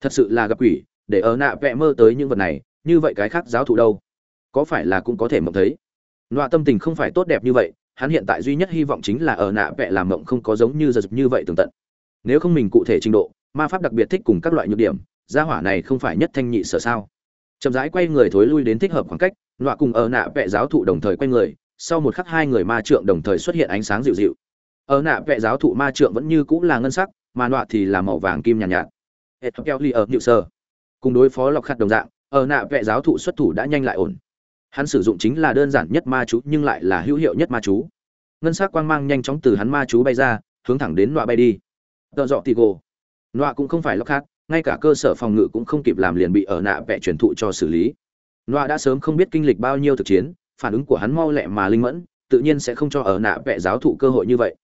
thật sự là gặp quỷ để ở nạ vẽ mơ tới những vật này như vậy cái khác giáo thụ đâu? Có phải là cũng có thể mộng thấy? Nọa tâm tình không phải tốt đẹp như vậy hắn hiện tại duy nhất hy vọng chính là ở nạ vẽ làm mộng không có giống như giật như vậy tường tận. Nếu không mình cụ thể trình độ ma pháp đặc biệt thích cùng các loại nhược điểm gia hỏa này không phải nhất thanh nhị sở sao? Chậm rãi quay người thối lui đến thích hợp khoảng cách nọa cùng ở nạ vẽ giáo thụ đồng thời quay người sau một khắc hai người ma trượng đồng thời xuất hiện ánh sáng dịu dịu. Ở nạ vẽ giáo thụ ma trượng vẫn như cũng là ngân sắc mà nọa thì là màu vàng kim nhàn nhạt, nhạt hệ thống keo ly ở nhự sơ cùng đối phó lọc khát đồng dạng, ở nạ vệ giáo thụ xuất thủ đã nhanh lại ổn. Hắn sử dụng chính là đơn giản nhất ma chú, nhưng lại là hữu hiệu nhất ma chú. Ngân sắc quang mang nhanh chóng từ hắn ma chú bay ra, hướng thẳng đến nọa bay đi. Tợ dọ tì gồ nọa cũng không phải lọc khát ngay cả cơ sở phòng ngự cũng không kịp làm liền bị ở nạ vẽ truyền thụ cho xử lý. Nọa đã sớm không biết kinh lịch bao nhiêu thực chiến, phản ứng của hắn mau lẹ mà linh mẫn, tự nhiên sẽ không cho ở nạ vẽ giáo thụ cơ hội như vậy.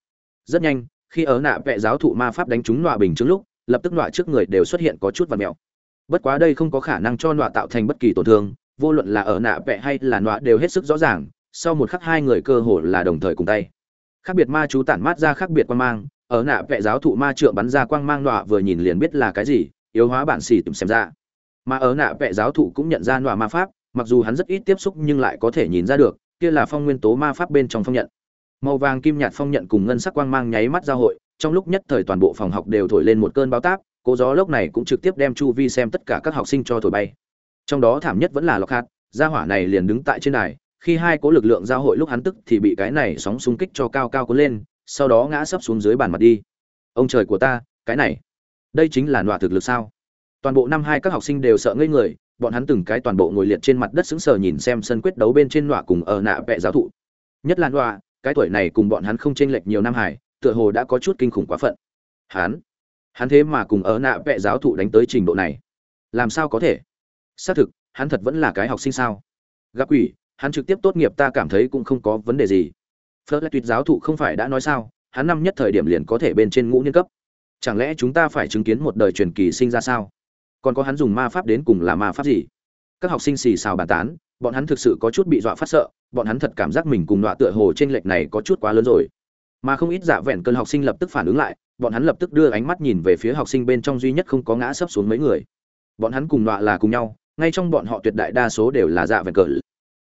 Rất nhanh, khi ở nạ vẽ giáo thụ ma pháp đánh trúng nọa bình chứng lúc lập tức nọa trước người đều xuất hiện có chút vật mèo bất quá đây không có khả năng cho nọa tạo thành bất kỳ tổn thương, vô luận là ở nạ vẽ hay là nọa đều hết sức rõ ràng, sau một khắc hai người cơ hồ là đồng thời cùng tay. Khác biệt ma chú tản mát ra khác biệt quan mang, ở nạ vẽ giáo thụ ma trượng bắn ra quang mang nọa vừa nhìn liền biết là cái gì, yếu hóa bản xì tìm xem ra. Mà ở nạ vẽ giáo thụ cũng nhận ra nọa ma pháp, mặc dù hắn rất ít tiếp xúc nhưng lại có thể nhìn ra được, kia là phong nguyên tố ma pháp bên trong phong nhận. Màu vàng kim nhạt phong nhận cùng ngân sắc quang mang nháy mắt giao hội trong lúc nhất thời toàn bộ phòng học đều thổi lên một cơn báo táp, cố gió lốc này cũng trực tiếp đem chu vi xem tất cả các học sinh cho thổi bay. Trong đó thảm nhất vẫn là lọc hạt, gia hỏa này liền đứng tại trên đài, khi hai cố lực lượng giao hội lúc hắn tức thì bị cái này sóng xung kích cho cao cao cuốn lên, sau đó ngã sấp xuống dưới bàn mặt đi. Ông trời của ta, cái này, đây chính là nọa thực lực sao? Toàn bộ năm hai các học sinh đều sợ ngây người, bọn hắn từng cái toàn bộ ngồi liệt trên mặt đất sững sờ nhìn xem sân quyết đấu bên trên nọa cùng ở nạ vẽ giáo thụ. Nhất là nọa, cái tuổi này cùng bọn hắn không chênh lệch nhiều năm hải tựa hồ đã có chút kinh khủng quá phận. Hắn hắn thế mà cùng ở nạ vẽ giáo thụ đánh tới trình độ này. Làm sao có thể? Xác thực, hắn thật vẫn là cái học sinh sao? Gặp quỷ, hắn trực tiếp tốt nghiệp ta cảm thấy cũng không có vấn đề gì. Phớt lại tuyệt giáo thụ không phải đã nói sao, hắn năm nhất thời điểm liền có thể bên trên ngũ niên cấp. Chẳng lẽ chúng ta phải chứng kiến một đời truyền kỳ sinh ra sao? Còn có hắn dùng ma pháp đến cùng là ma pháp gì? Các học sinh xì xào bàn tán, bọn hắn thực sự có chút bị dọa phát sợ, bọn hắn thật cảm giác mình cùng đọa tựa hồ trên lệch này có chút quá lớn rồi mà không ít dạ vẹn cơn học sinh lập tức phản ứng lại, bọn hắn lập tức đưa ánh mắt nhìn về phía học sinh bên trong duy nhất không có ngã sấp xuống mấy người. Bọn hắn cùng đọa là cùng nhau, ngay trong bọn họ tuyệt đại đa số đều là dạ vẹn cờ.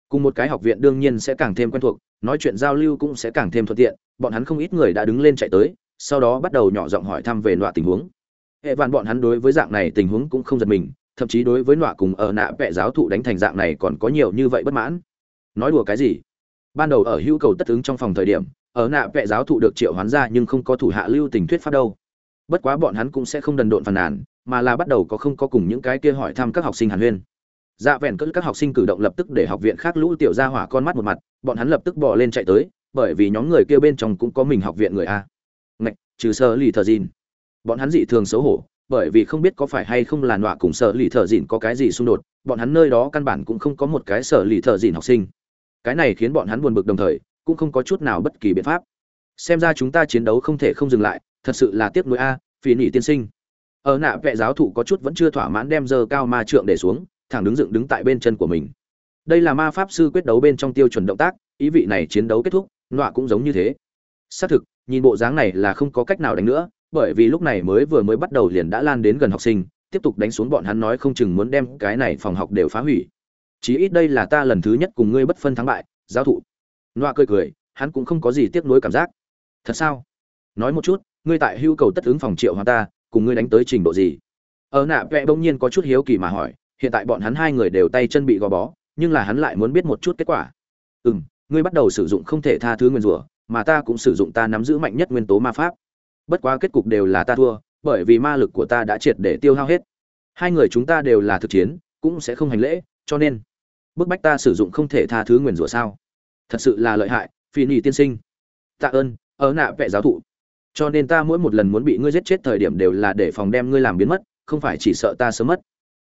Cùng một cái học viện đương nhiên sẽ càng thêm quen thuộc, nói chuyện giao lưu cũng sẽ càng thêm thuận tiện, bọn hắn không ít người đã đứng lên chạy tới, sau đó bắt đầu nhỏ giọng hỏi thăm về nọa tình huống. Hệ vạn bọn hắn đối với dạng này tình huống cũng không giật mình, thậm chí đối với nọa cùng ở nạ vẽ giáo thụ đánh thành dạng này còn có nhiều như vậy bất mãn. Nói đùa cái gì? Ban đầu ở hữu cầu tất ứng trong phòng thời điểm ở nạ vẽ giáo thụ được triệu hoán ra nhưng không có thủ hạ lưu tình thuyết pháp đâu. Bất quá bọn hắn cũng sẽ không đần độn phàn nàn, mà là bắt đầu có không có cùng những cái kia hỏi thăm các học sinh hàn huyên. Dạ vẹn cỡ các học sinh cử động lập tức để học viện khác lũ tiểu ra hỏa con mắt một mặt, bọn hắn lập tức bỏ lên chạy tới, bởi vì nhóm người kia bên trong cũng có mình học viện người a. Ngạch, trừ sơ lì thờ dìn. Bọn hắn dị thường xấu hổ, bởi vì không biết có phải hay không là nọa cùng sở lì thợ dịn có cái gì xung đột, bọn hắn nơi đó căn bản cũng không có một cái sở lì thợ dịn học sinh. Cái này khiến bọn hắn buồn bực đồng thời cũng không có chút nào bất kỳ biện pháp. Xem ra chúng ta chiến đấu không thể không dừng lại, thật sự là tiếc nuối a, phỉ nỉ tiên sinh. Ở nạ vệ giáo thụ có chút vẫn chưa thỏa mãn đem giờ cao ma trượng để xuống, thẳng đứng dựng đứng tại bên chân của mình. Đây là ma pháp sư quyết đấu bên trong tiêu chuẩn động tác, ý vị này chiến đấu kết thúc, nọa cũng giống như thế. Xác thực, nhìn bộ dáng này là không có cách nào đánh nữa, bởi vì lúc này mới vừa mới bắt đầu liền đã lan đến gần học sinh, tiếp tục đánh xuống bọn hắn nói không chừng muốn đem cái này phòng học đều phá hủy. Chí ít đây là ta lần thứ nhất cùng ngươi bất phân thắng bại, giáo thụ noa cười cười, hắn cũng không có gì tiếc nuối cảm giác. Thật sao? Nói một chút, ngươi tại hưu cầu tất ứng phòng triệu hoa ta, cùng ngươi đánh tới trình độ gì? Ở nạ, vẽ bỗng nhiên có chút hiếu kỳ mà hỏi, hiện tại bọn hắn hai người đều tay chân bị gò bó, nhưng là hắn lại muốn biết một chút kết quả. Ừ m ngươi bắt đầu sử dụng không thể tha thứ nguyên rủa, mà ta cũng sử dụng ta nắm giữ mạnh nhất nguyên tố ma pháp. Bất quá kết cục đều là ta thua, bởi vì ma lực của ta đã triệt để tiêu hao hết. Hai người chúng ta đều là thực chiến, cũng sẽ không hành lễ, cho nên, bức bách ta sử dụng không thể tha thứ nguyền rủa sao? Thật sự là lợi hại phi nhì tiên sinh. Tạ ơn ở nạ vẽ giáo thụ. Cho nên ta mỗi một lần muốn bị ngươi giết chết thời điểm đều là để phòng đem ngươi làm biến mất không phải chỉ sợ ta sớm mất.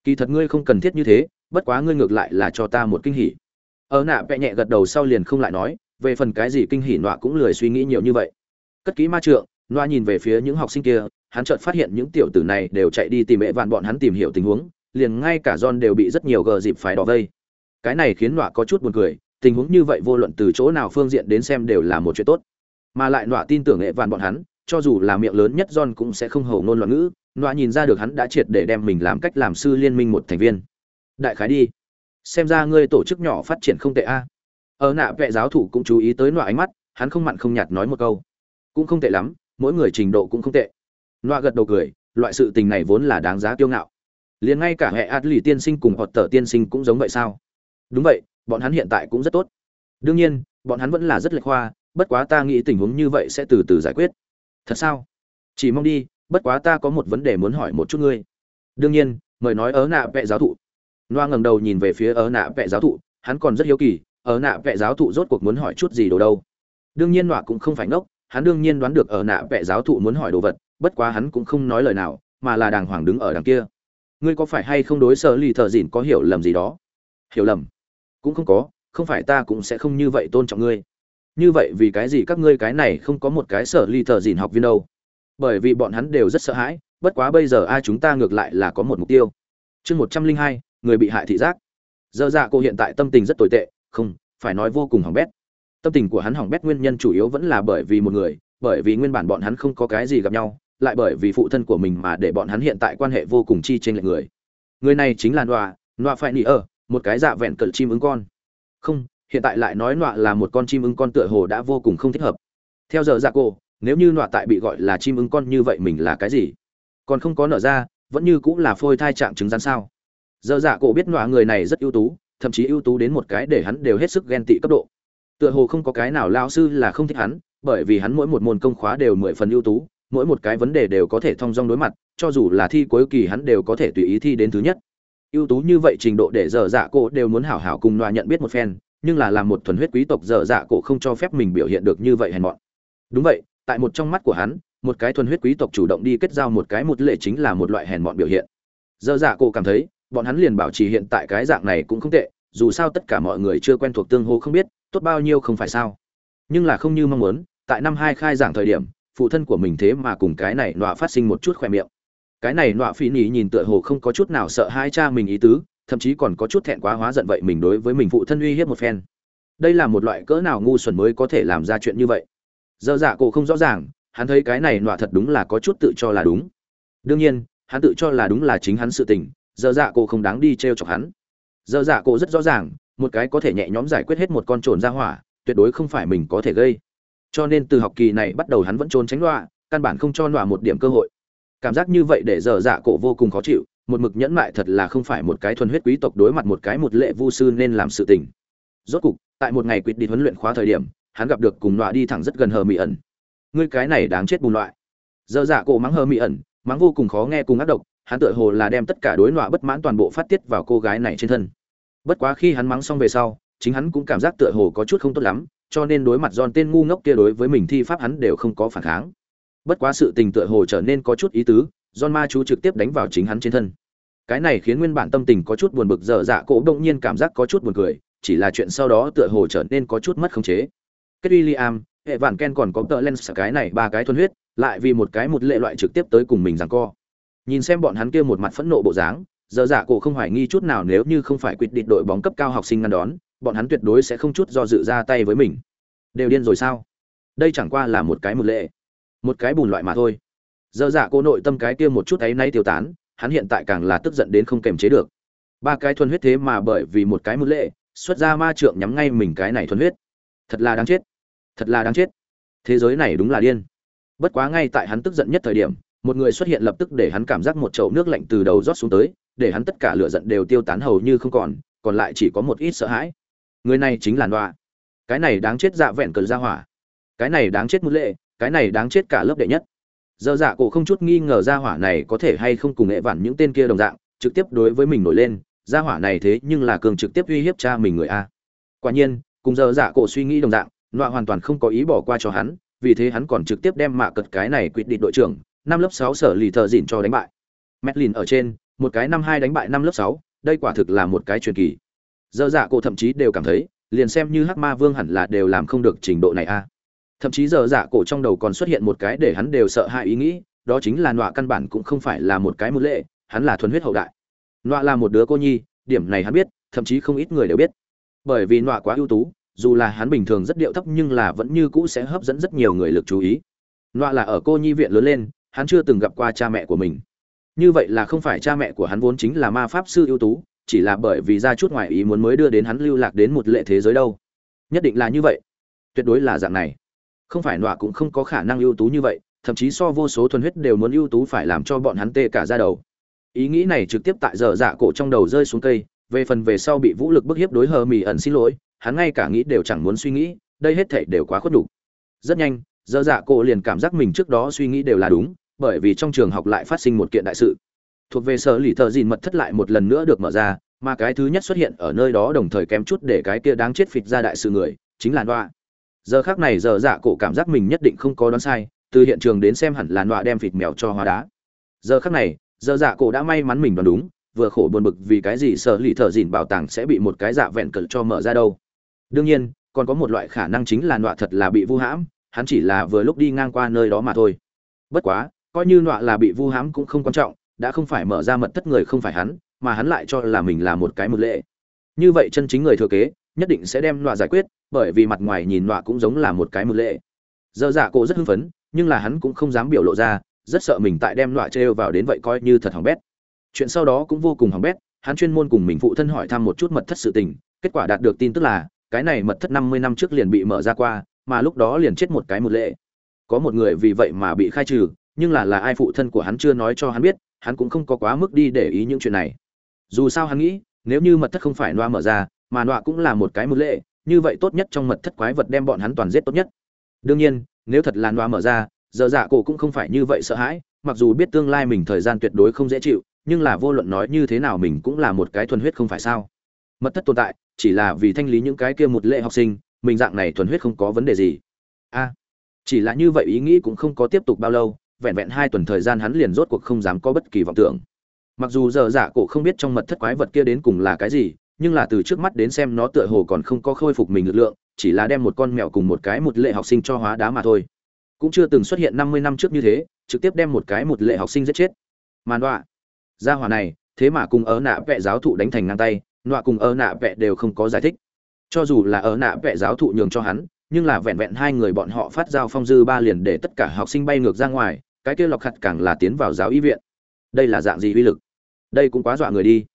Kỳ thật ngươi không cần thiết như thế bất quá ngươi ngược lại là cho ta một kinh hỉ. Ở nạ vẽ nhẹ gật đầu sau liền không lại nói về phần cái gì kinh hỉ nọa cũng lười suy nghĩ nhiều như vậy. Cất kỹ ma trượng Noa nhìn về phía những học sinh kia, hắn chợt phát hiện những tiểu tử này đều chạy đi tìm mẹ vạn bọn hắn tìm hiểu tình huống, liền ngay cả John đều bị rất nhiều gờ dịp phải đỏ vây. Cái này khiến Noa có chút buồn cười, tình huống như vậy vô luận từ chỗ nào phương diện đến xem đều là một chuyện tốt. Mà lại nọa tin tưởng nghệ vạn bọn hắn, cho dù là miệng lớn nhất John cũng sẽ không hầu ngôn loạn ngữ, Nọa nhìn ra được hắn đã triệt để đem mình làm cách làm sư liên minh một thành viên. Đại khái đi. Xem ra ngươi tổ chức nhỏ phát triển không tệ a. Ở nạ vệ giáo thủ cũng chú ý tới Nọa ánh mắt, hắn không mặn không nhạt nói một câu. Cũng không tệ lắm, mỗi người trình độ cũng không tệ. Nọa gật đầu cười, loại sự tình này vốn là đáng giá kiêu ngạo. Liền ngay cả hệ Adli tiên sinh cùng họ tờ tiên sinh cũng giống vậy sao? Đúng vậy, bọn hắn hiện tại cũng rất tốt. Đương nhiên, bọn hắn vẫn là rất lệch khoa, bất quá ta nghĩ tình huống như vậy sẽ từ từ giải quyết. Thật sao? Chỉ mong đi bất quá ta có một vấn đề muốn hỏi một chút ngươi. Đương nhiên mời nói ớ nạ vẹ giáo thụ. Loa ngẩng đầu nhìn về phía ớ nạ vẹ giáo thụ hắn còn rất hiếu kỳ ớ nạ vẹ giáo thụ rốt cuộc muốn hỏi chút gì đồ đâu. Đương nhiên loa cũng không phải ngốc hắn đương nhiên đoán được ở nạ vẹ giáo thụ muốn hỏi đồ vật bất quá hắn cũng không nói lời nào mà là đàng hoàng đứng ở đằng kia. Ngươi có phải hay không đối sở lì thợ dịn có hiểu lầm gì đó? Hiểu lầm cũng không có, không phải ta cũng sẽ không như vậy tôn trọng ngươi. Như vậy vì cái gì các ngươi cái này không có một cái sở ly thợ dìn học viên đâu? Bởi vì bọn hắn đều rất sợ hãi, bất quá bây giờ ai chúng ta ngược lại là có một mục tiêu. Chương một trăm linh hai, người bị hại thị giác. Dơ dạ cô hiện tại tâm tình rất tồi tệ, không, phải nói vô cùng hỏng bét. Tâm tình của hắn hỏng bét nguyên nhân chủ yếu vẫn là bởi vì một người, bởi vì nguyên bản bọn hắn không có cái gì gặp nhau, lại bởi vì phụ thân của mình mà để bọn hắn hiện tại quan hệ vô cùng chi trên lệch người. Người này chính là nọa nọa phải nỉ ở một cái dạ vẹn cỡ chim ứng con. Không, hiện tại lại nói nọa là một con chim ưng con tựa hồ đã vô cùng không thích hợp. Theo giờ dạ cô nếu như nọa tại bị gọi là chim ưng con như vậy mình là cái gì? Còn không có nở ra, vẫn như cũng là phôi thai trạng trứng rắn sao? Giờ dạ cổ biết nọa người này rất ưu tú, thậm chí ưu tú đến một cái để hắn đều hết sức ghen tị cấp độ. Tựa hồ không có cái nào lao sư là không thích hắn, bởi vì hắn mỗi một môn công khóa đều mười phần ưu tú, mỗi một cái vấn đề đều có thể thông dong đối mặt, cho dù là thi cuối kỳ hắn đều có thể tùy ý thi đến thứ nhất ưu tú như vậy trình độ để dở dạ cổ đều muốn hảo hảo cùng loa nhận biết một phen, nhưng là làm một thuần huyết quý tộc dở dạ cổ không cho phép mình biểu hiện được như vậy hèn mọn. Đúng vậy, tại một trong mắt của hắn, một cái thuần huyết quý tộc chủ động đi kết giao một cái một lệ chính là một loại hèn mọn biểu hiện. Dở dạ cổ cảm thấy, bọn hắn liền bảo trì hiện tại cái dạng này cũng không tệ, dù sao tất cả mọi người chưa quen thuộc tương hô không biết, tốt bao nhiêu không phải sao. Nhưng là không như mong muốn, tại năm hai khai giảng thời điểm, phụ thân của mình thế mà cùng cái này nọa phát sinh một chút khoe miệng cái này nọa phỉ nhỉ nhìn tựa hồ không có chút nào sợ hai cha mình ý tứ, thậm chí còn có chút thẹn quá hóa giận vậy mình đối với mình phụ thân uy hiếp một phen. Đây là một loại cỡ nào ngu xuẩn mới có thể làm ra chuyện như vậy? Dơ dạ cổ không rõ ràng, hắn thấy cái này nọa thật đúng là có chút tự cho là đúng. Đương nhiên, hắn tự cho là đúng là chính hắn sự tình dơ dạ cổ không đáng đi t r e o chọc hắn. Dơ dạ cổ rất rõ ràng, một cái có thể nhẹ nhõm giải quyết hết một con trồn ra hỏa, tuyệt đối không phải mình có thể gây. Cho nên từ học kỳ này bắt đầu hắn vẫn trốn tránh nọa, căn bản không cho nọa một điểm cơ hội cảm giác như vậy để dở dạ cổ vô cùng khó chịu, một mực nhẫn mại thật là không phải một cái thuần huyết quý tộc đối mặt một cái một lệ vu sư nên làm sự tình. Rốt cục, tại một ngày quyết đi huấn luyện khóa thời điểm, hắn gặp được cùng nọa đi thẳng rất gần hờ mỹ ẩn. Ngươi cái này đáng chết bùn loại. Dở dạ cổ mắng hờ mỹ ẩn, mắng vô cùng khó nghe cùng ác độc, hắn tựa hồ là đem tất cả đối nọa bất mãn toàn bộ phát tiết vào cô gái này trên thân. Bất quá khi hắn mắng xong về sau, chính hắn cũng cảm giác tựa hồ có chút không tốt lắm, cho nên đối mặt giòn tên ngu ngốc kia đối với mình thi pháp hắn đều không có phản kháng bất quá sự tình tựa hồ trở nên có chút ý tứ John Ma chú trực tiếp đánh vào chính hắn trên thân. Cái này khiến nguyên bản tâm tình có chút buồn bực dở dạ cổ động nhiên cảm giác có chút buồn cười, chỉ là chuyện sau đó tựa hồ trở nên có chút mất khống chế. Kết William, hệ vạn Ken còn có tợ Lens cái này ba cái thuần huyết, lại vì một cái một lệ loại trực tiếp tới cùng mình giằng co. Nhìn xem bọn hắn kia một mặt phẫn nộ bộ dáng, dở dạ cổ không hoài nghi chút nào nếu như không phải quyết định đội bóng cấp cao học sinh ngăn đón, bọn hắn tuyệt đối sẽ không chút do dự ra tay với mình. Đều điên rồi sao? Đây chẳng qua là một cái một lệ, một cái bùn loại mà thôi. Dơ dạ cô nội tâm cái kia một chút ấy nay tiêu tán, hắn hiện tại càng là tức giận đến không kềm chế được. Ba cái thuần huyết thế mà bởi vì một cái mưu lệ, xuất ra ma trượng nhắm ngay mình cái này thuần huyết. Thật là đáng chết. Thật là đáng chết. Thế giới này đúng là điên. Bất quá ngay tại hắn tức giận nhất thời điểm, một người xuất hiện lập tức để hắn cảm giác một chậu nước lạnh từ đầu rót xuống tới, để hắn tất cả lửa giận đều tiêu tán hầu như không còn còn lại chỉ có một ít sợ hãi. Người này chính là loa cái này đáng chết dạ vẹn cờ ra hỏa. Cái này đáng chết mưu lệ cái này đáng chết cả lớp đệ nhất giờ dạ cổ không chút nghi ngờ ra hỏa này có thể hay không cùng nghệ vặn những tên kia đồng dạng, trực tiếp đối với mình nổi lên, ra hỏa này thế nhưng là cường trực tiếp uy hiếp cha mình người a. Quả nhiên, cùng giờ dạ cổ suy nghĩ đồng dạng, nọa hoàn toàn không có ý bỏ qua cho hắn, vì thế hắn còn trực tiếp đem mạ cật cái này quyết định đội trưởng, năm lớp sáu sở lì thợ dịn cho đánh bại. Medlin ở trên, một cái năm hai đánh bại năm lớp sáu, đây quả thực là một cái truyền kỳ. giờ dạ cổ thậm chí đều cảm thấy, liền xem như Hắc Ma Vương hẳn là đều làm không được trình độ này a thậm chí giờ dạ cổ trong đầu còn xuất hiện một cái để hắn đều sợ hãi ý nghĩ, đó chính là nọa căn bản cũng không phải là một cái một lệ hắn là thuần huyết hậu đại. Nọa là một đứa cô nhi, điểm này hắn biết, thậm chí không ít người đều biết. Bởi vì nọa quá ưu tú, dù là hắn bình thường rất điệu thấp nhưng là vẫn như cũ sẽ hấp dẫn rất nhiều người lực chú ý. Nọa là ở cô nhi viện lớn lên, hắn chưa từng gặp qua cha mẹ của mình. Như vậy là không phải cha mẹ của hắn vốn chính là ma pháp sư ưu tú, chỉ là bởi vì ra chút ngoại ý muốn mới đưa đến hắn lưu lạc đến một lệ thế giới đâu. Nhất định là như vậy. Tuyệt đối là dạng này không phải nọa cũng không có khả năng ưu tú như vậy, thậm chí so vô số thuần huyết đều muốn ưu tú phải làm cho bọn hắn tê cả ra đầu. Ý nghĩ này trực tiếp tại giờ dạ cổ trong đầu rơi xuống cây, về phần về sau bị vũ lực bức hiếp đối hờ mì ẩn xin lỗi, hắn ngay cả nghĩ đều chẳng muốn suy nghĩ, đây hết thể đều quá khuất đủ. Rất nhanh giờ dạ cổ liền cảm giác mình trước đó suy nghĩ đều là đúng, bởi vì trong trường học lại phát sinh một kiện đại sự. Thuộc về sở lì thợ dìn mật thất lại một lần nữa được mở ra, mà cái thứ nhất xuất hiện ở nơi đó đồng thời kém chút để cái kia đáng chết phịt ra đại sự người, chính là đoạ giờ khác này giờ dạ cổ cảm giác mình nhất định không có đoán sai, từ hiện trường đến xem hẳn là nọa đem vịt mèo cho hóa đá. Giờ khác này, giờ dạ cổ đã may mắn mình đoán đúng, vừa khổ buồn bực vì cái gì sở lì thợ dìn bảo tàng sẽ bị một cái dạ vẹn cận cho mở ra đâu. Đương nhiên, còn có một loại khả năng chính là nọa thật là bị vu hãm, hắn chỉ là vừa lúc đi ngang qua nơi đó mà thôi. Bất quá, coi như nọa là bị vu hãm cũng không quan trọng, đã không phải mở ra mật thất người không phải hắn, mà hắn lại cho là mình là một cái mực lệ. Như vậy chân chính người thừa kế nhất định sẽ đem nọa giải quyết, bởi vì mặt ngoài nhìn nọa cũng giống là một cái mưu lệ. Dơ dạ cổ rất hưng phấn, nhưng là hắn cũng không dám biểu lộ ra, rất sợ mình tại đem nọa trêu vào đến vậy coi như thật hỏng bét. Chuyện sau đó cũng vô cùng hỏng bét, hắn chuyên môn cùng mình phụ thân hỏi thăm một chút mật thất sự tình, kết quả đạt được tin tức là, cái này mật thất năm mươi năm trước liền bị mở ra qua, mà lúc đó liền chết một cái một lệ. Có một người vì vậy mà bị khai trừ, nhưng là là ai phụ thân của hắn chưa nói cho hắn biết, hắn cũng không có quá mức đi để ý những chuyện này. Dù sao hắn nghĩ, nếu như mật thất không phải noa mở ra mà nọa cũng là một cái mưu lệ, như vậy tốt nhất trong mật thất quái vật đem bọn hắn toàn giết tốt nhất. Đương nhiên, nếu thật là nọa mở ra, giờ dạ cổ cũng không phải như vậy sợ hãi, mặc dù biết tương lai mình thời gian tuyệt đối không dễ chịu, nhưng là vô luận nói như thế nào mình cũng là một cái thuần huyết không phải sao. Mật thất tồn tại, chỉ là vì thanh lý những cái kia một lệ học sinh, mình dạng này thuần huyết không có vấn đề gì. A, chỉ là như vậy ý nghĩ cũng không có tiếp tục bao lâu, vẹn vẹn hai tuần thời gian hắn liền rốt cuộc không dám có bất kỳ vọng tưởng. Mặc dù giờ dạ cổ không biết trong mật thất quái vật kia đến cùng là cái gì nhưng là từ trước mắt đến xem nó tựa hồ còn không có khôi phục mình lực lượng, chỉ là đem một con mèo cùng một cái một lệ học sinh cho hóa đá mà thôi. Cũng chưa từng xuất hiện năm mươi năm trước như thế, trực tiếp đem một cái một lệ học sinh giết chết. Màn đọa gia hỏa này, thế mà cùng ở nạ vẽ giáo thụ đánh thành ngang tay, nọa cùng ở nạ vẽ đều không có giải thích. Cho dù là ở nạ vẽ giáo thụ nhường cho hắn, nhưng là vẹn vẹn hai người bọn họ phát giao phong dư ba liền để tất cả học sinh bay ngược ra ngoài, cái kia lọc khặt càng là tiến vào giáo y viện. Đây là dạng gì uy lực? Đây cũng quá dọa người đi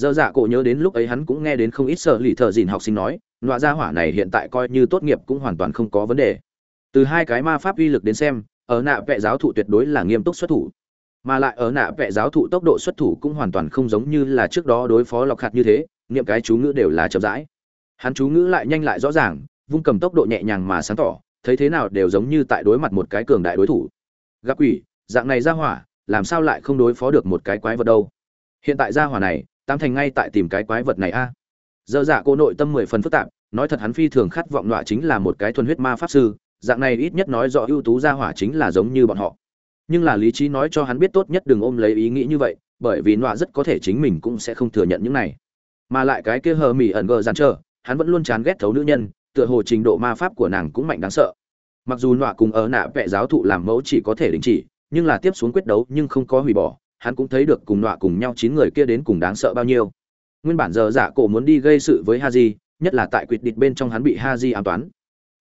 giờ dạ cổ nhớ đến lúc ấy hắn cũng nghe đến không ít sợ lì thợ dìn học sinh nói, loại gia hỏa này hiện tại coi như tốt nghiệp cũng hoàn toàn không có vấn đề. Từ hai cái ma pháp uy lực đến xem, ở nạ vẽ giáo thụ tuyệt đối là nghiêm túc xuất thủ. Mà lại ở nạ vẽ giáo thụ tốc độ xuất thủ cũng hoàn toàn không giống như là trước đó đối phó lọc hạt như thế, niệm cái chú ngữ đều là chậm rãi. Hắn chú ngữ lại nhanh lại rõ ràng, vung cầm tốc độ nhẹ nhàng mà sáng tỏ, thấy thế nào đều giống như tại đối mặt một cái cường đại đối thủ. Gặp quỷ, dạng này ra hỏa, làm sao lại không đối phó được một cái quái vật đâu? Hiện tại ra hỏa này tam thành ngay tại tìm cái quái vật này a. À. dơ dạ cô nội tâm mười phần phức tạp, nói thật hắn phi thường khát vọng nọa chính là một cái thuần huyết ma pháp sư, dạng này ít nhất nói rõ ưu tú gia hỏa chính là giống như bọn họ. Nhưng là lý trí nói cho hắn biết tốt nhất đừng ôm lấy ý nghĩ như vậy, bởi vì nọa rất có thể chính mình cũng sẽ không thừa nhận những này. Mà lại cái kia hờ mỉ ẩn gờ dàn trở hắn vẫn luôn chán ghét thấu nữ nhân, tựa hồ trình độ ma pháp của nàng cũng mạnh đáng sợ. Mặc dù nọa cùng ở nạ vẽ giáo thụ làm mẫu chỉ có thể đình chỉ, nhưng là tiếp xuống quyết đấu nhưng không có hủy bỏ hắn cũng thấy được cùng nọa cùng nhau chín người kia đến cùng đáng sợ bao nhiêu. Nguyên bản giờ giả cổ muốn đi gây sự với haji, nhất là tại quyết địch bên trong hắn bị haji an toán.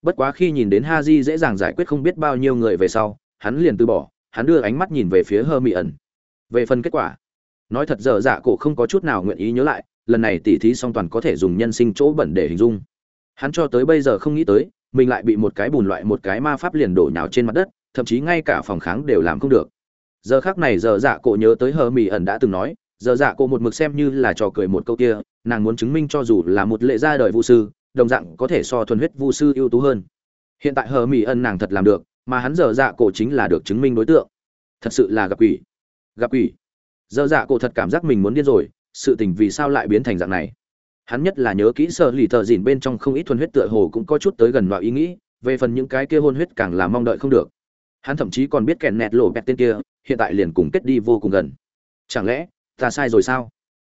Bất quá khi nhìn đến haji dễ dàng giải quyết không biết bao nhiêu người về sau, hắn liền từ bỏ, hắn đưa ánh mắt nhìn về phía hơ mỹ ẩn. Về phần kết quả, nói thật giờ dạ cổ không có chút nào nguyện ý nhớ lại, lần này tỉ thí song toàn có thể dùng nhân sinh chỗ bẩn để hình dung. Hắn cho tới bây giờ không nghĩ tới, mình lại bị một cái bùn loại một cái ma pháp liền đổ nhào trên mặt đất, thậm chí ngay cả phòng kháng đều làm không được giờ khác này giờ dạ cổ nhớ tới hờ mỹ ẩn đã từng nói, giờ dạ cổ một mực xem như là trò cười một câu kia, nàng muốn chứng minh cho dù là một lệ ra đời vu sư, đồng dạng có thể so thuần huyết vu sư ưu tú hơn. Hiện tại hờ mỹ ẩn nàng thật làm được, mà hắn giờ dạ cổ chính là được chứng minh đối tượng. Thật sự là gặp quỷ. Gặp quỷ. Giờ dạ cổ thật cảm giác mình muốn điên rồi, sự tình vì sao lại biến thành dạng này? Hắn nhất là nhớ kỹ sợ lì thợ dìn bên trong không ít thuần huyết tựa hồ cũng có chút tới gần vào ý nghĩ, về phần những cái kia hôn huyết càng là mong đợi không được. Hắn thậm chí còn biết kèn nẹt lộ bẹt tên kia hiện tại liền cùng kết đi vô cùng gần. Chẳng lẽ, ta sai rồi sao?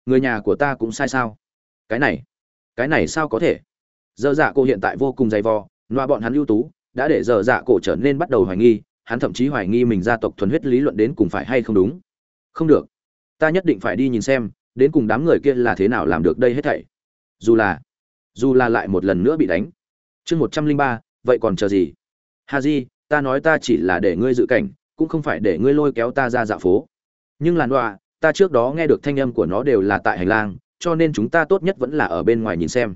Người nhà của ta cũng sai sao? Cái này cái này sao có thể? Dơ dạ cổ hiện tại vô cùng dày vò loa bọn hắn ưu tú, đã để dơ dạ cổ trở nên bắt đầu hoài nghi, hắn thậm chí hoài nghi mình gia tộc thuần huyết lý luận đến cùng phải hay không đúng. Không được. Ta nhất định phải đi nhìn xem, đến cùng đám người kia là thế nào làm được đây hết thảy. Dù là dù là lại một lần nữa bị đánh. Chương một trăm linh ba, vậy còn chờ gì? Ha di, ta nói ta chỉ là để ngươi dự cảnh cũng không phải để ngươi lôi kéo ta ra dạ phố. Nhưng làn đọa ta trước đó nghe được thanh âm của nó đều là tại hành lang, cho nên chúng ta tốt nhất vẫn là ở bên ngoài nhìn xem.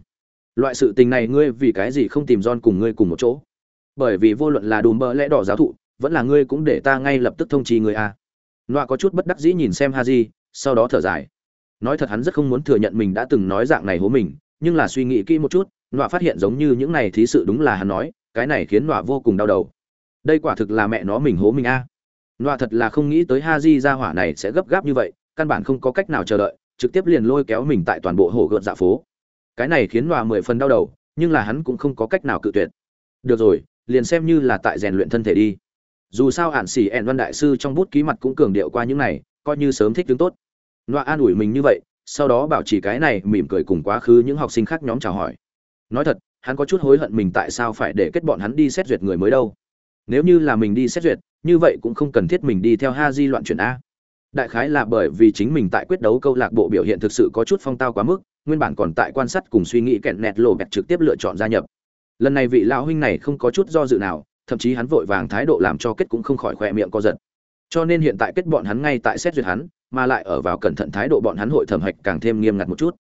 Loại sự tình này ngươi vì cái gì không tìm don cùng ngươi cùng một chỗ? Bởi vì vô luận là đùm bơ lẽ đỏ giáo thụ, vẫn là ngươi cũng để ta ngay lập tức thông trì người a. Nọa có chút bất đắc dĩ nhìn xem haji, sau đó thở dài. Nói thật hắn rất không muốn thừa nhận mình đã từng nói dạng này hố mình, nhưng là suy nghĩ kỹ một chút nọa phát hiện giống như những này thí sự đúng là hắn nói, cái này khiến nọa vô cùng đau đầu. Đây quả thực là mẹ nó mình hố mình a. à nọa thật là không nghĩ tới haji ra hỏa này sẽ gấp gáp như vậy, căn bản không có cách nào chờ đợi, trực tiếp liền lôi kéo mình tại toàn bộ hồ gợn dạ phố. Cái này khiến nọa mười phần đau đầu, nhưng là hắn cũng không có cách nào cự tuyệt. Được rồi, liền xem như là tại rèn luyện thân thể đi. Dù sao ản xỉ ẹn văn đại sư trong bút ký mặt cũng cường điệu qua những này, coi như sớm thích tướng tốt. Nọa an ủi mình như vậy, sau đó bảo trì cái này mỉm cười cùng quá khứ những học sinh khác nhóm chào hỏi. Nói thật, hắn có chút hối hận mình tại sao phải để kết bọn hắn đi xét duyệt người mới đâu nếu như là mình đi xét duyệt, như vậy cũng không cần thiết mình đi theo ha di loạn chuyển a. Đại khái là bởi vì chính mình tại quyết đấu câu lạc bộ biểu hiện thực sự có chút phong tao quá mức, nguyên bản còn tại quan sát cùng suy nghĩ kẹn nẹt lộ bẹt trực tiếp lựa chọn gia nhập. Lần này vị lão huynh này không có chút do dự nào, thậm chí hắn vội vàng thái độ làm cho kết cũng không khỏi khỏe miệng co giật. Cho nên hiện tại kết bọn hắn ngay tại xét duyệt hắn, mà lại ở vào cẩn thận thái độ bọn hắn hội thẩm hạch càng thêm nghiêm ngặt một chút.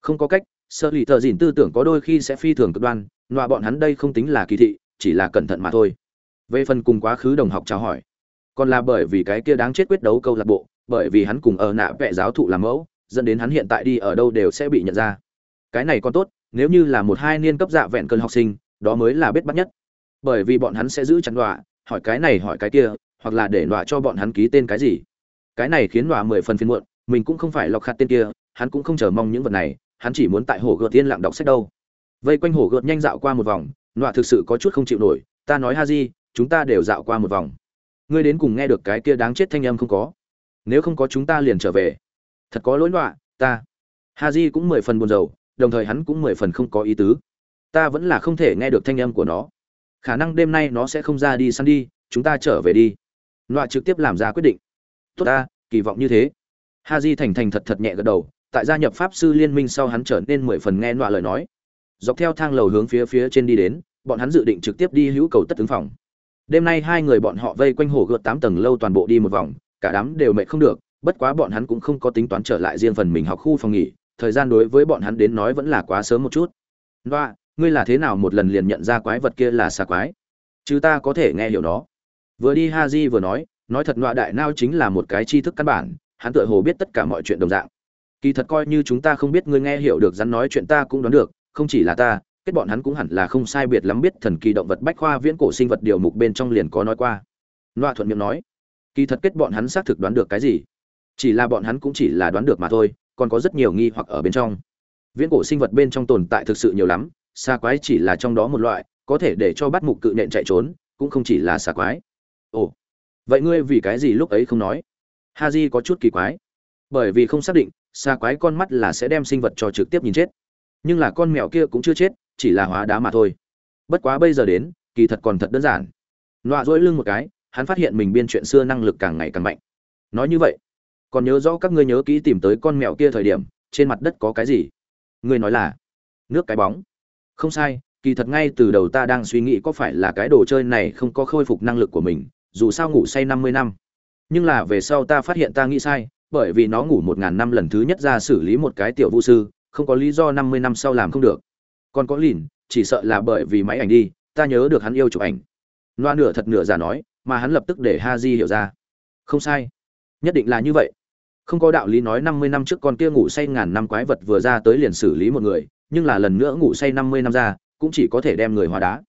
Không có cách sơ lì thợ dìn tư tưởng có đôi khi sẽ phi thường cực đoan, nọa bọn hắn đây không tính là kỳ thị, chỉ là cẩn thận mà thôi về phần cùng quá khứ đồng học chào hỏi, còn là bởi vì cái kia đáng chết quyết đấu câu lạc bộ, bởi vì hắn cùng ở nạ vẽ giáo thụ làm mẫu, dẫn đến hắn hiện tại đi ở đâu đều sẽ bị nhận ra. Cái này còn tốt, nếu như là một hai niên cấp dạ vẹn cơn học sinh, đó mới là biết bắt nhất. Bởi vì bọn hắn sẽ giữ chắn đọa hỏi cái này hỏi cái kia, hoặc là để đọa cho bọn hắn ký tên cái gì. Cái này khiến đọa mười phần phiên muộn, mình cũng không phải lọc khát tên kia, hắn cũng không chờ mong những vật này, hắn chỉ muốn tại hồ gợt tiên lặng đọc sách đâu. Vây quanh hồ gợt nhanh dạo qua một vòng đọa thực sự có chút không chịu nổi, ta nói ha di chúng ta đều dạo qua một vòng. Ngươi đến cùng nghe được cái kia đáng chết thanh âm không có? Nếu không có chúng ta liền trở về. Thật có lỗi loạ ta. Ha di cũng mười phần buồn rầu, đồng thời hắn cũng mười phần không có ý tứ. Ta vẫn là không thể nghe được thanh âm của nó. Khả năng đêm nay nó sẽ không ra đi săn đi chúng ta trở về đi. Loạ trực tiếp làm ra quyết định. Tốt ta, kỳ vọng như thế. Ha di thành thành thật thật nhẹ gật đầu, tại gia nhập pháp sư liên minh sau hắn trở nên mười phần nghe loạ lời nói. Dọc theo thang lầu hướng phía phía trên đi đến, bọn hắn dự định trực tiếp đi hữu cầu tất ứng phòng đêm nay hai người bọn họ vây quanh hồ gợt tám tầng lâu toàn bộ đi một vòng, cả đám đều mệt không được, bất quá bọn hắn cũng không có tính toán trở lại riêng phần mình học khu phòng nghỉ, thời gian đối với bọn hắn đến nói vẫn là quá sớm một chút. Và ngươi là thế nào một lần liền nhận ra quái vật kia là xà quái? Chứ ta có thể nghe hiểu nó. Vừa đi ha di vừa nói nói thật nọa đại nao chính là một cái tri thức căn bản, hắn tựa hồ biết tất cả mọi chuyện đồng dạng. Kỳ thật coi như chúng ta không biết ngươi nghe hiểu được rắn nói chuyện ta cũng đoán được, không chỉ là ta kết bọn hắn cũng hẳn là không sai biệt lắm biết thần kỳ động vật bách khoa viễn cổ sinh vật điều mục bên trong liền có nói qua. Loa thuận miệng nói, kỳ thật kết bọn hắn xác thực đoán được cái gì? Chỉ là bọn hắn cũng chỉ là đoán được mà thôi, còn có rất nhiều nghi hoặc ở bên trong. Viễn cổ sinh vật bên trong tồn tại thực sự nhiều lắm, xa quái chỉ là trong đó một loại, có thể để cho bắt mục cự nện chạy trốn, cũng không chỉ là xa quái. Ồ, vậy ngươi vì cái gì lúc ấy không nói? Ha Di có chút kỳ quái. Bởi vì không xác định, xa quái con mắt là sẽ đem sinh vật cho trực tiếp nhìn chết. Nhưng là con mèo kia cũng chưa chết chỉ là hóa đá mà thôi. Bất quá bây giờ đến, kỳ thật còn thật đơn giản. Nọa dỗi lưng một cái, hắn phát hiện mình biên chuyện xưa năng lực càng ngày càng mạnh. Nói như vậy, còn nhớ rõ các ngươi nhớ kỹ tìm tới con mèo kia thời điểm, trên mặt đất có cái gì? Ngươi nói là, nước cái bóng. Không sai, kỳ thật ngay từ đầu ta đang suy nghĩ có phải là cái đồ chơi này không có khôi phục năng lực của mình, dù sao ngủ say năm mươi năm. Nhưng là về sau ta phát hiện ta nghĩ sai, bởi vì nó ngủ một ngàn năm lần thứ nhất ra xử lý một cái tiểu vũ sư, không có lý do năm mươi năm sau làm không được còn có lìn, chỉ sợ là bởi vì máy ảnh đi, ta nhớ được hắn yêu chụp ảnh. Loa nửa thật nửa giả nói, mà hắn lập tức để ha di hiểu ra. Không sai. Nhất định là như vậy. Không có đạo lý nói năm mươi năm trước con kia ngủ say ngàn năm quái vật vừa ra tới liền xử lý một người, nhưng là lần nữa ngủ say năm mươi năm ra, cũng chỉ có thể đem người hóa đá.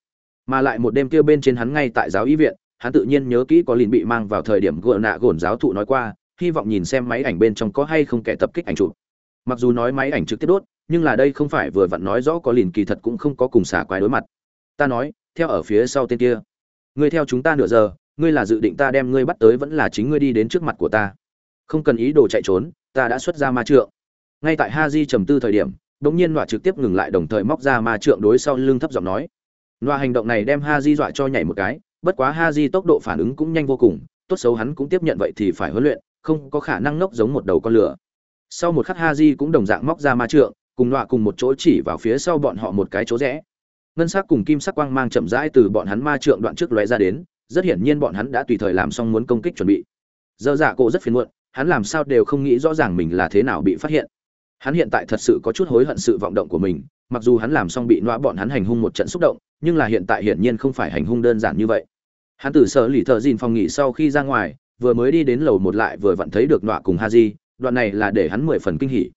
Mà lại một đêm kia bên trên hắn ngay tại giáo y viện, hắn tự nhiên nhớ kỹ có lìn bị mang vào thời điểm gợ nạ gồn giáo thụ nói qua, hy vọng nhìn xem máy ảnh bên trong có hay không kẻ tập kích ảnh chụp. Mặc dù nói máy ảnh trực tiếp đốt nhưng là đây không phải vừa vặn nói rõ có lìn kỳ thật cũng không có cùng xả quái đối mặt. Ta nói, theo ở phía sau tên kia. Ngươi theo chúng ta nửa giờ, ngươi là dự định ta đem ngươi bắt tới vẫn là chính ngươi đi đến trước mặt của ta. Không cần ý đồ chạy trốn, ta đã xuất ra ma trượng. Ngay tại ha di trầm tư thời điểm đ ỗ n g nhiên nọa trực tiếp ngừng lại đồng thời móc ra ma trượng đối sau lưng thấp giọng nói. Nọa hành động này đem ha di dọa cho nhảy một cái, bất quá ha di tốc độ phản ứng cũng nhanh vô cùng, tốt xấu hắn cũng tiếp nhận vậy thì phải huấn luyện, không có khả năng nốc giống một đầu con lửa. Sau một khắc ha di cũng đồng dạng móc ra ma trượng cùng nọa cùng một chỗ chỉ vào phía sau bọn họ một cái chỗ rẽ. Ngân sắc cùng kim sắc quang mang chậm rãi từ bọn hắn ma trượng đoạn trước lóe ra đến, rất hiển nhiên bọn hắn đã tùy thời làm xong muốn công kích chuẩn bị. Dơ dạ cổ rất phiền muộn, hắn làm sao đều không nghĩ rõ ràng mình là thế nào bị phát hiện. Hắn hiện tại thật sự có chút hối hận sự vọng động của mình, mặc dù hắn làm xong bị nọa bọn hắn hành hung một trận xúc động, nhưng là hiện tại hiển nhiên không phải hành hung đơn giản như vậy. Hắn từ sở lì thợ dìn phòng nghỉ sau khi ra ngoài, vừa mới đi đến lầu một lại vừa vặn thấy được nọa cùng ha di đoạn này là để hắn mười phần kinh hỉ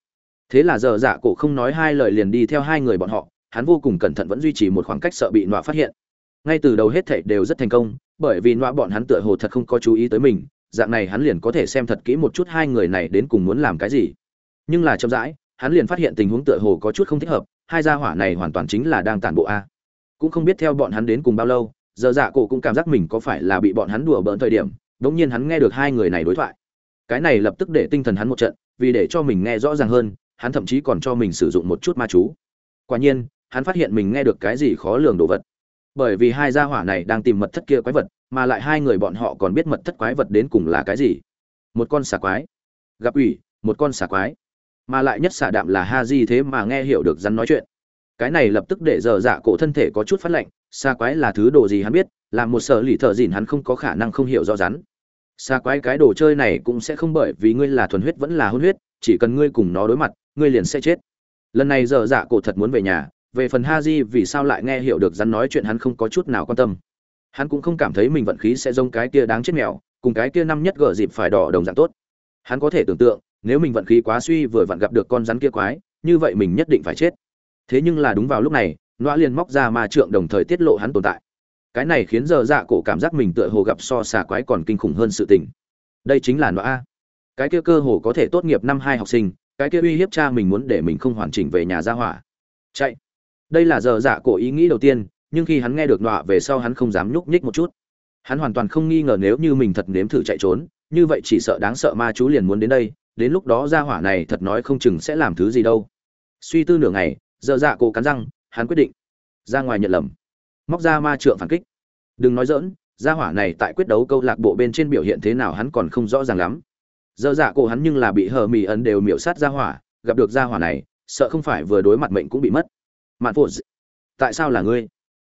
thế là giờ dạ cổ không nói hai lời liền đi theo hai người bọn họ, hắn vô cùng cẩn thận vẫn duy trì một khoảng cách sợ bị nọa phát hiện. Ngay từ đầu hết thảy đều rất thành công, bởi vì nọa bọn hắn tựa hồ thật không có chú ý tới mình, dạng này hắn liền có thể xem thật kỹ một chút hai người này đến cùng muốn làm cái gì. Nhưng là chậm rãi, hắn liền phát hiện tình huống tựa hồ có chút không thích hợp, hai gia hỏa này hoàn toàn chính là đang tản bộ a. Cũng không biết theo bọn hắn đến cùng bao lâu, giờ dạ cổ cũng cảm giác mình có phải là bị bọn hắn đùa bỡn thời điểm, đống nhiên hắn nghe được hai người này đối thoại. Cái này lập tức để tinh thần hắn một trận, vì để cho mình nghe rõ ràng hơn hắn thậm chí còn cho mình sử dụng một chút ma chú. Quả nhiên, hắn phát hiện mình nghe được cái gì khó lường đồ vật. Bởi vì hai gia hỏa này đang tìm mật thất kia quái vật, mà lại hai người bọn họ còn biết mật thất quái vật đến cùng là cái gì. Một con xà quái. Gặp ủy một con xà quái. Mà lại nhất xà đạm là ha di thế mà nghe hiểu được rắn nói chuyện. Cái này lập tức để dở dạ cổ thân thể có chút phát lạnh, xà quái là thứ đồ gì hắn biết làm một sở lì thợ dìn hắn không có khả năng không hiểu rõ rắn. Xà quái cái đồ chơi này cũng sẽ không bởi vì ngươi là thuần huyết vẫn là hôn huyết, chỉ cần ngươi cùng nó đối mặt ngươi liền sẽ chết. Lần này dở dạ cổ thật muốn về nhà, về phần ha di vì sao lại nghe hiểu được rắn nói chuyện hắn không có chút nào quan tâm. Hắn cũng không cảm thấy mình vận khí sẽ giống cái kia đáng chết mèo, cùng cái kia năm nhất gở dịp phải đỏ đồng dạng tốt. Hắn có thể tưởng tượng, nếu mình vận khí quá suy vừa vặn gặp được con rắn kia quái, như vậy mình nhất định phải chết. Thế nhưng là đúng vào lúc này loa liền móc ra ma trượng đồng thời tiết lộ hắn tồn tại. Cái này khiến giờ dạ cổ cảm giác mình tựa hồ gặp so xà quái còn kinh khủng hơn sự tình. Đây chính là loa a. Cái kia cơ hồ có thể tốt nghiệp năm hai học sinh cái kia uy hiếp cha mình muốn để mình không hoàn chỉnh về nhà ra hỏa. Chạy. Đây là giờ dạ cổ ý nghĩ đầu tiên, nhưng khi hắn nghe được nọa về sau hắn không dám nhúc nhích một chút. Hắn hoàn toàn không nghi ngờ nếu như mình thật nếm thử chạy trốn, như vậy chỉ sợ đáng sợ ma chú liền muốn đến đây, đến lúc đó ra hỏa này thật nói không chừng sẽ làm thứ gì đâu. Suy tư nửa ngày, giờ dạ cổ cắn răng, hắn quyết định. Ra ngoài nhận lầm. Móc ra ma trượng phản kích. Đừng nói dỡn gia hỏa này tại quyết đấu câu lạc bộ bên trên biểu hiện thế nào hắn còn không rõ ràng lắm giờ dạ cổ hắn nhưng là bị hờ mì ấn đều miểu sát ra hỏa gặp được ra hỏa này sợ không phải vừa đối mặt mệnh cũng bị mất. Mạn Phổ, tại sao là ngươi?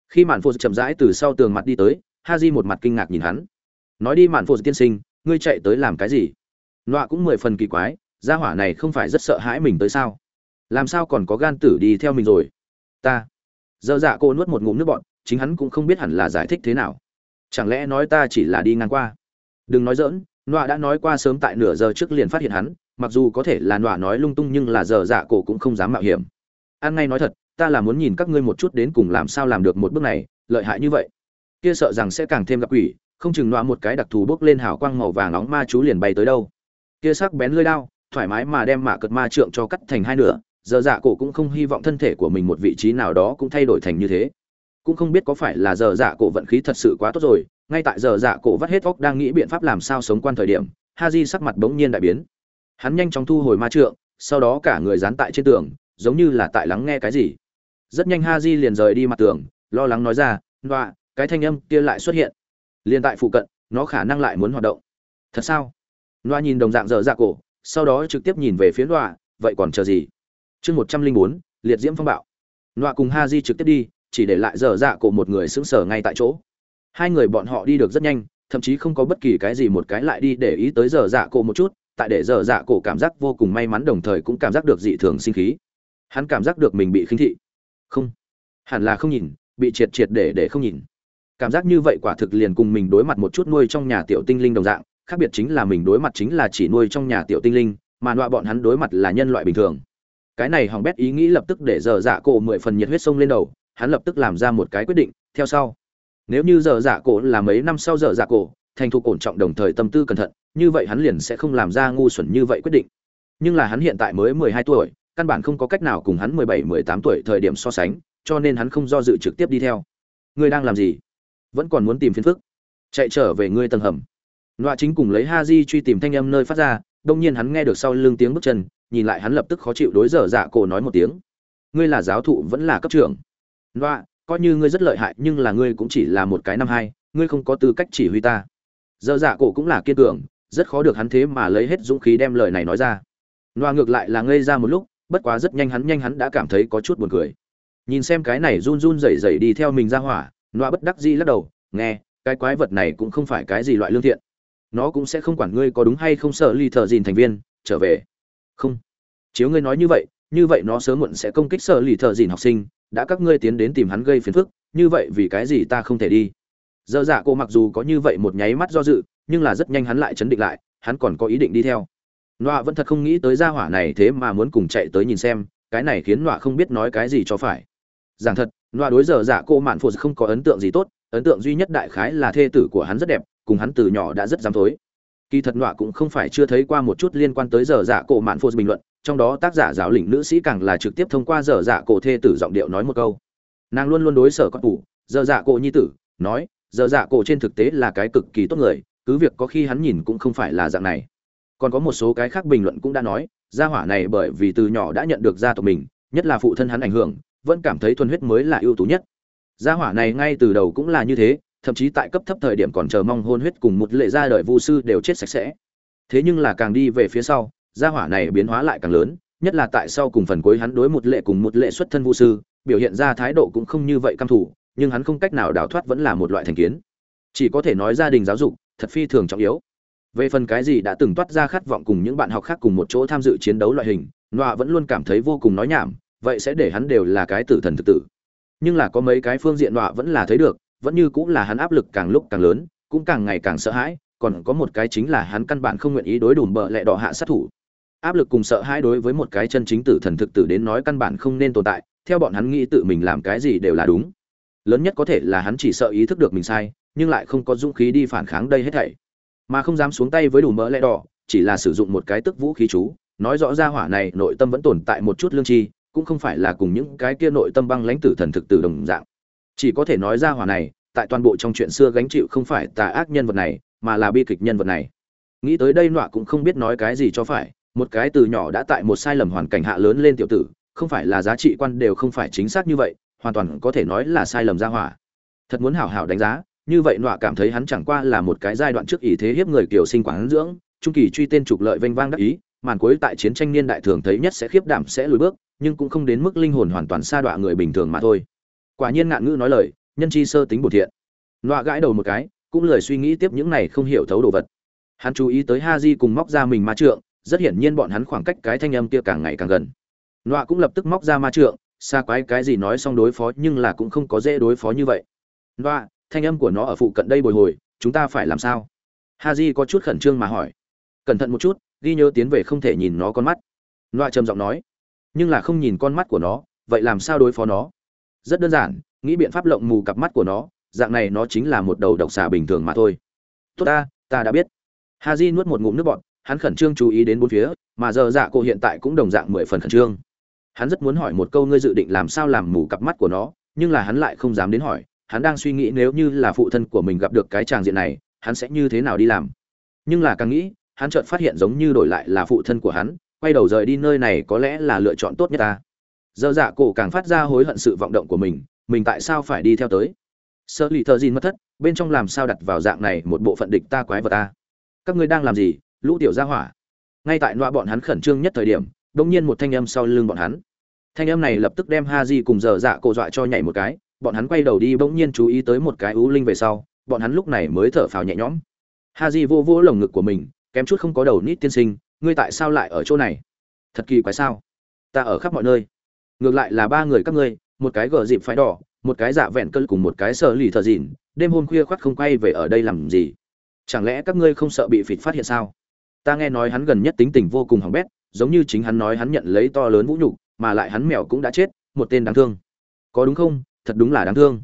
Khi mạn Phổ chậm rãi từ sau tường mặt đi tới ha di một mặt kinh ngạc nhìn hắn. Nói đi mạn Phổ tiên sinh ngươi chạy tới làm cái gì? Nọa cũng mười phần kỳ quái gia hỏa này không phải rất sợ hãi mình tới sao? Làm sao còn có gan tử đi theo mình rồi? Ta. Giờ dạ cô nuốt một ngụm nước bọt chính hắn cũng không biết hẳn là giải thích thế nào. Chẳng lẽ nói ta chỉ là đi ngang qua? Đừng nói dỡn nọa đã nói qua sớm tại nửa giờ trước liền phát hiện hắn, mặc dù có thể là nọa nói lung tung nhưng là giờ dạ cổ cũng không dám mạo hiểm. An ngay nói thật, ta là muốn nhìn các ngươi một chút đến cùng làm sao làm được một bước này, lợi hại như vậy. Kia sợ rằng sẽ càng thêm gặp quỷ, không chừng nọa một cái đặc thù bốc lên hào quang màu vàng nóng ma chú liền bay tới đâu. Kia sắc bén lưỡi đao, thoải mái mà đem mạ cật ma trượng cho cắt thành hai nửa, giờ dạ cổ cũng không hy vọng thân thể của mình một vị trí nào đó cũng thay đổi thành như thế. Cũng không biết có phải là giờ dạ cổ vận khí thật sự quá tốt rồi ngay tại giờ dạ cổ vắt hết óc đang nghĩ biện pháp làm sao sống quan thời điểm ha di sắc mặt bỗng nhiên đại biến. Hắn nhanh chóng thu hồi ma trượng, sau đó cả người dán tại trên tường, giống như là tại lắng nghe cái gì. Rất nhanh ha di liền rời đi mặt tường, lo lắng nói ra loa cái thanh âm kia lại xuất hiện. Liền tại phụ cận, nó khả năng lại muốn hoạt động. Thật sao? Loa nhìn đồng dạng dở dạ cổ, sau đó trực tiếp nhìn về phía loa vậy còn chờ gì? Chương một trăm linh bốn, liệt diễm phong bạo. Loa cùng ha di trực tiếp đi, chỉ để lại dở dạ cổ một người sững sờ ngay tại chỗ hai người bọn họ đi được rất nhanh, thậm chí không có bất kỳ cái gì một cái lại đi để ý tới dở dạ cổ một chút, tại để dở dạ cổ cảm giác vô cùng may mắn đồng thời cũng cảm giác được dị thường sinh khí. Hắn cảm giác được mình bị khinh thị. Không. Hẳn là không nhìn, bị triệt triệt để để không nhìn. Cảm giác như vậy quả thực liền cùng mình đối mặt một chút nuôi trong nhà tiểu tinh linh đồng dạng, khác biệt chính là mình đối mặt chính là chỉ nuôi trong nhà tiểu tinh linh, mà nọa bọn hắn đối mặt là nhân loại bình thường. Cái này hỏng bét ý nghĩ lập tức để dở dạ cổ mười phần nhiệt huyết sông lên đầu, hắn lập tức làm ra một cái quyết định, theo sau nếu như giờ dạ cổ là mấy năm sau giờ dạ cổ, thành thục ổn trọng đồng thời tâm tư cẩn thận, như vậy hắn liền sẽ không làm ra ngu xuẩn như vậy quyết định. Nhưng là hắn hiện tại mới mười hai tuổi, căn bản không có cách nào cùng hắn mười bảy, mười tám tuổi thời điểm so sánh, cho nên hắn không do dự trực tiếp đi theo. Ngươi đang làm gì? Vẫn còn muốn tìm phiền phức. Chạy trở về ngươi tầng hầm. Loa chính cùng lấy ha di truy tìm thanh âm nơi phát ra, đông nhiên hắn nghe được sau lưng tiếng bước chân, nhìn lại hắn lập tức khó chịu đối dở dạ cổ nói một tiếng. Ngươi là giáo thụ vẫn là cấp trưởng. Loa coi như ngươi rất lợi hại, nhưng là ngươi cũng chỉ là một cái năm hai, ngươi không có tư cách chỉ huy ta. Dơ dạ cổ cũng là kiên cường, rất khó được hắn thế mà lấy hết dũng khí đem lời này nói ra. Loa ngược lại là ngây ra một lúc, bất quá rất nhanh hắn nhanh hắn đã cảm thấy có chút buồn cười. Nhìn xem cái này run run rẩy rẩy đi theo mình ra hỏa, loa bất đắc dĩ lắc đầu, nghe, cái quái vật này cũng không phải cái gì loại lương thiện. Nó cũng sẽ không quản ngươi có đúng hay không sợ ly thợ dìn thành viên, trở về. Không. Chiếu ngươi nói như vậy như vậy nó sớm muộn sẽ công kích sở lì thợ dìn học sinh, đã các ngươi tiến đến tìm hắn gây phiền phức, như vậy vì cái gì ta không thể đi? Dơ dạ cô mặc dù có như vậy một nháy mắt do dự, nhưng là rất nhanh hắn lại chấn định lại, hắn còn có ý định đi theo. Nọa vẫn thật không nghĩ tới gia hỏa này thế mà muốn cùng chạy tới nhìn xem, cái này khiến nọa không biết nói cái gì cho phải. Giảng thật, nọa đối giờ dạ cô mạn phụ không có ấn tượng gì tốt, ấn tượng duy nhất đại khái là thê tử của hắn rất đẹp, cùng hắn từ nhỏ đã rất dám thối kỳ thật nọa cũng không phải chưa thấy qua một chút liên quan tới giờ dạ cổ mạn phô bình luận, trong đó tác giả giáo lĩnh nữ sĩ càng là trực tiếp thông qua giờ dạ cổ thê tử giọng điệu nói một câu. Nàng luôn luôn đối sở con tủ, giờ dạ cổ nhi tử, nói, giờ dạ cổ trên thực tế là cái cực kỳ tốt người, cứ việc có khi hắn nhìn cũng không phải là dạng này. Còn có một số cái khác bình luận cũng đã nói, gia hỏa này bởi vì từ nhỏ đã nhận được gia tộc mình, nhất là phụ thân hắn ảnh hưởng, vẫn cảm thấy thuần huyết mới là ưu tú nhất. Gia hỏa này ngay từ đầu cũng là như thế thậm chí tại cấp thấp thời điểm còn chờ mong hôn huyết cùng một lệ ra đời vu sư đều chết sạch sẽ. Thế nhưng là càng đi về phía sau, gia hỏa này biến hóa lại càng lớn, nhất là tại sau cùng phần cuối hắn đối một lệ cùng một lệ xuất thân vu sư, biểu hiện ra thái độ cũng không như vậy căm thủ nhưng hắn không cách nào đào thoát vẫn là một loại thành kiến. Chỉ có thể nói gia đình giáo dục thật phi thường trọng yếu. Về phần cái gì đã từng toát ra khát vọng cùng những bạn học khác cùng một chỗ tham dự chiến đấu loại hình nọa vẫn luôn cảm thấy vô cùng nói nhảm, vậy sẽ để hắn đều là cái tử thần thực tử. Nhưng là có mấy cái phương diện nọa vẫn là thấy được vẫn như cũng là hắn áp lực càng lúc càng lớn, cũng càng ngày càng sợ hãi, còn có một cái chính là hắn căn bản không nguyện ý đối đùm bợ lẹ đỏ hạ sát thủ. Áp lực cùng sợ hãi đối với một cái chân chính tử thần thực tử đến nói căn bản không nên tồn tại, theo bọn hắn nghĩ tự mình làm cái gì đều là đúng. Lớn nhất có thể là hắn chỉ sợ ý thức được mình sai, nhưng lại không có dũng khí đi phản kháng đây hết thảy. Mà không dám xuống tay với đủ mỡ lẽ đỏ, chỉ là sử dụng một cái tức vũ khí chú, nói rõ ra hỏa này nội tâm vẫn tồn tại một chút lương tri, cũng không phải là cùng những cái kia nội tâm băng lãnh tử thần thực tử đồng dạng chỉ có thể nói ra hỏa này, tại toàn bộ trong chuyện xưa gánh chịu không phải tà ác nhân vật này, mà là bi kịch nhân vật này. Nghĩ tới đây nọa cũng không biết nói cái gì cho phải, một cái từ nhỏ đã tại một sai lầm hoàn cảnh hạ lớn lên tiểu tử, không phải là giá trị quan đều không phải chính xác như vậy, hoàn toàn có thể nói là sai lầm ra hỏa. Thật muốn hảo hảo đánh giá, như vậy nọa cảm thấy hắn chẳng qua là một cái giai đoạn trước ý thế hiếp người kiểu sinh quán dưỡng, trung kỳ truy tên trục lợi vênh vang đắc ý, màn cuối tại chiến tranh niên đại thường thấy nhất sẽ khiếp đảm sẽ lùi bước, nhưng cũng không đến mức linh hồn hoàn toàn xa đọa người bình thường mà thôi quả nhiên ngạn ngữ nói lời, nhân chi sơ tính bổn thiện. Nọa gãi đầu một cái, cũng lời suy nghĩ tiếp những này không hiểu thấu đồ vật. Hắn chú ý tới ha di cùng móc ra mình ma trượng, rất hiển nhiên bọn hắn khoảng cách cái thanh âm kia càng ngày càng gần. Nọa cũng lập tức móc ra ma trượng, xa quái cái gì nói xong đối phó, nhưng là cũng không có dễ đối phó như vậy. Nọa, thanh âm của nó ở phụ cận đây bồi hồi, chúng ta phải làm sao? Ha di có chút khẩn trương mà hỏi. Cẩn thận một chút, ghi nhớ tiến về không thể nhìn nó con mắt. Nọa trầm giọng nói. Nhưng là không nhìn con mắt của nó, vậy làm sao đối phó nó? Rất đơn giản, nghĩ biện pháp lộng mù cặp mắt của nó, dạng này nó chính là một đầu độc xà bình thường mà thôi. Tốt ta ta đã biết. Ha di nuốt một ngụm nước bọt, hắn khẩn trương chú ý đến bốn phía, mà giờ dạ cô hiện tại cũng đồng dạng mười phần khẩn trương. Hắn rất muốn hỏi một câu ngươi dự định làm sao làm mù cặp mắt của nó, nhưng là hắn lại không dám đến hỏi, hắn đang suy nghĩ nếu như là phụ thân của mình gặp được cái tràng diện này, hắn sẽ như thế nào đi làm. Nhưng là càng nghĩ, hắn chợt phát hiện giống như đổi lại là phụ thân của hắn, quay đầu rời đi nơi này có lẽ là lựa chọn tốt nhất ta giờ dạ cổ càng phát ra hối hận sự vọng động của mình mình tại sao phải đi theo tới? Sở lì thợ gì mất thất, bên trong làm sao đặt vào dạng này một bộ phận địch ta quái vật ta? Các ngươi đang làm gì, lũ tiểu gia hỏa? Ngay tại loại bọn hắn khẩn trương nhất thời điểm, đột nhiên một thanh âm sau lưng bọn hắn. Thanh âm này lập tức đem ha di cùng dở dạ cổ dọa cho nhảy một cái, bọn hắn quay đầu đi bỗng nhiên chú ý tới một cái ú linh về sau, bọn hắn lúc này mới thở phào nhẹ nhõm. Ha di vô vô lồng ngực của mình, kém chút không có đầu nít tiên sinh, ngươi tại sao lại ở chỗ này? Thật kỳ quái sao? Ta ở khắp mọi nơi ngược lại là ba người các ngươi, một cái gờ dịp phái đỏ, một cái dạ vẹn cơn cùng một cái sợ lì thợ dịn đêm hôm khuya khoắt không quay về ở đây làm gì? Chẳng lẽ các ngươi không sợ bị phịt phát hiện sao? Ta nghe nói hắn gần nhất tính tình vô cùng hỏng bét, giống như chính hắn nói hắn nhận lấy to lớn vũ nhục, mà lại hắn mèo cũng đã chết, một tên đáng thương. Có đúng không? Thật đúng là đáng thương.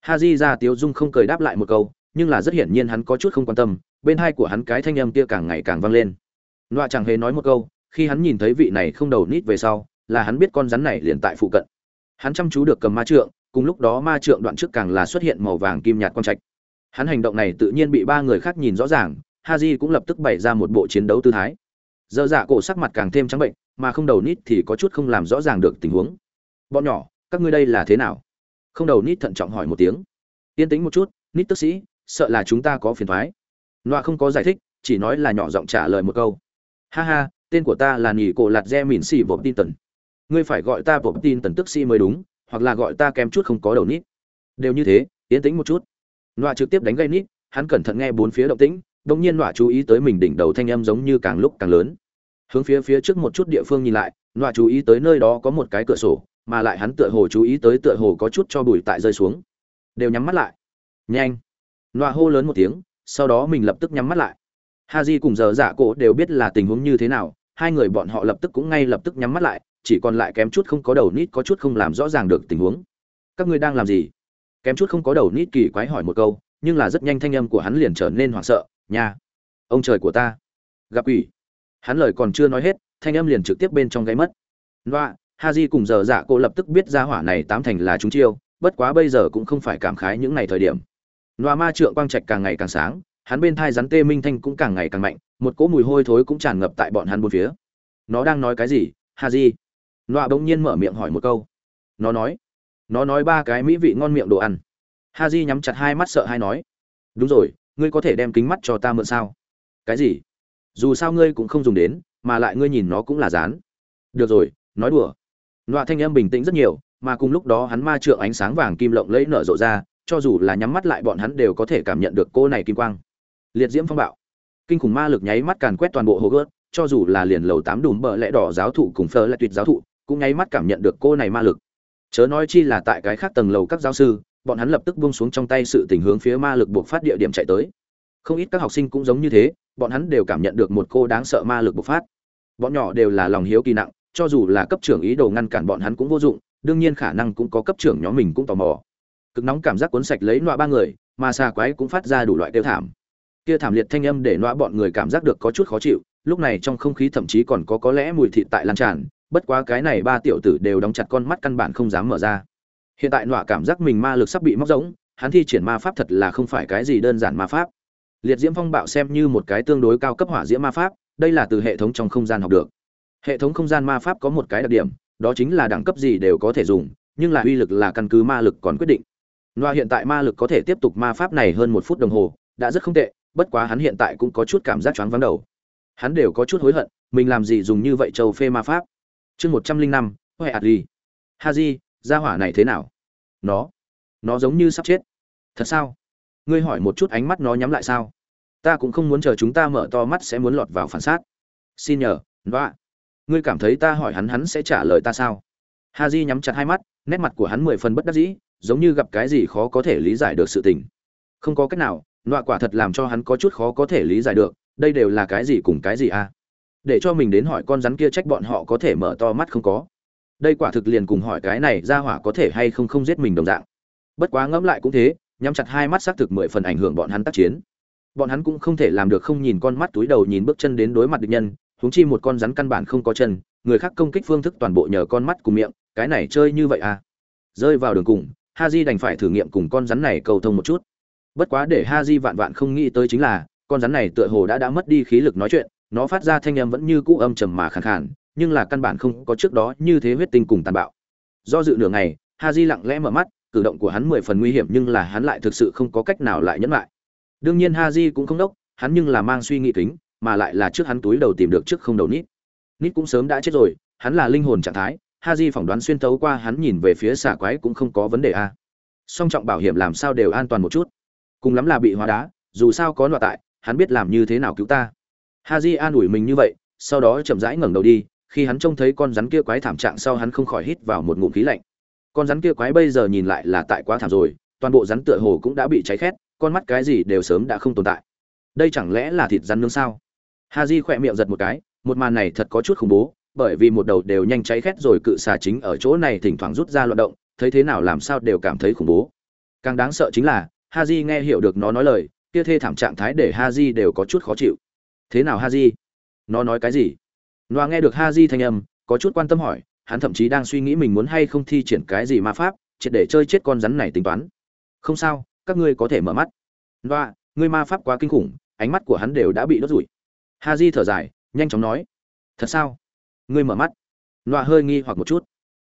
Ha di ra tiếu dung không cười đáp lại một câu, nhưng là rất hiển nhiên hắn có chút không quan tâm, bên hai của hắn cái thanh âm kia càng ngày càng vang lên. Loa chẳng hề nói một câu, khi hắn nhìn thấy vị này không đầu nít về sau là hắn biết con rắn này liền tại phụ cận. Hắn chăm chú được cầm ma trượng, cùng lúc đó ma trượng đoạn trước càng là xuất hiện màu vàng kim nhạt quang trạch. Hắn hành động này tự nhiên bị ba người khác nhìn rõ ràng, haji cũng lập tức bày ra một bộ chiến đấu tư thái. Dơ dạ cổ sắc mặt càng thêm trắng bệnh, mà không đầu nít thì có chút không làm rõ ràng được tình huống. Bọn nhỏ, các ngươi đây là thế nào? Không đầu nít thận trọng hỏi một tiếng. Yên tĩnh một chút, nít tức sĩ, sợ là chúng ta có phiền thoái. Loa không có giải thích, chỉ nói là nhỏ giọng trả lời một câu. Ha ha, tên của ta là nỉ cổ lạt re mìn xì vộp tin tần ngươi phải gọi ta bộ tin tần tức sĩ mới đúng, hoặc là gọi ta kém chút không có đầu nít. Đều như thế, yên tĩnh một chút. Nọa trực tiếp đánh gây nít, hắn cẩn thận nghe bốn phía động tĩnh đông nhiên nọa chú ý tới mình đỉnh đầu thanh âm giống như càng lúc càng lớn. Hướng phía phía trước một chút địa phương nhìn lại, nọa chú ý tới nơi đó có một cái cửa sổ, mà lại hắn tựa hồ chú ý tới tựa hồ có chút cho bụi tại rơi xuống. Đều nhắm mắt lại. Nhanh. Nọa hô lớn một tiếng, sau đó mình lập tức nhắm mắt lại. Ha di cùng giờ giả cổ đều biết là tình huống như thế nào hai người bọn họ lập tức cũng ngay lập tức nhắm mắt lại, chỉ còn lại kém chút không có đầu nít có chút không làm rõ ràng được tình huống. Các ngươi đang làm gì? Kém chút không có đầu nít kỳ quái hỏi một câu, nhưng là rất nhanh thanh âm của hắn liền trở nên hoảng sợ, nha, ông trời của ta, gặp quỷ. Hắn lời còn chưa nói hết, thanh âm liền trực tiếp bên trong gáy mất. Loa ha di cùng giờ dạ cô lập tức biết ra hỏa này tám thành là chúng chiêu, bất quá bây giờ cũng không phải cảm khái những ngày thời điểm. Loa ma trượng quang trạch càng ngày càng sáng hắn bên thai rắn tê minh thanh cũng càng ngày càng mạnh, một cỗ mùi hôi thối cũng tràn ngập tại bọn hắn bốn phía. Nó đang nói cái gì? Ha di nọa bỗng nhiên mở miệng hỏi một câu. Nó nói. Nó nói ba cái mỹ vị ngon miệng đồ ăn. Ha di nhắm chặt hai mắt sợ hay nói. Đúng rồi, ngươi có thể đem kính mắt cho ta mượn sao? Cái gì? Dù sao ngươi cũng không dùng đến, mà lại ngươi nhìn nó cũng là dán được rồi, nói đùa. Nọa thanh âm bình tĩnh rất nhiều, mà cùng lúc đó hắn ma trượng ánh sáng vàng kim lộng lẫy nở rộ ra, cho dù là nhắm mắt lại bọn hắn đều có thể cảm nhận được cô này kim quang liệt diễm phong bạo. Kinh khủng ma lực nháy mắt càn quét toàn bộ hồ gớt, cho dù là liền lầu tám đùm bờ lẽ đỏ giáo thụ cùng phơ lại tuyệt giáo thụ, cũng nháy mắt cảm nhận được cô này ma lực. Chớ nói chi là tại cái khác tầng lầu các giáo sư, bọn hắn lập tức buông xuống trong tay sự tình hướng phía ma lực buộc phát địa điểm chạy tới. Không ít các học sinh cũng giống như thế, bọn hắn đều cảm nhận được một cô đáng sợ ma lực bộc phát. Bọn nhỏ đều là lòng hiếu kỳ nặng, cho dù là cấp trưởng ý đồ ngăn cản bọn hắn cũng vô dụng, đương nhiên khả năng cũng có cấp trưởng nhóm mình cũng tò mò. Cực nóng cảm giác cuốn sạch lấy loại ba người, mà xà quái cũng phát ra đủ loại tiêu thảm kia thảm liệt thanh âm để nọa bọn người cảm giác được có chút khó chịu, lúc này trong không khí thậm chí còn có có lẽ mùi thịt tại lan tràn, bất quá cái này ba tiểu tử đều đóng chặt con mắt căn bản không dám mở ra. Hiện tại nọa cảm giác mình ma lực sắp bị móc rỗng, hắn thi triển ma pháp thật là không phải cái gì đơn giản ma pháp. Liệt diễm phong bạo xem như một cái tương đối cao cấp hỏa diễm ma pháp, đây là từ hệ thống trong không gian học được. Hệ thống không gian ma pháp có một cái đặc điểm, đó chính là đẳng cấp gì đều có thể dùng, nhưng là uy lực là căn cứ ma lực còn quyết định. Loa hiện tại ma lực có thể tiếp tục ma pháp này hơn một phút đồng hồ, đã rất không tệ bất quá hắn hiện tại cũng có chút cảm giác choáng váng đầu. Hắn đều có chút hối hận, mình làm gì dùng như vậy châu phê ma pháp. Chương một trăm linh năm haji gia hỏa này thế nào? Nó nó giống như sắp chết. Thật sao? Ngươi hỏi một chút ánh mắt nó nhắm lại sao? Ta cũng không muốn chờ chúng ta mở to mắt sẽ muốn lọt vào phản sát. xin nhờ Noa. ngươi cảm thấy ta hỏi hắn hắn sẽ trả lời ta sao? Haji nhắm chặt hai mắt, nét mặt của hắn mười phần bất đắc dĩ, giống như gặp cái gì khó có thể lý giải được sự tình. Không có cách nào nọa quả thật làm cho hắn có chút khó có thể lý giải được, đây đều là cái gì cùng cái gì à? Để cho mình đến hỏi con rắn kia trách bọn họ có thể mở to mắt không có. Đây quả thực liền cùng hỏi cái này ra hỏa có thể hay không không giết mình đồng dạng. Bất quá ngẫm lại cũng thế, nhắm chặt hai mắt xác thực mười phần ảnh hưởng bọn hắn tác chiến. Bọn hắn cũng không thể làm được không nhìn con mắt túi đầu nhìn bước chân đến đối mặt địch nhân, huống chi một con rắn căn bản không có chân, người khác công kích phương thức toàn bộ nhờ con mắt cùng miệng, cái này chơi như vậy à? Rơi vào đường cùng ha j đành phải thử nghiệm cùng con rắn này cầu thông một chút bất quá để ha di vạn vạn không nghĩ tới chính là, con rắn này tựa hồ đã đã mất đi khí lực nói chuyện, nó phát ra thanh âm vẫn như cũ âm trầm mà khàn khàn, nhưng là căn bản không có trước đó như thế huyết tinh cùng tàn bạo. Do dự nửa ngày ha di lặng lẽ mở mắt, cử động của hắn mười phần nguy hiểm nhưng là hắn lại thực sự không có cách nào lại nhẫn lại. Đương nhiên ha di cũng không đốc, hắn nhưng là mang suy nghĩ kính, mà lại là trước hắn túi đầu tìm được trước không đầu nít. Nít cũng sớm đã chết rồi, hắn là linh hồn trạng thái ha di phỏng đoán xuyên tấu qua hắn nhìn về phía xả quái cũng không có vấn đề a. Song trọng bảo hiểm làm sao đều an toàn một chút cùng lắm là bị hóa đá, dù sao có nọa tại, hắn biết làm như thế nào cứu ta. Ha di an ủi mình như vậy, sau đó chậm rãi ngẩng đầu đi, khi hắn trông thấy con rắn kia quái thảm trạng sau hắn không khỏi hít vào một ngụm khí lạnh. Con rắn kia quái bây giờ nhìn lại là tại quá thảm rồi, toàn bộ rắn tựa hồ cũng đã bị cháy khét, con mắt cái gì đều sớm đã không tồn tại. Đây chẳng lẽ là thịt rắn nướng sao? Ha di khỏe miệng giật một cái, một màn này thật có chút khủng bố, bởi vì một đầu đều nhanh cháy khét rồi cự xà chính ở chỗ này thỉnh thoảng rút ra loạn động, thấy thế nào làm sao đều cảm thấy khủng bố. Càng đáng sợ chính là ha di nghe hiểu được nó nói lời, kia thê thảm trạng thái để ha di đều có chút khó chịu. Thế nào ha di nó nói cái gì? Noa nghe được ha di thanh âm, có chút quan tâm hỏi, hắn thậm chí đang suy nghĩ mình muốn hay không thi triển cái gì ma pháp, triệt để chơi chết con rắn này tính toán. Không sao, các ngươi có thể mở mắt. Noa, ngươi ma pháp quá kinh khủng, ánh mắt của hắn đều đã bị đốt rủi ha di thở dài, nhanh chóng nói. Thật sao? Ngươi mở mắt. Loa hơi nghi hoặc một chút.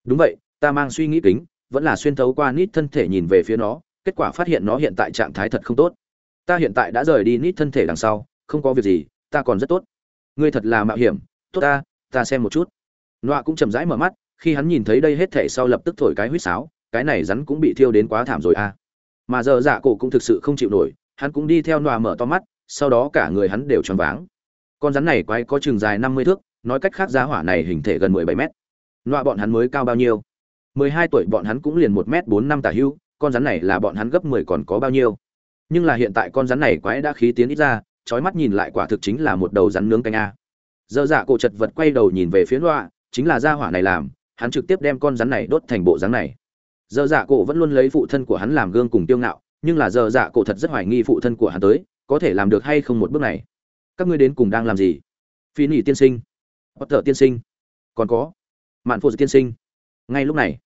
Đúng vậy, ta mang suy nghĩ kính, vẫn là xuyên thấu qua nít thân thể nhìn về phía nó kết quả phát hiện nó hiện tại trạng thái thật không tốt. Ta hiện tại đã rời đi nít thân thể đằng sau, không có việc gì, ta còn rất tốt. Ngươi thật là mạo hiểm, tốt ta ta xem một chút. Nọa cũng chậm rãi mở mắt, khi hắn nhìn thấy đây hết thể sau lập tức thổi cái huýt sáo, cái này rắn cũng bị thiêu đến quá thảm rồi à. Mà giờ dạ cổ cũng thực sự không chịu nổi, hắn cũng đi theo nọa mở to mắt, sau đó cả người hắn đều tròn váng. Con rắn này quái có chừng dài năm mươi thước, nói cách khác giá hỏa này hình thể gần mười bảy mét. Nọa bọn hắn mới cao bao nhiêu? mười hai tuổi bọn hắn cũng liền một m bốn năm tả hưu con rắn này là bọn hắn gấp mười còn có bao nhiêu. Nhưng là hiện tại con rắn này quái đã khí tiến ít ra, chói mắt nhìn lại quả thực chính là một đầu rắn nướng canh a. Dở dạ cổ chật vật quay đầu nhìn về phía loa, chính là gia hỏa này làm, hắn trực tiếp đem con rắn này đốt thành bộ dáng này. Dở dạ cổ vẫn luôn lấy phụ thân của hắn làm gương cùng tiêu ngạo, nhưng là dở dạ cổ thật rất hoài nghi phụ thân của hắn tới, có thể làm được hay không một bước này. Các ngươi đến cùng đang làm gì? Phi nỉ tiên sinh. Potter tiên sinh. Còn có. Mạn phụ tiên sinh. Ngay lúc này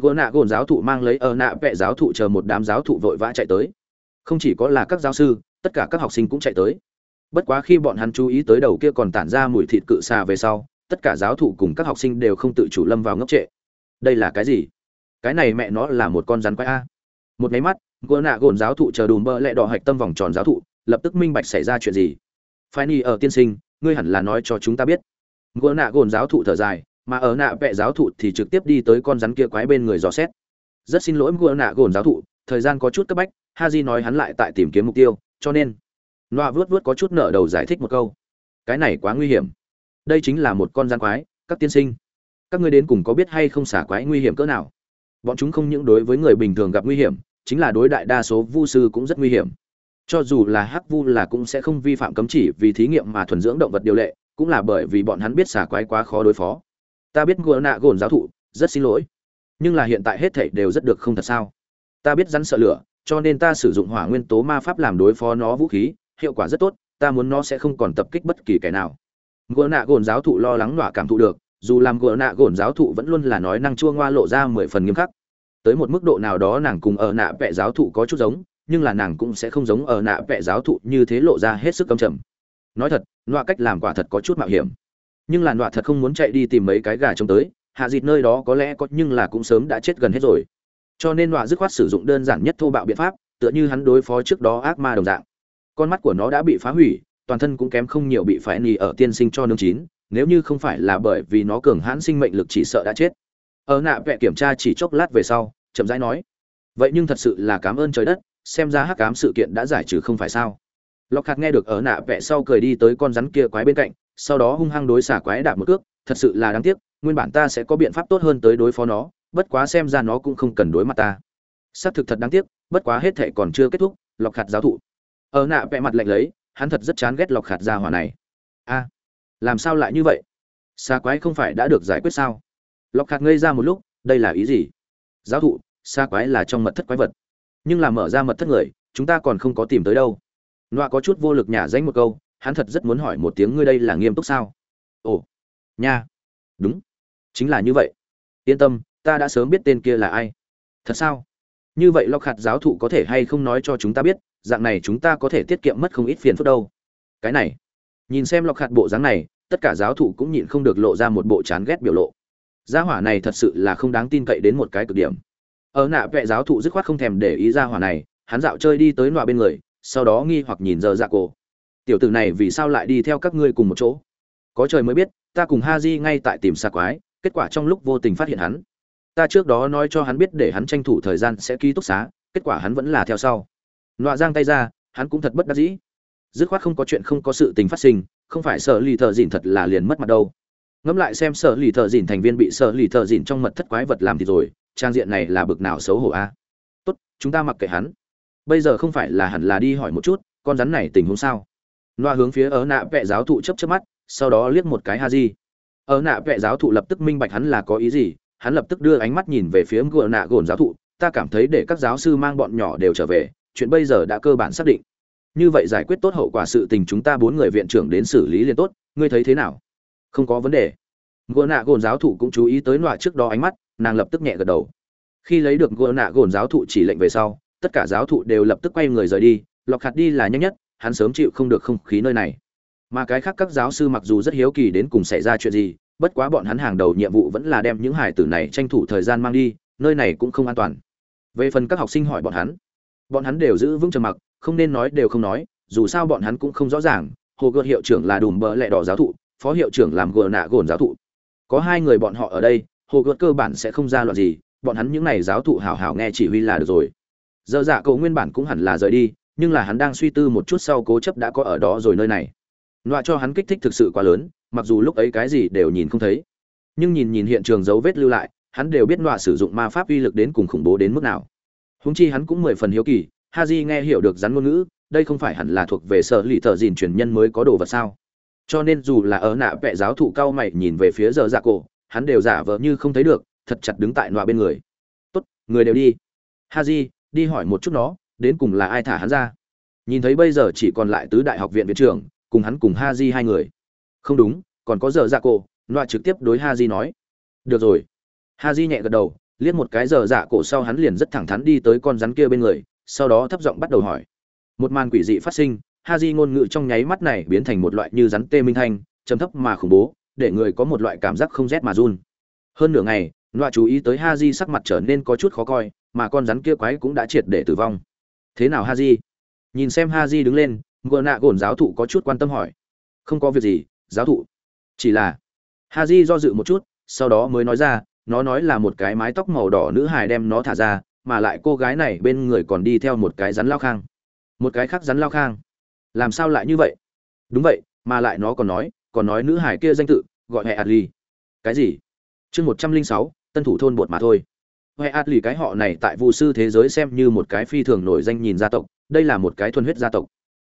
gỗ nạ gồn giáo thụ mang lấy ở nạ vẹ giáo thụ chờ một đám giáo thụ vội vã chạy tới. Không chỉ có là các giáo sư, tất cả các học sinh cũng chạy tới. Bất quá khi bọn hắn chú ý tới đầu kia còn tản ra mùi thịt cự xà về sau, tất cả giáo thụ cùng các học sinh đều không tự chủ lâm vào ngốc trệ. Đây là cái gì? Cái này mẹ nó là một con rắn quái a. Một máy mắt gỗ nạ gồn giáo thụ chờ đùm bơ lẹ đỏ hạch tâm vòng tròn giáo thụ, lập tức minh bạch xảy ra chuyện gì. Phai ni ở tiên sinh, ngươi hẳn là nói cho chúng ta biết. Gỗ nạ gồn giáo thụ thở dài mà ở nạ vệ giáo thụ thì trực tiếp đi tới con rắn kia quái bên người dò xét. Rất xin lỗi gỗ nạ gồn giáo thụ, thời gian có chút cấp bách, haji nói hắn lại tại tìm kiếm mục tiêu, cho nên. Loa vớt vớt có chút nợ đầu giải thích một câu. Cái này quá nguy hiểm. Đây chính là một con rắn quái, các tiên sinh. Các ngươi đến cùng có biết hay không xả quái nguy hiểm cỡ nào? Bọn chúng không những đối với người bình thường gặp nguy hiểm, chính là đối đại đa số vu sư cũng rất nguy hiểm. Cho dù là hắc vu là cũng sẽ không vi phạm cấm chỉ vì thí nghiệm mà thuần dưỡng động vật điều lệ, cũng là bởi vì bọn hắn biết xả quái quá khó đối phó ta biết gùa nạ gồn giáo thụ, rất xin lỗi. Nhưng là hiện tại hết thảy đều rất được không thật sao? Ta biết rắn sợ lửa, cho nên ta sử dụng hỏa nguyên tố ma pháp làm đối phó nó vũ khí, hiệu quả rất tốt, ta muốn nó sẽ không còn tập kích bất kỳ kẻ nào. Gùa nạ gồn giáo thụ lo lắng nọa cảm thụ được, dù làm gùa nạ gồn giáo thụ vẫn luôn là nói năng chua ngoa lộ ra mười phần nghiêm khắc. Tới một mức độ nào đó nàng cùng ở nạ vẽ giáo thụ có chút giống, nhưng là nàng cũng sẽ không giống ở nạ vẽ giáo thụ như thế lộ ra hết sức cầm trầm. Nói thật, nọa cách làm quả thật có chút mạo hiểm nhưng làn đọa thật không muốn chạy đi tìm mấy cái gà trông tới, hạ dịt nơi đó có lẽ có nhưng là cũng sớm đã chết gần hết rồi. Cho nên đọa dứt khoát sử dụng đơn giản nhất thô bạo biện pháp, tựa như hắn đối phó trước đó ác ma đồng dạng. Con mắt của nó đã bị phá hủy, toàn thân cũng kém không nhiều bị phải nì ở tiên sinh cho nương chín, nếu như không phải là bởi vì nó cường hãn sinh mệnh lực chỉ sợ đã chết. Ở nạ vẹ kiểm tra chỉ chốc lát về sau, chậm rãi nói, vậy nhưng thật sự là cảm ơn trời đất, xem ra hắc cám sự kiện đã giải trừ không phải sao? Lọc hạt nghe được ở nạ vẹ sau cười đi tới con rắn kia quái bên cạnh sau đó hung hăng đối xả quái đạp một cước, thật sự là đáng tiếc, nguyên bản ta sẽ có biện pháp tốt hơn tới đối phó nó, bất quá xem ra nó cũng không cần đối mặt ta. Xác thực thật đáng tiếc, bất quá hết thệ còn chưa kết thúc lọc hạt giáo thụ. Ở nạ vẽ mặt lạnh lấy, hắn thật rất chán ghét lọc hạt ra hỏa này. A, làm sao lại như vậy? Xa quái không phải đã được giải quyết sao? Lọc hạt ngây ra một lúc, đây là ý gì? Giáo thụ xa quái là trong mật thất quái vật. Nhưng là mở ra mật thất người, chúng ta còn không có tìm tới đâu. Loa có chút vô lực nhả danh một câu hắn thật rất muốn hỏi một tiếng ngươi đây là nghiêm túc sao? Ồ, nha. Đúng. Chính là như vậy. Yên tâm, ta đã sớm biết tên kia là ai. Thật sao? Như vậy lo khạt giáo thụ có thể hay không nói cho chúng ta biết, dạng này chúng ta có thể tiết kiệm mất không ít phiền phức đâu. Cái này. Nhìn xem lọc hạt bộ dáng này, tất cả giáo thụ cũng nhịn không được lộ ra một bộ chán ghét biểu lộ. Gia hỏa này thật sự là không đáng tin cậy đến một cái cực điểm. Ở nạ vệ giáo thụ dứt khoát không thèm để ý gia hỏa này, hắn dạo chơi đi tới nọa bên người, sau đó nghi hoặc nhìn giờ dạ cổ tiểu tử này vì sao lại đi theo các ngươi cùng một chỗ? Có trời mới biết, ta cùng ha di ngay tại tìm xa quái, kết quả trong lúc vô tình phát hiện hắn. Ta trước đó nói cho hắn biết để hắn tranh thủ thời gian sẽ ký túc xá, kết quả hắn vẫn là theo sau. Nọa giang tay ra, hắn cũng thật bất đắc dĩ. Dứt khoát không có chuyện không có sự tình phát sinh, không phải sợ lì thợ dìn thật là liền mất mặt đâu. Ngẫm lại xem sợ lì thợ dìn thành viên bị sợ lì thợ dìn trong mật thất quái vật làm thì rồi, trang diện này là bực nào xấu hổ a. Tốt, chúng ta mặc kệ hắn. Bây giờ không phải là hẳn là đi hỏi một chút, con rắn này tình huống sao? Loa hướng phía ở nạ vệ giáo thụ chấp chấp mắt, sau đó liếc một cái ha di ở nạ vệ giáo thụ lập tức minh bạch hắn là có ý gì, hắn lập tức đưa ánh mắt nhìn về phía ngựa nạ gồn giáo thụ, ta cảm thấy để các giáo sư mang bọn nhỏ đều trở về, chuyện bây giờ đã cơ bản xác định. Như vậy giải quyết tốt hậu quả sự tình chúng ta bốn người viện trưởng đến xử lý liền tốt, ngươi thấy thế nào? Không có vấn đề. Ngựa nạ gồn giáo thụ cũng chú ý tới loa trước đó ánh mắt, nàng lập tức nhẹ gật đầu. Khi lấy được ngựa nạ gồn giáo thụ chỉ lệnh về sau, tất cả giáo thụ đều lập tức quay người rời đi, lọc hạt đi là nhanh nhất hắn sớm chịu không được không khí nơi này. Mà cái khác các giáo sư mặc dù rất hiếu kỳ đến cùng xảy ra chuyện gì bất quá bọn hắn hàng đầu nhiệm vụ vẫn là đem những hải tử này tranh thủ thời gian mang đi nơi này cũng không an toàn. Về phần các học sinh hỏi bọn hắn bọn hắn đều giữ vững trầm mặc không nên nói đều không nói dù sao bọn hắn cũng không rõ ràng hồ gợt hiệu trưởng là đùm bỡ lẹ đỏ giáo thụ phó hiệu trưởng làm gờ nạ gồn giáo thụ. Có hai người bọn họ ở đây hồ gợt cơ bản sẽ không ra loạn gì bọn hắn những n à y giáo thụ hảo hảo nghe chỉ huy là được rồi. Giờ dạ cậu nguyên bản cũng hẳn là rời đi, nhưng là hắn đang suy tư một chút sau cố chấp đã có ở đó rồi nơi này. Nọa cho hắn kích thích thực sự quá lớn, mặc dù lúc ấy cái gì đều nhìn không thấy, nhưng nhìn nhìn hiện trường dấu vết lưu lại, hắn đều biết nọa sử dụng ma pháp uy lực đến cùng khủng bố đến mức nào. Húng chi hắn cũng mười phần hiếu kỳ, Haji nghe hiểu được rắn ngôn ngữ, đây không phải hẳn là thuộc về sở lì thợ dìn truyền nhân mới có đồ vật sao? Cho nên dù là ở nạ vẽ giáo thụ cao mày nhìn về phía giờ dạ cổ, hắn đều giả vờ như không thấy được, thật chặt đứng tại nọa bên người. "Tốt, người đều đi." Haji, đi hỏi một chút nó, đến cùng là ai thả hắn ra. Nhìn thấy bây giờ chỉ còn lại tứ đại học viện viện trưởng, cùng hắn cùng Ha Haji hai người. Không đúng, còn có giờ dạ cổ, loa trực tiếp đối Ha Haji nói. "Được rồi." Ha Haji nhẹ gật đầu, liếc một cái giờ dạ cổ sau hắn liền rất thẳng thắn đi tới con rắn kia bên người, sau đó thấp giọng bắt đầu hỏi. Một màn quỷ dị phát sinh, Ha Haji ngôn ngữ trong nháy mắt này biến thành một loại như rắn tê minh thanh, trầm thấp mà khủng bố, để người có một loại cảm giác không rét mà run. Hơn nửa ngày, loa chú ý tới Ha Haji sắc mặt trở nên có chút khó coi, mà con rắn kia quái cũng đã triệt để tử vong. Thế nào Haji? Nhìn xem Haji đứng lên, Ngựa nạ gồn giáo thụ có chút quan tâm hỏi. Không có việc gì, giáo thụ. Chỉ là Haji do dự một chút, sau đó mới nói ra, nó nói là một cái mái tóc màu đỏ nữ hài đem nó thả ra, mà lại cô gái này bên người còn đi theo một cái rắn lao khang. Một cái khác rắn lao khang làm sao lại như vậy đúng vậy mà lại nó còn nói còn nói nữ hải kia danh tự gọi hệ adli cái gì chương một trăm linh sáu tân thủ thôn bột mà thôi hệ lì cái họ này tại vụ sư thế giới xem như một cái phi thường nổi danh nhìn gia tộc, đây là một cái thuần huyết gia tộc.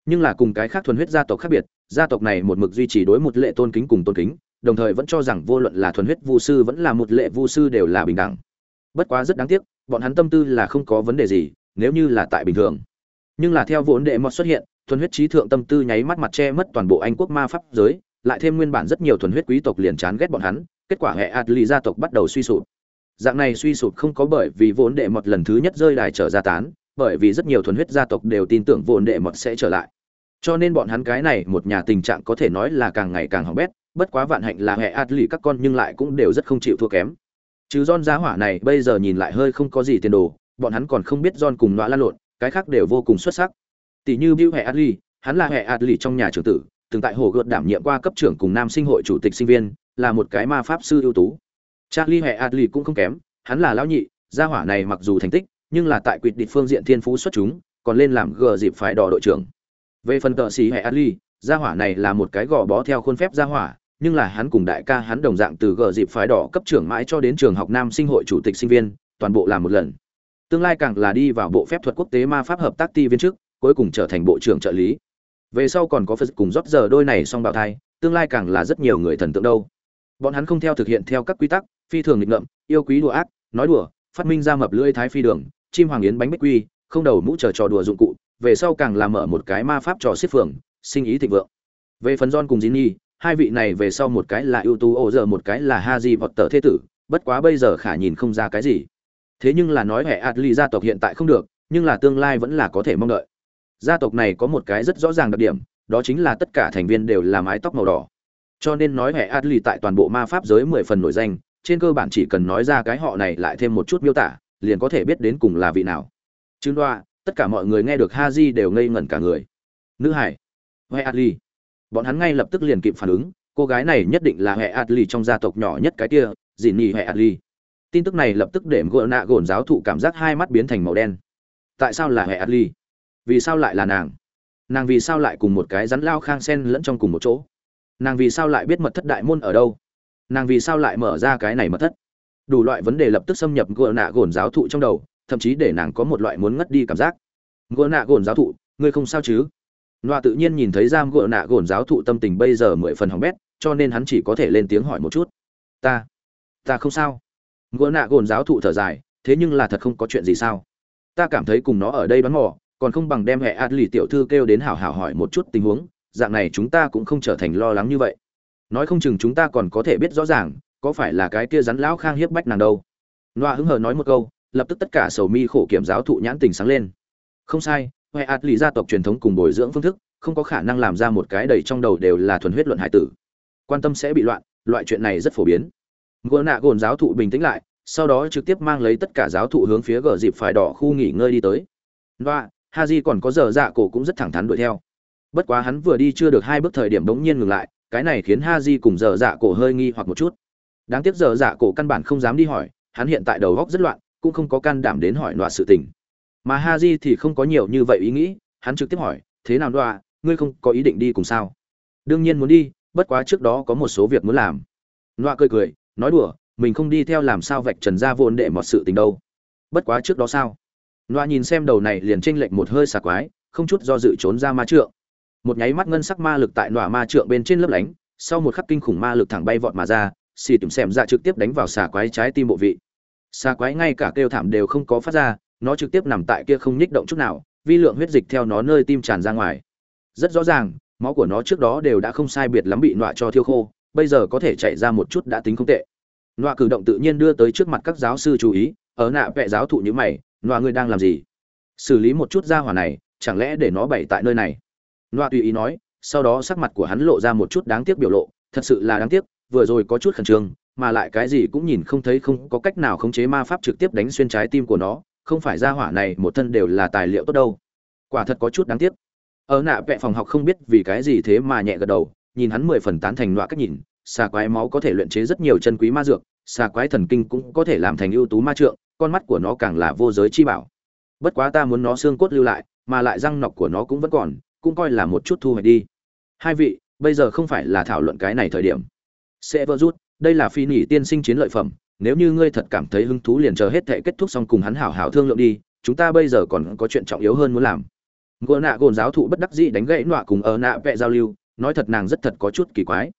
Nhưng là cùng cái khác thuần huyết gia tộc khác biệt, gia tộc này một mực duy trì đối một lệ tôn kính cùng tôn kính, đồng thời vẫn cho rằng vô luận là thuần huyết vu sư vẫn là một lệ vu sư đều là bình đẳng. Bất quá rất đáng tiếc, bọn hắn tâm tư là không có vấn đề gì, nếu như là tại bình thường. Nhưng là theo vốn đệ mọt xuất hiện, thuần huyết trí thượng tâm tư nháy mắt mặt che mất toàn bộ anh quốc ma pháp giới, lại thêm nguyên bản rất nhiều thuần huyết quý tộc liền chán ghét bọn hắn, kết quả hệ adli gia tộc bắt đầu suy sụp dạng này suy sụp không có bởi vì vốn đệ mọt lần thứ nhất rơi đài trở ra tán bởi vì rất nhiều thuần huyết gia tộc đều tin tưởng vốn đệ mọt sẽ trở lại. Cho nên bọn hắn cái này một nhà tình trạng có thể nói là càng ngày càng hỏng bét bất quá vạn hạnh là hệ adli các con nhưng lại cũng đều rất không chịu thua kém. Chứ don giá hỏa này bây giờ nhìn lại hơi không có gì tiền đồ bọn hắn còn không biết don cùng nọa lan lộn cái khác đều vô cùng xuất sắc. Tỷ như Bill Hệ Adli, hắn là Hệ Adli trong nhà trưởng tử, từng tại hồ gợt đảm nhiệm qua cấp trưởng cùng nam sinh hội chủ tịch sinh viên, là một cái ma pháp sư ưu tú. Charlie Hệ Adli cũng không kém, hắn là lão nhị, gia hỏa này mặc dù thành tích, nhưng là tại quyệt địch phương diện thiên phú xuất chúng, còn lên làm gờ dịp phải đỏ đội trưởng. Về phần tợ sĩ Hệ Adli, gia hỏa này là một cái gò bó theo khuôn phép gia hỏa, nhưng là hắn cùng đại ca hắn đồng dạng từ gờ dịp phái đỏ cấp trưởng mãi cho đến trường học nam sinh hội chủ tịch sinh viên, toàn bộ làm một lần. Tương lai càng là đi vào bộ phép thuật quốc tế ma pháp hợp tác ti viên chức, cuối cùng trở thành bộ trưởng trợ lý về sau còn có phật cùng rót giờ đôi này song bào thai tương lai càng là rất nhiều người thần tượng đâu bọn hắn không theo thực hiện theo các quy tắc phi thường nghịch ngợm yêu quý đùa ác nói đùa phát minh ra mập lưỡi thái phi đường chim hoàng yến bánh bích quy không đầu mũ chờ trò đùa dụng cụ về sau càng làm mở một cái ma pháp trò xếp phường sinh ý thịnh vượng. Về phần don cùng nhi hai vị này về sau một cái là ưu tú ô giờ một cái là ha di vọt tờ thế tử, bất quá bây giờ khả nhìn không ra cái gì. Thế nhưng là nói hệ adli gia tộc hiện tại không được, nhưng là tương lai vẫn là có thể mong đợi. Gia tộc này có một cái rất rõ ràng đặc điểm đó chính là tất cả thành viên đều là mái tóc màu đỏ cho nên nói hệ adli tại toàn bộ ma pháp giới mười phần nổi danh, trên cơ bản chỉ cần nói ra cái họ này lại thêm một chút miêu tả, liền có thể biết đến cùng là vị nào. Chứng đoa, tất cả mọi người nghe được ha di đều ngây ngẩn cả người. Nữ hải, hệ adli bọn hắn ngay lập tức liền kịp phản ứng, cô gái này nhất định là hệ adli trong gia tộc nhỏ nhất cái kia dì nỉ hệ adli tin tức này lập tức để gỡ nạ gồn giáo thụ cảm giác hai mắt biến thành màu đen. Tại sao là hệ adli vì sao lại là nàng? Nàng vì sao lại cùng một cái rắn lao khang sen lẫn trong cùng một chỗ? Nàng vì sao lại biết mật thất đại môn ở đâu nàng vì sao lại mở ra cái này mật thất đủ loại vấn đề lập tức xâm nhập gỡ nạ gồn giáo thụ trong đầu thậm chí để nàng có một loại muốn ngất đi cảm giác gỡ nạ gồn giáo thụ ngươi không sao chứ Noa tự nhiên nhìn thấy giam gỡ nạ gồn giáo thụ tâm tình bây giờ mười phần hỏng bét, cho nên hắn chỉ có thể lên tiếng hỏi một chút. Ta, ta không sao. Gỡ nạ gồn giáo thụ thở dài, thế nhưng là thật không có chuyện gì sao? Ta cảm thấy cùng nó ở đây bắn mỏ, còn không bằng đem hệ ạt lì tiểu thư kêu đến hảo hảo hỏi một chút tình huống dạng này chúng ta cũng không trở thành lo lắng như vậy. Nói không chừng chúng ta còn có thể biết rõ ràng, có phải là cái kia rắn lão khang hiếp bách nàng đâu. Loa hứng hờ nói một câu, lập tức tất cả sầu mi khổ kiểm giáo thụ nhãn tình sáng lên. Không sai huệ ạt lì gia tộc truyền thống cùng bồi dưỡng phương thức, không có khả năng làm ra một cái đầy trong đầu đều là thuần huyết luận hải tử. Quan tâm sẽ bị loạn, loại chuyện này rất phổ biến. Gỗ nạ gồn giáo thụ bình tĩnh lại, sau đó trực tiếp mang lấy tất cả giáo thụ hướng phía gờ dịp phải đỏ khu nghỉ ngơi đi tới. Loa Haji còn có giờ dạ cổ cũng rất thẳng thắn đuổi theo. Bất quá hắn vừa đi chưa được hai bước thời điểm bỗng nhiên ngừng lại, cái này khiến Haji cùng dở dạ cổ hơi nghi hoặc một chút. Đáng tiếc dở dạ cổ căn bản không dám đi hỏi, hắn hiện tại đầu óc rất loạn, cũng không có can đảm đến hỏi loạn sự tình. mà ha di thì không có nhiều như vậy ý nghĩ hắn trực tiếp hỏi thế nào đoạ ngươi không có ý định đi cùng sao? Đương nhiên muốn đi bất quá trước đó có một số việc muốn làm. Đoạ cười cười nói đùa mình không đi theo làm sao vạch trần ra vốn để một sự tình đâu. Bất quá trước đó sao? Đoạ nhìn xem đầu này liền tranh lệch một hơi xà quái không chút do dự trốn ra ma trượng một nháy mắt ngân sắc ma lực tại nọa ma trượng bên trên lớp lánh, sau một khắc kinh khủng ma lực thẳng bay vọt mà ra, xì tìm xem ra dạ trực tiếp đánh vào xà quái trái tim bộ vị. Xà quái ngay cả kêu thảm đều không có phát ra, nó trực tiếp nằm tại kia không nhích động chút nào, vi lượng huyết dịch theo nó nơi tim tràn ra ngoài. Rất rõ ràng, máu của nó trước đó đều đã không sai biệt lắm bị nọa cho thiêu khô, bây giờ có thể chạy ra một chút đã tính không tệ. Nọa cử động tự nhiên đưa tới trước mặt các giáo sư chú ý, ở nạ vẽ giáo thụ như mày, nọa, ngươi đang làm gì? Xử lý một chút ra hỏa này, chẳng lẽ để nó bày tại nơi này? Loa tùy ý nói, sau đó sắc mặt của hắn lộ ra một chút đáng tiếc biểu lộ, thật sự là đáng tiếc, vừa rồi có chút khẩn trương, mà lại cái gì cũng nhìn không thấy, không có cách nào khống chế ma pháp trực tiếp đánh xuyên trái tim của nó, không phải ra hỏa này một thân đều là tài liệu tốt đâu. Quả thật có chút đáng tiếc. Ở nạ vẽ phòng học không biết vì cái gì thế mà nhẹ gật đầu, nhìn hắn mười phần tán thành loa cách nhìn, xà quái máu có thể luyện chế rất nhiều chân quý ma dược, xà quái thần kinh cũng có thể làm thành ưu tú ma trượng, con mắt của nó càng là vô giới chi bảo. Bất quá ta muốn nó xương cốt lưu lại, mà lại răng nọc của nó cũng vẫn còn cũng coi là một chút thu hoạch đi. Hai vị, bây giờ không phải là thảo luận cái này thời điểm. Sẽ vỡ rút, đây là phi nỉ tiên sinh chiến lợi phẩm, nếu như ngươi thật cảm thấy hứng thú liền chờ hết thệ kết thúc xong cùng hắn hảo hảo thương lượng đi, chúng ta bây giờ còn có chuyện trọng yếu hơn muốn làm. Ngựa nạ gồn giáo thụ bất đắc dĩ đánh gãy nọa cùng ở nạ vẹ giao lưu, nói thật nàng rất thật có chút kỳ quái.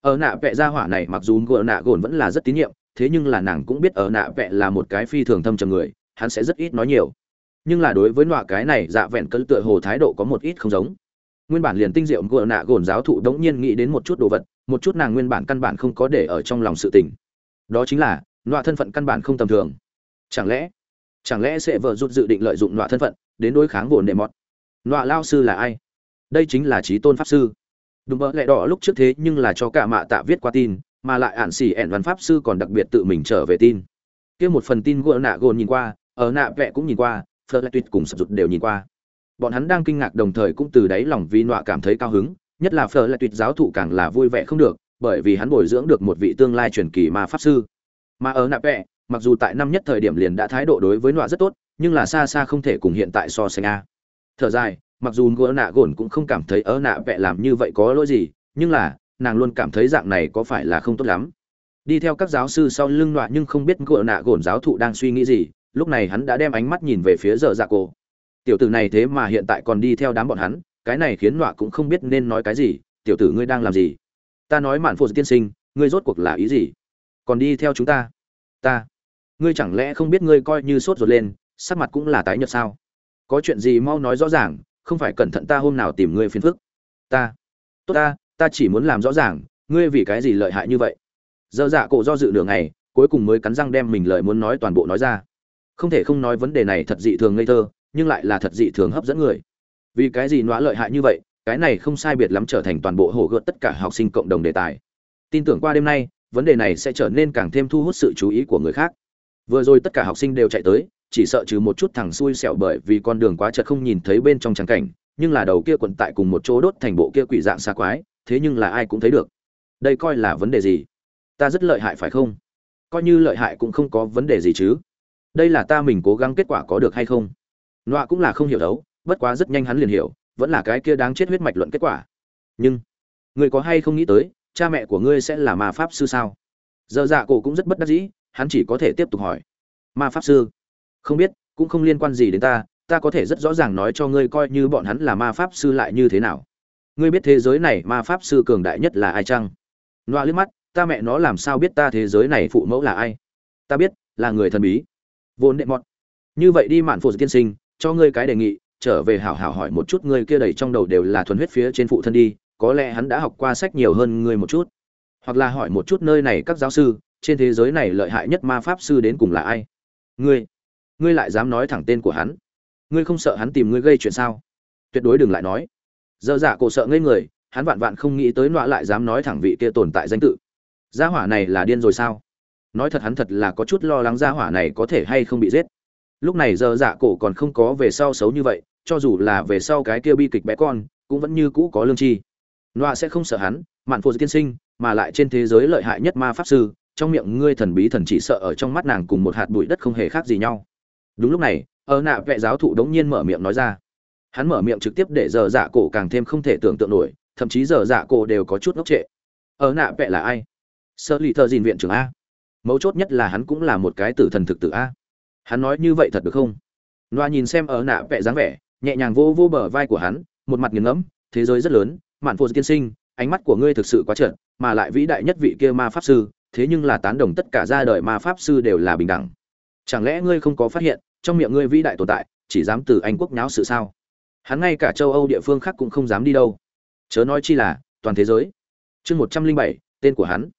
Ở nạ vẹ gia hỏa này mặc dù ngựa nạ gồn vẫn là rất tín nhiệm, thế nhưng là nàng cũng biết ở nạ vẹ là một cái phi thường thâm trầm người, hắn sẽ rất ít nói nhiều nhưng là đối với nọa cái này dạ vẹn cỡ tựa hồ thái độ có một ít không giống. Nguyên bản liền tinh diệu gỗ nạ gồn giáo thụ đống nhiên nghĩ đến một chút đồ vật, một chút nàng nguyên bản căn bản không có để ở trong lòng sự tình. Đó chính là, nọa thân phận căn bản không tầm thường. Chẳng lẽ chẳng lẽ sẽ vợ rút dự định lợi dụng nọa thân phận, đến đối kháng vồn nệ mọt? Nọa lao sư là ai? Đây chính là trí tôn pháp sư. Đúng mơ lẽ đỏ lúc trước thế nhưng là cho cả mạ tạ viết qua tin, mà lại ạn xỉ ẻn văn pháp sư còn đặc biệt tự mình trở về tin. Kia một phần tin gỡ nạ gồn nhìn qua, ở nạ vẽ cũng nhìn qua phật lại tuyệt cùng sập rụt đều nhìn qua. Bọn hắn đang kinh ngạc đồng thời cũng từ đáy lòng vì nọa cảm thấy cao hứng nhất là phở lại tuyệt giáo thụ càng là vui vẻ không được bởi vì hắn bồi dưỡng được một vị tương lai truyền kỳ ma pháp sư. Mà ở nạ Vệ, mặc dù tại năm nhất thời điểm liền đã thái độ đối với nọa rất tốt nhưng là xa xa không thể cùng hiện tại so sánh a. Thở dài mặc dù ngựa nạ gồn cũng không cảm thấy ở nạ Vệ làm như vậy có lỗi gì nhưng là nàng luôn cảm thấy dạng này có phải là không tốt lắm. Đi theo các giáo sư sau lưng nọa nhưng không biết ngựa nạ gồn giáo thụ đang suy nghĩ gì lúc này hắn đã đem ánh mắt nhìn về phía giờ dạ cổ. Tiểu tử này thế mà hiện tại còn đi theo đám bọn hắn, cái này khiến nọa cũng không biết nên nói cái gì. Tiểu tử ngươi đang làm gì? Ta nói mạn phụ tiên sinh, ngươi rốt cuộc là ý gì? Còn đi theo chúng ta? Ta. Ngươi chẳng lẽ không biết ngươi coi như sốt ruột lên, sắc mặt cũng là tái nhợt sao? Có chuyện gì mau nói rõ ràng, không phải cẩn thận ta hôm nào tìm ngươi phiền phức. Ta. Tốt ta ta chỉ muốn làm rõ ràng, ngươi vì cái gì lợi hại như vậy? Dơ dạ cổ do dự nửa ngày, cuối cùng mới cắn răng đem mình lời muốn nói toàn bộ nói ra không thể không nói vấn đề này thật dị thường ngây thơ, nhưng lại là thật dị thường hấp dẫn người. Vì cái gì nọa lợi hại như vậy, cái này không sai biệt lắm trở thành toàn bộ hổ gợt tất cả học sinh cộng đồng đề tài. Tin tưởng qua đêm nay, vấn đề này sẽ trở nên càng thêm thu hút sự chú ý của người khác. Vừa rồi tất cả học sinh đều chạy tới, chỉ sợ trừ một chút thằng xui xẻo bởi vì con đường quá chật không nhìn thấy bên trong trắng cảnh, nhưng là đầu kia quận tại cùng một chỗ đốt thành bộ kia quỷ dạng xa quái, thế nhưng là ai cũng thấy được. Đây coi là vấn đề gì? Ta rất lợi hại phải không? Coi như lợi hại cũng không có vấn đề gì chứ đây là ta mình cố gắng kết quả có được hay không? Nọa cũng là không hiểu đấu, bất quá rất nhanh hắn liền hiểu, vẫn là cái kia đáng chết huyết mạch luận kết quả. Nhưng, người có hay không nghĩ tới, cha mẹ của ngươi sẽ là ma pháp sư sao? Giờ dạ cổ cũng rất bất đắc dĩ, hắn chỉ có thể tiếp tục hỏi. Ma pháp sư? Không biết, cũng không liên quan gì đến ta ta có thể rất rõ ràng nói cho ngươi coi như bọn hắn là ma pháp sư lại như thế nào. Ngươi biết thế giới này ma pháp sư cường đại nhất là ai chăng? Nọa liếc mắt, ta mẹ nó làm sao biết ta thế giới này phụ mẫu là ai? Ta biết, là người thần bí vốn đệ mọt. Như vậy đi mạn phụ tiên sinh, cho ngươi cái đề nghị, trở về hảo hảo hỏi một chút ngươi kia đầy trong đầu đều là thuần huyết phía trên phụ thân đi, có lẽ hắn đã học qua sách nhiều hơn ngươi một chút. Hoặc là hỏi một chút nơi này các giáo sư, trên thế giới này lợi hại nhất ma pháp sư đến cùng là ai? Ngươi ngươi lại dám nói thẳng tên của hắn? Ngươi không sợ hắn tìm ngươi gây chuyện sao? Tuyệt đối đừng lại nói. Dơ dạ cổ sợ ngây người, hắn vạn vạn không nghĩ tới nọa lại dám nói thẳng vị kia tồn tại danh tự. Gia hỏa này là điên rồi sao? Nói thật hắn thật là có chút lo lắng gia hỏa này có thể hay không bị giết. Lúc này giờ dạ cổ còn không có về sau xấu như vậy, cho dù là về sau cái kia bi kịch bé con, cũng vẫn như cũ có lương tri. Loa sẽ không sợ hắn, mạn phụ tiên sinh, mà lại trên thế giới lợi hại nhất ma pháp sư, trong miệng ngươi thần bí thần chỉ sợ ở trong mắt nàng cùng một hạt bụi đất không hề khác gì nhau. Đúng lúc này ở nạ vệ giáo thụ đống nhiên mở miệng nói ra. Hắn mở miệng trực tiếp để giờ dạ cổ càng thêm không thể tưởng tượng nổi, thậm chí giờ dạ cổ đều có chút ngốc trệ. Ở nạ vệ là ai? Sơ lì thợ dìn viện trưởng a mấu chốt nhất là hắn cũng là một cái tử thần thực tử a. Hắn nói như vậy thật được không? Loa nhìn xem ở nạ vẽ dáng vẻ, nhẹ nhàng vô vô bờ vai của hắn, một mặt nghiền ngẫm, thế giới rất lớn, mạn phụ tiên sinh, ánh mắt của ngươi thực sự quá trợn, mà lại vĩ đại nhất vị kia ma pháp sư, thế nhưng là tán đồng tất cả ra đời ma pháp sư đều là bình đẳng. Chẳng lẽ ngươi không có phát hiện, trong miệng ngươi vĩ đại tồn tại, chỉ dám từ anh quốc nháo sự sao? Hắn ngay cả châu âu địa phương khác cũng không dám đi đâu. Chớ nói chi là, toàn thế giới. Chương một trăm linh bảy, tên của hắn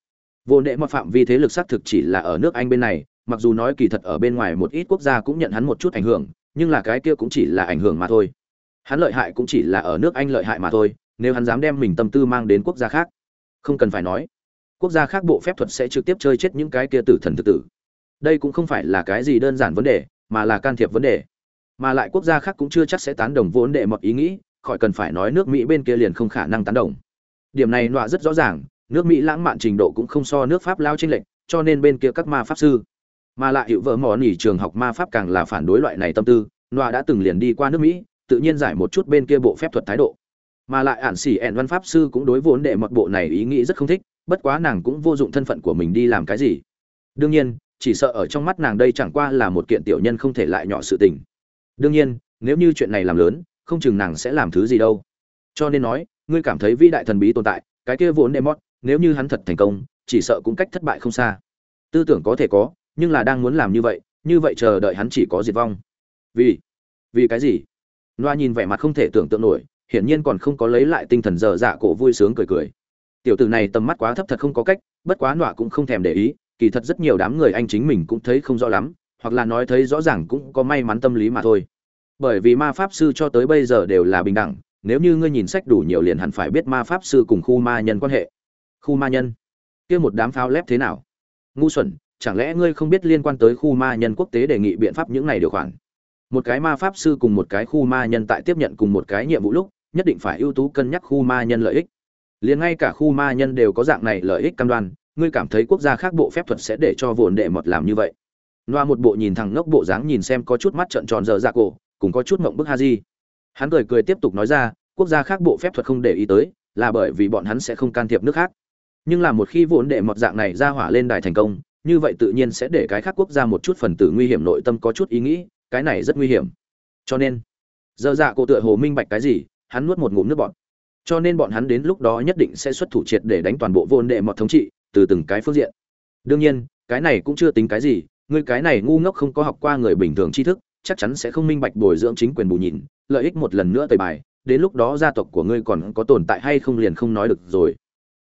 vô nệ mọt phạm vi thế lực xác thực chỉ là ở nước anh bên này, mặc dù nói kỳ thật ở bên ngoài một ít quốc gia cũng nhận hắn một chút ảnh hưởng, nhưng là cái kia cũng chỉ là ảnh hưởng mà thôi. Hắn lợi hại cũng chỉ là ở nước anh lợi hại mà thôi, nếu hắn dám đem mình tâm tư mang đến quốc gia khác, không cần phải nói. Quốc gia khác bộ phép thuật sẽ trực tiếp chơi chết những cái kia tử thần thực tử. Đây cũng không phải là cái gì đơn giản vấn đề, mà là can thiệp vấn đề. Mà lại quốc gia khác cũng chưa chắc sẽ tán đồng vốn đệ một ý nghĩ, khỏi cần phải nói nước mỹ bên kia liền không khả năng tán đồng. Điểm này nọa rất rõ ràng nước mỹ lãng mạn trình độ cũng không so nước pháp lao tranh lệch, cho nên bên kia các ma pháp sư, mà lại hiệu vợ mỏ nỉ trường học ma pháp càng là phản đối loại này tâm tư nọa đã từng liền đi qua nước mỹ, tự nhiên giải một chút bên kia bộ phép thuật thái độ. Mà lại ản xỉ ẹn văn pháp sư cũng đối vốn đệ mật bộ này ý nghĩ rất không thích, bất quá nàng cũng vô dụng thân phận của mình đi làm cái gì. Đương nhiên, chỉ sợ ở trong mắt nàng đây chẳng qua là một kiện tiểu nhân không thể lại nhỏ sự tình. Đương nhiên, nếu như chuyện này làm lớn, không chừng nàng sẽ làm thứ gì đâu. Cho nên nói, ngươi cảm thấy vĩ đại thần bí tồn tại, cái kia vốn đệ mót nếu như hắn thật thành công, chỉ sợ cũng cách thất bại không xa. Tư tưởng có thể có, nhưng là đang muốn làm như vậy như vậy chờ đợi hắn chỉ có diệt vong. Vì vì cái gì? Loa nhìn vẻ mặt không thể tưởng tượng nổi, hiển nhiên còn không có lấy lại tinh thần dở dạ cổ vui sướng cười cười. Tiểu tử này tầm mắt quá thấp thật không có cách, bất quá nọa cũng không thèm để ý, kỳ thật rất nhiều đám người anh chính mình cũng thấy không rõ lắm, hoặc là nói thấy rõ ràng cũng có may mắn tâm lý mà thôi. Bởi vì ma pháp sư cho tới bây giờ đều là bình đẳng, nếu như ngươi nhìn sách đủ nhiều liền hẳn phải biết ma pháp sư cùng khu ma nhân quan hệ khu ma nhân. Kia một đám pháo lép thế nào? Ngu xuẩn, chẳng lẽ ngươi không biết liên quan tới khu ma nhân quốc tế đề nghị biện pháp những này điều khoản? Một cái ma pháp sư cùng một cái khu ma nhân tại tiếp nhận cùng một cái nhiệm vụ lúc, nhất định phải ưu tú cân nhắc khu ma nhân lợi ích. Liền ngay cả khu ma nhân đều có dạng này lợi ích cam đoan, ngươi cảm thấy quốc gia khác bộ phép thuật sẽ để cho vồn đệ mọt làm như vậy? Loa một bộ nhìn thẳng ngốc bộ dáng nhìn xem có chút mắt trợn tròn dở ra cổ, cùng có chút mộng bức ha di. Hắn cười cười tiếp tục nói ra, quốc gia khác bộ phép thuật không để ý tới, là bởi vì bọn hắn sẽ không can thiệp nước khác nhưng là một khi vốn đệ mọt dạng này ra hỏa lên đài thành công, như vậy tự nhiên sẽ để cái khác quốc gia một chút phần tử nguy hiểm nội tâm có chút ý nghĩ, cái này rất nguy hiểm. Cho nên dơ dạ cô tựa hồ minh bạch cái gì, hắn nuốt một ngụm nước bọt. Cho nên bọn hắn đến lúc đó nhất định sẽ xuất thủ triệt để đánh toàn bộ vốn đệ mọt thống trị, từ từng cái phương diện. Đương nhiên, cái này cũng chưa tính cái gì ngươi cái này ngu ngốc không có học qua người bình thường tri thức, chắc chắn sẽ không minh bạch bồi dưỡng chính quyền bù nhìn, lợi ích một lần nữa tời bài, đến lúc đó gia tộc của ngươi còn có tồn tại hay không liền không nói được rồi.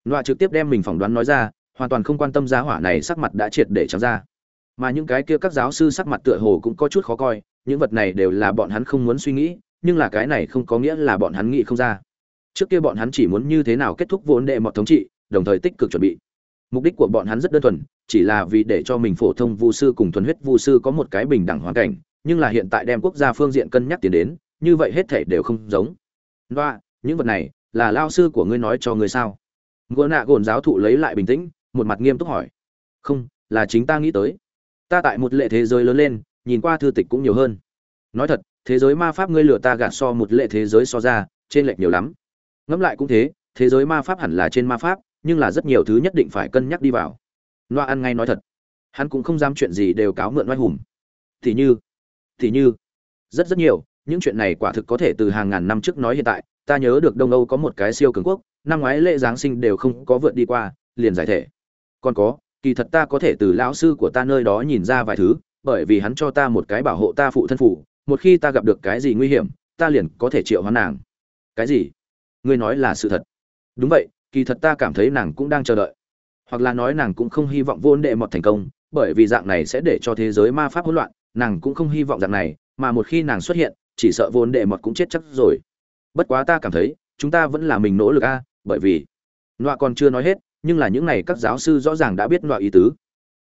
Nọa trực tiếp đem mình phỏng đoán nói ra hoàn toàn không quan tâm giá hỏa này sắc mặt đã triệt để trắng ra. Mà những cái kia các giáo sư sắc mặt tựa hồ cũng có chút khó coi những vật này đều là bọn hắn không muốn suy nghĩ nhưng là cái này không có nghĩa là bọn hắn nghĩ không ra. Trước kia bọn hắn chỉ muốn như thế nào kết thúc vốn đệ một thống trị đồng thời tích cực chuẩn bị. Mục đích của bọn hắn rất đơn thuần chỉ là vì để cho mình phổ thông vu sư cùng thuần huyết vu sư có một cái bình đẳng hoàn cảnh nhưng là hiện tại đem quốc gia phương diện cân nhắc tiền đến như vậy hết thảy đều không giống. Loa, những vật này là lao sư của ngươi nói cho ngươi sao? Gỗ nạ gồn giáo thụ lấy lại bình tĩnh, một mặt nghiêm túc hỏi. Không, là chính ta nghĩ tới. Ta tại một lệ thế giới lớn lên, nhìn qua thư tịch cũng nhiều hơn. Nói thật, thế giới ma pháp ngươi lừa ta gạt so một lệ thế giới so ra, trên lệch nhiều lắm. Ngẫm lại cũng thế thế giới ma pháp hẳn là trên ma pháp, nhưng là rất nhiều thứ nhất định phải cân nhắc đi vào. Loa ăn ngay nói thật. Hắn cũng không dám chuyện gì đều cáo mượn oai hùng. Thì như thì như, rất rất nhiều, những chuyện này quả thực có thể từ hàng ngàn năm trước nói hiện tại, ta nhớ được đông âu có một cái siêu cường quốc năm ngoái lễ giáng sinh đều không có vượt đi qua, liền giải thể. Còn có, kỳ thật ta có thể từ lão sư của ta nơi đó nhìn ra vài thứ, bởi vì hắn cho ta một cái bảo hộ ta phụ thân phụ một khi ta gặp được cái gì nguy hiểm, ta liền có thể triệu hoán nàng. Cái gì? Ngươi nói là sự thật. Đúng vậy, kỳ thật ta cảm thấy nàng cũng đang chờ đợi. Hoặc là nói nàng cũng không hy vọng vô đệ mọt thành công, bởi vì dạng này sẽ để cho thế giới ma pháp hỗn loạn, nàng cũng không hy vọng dạng này, mà một khi nàng xuất hiện, chỉ sợ vốn đệ mọt cũng chết chắc rồi. Bất quá ta cảm thấy, chúng ta vẫn là mình nỗ lực a bởi vì nọa còn chưa nói hết, nhưng là những này các giáo sư rõ ràng đã biết nọa ý tứ.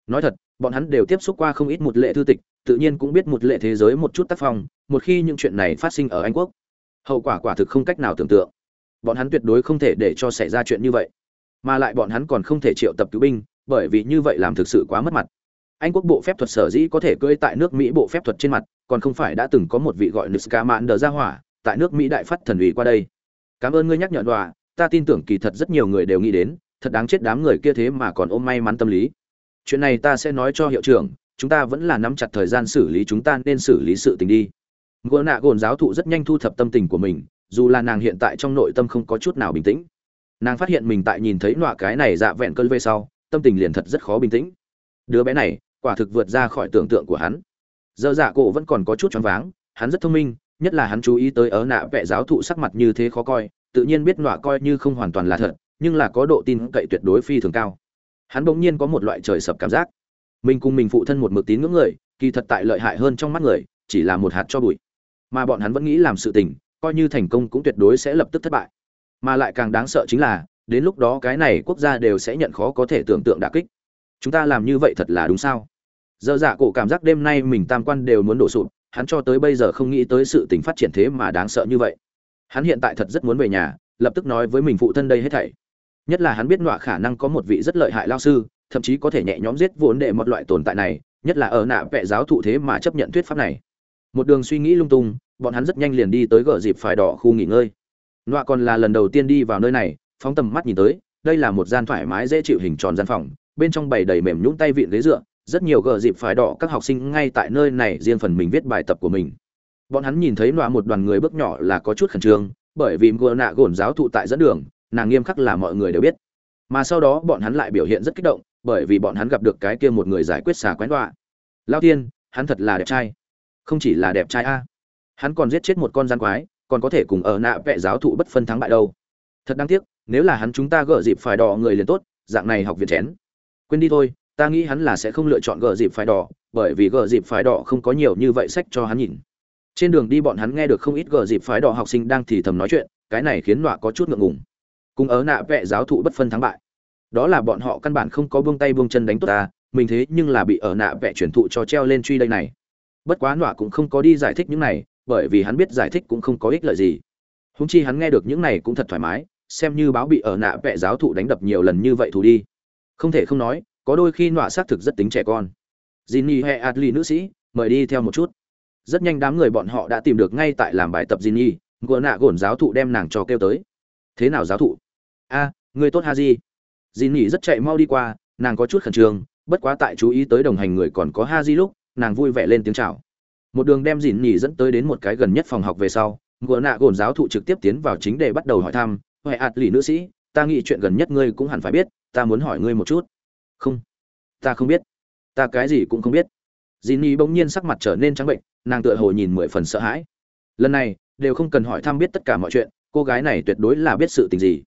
Nói thật, bọn hắn đều tiếp xúc qua không ít một lệ thư tịch, tự nhiên cũng biết một lệ thế giới một chút tác phong, một khi những chuyện này phát sinh ở anh quốc, hậu quả quả thực không cách nào tưởng tượng. Bọn hắn tuyệt đối không thể để cho xảy ra chuyện như vậy. Mà lại bọn hắn còn không thể triệu tập cứu binh, bởi vì như vậy làm thực sự quá mất mặt. Anh quốc bộ phép thuật sở dĩ có thể cưỡi tại nước mỹ bộ phép thuật trên mặt, còn không phải đã từng có một vị gọi niska mạn đờ ra hỏa, tại nước mỹ đại phát thần ủy qua đây. Cảm ơn ngươi nhắc nhở đọa ta tin tưởng kỳ thật rất nhiều người đều nghĩ đến, thật đáng chết đám người kia thế mà còn ôm may mắn tâm lý. Chuyện này ta sẽ nói cho hiệu trưởng, chúng ta vẫn là nắm chặt thời gian xử lý chúng ta nên xử lý sự tình đi. Gỡ nạ gồn giáo thụ rất nhanh thu thập tâm tình của mình, dù là nàng hiện tại trong nội tâm không có chút nào bình tĩnh. Nàng phát hiện mình tại nhìn thấy nọa cái này dạ vẹn cơn về sau, tâm tình liền thật rất khó bình tĩnh. Đứa bé này, quả thực vượt ra khỏi tưởng tượng của hắn. Dơ dạ cổ vẫn còn có chút choáng váng, hắn rất thông minh, nhất là hắn chú ý tới ớ nạ vẽ giáo thụ sắc mặt như thế khó coi tự nhiên biết nọa coi như không hoàn toàn là thật, nhưng là có độ tin cậy tuyệt đối phi thường cao. Hắn bỗng nhiên có một loại trời sập cảm giác. Mình cùng mình phụ thân một mực tín ngưỡng người, kỳ thật tại lợi hại hơn trong mắt người, chỉ là một hạt cho bụi. Mà bọn hắn vẫn nghĩ làm sự tình, coi như thành công cũng tuyệt đối sẽ lập tức thất bại. Mà lại càng đáng sợ chính là, đến lúc đó cái này quốc gia đều sẽ nhận khó có thể tưởng tượng đả kích. Chúng ta làm như vậy thật là đúng sao? Dơ dạ cổ cảm giác đêm nay mình tam quan đều muốn đổ sụp, hắn cho tới bây giờ không nghĩ tới sự tình phát triển thế mà đáng sợ như vậy hắn hiện tại thật rất muốn về nhà, lập tức nói với mình phụ thân đây hết thảy. Nhất là hắn biết nọa khả năng có một vị rất lợi hại lao sư, thậm chí có thể nhẹ nhõm giết vốn đệ một loại tồn tại này, nhất là ở nạ vẽ giáo thụ thế mà chấp nhận thuyết pháp này. Một đường suy nghĩ lung tung, bọn hắn rất nhanh liền đi tới gờ dịp phải đỏ khu nghỉ ngơi. Nọa còn là lần đầu tiên đi vào nơi này, phóng tầm mắt nhìn tới, đây là một gian thoải mái dễ chịu hình tròn gian phòng, bên trong bày đầy mềm nhũng tay vịn ghế dựa, rất nhiều gờ dịp phải đỏ các học sinh ngay tại nơi này riêng phần mình viết bài tập của mình bọn hắn nhìn thấy nọa một đoàn người bước nhỏ là có chút khẩn trương, bởi vì ngựa nạ gồn giáo thụ tại dẫn đường, nàng nghiêm khắc là mọi người đều biết. Mà sau đó bọn hắn lại biểu hiện rất kích động, bởi vì bọn hắn gặp được cái kia một người giải quyết xà quán đọa lao tiên, hắn thật là đẹp trai. Không chỉ là đẹp trai a, hắn còn giết chết một con gian quái, còn có thể cùng ở nạ vẽ giáo thụ bất phân thắng bại đâu. Thật đáng tiếc, nếu là hắn chúng ta gỡ dịp phải đỏ người liền tốt, dạng này học viện chén. Quên đi thôi, ta nghĩ hắn là sẽ không lựa chọn gỡ dịp phải đỏ, bởi vì gỡ dịp phải đỏ không có nhiều như vậy sách cho hắn nhìn trên đường đi bọn hắn nghe được không ít gờ dịp phái đỏ học sinh đang thì thầm nói chuyện cái này khiến nọa có chút ngượng ngùng. Cùng ớ nạ vẽ giáo thụ bất phân thắng bại. Đó là bọn họ căn bản không có buông tay buông chân đánh tốt ta mình thế nhưng là bị ở nạ vẽ chuyển thụ cho treo lên truy đây này. Bất quá nọa cũng không có đi giải thích những này bởi vì hắn biết giải thích cũng không có ích lợi gì. Húng chi hắn nghe được những này cũng thật thoải mái xem như báo bị ở nạ vẽ giáo thụ đánh đập nhiều lần như vậy thù đi. Không thể không nói có đôi khi nọa xác thực rất tính trẻ con. Jinny hay Adli nữ sĩ, mời đi theo một chút. Rất nhanh đám người bọn họ đã tìm được ngay tại làm bài tập Jinny, gỡ nạ gổn giáo thụ đem nàng cho kêu tới. Thế nào giáo thụ? A, người tốt ha di Haji. Jinny rất chạy mau đi qua, nàng có chút khẩn trương, bất quá tại chú ý tới đồng hành người còn có ha di lúc, nàng vui vẻ lên tiếng chào. Một đường đem dìn Jinny dẫn tới đến một cái gần nhất phòng học về sau, ngựa nạ gồn giáo thụ trực tiếp tiến vào chính để bắt đầu hỏi thăm, huệ ạt lì nữ sĩ, ta nghĩ chuyện gần nhất ngươi cũng hẳn phải biết, ta muốn hỏi ngươi một chút." "Không, ta không biết." ta cái gì cũng không biết dìn Jinny bỗng nhiên sắc mặt trở nên trắng bệnh, nàng tựa hồ nhìn mười phần sợ hãi. Lần này, đều không cần hỏi thăm biết tất cả mọi chuyện, cô gái này tuyệt đối là biết sự tình gì.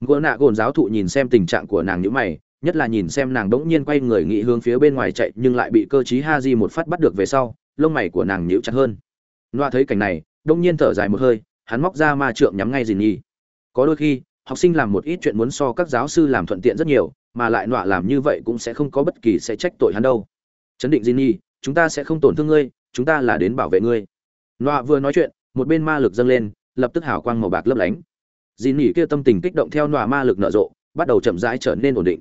Gỗ nạ gồn giáo thụ nhìn xem tình trạng của nàng như mày, nhất là nhìn xem nàng bỗng nhiên quay người nghĩ hướng phía bên ngoài chạy nhưng lại bị cơ trí di một phát bắt được về sau, lông mày của nàng nhíu chặt hơn. Loa thấy cảnh này, bỗng nhiên thở dài một hơi, hắn móc ra ma trượng nhắm ngay Jinny. Có đôi khi, học sinh làm một ít chuyện muốn so các giáo sư làm thuận tiện rất nhiều, mà lại nọa làm như vậy cũng sẽ không có bất kỳ sẽ trách tội hắn đâu chấn định Jinny, chúng ta sẽ không tổn thương ngươi chúng ta là đến bảo vệ ngươi. Nọa vừa nói chuyện, một bên ma lực dâng lên, lập tức hào quang màu bạc lấp lánh. Jinny kia tâm tình kích động theo nọa ma lực nở rộ, bắt đầu chậm rãi trở nên ổn định.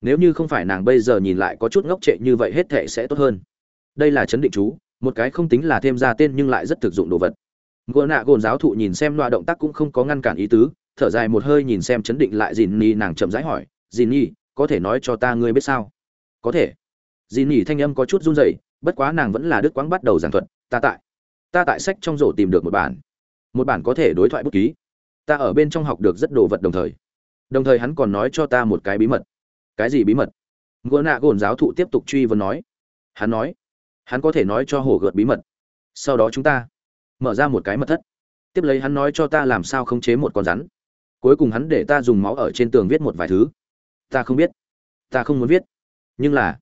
Nếu như không phải nàng bây giờ nhìn lại có chút ngốc trệ như vậy hết thệ sẽ tốt hơn. Đây là chấn định chú, một cái không tính là thêm ra tên nhưng lại rất thực dụng đồ vật. Gỗ nạ gồn giáo thụ nhìn xem loa động tác cũng không có ngăn cản ý tứ, thở dài một hơi nhìn xem chấn định lại dìn ni nàng chậm rãi hỏi dìn ni có thể nói cho ta ngươi biết sao? Có thể. Dì nỉ thanh âm có chút run rẩy bất quá nàng vẫn là đức quãng bắt đầu giảng thuật, ta tại ta tại sách trong rổ tìm được một bản. Một bản có thể đối thoại bút ký. Ta ở bên trong học được rất đồ vật đồng thời. Đồng thời hắn còn nói cho ta một cái bí mật. Cái gì bí mật? Ngựa nạ gồn giáo thụ tiếp tục truy vấn nói. Hắn nói, hắn có thể nói cho hồ gợt bí mật. Sau đó chúng ta mở ra một cái mật thất. Tiếp lấy hắn nói cho ta làm sao khống chế một con rắn. Cuối cùng hắn để ta dùng máu ở trên tường viết một vài thứ. Ta không biết. Ta không muốn viết. Nhưng là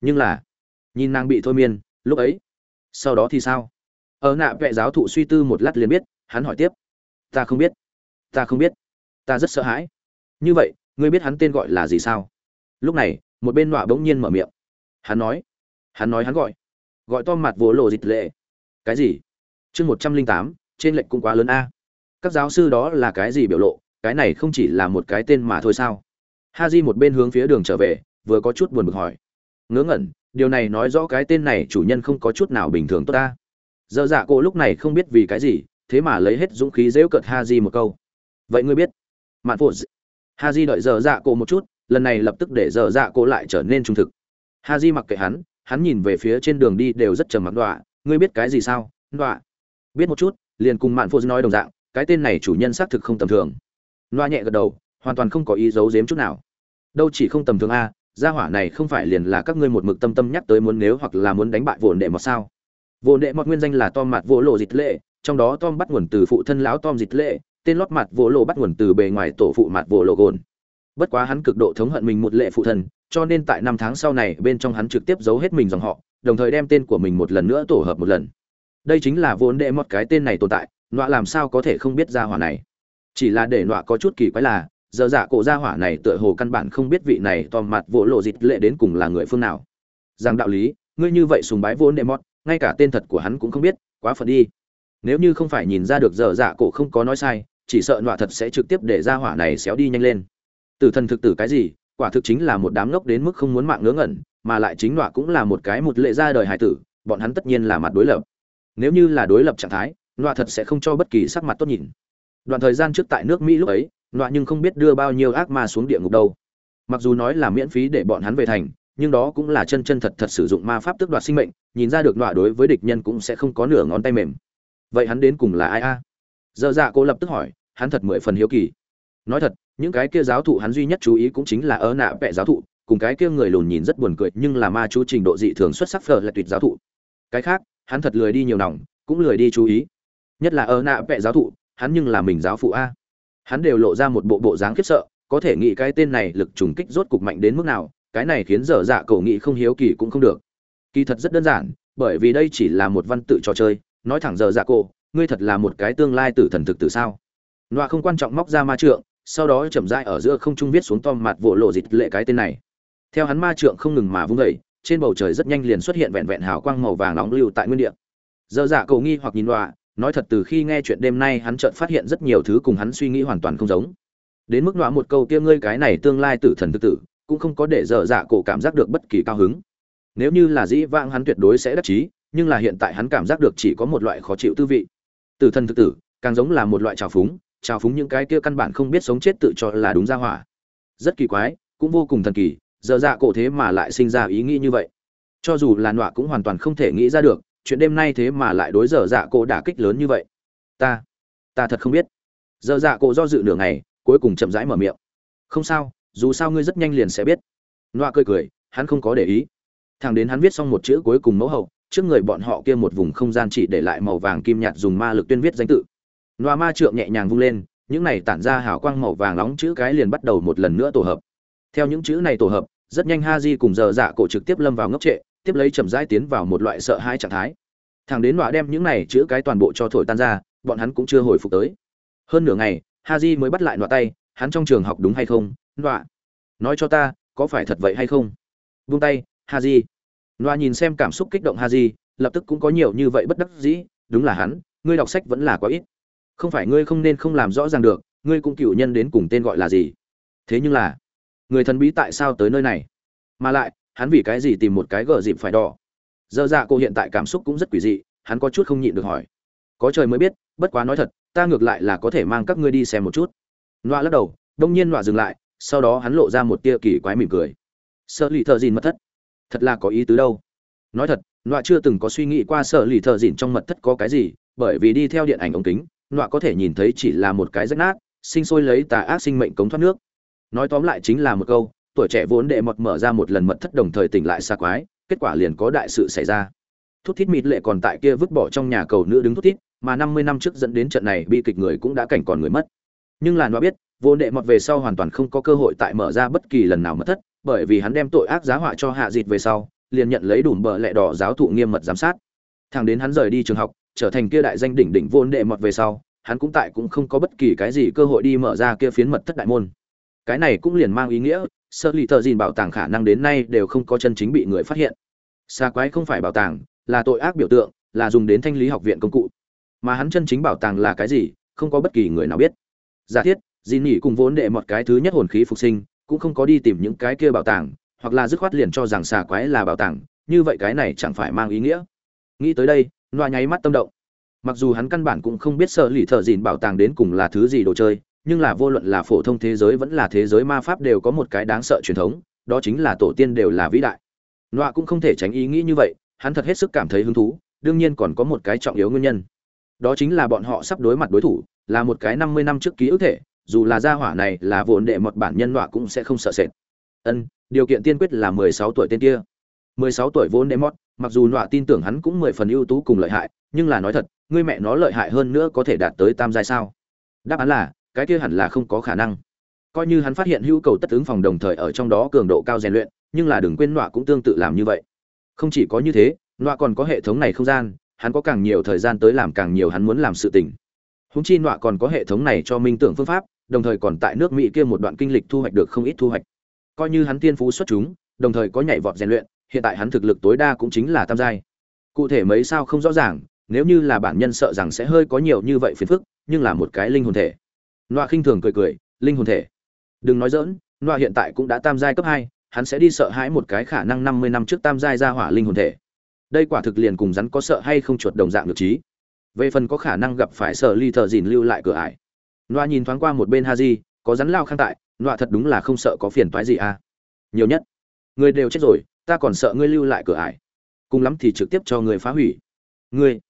nhưng là nhìn nàng bị thôi miên, lúc ấy, sau đó thì sao? Ở nạ vệ giáo thụ suy tư một lát liền biết, hắn hỏi tiếp. Ta không biết, ta không biết, ta rất sợ hãi. Như vậy, ngươi biết hắn tên gọi là gì sao? Lúc này, một bên nọa bỗng nhiên mở miệng. Hắn nói hắn nói hắn gọi. Gọi to mặt vỗ lộ dịch lệ. Cái gì? Chương một trăm linh tám, trên lệnh cũng quá lớn a. Các giáo sư đó là cái gì biểu lộ? Cái này không chỉ là một cái tên mà thôi sao? Ha di một bên hướng phía đường trở về, vừa có chút buồn bực hỏi ngớ ngẩn, điều này nói rõ cái tên này chủ nhân không có chút nào bình thường tốt ta. Dơ dạ cổ lúc này không biết vì cái gì, thế mà lấy hết dũng khí dễu cợt ha di một câu. Vậy ngươi biết, mạn phụ ha di đợi dơ dạ cổ một chút, lần này lập tức để dơ dạ cổ lại trở nên trung thực. Ha di mặc kệ hắn hắn nhìn về phía trên đường đi đều rất trầm mặc đọa, ngươi biết cái gì sao, đọa? Biết một chút, liền cùng mạn phụ nói đồng dạng, cái tên này chủ nhân xác thực không tầm thường. Loa nhẹ gật đầu, hoàn toàn không có ý giấu giếm chút nào. Đâu chỉ không tầm thường a gia hỏa này không phải liền là các ngươi một mực tâm tâm nhắc tới muốn nếu hoặc là muốn đánh bại vồn đệ mọt sao? Vồn đệ mọt nguyên danh là tom mặt vỗ lộ dịch lệ, trong đó tom bắt nguồn từ phụ thân lão tom dịch lệ, tên lót mặt vỗ lộ bắt nguồn từ bề ngoài tổ phụ mặt vỗ lộ gồn. Bất quá hắn cực độ thống hận mình một lệ phụ thân, cho nên tại năm tháng sau này bên trong hắn trực tiếp giấu hết mình dòng họ, đồng thời đem tên của mình một lần nữa tổ hợp một lần. Đây chính là vốn đệ mọt cái tên này tồn tại, nọa làm sao có thể không biết gia hỏa này? Chỉ là để nọa có chút kỳ quái là giờ dạ cổ gia hỏa này tựa hồ căn bản không biết vị này tòm mặt vỗ lộ dịch lệ đến cùng là người phương nào. Rằng đạo lý, ngươi như vậy sùng bái vốn đệ mót ngay cả tên thật của hắn cũng không biết, quá phần đi. Nếu như không phải nhìn ra được giờ dạ cổ không có nói sai, chỉ sợ nọa thật sẽ trực tiếp để gia hỏa này xéo đi nhanh lên. Tử thần thực tử cái gì, quả thực chính là một đám ngốc đến mức không muốn mạng ngớ ngẩn, mà lại chính nọa cũng là một cái một lệ ra đời hải tử, bọn hắn tất nhiên là mặt đối lập. Nếu như là đối lập trạng thái, nọa thật sẽ không cho bất kỳ sắc mặt tốt nhìn. Đoạn thời gian trước tại nước mỹ lúc ấy nọa nhưng không biết đưa bao nhiêu ác ma xuống địa ngục đâu. Mặc dù nói là miễn phí để bọn hắn về thành, nhưng đó cũng là chân chân thật thật sử dụng ma pháp tước đoạt sinh mệnh, nhìn ra được nọa đối với địch nhân cũng sẽ không có nửa ngón tay mềm. Vậy hắn đến cùng là ai a? Dơ dạ cô lập tức hỏi, hắn thật mười phần hiếu kỳ. Nói thật, những cái kia giáo thụ hắn duy nhất chú ý cũng chính là ớ nạ vẽ giáo thụ, cùng cái kia người lùn nhìn rất buồn cười, nhưng là ma chú trình độ dị thường xuất sắc phở là tuyệt giáo thụ. Cái khác, hắn thật lười đi nhiều nòng, cũng lười đi chú ý. Nhất là ớ nạ vẽ giáo thụ, hắn nhưng là mình giáo phụ a hắn đều lộ ra một bộ bộ dáng khiếp sợ, có thể nghĩ cái tên này lực trùng kích rốt cục mạnh đến mức nào, cái này khiến dở dạ cầu nghị không hiếu kỳ cũng không được. Kỳ thật rất đơn giản, bởi vì đây chỉ là một văn tự trò chơi, nói thẳng dở dạ cổ ngươi thật là một cái tương lai tử thần thực tử sao? Loa không quan trọng móc ra ma trượng, sau đó chậm rãi ở giữa không trung viết xuống tom mặt vỗ lộ dịch lệ cái tên này. Theo hắn ma trượng không ngừng mà vung vẩy trên bầu trời rất nhanh liền xuất hiện vẹn vẹn hào quang màu vàng nóng lưu tại nguyên địa. Dở dạ cầu nghi hoặc nhìn loa nói thật từ khi nghe chuyện đêm nay hắn chợt phát hiện rất nhiều thứ cùng hắn suy nghĩ hoàn toàn không giống. Đến mức nọa một câu kia ngươi cái này tương lai tử thần tự tử, cũng không có để dở dạ cổ cảm giác được bất kỳ cao hứng. Nếu như là dĩ vãng hắn tuyệt đối sẽ đắc chí, nhưng là hiện tại hắn cảm giác được chỉ có một loại khó chịu tư vị. Tử thần tự tử, càng giống là một loại trào phúng trào phúng những cái kia căn bản không biết sống chết tự cho là đúng ra hỏa. Rất kỳ quái, cũng vô cùng thần kỳ, dở dạ cổ thế mà lại sinh ra ý nghĩ như vậy. Cho dù là nọa cũng hoàn toàn không thể nghĩ ra được chuyện đêm nay thế mà lại đối dở dạ cổ đả kích lớn như vậy. Ta ta thật không biết. Dở dạ cổ do dự nửa ngày, cuối cùng chậm rãi mở miệng. Không sao, dù sao ngươi rất nhanh liền sẽ biết. Loa cười cười, hắn không có để ý. Thằng đến hắn viết xong một chữ cuối cùng mẫu hậu, trước người bọn họ kia một vùng không gian chỉ để lại màu vàng kim nhạt dùng ma lực tuyên viết danh tự. Loa ma trượng nhẹ nhàng vung lên, những này tản ra hào quang màu vàng nóng chữ cái liền bắt đầu một lần nữa tổ hợp. Theo những chữ này tổ hợp, rất nhanh ha di cùng giờ dạ cổ trực tiếp lâm vào ngốc trệ tiếp lấy chậm rãi tiến vào một loại sợ hãi trạng thái. Thằng đến nọa đem những này chữ cái toàn bộ cho thổi tan ra, bọn hắn cũng chưa hồi phục tới. Hơn nửa ngày ha di mới bắt lại nọa tay, hắn trong trường học đúng hay không? Nọa, nói cho ta, có phải thật vậy hay không? Vung tay ha di nọa nhìn xem cảm xúc kích động ha di lập tức cũng có nhiều như vậy bất đắc dĩ. Đúng là hắn, ngươi đọc sách vẫn là quá ít. Không phải ngươi không nên không làm rõ ràng được, ngươi cũng cựu nhân đến cùng tên gọi là gì. Thế nhưng là, người thần bí tại sao tới nơi này? Mà lại hắn vì cái gì tìm một cái gờ dịp phải đỏ? Dơ dạ cô hiện tại cảm xúc cũng rất quỷ dị, hắn có chút không nhịn được hỏi. Có trời mới biết, bất quá nói thật, ta ngược lại là có thể mang các ngươi đi xem một chút. Loa lắc đầu, đông nhiên loa dừng lại, sau đó hắn lộ ra một tia kỳ quái mỉm cười. Sợ lì thợ dìn mật thất. Thật là có ý tứ đâu. Nói thật loa chưa từng có suy nghĩ qua sợ lì thợ dìn trong mật thất có cái gì, bởi vì đi theo điện ảnh ống kính loa có thể nhìn thấy chỉ là một cái rách nát, sinh sôi lấy tà ác sinh mệnh cống thoát nước. Nói tóm lại chính là một câu tuổi trẻ vốn đệ mọt mở ra một lần mật thất đồng thời tỉnh lại xa quái, kết quả liền có đại sự xảy ra. Thút thít mịt lệ còn tại kia vứt bỏ trong nhà cầu nữ đứng thút thít, mà năm mươi năm trước dẫn đến trận này bi kịch người cũng đã cảnh còn người mất. Nhưng là nó biết, vô đệ mọt về sau hoàn toàn không có cơ hội tại mở ra bất kỳ lần nào mất thất, bởi vì hắn đem tội ác giá họa cho hạ dịt về sau, liền nhận lấy đủ bờ lẹ đỏ giáo thụ nghiêm mật giám sát. Thằng đến hắn rời đi trường học, trở thành kia đại danh đỉnh đỉnh vô đệ mọt về sau, hắn cũng tại cũng không có bất kỳ cái gì cơ hội đi mở ra kia phiến mật thất đại môn. Cái này cũng liền mang ý nghĩa Sợ lì thợ dìn bảo tàng khả năng đến nay đều không có chân chính bị người phát hiện. Xa quái không phải bảo tàng, là tội ác biểu tượng, là dùng đến thanh lý học viện công cụ. Mà hắn chân chính bảo tàng là cái gì, không có bất kỳ người nào biết. Giả thiết, dì nỉ cùng vốn đệ một cái thứ nhất hồn khí phục sinh, cũng không có đi tìm những cái kia bảo tàng, hoặc là dứt khoát liền cho rằng xà quái là bảo tàng, như vậy cái này chẳng phải mang ý nghĩa. Nghĩ tới đây, loa nháy mắt tâm động. Mặc dù hắn căn bản cũng không biết sợ lì thợ dìn bảo tàng đến cùng là thứ gì đồ chơi nhưng là vô luận là phổ thông thế giới vẫn là thế giới ma pháp đều có một cái đáng sợ truyền thống, đó chính là tổ tiên đều là vĩ đại. Nọa cũng không thể tránh ý nghĩ như vậy, hắn thật hết sức cảm thấy hứng thú, đương nhiên còn có một cái trọng yếu nguyên nhân. Đó chính là bọn họ sắp đối mặt đối thủ, là một cái năm mươi năm trước ký ức thể, dù là gia hỏa này là vốn đệ một bản nhân nọa cũng sẽ không sợ sệt. Ân, điều kiện tiên quyết là mười sáu tuổi tên kia. mười sáu tuổi vốn đệ mót mặc dù nọa tin tưởng hắn cũng mười phần ưu tú cùng lợi hại, nhưng là nói thật, ngươi mẹ nó lợi hại hơn nữa có thể đạt tới tam giai sao? Đáp án là cái kia hẳn là không có khả năng. Coi như hắn phát hiện hữu cầu tất ứng phòng đồng thời ở trong đó cường độ cao rèn luyện, nhưng là đừng quên nọa cũng tương tự làm như vậy. Không chỉ có như thế, nọa còn có hệ thống này không gian, hắn có càng nhiều thời gian tới làm càng nhiều hắn muốn làm sự tình. Húng chi nọa còn có hệ thống này cho minh tưởng phương pháp, đồng thời còn tại nước mỹ kia một đoạn kinh lịch thu hoạch được không ít thu hoạch. Coi như hắn tiên phú xuất chúng, đồng thời có nhảy vọt rèn luyện, hiện tại hắn thực lực tối đa cũng chính là tam giai. Cụ thể mấy sao không rõ ràng, nếu như là bản nhân sợ rằng sẽ hơi có nhiều như vậy phiền phức, nhưng là một cái linh hồn thể loa khinh thường cười cười linh hồn thể. Đừng nói dỡn loa hiện tại cũng đã tam giai cấp hai hắn sẽ đi sợ hãi một cái khả năng năm mươi năm trước tam giai ra hỏa linh hồn thể. Đây quả thực liền cùng rắn có sợ hay không chuột đồng dạng được trí. Về phần có khả năng gặp phải sợ ly thở gìn lưu lại cửa ải. Loa nhìn thoáng qua một bên Haji, có rắn lao khang tại loa thật đúng là không sợ có phiền toái gì à. Nhiều nhất người đều chết rồi ta còn sợ ngươi lưu lại cửa ải. Cùng lắm thì trực tiếp cho người phá hủy. Ngươi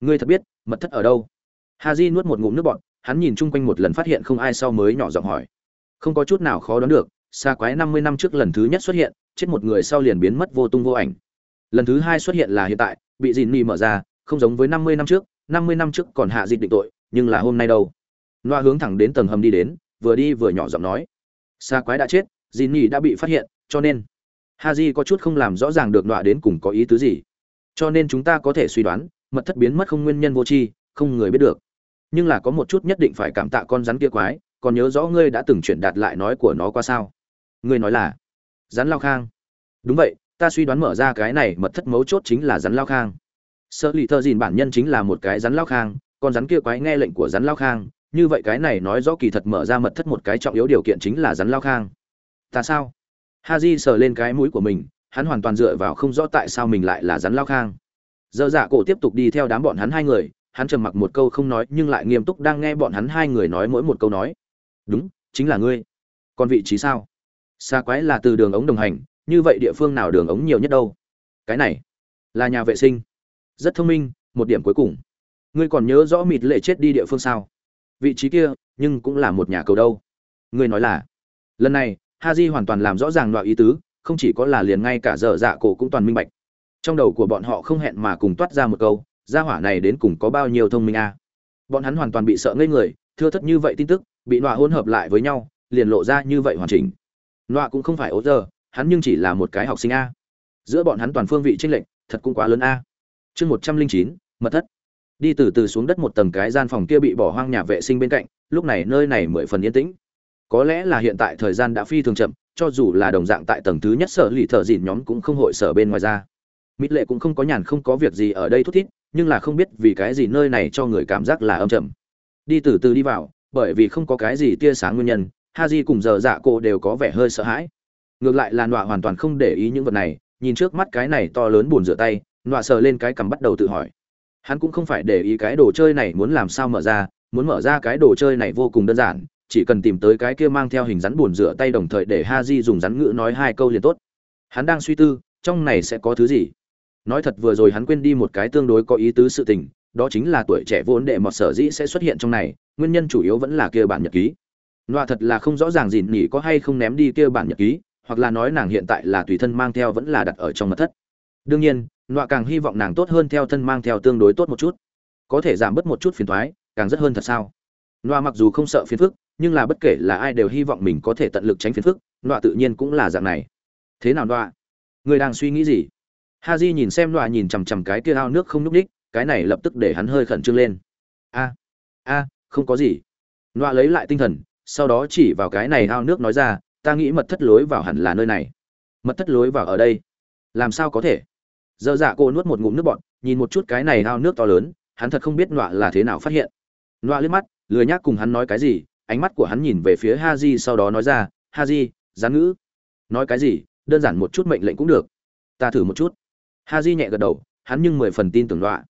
ngươi thật biết mật thất ở đâu? Haji nuốt một ngụm nước bọt hắn nhìn chung quanh một lần phát hiện không ai sau mới nhỏ giọng hỏi không có chút nào khó đoán được xa quái năm mươi năm trước lần thứ nhất xuất hiện chết một người sau liền biến mất vô tung vô ảnh lần thứ hai xuất hiện là hiện tại bị dìn mì mở ra không giống với năm mươi năm trước năm mươi năm trước còn hạ dịch định tội nhưng là hôm nay đâu loa hướng thẳng đến tầng hầm đi đến vừa đi vừa nhỏ giọng nói xa quái đã chết dìn mì đã bị phát hiện cho nên Haji có chút không làm rõ ràng được nọa đến cùng có ý tứ gì. Cho nên chúng ta có thể suy đoán, mật thất biến mất không nguyên nhân vô tri, không người biết được. Nhưng là có một chút nhất định phải cảm tạ con rắn kia quái, còn nhớ rõ ngươi đã từng chuyển đạt lại nói của nó qua sao? Ngươi nói là rắn lao khang. Đúng vậy, ta suy đoán mở ra cái này mật thất mấu chốt chính là rắn lao khang. sợ lì thơ dìn bản nhân chính là một cái rắn lao khang, con rắn kia quái nghe lệnh của rắn lao khang, như vậy cái này nói rõ kỳ thật mở ra mật thất một cái trọng yếu điều kiện chính là rắn lao khang. Ta sao? Haji sờ lên cái mũi của mình, hắn hoàn toàn dựa vào không rõ tại sao mình lại là rắn lao khang. Giờ dạ cổ tiếp tục đi theo đám bọn hắn hai người, hắn trầm mặc một câu không nói nhưng lại nghiêm túc đang nghe bọn hắn hai người nói mỗi một câu nói. Đúng, chính là ngươi. Còn vị trí sao? Xa quái là từ đường ống đồng hành, như vậy địa phương nào đường ống nhiều nhất đâu? Cái này là nhà vệ sinh. Rất thông minh, một điểm cuối cùng. Ngươi còn nhớ rõ mịt lệ chết đi địa phương sao? Vị trí kia, nhưng cũng là một nhà cầu đâu. Ngươi nói là, lần này Ha Haji hoàn toàn làm rõ ràng loại ý tứ, không chỉ có là liền ngay cả dở dạ cổ cũng toàn minh bạch. Trong đầu của bọn họ không hẹn mà cùng toát ra một câu, gia hỏa này đến cùng có bao nhiêu thông minh a. À? Bọn hắn hoàn toàn bị sợ ngây người, thưa thất như vậy tin tức, bị nọa hỗn hợp lại với nhau, liền lộ ra như vậy hoàn chỉnh. Nọa cũng không phải ố giờ, hắn nhưng chỉ là một cái học sinh a. Giữa bọn hắn toàn phương vị tranh lệch, thật cũng quá lớn a. Chương một trăm linh chín, mật thất. Đi từ từ xuống đất một tầng cái gian phòng kia bị bỏ hoang nhà vệ sinh bên cạnh, lúc này nơi này mười phần yên tĩnh có lẽ là hiện tại thời gian đã phi thường chậm cho dù là đồng dạng tại tầng thứ nhất sở lì thợ dìn nhóm cũng không hội sở bên ngoài ra mít lệ cũng không có nhàn không có việc gì ở đây thút thít nhưng là không biết vì cái gì nơi này cho người cảm giác là âm chậm đi từ từ đi vào, bởi vì không có cái gì tia sáng nguyên nhân ha di cùng giờ dạ cô đều có vẻ hơi sợ hãi. Ngược lại là nọa hoàn toàn không để ý những vật này, nhìn trước mắt cái này to lớn buồn rửa tay, nọa sờ lên cái cằm bắt đầu tự hỏi. Hắn cũng không phải để ý cái đồ chơi này muốn làm sao mở ra, muốn mở ra cái đồ chơi này vô cùng đơn giản, chỉ cần tìm tới cái kia mang theo hình rắn buồn rửa tay đồng thời để ha di dùng rắn ngữ nói hai câu liền tốt. Hắn đang suy tư, trong này sẽ có thứ gì? Nói thật vừa rồi hắn quên đi một cái tương đối có ý tứ sự tình, đó chính là tuổi trẻ vốn đệ mọt sở dĩ sẽ xuất hiện trong này, nguyên nhân chủ yếu vẫn là kia bản nhật ký. Loa thật là không rõ ràng gì nhỉ có hay không ném đi kia bản nhật ký, hoặc là nói nàng hiện tại là tùy thân mang theo vẫn là đặt ở trong mật thất. Đương nhiên, loa càng hy vọng nàng tốt hơn theo thân mang theo tương đối tốt một chút. Có thể giảm bớt một chút phiền thoái càng rất hơn thật sao? Loa mặc dù không sợ phiền phức, nhưng là bất kể là ai đều hy vọng mình có thể tận lực tránh phiền phức, loa tự nhiên cũng là dạng này. Thế nào loa? Người đang suy nghĩ gì? Ha di nhìn xem loại nhìn chằm chằm cái kia ao nước không nhúc ních cái này lập tức để hắn hơi khẩn trương lên. A a không có gì. Nọa lấy lại tinh thần sau đó chỉ vào cái này ao nước nói ra ta nghĩ mật thất lối vào hẳn là nơi này. Mật thất lối vào ở đây? Làm sao có thể? Dơ dạ cô nuốt một ngụm nước bọn nhìn một chút cái này ao nước to lớn hắn thật không biết nọa là thế nào phát hiện. Nọa liếc mắt lười nhác cùng hắn nói cái gì ánh mắt của hắn nhìn về phía ha di sau đó nói ra, ha di gián ngữ." "Nói cái gì? đơn giản một chút mệnh lệnh cũng được. Ta thử một chút ha di nhẹ gật đầu, hắn nhưng mười phần tin tưởng đọa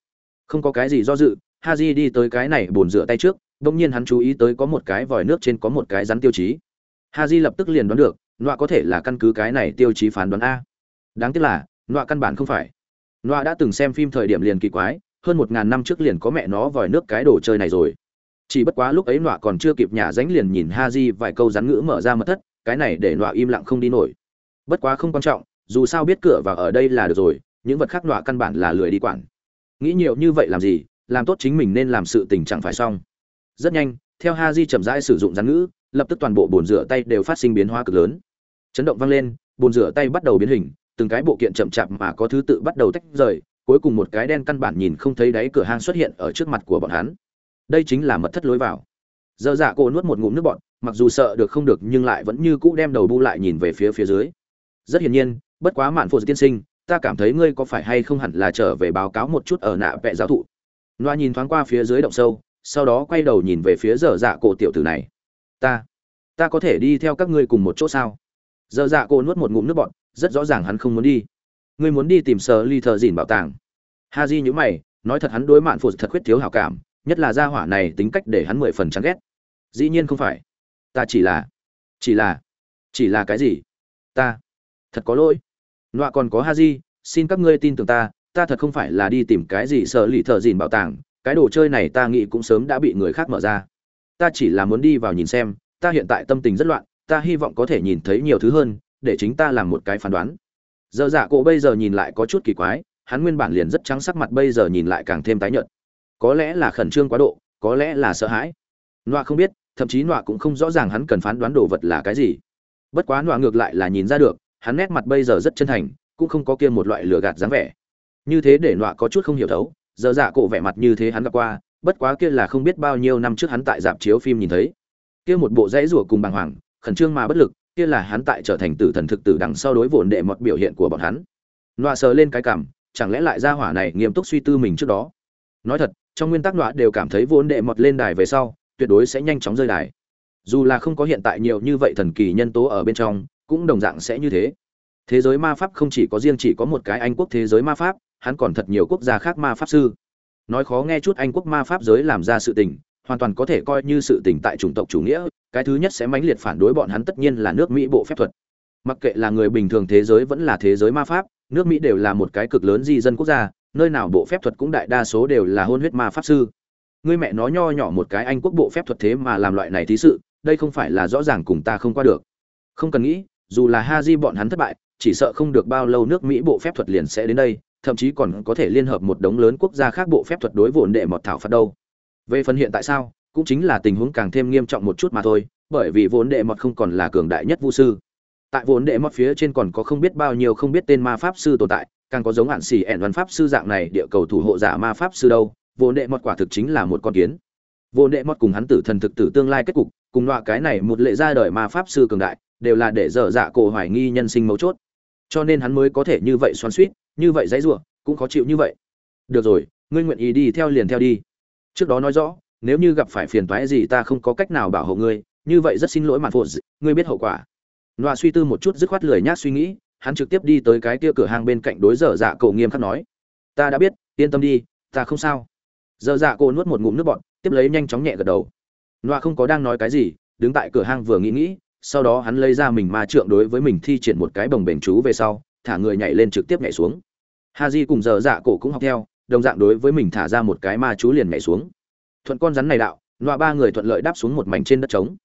không có cái gì do dự, ha di đi tới cái này bồn rửa tay trước, bỗng nhiên hắn chú ý tới có một cái vòi nước trên có một cái rắn tiêu chí. Ha di lập tức liền đoán được nọa có thể là căn cứ cái này tiêu chí phán đoán a. Đáng tiếc là nọa căn bản không phải. Nọa đã từng xem phim thời điểm liền kỳ quái, hơn một ngàn năm trước liền có mẹ nó vòi nước cái đồ chơi này rồi. Chỉ bất quá lúc ấy nọa còn chưa kịp nhả dánh liền nhìn ha di vài câu rắn ngữ mở ra mật thất, cái này để nọa im lặng không đi nổi. Bất quá không quan trọng, dù sao biết cửa và ở đây là được rồi những vật khác nọa căn bản là lười đi quản. Nghĩ nhiều như vậy làm gì, làm tốt chính mình nên làm sự tình chẳng phải xong. Rất nhanh, theo ha di chậm rãi sử dụng rắn ngữ, lập tức toàn bộ bồn rửa tay đều phát sinh biến hóa cực lớn. Chấn động vang lên, bồn rửa tay bắt đầu biến hình, từng cái bộ kiện chậm chạp mà có thứ tự bắt đầu tách rời, cuối cùng một cái đen căn bản nhìn không thấy đáy cửa hang xuất hiện ở trước mặt của bọn hắn. Đây chính là mật thất lối vào. Dơ dạ cô nuốt một ngụm nước bọn mặc dù sợ được không được nhưng lại vẫn như cũ đem đầu bu lại nhìn về phía phía dưới. Rất hiển nhiên, bất quá mạn phụ tiên sinh ta cảm thấy ngươi có phải hay không hẳn là trở về báo cáo một chút ở nạ vẽ giáo thụ. Loa nhìn thoáng qua phía dưới động sâu sau đó quay đầu nhìn về phía dở dạ cổ tiểu tử này. Ta ta có thể đi theo các ngươi cùng một chỗ sao? Dở dạ cổ nuốt một ngụm nước bọt, rất rõ ràng hắn không muốn đi. Ngươi muốn đi tìm sờ ly thờ dìn bảo tàng. Ha di nhữ mày nói thật hắn đối mạn phụ thật khuyết thiếu hảo cảm nhất là gia hỏa này tính cách để hắn mười phần chán ghét. Dĩ nhiên không phải. Ta chỉ là chỉ là chỉ là cái gì? Ta thật có lỗi nọa còn có ha di xin các ngươi tin tưởng ta ta thật không phải là đi tìm cái gì sợ lì thợ dìn bảo tàng, cái đồ chơi này ta nghĩ cũng sớm đã bị người khác mở ra. Ta chỉ là muốn đi vào nhìn xem, ta hiện tại tâm tình rất loạn, ta hy vọng có thể nhìn thấy nhiều thứ hơn, để chính ta làm một cái phán đoán. Giờ dạ cổ bây giờ nhìn lại có chút kỳ quái, hắn nguyên bản liền rất trắng sắc mặt bây giờ nhìn lại càng thêm tái nhợt. Có lẽ là khẩn trương quá độ, có lẽ là sợ hãi. Nọa không biết, thậm chí nọa cũng không rõ ràng hắn cần phán đoán đồ vật là cái gì. Bất quá nọa ngược lại là nhìn ra được hắn nét mặt bây giờ rất chân thành, cũng không có kia một loại lừa gạt dáng vẻ. Như thế để nọa có chút không hiểu thấu, giờ dạ cổ vẻ mặt như thế hắn gặp qua, bất quá kia là không biết bao nhiêu năm trước hắn tại dạp chiếu phim nhìn thấy. Kia một bộ dãy rủa cùng bàng hoàng, khẩn trương mà bất lực, kia là hắn tại trở thành tử thần thực tử đằng sau đối vồn đệ một biểu hiện của bọn hắn. Nọa sờ lên cái cảm, chẳng lẽ lại ra hỏa này nghiêm túc suy tư mình trước đó? Nói thật, trong nguyên tắc nọa đều cảm thấy vốn đệ mọt lên đài về sau, tuyệt đối sẽ nhanh chóng rơi đài. Dù là không có hiện tại nhiều như vậy thần kỳ nhân tố ở bên trong cũng đồng dạng sẽ như thế. Thế giới ma pháp không chỉ có riêng chỉ có một cái anh quốc thế giới ma pháp, hắn còn thật nhiều quốc gia khác ma pháp sư. Nói khó nghe chút anh quốc ma pháp giới làm ra sự tình, hoàn toàn có thể coi như sự tình tại chủng tộc chủ nghĩa, cái thứ nhất sẽ mãnh liệt phản đối bọn hắn tất nhiên là nước mỹ bộ phép thuật. Mặc kệ là người bình thường thế giới vẫn là thế giới ma pháp, nước mỹ đều là một cái cực lớn di dân quốc gia, nơi nào bộ phép thuật cũng đại đa số đều là hôn huyết ma pháp sư. Ngươi mẹ nó nho nhỏ một cái anh quốc bộ phép thuật thế mà làm loại này thí sự, đây không phải là rõ ràng cùng ta không qua được. Không cần nghĩ dù là ha di bọn hắn thất bại, chỉ sợ không được bao lâu nước mỹ bộ phép thuật liền sẽ đến đây, thậm chí còn có thể liên hợp một đống lớn quốc gia khác bộ phép thuật đối vốn đệ mọt thảo phạt đâu. Về phần hiện tại sao, cũng chính là tình huống càng thêm nghiêm trọng một chút mà thôi, bởi vì vốn đệ mọt không còn là cường đại nhất vũ sư. Tại vốn đệ mọt phía trên còn có không biết bao nhiêu không biết tên ma pháp sư tồn tại, càng có giống hạn xì ẹn văn pháp sư dạng này địa cầu thủ hộ giả ma pháp sư đâu vốn đệ mọt quả thực chính là một con kiến. Vốn đệ mọt cùng hắn tử thần thực tử tương lai kết cục, cùng loại cái này một lệ ra đời ma pháp sư cường đại đều là để dở dạ cổ hoài nghi nhân sinh mấu chốt. Cho nên hắn mới có thể như vậy xoắn suýt như vậy dãy rủa, cũng khó chịu như vậy. Được rồi, ngươi nguyện ý đi theo liền theo đi. Trước đó nói rõ, nếu như gặp phải phiền toái gì ta không có cách nào bảo hộ ngươi, như vậy rất xin lỗi mạn phụ ngươi biết hậu quả. Loa suy tư một chút dứt khoát lười nhác suy nghĩ, hắn trực tiếp đi tới cái kia cửa hàng bên cạnh đối dở dạ cổ nghiêm khắc nói. Ta đã biết, yên tâm đi, ta không sao. Dở dạ cổ nuốt một ngụm nước bọt, tiếp lấy nhanh chóng nhẹ gật đầu. Loa không có đang nói cái gì, đứng tại cửa hàng vừa nghĩ nghĩ sau đó hắn lấy ra mình ma trượng đối với mình thi triển một cái bồng bềnh chú về sau, thả người nhảy lên trực tiếp nhảy xuống. Ha di cùng giờ dạ cổ cũng học theo, đồng dạng đối với mình thả ra một cái ma chú liền nhảy xuống. Thuận con rắn này đạo loa ba người thuận lợi đáp xuống một mảnh trên đất trống.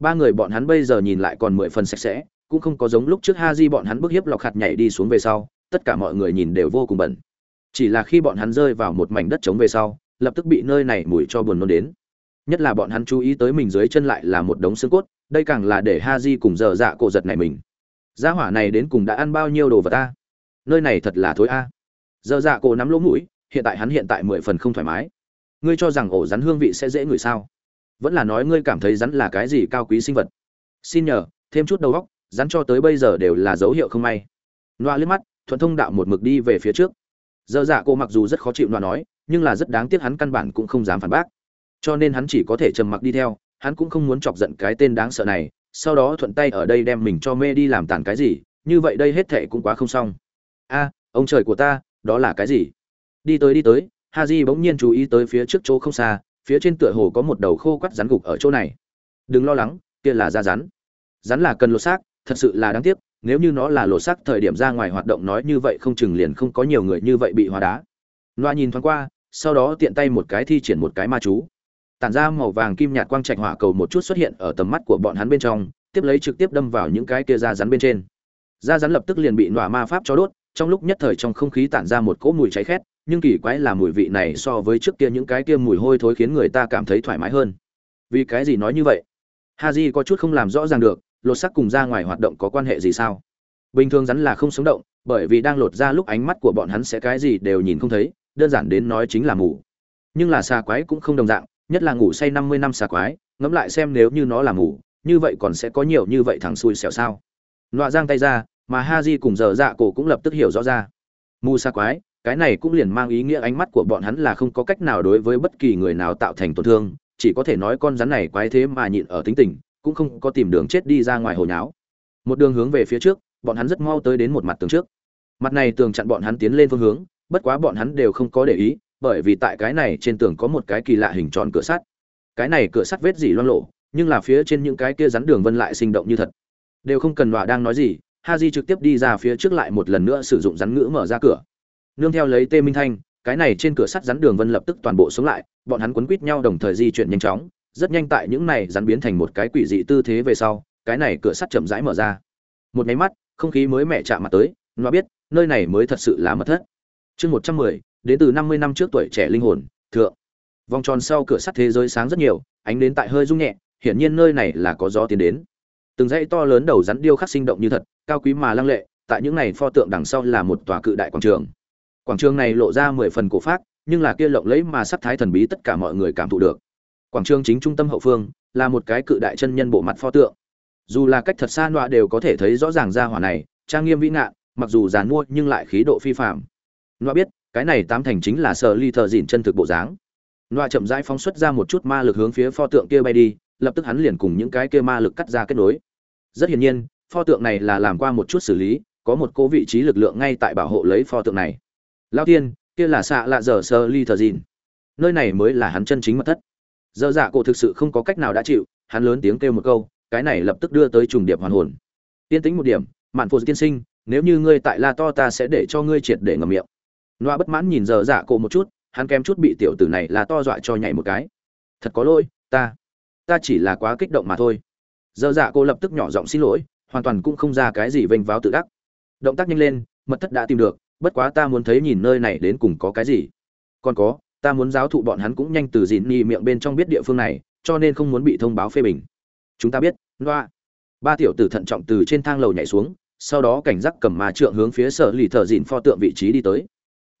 Ba người bọn hắn bây giờ nhìn lại còn mười phần sạch sẽ, cũng không có giống lúc trước ha di bọn hắn bức hiếp lọc hạt nhảy đi xuống về sau, tất cả mọi người nhìn đều vô cùng bẩn. Chỉ là khi bọn hắn rơi vào một mảnh đất trống về sau, lập tức bị nơi này mùi cho buồn nôn đến. Nhất là bọn hắn chú ý tới mình dưới chân lại là một đống xương cốt đây càng là để ha di cùng dở dạ cổ giật này mình. Gia hỏa này đến cùng đã ăn bao nhiêu đồ vật ta nơi này thật là thối a. Dở dạ cổ nắm lỗ mũi, hiện tại hắn hiện tại mười phần không thoải mái. Ngươi cho rằng ổ rắn hương vị sẽ dễ ngửi sao? Vẫn là nói ngươi cảm thấy rắn là cái gì cao quý sinh vật. Xin nhờ, thêm chút đầu óc, rắn cho tới bây giờ đều là dấu hiệu không may. Loa liếc mắt, thuận thông đạo một mực đi về phía trước. Dơ dạ cô mặc dù rất khó chịu loa nói, nhưng là rất đáng tiếc hắn căn bản cũng không dám phản bác. Cho nên hắn chỉ có thể trầm mặc đi theo hắn cũng không muốn chọc giận cái tên đáng sợ này, sau đó thuận tay ở đây đem mình cho mê đi làm tàn cái gì, như vậy đây hết thệ cũng quá không xong. A, ông trời của ta, đó là cái gì? Đi tới đi tới, Haji bỗng nhiên chú ý tới phía trước chỗ không xa, phía trên tựa hồ có một đầu khô quắt rắn gục ở chỗ này. Đừng lo lắng, kia là da rắn. Rắn là cần lột xác, thật sự là đáng tiếc, nếu như nó là lột xác thời điểm ra ngoài hoạt động nói như vậy không chừng liền không có nhiều người như vậy bị hóa đá. Loa nhìn thoáng qua, sau đó tiện tay một cái thi triển một cái ma chú tản ra màu vàng kim nhạt quang trạch hỏa cầu một chút xuất hiện ở tầm mắt của bọn hắn bên trong, tiếp lấy trực tiếp đâm vào những cái kia da rắn bên trên. Da rắn lập tức liền bị nọa ma pháp cho đốt, trong lúc nhất thời trong không khí tản ra một cỗ mùi cháy khét, nhưng kỳ quái là mùi vị này so với trước kia những cái kia mùi hôi thối khiến người ta cảm thấy thoải mái hơn. Vì cái gì nói như vậy? Ha j có chút không làm rõ ràng được, lột xác cùng ra ngoài hoạt động có quan hệ gì sao? Bình thường rắn là không sống động, bởi vì đang lột ra lúc ánh mắt của bọn hắn sẽ cái gì đều nhìn không thấy, đơn giản đến nói chính là mù. Nhưng là xa quái cũng không đồng dạng nhất là ngủ say năm mươi năm xà quái, ngẫm lại xem nếu như nó là ngủ như vậy còn sẽ có nhiều như vậy thằng xui xẻo sao? Nọa giang tay ra, mà ha di cùng giờ dạ cổ cũng lập tức hiểu rõ ra. Mù xà quái, cái này cũng liền mang ý nghĩa ánh mắt của bọn hắn là không có cách nào đối với bất kỳ người nào tạo thành tổn thương, chỉ có thể nói con rắn này quái thế mà nhịn ở tính tình, cũng không có tìm đường chết đi ra ngoài hồi nháo. Một đường hướng về phía trước, bọn hắn rất mau tới đến một mặt tường trước. Mặt này tường chặn bọn hắn tiến lên phương hướng, bất quá bọn hắn đều không có để ý bởi vì tại cái này trên tường có một cái kỳ lạ hình tròn cửa sắt. Cái này cửa sắt vết dỉ loang lộ nhưng là phía trên những cái kia rắn đường vân lại sinh động như thật. Đều không cần đọa đang nói gì ha di trực tiếp đi ra phía trước lại một lần nữa sử dụng rắn ngữ mở ra cửa. Nương theo lấy tê minh thanh, cái này trên cửa sắt rắn đường vân lập tức toàn bộ sống lại, bọn hắn quấn quít nhau đồng thời di chuyển nhanh chóng, rất nhanh tại những này rắn biến thành một cái quỷ dị tư thế về sau, cái này cửa sắt chậm rãi mở ra. Một máy mắt, không khí mới mẻ chạm mặt tới nó biết, nơi này mới thật sự là mật thất. Chương một trăm mười đến từ năm mươi năm trước tuổi trẻ linh hồn thượng. Vòng tròn sau cửa sắt thế giới sáng rất nhiều ánh đến tại hơi rung nhẹ hiển nhiên nơi này là có gió tiến đến. Từng dãy to lớn đầu rắn điêu khắc sinh động như thật cao quý mà lăng lệ tại những này pho tượng đằng sau là một tòa cự đại quảng trường. Quảng trường này lộ ra mười phần cổ phác, nhưng là kia lộng lẫy mà sắc thái thần bí tất cả mọi người cảm thụ được. Quảng trường chính trung tâm hậu phương là một cái cự đại chân nhân bộ mặt pho tượng. Dù là cách thật xa nọa đều có thể thấy rõ ràng ra hỏa này trang nghiêm vĩ ngạn mặc dù giàn mua nhưng lại khí độ phi phàm. Nọa biết cái này tám thành chính là sợ ly thợ dịn chân thực bộ dáng. Loa chậm rãi phóng xuất ra một chút ma lực hướng phía pho tượng kia bay đi, lập tức hắn liền cùng những cái kia ma lực cắt ra kết nối. Rất hiển nhiên, pho tượng này là làm qua một chút xử lý, có một cố vị trí lực lượng ngay tại bảo hộ lấy pho tượng này. Lao tiên kia là xạ lạ giờ sơ ly thờ dìn. Nơi này mới là hắn chân chính mật thất. Dơ dạ cổ thực sự không có cách nào đã chịu, hắn lớn tiếng kêu một câu, cái này lập tức đưa tới trùng điệp hoàn hồn. Tiên tính một điểm, mạn phụ tiên sinh, nếu như ngươi tại la to ta sẽ để cho ngươi triệt để ngầm miệng loa bất mãn nhìn dơ dạ cổ một chút, hắn kém chút bị tiểu tử này là to dọa cho nhảy một cái. Thật có lỗi, ta ta chỉ là quá kích động mà thôi. Dơ dạ cô lập tức nhỏ giọng xin lỗi, hoàn toàn cũng không ra cái gì vênh váo tự đắc. Động tác nhanh lên, mật thất đã tìm được, bất quá ta muốn thấy nhìn nơi này đến cùng có cái gì. Còn có, ta muốn giáo thụ bọn hắn cũng nhanh từ dịn nhì miệng bên trong biết địa phương này, cho nên không muốn bị thông báo phê bình. Chúng ta biết loa ba tiểu tử thận trọng từ trên thang lầu nhảy xuống, sau đó cảnh giác cầm ma trượng hướng phía sở lì thợ dịn pho tượng vị trí đi tới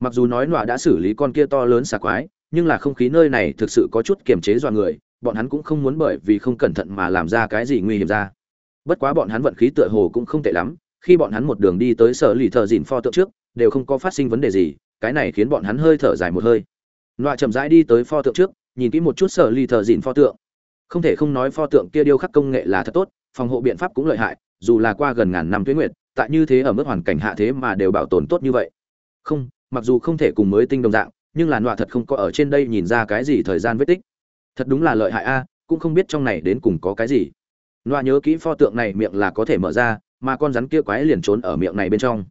mặc dù nói nọa đã xử lý con kia to lớn xà quái, nhưng là không khí nơi này thực sự có chút kiềm chế dọa người, bọn hắn cũng không muốn bởi vì không cẩn thận mà làm ra cái gì nguy hiểm ra. Bất quá bọn hắn vận khí tựa hồ cũng không tệ lắm, khi bọn hắn một đường đi tới sở lì thợ dìn pho tượng trước, đều không có phát sinh vấn đề gì, cái này khiến bọn hắn hơi thở dài một hơi. Nọa chậm rãi đi tới pho tượng trước, nhìn kỹ một chút sở lì thợ dìn pho tượng. Không thể không nói pho tượng kia điêu khắc công nghệ là thật tốt, phòng hộ biện pháp cũng lợi hại, dù là qua gần ngàn năm tuế nguyệt, tại như thế ở mức hoàn cảnh hạ thế mà đều bảo tồn tốt như vậy. Không mặc dù không thể cùng mới tinh đồng dạng, nhưng là nọa thật không có ở trên đây nhìn ra cái gì thời gian vết tích. Thật đúng là lợi hại a, cũng không biết trong này đến cùng có cái gì. Nọa nhớ kỹ pho tượng này miệng là có thể mở ra, mà con rắn kia quái liền trốn ở miệng này bên trong.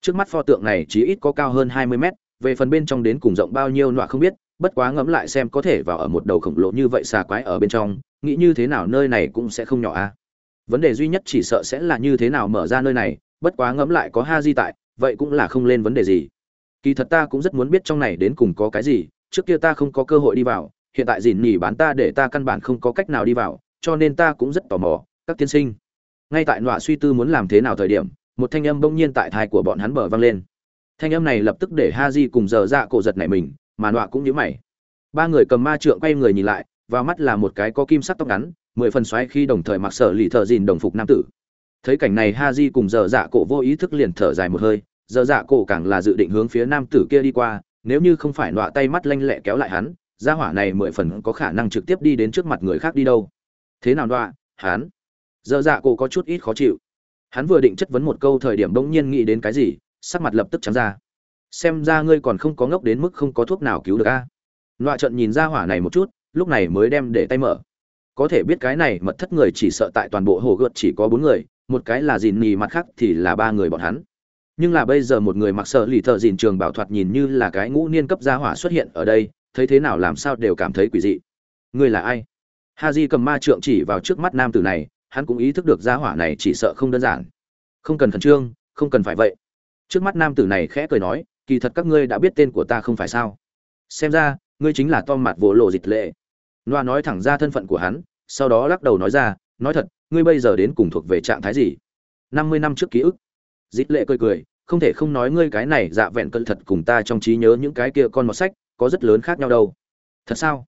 Trước mắt pho tượng này chỉ ít có cao hơn hai mươi mét, về phần bên trong đến cùng rộng bao nhiêu nọa không biết, bất quá ngẫm lại xem có thể vào ở một đầu khổng lồ như vậy xà quái ở bên trong, nghĩ như thế nào nơi này cũng sẽ không nhỏ a. Vấn đề duy nhất chỉ sợ sẽ là như thế nào mở ra nơi này, bất quá ngẫm lại có ha di tại, vậy cũng là không lên vấn đề gì kỳ thật ta cũng rất muốn biết trong này đến cùng có cái gì, trước kia ta không có cơ hội đi vào, hiện tại dìn nhỉ bán ta để ta căn bản không có cách nào đi vào, cho nên ta cũng rất tò mò, các tiên sinh. Ngay tại nọa suy tư muốn làm thế nào thời điểm, một thanh âm bỗng nhiên tại thai của bọn hắn bờ vang lên. Thanh âm này lập tức để ha di cùng giờ dạ cổ giật nảy mình, mà nọa cũng nhíu mày. Ba người cầm ma trượng quay người nhìn lại, vào mắt là một cái có kim sắc tóc ngắn, mười phần xoáy khi đồng thời mặc sở lì thợ dìn đồng phục nam tử. Thấy cảnh này ha di cùng giờ dạ cổ vô ý thức liền thở dài một hơi giờ dạ cổ càng là dự định hướng phía nam tử kia đi qua, nếu như không phải nọa tay mắt lanh lẹ kéo lại hắn, gia hỏa này mười phần có khả năng trực tiếp đi đến trước mặt người khác đi đâu. Thế nào đoạ hắn? Giờ dạ cổ có chút ít khó chịu. Hắn vừa định chất vấn một câu thời điểm bỗng nhiên nghĩ đến cái gì, sắc mặt lập tức trắng ra. Xem ra ngươi còn không có ngốc đến mức không có thuốc nào cứu được a. À? trận nhìn ra hỏa này một chút, lúc này mới đem để tay mở. Có thể biết cái này mật thất người chỉ sợ tại toàn bộ hồ gợt chỉ có bốn người, một cái là dìn nhì mặt khác thì là ba người bọn hắn nhưng là bây giờ một người mặc sợ lì thợ dìn trường bảo thoạt nhìn như là cái ngũ niên cấp gia hỏa xuất hiện ở đây, thấy thế nào làm sao đều cảm thấy quỷ dị. Ngươi là ai? Ha di cầm ma trượng chỉ vào trước mắt nam tử này, hắn cũng ý thức được gia hỏa này chỉ sợ không đơn giản. Không cần khẩn trương, không cần phải vậy. Trước mắt nam tử này khẽ cười nói, kỳ thật các ngươi đã biết tên của ta không phải sao? Xem ra, ngươi chính là tom mặt vỗ lộ dịch lệ. Noa nói thẳng ra thân phận của hắn, sau đó lắc đầu nói ra, nói thật, ngươi bây giờ đến cùng thuộc về trạng thái gì? Năm mươi năm trước ký ức dít lệ cười cười, không thể không nói ngươi cái này dạ vẹn cân thật cùng ta trong trí nhớ những cái kia con mọt sách, có rất lớn khác nhau đâu. Thật sao?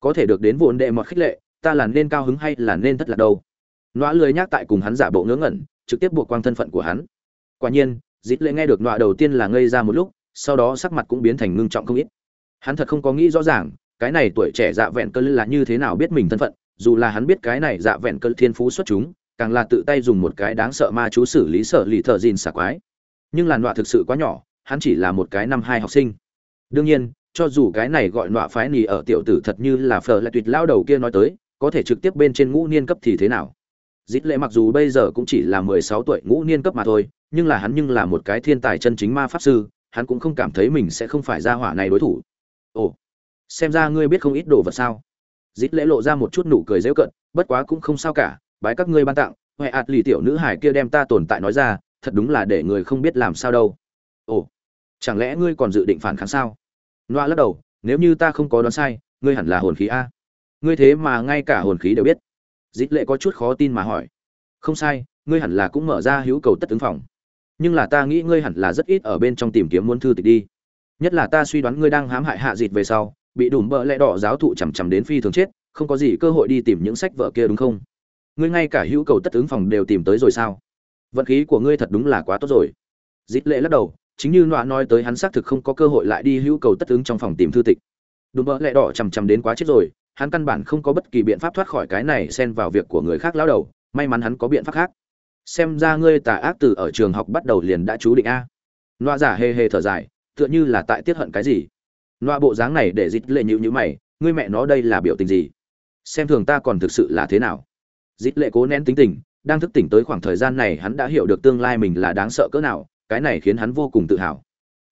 Có thể được đến vụn đệ mọt khích lệ, ta là nên cao hứng hay là nên thất lạc đâu? Nọa lười nhắc tại cùng hắn giả bộ ngớ ngẩn, trực tiếp buộc quang thân phận của hắn. Quả nhiên, dít lệ nghe được nọa đầu tiên là ngây ra một lúc, sau đó sắc mặt cũng biến thành ngưng trọng không ít. Hắn thật không có nghĩ rõ ràng, cái này tuổi trẻ dạ vẹn cơ là như thế nào biết mình thân phận, dù là hắn biết cái này dạ vẹn cơ thiên phú xuất chúng càng là tự tay dùng một cái đáng sợ ma chú xử lý sợ lì thợ dìn xả quái. Nhưng làn nọa thực sự quá nhỏ, hắn chỉ là một cái năm hai học sinh. Đương nhiên, cho dù cái này gọi nọa phái nì ở tiểu tử thật như là phở lại tuyệt lao đầu kia nói tới, có thể trực tiếp bên trên ngũ niên cấp thì thế nào? Dít lệ mặc dù bây giờ cũng chỉ là mười sáu tuổi ngũ niên cấp mà thôi, nhưng là hắn nhưng là một cái thiên tài chân chính ma pháp sư, hắn cũng không cảm thấy mình sẽ không phải ra hỏa này đối thủ. Ồ, xem ra ngươi biết không ít đồ vật sao? Dít lễ lộ ra một chút nụ cười dễu cận, bất quá cũng không sao cả bái các ngươi ban tặng, huệ ạt lì tiểu nữ hải kia đem ta tồn tại nói ra, thật đúng là để người không biết làm sao đâu. Ồ, chẳng lẽ ngươi còn dự định phản kháng sao? Loa lắc đầu, nếu như ta không có đoán sai, ngươi hẳn là hồn khí a. Ngươi thế mà ngay cả hồn khí đều biết. Dịch lệ có chút khó tin mà hỏi. Không sai, ngươi hẳn là cũng mở ra hữu cầu tất ứng phòng. Nhưng là ta nghĩ ngươi hẳn là rất ít ở bên trong tìm kiếm muốn thư tịch đi. Nhất là ta suy đoán ngươi đang hãm hại hạ dịt về sau, bị đùm bợ lẽ đỏ giáo thụ chằm chằm đến phi thường chết, không có gì cơ hội đi tìm những sách vợ kia đúng không? Ngươi ngay cả hữu cầu tất ứng phòng đều tìm tới rồi sao? Vận khí của ngươi thật đúng là quá tốt rồi. Dít lệ lắc đầu, chính như nọa nói tới hắn xác thực không có cơ hội lại đi hữu cầu tất ứng trong phòng tìm thư tịch. Đùm mỡ lẽ đỏ chằm chằm đến quá chết rồi, hắn căn bản không có bất kỳ biện pháp thoát khỏi cái này xen vào việc của người khác lao đầu, may mắn hắn có biện pháp khác. Xem ra ngươi tà ác từ ở trường học bắt đầu liền đã chú định a. Loa giả hề hề thở dài, tựa như là tại tiết hận cái gì. Loa bộ dáng này để dít lệ nhữ nhữ mày, ngươi mẹ nó đây là biểu tình gì? Xem thường ta còn thực sự là thế nào? Dít lệ cố nén tính tình, đang thức tỉnh tới khoảng thời gian này hắn đã hiểu được tương lai mình là đáng sợ cỡ nào, cái này khiến hắn vô cùng tự hào.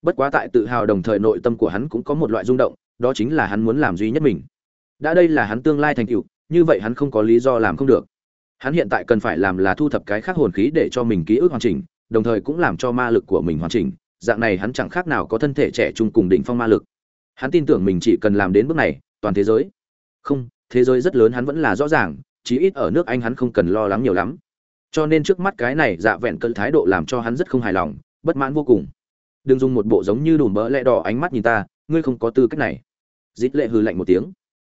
Bất quá tại tự hào đồng thời nội tâm của hắn cũng có một loại rung động, đó chính là hắn muốn làm duy nhất mình. Đã đây là hắn tương lai thành tựu, như vậy hắn không có lý do làm không được. Hắn hiện tại cần phải làm là thu thập cái khác hồn khí để cho mình ký ức hoàn chỉnh, đồng thời cũng làm cho ma lực của mình hoàn chỉnh, dạng này hắn chẳng khác nào có thân thể trẻ trung cùng đỉnh phong ma lực. Hắn tin tưởng mình chỉ cần làm đến bước này, toàn thế giới. Không, thế giới rất lớn hắn vẫn là rõ ràng chí ít ở nước anh hắn không cần lo lắng nhiều lắm. Cho nên trước mắt cái này dạ vẹn cơn thái độ làm cho hắn rất không hài lòng, bất mãn vô cùng. Đừng dùng một bộ giống như đùm bỡ lẽ đỏ ánh mắt nhìn ta, ngươi không có tư cách này. Dít lệ hừ lạnh một tiếng.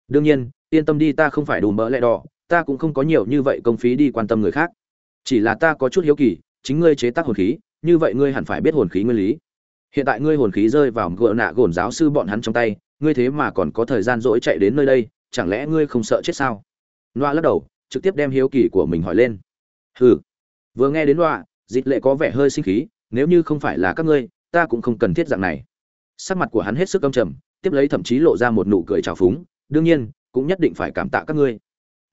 Đương nhiên, yên tâm đi ta không phải đùm bỡ lẽ đỏ, ta cũng không có nhiều như vậy công phí đi quan tâm người khác. Chỉ là ta có chút hiếu kỳ, chính ngươi chế tác hồn khí, như vậy ngươi hẳn phải biết hồn khí nguyên lý. Hiện tại ngươi hồn khí rơi vào gỡ nạ gồn giáo sư bọn hắn trong tay, ngươi thế mà còn có thời gian dỗi chạy đến nơi đây, chẳng lẽ ngươi không sợ chết sao? Loa lắc đầu, trực tiếp đem hiếu kỳ của mình hỏi lên. Hừ. Vừa nghe đến loa dịch lệ có vẻ hơi sinh khí, nếu như không phải là các ngươi, ta cũng không cần thiết dạng này. Sắc mặt của hắn hết sức âm trầm, tiếp lấy thậm chí lộ ra một nụ cười trào phúng, đương nhiên, cũng nhất định phải cảm tạ các ngươi.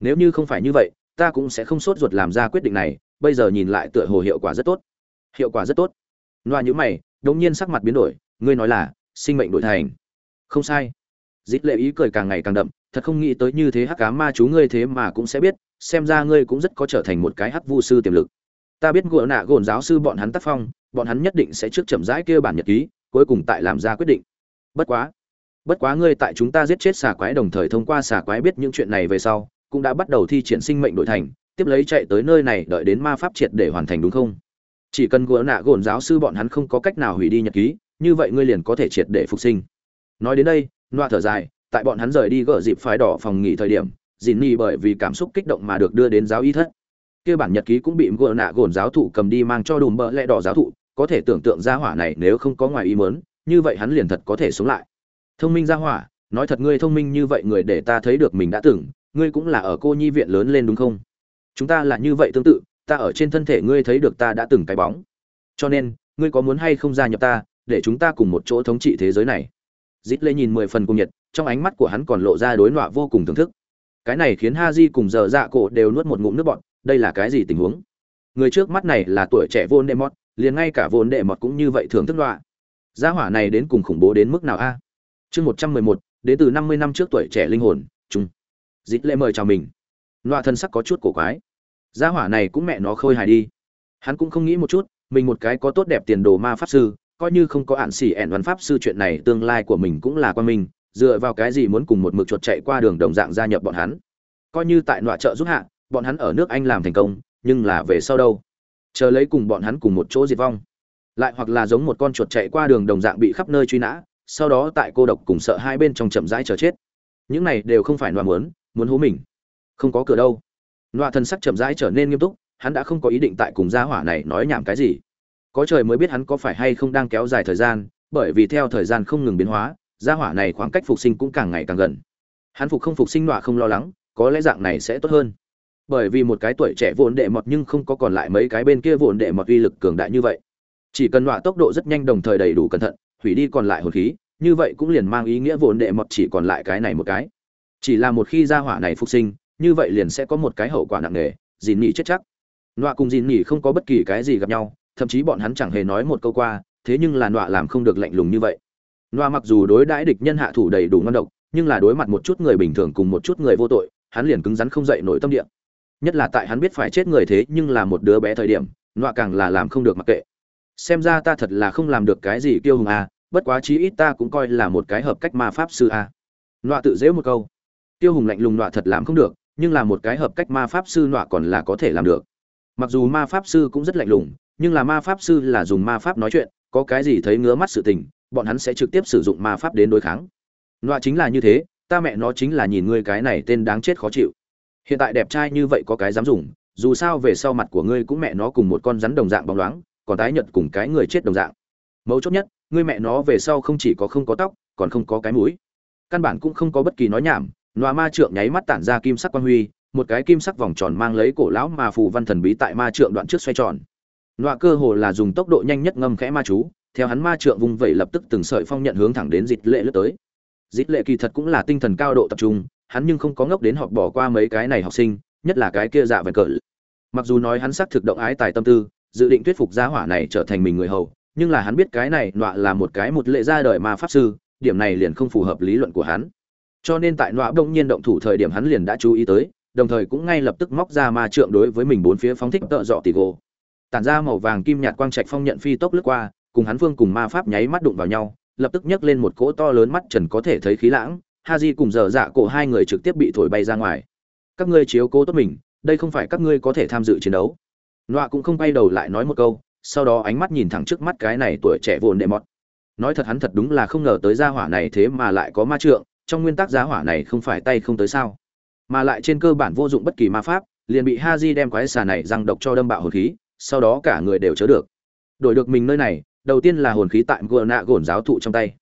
Nếu như không phải như vậy, ta cũng sẽ không sốt ruột làm ra quyết định này, bây giờ nhìn lại tựa hồ hiệu quả rất tốt. Hiệu quả rất tốt. Loa nhữ mày, đống nhiên sắc mặt biến đổi, ngươi nói là, sinh mệnh đổi thành. Không sai. Dít lệ ý cười càng ngày càng đậm thật không nghĩ tới như thế hắc cá ma chú ngươi thế mà cũng sẽ biết, xem ra ngươi cũng rất có trở thành một cái hắc vu sư tiềm lực. Ta biết gỗ nạ gồn giáo sư bọn hắn tác phong, bọn hắn nhất định sẽ trước chậm rãi kêu bản nhật ký, cuối cùng tại làm ra quyết định. Bất quá bất quá ngươi tại chúng ta giết chết xà quái đồng thời thông qua xà quái biết những chuyện này về sau, cũng đã bắt đầu thi triển sinh mệnh đổi thành, tiếp lấy chạy tới nơi này đợi đến ma pháp triệt để hoàn thành đúng không? Chỉ cần gỗ nạ gồn giáo sư bọn hắn không có cách nào hủy đi nhật ký, như vậy ngươi liền có thể triệt để phục sinh. Nói đến đây loa thở dài tại bọn hắn rời đi gỡ dịp phái đỏ phòng nghỉ thời điểm dìn nhi bởi vì cảm xúc kích động mà được đưa đến giáo y thất. Kia bản nhật ký cũng bị gỡ nạ gồn giáo thụ cầm đi mang cho đùm bỡ lẽ đỏ giáo thụ, có thể tưởng tượng ra hỏa này nếu không có ngoài ý mớn như vậy hắn liền thật có thể sống lại. Thông minh ra hỏa, nói thật ngươi thông minh như vậy người để ta thấy được mình đã từng, ngươi cũng là ở cô nhi viện lớn lên đúng không? Chúng ta là như vậy tương tự, ta ở trên thân thể ngươi thấy được ta đã từng cái bóng. Cho nên, ngươi có muốn hay không gia nhập ta, để chúng ta cùng một chỗ thống trị thế giới này? Dít lê nhìn mười phần cung nhiệt trong ánh mắt của hắn còn lộ ra đối nọa vô cùng thưởng thức. Cái này khiến ha di cùng giờ dạ cổ đều nuốt một ngụm nước bọn đây là cái gì tình huống? Người trước mắt này là tuổi trẻ vô đệ mọt, liền ngay cả vô đệ mọt cũng như vậy thưởng thức nọa. Gia hỏa này đến cùng khủng bố đến mức nào a? Chương một trăm mười một, đến từ năm mươi năm trước tuổi trẻ linh hồn chung dít lễ mời chào mình. Nọa thân sắc có chút cổ quái. Gia hỏa này cũng mẹ nó khôi hài đi. Hắn cũng không nghĩ một chút, mình một cái có tốt đẹp tiền đồ ma pháp sư, coi như không có ạn xỉ ẻn văn pháp sư chuyện này tương lai của mình cũng là quan minh dựa vào cái gì muốn cùng một mực chuột chạy qua đường đồng dạng gia nhập bọn hắn? Coi như tại nọa trợ giúp hạ, bọn hắn ở nước anh làm thành công, nhưng là về sau đâu? Chờ lấy cùng bọn hắn cùng một chỗ diệt vong. Lại hoặc là giống một con chuột chạy qua đường đồng dạng bị khắp nơi truy nã, sau đó tại cô độc cùng sợ hai bên trong chậm rãi chờ chết. Những này đều không phải nọa muốn muốn hố mình. Không có cửa đâu. Nọa thân sắc chậm rãi trở nên nghiêm túc, hắn đã không có ý định tại cùng gia hỏa này nói nhảm cái gì. Có trời mới biết hắn có phải hay không đang kéo dài thời gian, bởi vì theo thời gian không ngừng biến hóa gia hỏa này khoảng cách phục sinh cũng càng ngày càng gần. Hắn phục không phục sinh nọa không lo lắng, có lẽ dạng này sẽ tốt hơn. Bởi vì một cái tuổi trẻ vốn đệ mọt nhưng không có còn lại mấy cái bên kia vốn đệ mọt uy lực cường đại như vậy. Chỉ cần nọa tốc độ rất nhanh đồng thời đầy đủ cẩn thận, hủy đi còn lại hồn khí, như vậy cũng liền mang ý nghĩa vốn đệ mọt chỉ còn lại cái này một cái. Chỉ là một khi gia hỏa này phục sinh, như vậy liền sẽ có một cái hậu quả nặng nề, dìn nhị chết chắc. Nọa cùng dìn nhị không có bất kỳ cái gì gặp nhau, thậm chí bọn hắn chẳng hề nói một câu qua, thế nhưng là nọa làm không được lạnh lùng như vậy. Noa mặc dù đối đãi địch nhân hạ thủ đầy đủ ngon độc, nhưng là đối mặt một chút người bình thường cùng một chút người vô tội, hắn liền cứng rắn không dậy nổi tâm địa. Nhất là tại hắn biết phải chết người thế nhưng là một đứa bé thời điểm, Noa càng là làm không được mặc kệ. Xem ra ta thật là không làm được cái gì kiêu hùng à bất quá chí ít ta cũng coi là một cái hợp cách ma pháp sư à. Noa tự dễ một câu. Tiêu hùng lạnh lùng Noa thật làm không được, nhưng là một cái hợp cách ma pháp sư Noa còn là có thể làm được. Mặc dù ma pháp sư cũng rất lạnh lùng, nhưng là ma pháp sư là dùng ma pháp nói chuyện, có cái gì thấy ngứa mắt sự tình bọn hắn sẽ trực tiếp sử dụng ma pháp đến đối kháng. Nọa chính là như thế, ta mẹ nó chính là nhìn ngươi cái này tên đáng chết khó chịu. Hiện tại đẹp trai như vậy có cái dám dùng, dù sao về sau mặt của ngươi cũng mẹ nó cùng một con rắn đồng dạng bóng loáng, còn tái nhật cùng cái người chết đồng dạng. Mấu chốt nhất, ngươi mẹ nó về sau không chỉ có không có tóc, còn không có cái mũi. Căn bản cũng không có bất kỳ nói nhảm, nọa ma trượng nháy mắt tản ra kim sắc quang huy, một cái kim sắc vòng tròn mang lấy cổ lão mà phù văn thần bí tại ma trượng đoạn trước xoay tròn. Nọa cơ hồ là dùng tốc độ nhanh nhất ngâm khẽ ma chú theo hắn ma trượng vung vẩy lập tức từng sợi phong nhận hướng thẳng đến dịch lệ lướt tới. Dịch lệ kỳ thật cũng là tinh thần cao độ tập trung, hắn nhưng không có ngốc đến họp bỏ qua mấy cái này học sinh, nhất là cái kia dạ vẹn cỡ. Mặc dù nói hắn xác thực động ái tài tâm tư, dự định thuyết phục gia hỏa này trở thành mình người hầu, nhưng là hắn biết cái này nọa là một cái một lệ ra đời ma pháp sư, điểm này liền không phù hợp lý luận của hắn. Cho nên tại nọa bỗng nhiên động thủ thời điểm hắn liền đã chú ý tới, đồng thời cũng ngay lập tức móc ra ma trượng đối với mình bốn phía phóng thích tợ dọ tỷ gỗ. Tản ra màu vàng kim nhạt quang trạch phong nhận phi tốc lướt qua cùng hắn phương cùng ma pháp nháy mắt đụng vào nhau, lập tức nhấc lên một cỗ to lớn mắt trần có thể thấy khí lãng ha di cùng dở dạ cổ hai người trực tiếp bị thổi bay ra ngoài. Các ngươi chiếu cố tốt mình, đây không phải các ngươi có thể tham dự chiến đấu. Nọa cũng không bay đầu lại nói một câu, sau đó ánh mắt nhìn thẳng trước mắt cái này tuổi trẻ vồn đệ mọt. Nói thật hắn thật đúng là không ngờ tới gia hỏa này thế mà lại có ma trượng, trong nguyên tắc gia hỏa này không phải tay không tới sao. Mà lại trên cơ bản vô dụng bất kỳ ma pháp, liền bị ha di đem quái xà này răng độc cho đâm bạo hồn khí, sau đó cả người đều chớ được. Đổi được mình nơi này đầu tiên là hồn khí tại gờ nạ gồn giáo thụ trong tay.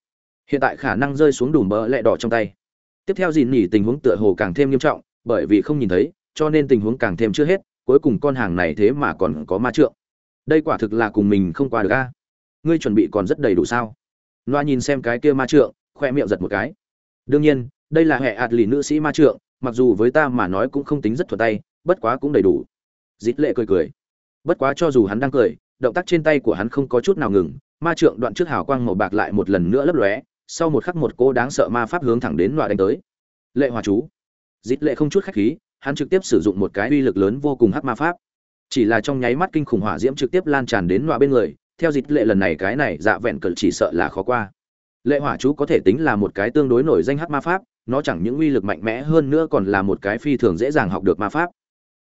Hiện tại khả năng rơi xuống đùm bỡ lẹ đỏ trong tay. Tiếp theo dìn nhỉ tình huống tựa hồ càng thêm nghiêm trọng, bởi vì không nhìn thấy, cho nên tình huống càng thêm chưa hết, cuối cùng con hàng này thế mà còn có ma trượng. Đây quả thực là cùng mình không qua được a. Ngươi chuẩn bị còn rất đầy đủ sao? Loa nhìn xem cái kia ma trượng, khoe miệng giật một cái. Đương nhiên, đây là hệ ạt lì nữ sĩ ma trượng, mặc dù với ta mà nói cũng không tính rất thuật tay, bất quá cũng đầy đủ. Dít lệ cười cười. Bất quá cho dù hắn đang cười động tác trên tay của hắn không có chút nào ngừng, ma trượng đoạn trước hào quang màu bạc lại một lần nữa lấp lóe, sau một khắc một cô đáng sợ ma pháp hướng thẳng đến loại đánh tới. Lệ Hỏa chú. Dít lệ không chút khách khí, hắn trực tiếp sử dụng một cái uy lực lớn vô cùng hắc ma pháp. Chỉ là trong nháy mắt kinh khủng hỏa diễm trực tiếp lan tràn đến loại bên người, theo dít lệ lần này cái này dạ vẹn cờ chỉ sợ là khó qua. Lệ hỏa chú có thể tính là một cái tương đối nổi danh hắc ma pháp, nó chẳng những uy lực mạnh mẽ hơn nữa còn là một cái phi thường dễ dàng học được ma pháp.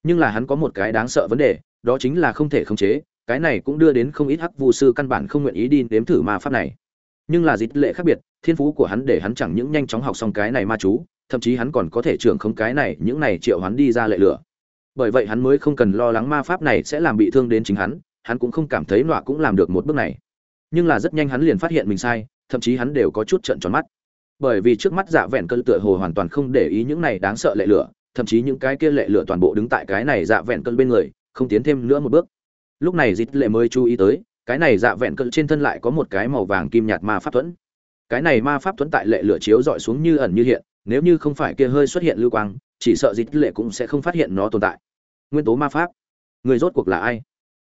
Nhưng là hắn có một cái đáng sợ vấn đề, đó chính là không thể khống chế cái này cũng đưa đến không ít hắc vu sư căn bản không nguyện ý đi nếm thử ma pháp này. Nhưng là dịch lệ khác biệt, thiên phú của hắn để hắn chẳng những nhanh chóng học xong cái này ma chú, thậm chí hắn còn có thể trưởng không cái này, những này triệu hắn đi ra lệ lửa. Bởi vậy hắn mới không cần lo lắng ma pháp này sẽ làm bị thương đến chính hắn hắn cũng không cảm thấy nọa cũng làm được một bước này. Nhưng là rất nhanh hắn liền phát hiện mình sai, thậm chí hắn đều có chút trận tròn mắt. Bởi vì trước mắt dạ vẹn cơn tựa hồ hoàn toàn không để ý những này đáng sợ lệ lửa, thậm chí những cái kia lệ lửa toàn bộ đứng tại cái này dạ vẹn cơn bên người, không tiến thêm nữa một bước lúc này dịch lệ mới chú ý tới, cái này dạ vẹn cỡ trên thân lại có một cái màu vàng kim nhạt ma pháp thuẫn. Cái này ma pháp thuẫn tại lệ lửa chiếu dọi xuống như ẩn như hiện, nếu như không phải kia hơi xuất hiện lưu quang, chỉ sợ dịch lệ cũng sẽ không phát hiện nó tồn tại. Nguyên tố ma pháp. Người rốt cuộc là ai?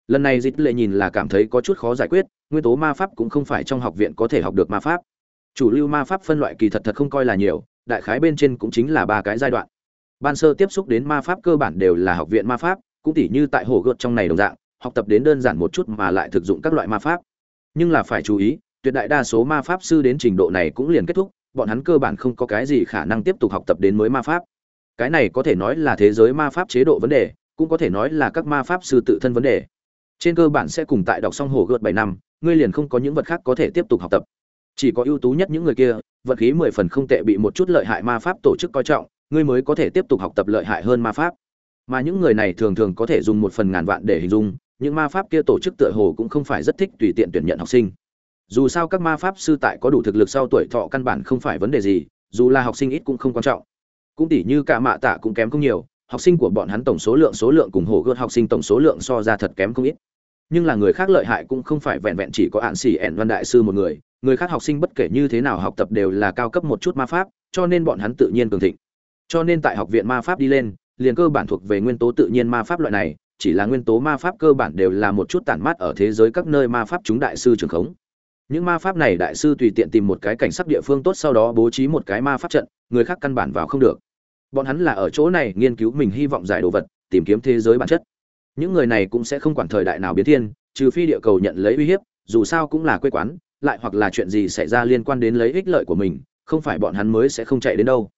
Lần này dịch lệ nhìn là cảm thấy có chút khó giải quyết, nguyên tố ma pháp cũng không phải trong học viện có thể học được ma pháp. Chủ lưu ma pháp phân loại kỳ thật thật không coi là nhiều, đại khái bên trên cũng chính là ba cái giai đoạn. Ban sơ tiếp xúc đến ma pháp cơ bản đều là học viện ma pháp, cũng tỉ như tại hồ gợt trong này đồng dạng học tập đến đơn giản một chút mà lại thực dụng các loại ma pháp. Nhưng là phải chú ý, tuyệt đại đa số ma pháp sư đến trình độ này cũng liền kết thúc, bọn hắn cơ bản không có cái gì khả năng tiếp tục học tập đến mới ma pháp. Cái này có thể nói là thế giới ma pháp chế độ vấn đề, cũng có thể nói là các ma pháp sư tự thân vấn đề. Trên cơ bản sẽ cùng tại đọc xong hồ gợt bảy năm, ngươi liền không có những vật khác có thể tiếp tục học tập. Chỉ có ưu tú nhất những người kia, vật khí mười phần không tệ bị một chút lợi hại ma pháp tổ chức coi trọng, ngươi mới có thể tiếp tục học tập lợi hại hơn ma pháp. Mà những người này thường thường có thể dùng một phần ngàn vạn để hình dung những ma pháp kia tổ chức tựa hồ cũng không phải rất thích tùy tiện tuyển nhận học sinh. Dù sao các ma pháp sư tại có đủ thực lực sau tuổi thọ căn bản không phải vấn đề gì, dù là học sinh ít cũng không quan trọng. Cũng tỷ như cả mạ tạ cũng kém không nhiều, học sinh của bọn hắn tổng số lượng số lượng cùng hồ gươm học sinh tổng số lượng so ra thật kém không ít. Nhưng là người khác lợi hại cũng không phải vẹn vẹn chỉ có hạn xỉ ẻn văn đại sư một người người khác học sinh bất kể như thế nào học tập đều là cao cấp một chút ma pháp, cho nên bọn hắn tự nhiên cường thịnh. Cho nên tại học viện ma pháp đi lên, liền cơ bản thuộc về nguyên tố tự nhiên ma pháp loại này chỉ là nguyên tố ma pháp cơ bản đều là một chút tản mát ở thế giới các nơi ma pháp chúng đại sư trường khống. Những ma pháp này đại sư tùy tiện tìm một cái cảnh sắc địa phương tốt sau đó bố trí một cái ma pháp trận, người khác căn bản vào không được. Bọn hắn là ở chỗ này nghiên cứu mình hy vọng giải đồ vật, tìm kiếm thế giới bản chất. Những người này cũng sẽ không quản thời đại nào biến thiên, trừ phi địa cầu nhận lấy uy hiếp, dù sao cũng là quê quán, lại hoặc là chuyện gì xảy ra liên quan đến lấy ích lợi của mình, không phải bọn hắn mới sẽ không chạy đến đâu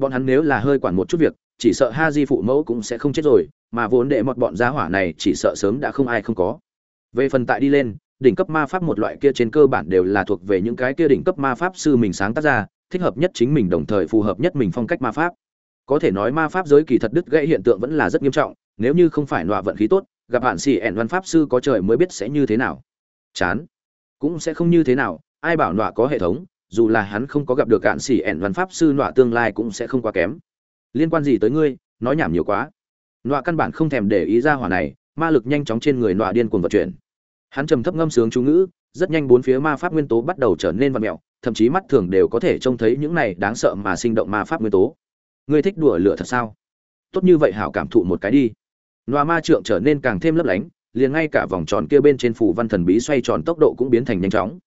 bọn hắn nếu là hơi quản một chút việc, chỉ sợ ha di phụ mẫu cũng sẽ không chết rồi, mà vốn đệ một bọn giá hỏa này chỉ sợ sớm đã không ai không có. Về phần tại đi lên, đỉnh cấp ma pháp một loại kia trên cơ bản đều là thuộc về những cái kia đỉnh cấp ma pháp sư mình sáng tác ra, thích hợp nhất chính mình đồng thời phù hợp nhất mình phong cách ma pháp. Có thể nói ma pháp giới kỳ thật đứt gãy hiện tượng vẫn là rất nghiêm trọng, nếu như không phải nọa vận khí tốt, gặp hạn xì ẻn văn pháp sư có trời mới biết sẽ như thế nào. Chán. Cũng sẽ không như thế nào, ai bảo nọa có hệ thống dù là hắn không có gặp được cạn xỉ ẻn văn pháp sư nọa tương lai cũng sẽ không quá kém. Liên quan gì tới ngươi, nói nhảm nhiều quá. Nọa căn bản không thèm để ý ra hỏa này, ma lực nhanh chóng trên người nọa điên cuồng vận chuyển. Hắn trầm thấp ngâm sướng chú ngữ, rất nhanh bốn phía ma pháp nguyên tố bắt đầu trở nên vặn mẹo, thậm chí mắt thường đều có thể trông thấy những này đáng sợ mà sinh động ma pháp nguyên tố. Ngươi thích đùa lửa thật sao? Tốt như vậy hảo cảm thụ một cái đi. Nọa ma trượng trở nên càng thêm lấp lánh, liền ngay cả vòng tròn kia bên trên phủ văn thần bí xoay tròn tốc độ cũng biến thành nhanh chóng.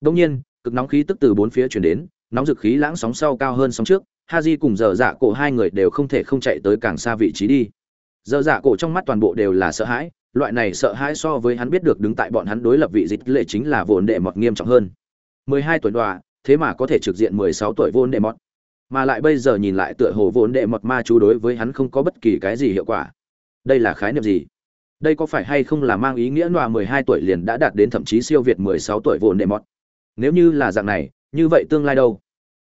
Đông nhiên cực nóng khí tức từ bốn phía chuyển đến, nóng dực khí lãng sóng sau cao hơn sóng trước ha di cùng dở dạ cổ hai người đều không thể không chạy tới càng xa vị trí đi. Dở dạ cổ trong mắt toàn bộ đều là sợ hãi, loại này sợ hãi so với hắn biết được đứng tại bọn hắn đối lập vị dịch lệ chính là vốn đệ mọt nghiêm trọng hơn. Mười hai tuổi đòa thế mà có thể trực diện mười sáu tuổi vốn đệ mọt. Mà lại bây giờ nhìn lại tựa hồ vốn đệ mọt ma chú đối với hắn không có bất kỳ cái gì hiệu quả. Đây là khái niệm gì? Đây có phải hay không là mang ý nghĩa nòa mười hai tuổi liền đã đạt đến thậm chí siêu việt mười sáu tuổi vốn đệ mọt? Nếu như là dạng này, như vậy tương lai đâu?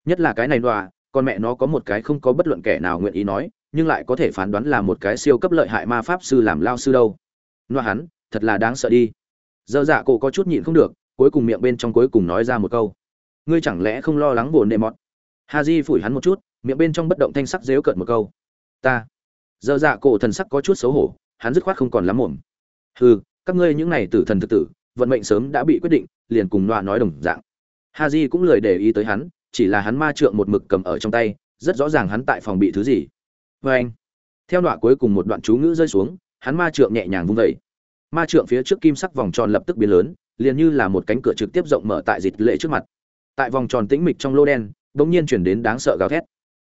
Nhất là cái này đọa con mẹ nó có một cái không có bất luận kẻ nào nguyện ý nói, nhưng lại có thể phán đoán là một cái siêu cấp lợi hại ma pháp sư làm lao sư đâu. Nọa hắn, thật là đáng sợ đi. Dơ dạ cổ có chút nhịn không được, cuối cùng miệng bên trong cuối cùng nói ra một câu. Ngươi chẳng lẽ không lo lắng buồn nệ mọt? Ha di phủi hắn một chút, miệng bên trong bất động thanh sắc dếu cợt một câu. Ta. Dơ dạ cổ thần sắc có chút xấu hổ, hắn dứt khoát không còn lắm mồm hừ, các ngươi những này tử thần thực tử vận mệnh sớm đã bị quyết định, liền cùng loa nói đồng dạng. Haji cũng lười để ý tới hắn, chỉ là hắn ma trượng một mực cầm ở trong tay, rất rõ ràng hắn tại phòng bị thứ gì. Vê anh, theo đoạn cuối cùng một đoạn chú ngữ rơi xuống, hắn ma trượng nhẹ nhàng vung vẩy ma trượng phía trước kim sắc vòng tròn lập tức biến lớn, liền như là một cánh cửa trực tiếp rộng mở tại dịch lệ trước mặt. Tại vòng tròn tĩnh mịch trong lô đen, bỗng nhiên chuyển đến đáng sợ gào thét.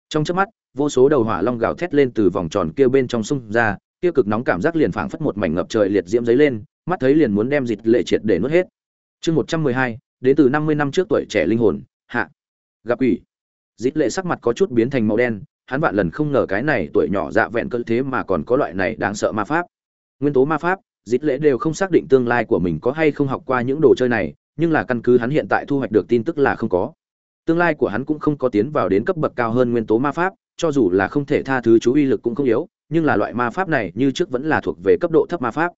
Trong chớp mắt, vô số đầu hỏa long gào thét lên từ vòng tròn kia bên trong xung ra kia cực nóng cảm giác liền phảng phất một mảnh ngập trời liệt diễm giấy lên, mắt thấy liền muốn đem dịch lệ triệt để nuốt hết. Chương một trăm mười hai, đến từ năm mươi năm trước tuổi trẻ linh hồn, hạ. Gặp ủy dịch lệ sắc mặt có chút biến thành màu đen, hắn vạn lần không ngờ cái này tuổi nhỏ dạ vẹn cỡ thế mà còn có loại này đáng sợ ma pháp. Nguyên tố ma pháp, dịch lệ đều không xác định tương lai của mình có hay không học qua những đồ chơi này, nhưng là căn cứ hắn hiện tại thu hoạch được tin tức là không có. Tương lai của hắn cũng không có tiến vào đến cấp bậc cao hơn nguyên tố ma pháp, cho dù là không thể tha thứ chú uy lực cũng không yếu nhưng là loại ma pháp này như trước vẫn là thuộc về cấp độ thấp ma pháp.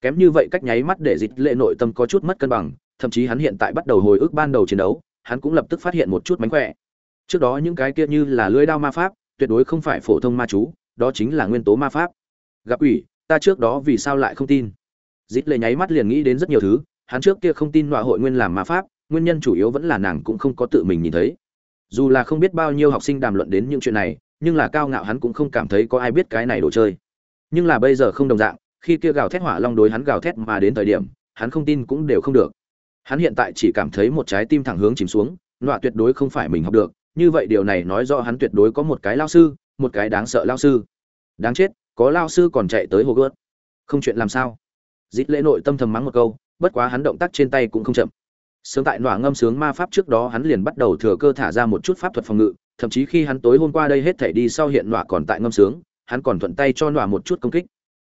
Kém như vậy cách nháy mắt để dịch lệ nội tâm có chút mất cân bằng, thậm chí hắn hiện tại bắt đầu hồi ức ban đầu chiến đấu, hắn cũng lập tức phát hiện một chút mánh khỏe. Trước đó những cái kia như là lưỡi đao ma pháp, tuyệt đối không phải phổ thông ma chú, đó chính là nguyên tố ma pháp. Gặp ủy, ta trước đó vì sao lại không tin? Dít lệ nháy mắt liền nghĩ đến rất nhiều thứ, hắn trước kia không tin loại hội nguyên làm ma pháp, nguyên nhân chủ yếu vẫn là nàng cũng không có tự mình nhìn thấy. Dù là không biết bao nhiêu học sinh đàm luận đến những chuyện này nhưng là cao ngạo hắn cũng không cảm thấy có ai biết cái này đồ chơi. Nhưng là bây giờ không đồng dạng, khi kia gào thét hỏa long đối hắn gào thét mà đến thời điểm, hắn không tin cũng đều không được. Hắn hiện tại chỉ cảm thấy một trái tim thẳng hướng chìm xuống, nọa tuyệt đối không phải mình học được, như vậy điều này nói rõ hắn tuyệt đối có một cái lao sư, một cái đáng sợ lao sư. Đáng chết, có lao sư còn chạy tới hồ gớt không chuyện làm sao. Dít lễ nội tâm thầm mắng một câu, bất quá hắn động tác trên tay cũng không chậm. Sớm tại nọa ngâm sướng ma pháp trước đó hắn liền bắt đầu thừa cơ thả ra một chút pháp thuật phòng ngự thậm chí khi hắn tối hôm qua đây hết thể đi sau hiện nọa còn tại ngâm sướng, hắn còn thuận tay cho nọa một chút công kích.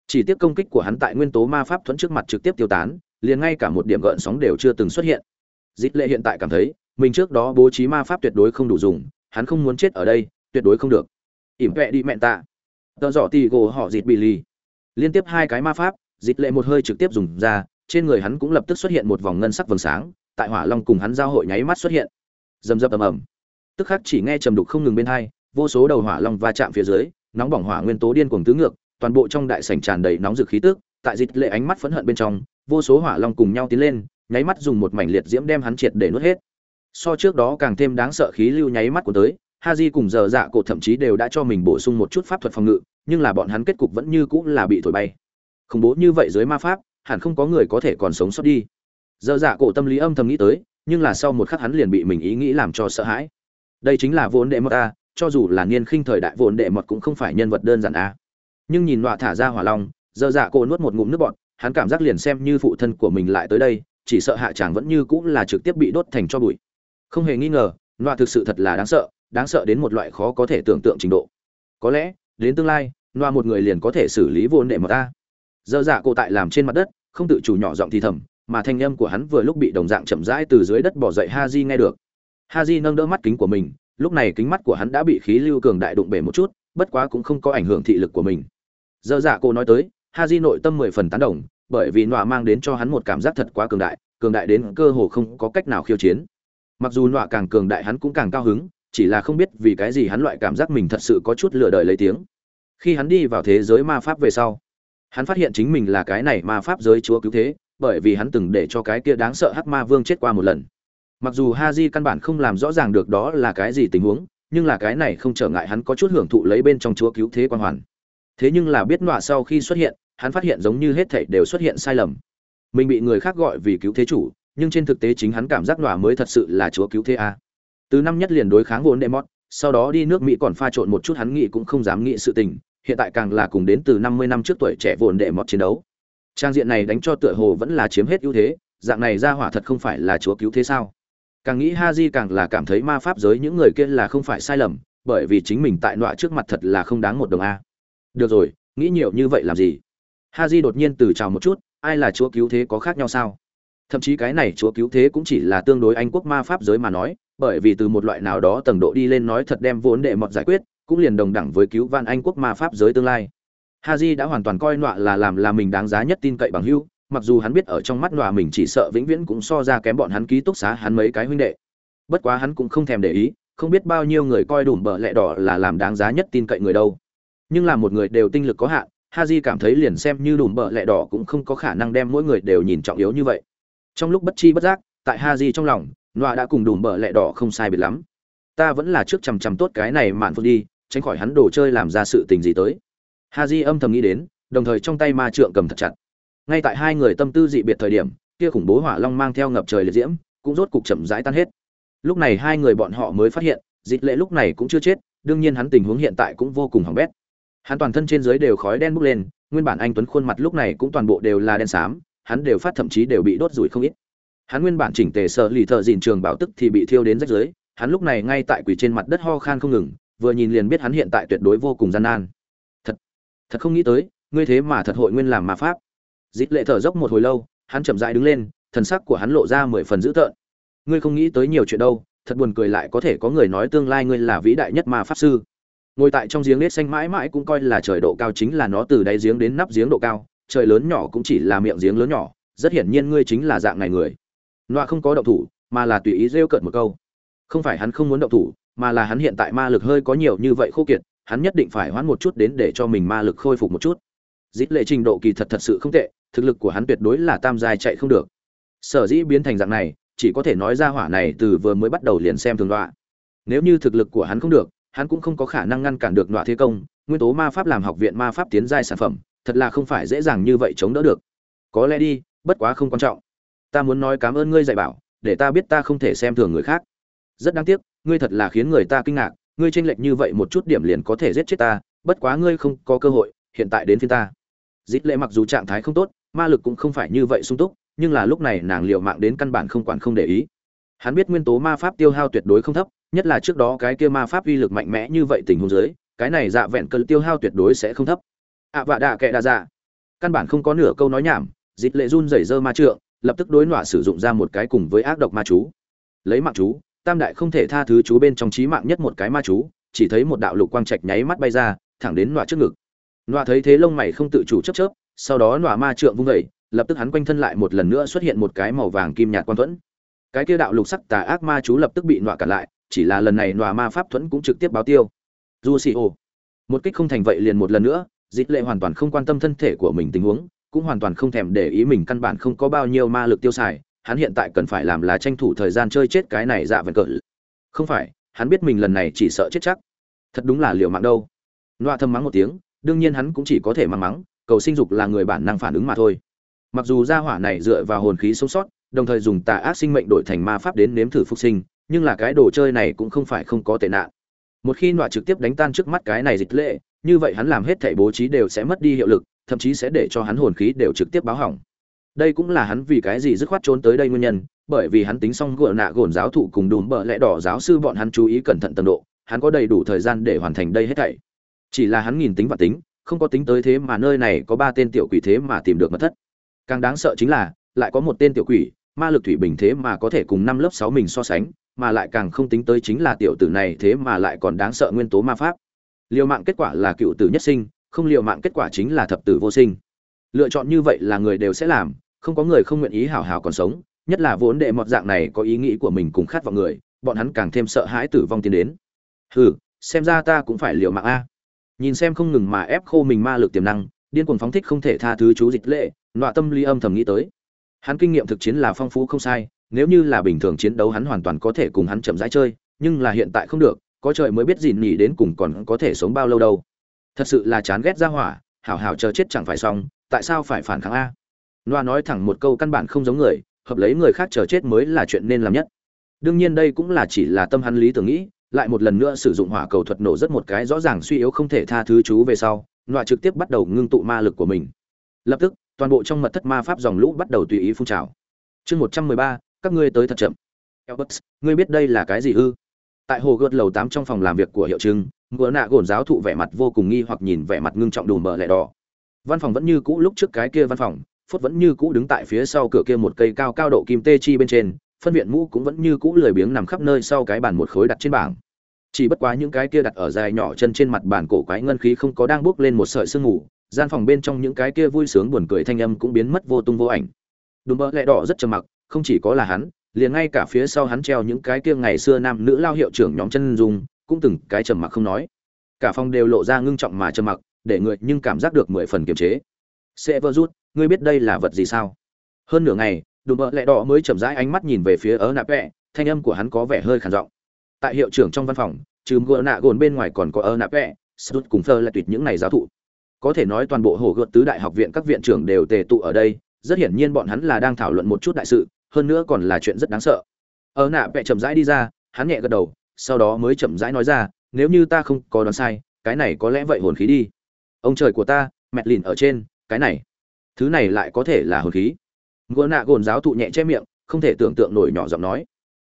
Chỉ tiếc công kích của hắn tại nguyên tố ma pháp thuẫn trước mặt trực tiếp tiêu tán, liền ngay cả một điểm gợn sóng đều chưa từng xuất hiện. Dít lệ hiện tại cảm thấy, mình trước đó bố trí ma pháp tuyệt đối không đủ dùng, hắn không muốn chết ở đây, tuyệt đối không được. Ỉm vẹ đi mẹn tạ. Tợ dỏ tì gồ họ dịt bị lì. Liên tiếp hai cái ma pháp dịt lệ một hơi trực tiếp dùng ra, trên người hắn cũng lập tức xuất hiện một vòng ngân sắc vầng sáng, tại hỏa long cùng hắn giao hội nháy mắt xuất hiện. Dầm dập ầm ầm tức khắc chỉ nghe trầm đục không ngừng bên hai vô số đầu hỏa long va chạm phía dưới nóng bỏng hỏa nguyên tố điên cuồng tứ ngược toàn bộ trong đại sảnh tràn đầy nóng rực khí tức tại dịch lệ ánh mắt phẫn hận bên trong vô số hỏa long cùng nhau tiến lên nháy mắt dùng một mảnh liệt diễm đem hắn triệt để nuốt hết so trước đó càng thêm đáng sợ khí lưu nháy mắt của tới Haji cùng giờ dạ cổ thậm chí đều đã cho mình bổ sung một chút pháp thuật phòng ngự, nhưng là bọn hắn kết cục vẫn như cũ là bị thổi bay. Không bố như vậy dưới ma pháp, hẳn không có người có thể còn sống sót đi. Giờ dạ cổ tâm lý âm thầm nghĩ tới, nhưng là sau một khắc hắn liền bị mình ý nghĩ làm cho sợ hãi. Đây chính là vốn đệ mật a, cho dù là niên khinh thời đại vốn đệ mật cũng không phải nhân vật đơn giản a. Nhưng nhìn nọa thả ra hỏa long, giờ dạ cô nuốt một ngụm nước bọt, hắn cảm giác liền xem như phụ thân của mình lại tới đây, chỉ sợ hạ chàng vẫn như cũ là trực tiếp bị đốt thành cho bụi. Không hề nghi ngờ, nọa thực sự thật là đáng sợ, đáng sợ đến một loại khó có thể tưởng tượng trình độ có lẽ đến tương lai nọa một người liền có thể xử lý vốn đệ mật ta dơ dạ cô tại làm trên mặt đất không tự chủ nhỏ giọng thì thầm mà thanh âm của hắn vừa lúc bị đồng dạng chậm rãi từ dưới đất bỏ dậy ha di nghe được Haji nâng đỡ mắt kính của mình, lúc này kính mắt của hắn đã bị khí lưu cường đại đụng bể một chút, bất quá cũng không có ảnh hưởng thị lực của mình. Dơ dạ cô nói tới Haji nội tâm mười phần tán đồng, bởi vì nọa mang đến cho hắn một cảm giác thật quá cường đại cường đại đến cơ hồ không có cách nào khiêu chiến. Mặc dù nọa càng cường đại hắn cũng càng cao hứng, chỉ là không biết vì cái gì hắn loại cảm giác mình thật sự có chút lừa đời lấy tiếng. Khi hắn đi vào thế giới ma pháp về sau, hắn phát hiện chính mình là cái này ma pháp giới chúa cứu thế, bởi vì hắn từng để cho cái kia đáng sợ hắc ma vương chết qua một lần mặc dù ha di căn bản không làm rõ ràng được đó là cái gì tình huống, nhưng là cái này không trở ngại hắn có chút hưởng thụ lấy bên trong chúa cứu thế quan hoàn. Thế nhưng là biết nọa sau khi xuất hiện, hắn phát hiện giống như hết thảy đều xuất hiện sai lầm. Mình bị người khác gọi vì cứu thế chủ, nhưng trên thực tế chính hắn cảm giác nọa mới thật sự là chúa cứu thế a. Từ năm nhất liền đối kháng vốn đệ mót, sau đó đi nước mỹ còn pha trộn một chút hắn nghĩ cũng không dám nghĩ sự tình, hiện tại càng là cùng đến từ năm mươi năm trước tuổi trẻ vốn đệ mót chiến đấu. Trang diện này đánh cho tựa hồ vẫn là chiếm hết ưu thế, dạng này ra hỏa thật không phải là chúa cứu thế sao? Càng nghĩ ha di càng là cảm thấy ma pháp giới những người kia là không phải sai lầm, bởi vì chính mình tại nọa trước mặt thật là không đáng một đồng a. Được rồi, nghĩ nhiều như vậy làm gì? Ha di đột nhiên từ chào một chút, ai là chúa cứu thế có khác nhau sao? Thậm chí cái này chúa cứu thế cũng chỉ là tương đối anh quốc ma pháp giới mà nói, bởi vì từ một loại nào đó tầng độ đi lên nói thật đem vốn đệ mọt giải quyết, cũng liền đồng đẳng với cứu van anh quốc ma pháp giới tương lai. Haji đã hoàn toàn coi nọa là làm là mình đáng giá nhất tin cậy bằng hưu mặc dù hắn biết ở trong mắt nọa mình chỉ sợ vĩnh viễn cũng so ra kém bọn hắn ký túc xá hắn mấy cái huynh đệ. Bất quá hắn cũng không thèm để ý, không biết bao nhiêu người coi đủ bợ lẹ đỏ là làm đáng giá nhất tin cậy người đâu. Nhưng là một người đều tinh lực có hạn Ha haji cảm thấy liền xem như đủ bợ lẹ đỏ cũng không có khả năng đem mỗi người đều nhìn trọng yếu như vậy. Trong lúc bất chi bất giác, tại Ha haji trong lòng, nọa đã cùng đùm bợ lẹ đỏ không sai biệt lắm. Ta vẫn là trước chằm chằm tốt cái này mạn phượng đi, tránh khỏi hắn đồ chơi làm ra sự tình gì tới. Ha di âm thầm nghĩ đến, đồng thời trong tay ma trượng cầm thật chặt ngay tại hai người tâm tư dị biệt thời điểm, kia khủng bố hỏa long mang theo ngập trời liệt diễm, cũng rốt cục chậm rãi tan hết. Lúc này hai người bọn họ mới phát hiện, dịch lệ lúc này cũng chưa chết, đương nhiên hắn tình huống hiện tại cũng vô cùng hỏng bét. Hắn toàn thân trên dưới đều khói đen bốc lên, nguyên bản anh tuấn khuôn mặt lúc này cũng toàn bộ đều là đen xám, hắn đều phát thậm chí đều bị đốt rủi không ít. Hắn nguyên bản chỉnh tề sợ lì thợ dìn trường bảo tức thì bị thiêu đến rách dưới hắn lúc này ngay tại quỷ trên mặt đất ho khan không ngừng, vừa nhìn liền biết hắn hiện tại tuyệt đối vô cùng gian nan. Thật thật không nghĩ tới, ngươi thế mà thật hội nguyên làm ma pháp. Dịch lệ thở dốc một hồi lâu hắn chậm dại đứng lên thần sắc của hắn lộ ra mười phần dữ tợn ngươi không nghĩ tới nhiều chuyện đâu thật buồn cười lại có thể có người nói tương lai ngươi là vĩ đại nhất ma pháp sư ngồi tại trong giếng nết xanh mãi mãi cũng coi là trời độ cao chính là nó từ đáy giếng đến nắp giếng độ cao trời lớn nhỏ cũng chỉ là miệng giếng lớn nhỏ rất hiển nhiên ngươi chính là dạng này người Nọa không có động thủ, mà là tùy ý rêu cợt một câu. Không phải hắn không muốn động thủ, mà là hắn hiện tại ma lực hơi có nhiều như vậy khô kiệt, hắn nhất định phải hoãn một chút đến để cho mình ma lực khôi phục một chút dít lệ trình độ kỳ thật thật sự không tệ, thực lực của hắn tuyệt đối là tam giai chạy không được. Sở dĩ biến thành dạng này, chỉ có thể nói ra hỏa này từ vừa mới bắt đầu liền xem thường đoạn nếu như thực lực của hắn không được, hắn cũng không có khả năng ngăn cản được đoạn thế công, nguyên tố ma pháp làm học viện ma pháp tiến giai sản phẩm, thật là không phải dễ dàng như vậy chống đỡ được. Có lẽ đi, bất quá không quan trọng. Ta muốn nói cảm ơn ngươi dạy bảo, để ta biết ta không thể xem thường người khác. Rất đáng tiếc, ngươi thật là khiến người ta kinh ngạc, ngươi tranh lệch như vậy một chút điểm liền có thể giết chết ta, bất quá ngươi không có cơ hội, hiện tại đến phiên ta dít lệ mặc dù trạng thái không tốt ma lực cũng không phải như vậy sung túc nhưng là lúc này nàng liệu mạng đến căn bản không quản không để ý. Hắn biết nguyên tố ma pháp tiêu hao tuyệt đối không thấp nhất là trước đó cái kia ma pháp uy lực mạnh mẽ như vậy tình huống dưới cái này dạ vẹn cơn tiêu hao tuyệt đối sẽ không thấp. Ạ à, vạ đạ kệ đa dạ. Căn bản không có nửa câu nói nhảm dít lệ run rẩy dơ ma trượng lập tức đối nọa sử dụng ra một cái cùng với ác độc ma chú. Lấy mạng chú tam đại không thể tha thứ chú bên trong trí mạng nhất một cái ma chú chỉ thấy một đạo lục quang trạch nháy mắt bay ra thẳng đến nọa trước ngực nọa thấy thế lông mày không tự chủ chấp chớp, sau đó nọa ma trượng vung vẩy lập tức hắn quanh thân lại một lần nữa xuất hiện một cái màu vàng kim nhạt quan thuẫn. Cái kia đạo lục sắc tà ác ma chú lập tức bị nọa cản lại, chỉ là lần này nọa ma pháp thuẫn cũng trực tiếp báo tiêu. Du xì ô một kích không thành vậy liền một lần nữa, dịch lệ hoàn toàn không quan tâm thân thể của mình tình huống, cũng hoàn toàn không thèm để ý mình căn bản không có bao nhiêu ma lực tiêu xài, hắn hiện tại cần phải làm là tranh thủ thời gian chơi chết cái này dạ vần cỡ. Không phải, hắn biết mình lần này chỉ sợ chết chắc. Thật đúng là liều mạng đâu. Nọa thâm mắng một tiếng đương nhiên hắn cũng chỉ có thể mắng mắng, cầu sinh dục là người bản năng phản ứng mà thôi. Mặc dù gia hỏa này dựa vào hồn khí sống sót, đồng thời dùng tà ác sinh mệnh đổi thành ma pháp đến nếm thử phục sinh, nhưng là cái đồ chơi này cũng không phải không có tệ nạn. Một khi nọa trực tiếp đánh tan trước mắt cái này dịch lệ, như vậy hắn làm hết thảy bố trí đều sẽ mất đi hiệu lực, thậm chí sẽ để cho hắn hồn khí đều trực tiếp báo hỏng. Đây cũng là hắn vì cái gì dứt khoát trốn tới đây nguyên nhân, bởi vì hắn tính xong gỡ nạ gồn giáo thụ cùng đùm bợ lẽ đỏ giáo sư bọn hắn chú ý cẩn thận tần độ, hắn có đầy đủ thời gian để hoàn thành đây hết thảy chỉ là hắn nhìn tính và tính, không có tính tới thế mà nơi này có ba tên tiểu quỷ thế mà tìm được mật thất. Càng đáng sợ chính là, lại có một tên tiểu quỷ, ma lực thủy bình thế mà có thể cùng năm lớp sáu mình so sánh, mà lại càng không tính tới chính là tiểu tử này thế mà lại còn đáng sợ nguyên tố ma pháp. Liều mạng kết quả là cựu tử nhất sinh, không liều mạng kết quả chính là thập tử vô sinh. Lựa chọn như vậy là người đều sẽ làm, không có người không nguyện ý hảo hảo còn sống, nhất là vốn đệ mọt dạng này có ý nghĩ của mình cùng khát vọng người, bọn hắn càng thêm sợ hãi tử vong tiến đến. Hừ, xem ra ta cũng phải liều mạng a nhìn xem không ngừng mà ép khô mình ma lực tiềm năng, điên cuồng phóng thích không thể tha thứ chú dịch lệ, nọa tâm ly âm thầm nghĩ tới. Hắn kinh nghiệm thực chiến là phong phú không sai, nếu như là bình thường chiến đấu hắn hoàn toàn có thể cùng hắn chậm rãi chơi, nhưng là hiện tại không được, có trời mới biết gìn nhỉ đến cùng còn có thể sống bao lâu đâu. Thật sự là chán ghét ra hỏa, hảo hảo chờ chết chẳng phải xong, tại sao phải phản kháng a? Noa nói thẳng một câu căn bản không giống người, hợp lấy người khác chờ chết mới là chuyện nên làm nhất. Đương nhiên đây cũng là chỉ là tâm hắn lý tưởng nghĩ lại một lần nữa sử dụng hỏa cầu thuật nổ rất một cái rõ ràng suy yếu không thể tha thứ chú về sau nọa trực tiếp bắt đầu ngưng tụ ma lực của mình. Lập tức toàn bộ trong mật thất ma pháp dòng lũ bắt đầu tùy ý phun trào. Chương một trăm mười ba các ngươi tới thật chậm. Elbert, ngươi biết đây là cái gì ư? Tại hồ gợt lầu tám trong phòng làm việc của hiệu trưng ngựa nạ gồn giáo thụ vẻ mặt vô cùng nghi hoặc nhìn vẻ mặt ngưng trọng đùm bờ lẻ đỏ. Văn phòng vẫn như cũ lúc trước cái kia văn phòng phút vẫn như cũ đứng tại phía sau cửa kia một cây cao cao độ kim tê chi bên trên phân viện mũ cũng vẫn như cũ lười biếng nằm khắp nơi sau cái bàn một khối đặt trên bảng. Chỉ bất quá những cái kia đặt ở dài nhỏ chân trên mặt bàn cổ quái ngân khí không có đang bước lên một sợi sương ngủ gian phòng bên trong những cái kia vui sướng buồn cười thanh âm cũng biến mất vô tung vô ảnh. Đùm bỡ lẽ đỏ rất trầm mặc, không chỉ có là hắn, liền ngay cả phía sau hắn treo những cái kia ngày xưa nam nữ lao hiệu trưởng nhóm chân dung, cũng từng cái trầm mặc không nói. Cả phòng đều lộ ra ngưng trọng mà trầm mặc, để người nhưng cảm giác được mười phần kiềm chế. Sẽ vơ rút, ngươi biết đây là vật gì sao? Hơn nửa ngày đùm bợ lẹ đỏ mới chậm rãi ánh mắt nhìn về phía ớ nạp vẹ thanh âm của hắn có vẻ hơi khản giọng. Tại hiệu trưởng trong văn phòng, trừ gỡ nạ gồn bên ngoài còn có ớ nạp vẹ sút cùng phơ là tuyệt những này giáo thụ. Có thể nói toàn bộ hồ gợt tứ đại học viện các viện trưởng đều tề tụ ở đây, rất hiển nhiên bọn hắn là đang thảo luận một chút đại sự, hơn nữa còn là chuyện rất đáng sợ. Ớ nạ vẹ chậm rãi đi ra, hắn nhẹ gật đầu, sau đó mới chậm rãi nói ra, nếu như ta không có đoán sai, cái này có lẽ vậy hồn khí đi. Ông trời của ta mẹ lìn ở trên, cái này. Thứ này lại có thể là hồn khí ngựa nạ gồn giáo thụ nhẹ che miệng, không thể tưởng tượng nổi nhỏ giọng nói.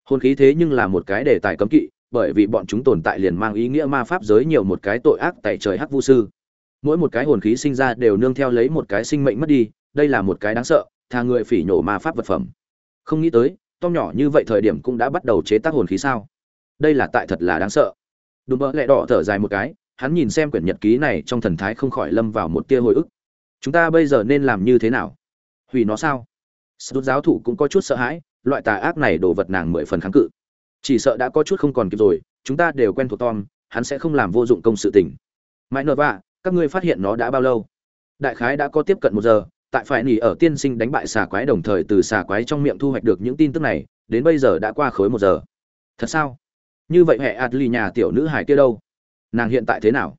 Hồn khí thế nhưng là một cái đề tài cấm kỵ, bởi vì bọn chúng tồn tại liền mang ý nghĩa ma pháp giới nhiều một cái tội ác tại trời hắc vu sư. Mỗi một cái hồn khí sinh ra đều nương theo lấy một cái sinh mệnh mất đi, đây là một cái đáng sợ thà người phỉ nhổ ma pháp vật phẩm. Không nghĩ tới tom nhỏ như vậy thời điểm cũng đã bắt đầu chế tác hồn khí sao? Đây là tại thật là đáng sợ. Đùm bỡ lẹ đỏ thở dài một cái, hắn nhìn xem quyển nhật ký này trong thần thái không khỏi lâm vào một tia hồi ức. Chúng ta bây giờ nên làm như thế nào? Hủy nó sao? Sút giáo thủ cũng có chút sợ hãi, loại tà ác này đồ vật nàng mười phần kháng cự. Chỉ sợ đã có chút không còn kịp rồi, chúng ta đều quen thuộc tom, hắn sẽ không làm vô dụng công sự tình. Mãi nợ vạ, các ngươi phát hiện nó đã bao lâu? Đại khái đã có tiếp cận một giờ, tại phải nỉ ở tiên sinh đánh bại xà quái đồng thời từ xà quái trong miệng thu hoạch được những tin tức này, đến bây giờ đã qua khối một giờ. Thật sao? Như vậy hệ ạt lì nhà tiểu nữ hải kia đâu? Nàng hiện tại thế nào?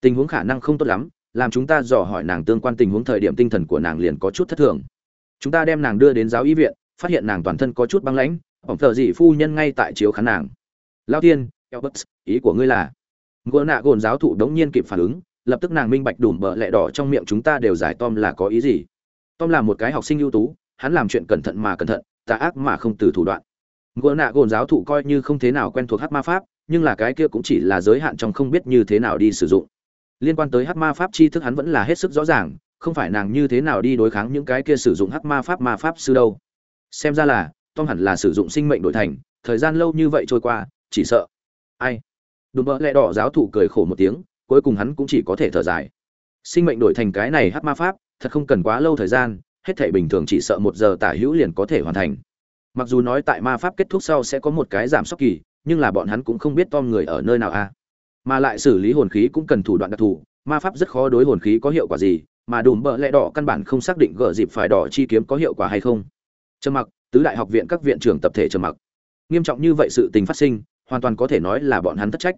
Tình huống khả năng không tốt lắm, làm chúng ta dò hỏi nàng tương quan tình huống thời điểm tinh thần của nàng liền có chút thất thường chúng ta đem nàng đưa đến giáo y viện, phát hiện nàng toàn thân có chút băng lãnh, ổng thợ dị phu nhân ngay tại chiếu khán nàng. Lao tiên, elbert, ý của ngươi là? Ngựa nạ gồn giáo thụ đống nhiên kịp phản ứng, lập tức nàng minh bạch đủ bợ lẹ đỏ trong miệng chúng ta đều giải tom là có ý gì. Tom là một cái học sinh ưu tú, hắn làm chuyện cẩn thận mà cẩn thận, tà ác mà không từ thủ đoạn. Ngựa nạ gồn giáo thụ coi như không thế nào quen thuộc hát ma pháp, nhưng là cái kia cũng chỉ là giới hạn trong không biết như thế nào đi sử dụng. Liên quan tới hát ma pháp tri thức hắn vẫn là hết sức rõ ràng không phải nàng như thế nào đi đối kháng những cái kia sử dụng hắc ma pháp ma pháp sư đâu. Xem ra là, tom hẳn là sử dụng sinh mệnh đổi thành, thời gian lâu như vậy trôi qua, chỉ sợ. Ai? Đùm bỡ lẹ đỏ giáo thụ cười khổ một tiếng, cuối cùng hắn cũng chỉ có thể thở dài. Sinh mệnh đổi thành cái này hắc ma pháp, thật không cần quá lâu thời gian, hết thể bình thường chỉ sợ một giờ tả hữu liền có thể hoàn thành. Mặc dù nói tại ma pháp kết thúc sau sẽ có một cái giảm sốc kỳ, nhưng là bọn hắn cũng không biết tom người ở nơi nào a mà lại xử lý hồn khí cũng cần thủ đoạn đặc thù, ma pháp rất khó đối hồn khí có hiệu quả gì mà đùm bợ lẽ đỏ căn bản không xác định gỡ dịp phải đỏ chi kiếm có hiệu quả hay không. Trầm mặc, tứ đại học viện các viện trưởng tập thể trầm mặc. Nghiêm trọng như vậy sự tình phát sinh, hoàn toàn có thể nói là bọn hắn thất trách.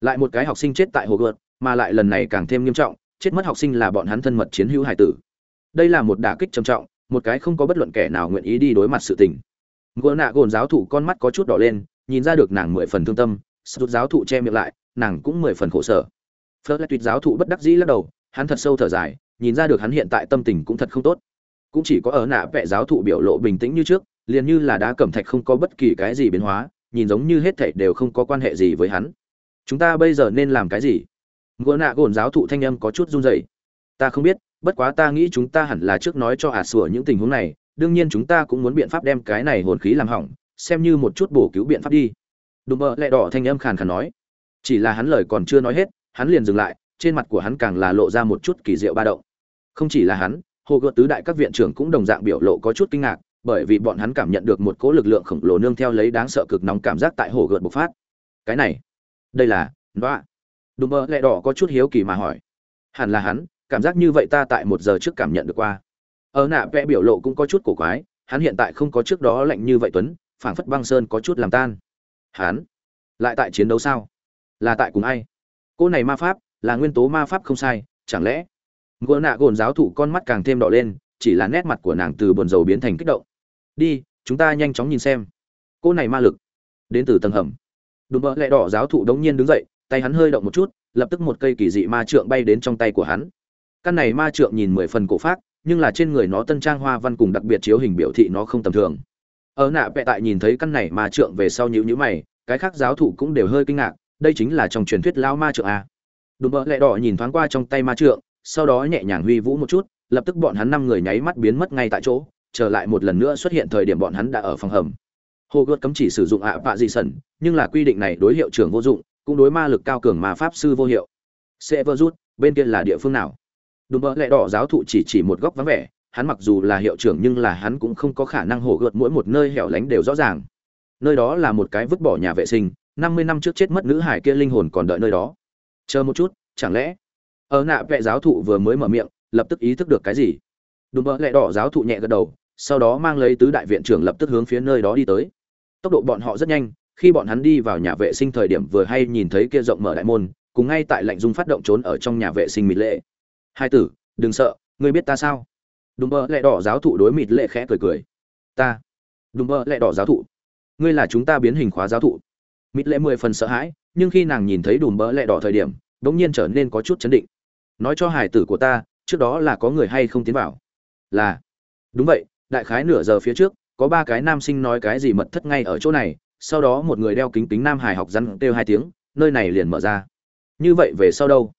Lại một cái học sinh chết tại hồ gợt mà lại lần này càng thêm nghiêm trọng, chết mất học sinh là bọn hắn thân mật chiến hữu hải tử. Đây là một đả kích trầm trọng, một cái không có bất luận kẻ nào nguyện ý đi đối mặt sự tình. Ngựa nạ gồn giáo thụ con mắt có chút đỏ lên, nhìn ra được nàng mười phần thương tâm sút giáo thụ che miệng lại, nàng cũng mười phần khổ sở. Phớt lại tuyệt giáo thụ bất đắc dĩ lắc đầu, hắn thật sâu thở dài nhìn ra được hắn hiện tại tâm tình cũng thật không tốt. Cũng chỉ có ở nạ vẽ giáo thụ biểu lộ bình tĩnh như trước, liền như là đá cẩm thạch không có bất kỳ cái gì biến hóa, nhìn giống như hết thảy đều không có quan hệ gì với hắn. Chúng ta bây giờ nên làm cái gì? Ngựa nạ gồn giáo thụ thanh âm có chút run rẩy. Ta không biết, bất quá ta nghĩ chúng ta hẳn là trước nói cho ả sủa những tình huống này, đương nhiên chúng ta cũng muốn biện pháp đem cái này hồn khí làm hỏng, xem như một chút bổ cứu biện pháp đi. Đùm bợ lẹ đỏ thanh âm khàn khàn nói. Chỉ là hắn lời còn chưa nói hết, hắn liền dừng lại trên mặt của hắn càng là lộ ra một chút kỳ diệu ba động. Không chỉ là hắn, hồ gợt tứ đại các viện trưởng cũng đồng dạng biểu lộ có chút kinh ngạc, bởi vì bọn hắn cảm nhận được một cỗ lực lượng khổng lồ nương theo lấy đáng sợ cực nóng cảm giác tại hồ gợt bộc phát. Cái này, đây là đoạ đùm mơ lẹ đỏ có chút hiếu kỳ mà hỏi. Hẳn là hắn, cảm giác như vậy ta tại một giờ trước cảm nhận được qua. Ở nạ vẽ biểu lộ cũng có chút cổ quái, hắn hiện tại không có trước đó lạnh như vậy tuấn, phảng phất băng sơn có chút làm tan. Hắn, lại tại chiến đấu sao? Là tại cùng ai? Cô này ma pháp là nguyên tố ma pháp không sai, chẳng lẽ? Gỗ nạ gồn giáo thụ con mắt càng thêm đỏ lên, chỉ là nét mặt của nàng từ buồn rầu biến thành kích động. Đi, chúng ta nhanh chóng nhìn xem. Cô này ma lực. Đến từ tầng hầm. Đùm bỡ lẹ đỏ giáo thụ đống nhiên đứng dậy, tay hắn hơi động một chút, lập tức một cây kỳ dị ma trượng bay đến trong tay của hắn. Căn này ma trượng nhìn mười phần cổ phát nhưng là trên người nó tân trang hoa văn cùng đặc biệt chiếu hình biểu thị nó không tầm thường. Ở nạ vẹ tại nhìn thấy căn này ma trượng về sau nhữ nhữ mày, cái khác giáo thụ cũng đều hơi kinh ngạc, đây chính là trong truyền thuyết lao ma trượng a đùm bỡ lẹ đỏ nhìn thoáng qua trong tay ma trượng, sau đó nhẹ nhàng huy vũ một chút, lập tức bọn hắn năm người nháy mắt biến mất ngay tại chỗ, trở lại một lần nữa xuất hiện thời điểm bọn hắn đã ở phòng hầm. Hồ gợt cấm chỉ sử dụng ạ vạ dị sẩn, nhưng là quy định này đối hiệu trưởng vô dụng, cũng đối ma lực cao cường mà pháp sư vô hiệu. Sẽ vơ rút bên kia là địa phương nào? Đùm bỡ lẹ đỏ giáo thụ chỉ chỉ một góc vắng vẻ, hắn mặc dù là hiệu trưởng nhưng là hắn cũng không có khả năng hổ gợt mỗi một nơi hẻo lánh đều rõ ràng. Nơi đó là một cái vứt bỏ nhà vệ sinh, năm mươi năm trước chết mất nữ hải kia linh hồn còn đợi nơi đó chờ một chút, chẳng lẽ? Ở nạ vệ giáo thụ vừa mới mở miệng, lập tức ý thức được cái gì? Đùm bỡ lẹ đỏ giáo thụ nhẹ gật đầu, sau đó mang lấy tứ đại viện trưởng lập tức hướng phía nơi đó đi tới. Tốc độ bọn họ rất nhanh, khi bọn hắn đi vào nhà vệ sinh thời điểm vừa hay nhìn thấy kia rộng mở đại môn, cùng ngay tại lạnh dung phát động trốn ở trong nhà vệ sinh mịt lệ. Hai tử, đừng sợ, ngươi biết ta sao? Đùm bơ lẹ đỏ giáo thụ đối mịt lệ khẽ cười cười. Ta. Đùm bơ lẹ đỏ giáo thụ. Ngươi là chúng ta biến hình khóa giáo thụ. Mịt lệ mười phần sợ hãi nhưng khi nàng nhìn thấy đùm bỡ lẹ đỏ thời điểm đ ỗ n g nhiên trở nên có chút chấn định. Nói cho hải tử của ta, trước đó là có người hay không tiến vào? Là. Đúng vậy, đại khái nửa giờ phía trước, có ba cái nam sinh nói cái gì mật thất ngay ở chỗ này, sau đó một người đeo kính kính nam hải học rắn kêu hai tiếng, nơi này liền mở ra. Như vậy về sau đâu?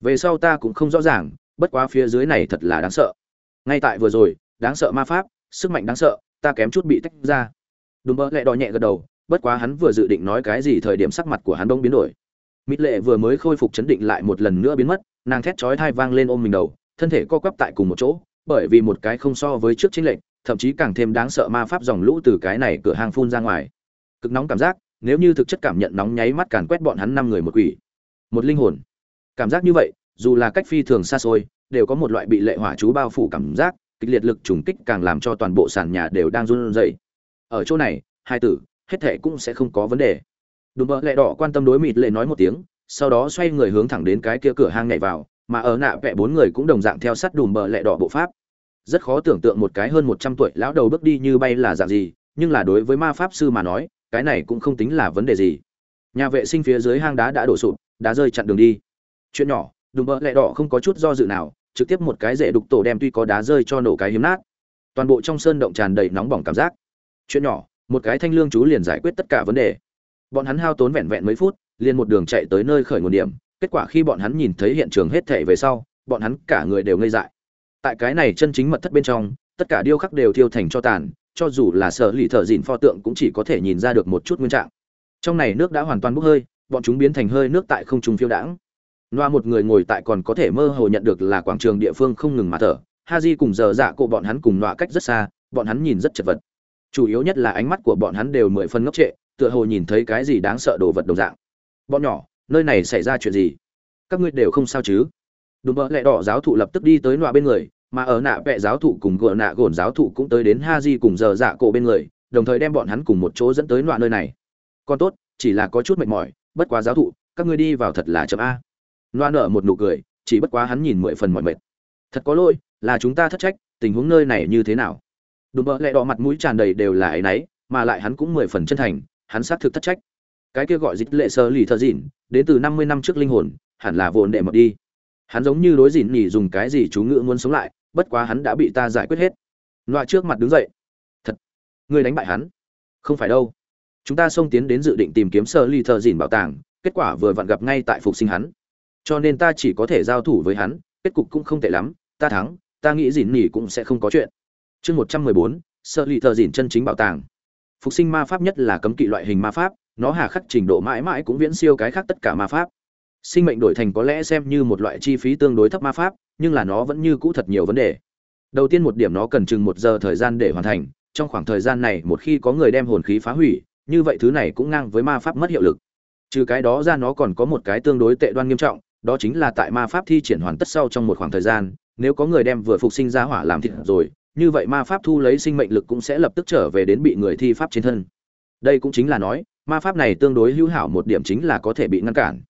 Về sau ta cũng không rõ ràng, bất quá phía dưới này thật là đáng sợ. Ngay tại vừa rồi, đáng sợ ma pháp, sức mạnh đáng sợ, ta kém chút bị tách ra. Đùm bỡ lẹ đỏ nhẹ gật đầu bất quá hắn vừa dự định nói cái gì thời điểm sắc mặt của hắn bỗng biến đổi. Mít lệ vừa mới khôi phục chấn định lại một lần nữa biến mất, nàng thét chói thai vang lên ôm mình đầu, thân thể co quắp tại cùng một chỗ, bởi vì một cái không so với trước chính lệnh thậm chí càng thêm đáng sợ ma pháp dòng lũ từ cái này cửa hàng phun ra ngoài. Cực nóng cảm giác, nếu như thực chất cảm nhận nóng nháy mắt càn quét bọn hắn năm người một quỷ. Một linh hồn. Cảm giác như vậy, dù là cách phi thường xa xôi, đều có một loại bị lệ hỏa chú bao phủ cảm giác, kịch liệt lực trùng kích càng làm cho toàn bộ sàn nhà đều đang run rẩy. Ở chỗ này, hai tử hết thệ cũng sẽ không có vấn đề. Đùm bợ lẹ đỏ quan tâm đối mịt lệ nói một tiếng, sau đó xoay người hướng thẳng đến cái kia cửa hang nhảy vào, mà ở nạ vẽ bốn người cũng đồng dạng theo sát đùm bợ lẹ đỏ bộ pháp. Rất khó tưởng tượng một cái hơn một trăm tuổi lão đầu bước đi như bay là dạng gì, nhưng là đối với ma pháp sư mà nói, cái này cũng không tính là vấn đề gì. Nhà vệ sinh phía dưới hang đá đã đổ sụp, đá rơi chặn đường đi. Chuyện nhỏ, đùm bợ lẹ đỏ không có chút do dự nào, trực tiếp một cái rễ đục tổ đem tuy có đá rơi cho nổ cái hiếm nát. Toàn bộ trong sơn động tràn đầy nóng bỏng cảm giác. Chuyện nhỏ một cái thanh lương chú liền giải quyết tất cả vấn đề. Bọn hắn hao tốn vẹn vẹn mấy phút, liền một đường chạy tới nơi khởi nguồn điểm. Kết quả khi bọn hắn nhìn thấy hiện trường hết thể về sau, bọn hắn cả người đều ngây dại. Tại cái này chân chính mật thất bên trong, tất cả điêu khắc đều thiêu thành cho tàn, cho dù là sở lì thợ dìn pho tượng cũng chỉ có thể nhìn ra được một chút nguyên trạng. Trong này nước đã hoàn toàn bốc hơi, bọn chúng biến thành hơi nước tại không trung phiêu đãng. Loa một người ngồi tại còn có thể mơ hồ nhận được là quảng trường địa phương không ngừng mà thở. Ha di cùng giờ dạ cộ bọn hắn cùng loa cách rất xa, bọn hắn nhìn rất chật vật chủ yếu nhất là ánh mắt của bọn hắn đều mười phân ngốc trệ, tựa hồ nhìn thấy cái gì đáng sợ đồ vật đồng dạng. Bọn nhỏ, nơi này xảy ra chuyện gì? Các ngươi đều không sao chứ? Đùm bỡ lẹ đỏ giáo thụ lập tức đi tới nọa bên người, mà ở nạ vẹ giáo thụ cùng gỡ nạ gồn giáo thụ cũng tới đến ha di cùng giờ dạ cổ bên người, đồng thời đem bọn hắn cùng một chỗ dẫn tới nọa nơi này. Còn tốt, chỉ là có chút mệt mỏi, bất quá giáo thụ, các ngươi đi vào thật là chậm a. Nọa nở một nụ cười, chỉ bất quá hắn nhìn mười phần mỏi mệt. Thật có lỗi, là chúng ta thất trách, tình huống nơi này như thế nào? Đùm bợ lẹ đỏ mặt mũi tràn đầy đều là ấy nấy mà lại hắn cũng mười phần chân thành, hắn xác thực thất trách. Cái kia gọi dịch lệ sơ lì thơ dịn, đến từ năm mươi năm trước linh hồn, hẳn là vồn đệ mập đi. Hắn giống như đối dịn nhỉ dùng cái gì chú ngữ muốn sống lại, bất quá hắn đã bị ta giải quyết hết. Loa trước mặt đứng dậy. Thật, ngươi đánh bại hắn? Không phải đâu. Chúng ta xông tiến đến dự định tìm kiếm sơ ly thơ dìn bảo tàng, kết quả vừa vặn gặp ngay tại phục sinh hắn. Cho nên ta chỉ có thể giao thủ với hắn, kết cục cũng không tệ lắm, ta thắng, ta nghĩ dìn nhỉ cũng sẽ không có chuyện chương một trăm mười bốn sơ thợ dìn chân chính bảo tàng. Phục sinh ma pháp nhất là cấm kỵ loại hình ma pháp, nó hà khắc trình độ mãi mãi cũng viễn siêu cái khác tất cả ma pháp. Sinh mệnh đổi thành có lẽ xem như một loại chi phí tương đối thấp ma pháp, nhưng là nó vẫn như cũ thật nhiều vấn đề. Đầu tiên một điểm nó cần chừng một giờ thời gian để hoàn thành, trong khoảng thời gian này một khi có người đem hồn khí phá hủy, như vậy thứ này cũng ngang với ma pháp mất hiệu lực. Trừ cái đó ra nó còn có một cái tương đối tệ đoan nghiêm trọng, đó chính là tại ma pháp thi triển hoàn tất sau trong một khoảng thời gian, nếu có người đem vừa phục sinh ra hỏa làm thịt rồi như vậy ma pháp thu lấy sinh mệnh lực cũng sẽ lập tức trở về đến bị người thi pháp trên thân. Đây cũng chính là nói, ma pháp này tương đối hữu hảo một điểm chính là có thể bị ngăn cản.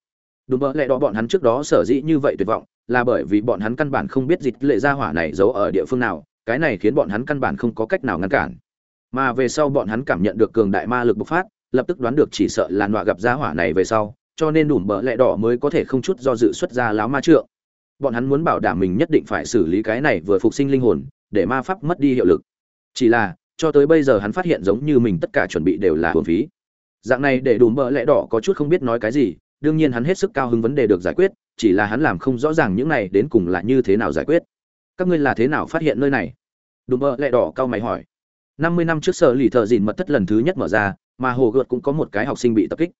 Đúng mỡ lẽ đó bọn hắn trước đó sở dĩ như vậy tuyệt vọng, là bởi vì bọn hắn căn bản không biết dịch lệ gia hỏa này giấu ở địa phương nào, cái này khiến bọn hắn căn bản không có cách nào ngăn cản. Mà về sau bọn hắn cảm nhận được cường đại ma lực bộc phát, lập tức đoán được chỉ sợ là nọa gặp gia hỏa này về sau, cho nên đủ bờ lẽ đỏ mới có thể không chút do dự xuất ra láo ma trượng. Bọn hắn muốn bảo đảm mình nhất định phải xử lý cái này vừa phục sinh linh hồn để ma pháp mất đi hiệu lực. Chỉ là, cho tới bây giờ hắn phát hiện giống như mình tất cả chuẩn bị đều là hồn phí. Dạng này để đùm bợ lẽ đỏ có chút không biết nói cái gì, đương nhiên hắn hết sức cao hứng vấn đề được giải quyết, chỉ là hắn làm không rõ ràng những này đến cùng là như thế nào giải quyết. Các ngươi là thế nào phát hiện nơi này? Đùm bơ lẽ đỏ cao mày hỏi. Năm mươi năm trước sở lì thợ dìn mật thất lần thứ nhất mở ra, mà hồ gợt cũng có một cái học sinh bị tập kích.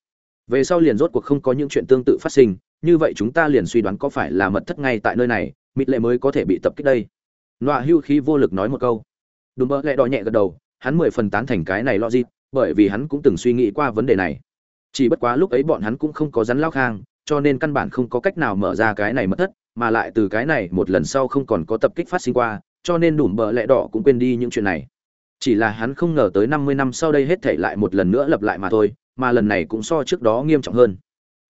Về sau liền rốt cuộc không có những chuyện tương tự phát sinh, như vậy chúng ta liền suy đoán có phải là mật thất ngay tại nơi này, mịt lệ mới có thể bị tập kích đây nọa hưu khí vô lực nói một câu. Đùm bơ lẹ đỏ nhẹ gật đầu, hắn mười phần tán thành cái này logic, bởi vì hắn cũng từng suy nghĩ qua vấn đề này. Chỉ bất quá lúc ấy bọn hắn cũng không có rắn lao khang, cho nên căn bản không có cách nào mở ra cái này mất thất, mà lại từ cái này một lần sau không còn có tập kích phát sinh qua, cho nên đùm bờ lẹ đỏ cũng quên đi những chuyện này. Chỉ là hắn không ngờ tới năm mươi năm sau đây hết thể lại một lần nữa lập lại mà thôi, mà lần này cũng so trước đó nghiêm trọng hơn.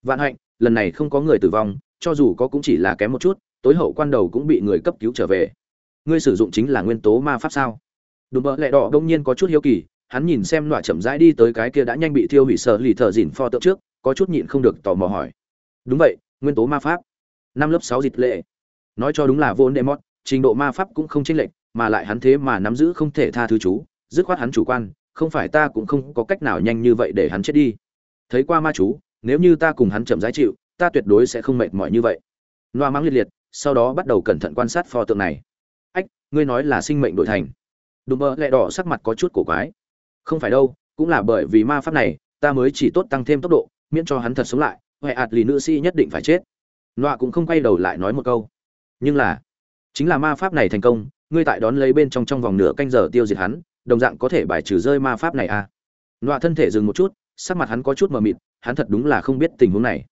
Vạn hạnh, lần này không có người tử vong, cho dù có cũng chỉ là kém một chút, tối hậu quan đầu cũng bị người cấp cứu trở về ngươi sử dụng chính là nguyên tố ma pháp sao? Đùm bợ lẹ đỏ đông nhiên có chút hiếu kỳ, hắn nhìn xem loại chậm rãi đi tới cái kia đã nhanh bị thiêu hủy sợ lì thợ dỉn pho tượng trước, có chút nhịn không được tò mò hỏi. Đúng vậy, nguyên tố ma pháp. Năm lớp sáu dịch lệ. Nói cho đúng là vô đệ mót trình độ ma pháp cũng không chênh lệch, mà lại hắn thế mà nắm giữ không thể tha thứ chú, dứt khoát hắn chủ quan, không phải ta cũng không có cách nào nhanh như vậy để hắn chết đi. Thấy qua ma chú, nếu như ta cùng hắn chậm rãi chịu, ta tuyệt đối sẽ không mệt mỏi như vậy. Loa mắng liệt liệt, sau đó bắt đầu cẩn thận quan sát pho tượng này ngươi nói là sinh mệnh đổi thành. Đùm bơ lẹ đỏ sắc mặt có chút cổ quái. Không phải đâu, cũng là bởi vì ma pháp này, ta mới chỉ tốt tăng thêm tốc độ, miễn cho hắn thật sống lại huệ ạt lì nữ sĩ nhất định phải chết. Nọa cũng không quay đầu lại nói một câu. Nhưng là, chính là ma pháp này thành công, ngươi tại đón lấy bên trong trong vòng nửa canh giờ tiêu diệt hắn, đồng dạng có thể bài trừ rơi ma pháp này à? Nọa thân thể dừng một chút, sắc mặt hắn có chút mờ mịt, hắn thật đúng là không biết tình huống này.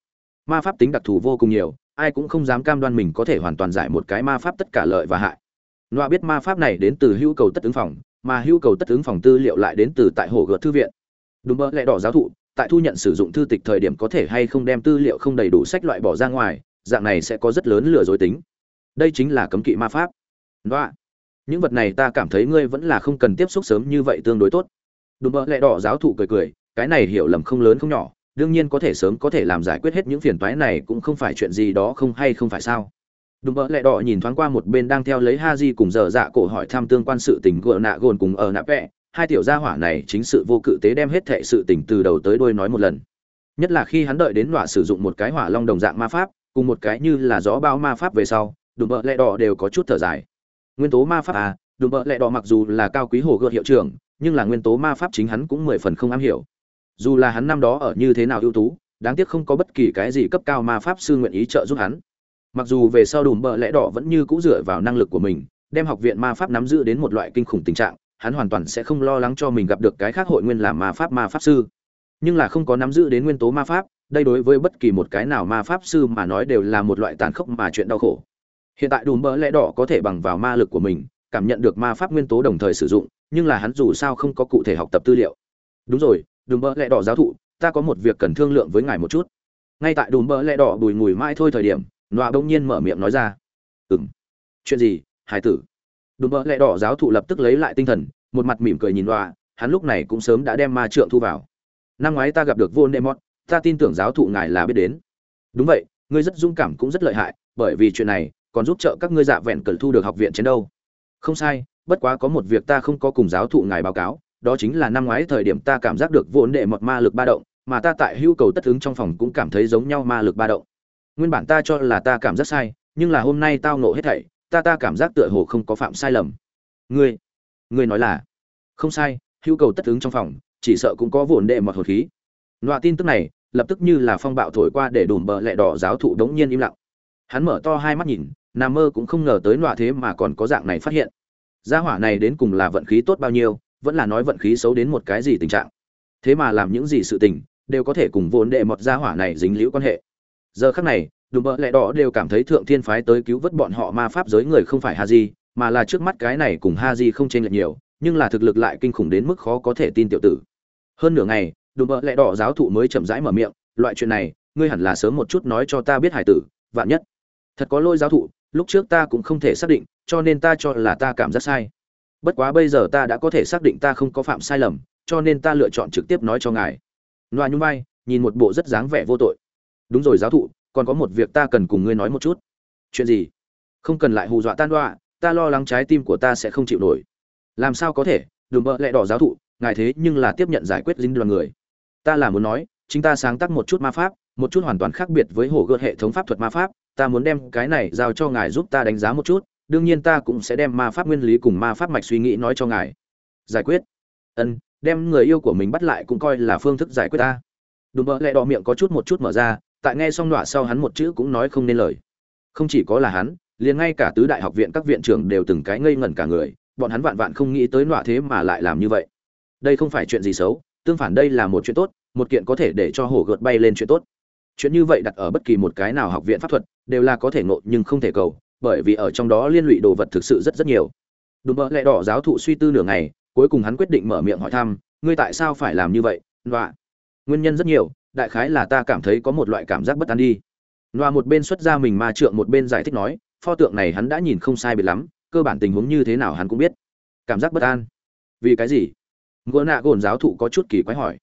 Ma pháp tính đặc thù vô cùng nhiều, ai cũng không dám cam đoan mình có thể hoàn toàn giải một cái ma pháp tất cả lợi và hại. Nọa biết ma pháp này đến từ hữu cầu tất ứng phòng mà hữu cầu tất ứng phòng tư liệu lại đến từ tại hồ gợt thư viện. Đúng mơ lẽ đỏ giáo thụ tại thu nhận sử dụng thư tịch thời điểm có thể hay không đem tư liệu không đầy đủ sách loại bỏ ra ngoài dạng này sẽ có rất lớn lừa dối tính. Đây chính là cấm kỵ ma pháp. Nọa, những vật này ta cảm thấy ngươi vẫn là không cần tiếp xúc sớm như vậy tương đối tốt. Đúng mơ lẽ đỏ giáo thụ cười cười cái này hiểu lầm không lớn không nhỏ đương nhiên có thể sớm có thể làm giải quyết hết những phiền toái này cũng không phải chuyện gì đó không hay không phải sao. Đúng bỡ lẹ đỏ nhìn thoáng qua một bên đang theo lấy Haji cùng dở dạ cổ hỏi thăm tương quan sự tình gỡ nạ gồn cùng ở nạ vẽ, hai tiểu gia hỏa này chính sự vô cự tế đem hết thệ sự tình từ đầu tới đuôi nói một lần. Nhất là khi hắn đợi đến nọa sử dụng một cái hỏa long đồng dạng ma pháp, cùng một cái như là gió bão ma pháp về sau, đúng bỡ lẹ đỏ đều có chút thở dài. Nguyên tố ma pháp à, đúng bỡ lẹ đỏ mặc dù là cao quý hồ gợt hiệu trưởng, nhưng là nguyên tố ma pháp chính hắn cũng mười phần không am hiểu. Dù là hắn năm đó ở như thế nào ưu tú, đáng tiếc không có bất kỳ cái gì cấp cao ma pháp sư nguyện ý trợ giúp hắn mặc dù về sau đùm bợ lẽ đỏ vẫn như cũ dựa vào năng lực của mình, đem học viện ma pháp nắm giữ đến một loại kinh khủng tình trạng, hắn hoàn toàn sẽ không lo lắng cho mình gặp được cái khác hội nguyên làm ma pháp ma pháp sư. Nhưng là không có nắm giữ đến nguyên tố ma pháp, đây đối với bất kỳ một cái nào ma pháp sư mà nói đều là một loại tàn khốc mà chuyện đau khổ. Hiện tại đùm bợ lẽ đỏ có thể bằng vào ma lực của mình, cảm nhận được ma pháp nguyên tố đồng thời sử dụng, nhưng là hắn dù sao không có cụ thể học tập tư liệu. Đúng rồi, đùm bợ lẽ đỏ giáo thụ, ta có một việc cần thương lượng với ngài một chút. Ngay tại đùm bợ lẽ đỏ bùi ngùi mãi thôi thời điểm nọa bỗng nhiên mở miệng nói ra. Ừng chuyện gì, hải tử? Đùm bợ lẹ đỏ giáo thụ lập tức lấy lại tinh thần, một mặt mỉm cười nhìn nọa, hắn lúc này cũng sớm đã đem ma trượng thu vào. Năm ngoái ta gặp được vô nemot ta tin tưởng giáo thụ ngài là biết đến. Đúng vậy, ngươi rất dũng cảm cũng rất lợi hại, bởi vì chuyện này còn giúp trợ các ngươi dạ vẹn cẩn thu được học viện chiến đâu. Không sai, bất quá có một việc ta không có cùng giáo thụ ngài báo cáo, đó chính là năm ngoái thời điểm ta cảm giác được vô đệ mọt ma lực ba động, mà ta tại hưu cầu tất ứng trong phòng cũng cảm thấy giống nhau ma lực ba động nguyên bản ta cho là ta cảm giác sai, nhưng là hôm nay tao nộ hết thảy, ta ta cảm giác tựa hồ không có phạm sai lầm. Ngươi ngươi nói là, không sai, hữu cầu tất ứng trong phòng, chỉ sợ cũng có vồn đệ mọt hột khí. Loa tin tức này, lập tức như là phong bạo thổi qua để đùm bờ lẹ đỏ giáo thụ đống nhiên im lặng. Hắn mở to hai mắt nhìn, nà mơ cũng không ngờ tới loa thế mà còn có dạng này phát hiện. Gia hỏa này đến cùng là vận khí tốt bao nhiêu, vẫn là nói vận khí xấu đến một cái gì tình trạng. Thế mà làm những gì sự tình, đều có thể cùng vốn đệ mọt gia hỏa này dính liễu quan hệ giờ khắc này, đùm bợ lẹ đỏ đều cảm thấy thượng thiên phái tới cứu vớt bọn họ ma pháp giới người không phải ha di mà là trước mắt cái này cùng ha di không chênh lệch nhiều, nhưng là thực lực lại kinh khủng đến mức khó có thể tin tiểu tử. Hơn nửa ngày, đùm bợ lẹ đỏ giáo thụ mới chậm rãi mở miệng, loại chuyện này, ngươi hẳn là sớm một chút nói cho ta biết hải tử, vạn nhất. Thật có lôi giáo thụ, lúc trước ta cũng không thể xác định, cho nên ta cho là ta cảm giác sai. Bất quá bây giờ ta đã có thể xác định ta không có phạm sai lầm, cho nên ta lựa chọn trực tiếp nói cho ngài. Loa nhung vai, nhìn một bộ rất dáng vẻ vô tội đúng rồi, giáo thụ, còn có một việc ta cần cùng ngươi nói một chút. Chuyện gì? Không cần lại hù dọa tan đoạ ta lo lắng trái tim của ta sẽ không chịu nổi. Làm sao có thể? Đùm bợ lẹ đỏ, giáo thụ, ngài thế nhưng là tiếp nhận giải quyết dính đoàn người. Ta là muốn nói, chính ta sáng tác một chút ma pháp, một chút hoàn toàn khác biệt với hổ gợt hệ thống pháp thuật ma pháp, ta muốn đem cái này giao cho ngài giúp ta đánh giá một chút, đương nhiên ta cũng sẽ đem ma pháp nguyên lý cùng ma pháp mạch suy nghĩ nói cho ngài. Giải quyết. Ân, đem người yêu của mình bắt lại cũng coi là phương thức giải quyết ta. Đùm bợ lẹ đỏ miệng có chút một chút mở ra tại nghe xong đọa sau hắn một chữ cũng nói không nên lời. Không chỉ có là hắn, liền ngay cả tứ đại học viện các viện trưởng đều từng cái ngây ngẩn cả người, bọn hắn vạn vạn không nghĩ tới nọa thế mà lại làm như vậy. Đây không phải chuyện gì xấu, tương phản đây là một chuyện tốt, một kiện có thể để cho hổ gợt bay lên chuyện tốt. Chuyện như vậy đặt ở bất kỳ một cái nào học viện pháp thuật, đều là có thể ngộ nhưng không thể cầu, bởi vì ở trong đó liên lụy đồ vật thực sự rất rất nhiều. Đùm bỡ lẹ đỏ giáo thụ suy tư nửa ngày, cuối cùng hắn quyết định mở miệng hỏi thăm, ngươi tại sao phải làm như vậy, nọa? Nguyên nhân rất nhiều đại khái là ta cảm thấy có một loại cảm giác bất an đi. Loa một bên xuất ra mình ma trượng một bên giải thích nói, pho tượng này hắn đã nhìn không sai biệt lắm, cơ bản tình huống như thế nào hắn cũng biết. Cảm giác bất an. Vì cái gì? Ngựa nạ gồn giáo thụ có chút kỳ quái hỏi.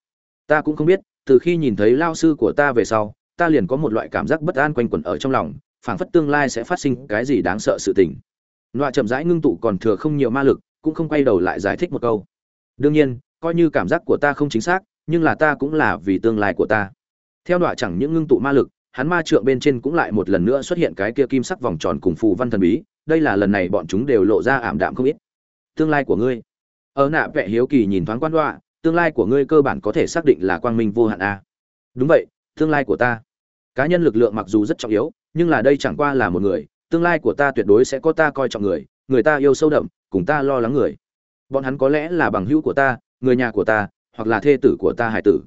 Ta cũng không biết, từ khi nhìn thấy lao sư của ta về sau, ta liền có một loại cảm giác bất an quanh quẩn ở trong lòng, phảng phất tương lai sẽ phát sinh cái gì đáng sợ sự tình. Loa chậm rãi ngưng tụ còn thừa không nhiều ma lực, cũng không quay đầu lại giải thích một câu. Đương nhiên, coi như cảm giác của ta không chính xác nhưng là ta cũng là vì tương lai của ta. Theo đọa chẳng những ngưng tụ ma lực, hắn ma trượng bên trên cũng lại một lần nữa xuất hiện cái kia kim sắc vòng tròn cùng phù văn thần bí, đây là lần này bọn chúng đều lộ ra ảm đạm không ít. Tương lai của ngươi. Ở nạ vẽ hiếu kỳ nhìn thoáng quan đọa, tương lai của ngươi cơ bản có thể xác định là quang minh vô hạn a. Đúng vậy, tương lai của ta. Cá nhân lực lượng mặc dù rất trọng yếu, nhưng là đây chẳng qua là một người, tương lai của ta tuyệt đối sẽ có ta coi trọng người người ta yêu sâu đậm, cùng ta lo lắng người. Bọn hắn có lẽ là bằng hữu của ta, người nhà của ta hoặc là thê tử của ta hải tử.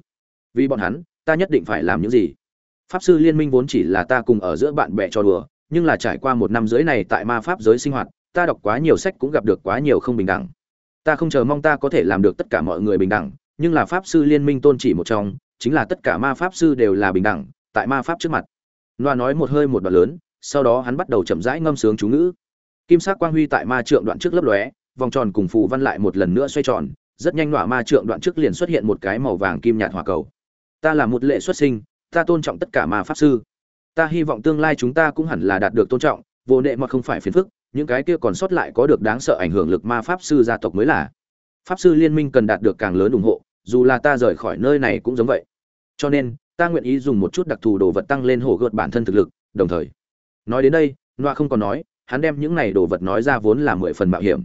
Vì bọn hắn, ta nhất định phải làm những gì? Pháp sư liên minh vốn chỉ là ta cùng ở giữa bạn bè trò đùa, nhưng là trải qua một năm rưỡi này tại ma pháp giới sinh hoạt, ta đọc quá nhiều sách cũng gặp được quá nhiều không bình đẳng. Ta không chờ mong ta có thể làm được tất cả mọi người bình đẳng, nhưng là pháp sư liên minh tôn chỉ một trong, chính là tất cả ma pháp sư đều là bình đẳng, tại ma pháp trước mặt. Loa nói một hơi một đoạn lớn, sau đó hắn bắt đầu chậm rãi ngâm sướng chú ngữ. Kim sắc quang huy tại ma trượng đoạn trước lấp lóe, vòng tròn cùng phù văn lại một lần nữa xoay tròn rất nhanh nọa ma trượng đoạn trước liền xuất hiện một cái màu vàng kim nhạt hỏa cầu. Ta là một lệ xuất sinh, ta tôn trọng tất cả ma pháp sư. Ta hy vọng tương lai chúng ta cũng hẳn là đạt được tôn trọng, vô nệ mà không phải phiền phức, những cái kia còn sót lại có được đáng sợ ảnh hưởng lực ma pháp sư gia tộc mới là. Pháp sư liên minh cần đạt được càng lớn ủng hộ, dù là ta rời khỏi nơi này cũng giống vậy. Cho nên, ta nguyện ý dùng một chút đặc thù đồ vật tăng lên hổ gợt bản thân thực lực, đồng thời. Nói đến đây noa không còn nói, hắn đem những này đồ vật nói ra vốn là mười phần mạo hiểm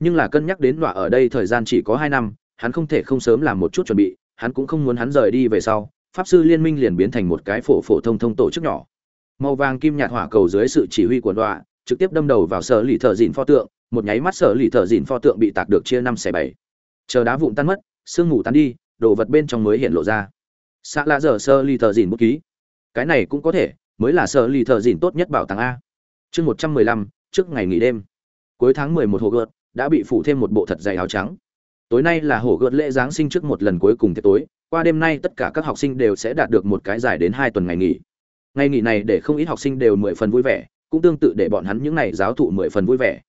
nhưng là cân nhắc đến đọa ở đây thời gian chỉ có hai năm, hắn không thể không sớm làm một chút chuẩn bị, hắn cũng không muốn hắn rời đi về sau, pháp sư liên minh liền biến thành một cái phổ phổ thông thông tổ chức nhỏ. Màu vàng kim nhạt hỏa cầu dưới sự chỉ huy của đọa trực tiếp đâm đầu vào sở lì thợ dịn pho tượng, một nháy mắt sở lì thợ dịn pho tượng bị tạc được chia năm xẻ bảy. Chờ đá vụn tan mất, sương ngủ tan đi, đồ vật bên trong mới hiện lộ ra. Xạ lạ dở sơ lì thợ dịn bút ký. Cái này cũng có thể, mới là sở lì thợ dịn tốt nhất bảo tàng a. Chương một trăm mười lăm, trước ngày nghỉ đêm. Cuối tháng mười một hồ gợt đã bị phủ thêm một bộ thật dày áo trắng. Tối nay là hổ gợt lễ giáng sinh trước một lần cuối cùng tiệc tối, qua đêm nay tất cả các học sinh đều sẽ đạt được một cái dài đến hai tuần ngày nghỉ. Ngày nghỉ này để không ít học sinh đều mười phần vui vẻ, cũng tương tự để bọn hắn những này giáo thụ mười phần vui vẻ.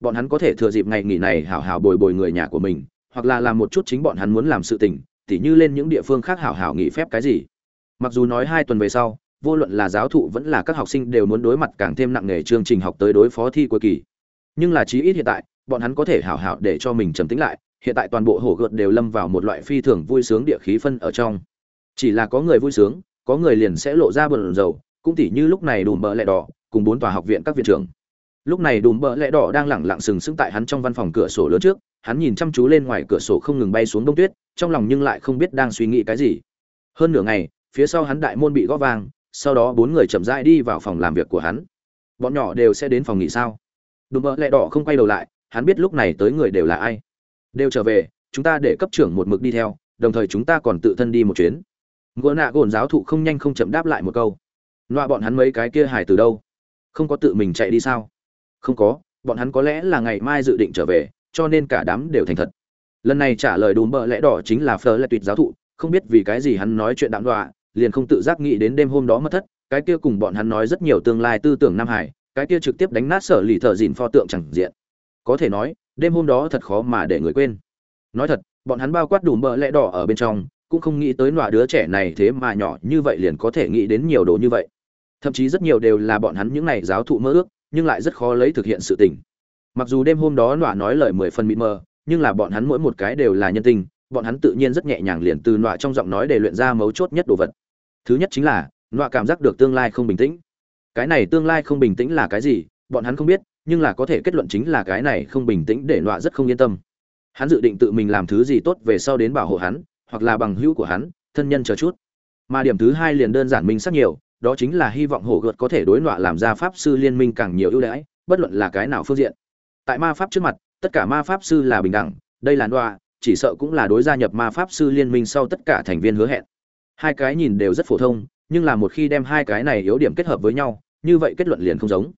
Bọn hắn có thể thừa dịp ngày nghỉ này hảo hảo bồi bồi người nhà của mình, hoặc là làm một chút chính bọn hắn muốn làm sự tình, tỉ như lên những địa phương khác hảo hảo nghỉ phép cái gì. Mặc dù nói hai tuần về sau, vô luận là giáo thụ vẫn là các học sinh đều muốn đối mặt càng thêm nặng nề chương trình học tới đối phó thi cuối kỳ. Nhưng là chí ít hiện tại bọn hắn có thể hảo hảo để cho mình trầm tĩnh lại, hiện tại toàn bộ hổ gợt đều lâm vào một loại phi thường vui sướng địa khí phân ở trong. Chỉ là có người vui sướng, có người liền sẽ lộ ra bờn dầu cũng tỉ như lúc này đùm bợ lẹ đỏ, cùng bốn tòa học viện các viện trưởng. Lúc này đùm bợ lẹ đỏ đang lẳng lặng sừng sững tại hắn trong văn phòng cửa sổ lớn trước, hắn nhìn chăm chú lên ngoài cửa sổ không ngừng bay xuống đông tuyết, trong lòng nhưng lại không biết đang suy nghĩ cái gì. Hơn nửa ngày, phía sau hắn đại môn bị gõ vang, sau đó bốn người chậm rãi đi vào phòng làm việc của hắn. Bọn nhỏ đều sẽ đến phòng nghỉ sao? Đùm bợ lẹ đỏ không quay đầu lại hắn biết lúc này tới người đều là ai. Đều trở về, chúng ta để cấp trưởng một mực đi theo, đồng thời chúng ta còn tự thân đi một chuyến. Ngựa nạ gồn giáo thụ không nhanh không chậm đáp lại một câu. Loa bọn hắn mấy cái kia hài từ đâu? Không có tự mình chạy đi sao? Không có, bọn hắn có lẽ là ngày mai dự định trở về, cho nên cả đám đều thành thật. Lần này trả lời đùm bợ lẽ đỏ chính là phờ lại tuyệt giáo thụ, không biết vì cái gì hắn nói chuyện đạm đọa, liền không tự giác nghĩ đến đêm hôm đó mất thất, cái kia cùng bọn hắn nói rất nhiều tương lai tư tưởng nam hải, cái kia trực tiếp đánh nát sở lì thợ dìn pho tượng chẳng diện có thể nói, đêm hôm đó thật khó mà để người quên. Nói thật, bọn hắn bao quát đủ mỡ lẽ đỏ ở bên trong, cũng không nghĩ tới nọa đứa trẻ này thế mà nhỏ như vậy liền có thể nghĩ đến nhiều đồ như vậy. Thậm chí rất nhiều đều là bọn hắn những này giáo thụ mơ ước, nhưng lại rất khó lấy thực hiện sự tình. Mặc dù đêm hôm đó nọa nói lời mười phần mịt mờ, nhưng là bọn hắn mỗi một cái đều là nhân tình, bọn hắn tự nhiên rất nhẹ nhàng liền từ nọa trong giọng nói để luyện ra mấu chốt nhất đồ vật. Thứ nhất chính là, nọa cảm giác được tương lai không bình tĩnh. Cái này tương lai không bình tĩnh là cái gì, bọn hắn không biết nhưng là có thể kết luận chính là cái này không bình tĩnh để nọa rất không yên tâm. Hắn dự định tự mình làm thứ gì tốt về sau đến bảo hộ hắn, hoặc là bằng hữu của hắn, thân nhân chờ chút. Mà điểm thứ hai liền đơn giản minh sắc nhiều, đó chính là hy vọng hổ gợt có thể đối nọa làm ra pháp sư liên minh càng nhiều ưu đãi, bất luận là cái nào phương diện. Tại ma pháp trước mặt, tất cả ma pháp sư là bình đẳng, đây là nọa, chỉ sợ cũng là đối gia nhập ma pháp sư liên minh sau tất cả thành viên hứa hẹn. Hai cái nhìn đều rất phổ thông, nhưng là một khi đem hai cái này yếu điểm kết hợp với nhau, như vậy kết luận liền không giống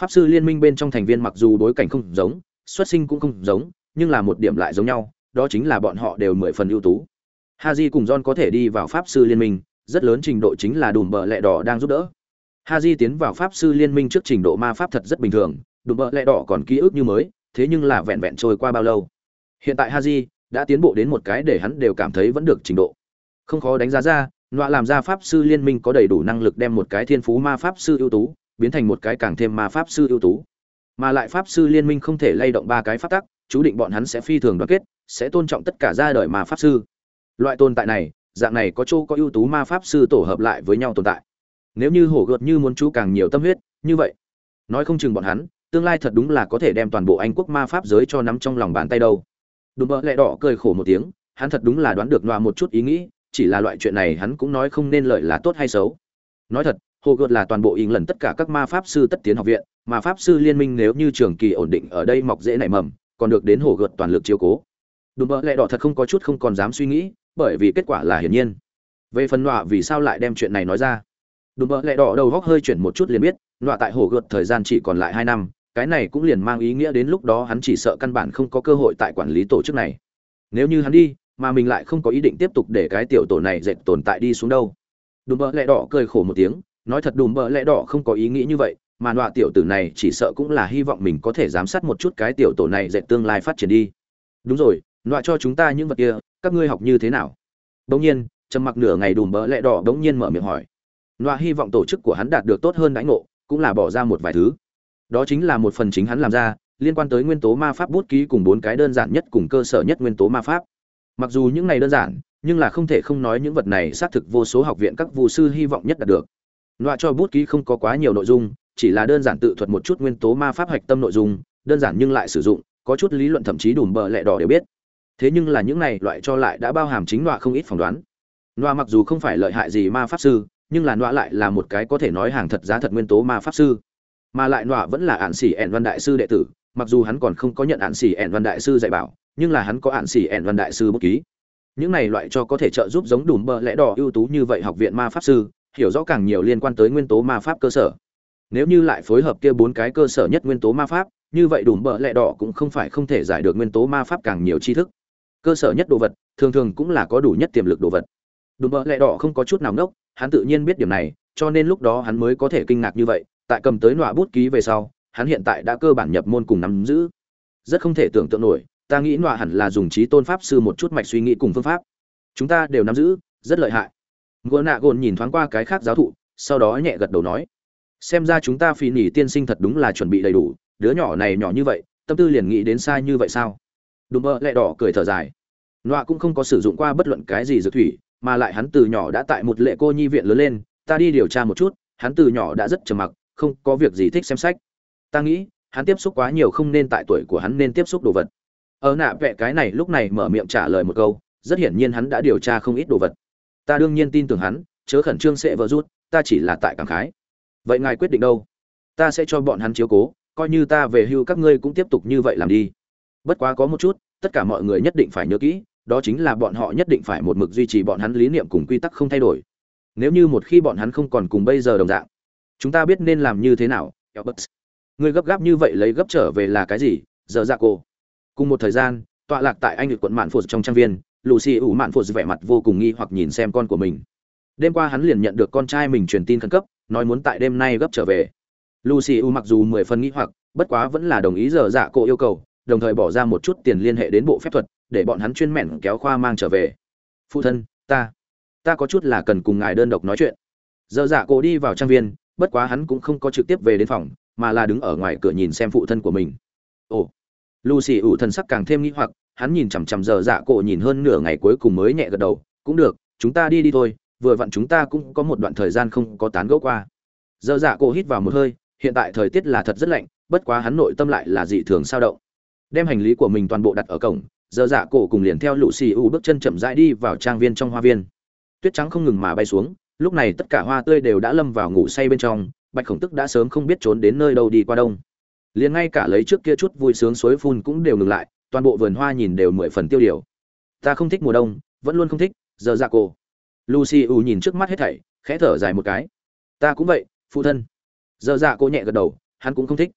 pháp sư liên minh bên trong thành viên mặc dù đối cảnh không giống, xuất sinh cũng không giống, nhưng là một điểm lại giống nhau, đó chính là bọn họ đều mười phần ưu tú. Haji cùng john có thể đi vào pháp sư liên minh, rất lớn trình độ chính là đùm bờ lẹ đỏ đang giúp đỡ. Haji tiến vào pháp sư liên minh trước trình độ ma pháp thật rất bình thường, đùm bờ lẹ đỏ còn ký ức như mới, thế nhưng là vẹn vẹn trôi qua bao lâu. Hiện tại haji đã tiến bộ đến một cái để hắn đều cảm thấy vẫn được trình độ. Không khó đánh giá ra, nọa làm ra pháp sư liên minh có đầy đủ năng lực đem một cái thiên phú ma pháp sư ưu tú biến thành một cái càng thêm ma pháp sư ưu tú. Mà lại pháp sư liên minh không thể lay động ba cái pháp tắc, chú định bọn hắn sẽ phi thường đoàn kết, sẽ tôn trọng tất cả ra đời ma pháp sư. Loại tồn tại này, dạng này có chỗ có ưu tú ma pháp sư tổ hợp lại với nhau tồn tại. Nếu như hổ gợt như muốn chú càng nhiều tâm huyết, như vậy, nói không chừng bọn hắn, tương lai thật đúng là có thể đem toàn bộ anh quốc ma pháp giới cho nắm trong lòng bàn tay đâu. Đùm bợ lẹ đỏ cười khổ một tiếng, hắn thật đúng là đoán được loa một chút ý nghĩ, chỉ là loại chuyện này hắn cũng nói không nên lợi là tốt hay xấu. Nói thật hồ gợt là toàn bộ ỉng lần tất cả các ma pháp sư tất tiến học viện mà pháp sư liên minh nếu như trường kỳ ổn định ở đây mọc dễ nảy mầm, còn được đến hồ gợt toàn lực chiếu cố. Đùm bỡ lẹ đỏ thật không có chút không còn dám suy nghĩ, bởi vì kết quả là hiển nhiên. Về phần nọa, vì sao lại đem chuyện này nói ra? Đùm bỡ lẹ đỏ đầu góc hơi chuyển một chút liền biết, nọa tại hồ gợt thời gian chỉ còn lại hai năm, cái này cũng liền mang ý nghĩa đến lúc đó hắn chỉ sợ căn bản không có cơ hội tại quản lý tổ chức này. Nếu như hắn đi, mà mình lại không có ý định tiếp tục để cái tiểu tổ này dệt tồn tại đi xuống đâu. Đùm bỡ lẹ đỏ cười khổ một tiếng nói thật đùm bợ lẽ đỏ không có ý nghĩ như vậy, mà nọa tiểu tử này chỉ sợ cũng là hy vọng mình có thể giám sát một chút cái tiểu tổ này dệt tương lai phát triển đi. Đúng rồi, nọa cho chúng ta những vật kia, các ngươi học như thế nào? Bỗng nhiên, trầm mặc nửa ngày đùm bợ lẹ đỏ bỗng nhiên mở miệng hỏi. Nọa hy vọng tổ chức của hắn đạt được tốt hơn đãi ngộ, cũng là bỏ ra một vài thứ. Đó chính là một phần chính hắn làm ra, liên quan tới nguyên tố ma pháp bút ký cùng bốn cái đơn giản nhất cùng cơ sở nhất nguyên tố ma pháp. Mặc dù những này đơn giản, nhưng là không thể không nói những vật này xác thực vô số học viện các vụ sư hy vọng nhất đạt được. Loại cho bút ký không có quá nhiều nội dung, chỉ là đơn giản tự thuật một chút nguyên tố ma pháp hạch tâm nội dung, đơn giản nhưng lại sử dụng, có chút lý luận thậm chí đùm bờ lẹ đỏ đều biết. Thế nhưng là những này loại cho lại đã bao hàm chính loại không ít phỏng đoán. Loại mặc dù không phải lợi hại gì ma pháp sư, nhưng là loại lại là một cái có thể nói hàng thật giá thật nguyên tố ma pháp sư. Mà lại loại vẫn là ạn xỉ ẻn văn đại sư đệ tử, mặc dù hắn còn không có nhận ạn xỉ ẻn văn đại sư dạy bảo, nhưng là hắn có ạn xỉ ẻn văn đại sư bút ký. Những này loại cho có thể trợ giúp giống đùm bờ lẽ đỏ ưu tú như vậy học viện ma pháp sư hiểu rõ càng nhiều liên quan tới nguyên tố ma pháp cơ sở. Nếu như lại phối hợp kia bốn cái cơ sở nhất nguyên tố ma pháp, như vậy đủ bợ lẹ đỏ cũng không phải không thể giải được nguyên tố ma pháp càng nhiều tri thức. Cơ sở nhất đồ vật, thường thường cũng là có đủ nhất tiềm lực đồ vật. Đủ bợ lẹ đỏ không có chút nào ngốc, hắn tự nhiên biết điểm này, cho nên lúc đó hắn mới có thể kinh ngạc như vậy, tại cầm tới nọa bút ký về sau, hắn hiện tại đã cơ bản nhập môn cùng nắm giữ. Rất không thể tưởng tượng nổi, ta nghĩ nọa hẳn là dùng trí tôn pháp sư một chút mạch suy nghĩ cùng phương pháp. Chúng ta đều nắm giữ, rất lợi hại ngựa nạ gồn nhìn thoáng qua cái khác giáo thụ, sau đó nhẹ gật đầu nói, xem ra chúng ta phi nỉ tiên sinh thật đúng là chuẩn bị đầy đủ, đứa nhỏ này nhỏ như vậy, tâm tư liền nghĩ đến sai như vậy sao? Đùm bơ lẹ đỏ cười thở dài. Nọa cũng không có sử dụng qua bất luận cái gì dược thủy, mà lại hắn từ nhỏ đã tại một lệ cô nhi viện lớn lên, ta đi điều tra một chút, hắn từ nhỏ đã rất trầm mặc, không có việc gì thích xem sách. Ta nghĩ, hắn tiếp xúc quá nhiều không nên tại tuổi của hắn nên tiếp xúc đồ vật. Ở nạ vẽ cái này lúc này mở miệng trả lời một câu, rất hiển nhiên hắn đã điều tra không ít đồ vật ta đương nhiên tin tưởng hắn, chớ khẩn trương sẽ vỡ rút, ta chỉ là tại cảm khái. Vậy ngài quyết định đâu? Ta sẽ cho bọn hắn chiếu cố, coi như ta về hưu các ngươi cũng tiếp tục như vậy làm đi. Bất quá có một chút, tất cả mọi người nhất định phải nhớ kỹ, đó chính là bọn họ nhất định phải một mực duy trì bọn hắn lý niệm cùng quy tắc không thay đổi. Nếu như một khi bọn hắn không còn cùng bây giờ đồng dạng, chúng ta biết nên làm như thế nào Elbert. người gấp gáp như vậy lấy gấp trở về là cái gì? Giờ ra cô. Cùng một thời gian, tọa lạc tại anh được quận mạn phụt trong trang viên lucy ủ mạn phụt vẻ mặt vô cùng nghi hoặc nhìn xem con của mình. Đêm qua hắn liền nhận được con trai mình truyền tin khẩn cấp, nói muốn tại đêm nay gấp trở về. Lucy ủ mặc dù mười phần nghi hoặc, bất quá vẫn là đồng ý giờ dạ cô yêu cầu, đồng thời bỏ ra một chút tiền liên hệ đến bộ phép thuật, để bọn hắn chuyên mẹn kéo khoa mang trở về. Phụ thân, ta ta có chút là cần cùng ngài đơn độc nói chuyện. Giờ dạ cô đi vào trang viên, bất quá hắn cũng không có trực tiếp về đến phòng, mà là đứng ở ngoài cửa nhìn xem phụ thân của mình. Ồ lucy ủ thần sắc càng thêm nghi hoặc hắn nhìn chằm chằm giờ dạ cổ nhìn hơn nửa ngày cuối cùng mới nhẹ gật đầu, cũng được, chúng ta đi đi thôi, vừa vặn chúng ta cũng có một đoạn thời gian không có tán gẫu qua. Giờ dạ cổ hít vào một hơi, hiện tại thời tiết là thật rất lạnh, bất quá hắn nội tâm lại là dị thường sao động. Đem hành lý của mình toàn bộ đặt ở cổng, giờ dạ cổ cùng liền theo lũ xì u bước chân chậm rãi đi vào trang viên trong hoa viên. Tuyết trắng không ngừng mà bay xuống, lúc này tất cả hoa tươi đều đã lâm vào ngủ say bên trong, bạch khổng tức đã sớm không biết trốn đến nơi đâu đi qua đông. Liền ngay cả lấy trước kia chút vui sướng suối phun cũng đều ngừng lại toàn bộ vườn hoa nhìn đều mười phần tiêu điều. Ta không thích mùa đông, vẫn luôn không thích, giờ ra cổ. Lucy u nhìn trước mắt hết thảy, khẽ thở dài một cái. Ta cũng vậy, phụ thân. Giờ dạ ra cô nhẹ gật đầu, hắn cũng không thích.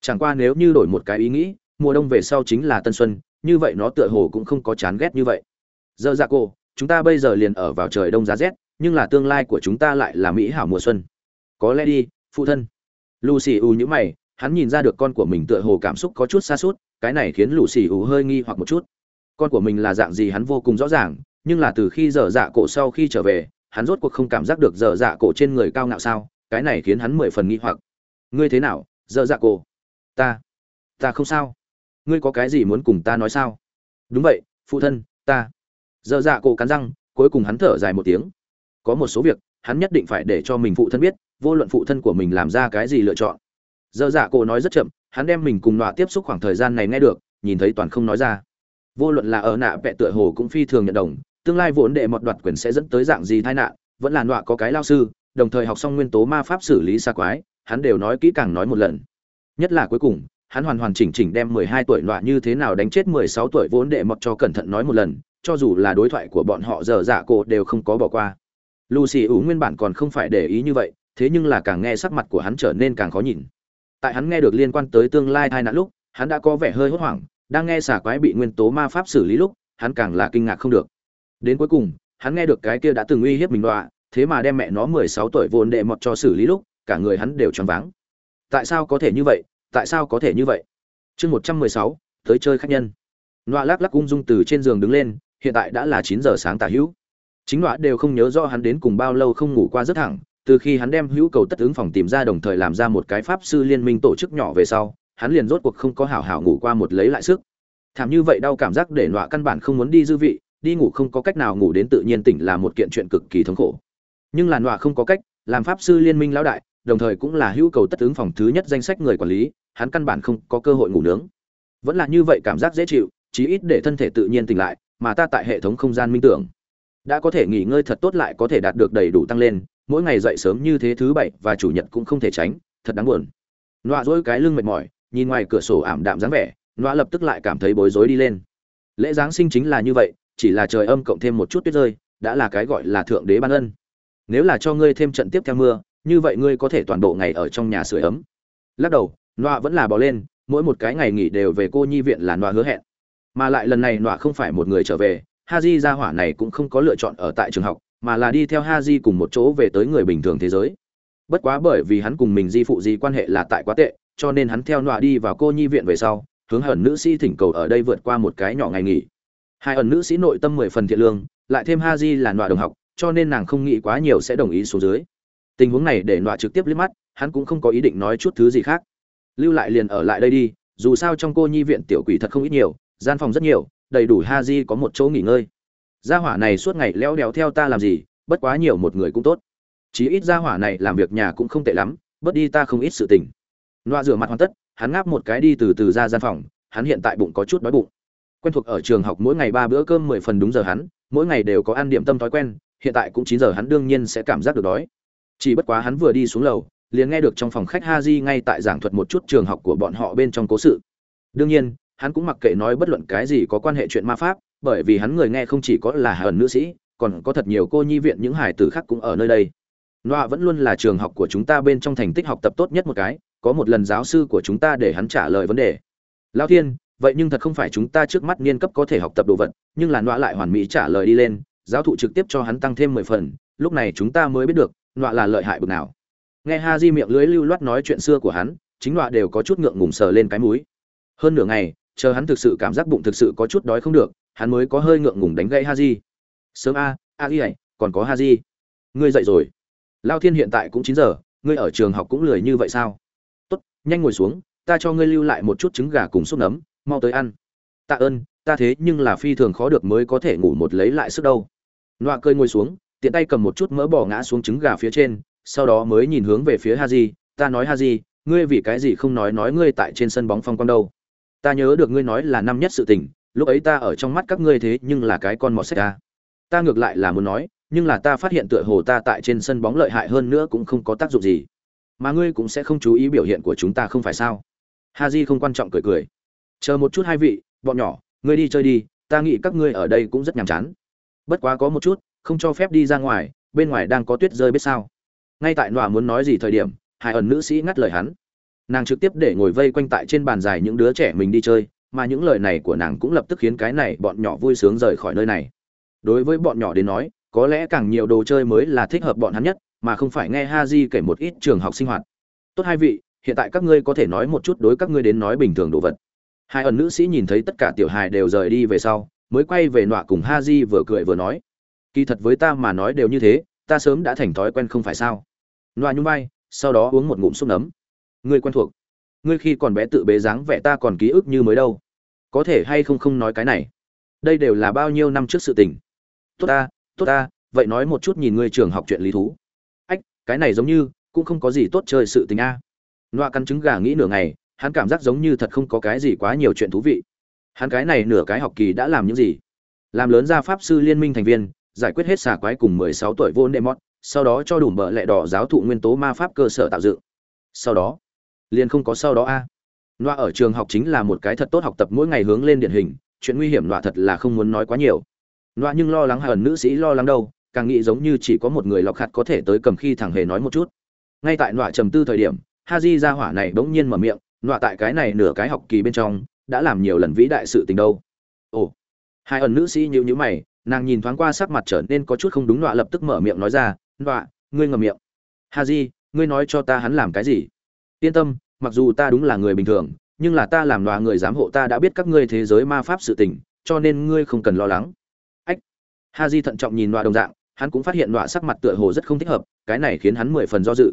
Chẳng qua nếu như đổi một cái ý nghĩ, mùa đông về sau chính là tân xuân, như vậy nó tựa hồ cũng không có chán ghét như vậy. Giờ dạ ra cô chúng ta bây giờ liền ở vào trời đông giá rét, nhưng là tương lai của chúng ta lại là mỹ hảo mùa xuân. Có lẽ đi, phụ thân. Lucy u nhữ mày, hắn nhìn ra được con của mình tựa hồ cảm xúc có chút xa suốt cái này khiến lũ xì ủ hơi nghi hoặc một chút. Con của mình là dạng gì hắn vô cùng rõ ràng, nhưng là từ khi dở dạ cổ sau khi trở về, hắn rốt cuộc không cảm giác được dở dạ cổ trên người cao ngạo sao, cái này khiến hắn mười phần nghi hoặc. Ngươi thế nào, dở dạ cổ? Ta ta không sao. Ngươi có cái gì muốn cùng ta nói sao? Đúng vậy, phụ thân, ta. Dở dạ cổ cắn răng, cuối cùng hắn thở dài một tiếng. Có một số việc, hắn nhất định phải để cho mình phụ thân biết, vô luận phụ thân của mình làm ra cái gì lựa chọn dở dạ cổ nói rất chậm, hắn đem mình cùng nọa tiếp xúc khoảng thời gian này nghe được, nhìn thấy toàn không nói ra. Vô luận là ở nạ vẽ tựa hồ cũng phi thường nhận đồng, tương lai vốn đệ một đoạt quyền sẽ dẫn tới dạng gì tai nạn, vẫn là nọa có cái lao sư, đồng thời học xong nguyên tố ma pháp xử lý xa quái, hắn đều nói kỹ càng nói một lần. Nhất là cuối cùng, hắn hoàn hoàn chỉnh chỉnh đem mười hai tuổi nọa như thế nào đánh chết mười sáu tuổi vốn đệ một cho cẩn thận nói một lần, cho dù là đối thoại của bọn họ giờ dạ cổ đều không có bỏ qua. Lucy ủ nguyên bản còn không phải để ý như vậy, thế nhưng là càng nghe sắc mặt của hắn trở nên càng khó nhìn tại hắn nghe được liên quan tới tương lai tai nạn lúc, hắn đã có vẻ hơi hốt hoảng, đang nghe xả quái bị nguyên tố ma pháp xử lý lúc, hắn càng là kinh ngạc không được. Đến cuối cùng, hắn nghe được cái kia đã từng uy hiếp mình đọa, thế mà đem mẹ nó mười sáu tuổi vốn đệ mọt cho xử lý lúc, cả người hắn đều choáng váng. Tại sao có thể như vậy? Tại sao có thể như vậy? Chương một trăm mười sáu, tới chơi khách nhân. Nọa lắc lắc ung dung từ trên giường đứng lên, hiện tại đã là chín giờ sáng tả hữu. Chính nọa đều không nhớ rõ hắn đến cùng bao lâu không ngủ qua rất thẳng từ khi hắn đem hữu cầu tất ứng phòng tìm ra đồng thời làm ra một cái pháp sư liên minh tổ chức nhỏ về sau, hắn liền rốt cuộc không có hảo hảo ngủ qua một lấy lại sức. Thảm như vậy đau cảm giác để nọa căn bản không muốn đi dư vị, đi ngủ không có cách nào ngủ đến tự nhiên tỉnh là một kiện chuyện cực kỳ thống khổ. Nhưng là nọa không có cách, làm pháp sư liên minh lão đại, đồng thời cũng là hữu cầu tất ứng phòng thứ nhất danh sách người quản lý, hắn căn bản không có cơ hội ngủ nướng. Vẫn là như vậy cảm giác dễ chịu, chí ít để thân thể tự nhiên tỉnh lại, mà ta tại hệ thống không gian minh tưởng. Đã có thể nghỉ ngơi thật tốt lại có thể đạt được đầy đủ tăng lên mỗi ngày dậy sớm như thế thứ bảy và chủ nhật cũng không thể tránh, thật đáng buồn. Nọa dỗi cái lưng mệt mỏi, nhìn ngoài cửa sổ ảm đạm dáng vẻ, nọa lập tức lại cảm thấy bối rối đi lên. Lễ giáng sinh chính là như vậy, chỉ là trời âm cộng thêm một chút tuyết rơi, đã là cái gọi là thượng đế ban ân. Nếu là cho ngươi thêm trận tiếp theo mưa, như vậy ngươi có thể toàn bộ ngày ở trong nhà sưởi ấm. Lắc đầu, nọa vẫn là bỏ lên, mỗi một cái ngày nghỉ đều về cô nhi viện là nọa hứa hẹn. Mà lại lần này nọa không phải một người trở về, ha di ra hỏa này cũng không có lựa chọn ở tại trường học mà là đi theo ha di cùng một chỗ về tới người bình thường thế giới. Bất quá bởi vì hắn cùng mình di phụ di quan hệ là tại quá tệ, cho nên hắn theo nọa đi vào cô nhi viện về sau, hướng hận nữ sĩ thỉnh cầu ở đây vượt qua một cái nhỏ ngày nghỉ. Hai ẩn nữ sĩ nội tâm mười phần thiện lương, lại thêm ha di là nọa đồng học, cho nên nàng không nghĩ quá nhiều sẽ đồng ý xuống dưới. Tình huống này để nọa trực tiếp liếc mắt, hắn cũng không có ý định nói chút thứ gì khác. Lưu lại liền ở lại đây đi, dù sao trong cô nhi viện tiểu quỷ thật không ít nhiều, gian phòng rất nhiều, đầy đủ ha di có một chỗ nghỉ ngơi gia hỏa này suốt ngày leo đèo theo ta làm gì, bất quá nhiều một người cũng tốt. Chí ít gia hỏa này làm việc nhà cũng không tệ lắm, bớt đi ta không ít sự tình. Loa rửa mặt hoàn tất, hắn ngáp một cái đi từ từ ra gian phòng, hắn hiện tại bụng có chút đói bụng. Quen thuộc ở trường học mỗi ngày ba bữa cơm mười phần đúng giờ hắn, mỗi ngày đều có ăn điểm tâm thói quen, hiện tại cũng chín giờ hắn đương nhiên sẽ cảm giác được đói. Chỉ bất quá hắn vừa đi xuống lầu, liền nghe được trong phòng khách ha di ngay tại giảng thuật một chút trường học của bọn họ bên trong cố sự. Đương nhiên, hắn cũng mặc kệ nói bất luận cái gì có quan hệ chuyện ma pháp bởi vì hắn người nghe không chỉ có là hờn nữ sĩ, còn có thật nhiều cô nhi viện những hải tử khác cũng ở nơi đây. Noa vẫn luôn là trường học của chúng ta bên trong thành tích học tập tốt nhất một cái, có một lần giáo sư của chúng ta để hắn trả lời vấn đề. Lao thiên, vậy nhưng thật không phải chúng ta trước mắt niên cấp có thể học tập đồ vật, nhưng là noa lại hoàn mỹ trả lời đi lên, giáo thụ trực tiếp cho hắn tăng thêm mười phần, lúc này chúng ta mới biết được, noa là lợi hại bực nào. Nghe ha di miệng lưới lưu loát nói chuyện xưa của hắn, chính noa đều có chút ngượng ngùng sờ lên cái múi hơn nửa ngày chờ hắn thực sự cảm giác bụng thực sự có chút đói không được, hắn mới có hơi ngượng ngùng đánh gãy ha di sớm a a y còn có ha di ngươi dậy rồi. Lao thiên hiện tại cũng chín giờ, ngươi ở trường học cũng lười như vậy sao? Tốt, nhanh ngồi xuống, ta cho ngươi lưu lại một chút trứng gà cùng súp nấm, mau tới ăn. Tạ ơn, ta thế nhưng là phi thường khó được mới có thể ngủ một lấy lại sức đâu. Nọa cơi ngồi xuống, tiện tay cầm một chút mỡ bỏ ngã xuống trứng gà phía trên, sau đó mới nhìn hướng về phía ha di ta nói ha di ngươi vì cái gì không nói nói ngươi tại trên sân bóng phong quang đâu? Ta nhớ được ngươi nói là năm nhất sự tình, lúc ấy ta ở trong mắt các ngươi thế nhưng là cái con mọt sách ta. Ta ngược lại là muốn nói, nhưng là ta phát hiện tựa hồ ta tại trên sân bóng lợi hại hơn nữa cũng không có tác dụng gì. Mà ngươi cũng sẽ không chú ý biểu hiện của chúng ta không phải sao? Ha di không quan trọng cười cười. Chờ một chút hai vị, bọn nhỏ, ngươi đi chơi đi, ta nghĩ các ngươi ở đây cũng rất nhàm chán. Bất quá có một chút, không cho phép đi ra ngoài, bên ngoài đang có tuyết rơi biết sao. Ngay tại nọa muốn nói gì thời điểm, hai ẩn nữ sĩ ngắt lời hắn nàng trực tiếp để ngồi vây quanh tại trên bàn dài những đứa trẻ mình đi chơi, mà những lời này của nàng cũng lập tức khiến cái này bọn nhỏ vui sướng rời khỏi nơi này. Đối với bọn nhỏ đến nói, có lẽ càng nhiều đồ chơi mới là thích hợp bọn hắn nhất, mà không phải nghe ha di kể một ít trường học sinh hoạt. Tốt hai vị, hiện tại các ngươi có thể nói một chút đối các ngươi đến nói bình thường đồ vật. Hai ẩn nữ sĩ nhìn thấy tất cả tiểu hài đều rời đi về sau, mới quay về nọa cùng ha di vừa cười vừa nói. Kỳ thật với ta mà nói đều như thế, ta sớm đã thành thói quen không phải sao. Nọa nhung vai, sau đó uống một ngụm xúc nấm ngươi quen thuộc. Ngươi khi còn bé tự bế dáng vẻ ta còn ký ức như mới đâu. Có thể hay không không nói cái này. Đây đều là bao nhiêu năm trước sự tình. Tốt ta tốt ta, vậy nói một chút nhìn ngươi trường học chuyện lý thú. Ách, cái này giống như, cũng không có gì tốt chơi sự tình a. À. loa căn trứng gà nghĩ nửa ngày, hắn cảm giác giống như thật không có cái gì quá nhiều chuyện thú vị. Hắn cái này nửa cái học kỳ đã làm những gì? Làm lớn ra pháp sư liên minh thành viên, giải quyết hết xà quái cùng mười sáu tuổi vô nệm mót sau đó cho đủ bợ lẹ đỏ giáo thụ nguyên tố ma pháp cơ sở tạo dựng. Sau đó liền không có sau đó a. Loa ở trường học chính là một cái thật tốt học tập, mỗi ngày hướng lên điển hình, chuyện nguy hiểm loa thật là không muốn nói quá nhiều. Loa nhưng lo lắng hờn nữ sĩ lo lắng đâu, càng nghĩ giống như chỉ có một người lọc khát có thể tới cầm khi thẳng hề nói một chút. Ngay tại loa trầm tư thời điểm ha di ra hỏa này bỗng nhiên mở miệng loa tại cái này nửa cái học kỳ bên trong, đã làm nhiều lần vĩ đại sự tình đâu. Ồ. Hai ẩn nữ sĩ nhíu nhíu mày, nàng nhìn thoáng qua sắc mặt trở nên có chút không đúng, nọa lập tức mở miệng nói ra, nọa, ngươi ngậm miệng. Ha di ngươi nói cho ta hắn làm cái gì? Yên tâm, mặc dù ta đúng là người bình thường, nhưng là ta làm loà người giám hộ ta đã biết các ngươi thế giới ma pháp sự tình, cho nên ngươi không cần lo lắng. Ách! Ha di thận trọng nhìn loà đồng dạng, hắn cũng phát hiện loà sắc mặt tựa hồ rất không thích hợp, cái này khiến hắn mười phần do dự.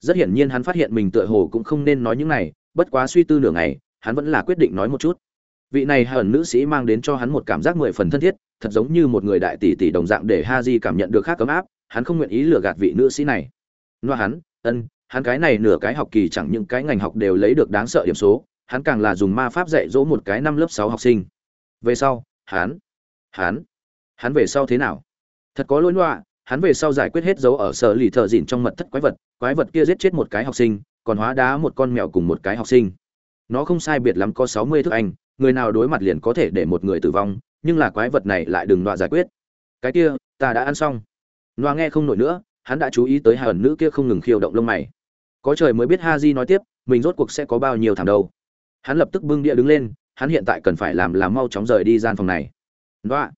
Rất hiển nhiên hắn phát hiện mình tựa hồ cũng không nên nói những này, bất quá suy tư nửa ngày, hắn vẫn là quyết định nói một chút. Vị này hờn nữ sĩ mang đến cho hắn một cảm giác mười phần thân thiết, thật giống như một người đại tỷ tỷ đồng dạng để ha di cảm nhận được khác cấm áp, hắn không nguyện ý lừa gạt vị nữ sĩ này. Loa hắn, ân hắn cái này nửa cái học kỳ chẳng những cái ngành học đều lấy được đáng sợ điểm số, hắn càng là dùng ma pháp dạy dỗ một cái năm lớp sáu học sinh. Về sau, hắn hắn hắn về sau thế nào? Thật có lỗi loa, hắn về sau giải quyết hết dấu ở sở lì thợ dịn trong mật thất quái vật quái vật kia giết chết một cái học sinh, còn hóa đá một con mèo cùng một cái học sinh. Nó không sai biệt lắm có sáu mươi thước anh, người nào đối mặt liền có thể để một người tử vong, nhưng là quái vật này lại đừng đoạ giải quyết. Cái kia, ta đã ăn xong. Loa nghe không nổi nữa, hắn đã chú ý tới hai ẩn nữ kia không ngừng khiêu động lông mày có trời mới biết ha di nói tiếp, mình rốt cuộc sẽ có bao nhiêu thảm đâu. Hắn lập tức bưng địa đứng lên, hắn hiện tại cần phải làm là mau chóng rời đi gian phòng này. Loa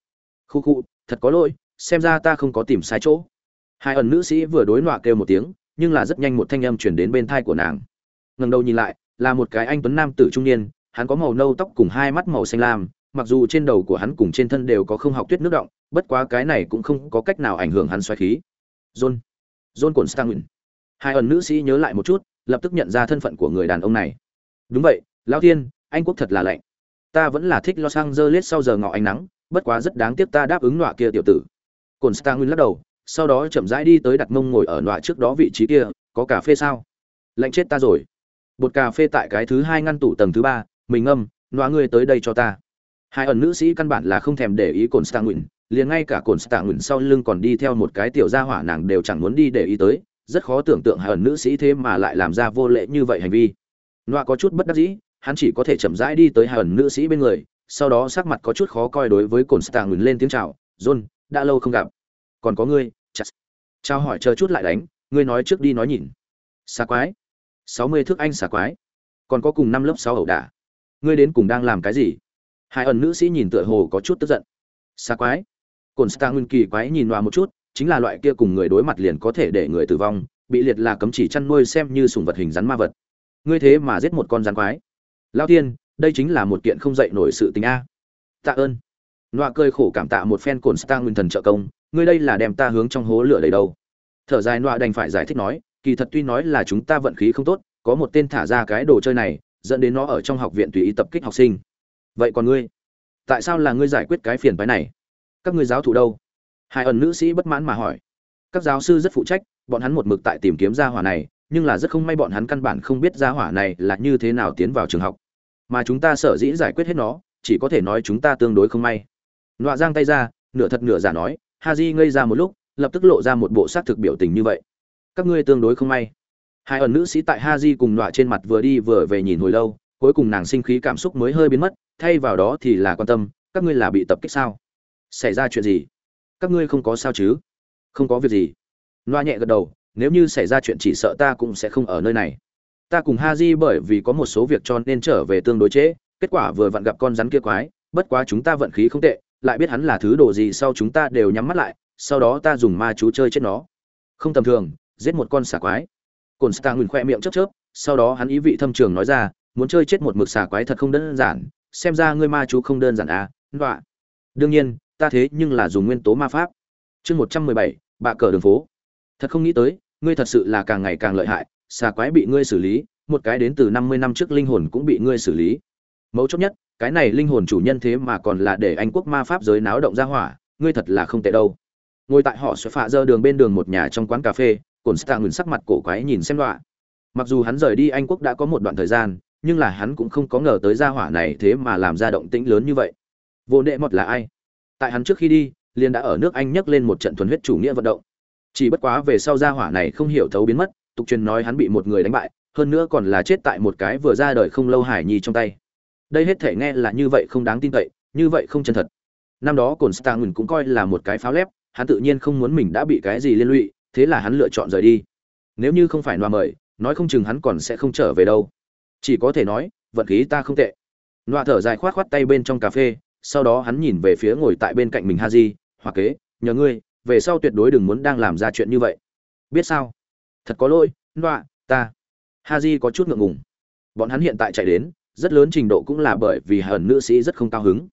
khu khu, thật có lỗi, xem ra ta không có tìm sai chỗ. Hai ẩn nữ sĩ vừa đối nọa kêu một tiếng, nhưng là rất nhanh một thanh âm chuyển đến bên thai của nàng. Ngần đầu nhìn lại, là một cái anh tuấn nam tử trung niên, hắn có màu nâu tóc cùng hai mắt màu xanh lam, mặc dù trên đầu của hắn cùng trên thân đều có không học tuyết nước động, bất quá cái này cũng không có cách nào ảnh hưởng hắn xoáy khí. John john cồn stangwin hai ẩn nữ sĩ nhớ lại một chút lập tức nhận ra thân phận của người đàn ông này. Đúng vậy lão thiên anh quốc thật là lạnh. Ta vẫn là thích los angeles sau giờ ngọ ánh nắng bất quá rất đáng tiếc ta đáp ứng nọa kia tiểu tử. Cồn stangwin lắc đầu sau đó chậm rãi đi tới đặt mông ngồi ở nọa trước đó vị trí kia có cà phê sao? Lạnh chết ta rồi. Bột cà phê tại cái thứ hai ngăn tủ tầng thứ ba mình ngâm nọa ngươi tới đây cho ta. Hai ẩn nữ sĩ căn bản là không thèm để ý cồn star nguyên, liền ngay cả cồn star nguyên sau lưng còn đi theo một cái tiểu gia hỏa nàng đều chẳng muốn đi để ý tới rất khó tưởng tượng hai nữ sĩ thế mà lại làm ra vô lễ như vậy hành vi. Noa có chút bất đắc dĩ, hắn chỉ có thể chậm rãi đi tới hai nữ sĩ bên người, sau đó sắc mặt có chút khó coi đối với cồn stạng ngừng lên tiếng chào, john, đã lâu không gặp. Còn có ngươi chặt trao hỏi chờ chút lại đánh, ngươi nói trước đi nói nhìn. Xà quái. Sáu mươi thước anh xà quái. Còn có cùng năm lớp sáu ẩu đả. Ngươi đến cùng đang làm cái gì? Hai ẩn nữ sĩ nhìn tựa hồ có chút tức giận. Xà quái. Cồn star ngừng kỳ quái nhìn noa một chút chính là loại kia cùng người đối mặt liền có thể để người tử vong, bị liệt là cấm chỉ chăn nuôi xem như sùng vật hình rắn ma vật. Ngươi thế mà giết một con rắn quái. Lao tiên đây chính là một kiện không dạy nổi sự tình a. Tạ ơn. Nọa cơi khổ cảm tạ một phen cồn star nguyên thần trợ công, ngươi đây là đem ta hướng trong hố lửa đầy đâu. Thở dài nọa đành phải giải thích nói, kỳ thật tuy nói là chúng ta vận khí không tốt, có một tên thả ra cái đồ chơi này, dẫn đến nó ở trong học viện tùy ý tập kích học sinh. Vậy còn ngươi? Tại sao là ngươi giải quyết cái phiền phái này? Các ngươi giáo thụ đâu? Hai ẩn nữ sĩ bất mãn mà hỏi. Các giáo sư rất phụ trách, bọn hắn một mực tại tìm kiếm gia hỏa này, nhưng là rất không may bọn hắn căn bản không biết gia hỏa này là như thế nào tiến vào trường học. Mà chúng ta sở dĩ giải quyết hết nó, chỉ có thể nói chúng ta tương đối không may. Nọa giang tay ra, nửa thật nửa giả nói, ha di ngây ra một lúc, lập tức lộ ra một bộ xác thực biểu tình như vậy. Các ngươi tương đối không may. Hai ẩn nữ sĩ tại ha di cùng nọa trên mặt vừa đi vừa về nhìn hồi lâu, cuối cùng nàng sinh khí cảm xúc mới hơi biến mất, thay vào đó thì là quan tâm, các ngươi là bị tập kích sao? Xảy ra chuyện gì? Các ngươi không có sao chứ? Không có việc gì. Loa nhẹ gật đầu, nếu như xảy ra chuyện chỉ sợ ta cũng sẽ không ở nơi này. Ta cùng ha di bởi vì có một số việc cho nên trở về tương đối trễ, kết quả vừa vặn gặp con rắn kia quái, bất quá chúng ta vận khí không tệ, lại biết hắn là thứ đồ gì sau chúng ta đều nhắm mắt lại, sau đó ta dùng ma chú chơi chết nó. Không tầm thường, giết một con xà quái. Cồn stang ngừng khoe miệng chớp chớp, sau đó hắn ý vị thâm trường nói ra, muốn chơi chết một mực xà quái thật không đơn giản, xem ra ngươi ma chú không đơn giản à đọa đương nhiên ta thế nhưng là dùng nguyên tố ma pháp. Chương một trăm mười bảy, bạ cờ đường phố. Thật không nghĩ tới, ngươi thật sự là càng ngày càng lợi hại, xà quái bị ngươi xử lý, một cái đến từ năm mươi năm trước linh hồn cũng bị ngươi xử lý. Mấu chốt nhất, cái này linh hồn chủ nhân thế mà còn là để anh quốc ma pháp giới náo động ra hỏa, ngươi thật là không tệ đâu. Ngồi tại họ sẽ phạ dơ đường bên đường một nhà trong quán cà phê cồn stạ ngừng sắc mặt cổ quái nhìn xem đoạn mặc dù hắn rời đi anh quốc đã có một đoạn thời gian, nhưng là hắn cũng không có ngờ tới gia hỏa này thế mà làm ra động tĩnh lớn như vậy. Vô đệ mọt là ai? Tại hắn trước khi đi, liền đã ở nước anh nhắc lên một trận thuần huyết chủ nghĩa vận động. Chỉ bất quá về sau gia hỏa này không hiểu thấu biến mất, tục truyền nói hắn bị một người đánh bại, hơn nữa còn là chết tại một cái vừa ra đời không lâu hải nhi trong tay. Đây hết thể nghe là như vậy không đáng tin cậy, như vậy không chân thật. Năm đó cồn stagn cũng coi là một cái pháo lép, hắn tự nhiên không muốn mình đã bị cái gì liên lụy, thế là hắn lựa chọn rời đi. Nếu như không phải noa mời, nói không chừng hắn còn sẽ không trở về đâu. Chỉ có thể nói, vận khí ta không tệ. Noa thở dài khoát khoát tay bên trong cà phê sau đó hắn nhìn về phía ngồi tại bên cạnh mình ha di hoặc kế, nhờ ngươi, về sau tuyệt đối đừng muốn đang làm ra chuyện như vậy. Biết sao? Thật có lỗi loa ta. Ha di có chút ngượng ngùng. Bọn hắn hiện tại chạy đến, rất lớn trình độ cũng là bởi vì hờn nữ sĩ rất không cao hứng.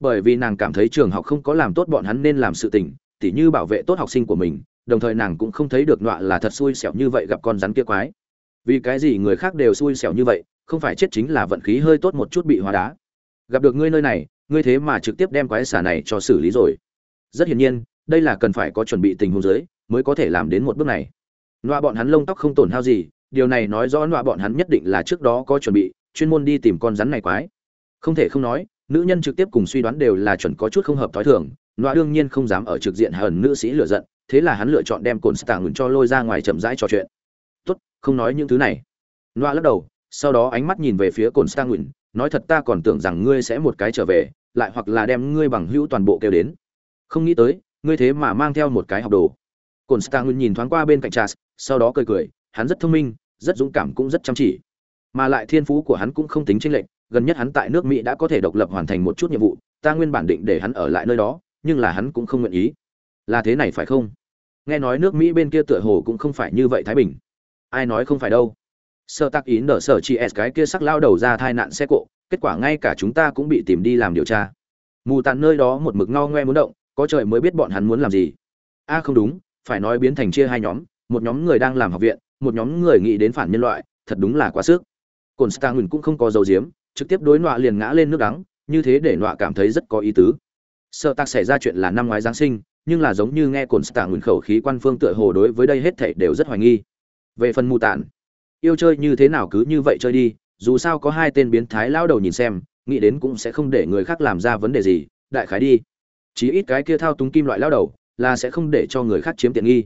Bởi vì nàng cảm thấy trường học không có làm tốt bọn hắn nên làm sự tình, tỉ như bảo vệ tốt học sinh của mình, đồng thời nàng cũng không thấy được nọa là thật xui xẻo như vậy gặp con rắn kia quái. Vì cái gì người khác đều xui xẻo như vậy, không phải chết chính là vận khí hơi tốt một chút bị hóa đá. Gặp được ngươi nơi này ngươi thế mà trực tiếp đem quái xà này cho xử lý rồi. Rất hiển nhiên, đây là cần phải có chuẩn bị tình huống dưới mới có thể làm đến một bước này. Nọa bọn hắn lông tóc không tổn hao gì, điều này nói rõ nọa bọn hắn nhất định là trước đó có chuẩn bị, chuyên môn đi tìm con rắn này quái. Không thể không nói, nữ nhân trực tiếp cùng suy đoán đều là chuẩn có chút không hợp thói thường, nọa đương nhiên không dám ở trực diện hờn nữ sĩ lựa giận, thế là hắn lựa chọn đem cồn stạng cho lôi ra ngoài chậm rãi trò chuyện. Tốt, không nói những thứ này. Nọa lắc đầu, sau đó ánh mắt nhìn về phía cồn stạng nói thật ta còn tưởng rằng ngươi sẽ một cái trở về, lại hoặc là đem ngươi bằng hữu toàn bộ kêu đến. Không nghĩ tới, ngươi thế mà mang theo một cái học đồ. Cồn stạng nhìn thoáng qua bên cạnh chas sau đó cười cười, hắn rất thông minh, rất dũng cảm cũng rất chăm chỉ. Mà lại thiên phú của hắn cũng không tính chênh lệch, gần nhất hắn tại nước mỹ đã có thể độc lập hoàn thành một chút nhiệm vụ, ta nguyên bản định để hắn ở lại nơi đó, nhưng là hắn cũng không nguyện ý. Là thế này phải không? Nghe nói nước mỹ bên kia tựa hồ cũng không phải như vậy thái bình. Ai nói không phải đâu? Sơ tắc ý nở sở chị s cái kia sắc lao đầu ra thai nạn xe cộ, kết quả ngay cả chúng ta cũng bị tìm đi làm điều tra. Mù tàn nơi đó một mực ngao ngoe muốn động, có trời mới biết bọn hắn muốn làm gì. A, không đúng, phải nói biến thành chia hai nhóm, một nhóm người đang làm học viện, một nhóm người nghĩ đến phản nhân loại, thật đúng là quá sức. Cồn stang cũng không có dầu diếm trực tiếp đối nọa liền ngã lên nước đắng, như thế để nọa cảm thấy rất có ý tứ. Sợ tạc xảy ra chuyện là năm ngoái giáng sinh, nhưng là giống như nghe cồn stang khẩu khí quan phương tựa hồ đối với đây hết thảy đều rất hoài nghi. Về phần mù tản yêu chơi như thế nào cứ như vậy chơi đi, dù sao có hai tên biến thái lao đầu nhìn xem, nghĩ đến cũng sẽ không để người khác làm ra vấn đề gì, đại khái đi. Chí ít cái kia thao túng kim loại lao đầu, là sẽ không để cho người khác chiếm tiện nghi.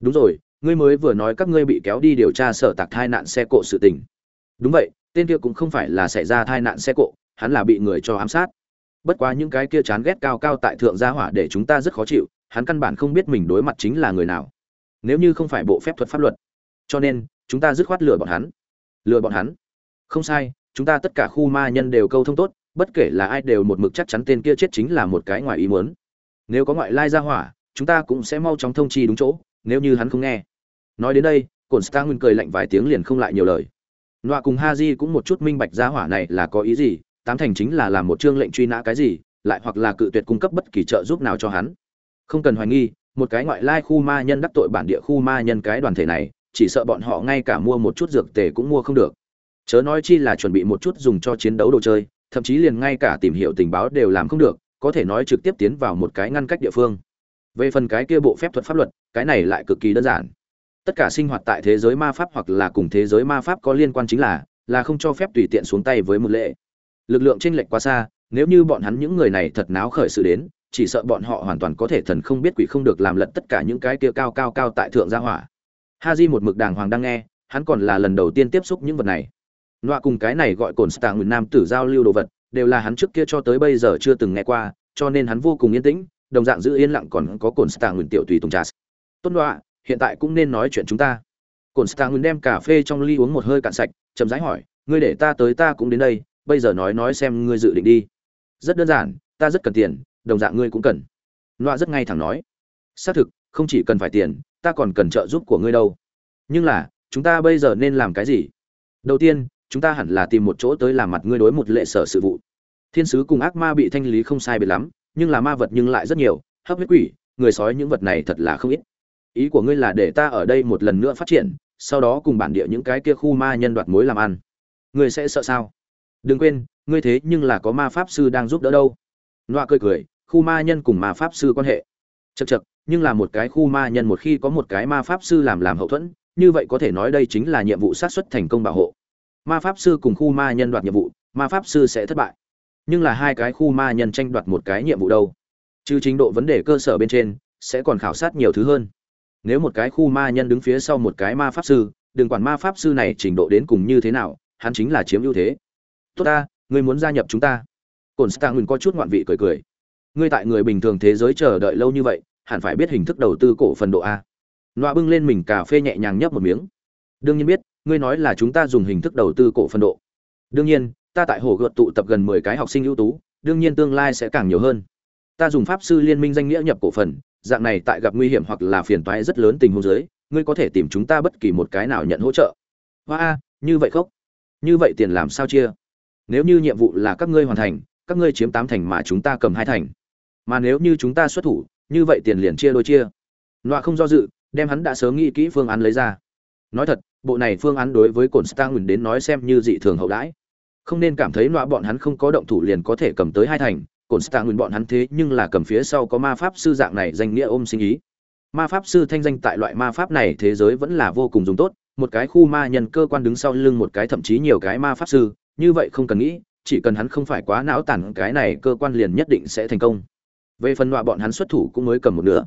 Đúng rồi, ngươi mới vừa nói các ngươi bị kéo đi điều tra sở tạc thai nạn xe cộ sự tình. Đúng vậy, tên kia cũng không phải là xảy ra tai nạn xe cộ, hắn là bị người cho ám sát. Bất quá những cái kia chán ghét cao cao tại thượng gia hỏa để chúng ta rất khó chịu, hắn căn bản không biết mình đối mặt chính là người nào. Nếu như không phải bộ phép thuật pháp luật. Cho nên chúng ta dứt khoát lừa bọn hắn. Lừa bọn hắn? Không sai chúng ta tất cả khu ma nhân đều câu thông tốt bất kể là ai đều một mực chắc chắn tên kia chết chính là một cái ngoài ý muốn. Nếu có ngoại lai gia hỏa chúng ta cũng sẽ mau chóng thông chi đúng chỗ nếu như hắn không nghe. Nói đến đây cồn star nguyên cười lạnh vài tiếng liền không lại nhiều lời. Nọa cùng ha di cũng một chút minh bạch ra hỏa này là có ý gì, tám thành chính là làm một chương lệnh truy nã cái gì, lại hoặc là cự tuyệt cung cấp bất kỳ trợ giúp nào cho hắn. Không cần hoài nghi, một cái ngoại lai khu ma nhân đắc tội bản địa khu ma nhân cái đoàn thể này, chỉ sợ bọn họ ngay cả mua một chút dược tề cũng mua không được. Chớ nói chi là chuẩn bị một chút dùng cho chiến đấu đồ chơi, thậm chí liền ngay cả tìm hiểu tình báo đều làm không được, có thể nói trực tiếp tiến vào một cái ngăn cách địa phương. Về phần cái kia bộ phép thuật pháp luật, cái này lại cực kỳ đơn giản tất cả sinh hoạt tại thế giới ma pháp hoặc là cùng thế giới ma pháp có liên quan chính là là không cho phép tùy tiện xuống tay với một lệ lực lượng chênh lệch quá xa nếu như bọn hắn những người này thật náo khởi sự đến chỉ sợ bọn họ hoàn toàn có thể thần không biết quỷ không được làm lật tất cả những cái kia cao cao cao tại thượng gia hỏa ha di một mực đàng hoàng đang nghe, hắn còn là lần đầu tiên tiếp xúc những vật này. Loa cùng cái này gọi cồn stạng người nam tử giao lưu đồ vật, đều là hắn trước kia cho tới bây giờ chưa từng nghe qua, cho nên hắn vô cùng yên tĩnh, đồng dạng giữ yên lặng còn có cồn stạng người tiểu tùy tùng trà. Tốt nọa, hiện tại cũng nên nói chuyện chúng ta. Cồn stang đem cà phê trong ly uống một hơi cạn sạch, chậm rãi hỏi, ngươi để ta tới ta cũng đến đây, bây giờ nói nói xem ngươi dự định đi. Rất đơn giản, ta rất cần tiền, đồng dạng ngươi cũng cần. Loa rất ngay thẳng nói. Xác thực, không chỉ cần phải tiền ta còn cần trợ giúp của ngươi đâu. Nhưng là, chúng ta bây giờ nên làm cái gì? Đầu tiên, chúng ta hẳn là tìm một chỗ tới làm mặt ngươi đối một lệ sở sự vụ. Thiên sứ cùng ác ma bị thanh lý không sai biệt lắm, nhưng là ma vật nhưng lại rất nhiều, hấp huyết quỷ, người sói những vật này thật là không ít. Ý của ngươi là để ta ở đây một lần nữa phát triển, sau đó cùng bản địa những cái kia khu ma nhân đoạt mối làm ăn. Ngươi sẽ sợ sao? Đừng quên, ngươi thế nhưng là có ma pháp sư đang giúp đỡ đâu. Loa cười cười, khu ma nhân cùng ma pháp sư quan hệ chật chật nhưng là một cái khu ma nhân một khi có một cái ma pháp sư làm làm hậu thuẫn, như vậy có thể nói đây chính là nhiệm vụ sát xuất thành công bảo hộ. Ma pháp sư cùng khu ma nhân đoạt nhiệm vụ, ma pháp sư sẽ thất bại. Nhưng là hai cái khu ma nhân tranh đoạt một cái nhiệm vụ đâu? Chứ trình độ vấn đề cơ sở bên trên, sẽ còn khảo sát nhiều thứ hơn. Nếu một cái khu ma nhân đứng phía sau một cái ma pháp sư, đừng quản ma pháp sư này trình độ đến cùng như thế nào, hắn chính là chiếm ưu thế. Tốt ta, ngươi muốn gia nhập chúng ta. Cồn stang có chút ngoạn vị cười cười ngươi tại người bình thường thế giới chờ đợi lâu như vậy, hẳn phải biết hình thức đầu tư cổ phần độ a. Nọa bưng lên mình cà phê nhẹ nhàng nhấp một miếng. Đương nhiên biết, ngươi nói là chúng ta dùng hình thức đầu tư cổ phần độ. Đương nhiên, ta tại hồ gợt tụ tập gần mười cái học sinh ưu tú, đương nhiên tương lai sẽ càng nhiều hơn. Ta dùng pháp sư liên minh danh nghĩa nhập cổ phần, dạng này tại gặp nguy hiểm hoặc là phiền toái rất lớn tình huống dưới, ngươi có thể tìm chúng ta bất kỳ một cái nào nhận hỗ trợ. Hoa a, như vậy khóc như vậy tiền làm sao chia? Nếu như nhiệm vụ là các ngươi hoàn thành, các ngươi chiếm tám thành mà chúng ta cầm hai thành mà nếu như chúng ta xuất thủ, như vậy tiền liền chia đôi chia. Nọa không do dự, đem hắn đã sớm nghĩ kỹ phương án lấy ra. Nói thật, bộ này phương án đối với cồn stang đến nói xem như dị thường hậu đãi. Không nên cảm thấy nọa bọn hắn không có động thủ liền có thể cầm tới hai thành cồn stang bọn hắn thế nhưng là cầm phía sau có ma pháp sư dạng này danh nghĩa ôm sinh ý. Ma pháp sư thanh danh tại loại ma pháp này thế giới vẫn là vô cùng dùng tốt, một cái khu ma nhân cơ quan đứng sau lưng một cái thậm chí nhiều cái ma pháp sư, như vậy không cần nghĩ, chỉ cần hắn không phải quá não tản cái này cơ quan liền nhất định sẽ thành công về phần nọa bọn hắn xuất thủ cũng mới cầm một nửa.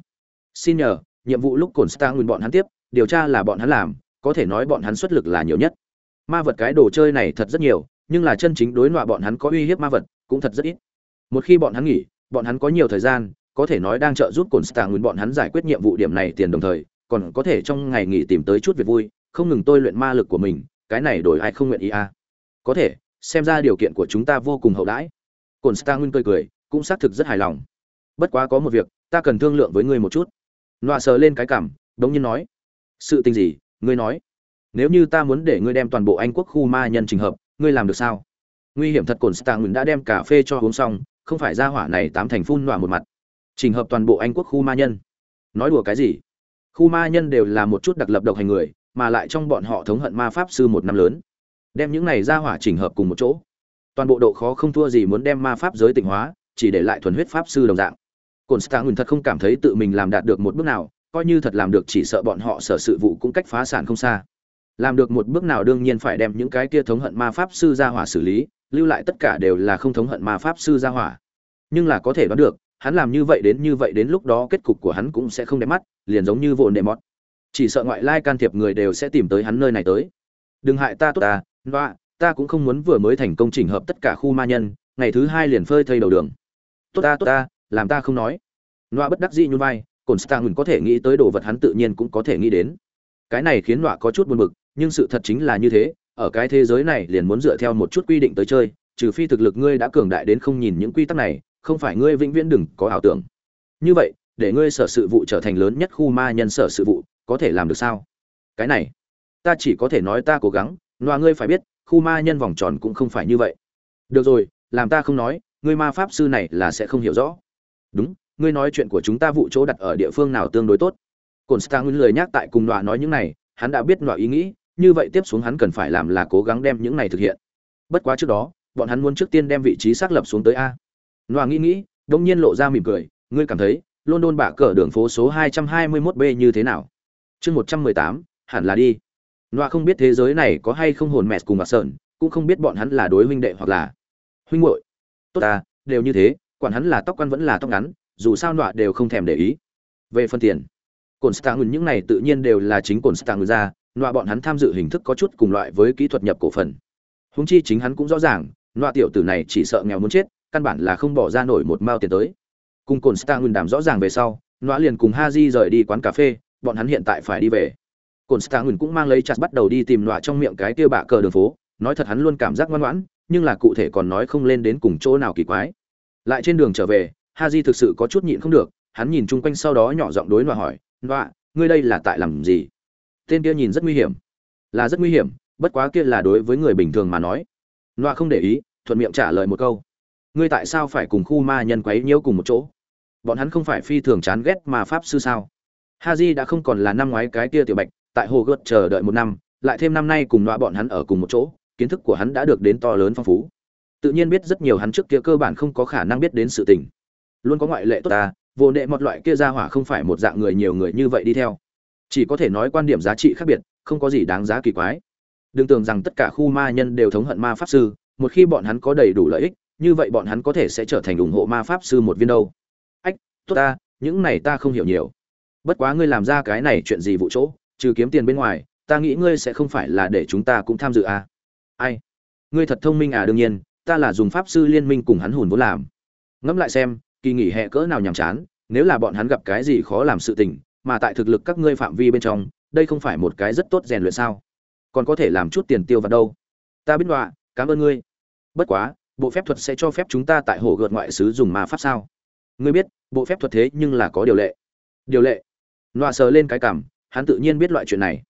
Xin nhờ, nhiệm vụ lúc cồn star nguyên bọn hắn tiếp, điều tra là bọn hắn làm, có thể nói bọn hắn xuất lực là nhiều nhất. Ma vật cái đồ chơi này thật rất nhiều, nhưng là chân chính đối nọa bọn hắn có uy hiếp ma vật, cũng thật rất ít. Một khi bọn hắn nghỉ, bọn hắn có nhiều thời gian, có thể nói đang trợ giúp cồn star nguyên bọn hắn giải quyết nhiệm vụ điểm này tiền đồng thời, còn có thể trong ngày nghỉ tìm tới chút việc vui, không ngừng tôi luyện ma lực của mình, cái này đổi ai không nguyện ý à? Có thể, xem ra điều kiện của chúng ta vô cùng hậu đãi. Cồn star nguyên cười cười, cũng xác thực rất hài lòng bất quá có một việc, ta cần thương lượng với ngươi một chút. Nọa sờ lên cái cảm, đống nhiên nói. Sự tình gì, ngươi nói? Nếu như ta muốn để ngươi đem toàn bộ anh quốc khu ma nhân trình hợp, ngươi làm được sao? Nguy hiểm thật cồn stạng đã đem cà phê cho uống xong, không phải ra hỏa này tám thành phun nọa một mặt. Trình hợp toàn bộ anh quốc khu ma nhân. Nói đùa cái gì? Khu ma nhân đều là một chút đặc lập độc hành người, mà lại trong bọn họ thống hận ma pháp sư một năm lớn. Đem những này ra hỏa chỉnh hợp cùng một chỗ. Toàn bộ độ khó không thua gì muốn đem ma pháp giới tịnh hóa, chỉ để lại thuần huyết pháp sư đồng dạng cồn stạng thật không cảm thấy tự mình làm đạt được một bước nào, coi như thật làm được chỉ sợ bọn họ sở sự vụ cũng cách phá sản không xa. Làm được một bước nào đương nhiên phải đem những cái kia thống hận ma pháp sư ra hỏa xử lý, lưu lại tất cả đều là không thống hận ma pháp sư ra hỏa. Nhưng là có thể đoán được, hắn làm như vậy đến như vậy đến lúc đó kết cục của hắn cũng sẽ không đẹp mắt, liền giống như vồn đệ mót. Chỉ sợ ngoại lai can thiệp người đều sẽ tìm tới hắn nơi này tới. Đừng hại ta tốt ta loa ta cũng không muốn vừa mới thành công trình hợp tất cả khu ma nhân, ngày thứ hai liền phơi thây đầu đường. Tốt ta tốt ta làm ta không nói. Loa bất đắc dĩ nhún vai cồn stang có thể nghĩ tới đồ vật hắn tự nhiên cũng có thể nghĩ đến. Cái này khiến loa có chút buồn bực, nhưng sự thật chính là như thế, ở cái thế giới này liền muốn dựa theo một chút quy định tới chơi, trừ phi thực lực ngươi đã cường đại đến không nhìn những quy tắc này, không phải ngươi vĩnh viễn đừng có ảo tưởng. Như vậy, để ngươi sở sự vụ trở thành lớn nhất khu ma nhân sở sự vụ, có thể làm được sao? Cái này, ta chỉ có thể nói ta cố gắng loa ngươi phải biết, khu ma nhân vòng tròn cũng không phải như vậy. Được rồi, làm ta không nói, ngươi ma pháp sư này là sẽ không hiểu rõ đúng ngươi nói chuyện của chúng ta vụ chỗ đặt ở địa phương nào tương đối tốt. Cồn stang lười nhắc tại cùng nọa nói những này hắn đã biết nọa ý nghĩ như vậy tiếp xuống hắn cần phải làm là cố gắng đem những này thực hiện. Bất quá trước đó bọn hắn muốn trước tiên đem vị trí xác lập xuống tới a. Nọa nghĩ nghĩ đông nhiên lộ ra mỉm cười ngươi cảm thấy london bạ cờ đường phố số 221 b như thế nào? Chương 118, hẳn là đi. Nọa không biết thế giới này có hay không hồn mẹ cùng mặt sợn cũng không biết bọn hắn là đối huynh đệ hoặc là huynh muội. Tốt ta đều như thế quản hắn là tóc quan vẫn là tóc ngắn, dù sao nọa đều không thèm để ý. Về phần tiền cồn stang những này tự nhiên đều là chính cồn stang ra, nọa bọn hắn tham dự hình thức có chút cùng loại với kỹ thuật nhập cổ phần. Húng chi chính hắn cũng rõ ràng, nọa tiểu tử này chỉ sợ nghèo muốn chết, căn bản là không bỏ ra nổi một mao tiền tới. Cùng cồn stang đàm rõ ràng về sau, nọa liền cùng ha di rời đi quán cà phê, bọn hắn hiện tại phải đi về. Cồn stang cũng mang lấy chặt bắt đầu đi tìm nọa trong miệng cái kia bạ cờ đường phố, nói thật hắn luôn cảm giác ngoan ngoãn, nhưng là cụ thể còn nói không lên đến cùng chỗ nào kỳ quái lại trên đường trở về ha di thực sự có chút nhịn không được, hắn nhìn chung quanh sau đó nhỏ giọng đối nọa hỏi, nọa, ngươi đây là tại làm gì? Tên kia nhìn rất nguy hiểm. Là rất nguy hiểm, bất quá kia là đối với người bình thường mà nói. Nọa không để ý, thuận miệng trả lời một câu. Ngươi tại sao phải cùng khu ma nhân quấy nhiễu cùng một chỗ? Bọn hắn không phải phi thường chán ghét mà pháp sư sao? Ha di đã không còn là năm ngoái cái kia tiểu bạch, tại hồ gợt chờ đợi một năm, lại thêm năm nay cùng nọa bọn hắn ở cùng một chỗ, kiến thức của hắn đã được đến to lớn phong phú tự nhiên biết rất nhiều hắn trước kia cơ bản không có khả năng biết đến sự tình. Luôn có ngoại lệ tốt ta, vô nệ một loại kia ra hỏa không phải một dạng người nhiều người như vậy đi theo. Chỉ có thể nói quan điểm giá trị khác biệt, không có gì đáng giá kỳ quái. Đừng tưởng rằng tất cả khu ma nhân đều thống hận ma pháp sư, một khi bọn hắn có đầy đủ lợi ích, như vậy bọn hắn có thể sẽ trở thành ủng hộ ma pháp sư một viên đâu. Ách, tốt ta, những này ta không hiểu nhiều. Bất quá ngươi làm ra cái này chuyện gì vụ chỗ, trừ kiếm tiền bên ngoài, ta nghĩ ngươi sẽ không phải là để chúng ta cũng tham dự à. ai? Ngươi thật thông minh à đương nhiên ta là dùng pháp sư liên minh cùng hắn hùn vốn làm. Ngẫm lại xem, kỳ nghỉ hè cỡ nào nhàm chán, nếu là bọn hắn gặp cái gì khó làm sự tình, mà tại thực lực các ngươi phạm vi bên trong, đây không phải một cái rất tốt rèn luyện sao? Còn có thể làm chút tiền tiêu vào đâu. Ta biết đọa cảm ơn ngươi. Bất quá, bộ phép thuật sẽ cho phép chúng ta tại hồ gợt ngoại sứ dùng ma pháp sao? Ngươi biết, bộ phép thuật thế nhưng là có điều lệ. Điều lệ? Nọa sờ lên cái cảm, hắn tự nhiên biết loại chuyện này.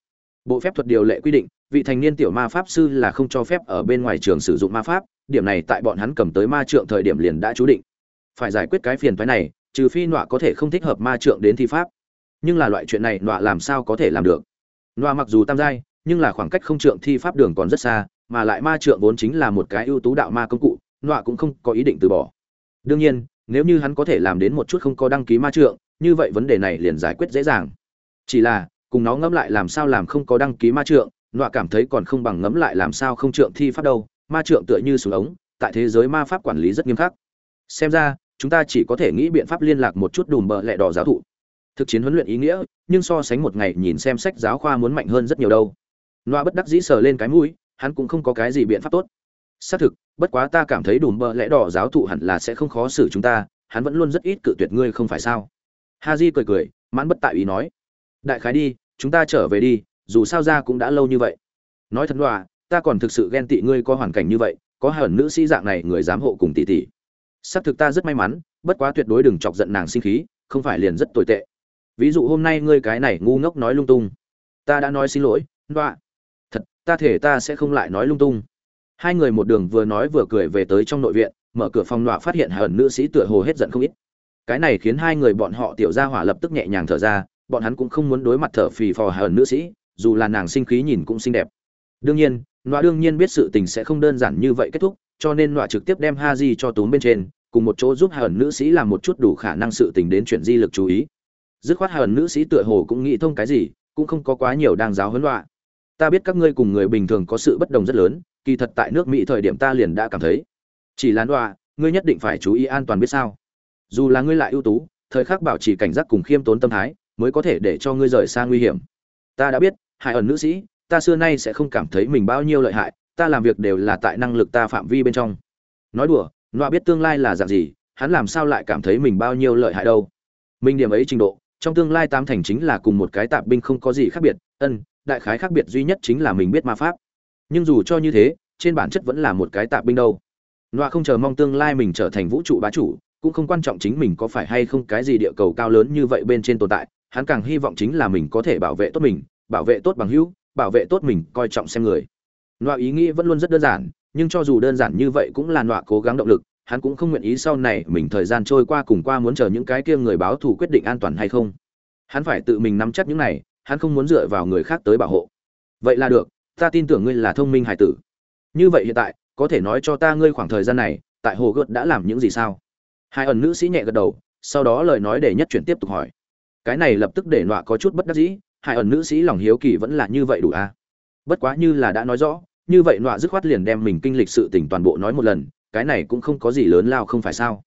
Bộ phép thuật điều lệ quy định, vị thành niên tiểu ma pháp sư là không cho phép ở bên ngoài trường sử dụng ma pháp điểm này tại bọn hắn cầm tới ma trượng thời điểm liền đã chú định. Phải giải quyết cái phiền phái này, trừ phi nọa có thể không thích hợp ma trượng đến thi pháp. Nhưng là loại chuyện này nọa làm sao có thể làm được? Nọa mặc dù tam giai, nhưng là khoảng cách không trượng thi pháp đường còn rất xa, mà lại ma trượng vốn chính là một cái ưu tú đạo ma công cụ, nọa cũng không có ý định từ bỏ. Đương nhiên, nếu như hắn có thể làm đến một chút không có đăng ký ma trượng, như vậy vấn đề này liền giải quyết dễ dàng. Chỉ là, cùng nó ngẫm lại làm sao làm không có đăng ký ma trượng, nọa cảm thấy còn không bằng ngẫm lại làm sao không trượng thi pháp đâu ma trượng tựa như súng ống, tại thế giới ma pháp quản lý rất nghiêm khắc. Xem ra, chúng ta chỉ có thể nghĩ biện pháp liên lạc một chút đùm bợ lẹ đỏ giáo thụ. Thực chiến huấn luyện ý nghĩa, nhưng so sánh một ngày nhìn xem sách giáo khoa muốn mạnh hơn rất nhiều đâu. Loa bất đắc dĩ sờ lên cái mũi, hắn cũng không có cái gì biện pháp tốt. Xác thực, bất quá ta cảm thấy đùm bợ lẽ đỏ giáo thụ hẳn là sẽ không khó xử chúng ta, hắn vẫn luôn rất ít cự tuyệt ngươi không phải sao? Ha di cười cười, mãn bất tại ý nói. Đại khái đi, chúng ta trở về đi, dù sao ra cũng đã lâu như vậy. Nói thật đọa ta còn thực sự ghen tị ngươi có hoàn cảnh như vậy, có hẳn nữ sĩ dạng này người dám hộ cùng tỷ tỷ. Xác thực ta rất may mắn, bất quá tuyệt đối đừng chọc giận nàng sinh khí, không phải liền rất tồi tệ. Ví dụ hôm nay ngươi cái này ngu ngốc nói lung tung. Ta đã nói xin lỗi đoạ thật, ta thể ta sẽ không lại nói lung tung. Hai người một đường vừa nói vừa cười về tới trong nội viện, mở cửa phòng nọa phát hiện hờn nữ sĩ tựa hồ hết giận không ít. Cái này khiến hai người bọn họ tiểu ra hỏa lập tức nhẹ nhàng thở ra, bọn hắn cũng không muốn đối mặt thở phì phò hờn nữ sĩ, dù là nàng sinh khí nhìn cũng xinh đẹp. Đương nhiên nọa đương nhiên biết sự tình sẽ không đơn giản như vậy kết thúc, cho nên nọa trực tiếp đem ha di cho túm bên trên, cùng một chỗ giúp hờn nữ sĩ làm một chút đủ khả năng sự tình đến chuyển di lực chú ý. Dứt khoát hờn nữ sĩ tựa hồ cũng nghĩ thông cái gì, cũng không có quá nhiều đang giáo huấn nọa. Ta biết các ngươi cùng người bình thường có sự bất đồng rất lớn, kỳ thật tại nước mỹ thời điểm ta liền đã cảm thấy. Chỉ là nọa, ngươi nhất định phải chú ý an toàn biết sao. Dù là ngươi lại ưu tú, thời khắc bảo trì cảnh giác cùng khiêm tốn tâm thái, mới có thể để cho ngươi rời xa nguy hiểm. Ta đã biết hại ẩn nữ sĩ ta xưa nay sẽ không cảm thấy mình bao nhiêu lợi hại, ta làm việc đều là tại năng lực ta phạm vi bên trong. Nói đùa, nọa biết tương lai là dạng gì, hắn làm sao lại cảm thấy mình bao nhiêu lợi hại đâu. Mình điểm ấy trình độ, trong tương lai tám thành chính là cùng một cái tạp binh không có gì khác biệt, ân, đại khái khác biệt duy nhất chính là mình biết ma pháp. Nhưng dù cho như thế, trên bản chất vẫn là một cái tạp binh đâu. Nọa không chờ mong tương lai mình trở thành vũ trụ bá chủ, cũng không quan trọng chính mình có phải hay không cái gì địa cầu cao lớn như vậy bên trên tồn tại, hắn càng hy vọng chính là mình có thể bảo vệ tốt mình, bảo vệ tốt bằng hữu bảo vệ tốt mình, coi trọng xem người. Nọa ý nghĩ vẫn luôn rất đơn giản, nhưng cho dù đơn giản như vậy cũng là nọa cố gắng động lực, hắn cũng không nguyện ý sau này mình thời gian trôi qua cùng qua muốn chờ những cái kia người báo thù quyết định an toàn hay không. Hắn phải tự mình nắm chắc những này, hắn không muốn dựa vào người khác tới bảo hộ. Vậy là được, ta tin tưởng ngươi là thông minh hải tử. Như vậy hiện tại, có thể nói cho ta ngươi khoảng thời gian này, tại hồ gợt đã làm những gì sao? Hai ẩn nữ sĩ nhẹ gật đầu, sau đó lời nói để nhất chuyển tiếp tục hỏi. Cái này lập tức để nọa có chút bất đắc dĩ hai ẩn nữ sĩ lòng hiếu kỳ vẫn là như vậy đủ à? Bất quá như là đã nói rõ, như vậy nọa dứt khoát liền đem mình kinh lịch sự tỉnh toàn bộ nói một lần, cái này cũng không có gì lớn lao không phải sao?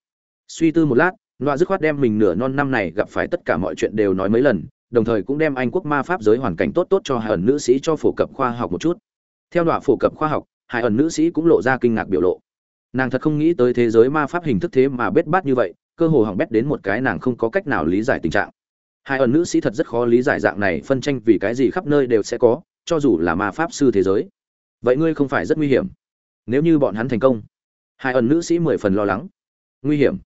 Suy tư một lát, nọa dứt khoát đem mình nửa non năm này gặp phải tất cả mọi chuyện đều nói mấy lần, đồng thời cũng đem anh quốc ma pháp giới hoàn cảnh tốt tốt cho hai ẩn nữ sĩ cho phổ cập khoa học một chút. Theo nọa phổ cập khoa học hai ẩn nữ sĩ cũng lộ ra kinh ngạc biểu lộ. Nàng thật không nghĩ tới thế giới ma pháp hình thức thế mà bết bát như vậy, cơ hồ hỏng bét đến một cái nàng không có cách nào lý giải tình trạng hai ẩn nữ sĩ thật rất khó lý giải dạng này phân tranh vì cái gì khắp nơi đều sẽ có, cho dù là ma pháp sư thế giới. Vậy ngươi không phải rất nguy hiểm. Nếu như bọn hắn thành công, hai ẩn nữ sĩ mười phần lo lắng. Nguy hiểm?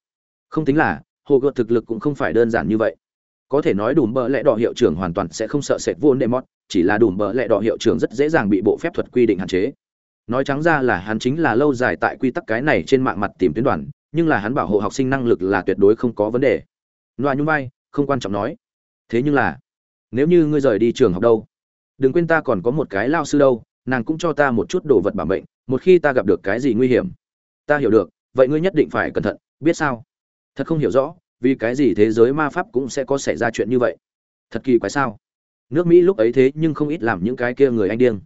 Không tính là, hồ gợt thực lực cũng không phải đơn giản như vậy. Có thể nói đùm bờ lẽ đỏ hiệu trưởng hoàn toàn sẽ không sợ sệt vô nệ mót chỉ là đùm bờ lẽ đỏ hiệu trưởng rất dễ dàng bị bộ phép thuật quy định hạn chế. Nói trắng ra là hắn chính là lâu dài tại quy tắc cái này trên mạng mặt tìm tuyến đoàn, nhưng là hắn bảo hộ học sinh năng lực là tuyệt đối không có vấn đề. Loa nhung vai, không quan trọng nói thế nhưng là, nếu như ngươi rời đi trường học đâu, đừng quên ta còn có một cái lao sư đâu, nàng cũng cho ta một chút đồ vật bảo mệnh, một khi ta gặp được cái gì nguy hiểm, ta hiểu được, vậy ngươi nhất định phải cẩn thận, biết sao? Thật không hiểu rõ, vì cái gì thế giới ma pháp cũng sẽ có xảy ra chuyện như vậy? Thật kỳ quái sao? Nước mỹ lúc ấy thế nhưng không ít làm những cái kia người anh điên.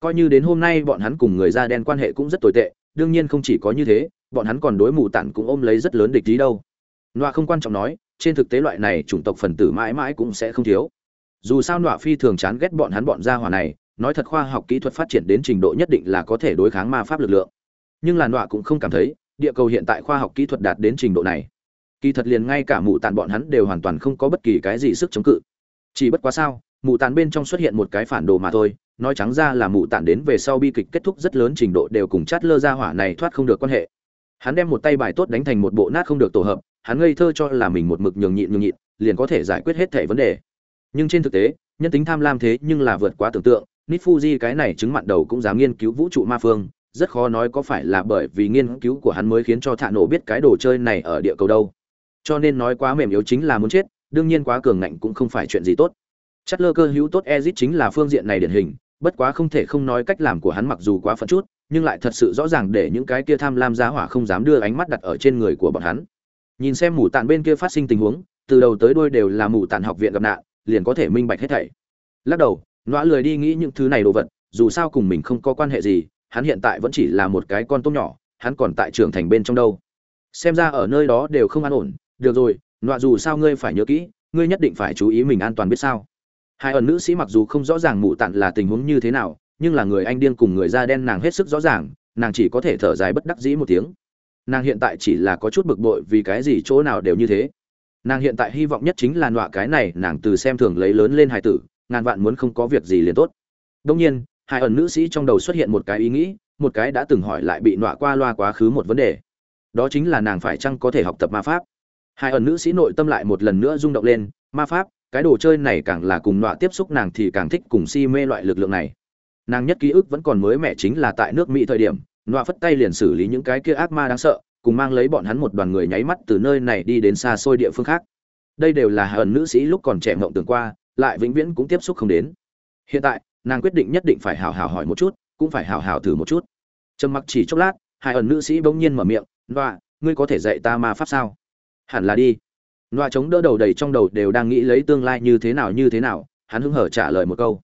Coi như đến hôm nay bọn hắn cùng người da đen quan hệ cũng rất tồi tệ, đương nhiên không chỉ có như thế, bọn hắn còn đối mù tản cũng ôm lấy rất lớn địch ý đâu. Noa không quan trọng nói trên thực tế loại này chủng tộc phần tử mãi mãi cũng sẽ không thiếu. Dù sao nọa phi thường chán ghét bọn hắn bọn gia hỏa này, nói thật khoa học kỹ thuật phát triển đến trình độ nhất định là có thể đối kháng ma pháp lực lượng. Nhưng là nọa cũng không cảm thấy, địa cầu hiện tại khoa học kỹ thuật đạt đến trình độ này. Kỳ thật liền ngay cả mụ tàn bọn hắn đều hoàn toàn không có bất kỳ cái gì sức chống cự. Chỉ bất quá sao mụ tàn bên trong xuất hiện một cái phản đồ mà thôi, nói trắng ra là mụ tàn đến về sau bi kịch kết thúc rất lớn trình độ đều cùng chát lơ ra hỏa này thoát không được quan hệ. Hắn đem một tay bài tốt đánh thành một bộ nát không được tổ hợp hắn ngây thơ cho là mình một mực nhường nhịn nhường nhịn, liền có thể giải quyết hết thể vấn đề. Nhưng trên thực tế, nhân tính tham lam thế nhưng là vượt quá tưởng tượng nít fuji cái này chứng mặn đầu cũng dám nghiên cứu vũ trụ ma phương, rất khó nói có phải là bởi vì nghiên cứu của hắn mới khiến cho thạ nổ biết cái đồ chơi này ở địa cầu đâu. Cho nên nói quá mềm yếu chính là muốn chết, đương nhiên quá cường ngạnh cũng không phải chuyện gì tốt. Chất lơ cơ hữu tốt ezit chính là phương diện này điển hình, bất quá không thể không nói cách làm của hắn mặc dù quá phận chút, nhưng lại thật sự rõ ràng để những cái kia tham lam giá hỏa không dám đưa ánh mắt đặt ở trên người của bọn hắn nhìn xem mù tàn bên kia phát sinh tình huống, từ đầu tới đuôi đều là mù tàn học viện gặp nạn, liền có thể minh bạch hết thảy. Lắc đầu nọa lười đi nghĩ những thứ này đồ vật, dù sao cùng mình không có quan hệ gì, hắn hiện tại vẫn chỉ là một cái con tôm nhỏ, hắn còn tại trưởng thành bên trong đâu. Xem ra ở nơi đó đều không an ổn. Được rồi nọa dù sao ngươi phải nhớ kỹ, ngươi nhất định phải chú ý mình an toàn biết sao. Hai ẩn nữ sĩ mặc dù không rõ ràng mụ tặn là tình huống như thế nào, nhưng là người anh điên cùng người da đen nàng hết sức rõ ràng, nàng chỉ có thể thở dài bất đắc dĩ một tiếng nàng hiện tại chỉ là có chút bực bội vì cái gì chỗ nào đều như thế. Nàng hiện tại hy vọng nhất chính là nọa cái này, nàng từ xem thường lấy lớn lên hải tử, ngàn vạn muốn không có việc gì liền tốt. Đông nhiên, hai ẩn nữ sĩ trong đầu xuất hiện một cái ý nghĩ, một cái đã từng hỏi lại bị nọa qua loa quá khứ một vấn đề. Đó chính là nàng phải chăng có thể học tập ma pháp? Hai ẩn nữ sĩ nội tâm lại một lần nữa rung động lên, ma pháp, cái đồ chơi này càng là cùng nọa tiếp xúc nàng thì càng thích cùng si mê loại lực lượng này. Nàng nhất ký ức vẫn còn mới mẻ chính là tại nước mỹ thời điểm nọa phất tay liền xử lý những cái kia ác ma đáng sợ, cùng mang lấy bọn hắn một đoàn người nháy mắt từ nơi này đi đến xa xôi địa phương khác. Đây đều là hờn nữ sĩ lúc còn trẻ mộng tưởng qua, lại vĩnh viễn cũng tiếp xúc không đến. Hiện tại, nàng quyết định nhất định phải hào hào hỏi một chút, cũng phải hào hào thử một chút. Trầm mặc chỉ chốc lát, hai ẩn nữ sĩ bỗng nhiên mở miệng, nọa, ngươi có thể dạy ta ma pháp sao? Hẳn là đi. Nọa chống đỡ đầu đầy trong đầu đều đang nghĩ lấy tương lai như thế nào, như thế nào, hắn hứng hở trả lời một câu.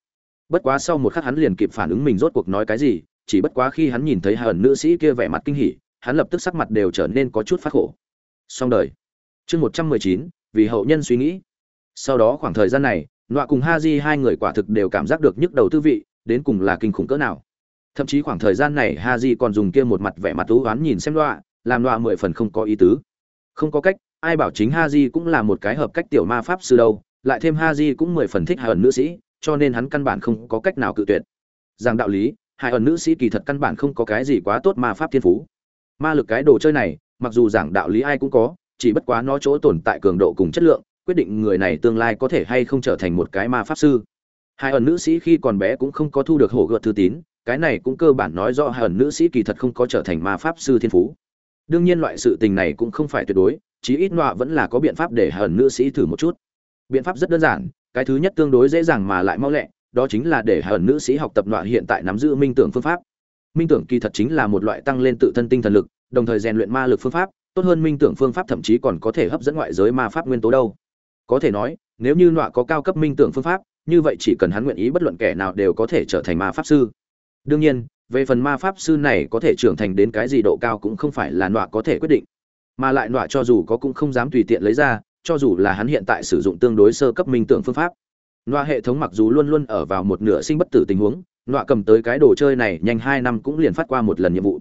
Bất quá sau một khắc hắn liền kịp phản ứng mình rốt cuộc nói cái gì chỉ bất quá khi hắn nhìn thấy hai ẩn nữ sĩ kia vẻ mặt kinh hỉ, hắn lập tức sắc mặt đều trở nên có chút phát khổ. Xong đời. Chương một trăm mười chín, vì hậu nhân suy nghĩ. Sau đó khoảng thời gian này, nọa cùng ha di hai người quả thực đều cảm giác được nhức đầu tư vị, đến cùng là kinh khủng cỡ nào. Thậm chí khoảng thời gian này ha di còn dùng kia một mặt vẻ mặt thú oán nhìn xem nọa, làm nọa mười phần không có ý tứ. Không có cách, ai bảo chính ha di cũng là một cái hợp cách tiểu ma pháp sư đâu, lại thêm ha di cũng mười phần thích hai ẩn nữ sĩ, cho nên hắn căn bản không có cách nào cự tuyệt. Rằng đạo lý hai ẩn nữ sĩ kỳ thật căn bản không có cái gì quá tốt ma pháp thiên phú. Ma lực cái đồ chơi này, mặc dù giảng đạo lý ai cũng có, chỉ bất quá nó chỗ tồn tại cường độ cùng chất lượng, quyết định người này tương lai có thể hay không trở thành một cái ma pháp sư. Hai ẩn nữ sĩ khi còn bé cũng không có thu được hổ gợt thư tín, cái này cũng cơ bản nói rõ hai ẩn nữ sĩ kỳ thật không có trở thành ma pháp sư thiên phú. Đương nhiên loại sự tình này cũng không phải tuyệt đối, chí ít nọa vẫn là có biện pháp để hai ẩn nữ sĩ thử một chút. Biện pháp rất đơn giản, cái thứ nhất tương đối dễ dàng mà lại mau lẹ đó chính là để hờn nữ sĩ học tập loại hiện tại nắm giữ minh tưởng phương pháp. Minh tưởng kỳ thật chính là một loại tăng lên tự thân tinh thần lực, đồng thời rèn luyện ma lực phương pháp, tốt hơn minh tưởng phương pháp thậm chí còn có thể hấp dẫn ngoại giới ma pháp nguyên tố đâu. Có thể nói, nếu như nọa có cao cấp minh tưởng phương pháp, như vậy chỉ cần hắn nguyện ý bất luận kẻ nào đều có thể trở thành ma pháp sư. Đương nhiên, về phần ma pháp sư này có thể trưởng thành đến cái gì độ cao cũng không phải là nọa có thể quyết định. Mà lại nọa cho dù có cũng không dám tùy tiện lấy ra, cho dù là hắn hiện tại sử dụng tương đối sơ cấp minh tưởng phương pháp nọa hệ thống mặc dù luôn luôn ở vào một nửa sinh bất tử tình huống, nọa cầm tới cái đồ chơi này nhanh hai năm cũng liền phát qua một lần nhiệm vụ.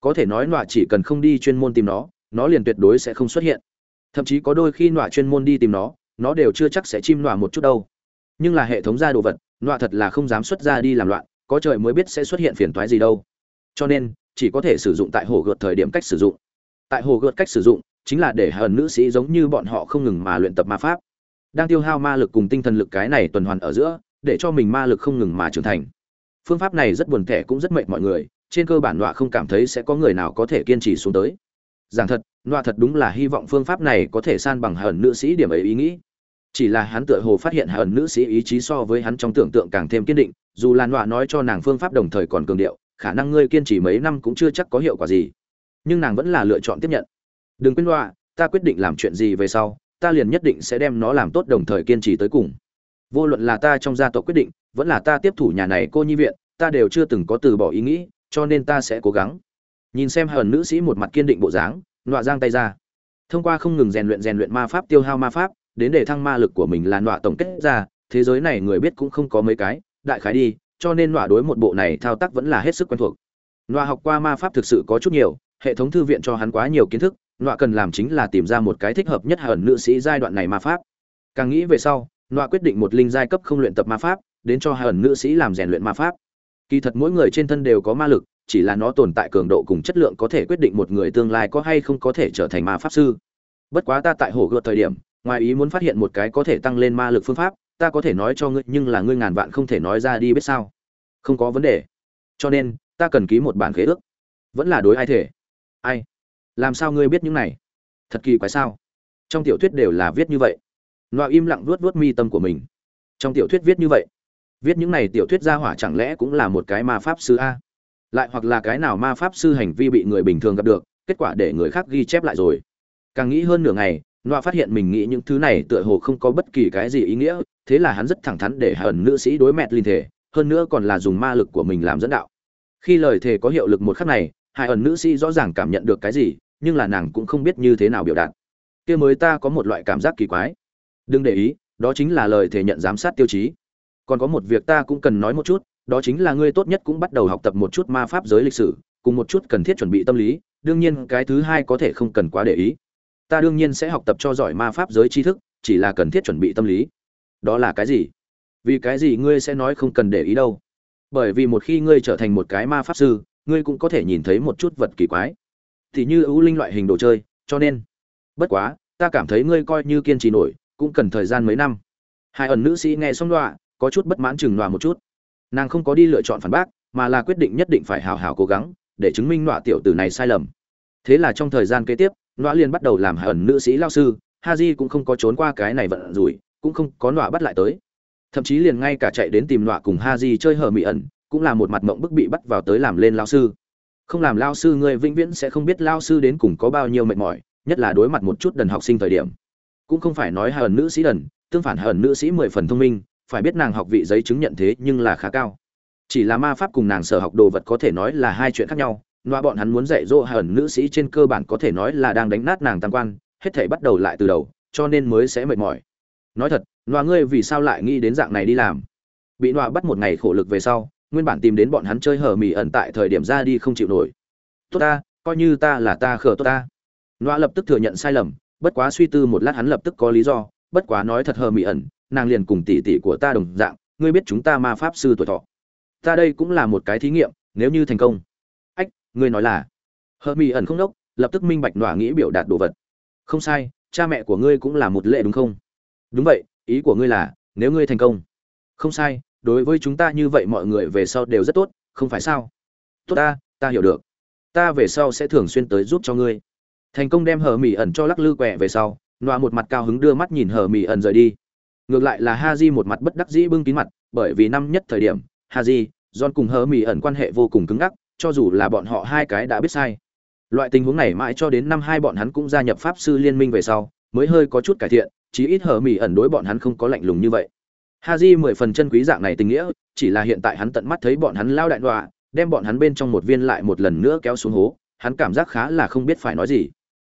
Có thể nói nọa chỉ cần không đi chuyên môn tìm nó nó liền tuyệt đối sẽ không xuất hiện. Thậm chí có đôi khi nọa chuyên môn đi tìm nó nó đều chưa chắc sẽ chim nọa một chút đâu. Nhưng là hệ thống ra đồ vật, nọa thật là không dám xuất ra đi làm loạn, có trời mới biết sẽ xuất hiện phiền toái gì đâu. Cho nên, chỉ có thể sử dụng tại hồ gợt thời điểm cách sử dụng. Tại hồ gợt cách sử dụng, chính là để hờn nữ sĩ giống như bọn họ không ngừng mà luyện tập ma pháp đang tiêu hao ma lực cùng tinh thần lực cái này tuần hoàn ở giữa, để cho mình ma lực không ngừng mà trưởng thành. Phương pháp này rất buồn thẻ cũng rất mệt mọi người, trên cơ bản nọa không cảm thấy sẽ có người nào có thể kiên trì xuống tới. Giảng thật, nọa thật đúng là hy vọng phương pháp này có thể san bằng hờn nữ sĩ điểm ấy ý nghĩ. Chỉ là hắn tựa hồ phát hiện hờn nữ sĩ ý chí so với hắn trong tưởng tượng càng thêm kiên định, dù là nọa nói cho nàng phương pháp đồng thời còn cường điệu, khả năng ngươi kiên trì mấy năm cũng chưa chắc có hiệu quả gì. Nhưng nàng vẫn là lựa chọn tiếp nhận. Đừng quên nọa, ta quyết định làm chuyện gì về sau ta liền nhất định sẽ đem nó làm tốt đồng thời kiên trì tới cùng. Vô luận là ta trong gia tộc quyết định, vẫn là ta tiếp thủ nhà này cô nhi viện, ta đều chưa từng có từ bỏ ý nghĩ, cho nên ta sẽ cố gắng. Nhìn xem hờn nữ sĩ một mặt kiên định bộ dáng, nọa giang tay ra. Thông qua không ngừng rèn luyện rèn luyện ma pháp tiêu hao ma pháp, đến để thăng ma lực của mình là nọa tổng kết ra, thế giới này người biết cũng không có mấy cái, đại khái đi, cho nên nọa đối một bộ này thao tác vẫn là hết sức quen thuộc. Nọa học qua ma pháp thực sự có chút nhiều, hệ thống thư viện cho hắn quá nhiều kiến thức nọa cần làm chính là tìm ra một cái thích hợp nhất hẩn nữ sĩ giai đoạn này ma pháp. Càng nghĩ về sau, nọa quyết định một linh giai cấp không luyện tập ma pháp, đến cho hẩn ẩn nữ sĩ làm rèn luyện ma pháp. Kỳ thật mỗi người trên thân đều có ma lực, chỉ là nó tồn tại cường độ cùng chất lượng có thể quyết định một người tương lai có hay không có thể trở thành ma pháp sư. Bất quá ta tại hồ gợt thời điểm, ngoài ý muốn phát hiện một cái có thể tăng lên ma lực phương pháp, ta có thể nói cho ngươi, nhưng là ngươi ngàn vạn không thể nói ra đi biết sao. Không có vấn đề. Cho nên, ta cần ký một bản khế ước. Vẫn là đối ai thể? Ai? Làm sao ngươi biết những này? Thật kỳ quái sao? Trong tiểu thuyết đều là viết như vậy. Loa im lặng vuốt vuốt mi tâm của mình. Trong tiểu thuyết viết như vậy, viết những này tiểu thuyết gia hỏa chẳng lẽ cũng là một cái ma pháp sư a? Lại hoặc là cái nào ma pháp sư hành vi bị người bình thường gặp được, kết quả để người khác ghi chép lại rồi. Càng nghĩ hơn nửa ngày loa phát hiện mình nghĩ những thứ này tựa hồ không có bất kỳ cái gì ý nghĩa, thế là hắn rất thẳng thắn để hận nữ sĩ đối mẹt linh thể, hơn nữa còn là dùng ma lực của mình làm dẫn đạo. Khi lời thề có hiệu lực một khắc này, hai ẩn nữ sĩ rõ ràng cảm nhận được cái gì nhưng là nàng cũng không biết như thế nào biểu đạt. Kia mới ta có một loại cảm giác kỳ quái. Đừng để ý, đó chính là lời thể nhận giám sát tiêu chí. Còn có một việc ta cũng cần nói một chút, đó chính là ngươi tốt nhất cũng bắt đầu học tập một chút ma pháp giới lịch sử, cùng một chút cần thiết chuẩn bị tâm lý, đương nhiên cái thứ hai có thể không cần quá để ý. Ta đương nhiên sẽ học tập cho giỏi ma pháp giới tri thức, chỉ là cần thiết chuẩn bị tâm lý. Đó là cái gì? Vì cái gì ngươi sẽ nói không cần để ý đâu? Bởi vì một khi ngươi trở thành một cái ma pháp sư, ngươi cũng có thể nhìn thấy một chút vật kỳ quái thì như ưu linh loại hình đồ chơi, cho nên, bất quá, ta cảm thấy ngươi coi như kiên trì nổi, cũng cần thời gian mấy năm. Hai ẩn nữ sĩ nghe xong đọa, có chút bất mãn chừng đọa một chút. Nàng không có đi lựa chọn phản bác, mà là quyết định nhất định phải hào hào cố gắng, để chứng minh đọa tiểu tử này sai lầm. Thế là trong thời gian kế tiếp đọa liền bắt đầu làm hai ẩn nữ sĩ lao sư ha di cũng không có trốn qua cái này vận rủi, cũng không có đọa bắt lại tới. Thậm chí liền ngay cả chạy đến tìm đọa cùng ha di chơi hờ mị ẩn, cũng là một mặt mộng bức bị bắt vào tới làm lên lao sư không làm lao sư ngươi vĩnh viễn sẽ không biết lao sư đến cùng có bao nhiêu mệt mỏi, nhất là đối mặt một chút đần học sinh thời điểm. Cũng không phải nói hà ẩn nữ sĩ đần, tương phản hà ẩn nữ sĩ mười phần thông minh, phải biết nàng học vị giấy chứng nhận thế nhưng là khá cao. Chỉ là ma pháp cùng nàng sở học đồ vật có thể nói là hai chuyện khác nhau, loa bọn hắn muốn dạy dỗ hà ẩn nữ sĩ trên cơ bản có thể nói là đang đánh nát nàng tam quan, hết thể bắt đầu lại từ đầu, cho nên mới sẽ mệt mỏi. Nói thật, loa ngươi vì sao lại nghĩ đến dạng này đi làm? Bị loa bắt một ngày khổ lực về sau nguyên bản tìm đến bọn hắn chơi hở mì ẩn tại thời điểm ra đi không chịu nổi. Tốt ta, coi như ta là ta khờ tốt ta. Nọa lập tức thừa nhận sai lầm, bất quá suy tư một lát hắn lập tức có lý do, bất quá nói thật hờ mị ẩn, nàng liền cùng tỷ tỷ của ta đồng dạng, ngươi biết chúng ta ma pháp sư tuổi thọ. Ta đây cũng là một cái thí nghiệm, nếu như thành công. Ách, ngươi nói là. Hờ mị ẩn không đốc, lập tức minh bạch nọa nghĩ biểu đạt đồ vật. Không sai, cha mẹ của ngươi cũng là một lệ đúng không? Đúng vậy, ý của ngươi là, nếu ngươi thành công. Không sai đối với chúng ta như vậy mọi người về sau đều rất tốt, không phải sao? Tốt ta ta hiểu được. Ta về sau sẽ thường xuyên tới giúp cho ngươi. Thành công đem hờ mỹ ẩn cho lắc lư quẹ về sau, nọa một mặt cao hứng đưa mắt nhìn hờ mỹ ẩn rời đi. Ngược lại là ha di một mặt bất đắc dĩ bưng kín mặt, bởi vì năm nhất thời điểm ha di john cùng hờ mỹ ẩn quan hệ vô cùng cứng ngắc, cho dù là bọn họ hai cái đã biết sai. Loại tình huống này mãi cho đến năm hai bọn hắn cũng gia nhập pháp sư liên minh về sau, mới hơi có chút cải thiện, chí ít hờ mỹ ẩn đối bọn hắn không có lạnh lùng như vậy ha di mười phần chân quý dạng này tình nghĩa chỉ là hiện tại hắn tận mắt thấy bọn hắn lao đại đọa đem bọn hắn bên trong một viên lại một lần nữa kéo xuống hố hắn cảm giác khá là không biết phải nói gì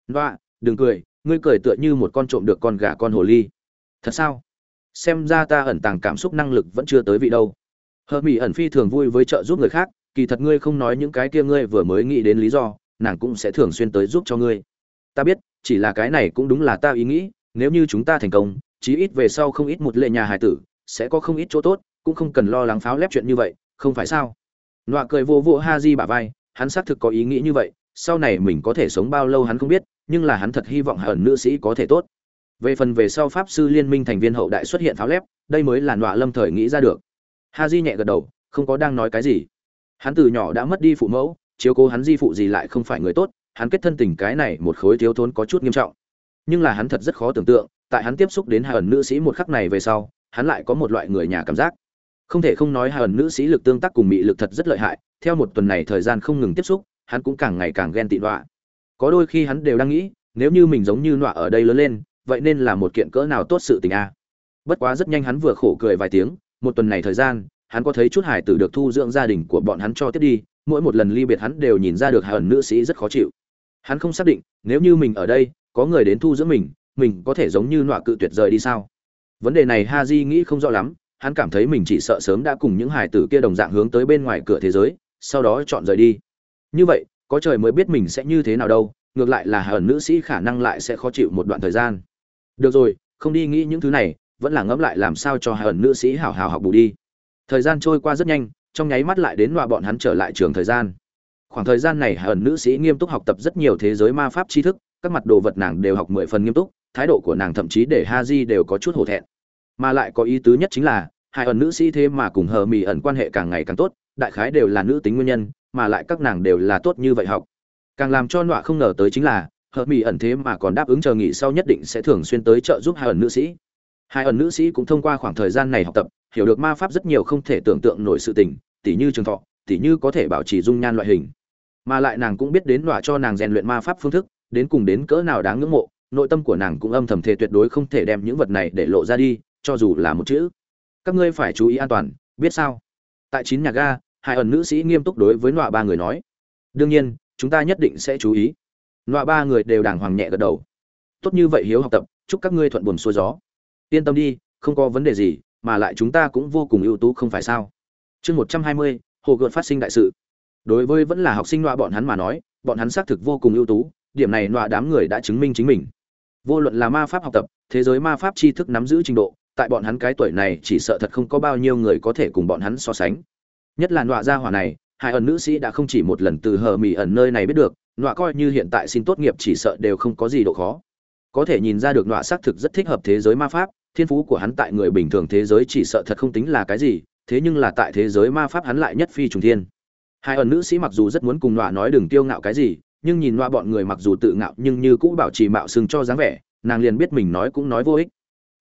đọa đừng cười, ngươi cười tựa như một con trộm được con gà con hồ ly. Thật sao? Xem ra ta ẩn tàng cảm xúc năng lực vẫn chưa tới vị đâu. Hờ Mỹ ẩn phi thường vui với trợ giúp người khác, kỳ thật ngươi không nói những cái kia ngươi vừa mới nghĩ đến lý do, nàng cũng sẽ thường xuyên tới giúp cho ngươi. Ta biết, chỉ là cái này cũng đúng là ta ý nghĩ, nếu như chúng ta thành công, chí ít về sau không ít một lệ nhà hài tử, sẽ có không ít chỗ tốt, cũng không cần lo lắng pháo lép chuyện như vậy, không phải sao? Nọa cười vô vô Haji bả vai, hắn xác thực có ý nghĩ như vậy, sau này mình có thể sống bao lâu hắn không biết, nhưng là hắn thật hy vọng ẩn nữ sĩ có thể tốt. Về phần về sau pháp sư liên minh thành viên hậu đại xuất hiện pháo lép đây mới là nọa lâm thời nghĩ ra được. Ha di nhẹ gật đầu không có đang nói cái gì. Hắn từ nhỏ đã mất đi phụ mẫu chiếu cố hắn di phụ gì lại không phải người tốt hắn kết thân tình cái này một khối thiếu thốn có chút nghiêm trọng. Nhưng là hắn thật rất khó tưởng tượng tại hắn tiếp xúc đến hai ẩn nữ sĩ một khắc này về sau hắn lại có một loại người nhà cảm giác. Không thể không nói hờn nữ sĩ lực tương tác cùng mị lực thật rất lợi hại, theo một tuần này thời gian không ngừng tiếp xúc, hắn cũng càng ngày càng ghen tị đọa. Có đôi khi hắn đều đang nghĩ, nếu như mình giống như nọa ở đây lớn lên, vậy nên là một kiện cỡ nào tốt sự tình a. Bất quá rất nhanh hắn vừa khổ cười vài tiếng, một tuần này thời gian, hắn có thấy chút hải tử được thu dưỡng gia đình của bọn hắn cho tiếp đi, mỗi một lần ly biệt hắn đều nhìn ra được hờn nữ sĩ rất khó chịu. Hắn không xác định, nếu như mình ở đây, có người đến thu dưỡng mình mình có thể giống như nọa cự tuyệt rời đi sao? Vấn đề này ha di nghĩ không rõ lắm, hắn cảm thấy mình chỉ sợ sớm đã cùng những hải tử kia đồng dạng hướng tới bên ngoài cửa thế giới, sau đó chọn rời đi. Như vậy, có trời mới biết mình sẽ như thế nào đâu, ngược lại là hờn nữ sĩ khả năng lại sẽ khó chịu một đoạn thời gian. Được rồi, không đi nghĩ những thứ này, vẫn là ngẫm lại làm sao cho hờn nữ sĩ hào hào học bù đi. Thời gian trôi qua rất nhanh, trong nháy mắt lại đến nọa bọn hắn trở lại trường thời gian. Khoảng thời gian này hờn nữ sĩ nghiêm túc học tập rất nhiều thế giới ma pháp tri thức, các mặt đồ vật nàng đều học mười phần nghiêm túc, thái độ của nàng thậm chí để ha di đều có chút hổ thẹn mà lại có ý tứ nhất chính là, hai ẩn nữ sĩ thế mà cùng hờ mỹ ẩn quan hệ càng ngày càng tốt, đại khái đều là nữ tính nguyên nhân, mà lại các nàng đều là tốt như vậy học. Càng làm cho nọa không ngờ tới chính là, hờ mỹ ẩn thế mà còn đáp ứng chờ nghỉ sau nhất định sẽ thường xuyên tới trợ giúp hai ẩn nữ sĩ. Hai ẩn nữ sĩ cũng thông qua khoảng thời gian này học tập, hiểu được ma pháp rất nhiều không thể tưởng tượng nổi sự tình, tỉ như trường thọ, tỉ như có thể bảo trì dung nhan loại hình. Mà lại nàng cũng biết đến nọa cho nàng rèn luyện ma pháp phương thức, đến cùng đến cỡ nào đáng ngưỡng mộ, nội tâm của nàng cũng âm thầm thề tuyệt đối không thể đem những vật này để lộ ra đi cho dù là một chữ. Các ngươi phải chú ý an toàn, biết sao? Tại chín nhà ga, hai ẩn nữ sĩ nghiêm túc đối với nọa ba người nói. Đương nhiên, chúng ta nhất định sẽ chú ý. Nọa ba người đều đàng hoàng nhẹ gật đầu. Tốt như vậy hiếu học tập, chúc các ngươi thuận buồm xuôi gió. Yên tâm đi, không có vấn đề gì, mà lại chúng ta cũng vô cùng ưu tú không phải sao? Chương một trăm hai mươi, hồ gợt phát sinh đại sự. Đối với vẫn là học sinh nọa bọn hắn mà nói, bọn hắn xác thực vô cùng ưu tú, điểm này nọa đám người đã chứng minh chính mình. Vô luận là ma pháp học tập, thế giới ma pháp tri thức nắm giữ trình độ tại bọn hắn cái tuổi này chỉ sợ thật không có bao nhiêu người có thể cùng bọn hắn so sánh. Nhất là nọa gia hỏa này, hai ẩn nữ sĩ đã không chỉ một lần từ hờ mỹ ẩn nơi này biết được, nọa coi như hiện tại xin tốt nghiệp chỉ sợ đều không có gì độ khó. Có thể nhìn ra được nọa xác thực rất thích hợp thế giới ma pháp, thiên phú của hắn tại người bình thường thế giới chỉ sợ thật không tính là cái gì, thế nhưng là tại thế giới ma pháp hắn lại nhất phi trùng thiên. Hai ẩn nữ sĩ mặc dù rất muốn cùng nọa nói đừng tiêu ngạo cái gì, nhưng nhìn nọa bọn người mặc dù tự ngạo nhưng như cũ bảo trì mạo xưng cho dáng vẻ, nàng liền biết mình nói cũng nói vô ích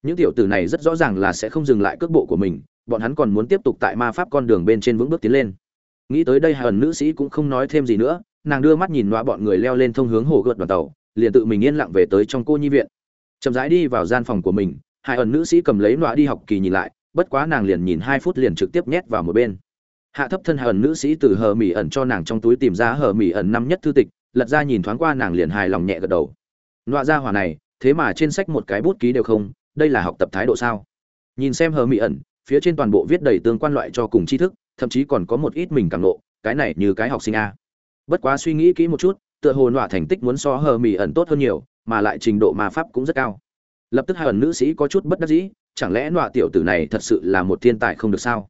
những tiểu tử này rất rõ ràng là sẽ không dừng lại cước bộ của mình, bọn hắn còn muốn tiếp tục tại ma pháp con đường bên trên vững bước tiến lên. Nghĩ tới đây hai ẩn nữ sĩ cũng không nói thêm gì nữa, nàng đưa mắt nhìn loa bọn người leo lên thông hướng hồ gợt đoàn tàu, liền tự mình yên lặng về tới trong cô nhi viện. Chậm rãi đi vào gian phòng của mình, hai ẩn nữ sĩ cầm lấy loa đi học kỳ nhìn lại, bất quá nàng liền nhìn hai phút liền trực tiếp nhét vào một bên. Hạ thấp thân hai ẩn nữ sĩ từ hờ mỹ ẩn cho nàng trong túi tìm ra hờ mỹ ẩn năm nhất thư tịch, lật ra nhìn thoáng qua nàng liền hài lòng nhẹ gật đầu. Loa ra hỏa này, thế mà trên sách một cái bút ký đều không đây là học tập thái độ sao? Nhìn xem hờ mỹ ẩn, phía trên toàn bộ viết đầy tương quan loại cho cùng tri thức, thậm chí còn có một ít mình càng lộ. cái này như cái học sinh a. Bất quá suy nghĩ kỹ một chút, tựa hồ nọa thành tích muốn so hờ mỹ ẩn tốt hơn nhiều, mà lại trình độ ma pháp cũng rất cao. Lập tức hai ẩn nữ sĩ có chút bất đắc dĩ, chẳng lẽ nọa tiểu tử này thật sự là một thiên tài không được sao?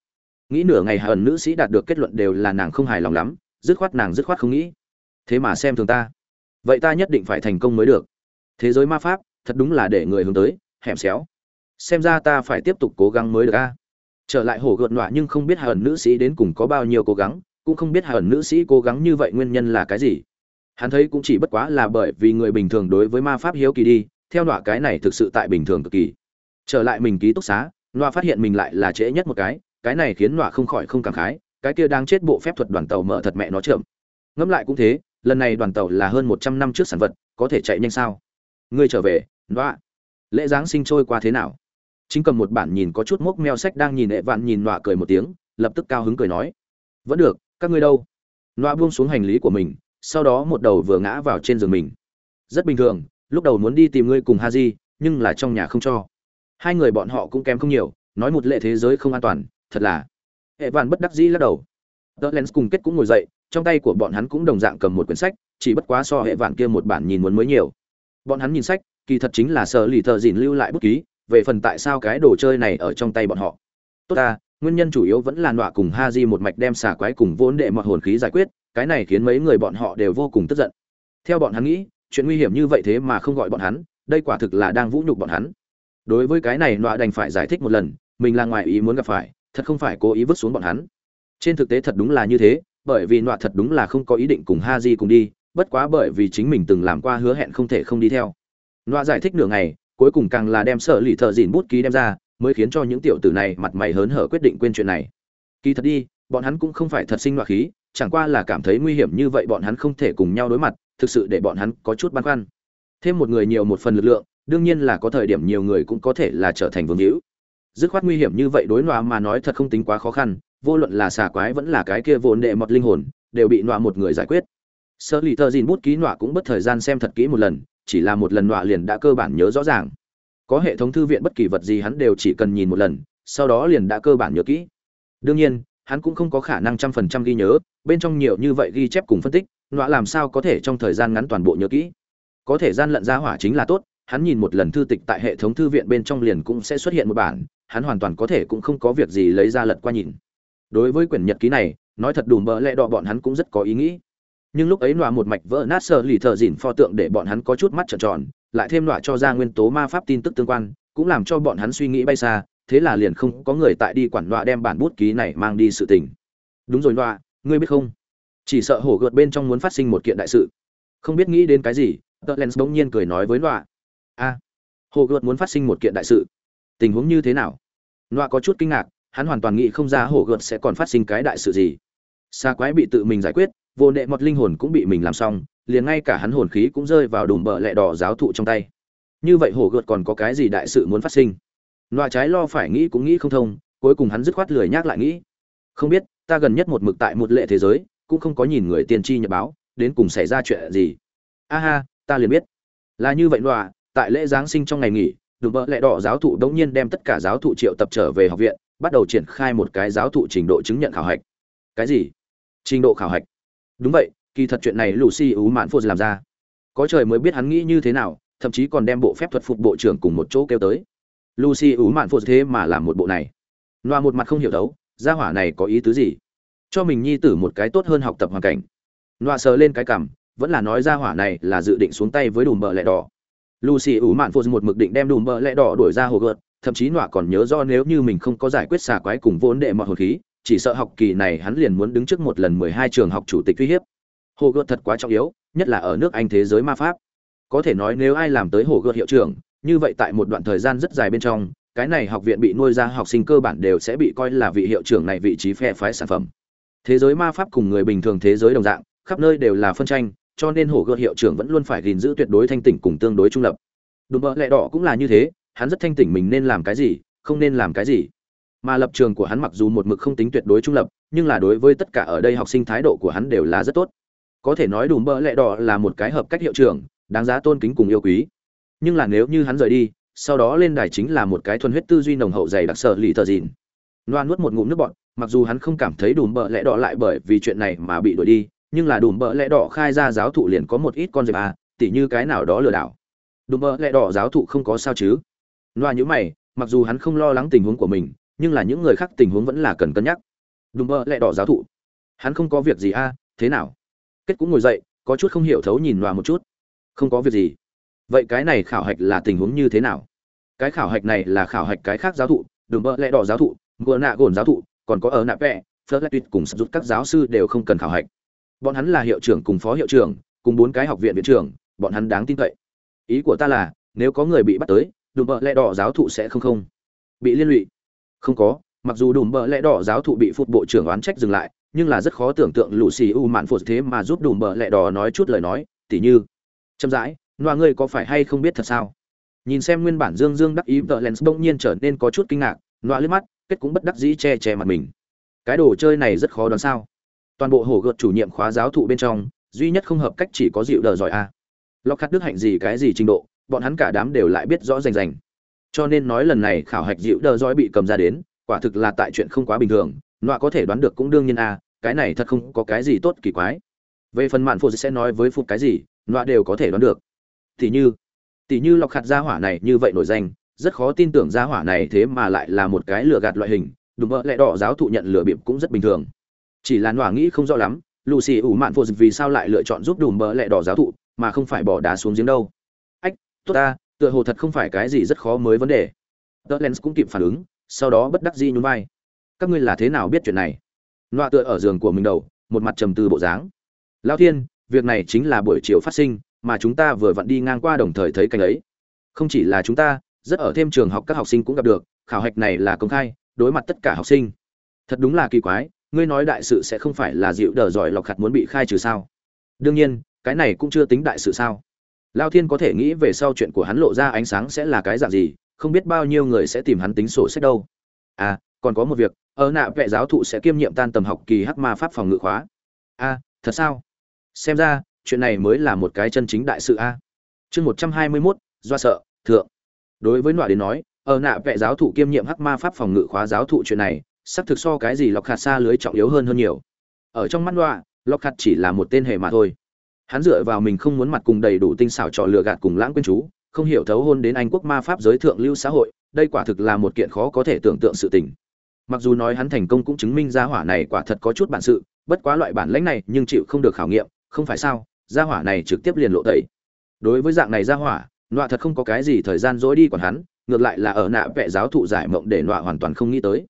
Nghĩ nửa ngày hai ẩn nữ sĩ đạt được kết luận đều là nàng không hài lòng lắm, dứt khoát nàng dứt khoát không nghĩ. Thế mà xem thường ta. Vậy ta nhất định phải thành công mới được. Thế giới ma pháp, thật đúng là để người hướng tới hẻm xéo. Xem ra ta phải tiếp tục cố gắng mới được a. Trở lại hổ gợn nọa nhưng không biết hai ẩn nữ sĩ đến cùng có bao nhiêu cố gắng, cũng không biết hai ẩn nữ sĩ cố gắng như vậy nguyên nhân là cái gì. Hắn thấy cũng chỉ bất quá là bởi vì người bình thường đối với ma pháp hiếu kỳ đi, theo nọa cái này thực sự tại bình thường cực kỳ. Trở lại mình ký túc xá, nọa phát hiện mình lại là trễ nhất một cái cái này khiến nọa không khỏi không cảm khái, cái kia đang chết bộ phép thuật đoàn tàu mở thật mẹ nó chậm. Ngẫm lại cũng thế, lần này đoàn tàu là hơn một trăm năm trước sản vật, có thể chạy nhanh sao? Ngươi trở về, nọa lễ giáng sinh trôi qua thế nào? Chính cầm một bản nhìn có chút mốc meo sách đang nhìn hệ vạn nhìn nọa cười một tiếng, lập tức cao hứng cười nói, vẫn được, các ngươi đâu? Nọa buông xuống hành lý của mình, sau đó một đầu vừa ngã vào trên giường mình. Rất bình thường, lúc đầu muốn đi tìm ngươi cùng ha di nhưng là trong nhà không cho. Hai người bọn họ cũng kém không nhiều, nói một lệ thế giới không an toàn, thật là. Hệ vạn bất đắc dĩ lắc đầu. Tờ lens cùng kết cũng ngồi dậy, trong tay của bọn hắn cũng đồng dạng cầm một quyển sách, chỉ bất quá so hệ vạn kia một bản nhìn muốn mới nhiều. Bọn hắn nhìn sách kỳ thật chính là sở lì thợ dìn lưu lại bút ký, về phần tại sao cái đồ chơi này ở trong tay bọn họ. Tốt ta, nguyên nhân chủ yếu vẫn là nọa cùng ha di một mạch đem xả quái cùng vốn đệ mọi hồn khí giải quyết, cái này khiến mấy người bọn họ đều vô cùng tức giận. Theo bọn hắn nghĩ, chuyện nguy hiểm như vậy thế mà không gọi bọn hắn, đây quả thực là đang vũ nhục bọn hắn. Đối với cái này nọa đành phải giải thích một lần, mình là ngoài ý muốn gặp phải, thật không phải cố ý vứt xuống bọn hắn. Trên thực tế thật đúng là như thế, bởi vì nọa thật đúng là không có ý định cùng ha di cùng đi, bất quá bởi vì chính mình từng làm qua hứa hẹn không thể không đi theo loa giải thích nửa ngày, cuối cùng càng là đem sở lì thợ dìn bút ký đem ra, mới khiến cho những tiểu tử này mặt mày hớn hở quyết định quên chuyện này. Kỳ thật đi, bọn hắn cũng không phải thật sinh nọa khí, chẳng qua là cảm thấy nguy hiểm như vậy bọn hắn không thể cùng nhau đối mặt, thực sự để bọn hắn có chút băn khoăn. Thêm một người nhiều một phần lực lượng, đương nhiên là có thời điểm nhiều người cũng có thể là trở thành vương hữu. Dứt khoát nguy hiểm như vậy đối nọa mà nói thật không tính quá khó khăn, vô luận là xà quái vẫn là cái kia vốn đệ mọt linh hồn, đều bị nọa một người giải quyết. Sở lì thợ dìn bút ký nọa cũng bất thời gian xem thật kỹ một lần chỉ là một lần nọa liền đã cơ bản nhớ rõ ràng. Có hệ thống thư viện bất kỳ vật gì hắn đều chỉ cần nhìn một lần, sau đó liền đã cơ bản nhớ kỹ. Đương nhiên, hắn cũng không có khả năng trăm phần trăm ghi nhớ, bên trong nhiều như vậy ghi chép cùng phân tích, nọa làm sao có thể trong thời gian ngắn toàn bộ nhớ kỹ. Có thể gian lận ra hỏa chính là tốt, hắn nhìn một lần thư tịch tại hệ thống thư viện bên trong liền cũng sẽ xuất hiện một bản, hắn hoàn toàn có thể cũng không có việc gì lấy ra lật qua nhìn. Đối với quyển nhật ký này, nói thật đùm bỡ lẽ đỏ bọn hắn cũng rất có ý nghĩ nhưng lúc ấy nọa một mạch vỡ nát sơ lì thợ dỉn pho tượng để bọn hắn có chút mắt trợn tròn, lại thêm nọa cho ra nguyên tố ma pháp tin tức tương quan, cũng làm cho bọn hắn suy nghĩ bay xa, thế là liền không có người tại đi quản nọa đem bản bút ký này mang đi sự tình. Đúng rồi nọa, ngươi biết không? Chỉ sợ hổ gợt bên trong muốn phát sinh một kiện đại sự. Không biết nghĩ đến cái gì, tờ lens bỗng nhiên cười nói với nọa. A, hổ gợt muốn phát sinh một kiện đại sự. Tình huống như thế nào? Nọa có chút kinh ngạc, hắn hoàn toàn nghĩ không ra hổ gợt sẽ còn phát sinh cái đại sự gì. Xa quái bị tự mình giải quyết vô nệ mọt linh hồn cũng bị mình làm xong, liền ngay cả hắn hồn khí cũng rơi vào đùm bờ lẹ đỏ giáo thụ trong tay. Như vậy hổ gợt còn có cái gì đại sự muốn phát sinh? Loa trái lo phải nghĩ cũng nghĩ không thông, cuối cùng hắn dứt khoát lười nhác lại nghĩ. Không biết, ta gần nhất một mực tại một lệ thế giới, cũng không có nhìn người tiên tri nhật báo, đến cùng xảy ra chuyện gì? A ha, ta liền biết. Là như vậy loa, tại lễ giáng sinh trong ngày nghỉ, đùm bợ lẹ đỏ giáo thụ đống nhiên đem tất cả giáo thụ triệu tập trở về học viện, bắt đầu triển khai một cái giáo thụ trình độ chứng nhận khảo hạch. Cái gì? Trình độ khảo hạch? Đúng vậy, kỳ thật chuyện này lucy ú mạn phô làm ra. Có trời mới biết hắn nghĩ như thế nào, thậm chí còn đem bộ phép thuật phục bộ trưởng cùng một chỗ kêu tới. Lucy ú mạn phô thế mà làm một bộ này. Loa một mặt không hiểu đấu, gia hỏa này có ý tứ gì? Cho mình nhi tử một cái tốt hơn học tập hoàn cảnh. Loa sờ lên cái cằm, vẫn là nói gia hỏa này là dự định xuống tay với đùm bờ lẹ đỏ. Lucy ủ mạn phô một mực định đem đùm bờ lẹ đỏ đuổi ra hồ gợt, thậm chí nọa còn nhớ do nếu như mình không có giải quyết xà quái cùng vốn đệ mọi hồn khí chỉ sợ học kỳ này hắn liền muốn đứng trước một lần mười hai trường học chủ tịch uy hiếp. Hồ gươm thật quá trọng yếu nhất là ở nước anh thế giới ma pháp. Có thể nói nếu ai làm tới hồ gươm hiệu trưởng như vậy tại một đoạn thời gian rất dài bên trong cái này học viện bị nuôi ra học sinh cơ bản đều sẽ bị coi là vị hiệu trưởng này vị trí phe phái sản phẩm. Thế giới ma pháp cùng người bình thường thế giới đồng dạng khắp nơi đều là phân tranh cho nên hồ gươm hiệu trưởng vẫn luôn phải gìn giữ tuyệt đối thanh tỉnh cùng tương đối trung lập. Đúng vậy, lẹ đỏ cũng là như thế hắn rất thanh tỉnh mình nên làm cái gì không nên làm cái gì mà lập trường của hắn mặc dù một mực không tính tuyệt đối trung lập, nhưng là đối với tất cả ở đây học sinh thái độ của hắn đều là rất tốt. Có thể nói đùm bỡ lẹ đỏ là một cái hợp cách hiệu trưởng, đáng giá tôn kính cùng yêu quý. Nhưng là nếu như hắn rời đi, sau đó lên đài chính là một cái thuần huyết tư duy nồng hậu dày đặc sợ lì thờ dìn. Noa nuốt một ngụm nước bọt, mặc dù hắn không cảm thấy đùm bỡ lẽ đỏ lại bởi vì chuyện này mà bị đuổi đi, nhưng là đùm bỡ lẽ đỏ khai ra giáo thụ liền có một ít con dẹp à tỉ như cái nào đó lừa đảo. Đùm bỡ lẽ đỏ giáo thụ không có sao chứ? Loa nhữ mày, mặc dù hắn không lo lắng tình huống của mình nhưng là những người khác tình huống vẫn là cần cân nhắc. Đùm bợ lại đỏ giáo thụ. Hắn không có việc gì a à, thế nào? Kết cũng ngồi dậy có chút không hiểu thấu nhìn loa một chút. Không có việc gì. Vậy cái này khảo hạch là tình huống như thế nào? Cái khảo hạch này là khảo hạch cái khác giáo thụ đùm bợ lại đỏ giáo thụ ngựa nạ gồn giáo thụ còn có ở nạ vẽ phớt tuyết cùng sắp rút các giáo sư đều không cần khảo hạch. Bọn hắn là hiệu trưởng cùng phó hiệu trưởng cùng bốn cái học viện viện trưởng bọn hắn đáng tin cậy. Ý của ta là nếu có người bị bắt tới đùm bợ lẽ đỏ giáo thụ sẽ không không. Bị liên lụy không có, mặc dù đùm bợ lẽ đỏ giáo thụ bị phụt bộ trưởng oán trách dừng lại, nhưng là rất khó tưởng tượng lũ xì u mạn phụt thế mà giúp đùm bợ lẽ đỏ nói chút lời nói, tỉ như, chậm rãi loa ngươi có phải hay không biết thật sao? Nhìn xem nguyên bản dương dương đắc ý vợ lens bỗng nhiên trở nên có chút kinh ngạc loa liếc mắt, kết cũng bất đắc dĩ che che mặt mình. Cái đồ chơi này rất khó đoán sao? Toàn bộ hổ gợt chủ nhiệm khóa giáo thụ bên trong, duy nhất không hợp cách chỉ có dịu đờ giỏi a. Lọc khát đức hạnh gì cái gì trình độ, bọn hắn cả đám đều lại biết rõ rành rành cho nên nói lần này khảo hạch dịu đờ giỏi bị cầm ra đến, quả thực là tại chuyện không quá bình thường, nọa có thể đoán được cũng đương nhiên a cái này thật không có cái gì tốt kỳ quái. Về phần mạn phụ sẽ nói với phục cái gì, nọa đều có thể đoán được. Tỷ như tỷ như lọc khát gia hỏa này như vậy nổi danh, rất khó tin tưởng gia hỏa này thế mà lại là một cái lừa gạt loại hình đùm bợ lẽ đỏ giáo thụ nhận lừa bịp cũng rất bình thường. Chỉ là nọa nghĩ không rõ lắm, lucy ủ mạn phụ vì sao lại lựa chọn giúp đùm bợ lẽ đỏ giáo thụ, mà không phải bỏ đá xuống giếng đâu. Ách, tốt ta tựa hồ thật không phải cái gì rất khó mới vấn đề. Tớ lens cũng kịp phản ứng, sau đó bất đắc dĩ nhún vai. Các ngươi là thế nào biết chuyện này? Nọa tựa ở giường của mình đầu, một mặt trầm tư bộ dáng. Lao thiên, việc này chính là buổi chiều phát sinh, mà chúng ta vừa vặn đi ngang qua đồng thời thấy cảnh ấy. Không chỉ là chúng ta, rất ở thêm trường học các học sinh cũng gặp được, khảo hạch này là công khai, đối mặt tất cả học sinh. Thật đúng là kỳ quái, ngươi nói đại sự sẽ không phải là dịu đờ giỏi lọc khặt muốn bị khai trừ sao? Đương nhiên, cái này cũng chưa tính đại sự sao? Lao thiên có thể nghĩ về sau chuyện của hắn lộ ra ánh sáng sẽ là cái dạng gì không biết bao nhiêu người sẽ tìm hắn tính sổ sách đâu. À còn có một việc ở nạ vệ giáo thụ sẽ kiêm nhiệm tan tầm học kỳ hắc ma pháp phòng ngự khóa. A à, thật sao? Xem ra chuyện này mới là một cái chân chính đại sự a. Chương một trăm hai mươi mốt do sợ thượng. Đối với nọa đến nói ở nạ vệ giáo thụ kiêm nhiệm hắc ma pháp phòng ngự khóa giáo thụ chuyện này xác thực so cái gì lọc hạt xa lưới trọng yếu hơn hơn nhiều. Ở trong mắt nọa lọc hạt chỉ là một tên hề mà thôi hắn dựa vào mình không muốn mặt cùng đầy đủ tinh xảo trò lừa gạt cùng lãng quên chú, không hiểu thấu hôn đến anh quốc ma pháp giới thượng lưu xã hội, đây quả thực là một kiện khó có thể tưởng tượng sự tình. Mặc dù nói hắn thành công cũng chứng minh gia hỏa này quả thật có chút bản sự, bất quá loại bản lãnh này nhưng chịu không được khảo nghiệm, không phải sao, gia hỏa này trực tiếp liền lộ tẩy. Đối với dạng này gia hỏa, nọa thật không có cái gì thời gian dối đi còn hắn, ngược lại là ở nạ vẽ giáo thụ giải mộng để nọa hoàn toàn không nghĩ tới.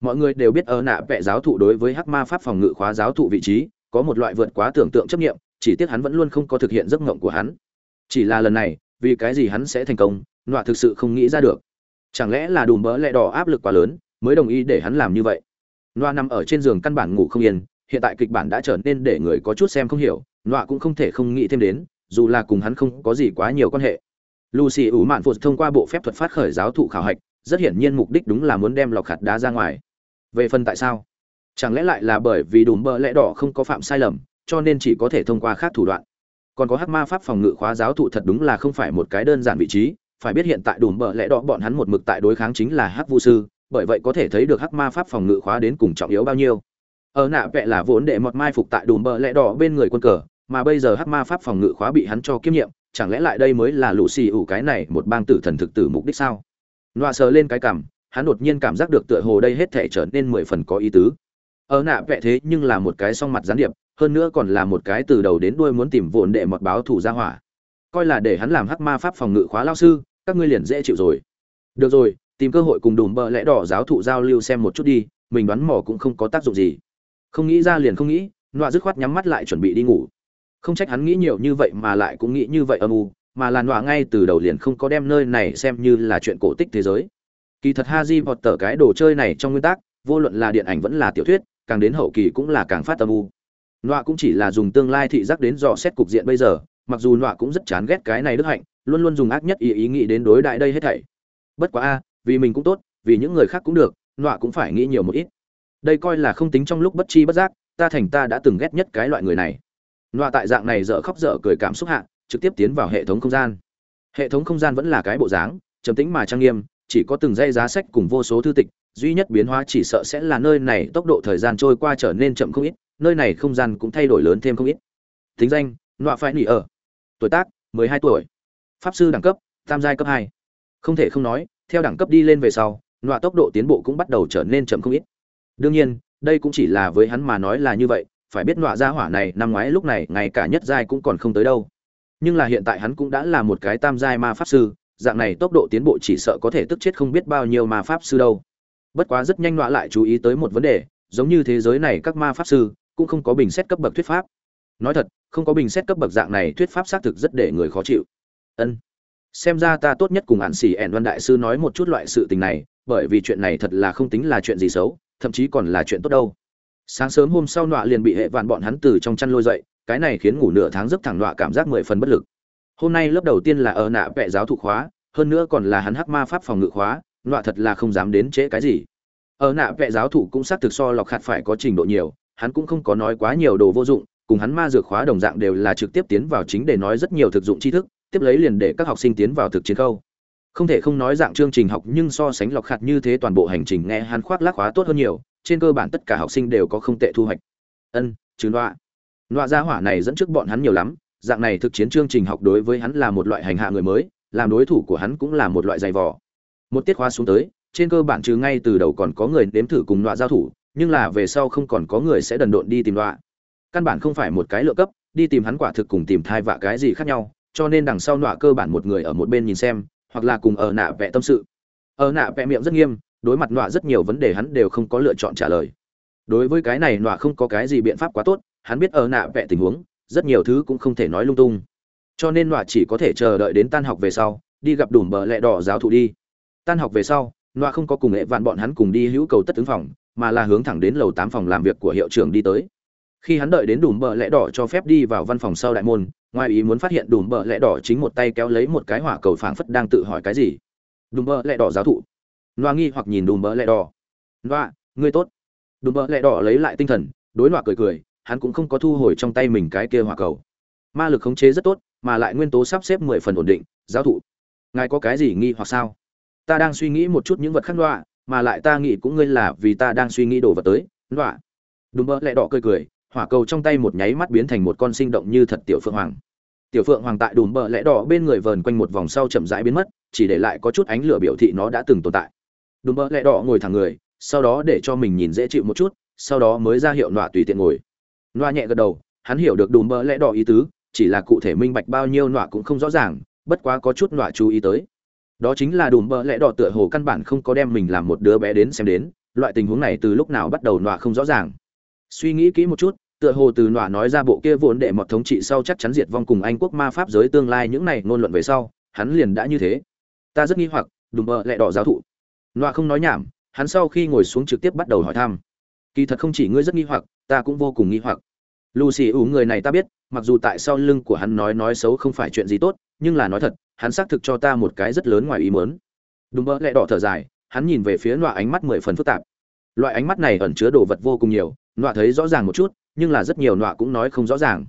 Mọi người đều biết ở nạ vẽ giáo thụ đối với hắc ma pháp phòng ngự khóa giáo thụ vị trí, có một loại vượt quá tưởng tượng chấp nghiệm chỉ tiếc hắn vẫn luôn không có thực hiện giấc mộng của hắn. Chỉ là lần này, vì cái gì hắn sẽ thành công, nọa thực sự không nghĩ ra được. Chẳng lẽ là đùm bỡ lẹ đỏ áp lực quá lớn, mới đồng ý để hắn làm như vậy? Nọa nằm ở trên giường căn bản ngủ không yên, hiện tại kịch bản đã trở nên để người có chút xem không hiểu, nọa cũng không thể không nghĩ thêm đến, dù là cùng hắn không có gì quá nhiều quan hệ. Lucy ủ mạn phụt thông qua bộ phép thuật phát khởi giáo thụ khảo hạch, rất hiển nhiên mục đích đúng là muốn đem lọc hạt đá ra ngoài. Về phần tại sao? Chẳng lẽ lại là bởi vì đùm bỡ lẽ đỏ không có phạm sai lầm cho nên chỉ có thể thông qua khác thủ đoạn. Còn có hắc ma pháp phòng ngự khóa giáo thụ thật đúng là không phải một cái đơn giản vị trí, phải biết hiện tại đùm bờ lẽ đỏ bọn hắn một mực tại đối kháng chính là hắc vu sư, bởi vậy có thể thấy được hắc ma pháp phòng ngự khóa đến cùng trọng yếu bao nhiêu. Ở nạ vẽ là vốn để mọt mai phục tại đùm bờ lẽ đỏ bên người quân cờ, mà bây giờ hắc ma pháp phòng ngự khóa bị hắn cho kiêm nhiệm, chẳng lẽ lại đây mới là lũ xì ủ cái này một bang tử thần thực tử mục đích sao? Loa sờ lên cái cảm, hắn đột nhiên cảm giác được tựa hồ đây hết thể trở nên mười phần có ý tứ. Ở nạ vẽ thế nhưng là một cái song mặt gián điệp hơn nữa còn là một cái từ đầu đến đuôi muốn tìm vụn để mật báo thủ ra hỏa. Coi là để hắn làm hắc ma pháp phòng ngự khóa lao sư, các ngươi liền dễ chịu rồi. Được rồi, tìm cơ hội cùng đùm bợ lẽ đỏ giáo thụ giao lưu xem một chút đi, mình đoán mò cũng không có tác dụng gì. Không nghĩ ra liền không nghĩ, nọa dứt khoát nhắm mắt lại chuẩn bị đi ngủ. Không trách hắn nghĩ nhiều như vậy mà lại cũng nghĩ như vậy âm u, mà là nọa ngay từ đầu liền không có đem nơi này xem như là chuyện cổ tích thế giới. Kỳ thật ha di vọt tờ cái đồ chơi này trong nguyên tắc, vô luận là điện ảnh vẫn là tiểu thuyết, càng đến hậu kỳ cũng là càng phát âm u nọa cũng chỉ là dùng tương lai thị giác đến dò xét cục diện bây giờ, mặc dù nọa cũng rất chán ghét cái này đức hạnh, luôn luôn dùng ác nhất ý ý nghĩ đến đối đại đây hết thảy. Bất quá a, vì mình cũng tốt, vì những người khác cũng được, nọa cũng phải nghĩ nhiều một ít. Đây coi là không tính trong lúc bất chi bất giác, ta thành ta đã từng ghét nhất cái loại người này. Nọa tại dạng này dở khóc dở cười cảm xúc hạ, trực tiếp tiến vào hệ thống không gian. Hệ thống không gian vẫn là cái bộ dáng, trầm tĩnh mà trang nghiêm, chỉ có từng dây giá sách cùng vô số thư tịch, duy nhất biến hóa chỉ sợ sẽ là nơi này tốc độ thời gian trôi qua trở nên chậm không ít nơi này không gian cũng thay đổi lớn thêm không ít. Tính danh, nọa phải nỉ ở. Tuổi tác 12 tuổi. Pháp sư đẳng cấp, tam giai cấp 2. không thể không nói, theo đẳng cấp đi lên về sau, nọa tốc độ tiến bộ cũng bắt đầu trở nên chậm không ít. Đương nhiên, đây cũng chỉ là với hắn mà nói là như vậy, phải biết nọa gia hỏa này năm ngoái lúc này ngay cả nhất giai cũng còn không tới đâu. Nhưng là hiện tại hắn cũng đã là một cái tam giai ma pháp sư, dạng này tốc độ tiến bộ chỉ sợ có thể tức chết không biết bao nhiêu ma pháp sư đâu. Bất quá rất nhanh nọa lại chú ý tới một vấn đề, giống như thế giới này các ma pháp sư cũng không có bình xét cấp bậc thuyết pháp. Nói thật, không có bình xét cấp bậc dạng này thuyết pháp xác thực rất để người khó chịu. Ân. Xem ra ta tốt nhất cùng hạn xỉ ẻn văn đại sư nói một chút loại sự tình này, bởi vì chuyện này thật là không tính là chuyện gì xấu, thậm chí còn là chuyện tốt đâu. Sáng sớm hôm sau nọa liền bị hệ vạn bọn hắn từ trong chăn lôi dậy, cái này khiến ngủ nửa tháng giấc thẳng nọa cảm giác mười phần bất lực. Hôm nay lớp đầu tiên là ở nạ vẽ giáo thụ khóa, hơn nữa còn là hắn hắc ma pháp phòng ngự khóa, nọa thật là không dám đến trễ cái gì. Ở nạ vẽ giáo thụ cũng xác thực so lọc hạt phải có trình độ nhiều hắn cũng không có nói quá nhiều đồ vô dụng, cùng hắn ma dược khóa đồng dạng đều là trực tiếp tiến vào chính để nói rất nhiều thực dụng tri thức, tiếp lấy liền để các học sinh tiến vào thực chiến khâu. Không thể không nói dạng chương trình học nhưng so sánh lọc khạt như thế toàn bộ hành trình nghe hắn khoác lác khóa tốt hơn nhiều, trên cơ bản tất cả học sinh đều có không tệ thu hoạch. Ân chứ loạ loạ gia hỏa này dẫn trước bọn hắn nhiều lắm, dạng này thực chiến chương trình học đối với hắn là một loại hành hạ người mới, làm đối thủ của hắn cũng là một loại dày vò. Một tiết khóa xuống tới, trên cơ bản trừ ngay từ đầu còn có người nếm thử cùng loạ giao thủ nhưng là về sau không còn có người sẽ đần độn đi tìm đọa. Căn bản không phải một cái lựa cấp, đi tìm hắn quả thực cùng tìm thai vạ cái gì khác nhau, cho nên đằng sau nọa cơ bản một người ở một bên nhìn xem, hoặc là cùng ở nạ vẽ tâm sự. Ở nạ vẽ miệng rất nghiêm, đối mặt nọa rất nhiều vấn đề hắn đều không có lựa chọn trả lời. Đối với cái này nọa không có cái gì biện pháp quá tốt, hắn biết ở nạ vẽ tình huống, rất nhiều thứ cũng không thể nói lung tung. Cho nên nọa chỉ có thể chờ đợi đến tan học về sau, đi gặp đủ bờ lẹ đỏ giáo thụ đi. Tan học về sau, nọa không có cùng nghệ vạn bọn hắn cùng đi hữu cầu tất ứng phòng mà là hướng thẳng đến lầu tám phòng làm việc của hiệu trưởng đi tới. Khi hắn đợi đến đùm bờ lẽ đỏ cho phép đi vào văn phòng sau đại môn, ngoài ý muốn phát hiện đùm bờ lẽ đỏ chính một tay kéo lấy một cái hỏa cầu phảng phất đang tự hỏi cái gì. Đùm bờ lẽ đỏ giáo thụ. Loa nghi hoặc nhìn đùm bờ lẽ đỏ. Loa, ngươi tốt. Đùm bờ lẽ đỏ lấy lại tinh thần, đối loa cười cười, hắn cũng không có thu hồi trong tay mình cái kia hỏa cầu. Ma lực khống chế rất tốt, mà lại nguyên tố sắp xếp mười phần ổn định, giáo thụ. Ngài có cái gì nghi hoặc sao? Ta đang suy nghĩ một chút những vật khác, loa mà lại ta nghĩ cũng ngươi là vì ta đang suy nghĩ đồ vật tới loa đùm mơ lẹ đỏ cười cười, hỏa cầu trong tay một nháy mắt biến thành một con sinh động như thật tiểu phượng hoàng. Tiểu phượng hoàng tại đùm bờ lẽ đỏ bên người vờn quanh một vòng sau chậm rãi biến mất, chỉ để lại có chút ánh lửa biểu thị nó đã từng tồn tại. Đùm bờ lẽ đỏ ngồi thẳng người, sau đó để cho mình nhìn dễ chịu một chút, sau đó mới ra hiệu nọa tùy tiện ngồi. Nọa nhẹ gật đầu, hắn hiểu được đùm bờ lẽ đỏ ý tứ, chỉ là cụ thể minh bạch bao nhiêu nọa cũng không rõ ràng, bất quá có chút nọa chú ý tới đó chính là đùm bợ lẽ đỏ tựa hồ căn bản không có đem mình làm một đứa bé đến xem đến, loại tình huống này từ lúc nào bắt đầu nọa không rõ ràng. Suy nghĩ kỹ một chút, tựa hồ từ nọa nói ra bộ kia vốn đệ mọt thống trị sau chắc chắn diệt vong cùng anh quốc ma pháp giới tương lai những này ngôn luận về sau, hắn liền đã như thế. Ta rất nghi hoặc, đùm bợ lẽ đỏ giáo thụ. Nọa không nói nhảm, hắn sau khi ngồi xuống trực tiếp bắt đầu hỏi thăm. Kỳ thật không chỉ ngươi rất nghi hoặc, ta cũng vô cùng nghi hoặc. Lucy ủ người này ta biết, mặc dù tại sau lưng của hắn nói nói xấu không phải chuyện gì tốt, nhưng là nói thật hắn xác thực cho ta một cái rất lớn ngoài ý mớn đúng mơ lẹ đỏ thở dài, hắn nhìn về phía nọa ánh mắt mười phần phức tạp. Loại ánh mắt này ẩn chứa đồ vật vô cùng nhiều, nọa thấy rõ ràng một chút, nhưng là rất nhiều nọa cũng nói không rõ ràng.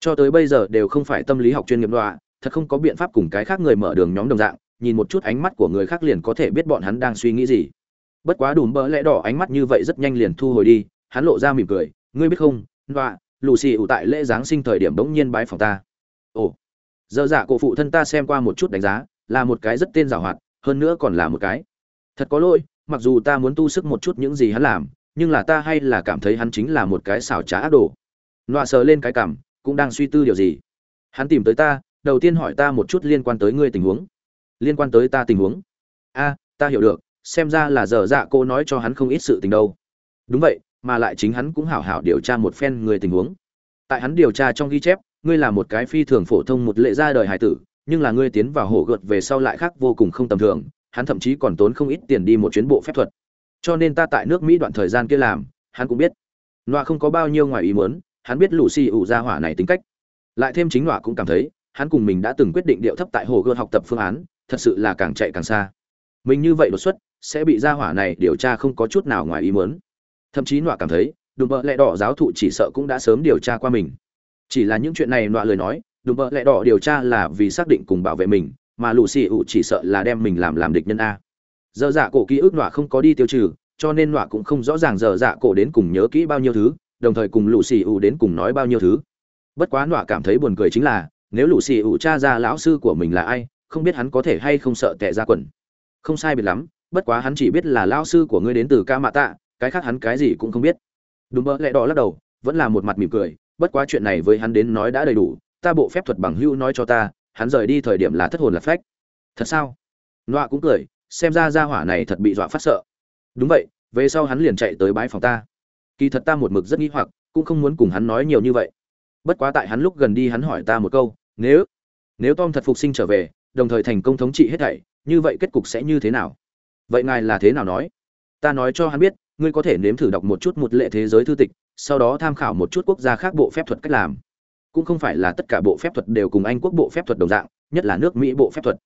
Cho tới bây giờ đều không phải tâm lý học chuyên nghiệp nọa, thật không có biện pháp cùng cái khác người mở đường nhóm đồng dạng, nhìn một chút ánh mắt của người khác liền có thể biết bọn hắn đang suy nghĩ gì. Bất quá đùm bỡ lẽ đỏ ánh mắt như vậy rất nhanh liền thu hồi đi, hắn lộ ra mỉm cười, ngươi biết không, nọa lù xì ủ tại lễ giáng sinh thời điểm bỗng nhiên bái phòng ta. Ồ dở dạ cổ phụ thân ta xem qua một chút đánh giá, là một cái rất tên giàu hoạt, hơn nữa còn là một cái. Thật có lỗi, mặc dù ta muốn tu sức một chút những gì hắn làm, nhưng là ta hay là cảm thấy hắn chính là một cái xảo trá ác đồ. Loa sờ lên cái cằm cũng đang suy tư điều gì. Hắn tìm tới ta, đầu tiên hỏi ta một chút liên quan tới ngươi tình huống. Liên quan tới ta tình huống. A, ta hiểu được, xem ra là giờ dạ cô nói cho hắn không ít sự tình đâu. Đúng vậy, mà lại chính hắn cũng hảo hảo điều tra một phen người tình huống. Tại hắn điều tra trong ghi chép ngươi là một cái phi thường phổ thông một lệ ra đời hải tử, nhưng là ngươi tiến vào hổ gợt về sau lại khác vô cùng không tầm thường, hắn thậm chí còn tốn không ít tiền đi một chuyến bộ phép thuật. Cho nên ta tại nước mỹ đoạn thời gian kia làm, hắn cũng biết. Nọa không có bao nhiêu ngoài ý muốn, hắn biết lũ xì ủ ra hỏa này tính cách. Lại thêm chính nọa cũng cảm thấy, hắn cùng mình đã từng quyết định điệu thấp tại hồ gươm học tập phương án, thật sự là càng chạy càng xa. Mình như vậy đột xuất, sẽ bị ra hỏa này điều tra không có chút nào ngoài ý muốn. Thậm chí nọa cảm thấy, đùm bợ lẹ đỏ giáo thụ chỉ sợ cũng đã sớm điều tra qua mình chỉ là những chuyện này nọa lời nói, đùm bợ lẹ đỏ điều tra là vì xác định cùng bảo vệ mình, mà lù xì ụ chỉ sợ là đem mình làm làm địch nhân a. Dơ dạ cổ ký ức nọa không có đi tiêu trừ, cho nên nọa cũng không rõ ràng dơ dạ cổ đến cùng nhớ kỹ bao nhiêu thứ, đồng thời cùng lù xì ụ đến cùng nói bao nhiêu thứ. Bất quá nọa cảm thấy buồn cười chính là, nếu lù xì ụ cha ra lão sư của mình là ai, không biết hắn có thể hay không sợ tệ ra quần. Không sai biệt lắm, bất quá hắn chỉ biết là lão sư của ngươi đến từ ca mạ tạ, cái khác hắn cái gì cũng không biết. Đúng bợ lẹ đỏ lắc đầu, vẫn là một mặt mỉm cười bất quá chuyện này với hắn đến nói đã đầy đủ, ta bộ phép thuật bằng hữu nói cho ta, hắn rời đi thời điểm là thất hồn lạc phách. Thật sao? Nọa cũng cười, xem ra ra hỏa này thật bị dọa phát sợ. Đúng vậy, về sau hắn liền chạy tới bãi phòng ta. Kỳ thật ta một mực rất nghi hoặc, cũng không muốn cùng hắn nói nhiều như vậy. Bất quá tại hắn lúc gần đi hắn hỏi ta một câu, nếu nếu tom thật phục sinh trở về, đồng thời thành công thống trị hết thảy, như vậy kết cục sẽ như thế nào? Vậy ngài là thế nào nói? Ta nói cho hắn biết, ngươi có thể nếm thử đọc một chút một lệ thế giới thư tịch sau đó tham khảo một chút quốc gia khác bộ phép thuật cách làm. Cũng không phải là tất cả bộ phép thuật đều cùng anh quốc bộ phép thuật đồng dạng, nhất là nước mỹ bộ phép thuật.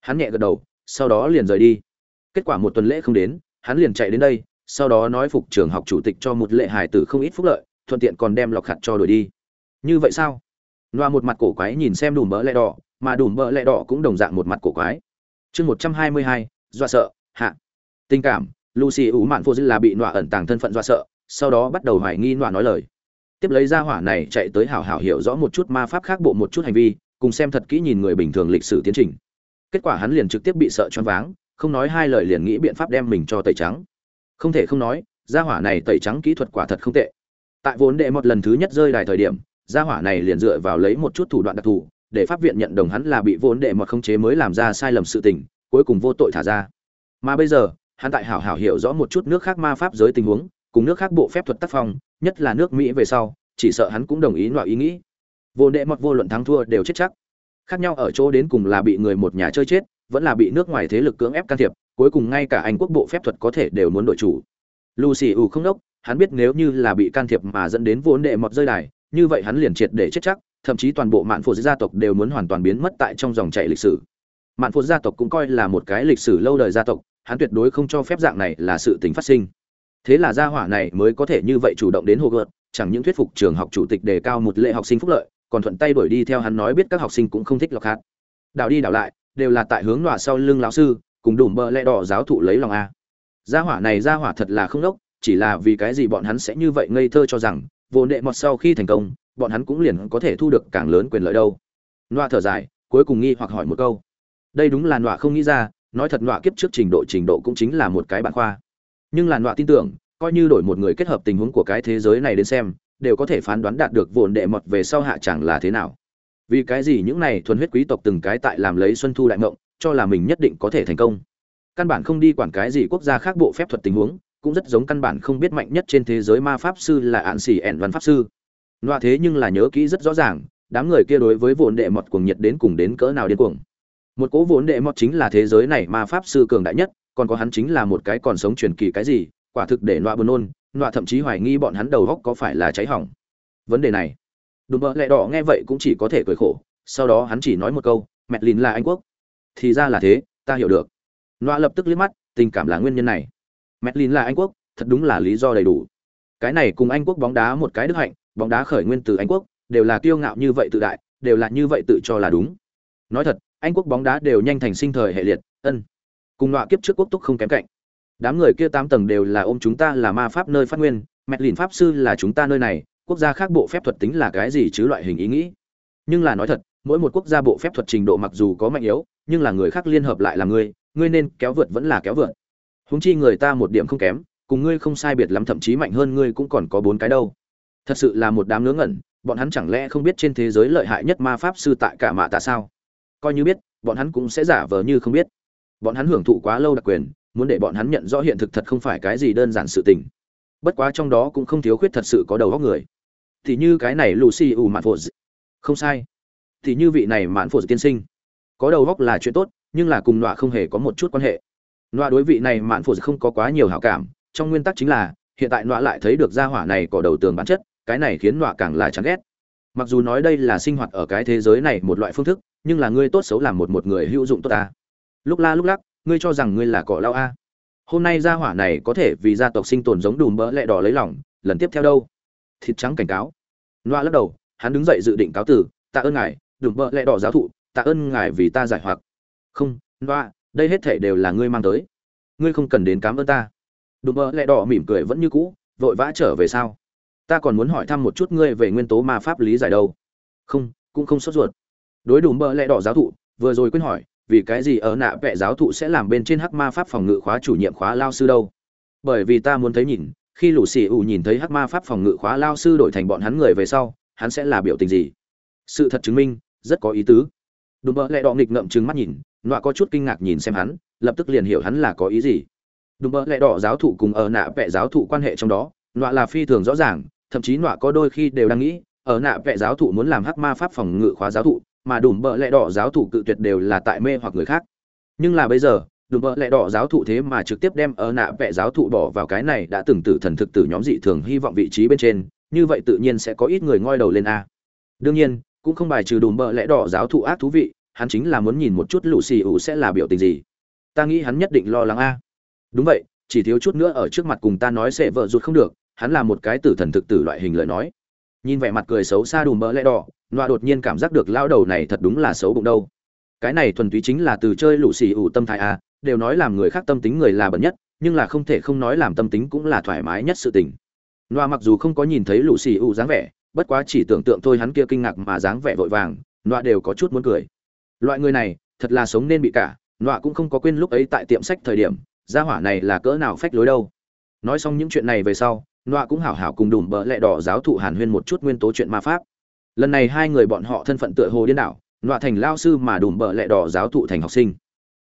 Hắn nhẹ gật đầu, sau đó liền rời đi. Kết quả một tuần lễ không đến, hắn liền chạy đến đây, sau đó nói phục trường học chủ tịch cho một lệ hải tử không ít phúc lợi, thuận tiện còn đem lọc hạt cho đổi đi. Như vậy sao? Loa một mặt cổ quái nhìn xem đùm bỡ lẹ đỏ, mà đùm bỡ lẹ đỏ cũng đồng dạng một mặt cổ quái. Chương một trăm hai mươi hai, dọa sợ, hạ. Tình cảm, lucy ủ mạn phô dư là bị nọa ẩn tàng thân phận dọa sợ sau đó bắt đầu hoài nghi nọa nói lời. Tiếp lấy ra hỏa này chạy tới hảo hảo hiểu rõ một chút ma pháp khác bộ một chút hành vi, cùng xem thật kỹ nhìn người bình thường lịch sử tiến trình. Kết quả hắn liền trực tiếp bị sợ choáng váng, không nói hai lời liền nghĩ biện pháp đem mình cho tẩy trắng. Không thể không nói, gia hỏa này tẩy trắng kỹ thuật quả thật không tệ. Tại vốn đệ một lần thứ nhất rơi đài thời điểm, gia hỏa này liền dựa vào lấy một chút thủ đoạn đặc thù, để pháp viện nhận đồng hắn là bị vốn đệ một không chế mới làm ra sai lầm sự tình, cuối cùng vô tội thả ra. Mà bây giờ, hắn tại hảo hảo hiểu rõ một chút nước khác ma pháp giới tình huống cùng nước khác bộ phép thuật tác phong, nhất là nước mỹ về sau, chỉ sợ hắn cũng đồng ý loại ý nghĩ. Vô đệ mọt vô luận thắng thua đều chết chắc. Khác nhau ở chỗ đến cùng là bị người một nhà chơi chết, vẫn là bị nước ngoài thế lực cưỡng ép can thiệp, cuối cùng ngay cả anh quốc bộ phép thuật có thể đều muốn đổi chủ. Lucy ủ không đốc, hắn biết nếu như là bị can thiệp mà dẫn đến vốn đệ mọt rơi đài, như vậy hắn liền triệt để chết chắc, thậm chí toàn bộ mạn phụ gia tộc đều muốn hoàn toàn biến mất tại trong dòng chảy lịch sử. Mạn phụ gia tộc cũng coi là một cái lịch sử lâu đời gia tộc, hắn tuyệt đối không cho phép dạng này là sự tình phát sinh thế là gia hỏa này mới có thể như vậy chủ động đến hồ gợt chẳng những thuyết phục trường học chủ tịch đề cao một lệ học sinh phúc lợi, còn thuận tay đuổi đi theo hắn nói biết các học sinh cũng không thích lọc hạt. Đảo đi đảo lại, đều là tại hướng nọa sau lưng lão sư, cùng đủ bờ lẽ đỏ giáo thụ lấy lòng a. Gia hỏa này gia hỏa thật là không đốc, chỉ là vì cái gì bọn hắn sẽ như vậy ngây thơ cho rằng, vô nệ mọt sau khi thành công, bọn hắn cũng liền có thể thu được càng lớn quyền lợi đâu. Loa thở dài, cuối cùng nghi hoặc hỏi một câu. Đây đúng là loa không nghĩ ra, nói thật loa kiếp trước trình độ trình độ cũng chính là một cái bản khoa nhưng là đọa tin tưởng, coi như đổi một người kết hợp tình huống của cái thế giới này đến xem, đều có thể phán đoán đạt được vồn đệ mọt về sau hạ chẳng là thế nào. Vì cái gì những này thuần huyết quý tộc từng cái tại làm lấy xuân thu đại mộng, cho là mình nhất định có thể thành công. Căn bản không đi quản cái gì quốc gia khác bộ phép thuật tình huống, cũng rất giống căn bản không biết mạnh nhất trên thế giới ma pháp sư là ạn xỉ ẻn văn pháp sư. Loa thế nhưng là nhớ kỹ rất rõ ràng, đám người kia đối với vốn đệ mọt cuồng nhiệt đến cùng đến cỡ nào điên cuồng. Một cố vốn đệ mọt chính là thế giới này ma pháp sư cường đại nhất còn có hắn chính là một cái còn sống truyền kỳ cái gì, quả thực để nọa buồn nôn, nọa thậm chí hoài nghi bọn hắn đầu góc có phải là cháy hỏng. Vấn đề này, đùm bợ lẹ đỏ nghe vậy cũng chỉ có thể cười khổ, sau đó hắn chỉ nói một câu, mẹ lìn là anh quốc. Thì ra là thế, ta hiểu được. Nọa lập tức liếc mắt, tình cảm là nguyên nhân này. Mẹ lìn là anh quốc, thật đúng là lý do đầy đủ. Cái này cùng anh quốc bóng đá một cái đức hạnh, bóng đá khởi nguyên từ anh quốc, đều là kiêu ngạo như vậy tự đại, đều là như vậy tự cho là đúng. Nói thật, anh quốc bóng đá đều nhanh thành sinh thời hệ liệt, ân cùng nọa kiếp trước quốc túc không kém cạnh. Đám người kia tám tầng đều là ôm chúng ta là ma pháp nơi phát nguyên, mẹ lìn pháp sư là chúng ta nơi này, quốc gia khác bộ phép thuật tính là cái gì chứ loại hình ý nghĩ. Nhưng là nói thật, mỗi một quốc gia bộ phép thuật trình độ mặc dù có mạnh yếu, nhưng là người khác liên hợp lại là ngươi ngươi nên kéo vượt vẫn là kéo vượt. Húng chi người ta một điểm không kém, cùng ngươi không sai biệt lắm thậm chí mạnh hơn ngươi cũng còn có bốn cái đâu. Thật sự là một đám ngớ ngẩn, bọn hắn chẳng lẽ không biết trên thế giới lợi hại nhất ma pháp sư tại cả mạ tạ sao? Coi như biết, bọn hắn cũng sẽ giả vờ như không biết bọn hắn hưởng thụ quá lâu đặc quyền, muốn để bọn hắn nhận rõ hiện thực thật không phải cái gì đơn giản sự tình. Bất quá trong đó cũng không thiếu khuyết thật sự có đầu góc người. Thì như cái này lucy u mạn phổ không sai. Thì như vị này mạn phổ tiên sinh. Có đầu góc là chuyện tốt, nhưng là cùng nọa không hề có một chút quan hệ. Nọa đối vị này mạn phổ không có quá nhiều hảo cảm, trong nguyên tắc chính là, hiện tại nọa lại thấy được gia hỏa này có đầu tường bản chất, cái này khiến nọa càng là chán ghét. Mặc dù nói đây là sinh hoạt ở cái thế giới này một loại phương thức, nhưng là ngươi tốt xấu làm một một người hữu dụng tốt ta lúc la lúc lắc, ngươi cho rằng ngươi là cỏ lao a? Hôm nay gia hỏa này có thể vì gia tộc sinh tồn giống đùm bỡ lẹ đỏ lấy lòng, lần tiếp theo đâu? Thịt trắng cảnh cáo. Loa lắc đầu, hắn đứng dậy dự định cáo tử tạ ơn ngài, đùm bỡ lẹ đỏ giáo thụ, tạ ơn ngài vì ta giải hoặc. Không, loa, đây hết thể đều là ngươi mang tới. Ngươi không cần đến cám ơn ta. Đùm bỡ lẹ đỏ mỉm cười vẫn như cũ, vội vã trở về sao? Ta còn muốn hỏi thăm một chút ngươi về nguyên tố ma pháp lý giải đâu. Không, cũng không sốt ruột. Đối đùm bỡ lẹ đỏ giáo thụ, vừa rồi quên hỏi vì cái gì ở nạ vẽ giáo thụ sẽ làm bên trên hắc ma pháp phòng ngự khóa chủ nhiệm khóa lao sư đâu? Bởi vì ta muốn thấy nhìn, khi lũ xì ủ nhìn thấy hắc ma pháp phòng ngự khóa lao sư đổi thành bọn hắn người về sau, hắn sẽ là biểu tình gì? Sự thật chứng minh, rất có ý tứ. Đùm bơ lẹ đỏ nghịch ngậm trừng mắt nhìn, nọa có chút kinh ngạc nhìn xem hắn, lập tức liền hiểu hắn là có ý gì. Đùm bơ lẹ đỏ giáo thụ cùng ở nạ vẽ giáo thụ quan hệ trong đó, nọa là phi thường rõ ràng, thậm chí nọa có đôi khi đều đang nghĩ, ở nạ vẽ giáo thụ muốn làm hắc ma pháp phòng ngự khóa giáo thụ mà đùm bợ lẽ đỏ giáo thụ cự tuyệt đều là tại mê hoặc người khác. Nhưng là bây giờ, đùm bợ lẽ đỏ giáo thụ thế mà trực tiếp đem ở nạ vẽ giáo thụ bỏ vào cái này đã từng tử thần thực tử nhóm dị thường hy vọng vị trí bên trên, như vậy tự nhiên sẽ có ít người ngoi đầu lên a. Đương nhiên, cũng không bài trừ đùm bợ lẽ đỏ giáo thụ ác thú vị, hắn chính là muốn nhìn một chút lũ xì ủ sẽ là biểu tình gì. Ta nghĩ hắn nhất định lo lắng a. Đúng vậy, chỉ thiếu chút nữa ở trước mặt cùng ta nói sẽ vợ rụt không được, hắn là một cái tử thần thực tử loại hình lời nói. Nhìn vẻ mặt cười xấu xa đùm bỡ lẽ đỏ loa đột nhiên cảm giác được lao đầu này thật đúng là xấu bụng đâu. Cái này thuần túy chính là từ chơi lũ xì ủ tâm thái à, đều nói làm người khác tâm tính người là bẩn nhất nhưng là không thể không nói làm tâm tính cũng là thoải mái nhất sự tình. Loa mặc dù không có nhìn thấy lũ xì ủ dáng vẻ bất quá chỉ tưởng tượng thôi hắn kia kinh ngạc mà dáng vẻ vội vàng loa đều có chút muốn cười. Loại người này thật là sống nên bị cả loa cũng không có quên lúc ấy tại tiệm sách thời điểm gia hỏa này là cỡ nào phách lối đâu. Nói xong những chuyện này về sau loa cũng hảo hảo cùng đùm bỡ lẹ đỏ giáo thụ hàn huyên một chút nguyên tố chuyện ma pháp lần này hai người bọn họ thân phận tựa hồ điên đảo loa thành lao sư mà đùm bỡ lẹ đỏ giáo thụ thành học sinh.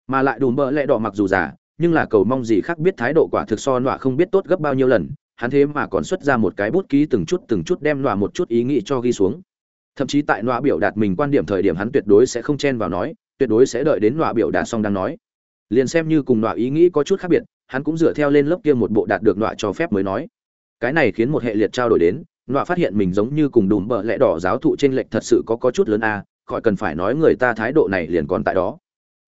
Mà lại đùm bỡ lẹ đỏ mặc dù già, nhưng là cầu mong gì khác biết thái độ quả thực so loa không biết tốt gấp bao nhiêu lần, hắn thế mà còn xuất ra một cái bút ký từng chút từng chút đem loa một chút ý nghĩ cho ghi xuống. Thậm chí tại loa biểu đạt mình quan điểm thời điểm hắn tuyệt đối sẽ không chen vào nói, tuyệt đối sẽ đợi đến loa biểu đạt xong đang nói. Liền xem như cùng loa ý nghĩ có chút khác biệt, hắn cũng dựa theo lên lớp kia một bộ đạt được loa cho phép mới nói. Cái này khiến một hệ liệt trao đổi đến nọa phát hiện mình giống như cùng đùm bợ lẽ đỏ giáo thụ trên lệch thật sự có có chút lớn a, khỏi cần phải nói người ta thái độ này liền còn tại đó.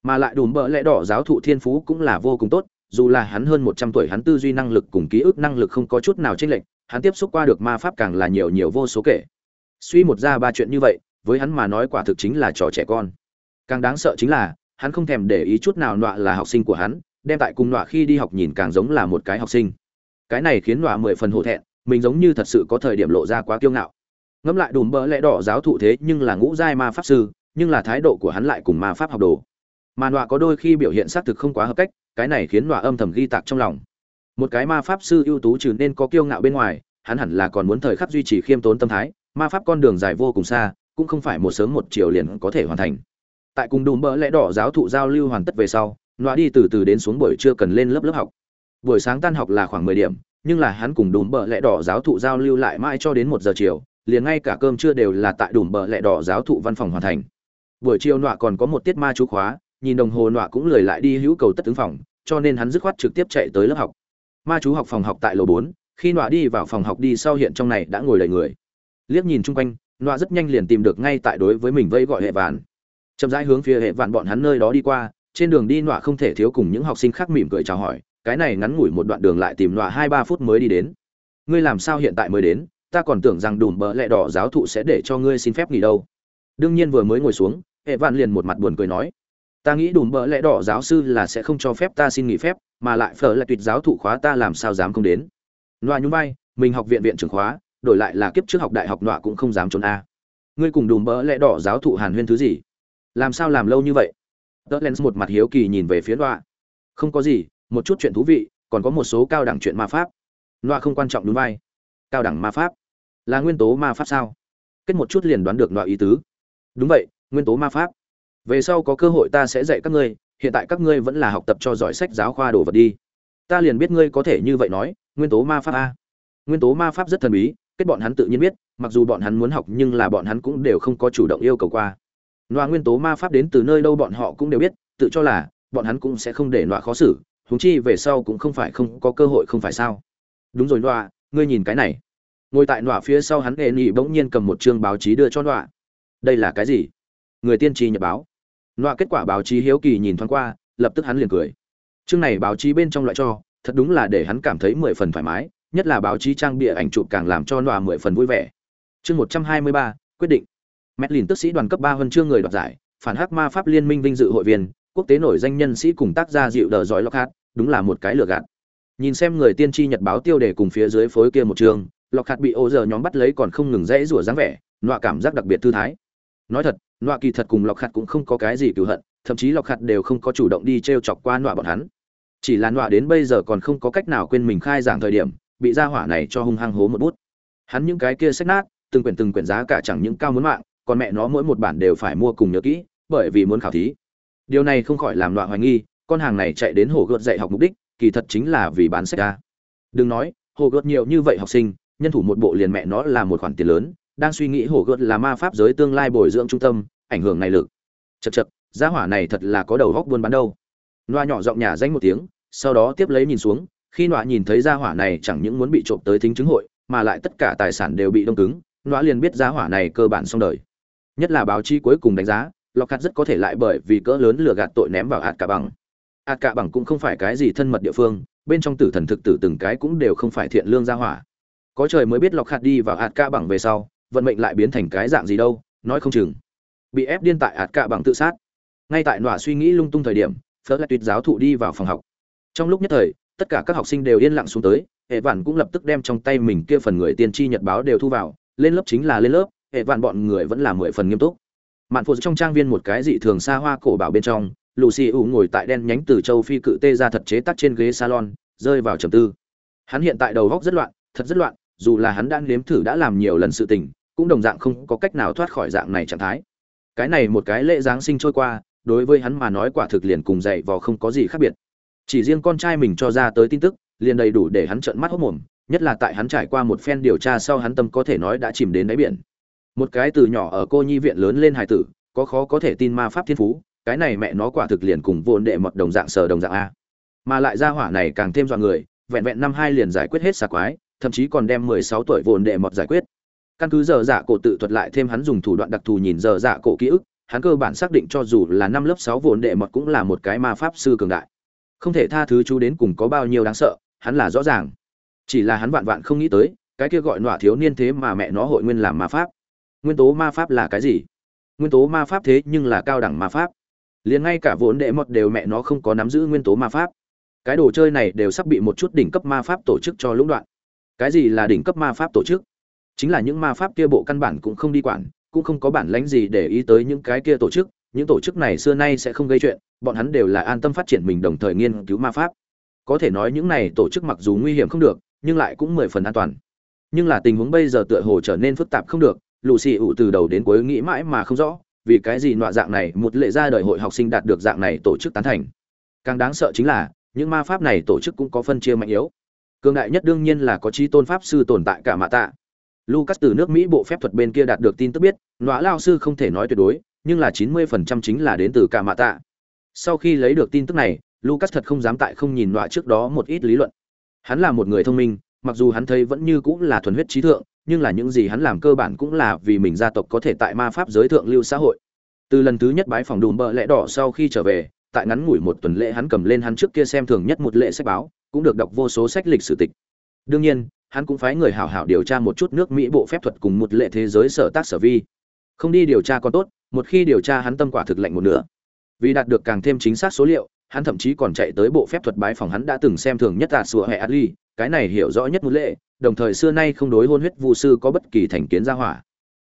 Mà lại đùm bợ lẽ đỏ giáo thụ thiên phú cũng là vô cùng tốt, dù là hắn hơn một trăm tuổi hắn tư duy năng lực cùng ký ức năng lực không có chút nào trên lệch, hắn tiếp xúc qua được ma pháp càng là nhiều nhiều vô số kể. Suy một ra ba chuyện như vậy, với hắn mà nói quả thực chính là trò trẻ con. Càng đáng sợ chính là, hắn không thèm để ý chút nào nọa là học sinh của hắn, đem tại cùng nọa khi đi học nhìn càng giống là một cái học sinh. Cái này khiến nọa mười phần hổ thẹn mình giống như thật sự có thời điểm lộ ra quá kiêu ngạo. Ngẫm lại đùm bỡ lẽ đỏ giáo thụ thế nhưng là ngũ giai ma pháp sư, nhưng là thái độ của hắn lại cùng ma pháp học đồ. Mà nọa có đôi khi biểu hiện xác thực không quá hợp cách, cái này khiến nọa âm thầm ghi tạc trong lòng. Một cái ma pháp sư ưu tú trừ nên có kiêu ngạo bên ngoài, hắn hẳn là còn muốn thời khắc duy trì khiêm tốn tâm thái, ma pháp con đường dài vô cùng xa, cũng không phải một sớm một chiều liền có thể hoàn thành. Tại cùng đùm bỡ lẽ đỏ giáo thụ giao lưu hoàn tất về sau, nọa đi từ từ đến xuống buổi trưa cần lên lớp lớp học. Buổi sáng tan học là khoảng mười điểm nhưng là hắn cùng đùm bờ lẹ đỏ giáo thụ giao lưu lại mãi cho đến một giờ chiều, liền ngay cả cơm trưa đều là tại đùm bờ lẹ đỏ giáo thụ văn phòng hoàn thành. Buổi chiều nọa còn có một tiết ma chú khóa, nhìn đồng hồ nọa cũng lười lại đi hữu cầu tất ứng phòng, cho nên hắn dứt khoát trực tiếp chạy tới lớp học. Ma chú học phòng học tại lầu bốn, khi nọa đi vào phòng học đi sau hiện trong này đã ngồi đầy người. Liếc nhìn chung quanh, nọa rất nhanh liền tìm được ngay tại đối với mình vây gọi hệ vạn. Chậm rãi hướng phía hệ vạn bọn hắn nơi đó đi qua, trên đường đi nọa không thể thiếu cùng những học sinh khác mỉm cười chào hỏi cái này ngắn ngủi một đoạn đường lại tìm nọa hai ba phút mới đi đến. Ngươi làm sao hiện tại mới đến? Ta còn tưởng rằng đùm bỡ lẹ đỏ giáo thụ sẽ để cho ngươi xin phép nghỉ đâu. Đương nhiên vừa mới ngồi xuống, hệ vạn liền một mặt buồn cười nói. Ta nghĩ đùm bỡ lẽ đỏ giáo sư là sẽ không cho phép ta xin nghỉ phép, mà lại phở là tuyệt giáo thụ khóa ta làm sao dám không đến. Loa nhún vai, mình học viện viện trưởng khóa, đổi lại là kiếp trước học đại học nọa cũng không dám trốn a. Ngươi cùng đùm bỡ lẽ đỏ giáo thụ hàn huyên thứ gì? Làm sao làm lâu như vậy? Tớ len một mặt hiếu kỳ nhìn về phía đọa không có gì một chút chuyện thú vị, còn có một số cao đẳng chuyện ma pháp. Loa không quan trọng đúng vai. Cao đẳng ma pháp. Là nguyên tố ma pháp sao? Kết một chút liền đoán được loa ý tứ. Đúng vậy, nguyên tố ma pháp. Về sau có cơ hội ta sẽ dạy các ngươi, hiện tại các ngươi vẫn là học tập cho giỏi sách giáo khoa đồ vật đi. Ta liền biết ngươi có thể như vậy nói, nguyên tố ma pháp a. Nguyên tố ma pháp rất thần bí, kết bọn hắn tự nhiên biết, mặc dù bọn hắn muốn học nhưng là bọn hắn cũng đều không có chủ động yêu cầu qua. Loa nguyên tố ma pháp đến từ nơi đâu bọn họ cũng đều biết, tự cho là, bọn hắn cũng sẽ không để loa khó xử huống chi về sau cũng không phải không có cơ hội không phải sao. Đúng rồi loa ngươi nhìn cái này. Ngồi tại loa phía sau hắn ghệ nghị bỗng nhiên cầm một chương báo chí đưa cho loa. Đây là cái gì? Người tiên tri nhật báo. Loa kết quả báo chí hiếu kỳ nhìn thoáng qua lập tức hắn liền cười. Chương này báo chí bên trong loại cho thật đúng là để hắn cảm thấy mười phần thoải mái nhất là báo chí trang bìa ảnh chụp càng làm cho loa mười phần vui vẻ. Chương một trăm hai mươi ba quyết định. Medlin tức sĩ đoàn cấp ba huân chương người đoạt giải, phản hắc ma pháp liên minh vinh dự hội viên, quốc tế nổi danh nhân sĩ cùng tác gia dịu đờ giỏi Lockhart, đúng là một cái lừa gạt. Nhìn xem người tiên tri nhật báo tiêu đề cùng phía dưới phối kia một chương, Lockhart bị ô giờ nhóm bắt lấy còn không ngừng rẽ rủa dáng vẻ, nọa cảm giác đặc biệt thư thái. Nói thật, nọa kỳ thật cùng Lockhart cũng không có cái gì cựu hận, thậm chí Lockhart đều không có chủ động đi trêu chọc qua nọa bọn hắn. Chỉ là nọa đến bây giờ còn không có cách nào quên mình khai giảng thời điểm, bị gia hỏa này cho hung hăng hố một bút. Hắn những cái kia sách nát, từng quyển từng quyển giá cả chẳng những cao muốn mạng, còn mẹ nó mỗi một bản đều phải mua cùng nhớ kỹ bởi vì muốn khảo thí điều này không khỏi làm loạn hoài nghi, con hàng này chạy đến hồ gợt dạy học mục đích, kỳ thật chính là vì bán sách ra đừng nói, hồ gợt nhiều như vậy học sinh, nhân thủ một bộ liền mẹ nó là một khoản tiền lớn, đang suy nghĩ hồ gợt là ma pháp giới tương lai bồi dưỡng trung tâm, ảnh hưởng này lực. Chật chật giá hỏa này thật là có đầu góc buôn bán đâu. Loa nhỏ giọng nhà danh một tiếng, sau đó tiếp lấy nhìn xuống, khi loa nhìn thấy gia hỏa này chẳng những muốn bị trộm tới thính chứng hội, mà lại tất cả tài sản đều bị đông cứng, loa liền biết gia hỏa này cơ bản xong đời. Nhất là báo chí cuối cùng đánh giá lọc hạt rất có thể lại bởi vì cỡ lớn lừa gạt tội ném vào hạt cả bằng. Hạt cả bằng cũng không phải cái gì thân mật địa phương, bên trong tử thần thực tử từng cái cũng đều không phải thiện lương gia hỏa. Có trời mới biết lọc hạt đi vào hạt cả bằng về sau, vận mệnh lại biến thành cái dạng gì đâu, nói không chừng. Bị ép điên tại hạt cả bằng tự sát. Ngay tại nọa suy nghĩ lung tung thời điểm, phớt lại tuyệt giáo thụ đi vào phòng học. Trong lúc nhất thời, tất cả các học sinh đều yên lặng xuống tới, hệ vạn cũng lập tức đem trong tay mình kia phần người tiên tri nhật báo đều thu vào, lên lớp chính là lên lớp, hệ vạn bọn người vẫn là mười phần nghiêm túc mạn phụ trong trang viên một cái dị thường xa hoa cổ bảo bên trong, lucy ủ ngồi tại đen nhánh từ châu phi cự tê ra thật chế tắt trên ghế salon, rơi vào trầm tư. Hắn hiện tại đầu góc rất loạn, thật rất loạn, dù là hắn đã nếm thử đã làm nhiều lần sự tình, cũng đồng dạng không có cách nào thoát khỏi dạng này trạng thái. Cái này một cái lễ giáng sinh trôi qua, đối với hắn mà nói quả thực liền cùng dậy vò không có gì khác biệt. Chỉ riêng con trai mình cho ra tới tin tức, liền đầy đủ để hắn trợn mắt hốc mồm, nhất là tại hắn trải qua một phen điều tra sau hắn tâm có thể nói đã chìm đến đáy biển một cái từ nhỏ ở cô nhi viện lớn lên hài tử, có khó có thể tin ma pháp thiên phú, cái này mẹ nó quả thực liền cùng vốn đệ mọt đồng dạng sở đồng dạng a. Mà lại ra hỏa này càng thêm dọa người, vẹn vẹn năm hai liền giải quyết hết xà quái, thậm chí còn đem mười sáu tuổi vốn đệ mọt giải quyết. Căn cứ giờ dạ cổ tự thuật lại thêm hắn dùng thủ đoạn đặc thù nhìn giờ dạ cổ ký ức, hắn cơ bản xác định cho dù là năm lớp sáu vốn đệ mọt cũng là một cái ma pháp sư cường đại. Không thể tha thứ chú đến cùng có bao nhiêu đáng sợ, hắn là rõ ràng. Chỉ là hắn vạn vạn không nghĩ tới, cái kia gọi nọa thiếu niên thế mà mẹ nó hội nguyên làm ma pháp nguyên tố ma pháp là cái gì? Nguyên tố ma pháp thế nhưng là cao đẳng ma pháp. Liền ngay cả vốn đệ mọt đều mẹ nó không có nắm giữ nguyên tố ma pháp. Cái đồ chơi này đều sắp bị một chút đỉnh cấp ma pháp tổ chức cho lũng đoạn. Cái gì là đỉnh cấp ma pháp tổ chức? Chính là những ma pháp kia bộ căn bản cũng không đi quản, cũng không có bản lãnh gì để ý tới những cái kia tổ chức. Những tổ chức này xưa nay sẽ không gây chuyện, bọn hắn đều là an tâm phát triển mình đồng thời nghiên cứu ma pháp. Có thể nói những này tổ chức mặc dù nguy hiểm không được, nhưng lại cũng mười phần an toàn. Nhưng là tình huống bây giờ tựa hồ trở nên phức tạp không được lù xì ủ từ đầu đến cuối nghĩ mãi mà không rõ, vì cái gì nọa dạng này một lệ ra đời hội học sinh đạt được dạng này tổ chức tán thành. Càng đáng sợ chính là, những ma pháp này tổ chức cũng có phân chia mạnh yếu. Cường đại nhất đương nhiên là có trí tôn pháp sư tồn tại cả mạ tạ. Lucas từ nước mỹ bộ phép thuật bên kia đạt được tin tức biết, nọa lao sư không thể nói tuyệt đối, nhưng là chín mươi phần trăm chính là đến từ cả mạ tạ. Sau khi lấy được tin tức này, lucas thật không dám tại không nhìn nọa trước đó một ít lý luận. Hắn là một người thông minh, mặc dù hắn thấy vẫn như cũng là thuần huyết trí thượng nhưng là những gì hắn làm cơ bản cũng là vì mình gia tộc có thể tại ma pháp giới thượng lưu xã hội. Từ lần thứ nhất bái phòng đùm bợ lẽ đỏ sau khi trở về, tại ngắn ngủi một tuần lễ hắn cầm lên hắn trước kia xem thường nhất một lễ sách báo, cũng được đọc vô số sách lịch sử tịch. Đương nhiên, hắn cũng phái người hảo hảo điều tra một chút nước mỹ bộ phép thuật cùng một lệ thế giới sở tác sở vi. Không đi điều tra còn tốt, một khi điều tra hắn tâm quả thực lạnh một nửa. Vì đạt được càng thêm chính xác số liệu, hắn thậm chí còn chạy tới bộ phép thuật bái phòng hắn đã từng xem thường nhất tà sủa hệ adli, cái này hiểu rõ nhất một lệ đồng thời xưa nay không đối hôn huyết vu sư có bất kỳ thành kiến ra hỏa.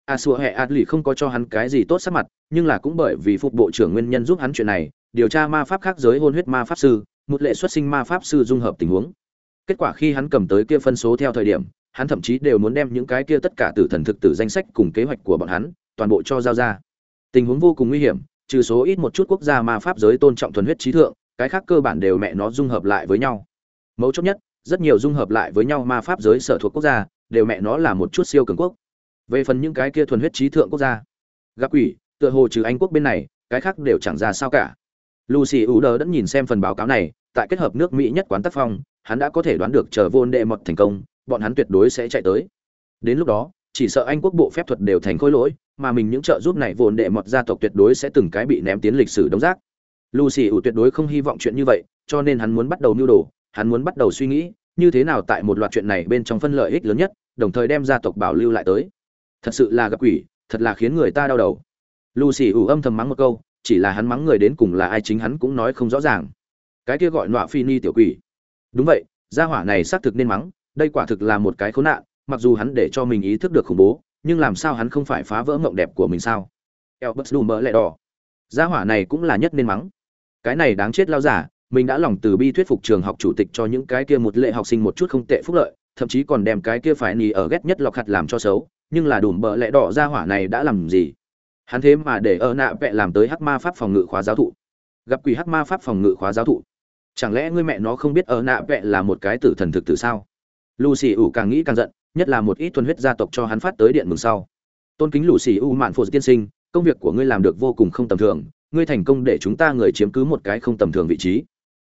A sủa hệ lì không có cho hắn cái gì tốt sắc mặt, nhưng là cũng bởi vì phục bộ trưởng nguyên nhân giúp hắn chuyện này, điều tra ma pháp khác giới hôn huyết ma pháp sư, một lệ xuất sinh ma pháp sư dung hợp tình huống. Kết quả khi hắn cầm tới kia phân số theo thời điểm, hắn thậm chí đều muốn đem những cái kia tất cả tử thần thực tử danh sách cùng kế hoạch của bọn hắn, toàn bộ cho giao ra. Tình huống vô cùng nguy hiểm, trừ số ít một chút quốc gia ma pháp giới tôn trọng thuần huyết trí thượng, cái khác cơ bản đều mẹ nó dung hợp lại với nhau. Mấu chốt nhất rất nhiều dung hợp lại với nhau ma pháp giới sở thuộc quốc gia, đều mẹ nó là một chút siêu cường quốc. Về phần những cái kia thuần huyết trí thượng quốc gia, gặp quỷ, tựa hồ trừ anh quốc bên này, cái khác đều chẳng ra sao cả. Lucy u đờ đã nhìn xem phần báo cáo này, tại kết hợp nước mỹ nhất quán tác phong, hắn đã có thể đoán được chờ vô đệ mật thành công, bọn hắn tuyệt đối sẽ chạy tới. Đến lúc đó, chỉ sợ anh quốc bộ phép thuật đều thành khối lỗi, mà mình những trợ giúp này vốn đệ mật gia tộc tuyệt đối sẽ từng cái bị ném tiến lịch sử đống rác. Lucy ủ tuyệt đối không hy vọng chuyện như vậy, cho nên hắn muốn bắt đầu mưu đồ hắn muốn bắt đầu suy nghĩ như thế nào tại một loạt chuyện này bên trong phân lợi ích lớn nhất đồng thời đem gia tộc bảo lưu lại tới. Thật sự là gặp quỷ thật là khiến người ta đau đầu. Lucy ủ âm thầm mắng một câu chỉ là hắn mắng người đến cùng là ai chính hắn cũng nói không rõ ràng. Cái kia gọi nọa phi ni tiểu quỷ. Đúng vậy gia hỏa này xác thực nên mắng đây quả thực là một cái khốn nạn mặc dù hắn để cho mình ý thức được khủng bố nhưng làm sao hắn không phải phá vỡ mộng đẹp của mình sao? Elbert Dumber lẹ đỏ. Gia hỏa này cũng là nhất nên mắng. Cái này đáng chết lao giả, mình đã lòng từ bi thuyết phục trường học chủ tịch cho những cái kia một lệ học sinh một chút không tệ phúc lợi, thậm chí còn đem cái kia phải nì ở ghét nhất lọc hạt làm cho xấu, nhưng là đùm bợ lẹ đỏ ra hỏa này đã làm gì? Hắn thế mà để ở nạ vẽ làm tới hắc ma pháp phòng ngự khóa giáo thụ. Gặp quỷ hắc ma pháp phòng ngự khóa giáo thụ. Chẳng lẽ ngươi mẹ nó không biết ở nạ vẽ là một cái tử thần thực tử sao? Lucy ủ càng nghĩ càng giận, nhất là một ít thuần huyết gia tộc cho hắn phát tới điện mừng sau. Tôn kính Lucy u mạn phụ tiên sinh, công việc của ngươi làm được vô cùng không tầm thường ngươi thành công để chúng ta người chiếm cứ một cái không tầm thường vị trí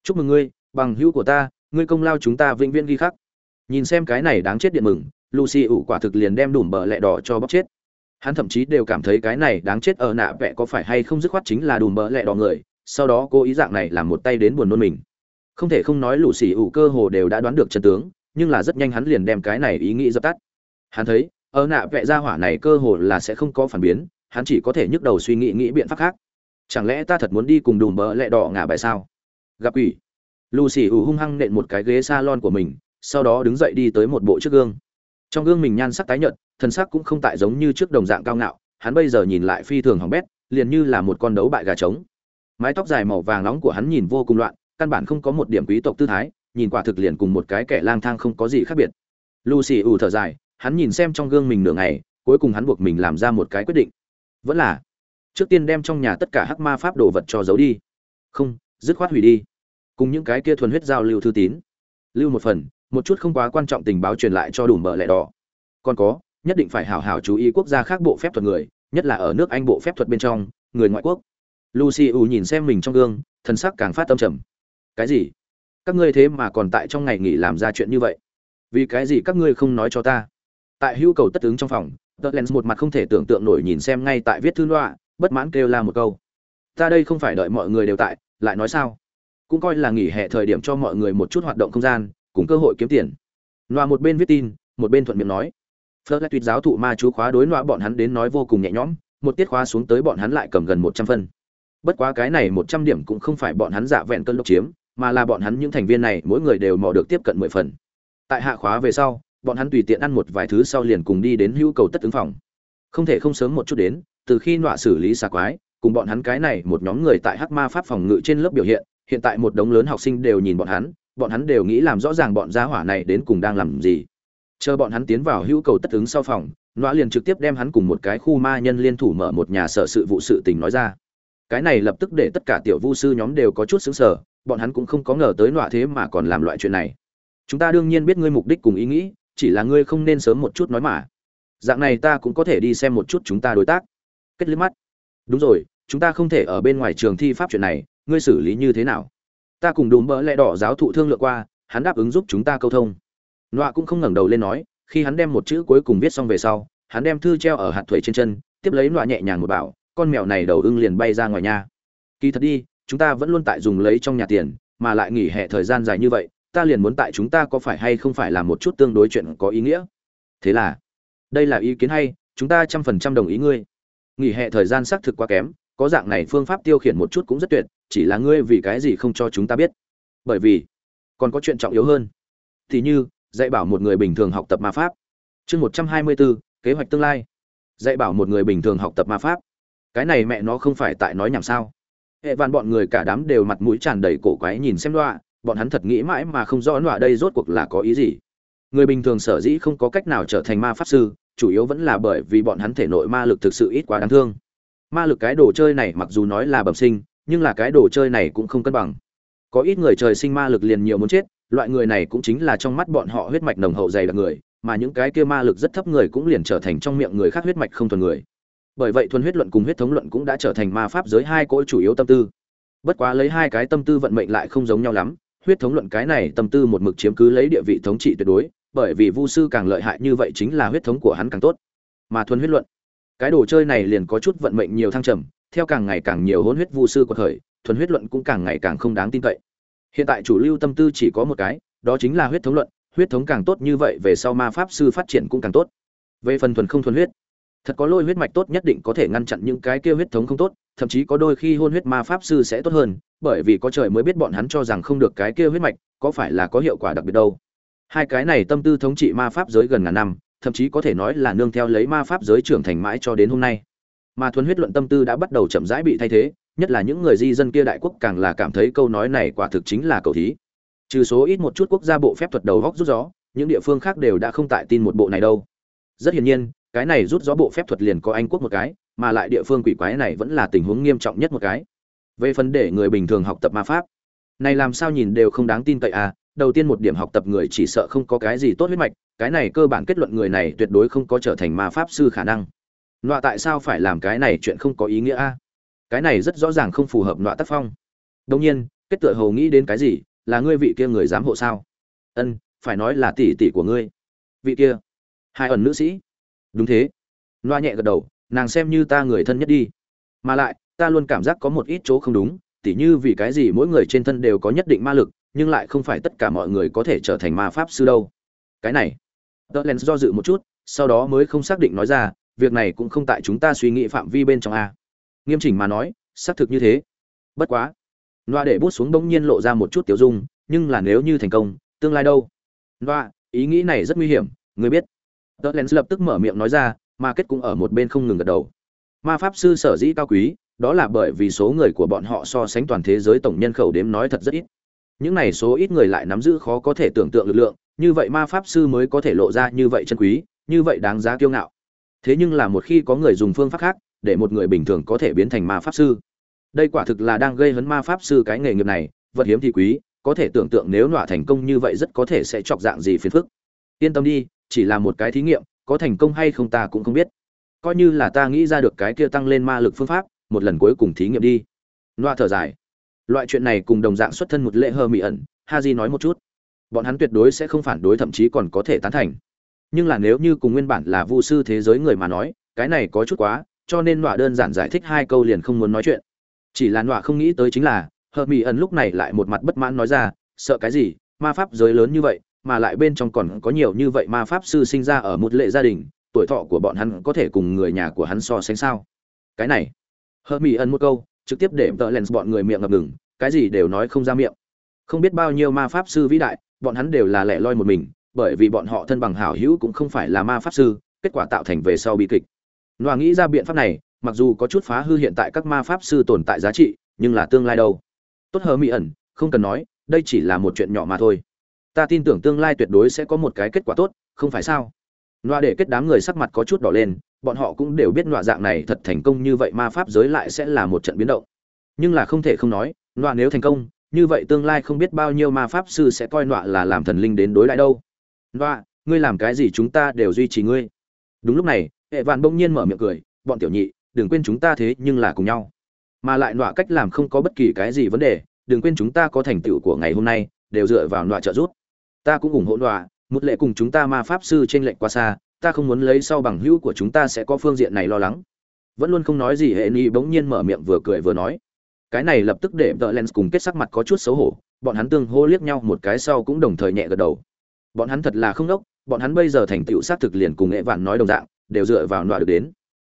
chúc mừng ngươi, bằng hữu của ta, ngươi công lao chúng ta vĩnh viễn ghi khắc. Nhìn xem cái này đáng chết điện mừng, lucy ủ quả thực liền đem đủm bờ lẹ đỏ cho bóc chết. Hắn thậm chí đều cảm thấy cái này đáng chết ở nạ vẽ có phải hay không dứt khoát chính là đùm bờ lẹ đỏ người, sau đó cô ý dạng này làm một tay đến buồn nôn mình. Không thể không nói lũ xì ủ cơ hồ đều đã đoán được chân tướng, nhưng là rất nhanh hắn liền đem cái này ý nghĩ dập tắt. Hắn thấy, ở nạ vẽ ra hỏa này cơ hồ là sẽ không có phản biến, hắn chỉ có thể nhức đầu suy nghĩ nghĩ biện pháp khác. Chẳng lẽ ta thật muốn đi cùng đùm bỡ lẹ đỏ ngả bài sao? Gặp ủy lucy ủ hung hăng nện một cái ghế salon của mình, sau đó đứng dậy đi tới một bộ trước gương. Trong gương mình nhan sắc tái nhợt thân sắc cũng không tại giống như trước đồng dạng cao ngạo, hắn bây giờ nhìn lại phi thường hỏng bét, liền như là một con đấu bại gà trống. Mái tóc dài màu vàng nóng của hắn nhìn vô cùng loạn, căn bản không có một điểm quý tộc tư thái, nhìn quả thực liền cùng một cái kẻ lang thang không có gì khác biệt. Lucy ủ thở dài, hắn nhìn xem trong gương mình nửa ngày, cuối cùng hắn buộc mình làm ra một cái quyết định. Vẫn là, trước tiên đem trong nhà tất cả hắc ma pháp đồ vật cho giấu đi. Không, dứt khoát hủy đi cùng những cái kia thuần huyết giao lưu thư tín. Lưu một phần, một chút không quá quan trọng tình báo truyền lại cho đủ mở lẻ đỏ. Còn có, nhất định phải hào hào chú ý quốc gia khác bộ phép thuật người, nhất là ở nước anh bộ phép thuật bên trong, người ngoại quốc. Lucy ù nhìn xem mình trong gương thân sắc càng phát tâm trầm. Cái gì? Các ngươi thế mà còn tại trong ngày nghỉ làm ra chuyện như vậy? Vì cái gì các ngươi không nói cho ta? Tại hưu cầu tất ứng trong phòng tờ lens một mặt không thể tưởng tượng nổi nhìn xem ngay tại viết thư loa, bất mãn kêu la một câu. Ta đây không phải đợi mọi người đều tại, lại nói sao? Cũng coi là nghỉ hè thời điểm cho mọi người một chút hoạt động không gian, cùng cơ hội kiếm tiền. Loa một bên viết tin, một bên thuận miệng nói. Phớt lại tuyệt giáo thụ ma chú khóa đối loa bọn hắn đến nói vô cùng nhẹ nhõm, một tiết khóa xuống tới bọn hắn lại cầm gần một trăm phân. Bất quá cái này một trăm điểm cũng không phải bọn hắn giả vẹn cơn lốc chiếm, mà là bọn hắn những thành viên này mỗi người đều mò được tiếp cận mười phần. Tại hạ khóa về sau, bọn hắn tùy tiện ăn một vài thứ sau liền cùng đi đến hữu cầu tất ứng phòng. Không thể không sớm một chút đến, từ khi nọa xử lý xà quái, cùng bọn hắn cái này một nhóm người tại hắc ma pháp phòng ngự trên lớp biểu hiện hiện tại một đống lớn học sinh đều nhìn bọn hắn bọn hắn đều nghĩ làm rõ ràng bọn gia hỏa này đến cùng đang làm gì. Chờ bọn hắn tiến vào hữu cầu tất ứng sau phòng Nóa liền trực tiếp đem hắn cùng một cái khu ma nhân liên thủ mở một nhà sở sự vụ sự tình nói ra. Cái này lập tức để tất cả tiểu vu sư nhóm đều có chút sững sở bọn hắn cũng không có ngờ tới Nóa thế mà còn làm loại chuyện này. Chúng ta đương nhiên biết ngươi mục đích cùng ý nghĩ, chỉ là ngươi không nên sớm một chút nói mà. Dạng này ta cũng có thể đi xem một chút chúng ta đối tác. Kết liếc mắt. Đúng rồi, chúng ta không thể ở bên ngoài trường thi pháp chuyện này ngươi xử lý như thế nào? Ta cùng đùm bỡ lẽ đỏ giáo thụ thương lượng qua, hắn đáp ứng giúp chúng ta câu thông. Nọa cũng không ngẩng đầu lên nói, khi hắn đem một chữ cuối cùng viết xong về sau, hắn đem thư treo ở hạt thuế trên chân, tiếp lấy nọa nhẹ nhàng một bảo, con mèo này đầu ưng liền bay ra ngoài nhà. Kỳ thật đi, chúng ta vẫn luôn tại dùng lấy trong nhà tiền, mà lại nghỉ hè thời gian dài như vậy, ta liền muốn tại chúng ta có phải hay không phải là một chút tương đối chuyện có ý nghĩa? Thế là, đây là ý kiến hay, chúng ta trăm phần trăm đồng ý ngươi. Nghỉ hè thời gian xác thực quá kém, có dạng này phương pháp tiêu khiển một chút cũng rất tuyệt chỉ là ngươi vì cái gì không cho chúng ta biết? Bởi vì, còn có chuyện trọng yếu hơn. Thì như, dạy bảo một người bình thường học tập ma pháp. Chương một trăm hai mươi bốn kế hoạch tương lai. Dạy bảo một người bình thường học tập ma pháp. Cái này mẹ nó không phải tại nói nhảm sao? Hệ vạn bọn người cả đám đều mặt mũi tràn đầy cổ quái nhìn xem đọa bọn hắn thật nghĩ mãi mà không rõ đọa đây rốt cuộc là có ý gì. Người bình thường sở dĩ không có cách nào trở thành ma pháp sư, chủ yếu vẫn là bởi vì bọn hắn thể nội ma lực thực sự ít quá đáng thương. Ma lực cái đồ chơi này mặc dù nói là bẩm sinh nhưng là cái đồ chơi này cũng không cân bằng. Có ít người trời sinh ma lực liền nhiều muốn chết, loại người này cũng chính là trong mắt bọn họ huyết mạch nồng hậu dày đặc người, mà những cái kia ma lực rất thấp người cũng liền trở thành trong miệng người khác huyết mạch không thuần người. Bởi vậy thuần huyết luận cùng huyết thống luận cũng đã trở thành ma pháp giới hai cỗ chủ yếu tâm tư. Bất quá lấy hai cái tâm tư vận mệnh lại không giống nhau lắm, huyết thống luận cái này tâm tư một mực chiếm cứ lấy địa vị thống trị tuyệt đối, bởi vì vu sư càng lợi hại như vậy chính là huyết thống của hắn càng tốt. Mà thuần huyết luận, cái đồ chơi này liền có chút vận mệnh nhiều thăng trầm theo càng ngày càng nhiều hôn huyết vu sư của thời, thuần huyết luận cũng càng ngày càng không đáng tin cậy. Hiện tại chủ lưu tâm tư chỉ có một cái, đó chính là huyết thống luận, huyết thống càng tốt như vậy về sau ma pháp sư phát triển cũng càng tốt. Về phần thuần không thuần huyết, thật có lôi huyết mạch tốt nhất định có thể ngăn chặn những cái kia huyết thống không tốt, thậm chí có đôi khi hôn huyết ma pháp sư sẽ tốt hơn, bởi vì có trời mới biết bọn hắn cho rằng không được cái kia huyết mạch, có phải là có hiệu quả đặc biệt đâu. Hai cái này tâm tư thống trị ma pháp giới gần ngàn năm, thậm chí có thể nói là nương theo lấy ma pháp giới trưởng thành mãi cho đến hôm nay mà thuần huyết luận tâm tư đã bắt đầu chậm rãi bị thay thế, nhất là những người di dân kia đại quốc càng là cảm thấy câu nói này quả thực chính là cầu thí. Trừ số ít một chút quốc gia bộ phép thuật đầu góc rút gió, những địa phương khác đều đã không tại tin một bộ này đâu. Rất hiển nhiên, cái này rút gió bộ phép thuật liền có anh quốc một cái, mà lại địa phương quỷ quái này vẫn là tình huống nghiêm trọng nhất một cái. Về phần để người bình thường học tập ma pháp, này làm sao nhìn đều không đáng tin cậy à đầu tiên một điểm học tập người chỉ sợ không có cái gì tốt huyết mạch, cái này cơ bản kết luận người này tuyệt đối không có trở thành ma pháp sư khả năng nọa tại sao phải làm cái này chuyện không có ý nghĩa a? Cái này rất rõ ràng không phù hợp nọa tác phong. Đông nhiên, kết tựa hầu nghĩ đến cái gì, là ngươi vị kia người giám hộ sao? Ân, phải nói là tỷ tỷ của ngươi. Vị kia, hai ẩn nữ sĩ. Đúng thế. Loa nhẹ gật đầu, nàng xem như ta người thân nhất đi. Mà lại, ta luôn cảm giác có một ít chỗ không đúng, tỉ như vì cái gì mỗi người trên thân đều có nhất định ma lực, nhưng lại không phải tất cả mọi người có thể trở thành ma pháp sư đâu. Cái này, tớ len do dự một chút, sau đó mới không xác định nói ra việc này cũng không tại chúng ta suy nghĩ phạm vi bên trong a. Nghiêm chỉnh mà nói, xác thực như thế. Bất quá. Loa để bút xuống bỗng nhiên lộ ra một chút tiểu dung, nhưng là nếu như thành công, tương lai đâu? Loa ý nghĩ này rất nguy hiểm, người biết. Tớ len lập tức mở miệng nói ra, mà kết cũng ở một bên không ngừng gật đầu. Ma pháp sư sở dĩ cao quý, đó là bởi vì số người của bọn họ so sánh toàn thế giới tổng nhân khẩu đếm nói thật rất ít. Những này số ít người lại nắm giữ khó có thể tưởng tượng lực lượng, như vậy ma pháp sư mới có thể lộ ra như vậy chân quý, như vậy đáng giá kiêu ngạo thế nhưng là một khi có người dùng phương pháp khác, để một người bình thường có thể biến thành ma pháp sư. Đây quả thực là đang gây hấn ma pháp sư cái nghề nghiệp này, vật hiếm thì quý, có thể tưởng tượng nếu nọa thành công như vậy rất có thể sẽ chọc dạng gì phiền phức. Yên tâm đi, chỉ là một cái thí nghiệm, có thành công hay không ta cũng không biết. Coi như là ta nghĩ ra được cái kia tăng lên ma lực phương pháp, một lần cuối cùng thí nghiệm đi. Nọa thở dài. Loại chuyện này cùng đồng dạng xuất thân một lệ hơ mị ẩn ha di nói một chút. Bọn hắn tuyệt đối sẽ không phản đối, thậm chí còn có thể tán thành nhưng là nếu như cùng nguyên bản là vu sư thế giới người mà nói, cái này có chút quá, cho nên nọa đơn giản giải thích hai câu liền không muốn nói chuyện. Chỉ là nọa không nghĩ tới chính là, Hợp mỹ ẩn lúc này lại một mặt bất mãn nói ra, sợ cái gì, ma pháp giới lớn như vậy, mà lại bên trong còn có nhiều như vậy ma pháp sư sinh ra ở một lệ gia đình, tuổi thọ của bọn hắn có thể cùng người nhà của hắn so sánh sao? Cái này, Hợp mỹ ẩn một câu, trực tiếp để tợ lens bọn người miệng ngập ngừng, cái gì đều nói không ra miệng. Không biết bao nhiêu ma pháp sư vĩ đại, bọn hắn đều là lẻ loi một mình bởi vì bọn họ thân bằng hảo hữu cũng không phải là ma pháp sư kết quả tạo thành về sau bi kịch Noa nghĩ ra biện pháp này, mặc dù có chút phá hư hiện tại các ma pháp sư tồn tại giá trị, nhưng là tương lai đâu? Tốt hờ mỹ ẩn, không cần nói, đây chỉ là một chuyện nhỏ mà thôi. Ta tin tưởng tương lai tuyệt đối sẽ có một cái kết quả tốt, không phải sao? Noa để kết đám người sắc mặt có chút đỏ lên, bọn họ cũng đều biết loa dạng này thật thành công như vậy ma pháp giới lại sẽ là một trận biến động. Nhưng là không thể không nói, Noa nếu thành công, như vậy tương lai không biết bao nhiêu ma pháp sư sẽ coi Noa là làm thần linh đến đối lại đâu. Noa, ngươi làm cái gì chúng ta đều duy trì ngươi. Đúng lúc này, hệ vạn bỗng nhiên mở miệng cười bọn tiểu nhị đừng quên chúng ta thế nhưng là cùng nhau. Mà lại nọa cách làm không có bất kỳ cái gì vấn đề đừng quên chúng ta có thành tựu của ngày hôm nay đều dựa vào nọa trợ giúp. Ta cũng ủng hộ nọa một lệ cùng chúng ta ma pháp sư trên lệnh qua xa ta không muốn lấy sau bằng hữu của chúng ta sẽ có phương diện này lo lắng. Vẫn luôn không nói gì hệ ni bỗng nhiên mở miệng vừa cười vừa nói. Cái này lập tức để tờ lens cùng kết sắc mặt có chút xấu hổ bọn hắn tương hô liếc nhau một cái sau cũng đồng thời nhẹ gật đầu bọn hắn thật là không đốc, bọn hắn bây giờ thành tựu xác thực liền cùng nghệ vạn nói đồng dạng, đều dựa vào nọa được đến.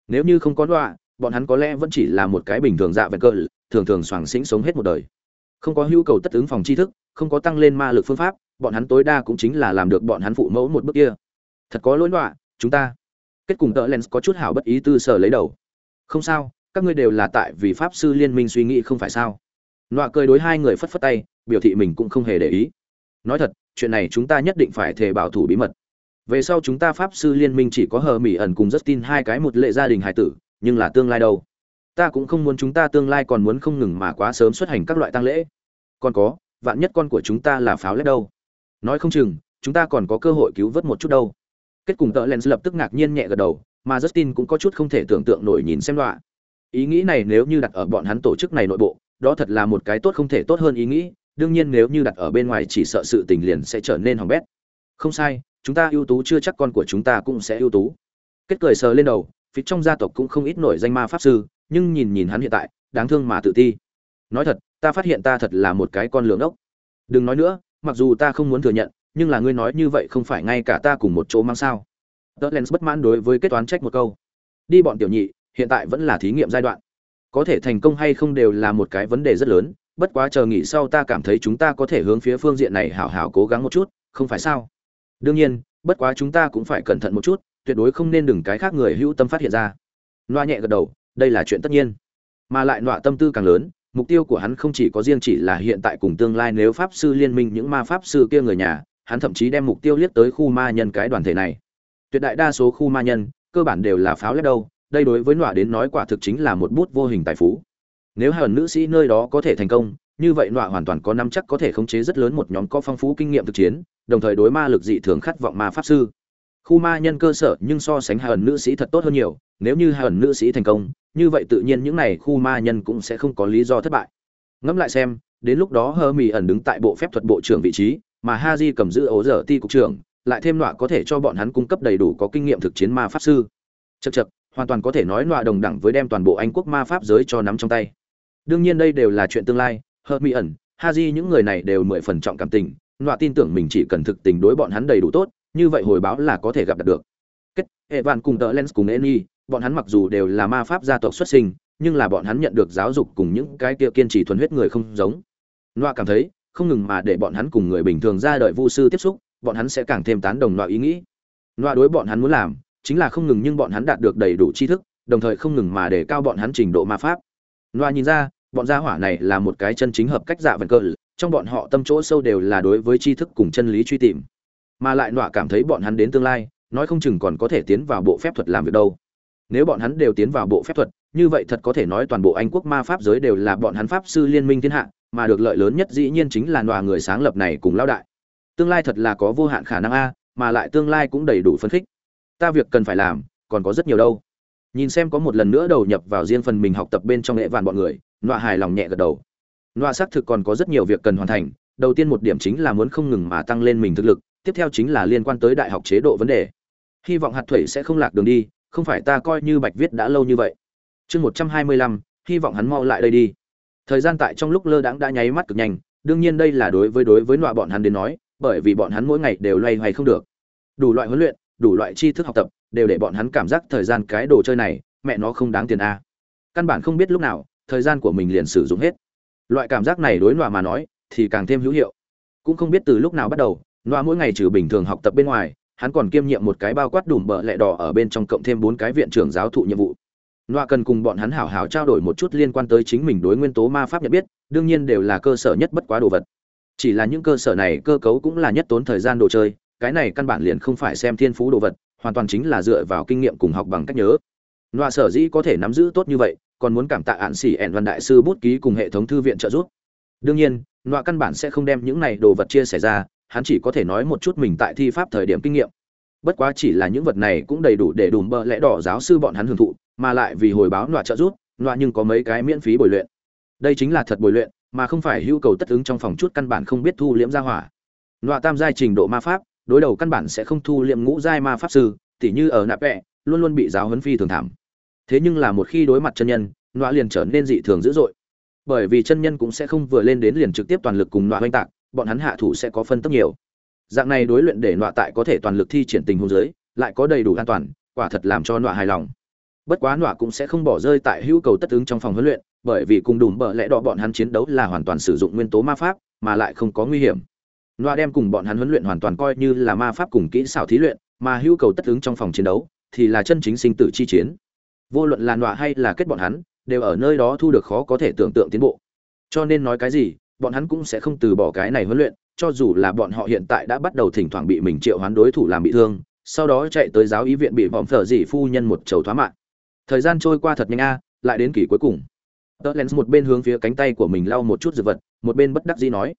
Nếu như không có nọa, bọn hắn có lẽ vẫn chỉ là một cái bình thường dạ vẹn cơ, thường thường soàng sinh sống hết một đời. Không có hữu cầu tất ứng phòng tri thức, không có tăng lên ma lực phương pháp, bọn hắn tối đa cũng chính là làm được bọn hắn phụ mẫu một bước kia. Thật có lỗi nọa, chúng ta. Kết cùng tợ lens có chút hảo bất ý tư sở lấy đầu. Không sao, các ngươi đều là tại vì pháp sư liên minh suy nghĩ không phải sao? Nọa cười đối hai người phất phất tay, biểu thị mình cũng không hề để ý. Nói thật chuyện này chúng ta nhất định phải thề bảo thủ bí mật. Về sau chúng ta pháp sư liên minh chỉ có hờ mỹ ẩn cùng justin hai cái một lệ gia đình hải tử, nhưng là tương lai đâu? Ta cũng không muốn chúng ta tương lai còn muốn không ngừng mà quá sớm xuất hành các loại tăng lễ. Còn có, vạn nhất con của chúng ta là pháo lét đâu? Nói không chừng, chúng ta còn có cơ hội cứu vớt một chút đâu. Kết cùng tợ lens lập tức ngạc nhiên nhẹ gật đầu, mà justin cũng có chút không thể tưởng tượng nổi nhìn xem đoạn ý nghĩ này nếu như đặt ở bọn hắn tổ chức này nội bộ, đó thật là một cái tốt không thể tốt hơn ý nghĩ đương nhiên nếu như đặt ở bên ngoài chỉ sợ sự tình liền sẽ trở nên hỏng bét. Không sai, chúng ta ưu tú chưa chắc con của chúng ta cũng sẽ ưu tú. Kết cười sờ lên đầu phía trong gia tộc cũng không ít nổi danh ma pháp sư, nhưng nhìn nhìn hắn hiện tại, đáng thương mà tự ti. Nói thật, ta phát hiện ta thật là một cái con lường ốc. Đừng nói nữa, mặc dù ta không muốn thừa nhận, nhưng là ngươi nói như vậy không phải ngay cả ta cùng một chỗ mang sao. Tớ len bất mãn đối với kết toán trách một câu. Đi bọn tiểu nhị, hiện tại vẫn là thí nghiệm giai đoạn. Có thể thành công hay không đều là một cái vấn đề rất lớn bất quá chờ nghỉ sau ta cảm thấy chúng ta có thể hướng phía phương diện này hảo hảo cố gắng một chút, không phải sao? Đương nhiên, bất quá chúng ta cũng phải cẩn thận một chút, tuyệt đối không nên đừng cái khác người hữu tâm phát hiện ra. Loa nhẹ gật đầu, đây là chuyện tất nhiên. Mà lại nọa tâm tư càng lớn, mục tiêu của hắn không chỉ có riêng chỉ là hiện tại cùng tương lai nếu pháp sư liên minh những ma pháp sư kia người nhà, hắn thậm chí đem mục tiêu liếc tới khu ma nhân cái đoàn thể này. Tuyệt đại đa số khu ma nhân, cơ bản đều là pháo lép đâu, đây đối với nọa đến nói quả thực chính là một bút vô hình tài phú nếu hờn nữ sĩ nơi đó có thể thành công, như vậy nọa hoàn toàn có năm chắc có thể khống chế rất lớn một nhóm có phong phú kinh nghiệm thực chiến, đồng thời đối ma lực dị thường khát vọng ma pháp sư. Khu ma nhân cơ sở nhưng so sánh hai ẩn nữ sĩ thật tốt hơn nhiều, nếu như hai ẩn nữ sĩ thành công, như vậy tự nhiên những này khu ma nhân cũng sẽ không có lý do thất bại. Ngẫm lại xem, đến lúc đó hơ mì ẩn đứng tại bộ phép thuật bộ trưởng vị trí, mà ha di cầm giữ ố dở ti cục trưởng, lại thêm nọa có thể cho bọn hắn cung cấp đầy đủ có kinh nghiệm thực chiến ma pháp sư. Chật chật hoàn toàn có thể nói nọa đồng đẳng với đem toàn bộ anh quốc ma pháp giới cho nắm trong tay đương nhiên đây đều là chuyện tương lai hơ mỹ ẩn ha di những người này đều mười phần trọng cảm tình, nọa tin tưởng mình chỉ cần thực tình đối bọn hắn đầy đủ tốt, như vậy hồi báo là có thể gặp được. Kết hệ vạn cùng tờ lens cùng eni, bọn hắn mặc dù đều là ma pháp gia tộc xuất sinh, nhưng là bọn hắn nhận được giáo dục cùng những cái kia kiên trì thuần huyết người không giống. Nọa cảm thấy, không ngừng mà để bọn hắn cùng người bình thường ra đợi vu sư tiếp xúc, bọn hắn sẽ càng thêm tán đồng nọa ý nghĩ. Nọa đối bọn hắn muốn làm, chính là không ngừng nhưng bọn hắn đạt được đầy đủ tri thức, đồng thời không ngừng mà để cao bọn hắn trình độ ma pháp. Nọa nhìn ra bọn gia hỏa này là một cái chân chính hợp cách dạ vần cơ, trong bọn họ tâm chỗ sâu đều là đối với tri thức cùng chân lý truy tìm. Mà lại nọa cảm thấy bọn hắn đến tương lai, nói không chừng còn có thể tiến vào bộ phép thuật làm việc đâu. Nếu bọn hắn đều tiến vào bộ phép thuật, như vậy thật có thể nói toàn bộ anh quốc ma pháp giới đều là bọn hắn pháp sư liên minh thiên hạ, mà được lợi lớn nhất dĩ nhiên chính là nọa người sáng lập này cùng lao đại. Tương lai thật là có vô hạn khả năng a, mà lại tương lai cũng đầy đủ phấn khích. Ta việc cần phải làm, còn có rất nhiều đâu. Nhìn xem có một lần nữa đầu nhập vào riêng phần mình học tập bên trong nghệ vạn bọn người nọa hài lòng nhẹ gật đầu. Nọa xác thực còn có rất nhiều việc cần hoàn thành, đầu tiên một điểm chính là muốn không ngừng mà tăng lên mình thực lực, tiếp theo chính là liên quan tới đại học chế độ vấn đề. Hy vọng hạt thủy sẽ không lạc đường đi, không phải ta coi như bạch viết đã lâu như vậy. Chương một trăm hai mươi lăm, hy vọng hắn mau lại đây đi. Thời gian tại trong lúc lơ đãng đã nháy mắt cực nhanh, đương nhiên đây là đối với đối với nọa bọn hắn đến nói, bởi vì bọn hắn mỗi ngày đều loay hoay không được. Đủ loại huấn luyện, đủ loại tri thức học tập, đều để bọn hắn cảm giác thời gian cái đồ chơi này, mẹ nó không đáng tiền a. Căn bản không biết lúc nào thời gian của mình liền sử dụng hết loại cảm giác này đối nọa mà nói thì càng thêm hữu hiệu cũng không biết từ lúc nào bắt đầu nọa mỗi ngày trừ bình thường học tập bên ngoài hắn còn kiêm nhiệm một cái bao quát đùm bợ lẹ đỏ ở bên trong cộng thêm bốn cái viện trưởng giáo thụ nhiệm vụ Nọa cần cùng bọn hắn hảo hảo trao đổi một chút liên quan tới chính mình đối nguyên tố ma pháp nhận biết, đương nhiên đều là cơ sở nhất bất quá đồ vật. Chỉ là những cơ sở này cơ cấu cũng là nhất tốn thời gian đồ chơi, cái này căn bản liền không phải xem thiên phú đồ vật, hoàn toàn chính là dựa vào kinh nghiệm cùng học bằng cách nhớ. Nọa sở dĩ có thể nắm giữ tốt như vậy, còn muốn cảm tạ ạn sĩ ẻn văn đại sư bút ký cùng hệ thống thư viện trợ giúp. Đương nhiên, Nọa căn bản sẽ không đem những này đồ vật chia sẻ ra, hắn chỉ có thể nói một chút mình tại thi pháp thời điểm kinh nghiệm. Bất quá chỉ là những vật này cũng đầy đủ để đùm bợ lẽ đỏ giáo sư bọn hắn hưởng thụ, mà lại vì hồi báo nọa trợ giúp nọa nhưng có mấy cái miễn phí bồi luyện đây chính là thật bồi luyện mà không phải hữu cầu tất ứng trong phòng chút căn bản không biết thu liễm ra hỏa nọa tam giai trình độ ma pháp đối đầu căn bản sẽ không thu liệm ngũ giai ma pháp sư tỉ như ở nạp vẹ luôn luôn bị giáo huấn phi thường thảm thế nhưng là một khi đối mặt chân nhân, nọa liền trở nên dị thường dữ dội. Bởi vì chân nhân cũng sẽ không vừa lên đến liền trực tiếp toàn lực cùng nọa oanh tạc, bọn hắn hạ thủ sẽ có phân tức nhiều. Dạng này đối luyện để nọa tại có thể toàn lực thi triển tình huống giới lại có đầy đủ an toàn, quả thật làm cho nọa hài lòng. Bất quá nọa cũng sẽ không bỏ rơi tại hữu cầu tất ứng trong phòng huấn luyện, bởi vì cùng đùm bợ lẽ đỏ bọn hắn chiến đấu là hoàn toàn sử dụng nguyên tố ma pháp, mà lại không có nguy hiểm. Nọa đem cùng bọn hắn huấn luyện hoàn toàn coi như là ma pháp cùng kỹ xảo thí luyện, mà hữu cầu tất ứng trong phòng chiến đấu thì là chân chính sinh tử chi chiến vô luận là nọa hay là kết bọn hắn, đều ở nơi đó thu được khó có thể tưởng tượng tiến bộ. Cho nên nói cái gì, bọn hắn cũng sẽ không từ bỏ cái này huấn luyện, cho dù là bọn họ hiện tại đã bắt đầu thỉnh thoảng bị mình triệu hoán đối thủ làm bị thương, sau đó chạy tới giáo ý viện bị bọn phở dỉ phu nhân một chầu thoá mạng. Thời gian trôi qua thật nhanh a, lại đến kỷ cuối cùng. Tớ len một bên hướng phía cánh tay của mình lau một chút dược vật, một bên bất đắc dĩ nói,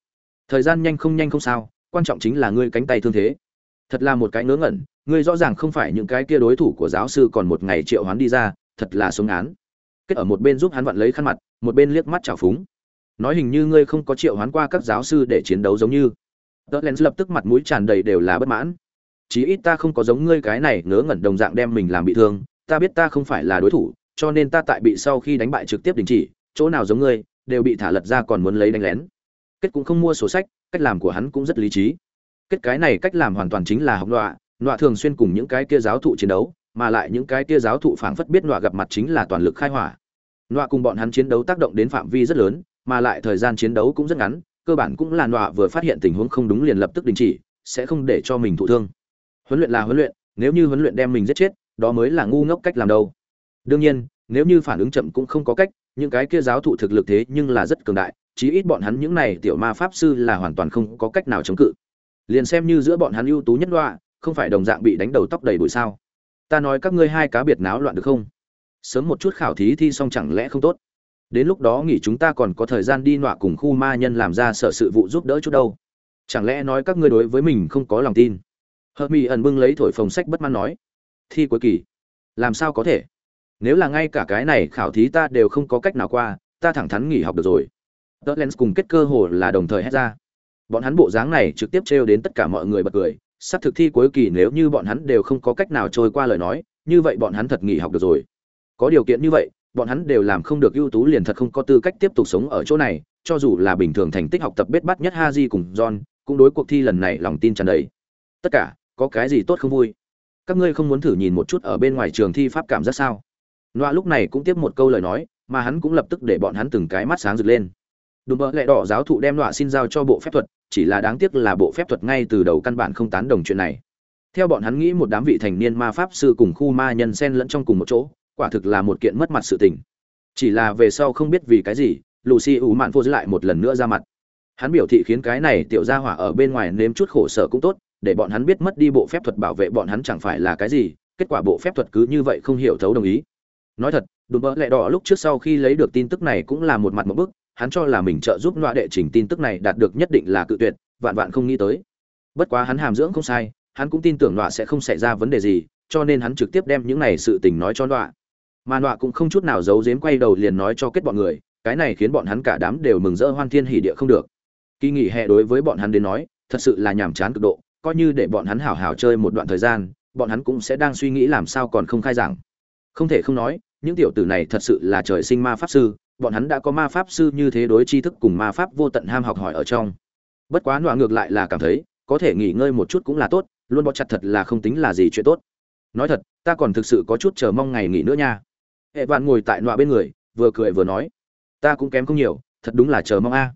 thời gian nhanh không nhanh không sao, quan trọng chính là ngươi cánh tay thương thế thật là một cái ngớ ngẩn ngươi rõ ràng không phải những cái kia đối thủ của giáo sư còn một ngày triệu hoán đi ra thật là xuống án kết ở một bên giúp hắn vặn lấy khăn mặt một bên liếc mắt trào phúng nói hình như ngươi không có triệu hoán qua các giáo sư để chiến đấu giống như tớ len lập tức mặt mũi tràn đầy đều là bất mãn chí ít ta không có giống ngươi cái này ngớ ngẩn đồng dạng đem mình làm bị thương ta biết ta không phải là đối thủ, cho nên ta tại bị sau khi đánh bại trực tiếp đình chỉ, chỗ nào giống ngươi, đều bị thả lật ra còn muốn lấy đánh lén. Kết cũng không mua sổ sách, cách làm của hắn cũng rất lý trí. Kết cái này cách làm hoàn toàn chính là học nọa, nọa thường xuyên cùng những cái kia giáo thụ chiến đấu, mà lại những cái kia giáo thụ phảng phất biết nọa gặp mặt chính là toàn lực khai hỏa. Nọa cùng bọn hắn chiến đấu tác động đến phạm vi rất lớn, mà lại thời gian chiến đấu cũng rất ngắn, cơ bản cũng là nọa vừa phát hiện tình huống không đúng liền lập tức đình chỉ, sẽ không để cho mình thụ thương. Huấn luyện là huấn luyện, nếu như huấn luyện đem mình giết chết, đó mới là ngu ngốc cách làm đâu đương nhiên nếu như phản ứng chậm cũng không có cách những cái kia giáo thụ thực lực thế nhưng là rất cường đại chí ít bọn hắn những này tiểu ma pháp sư là hoàn toàn không có cách nào chống cự liền xem như giữa bọn hắn ưu tú nhất đoạ không phải đồng dạng bị đánh đầu tóc đầy bụi sao. Ta nói các ngươi hai cá biệt náo loạn được không? Sớm một chút khảo thí thi xong chẳng lẽ không tốt? Đến lúc đó nghỉ chúng ta còn có thời gian đi nọa cùng khu ma nhân làm ra sở sự vụ giúp đỡ chút đâu. Chẳng lẽ nói các ngươi đối với mình không có lòng tin? Hợp mỹ ẩn bưng lấy thổi phồng sách bất mãn nói. Thi cuối kỳ. Làm sao có thể? Nếu là ngay cả cái này khảo thí ta đều không có cách nào qua, ta thẳng thắn nghỉ học được rồi. Tớ lens cùng kết cơ hồ là đồng thời hét ra bọn hắn bộ dáng này trực tiếp trêu đến tất cả mọi người bật cười, sắp thực thi cuối kỳ nếu như bọn hắn đều không có cách nào trôi qua lời nói, như vậy bọn hắn thật nghỉ học được rồi. Có điều kiện như vậy, bọn hắn đều làm không được ưu tú liền thật không có tư cách tiếp tục sống ở chỗ này, cho dù là bình thường thành tích học tập bết bắt nhất ha di cùng john, cũng đối cuộc thi lần này lòng tin tràn đầy. Tất cả, có cái gì tốt không vui? Các ngươi không muốn thử nhìn một chút ở bên ngoài trường thi pháp cảm giác sao? Loa lúc này cũng tiếp một câu lời nói, mà hắn cũng lập tức để bọn hắn từng cái mắt sáng rực lên đùm bỡ lẹ đỏ giáo thụ đem loa xin giao cho bộ phép thuật, chỉ là đáng tiếc là bộ phép thuật ngay từ đầu căn bản không tán đồng chuyện này. Theo bọn hắn nghĩ một đám vị thành niên ma pháp sư cùng khu ma nhân xen lẫn trong cùng một chỗ, quả thực là một kiện mất mặt sự tình. Chỉ là về sau không biết vì cái gì, lucy ủ mạn phô giữ lại một lần nữa ra mặt. Hắn biểu thị khiến cái này tiểu gia hỏa ở bên ngoài nếm chút khổ sở cũng tốt, để bọn hắn biết mất đi bộ phép thuật bảo vệ bọn hắn chẳng phải là cái gì, kết quả bộ phép thuật cứ như vậy không hiểu thấu đồng ý. Nói thật đùm bỡ lẹ đỏ lúc trước sau khi lấy được tin tức này cũng là một mặt một bức hắn cho là mình trợ giúp loa đệ trình tin tức này đạt được nhất định là cự tuyệt, vạn vạn không nghĩ tới. Bất quá hắn hàm dưỡng không sai, hắn cũng tin tưởng loa sẽ không xảy ra vấn đề gì, cho nên hắn trực tiếp đem những này sự tình nói cho loa mà loa cũng không chút nào giấu giếm quay đầu liền nói cho kết bọn người, cái này khiến bọn hắn cả đám đều mừng rỡ hoan thiên hỉ địa không được. Kỳ nghỉ hè đối với bọn hắn đến nói, thật sự là nhàm chán cực độ, coi như để bọn hắn hảo hảo chơi một đoạn thời gian, bọn hắn cũng sẽ đang suy nghĩ làm sao còn không khai giảng. Không thể không nói, những tiểu tử này thật sự là trời sinh ma pháp sư bọn hắn đã có ma pháp sư như thế đối tri thức cùng ma pháp vô tận ham học hỏi ở trong. Bất quá nọa ngược lại là cảm thấy có thể nghỉ ngơi một chút cũng là tốt luôn bó chặt thật là không tính là gì chuyện tốt. Nói thật ta còn thực sự có chút chờ mong ngày nghỉ nữa nha. Hệ vạn ngồi tại nọa bên người vừa cười vừa nói ta cũng kém không nhiều thật đúng là chờ mong a.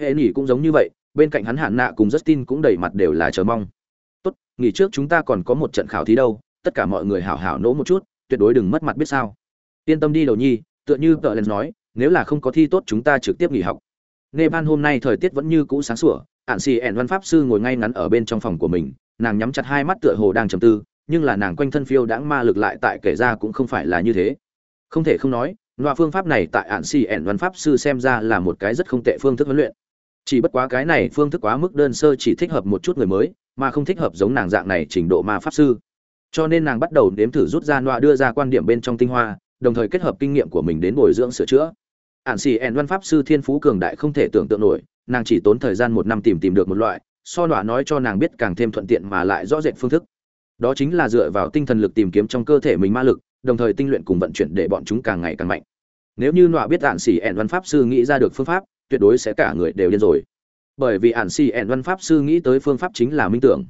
Hệ nghỉ cũng giống như vậy bên cạnh hắn hạn nạ cùng Justin cũng đầy mặt đều là chờ mong. Tốt, nghỉ trước chúng ta còn có một trận khảo thí đâu tất cả mọi người hảo hảo nỗ một chút tuyệt đối đừng mất mặt biết sao. Yên tâm đi đầu nhi tựa như tờ lên nói nếu là không có thi tốt chúng ta trực tiếp nghỉ học. Nepal hôm nay thời tiết vẫn như cũ sáng sủa ạn xì ẻn văn pháp sư ngồi ngay ngắn ở bên trong phòng của mình, nàng nhắm chặt hai mắt tựa hồ đang trầm tư, nhưng là nàng quanh thân phiêu đãng ma lực lại tại kể ra cũng không phải là như thế. Không thể không nói, loại phương pháp này tại ạn xì ẻn văn pháp sư xem ra là một cái rất không tệ phương thức huấn luyện. Chỉ bất quá cái này phương thức quá mức đơn sơ chỉ thích hợp một chút người mới, mà không thích hợp giống nàng dạng này trình độ ma pháp sư. Cho nên nàng bắt đầu nếm thử rút ra loa đưa ra quan điểm bên trong tinh hoa, đồng thời kết hợp kinh nghiệm của mình đến bồi dưỡng sửa chữa ản xì ẻn văn pháp sư thiên phú cường đại không thể tưởng tượng nổi, nàng chỉ tốn thời gian một năm tìm tìm được một loại, so nọa nói cho nàng biết càng thêm thuận tiện mà lại rõ rệt phương thức. Đó chính là dựa vào tinh thần lực tìm kiếm trong cơ thể mình ma lực, đồng thời tinh luyện cùng vận chuyển để bọn chúng càng ngày càng mạnh. Nếu như nọa biết ạn xì ẻn văn pháp sư nghĩ ra được phương pháp, tuyệt đối sẽ cả người đều điên rồi. Bởi vì ạn xì ẻn văn pháp sư nghĩ tới phương pháp chính là minh tưởng.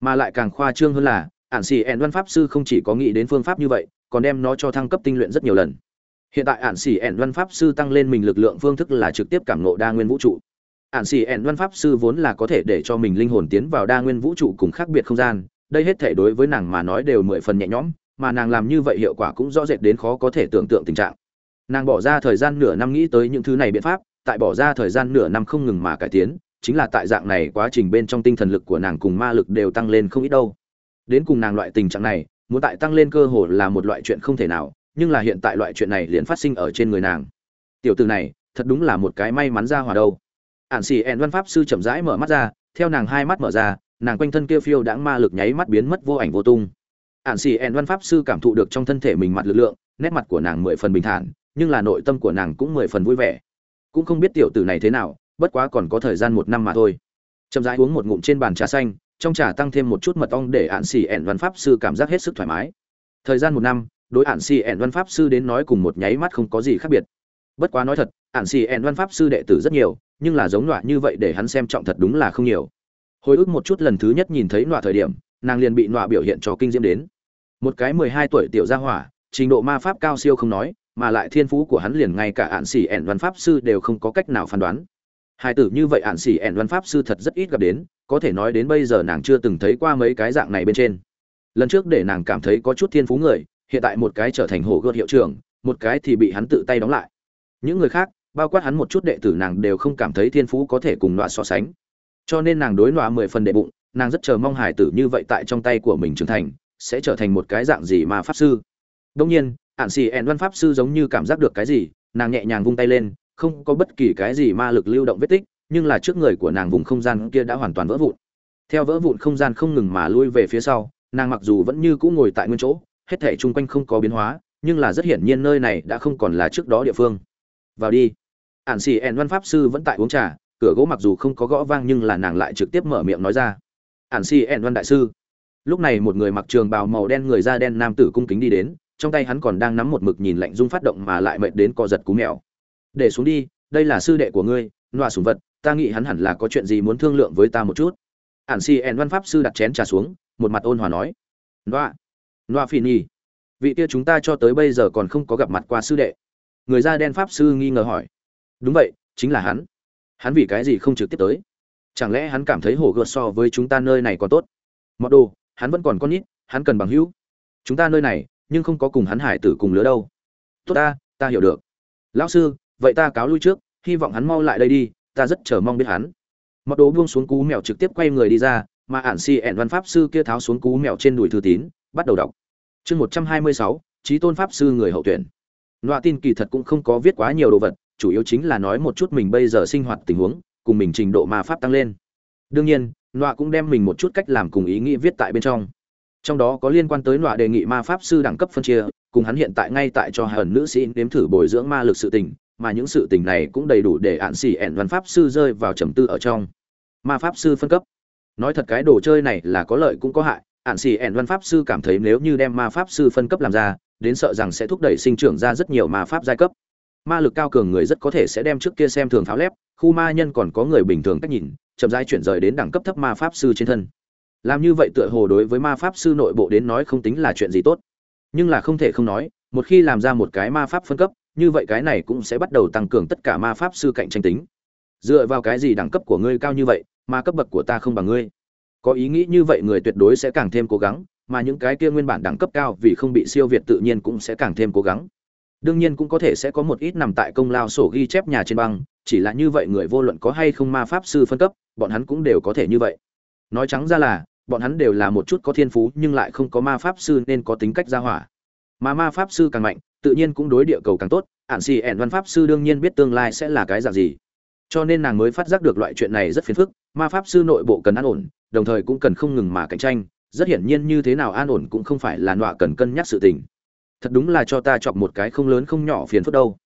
Mà lại càng khoa trương hơn là ạn xì ẻn văn pháp sư không chỉ có nghĩ đến phương pháp như vậy, còn đem nó cho thăng cấp tinh luyện rất nhiều lần hiện tại ạn xỉ ẻn văn pháp sư tăng lên mình lực lượng phương thức là trực tiếp cảm nộ đa nguyên vũ trụ. Ạn xỉ ẻn văn pháp sư vốn là có thể để cho mình linh hồn tiến vào đa nguyên vũ trụ cùng khác biệt không gian. Đây hết thể đối với nàng mà nói đều mười phần nhẹ nhõm, mà nàng làm như vậy hiệu quả cũng rõ rệt đến khó có thể tưởng tượng tình trạng. Nàng bỏ ra thời gian nửa năm nghĩ tới những thứ này biện pháp, tại bỏ ra thời gian nửa năm không ngừng mà cải tiến, chính là tại dạng này quá trình bên trong tinh thần lực của nàng cùng ma lực đều tăng lên không ít đâu. Đến cùng nàng loại tình trạng này, muốn tại tăng lên cơ hồ là một loại chuyện không thể nào nhưng là hiện tại loại chuyện này liền phát sinh ở trên người nàng. Tiểu từ này, thật đúng là một cái may mắn ra hòa đâu. Ạn xì ẹn văn pháp sư chậm rãi mở mắt ra, theo nàng hai mắt mở ra, nàng quanh thân kia phiêu đãng ma lực nháy mắt biến mất vô ảnh vô tung. Ạn xì ẹn văn pháp sư cảm thụ được trong thân thể mình mặt lực lượng, nét mặt của nàng mười phần bình thản, nhưng là nội tâm của nàng cũng mười phần vui vẻ. Cũng không biết tiểu tử này thế nào, bất quá còn có thời gian một năm mà thôi. Chậm rãi uống một ngụm trên bàn trà xanh, trong trà tăng thêm một chút mật ong để ạn xì ẹn văn pháp sư cảm giác hết sức thoải mái. Thời gian một năm đối ản xì ẻn văn pháp sư đến nói cùng một nháy mắt không có gì khác biệt. Bất quá nói thật ản xì ẻn văn pháp sư đệ tử rất nhiều, nhưng là giống nọa như vậy để hắn xem trọng thật đúng là không nhiều. Hồi ức một chút lần thứ nhất nhìn thấy nọa thời điểm, nàng liền bị nọa biểu hiện cho kinh diễm đến. Một cái mười hai tuổi tiểu gia hỏa, trình độ ma pháp cao siêu không nói, mà lại thiên phú của hắn liền ngay cả ạn xỉ ẻn văn pháp sư đều không có cách nào phán đoán. Hai tử như vậy ạn xỉ ẻn văn pháp sư thật rất ít gặp đến, có thể nói đến bây giờ nàng chưa từng thấy qua mấy cái dạng này bên trên. Lần trước để nàng cảm thấy có chút thiên phú người hiện tại một cái trở thành hổ gợt hiệu trưởng, một cái thì bị hắn tự tay đóng lại. Những người khác, bao quát hắn một chút đệ tử nàng đều không cảm thấy thiên phú có thể cùng nọa so sánh. Cho nên nàng đối nọa mười phần đệ bụng, nàng rất chờ mong hải tử như vậy tại trong tay của mình trưởng thành, sẽ trở thành một cái dạng gì mà pháp sư. Đông nhiên, ản xì ẹn văn pháp sư giống như cảm giác được cái gì, nàng nhẹ nhàng vung tay lên, không có bất kỳ cái gì ma lực lưu động vết tích, nhưng là trước người của nàng vùng không gian kia đã hoàn toàn vỡ vụn. Theo vỡ vụn không gian không ngừng mà lui về phía sau, nàng mặc dù vẫn như cũ ngồi tại nguyên chỗ hết thảy chung quanh không có biến hóa, nhưng là rất hiển nhiên nơi này đã không còn là trước đó địa phương. Vào đi. Ản xì en văn pháp sư vẫn tại uống trà, cửa gỗ mặc dù không có gõ vang nhưng là nàng lại trực tiếp mở miệng nói ra. Ản xì en văn đại sư. Lúc này một người mặc trường bào màu đen người da đen nam tử cung kính đi đến, trong tay hắn còn đang nắm một mực nhìn lạnh dung phát động mà lại mệt đến co giật cú mèo. Để xuống đi, đây là sư đệ của ngươi loa sủng vật, ta nghĩ hắn hẳn là có chuyện gì muốn thương lượng với ta một chút. Ản si en văn pháp sư đặt chén trà xuống, một mặt ôn hòa nói. Loa loa phi nhi vị kia chúng ta cho tới bây giờ còn không có gặp mặt qua sư đệ. Người da đen pháp sư nghi ngờ hỏi. Đúng vậy, chính là hắn. Hắn vì cái gì không trực tiếp tới? Chẳng lẽ hắn cảm thấy hổ gợt so với chúng ta nơi này còn tốt? Mọt đồ, hắn vẫn còn con nít, hắn cần bằng hữu. Chúng ta nơi này, nhưng không có cùng hắn hải tử cùng lứa đâu. Tốt ta ta hiểu được. Lão sư, vậy ta cáo lui trước, hy vọng hắn mau lại đây đi, ta rất chờ mong biết hắn. Mọt đồ buông xuống cú mèo trực tiếp quay người đi ra, mà ản si ẹn văn pháp sư kia tháo xuống cú mèo trên đùi thư tín bắt đầu đọc. Chương một trăm hai mươi sáu trí tôn pháp sư người hậu tuyển. Loa tin kỳ thật cũng không có viết quá nhiều đồ vật, chủ yếu chính là nói một chút mình bây giờ sinh hoạt tình huống, cùng mình trình độ ma pháp tăng lên. Đương nhiên, loa cũng đem mình một chút cách làm cùng ý nghĩ viết tại bên trong. Trong đó có liên quan tới loạ đề nghị ma pháp sư đẳng cấp phân chia, cùng hắn hiện tại ngay tại cho hờn nữ sĩ nếm thử bồi dưỡng ma lực sự tình, mà những sự tình này cũng đầy đủ để ạn xỉ ẻn văn pháp sư rơi vào trầm tư ở trong. Ma pháp sư phân cấp. Nói thật cái đồ chơi này là có lợi cũng có hại ạn xì ẻn văn pháp sư cảm thấy nếu như đem ma pháp sư phân cấp làm ra, đến sợ rằng sẽ thúc đẩy sinh trưởng ra rất nhiều ma pháp giai cấp. Ma lực cao cường người rất có thể sẽ đem trước kia xem thường pháo lép, khu ma nhân còn có người bình thường cách nhìn, chậm rãi chuyển rời đến đẳng cấp thấp ma pháp sư trên thân. Làm như vậy tựa hồ đối với ma pháp sư nội bộ đến nói không tính là chuyện gì tốt. Nhưng là không thể không nói, một khi làm ra một cái ma pháp phân cấp, như vậy cái này cũng sẽ bắt đầu tăng cường tất cả ma pháp sư cạnh tranh tính. Dựa vào cái gì đẳng cấp của ngươi cao như vậy, mà cấp bậc của ta không bằng ngươi? Có ý nghĩ như vậy người tuyệt đối sẽ càng thêm cố gắng, mà những cái kia nguyên bản đẳng cấp cao vì không bị siêu việt tự nhiên cũng sẽ càng thêm cố gắng. Đương nhiên cũng có thể sẽ có một ít nằm tại công lao sổ ghi chép nhà trên băng, chỉ là như vậy người vô luận có hay không ma pháp sư phân cấp, bọn hắn cũng đều có thể như vậy. Nói trắng ra là, bọn hắn đều là một chút có thiên phú nhưng lại không có ma pháp sư nên có tính cách gia hỏa. Mà ma pháp sư càng mạnh, tự nhiên cũng đối địa cầu càng tốt ạn xì ẻn văn pháp sư đương nhiên biết tương lai sẽ là cái dạng gì. Cho nên nàng mới phát giác được loại chuyện này rất phiền phức, ma pháp sư nội bộ cần an ổn đồng thời cũng cần không ngừng mà cạnh tranh, rất hiển nhiên như thế nào an ổn cũng không phải là nọa cần cân nhắc sự tình. Thật đúng là cho ta chọc một cái không lớn không nhỏ phiền phức đâu.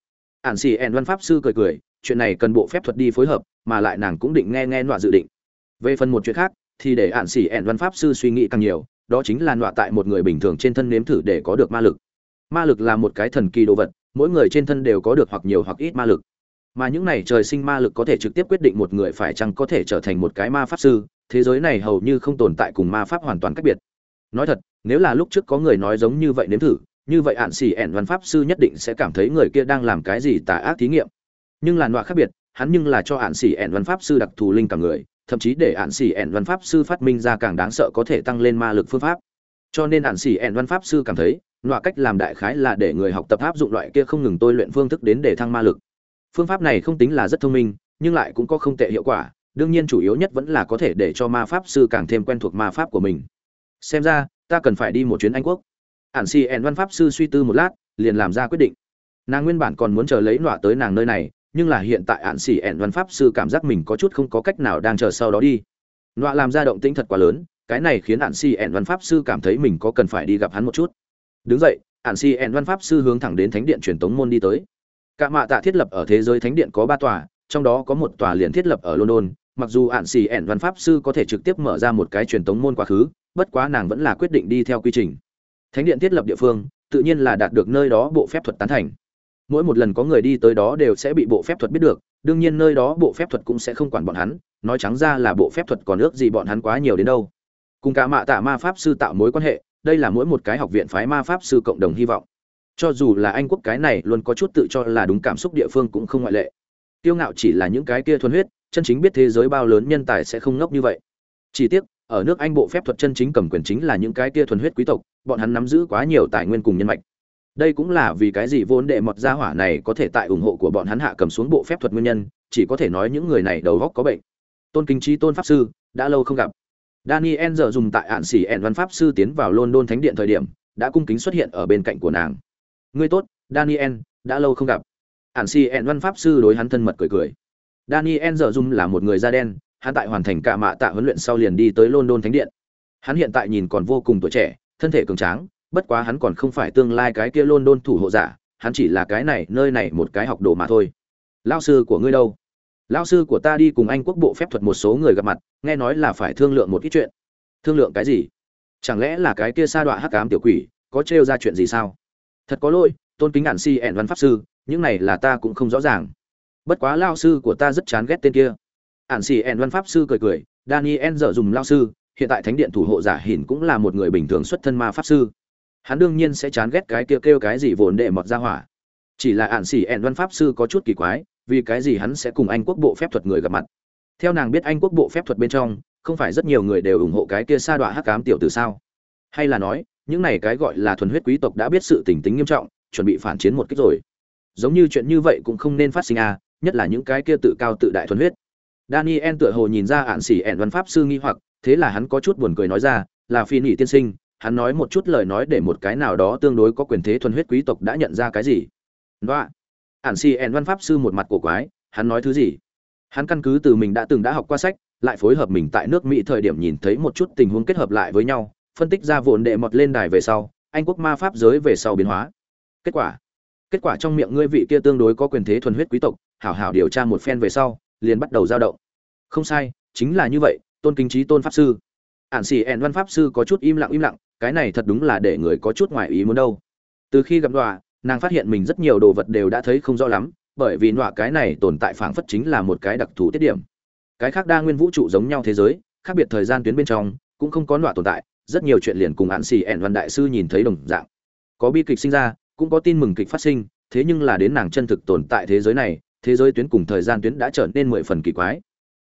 Ạn xì ẻn văn pháp sư cười cười, chuyện này cần bộ phép thuật đi phối hợp, mà lại nàng cũng định nghe nghe nọa dự định. Về phần một chuyện khác, thì để ạn xì ẻn văn pháp sư suy nghĩ càng nhiều, đó chính là nọa tại một người bình thường trên thân nếm thử để có được ma lực. Ma lực là một cái thần kỳ đồ vật, mỗi người trên thân đều có được hoặc nhiều hoặc ít ma lực mà những này trời sinh ma lực có thể trực tiếp quyết định một người phải chăng có thể trở thành một cái ma pháp sư, thế giới này hầu như không tồn tại cùng ma pháp hoàn toàn cách biệt. Nói thật, nếu là lúc trước có người nói giống như vậy nếm thử, như vậy ạn xì ẻn văn pháp sư nhất định sẽ cảm thấy người kia đang làm cái gì tà ác thí nghiệm. Nhưng là nọa khác biệt, hắn nhưng là cho ạn xì ẻn văn pháp sư đặc thù linh cả người, thậm chí để ạn xì ẻn văn pháp sư phát minh ra càng đáng sợ có thể tăng lên ma lực phương pháp. Cho nên ạn xì ẻn văn pháp sư cảm thấy, nọa cách làm đại khái là để người học tập áp dụng loại kia không ngừng tôi luyện phương thức đến để thăng ma lực phương pháp này không tính là rất thông minh, nhưng lại cũng có không tệ hiệu quả, đương nhiên chủ yếu nhất vẫn là có thể để cho ma pháp sư càng thêm quen thuộc ma pháp của mình. Xem ra, ta cần phải đi một chuyến anh quốc. Ản xì ẻn văn pháp sư suy tư một lát, liền làm ra quyết định. Nàng nguyên bản còn muốn chờ lấy nọa tới nàng nơi này, nhưng là hiện tại ạn xỉ ẻn văn pháp sư cảm giác mình có chút không có cách nào đang chờ sau đó đi. Nọa làm ra động tĩnh thật quá lớn, cái này khiến ạn xỉ ẻn văn pháp sư cảm thấy mình có cần phải đi gặp hắn một chút. Đứng dậy ạn xỉ ẻn văn pháp sư hướng thẳng đến thánh điện truyền tống môn đi tới cả mạ tạ thiết lập ở thế giới thánh điện có ba tòa, trong đó có một tòa liền thiết lập ở london. Mặc dù ạn xì ẻn văn pháp sư có thể trực tiếp mở ra một cái truyền tống môn quá khứ, bất quá nàng vẫn là quyết định đi theo quy trình. Thánh điện thiết lập địa phương, tự nhiên là đạt được nơi đó bộ phép thuật tán thành. Mỗi một lần có người đi tới đó đều sẽ bị bộ phép thuật biết được, đương nhiên nơi đó bộ phép thuật cũng sẽ không quản bọn hắn, nói trắng ra là bộ phép thuật còn ước gì bọn hắn quá nhiều đến đâu. Cùng cả mạ tạ ma pháp sư tạo mối quan hệ, đây là mỗi một cái học viện phái ma pháp sư cộng đồng hy vọng cho dù là anh quốc cái này luôn có chút tự cho là đúng cảm xúc địa phương cũng không ngoại lệ. Tiêu ngạo chỉ là những cái kia thuần huyết, chân chính biết thế giới bao lớn nhân tài sẽ không ngốc như vậy. Chỉ tiếc, ở nước anh bộ phép thuật chân chính cầm quyền chính là những cái kia thuần huyết quý tộc, bọn hắn nắm giữ quá nhiều tài nguyên cùng nhân mạch. Đây cũng là vì cái gì vốn đệ mọt gia hỏa này có thể tại ủng hộ của bọn hắn hạ cầm xuống bộ phép thuật nguyên nhân, chỉ có thể nói những người này đầu góc có bệnh. Tôn kính trí tôn pháp sư, đã lâu không gặp. Daniel giờ dùng tại ạn xỉ ẻn văn pháp sư tiến vào london thánh điện thời điểm, đã cung kính xuất hiện ở bên cạnh của nàng ngươi tốt daniel đã lâu không gặp ạn si ẹn văn pháp sư đối hắn thân mật cười cười daniel giờ dung là một người da đen hắn tại hoàn thành cả mạ tạ huấn luyện sau liền đi tới london thánh điện hắn hiện tại nhìn còn vô cùng tuổi trẻ thân thể cường tráng bất quá hắn còn không phải tương lai cái kia London thủ hộ giả, hắn chỉ là cái này, nơi này một cái học đồ mà thôi. Lão sư của ngươi đâu? Lão sư của ta đi cùng anh quốc bộ phép thuật một số người gặp mặt, nghe nói là phải thương lượng một ít chuyện. Thương lượng cái gì? Chẳng lẽ là cái kia sa đọa hắc ám tiểu quỷ, có trêu ra chuyện gì sao? Thật có lỗi, tôn kính ản si ẹn văn pháp sư, những này là ta cũng không rõ ràng. Bất quá lão sư của ta rất chán ghét tên kia. Ản si ẹn văn pháp sư cười cười, Daniel dở dùng lão sư, hiện tại thánh điện thủ hộ giả hỉn cũng là một người bình thường xuất thân ma pháp sư hắn đương nhiên sẽ chán ghét cái kia kêu, kêu cái gì vồn đệ mọt ra hỏa chỉ là ạn xỉ ẹn văn pháp sư có chút kỳ quái vì cái gì hắn sẽ cùng anh quốc bộ phép thuật người gặp mặt theo nàng biết anh quốc bộ phép thuật bên trong không phải rất nhiều người đều ủng hộ cái kia sa đọa hắc cám tiểu từ sao hay là nói những này cái gọi là thuần huyết quý tộc đã biết sự tình tính nghiêm trọng, chuẩn bị phản chiến một cách rồi. Giống như chuyện như vậy cũng không nên phát sinh à nhất là những cái kia tự cao tự đại thuần huyết. Daniel tựa hồ nhìn ra ạn xỉ ẹn văn pháp sư nghi hoặc, thế là hắn có chút buồn cười nói ra, là phi nỉ tiên sinh, hắn nói một chút lời nói để một cái nào đó tương đối có quyền thế thuần huyết quý tộc đã nhận ra cái gì? Đó ản xỉ ẻn văn pháp sư một mặt cổ quái, hắn nói thứ gì? Hắn căn cứ từ mình đã từng đã học qua sách, lại phối hợp mình tại nước mỹ thời điểm nhìn thấy một chút tình huống kết hợp lại với nhau phân tích ra vụn đệ mọt lên đài về sau, anh quốc ma pháp giới về sau biến hóa. Kết quả kết quả trong miệng ngươi vị kia tương đối có quyền thế thuần huyết quý tộc, hảo hảo điều tra một phen về sau, liền bắt đầu dao động. Không sai, chính là như vậy, tôn kính trí tôn pháp sư. Ản xì ẹn văn pháp sư có chút im lặng im lặng, cái này thật đúng là để người có chút ngoài ý muốn đâu. Từ khi gặp đọa nàng phát hiện mình rất nhiều đồ vật đều đã thấy không rõ lắm, bởi vì đọa cái này tồn tại phảng phất chính là một cái đặc thù tiết điểm. Cái khác đa nguyên vũ trụ giống nhau thế giới, khác biệt thời gian tuyến bên trong, cũng không có đọa tồn tại rất nhiều chuyện liền cùng hạn xì ẻn văn đại sư nhìn thấy đồng dạng. Có bi kịch sinh ra, cũng có tin mừng kịch phát sinh, thế nhưng là đến nàng chân thực tồn tại thế giới này, thế giới tuyến cùng thời gian tuyến đã trở nên mười phần kỳ quái.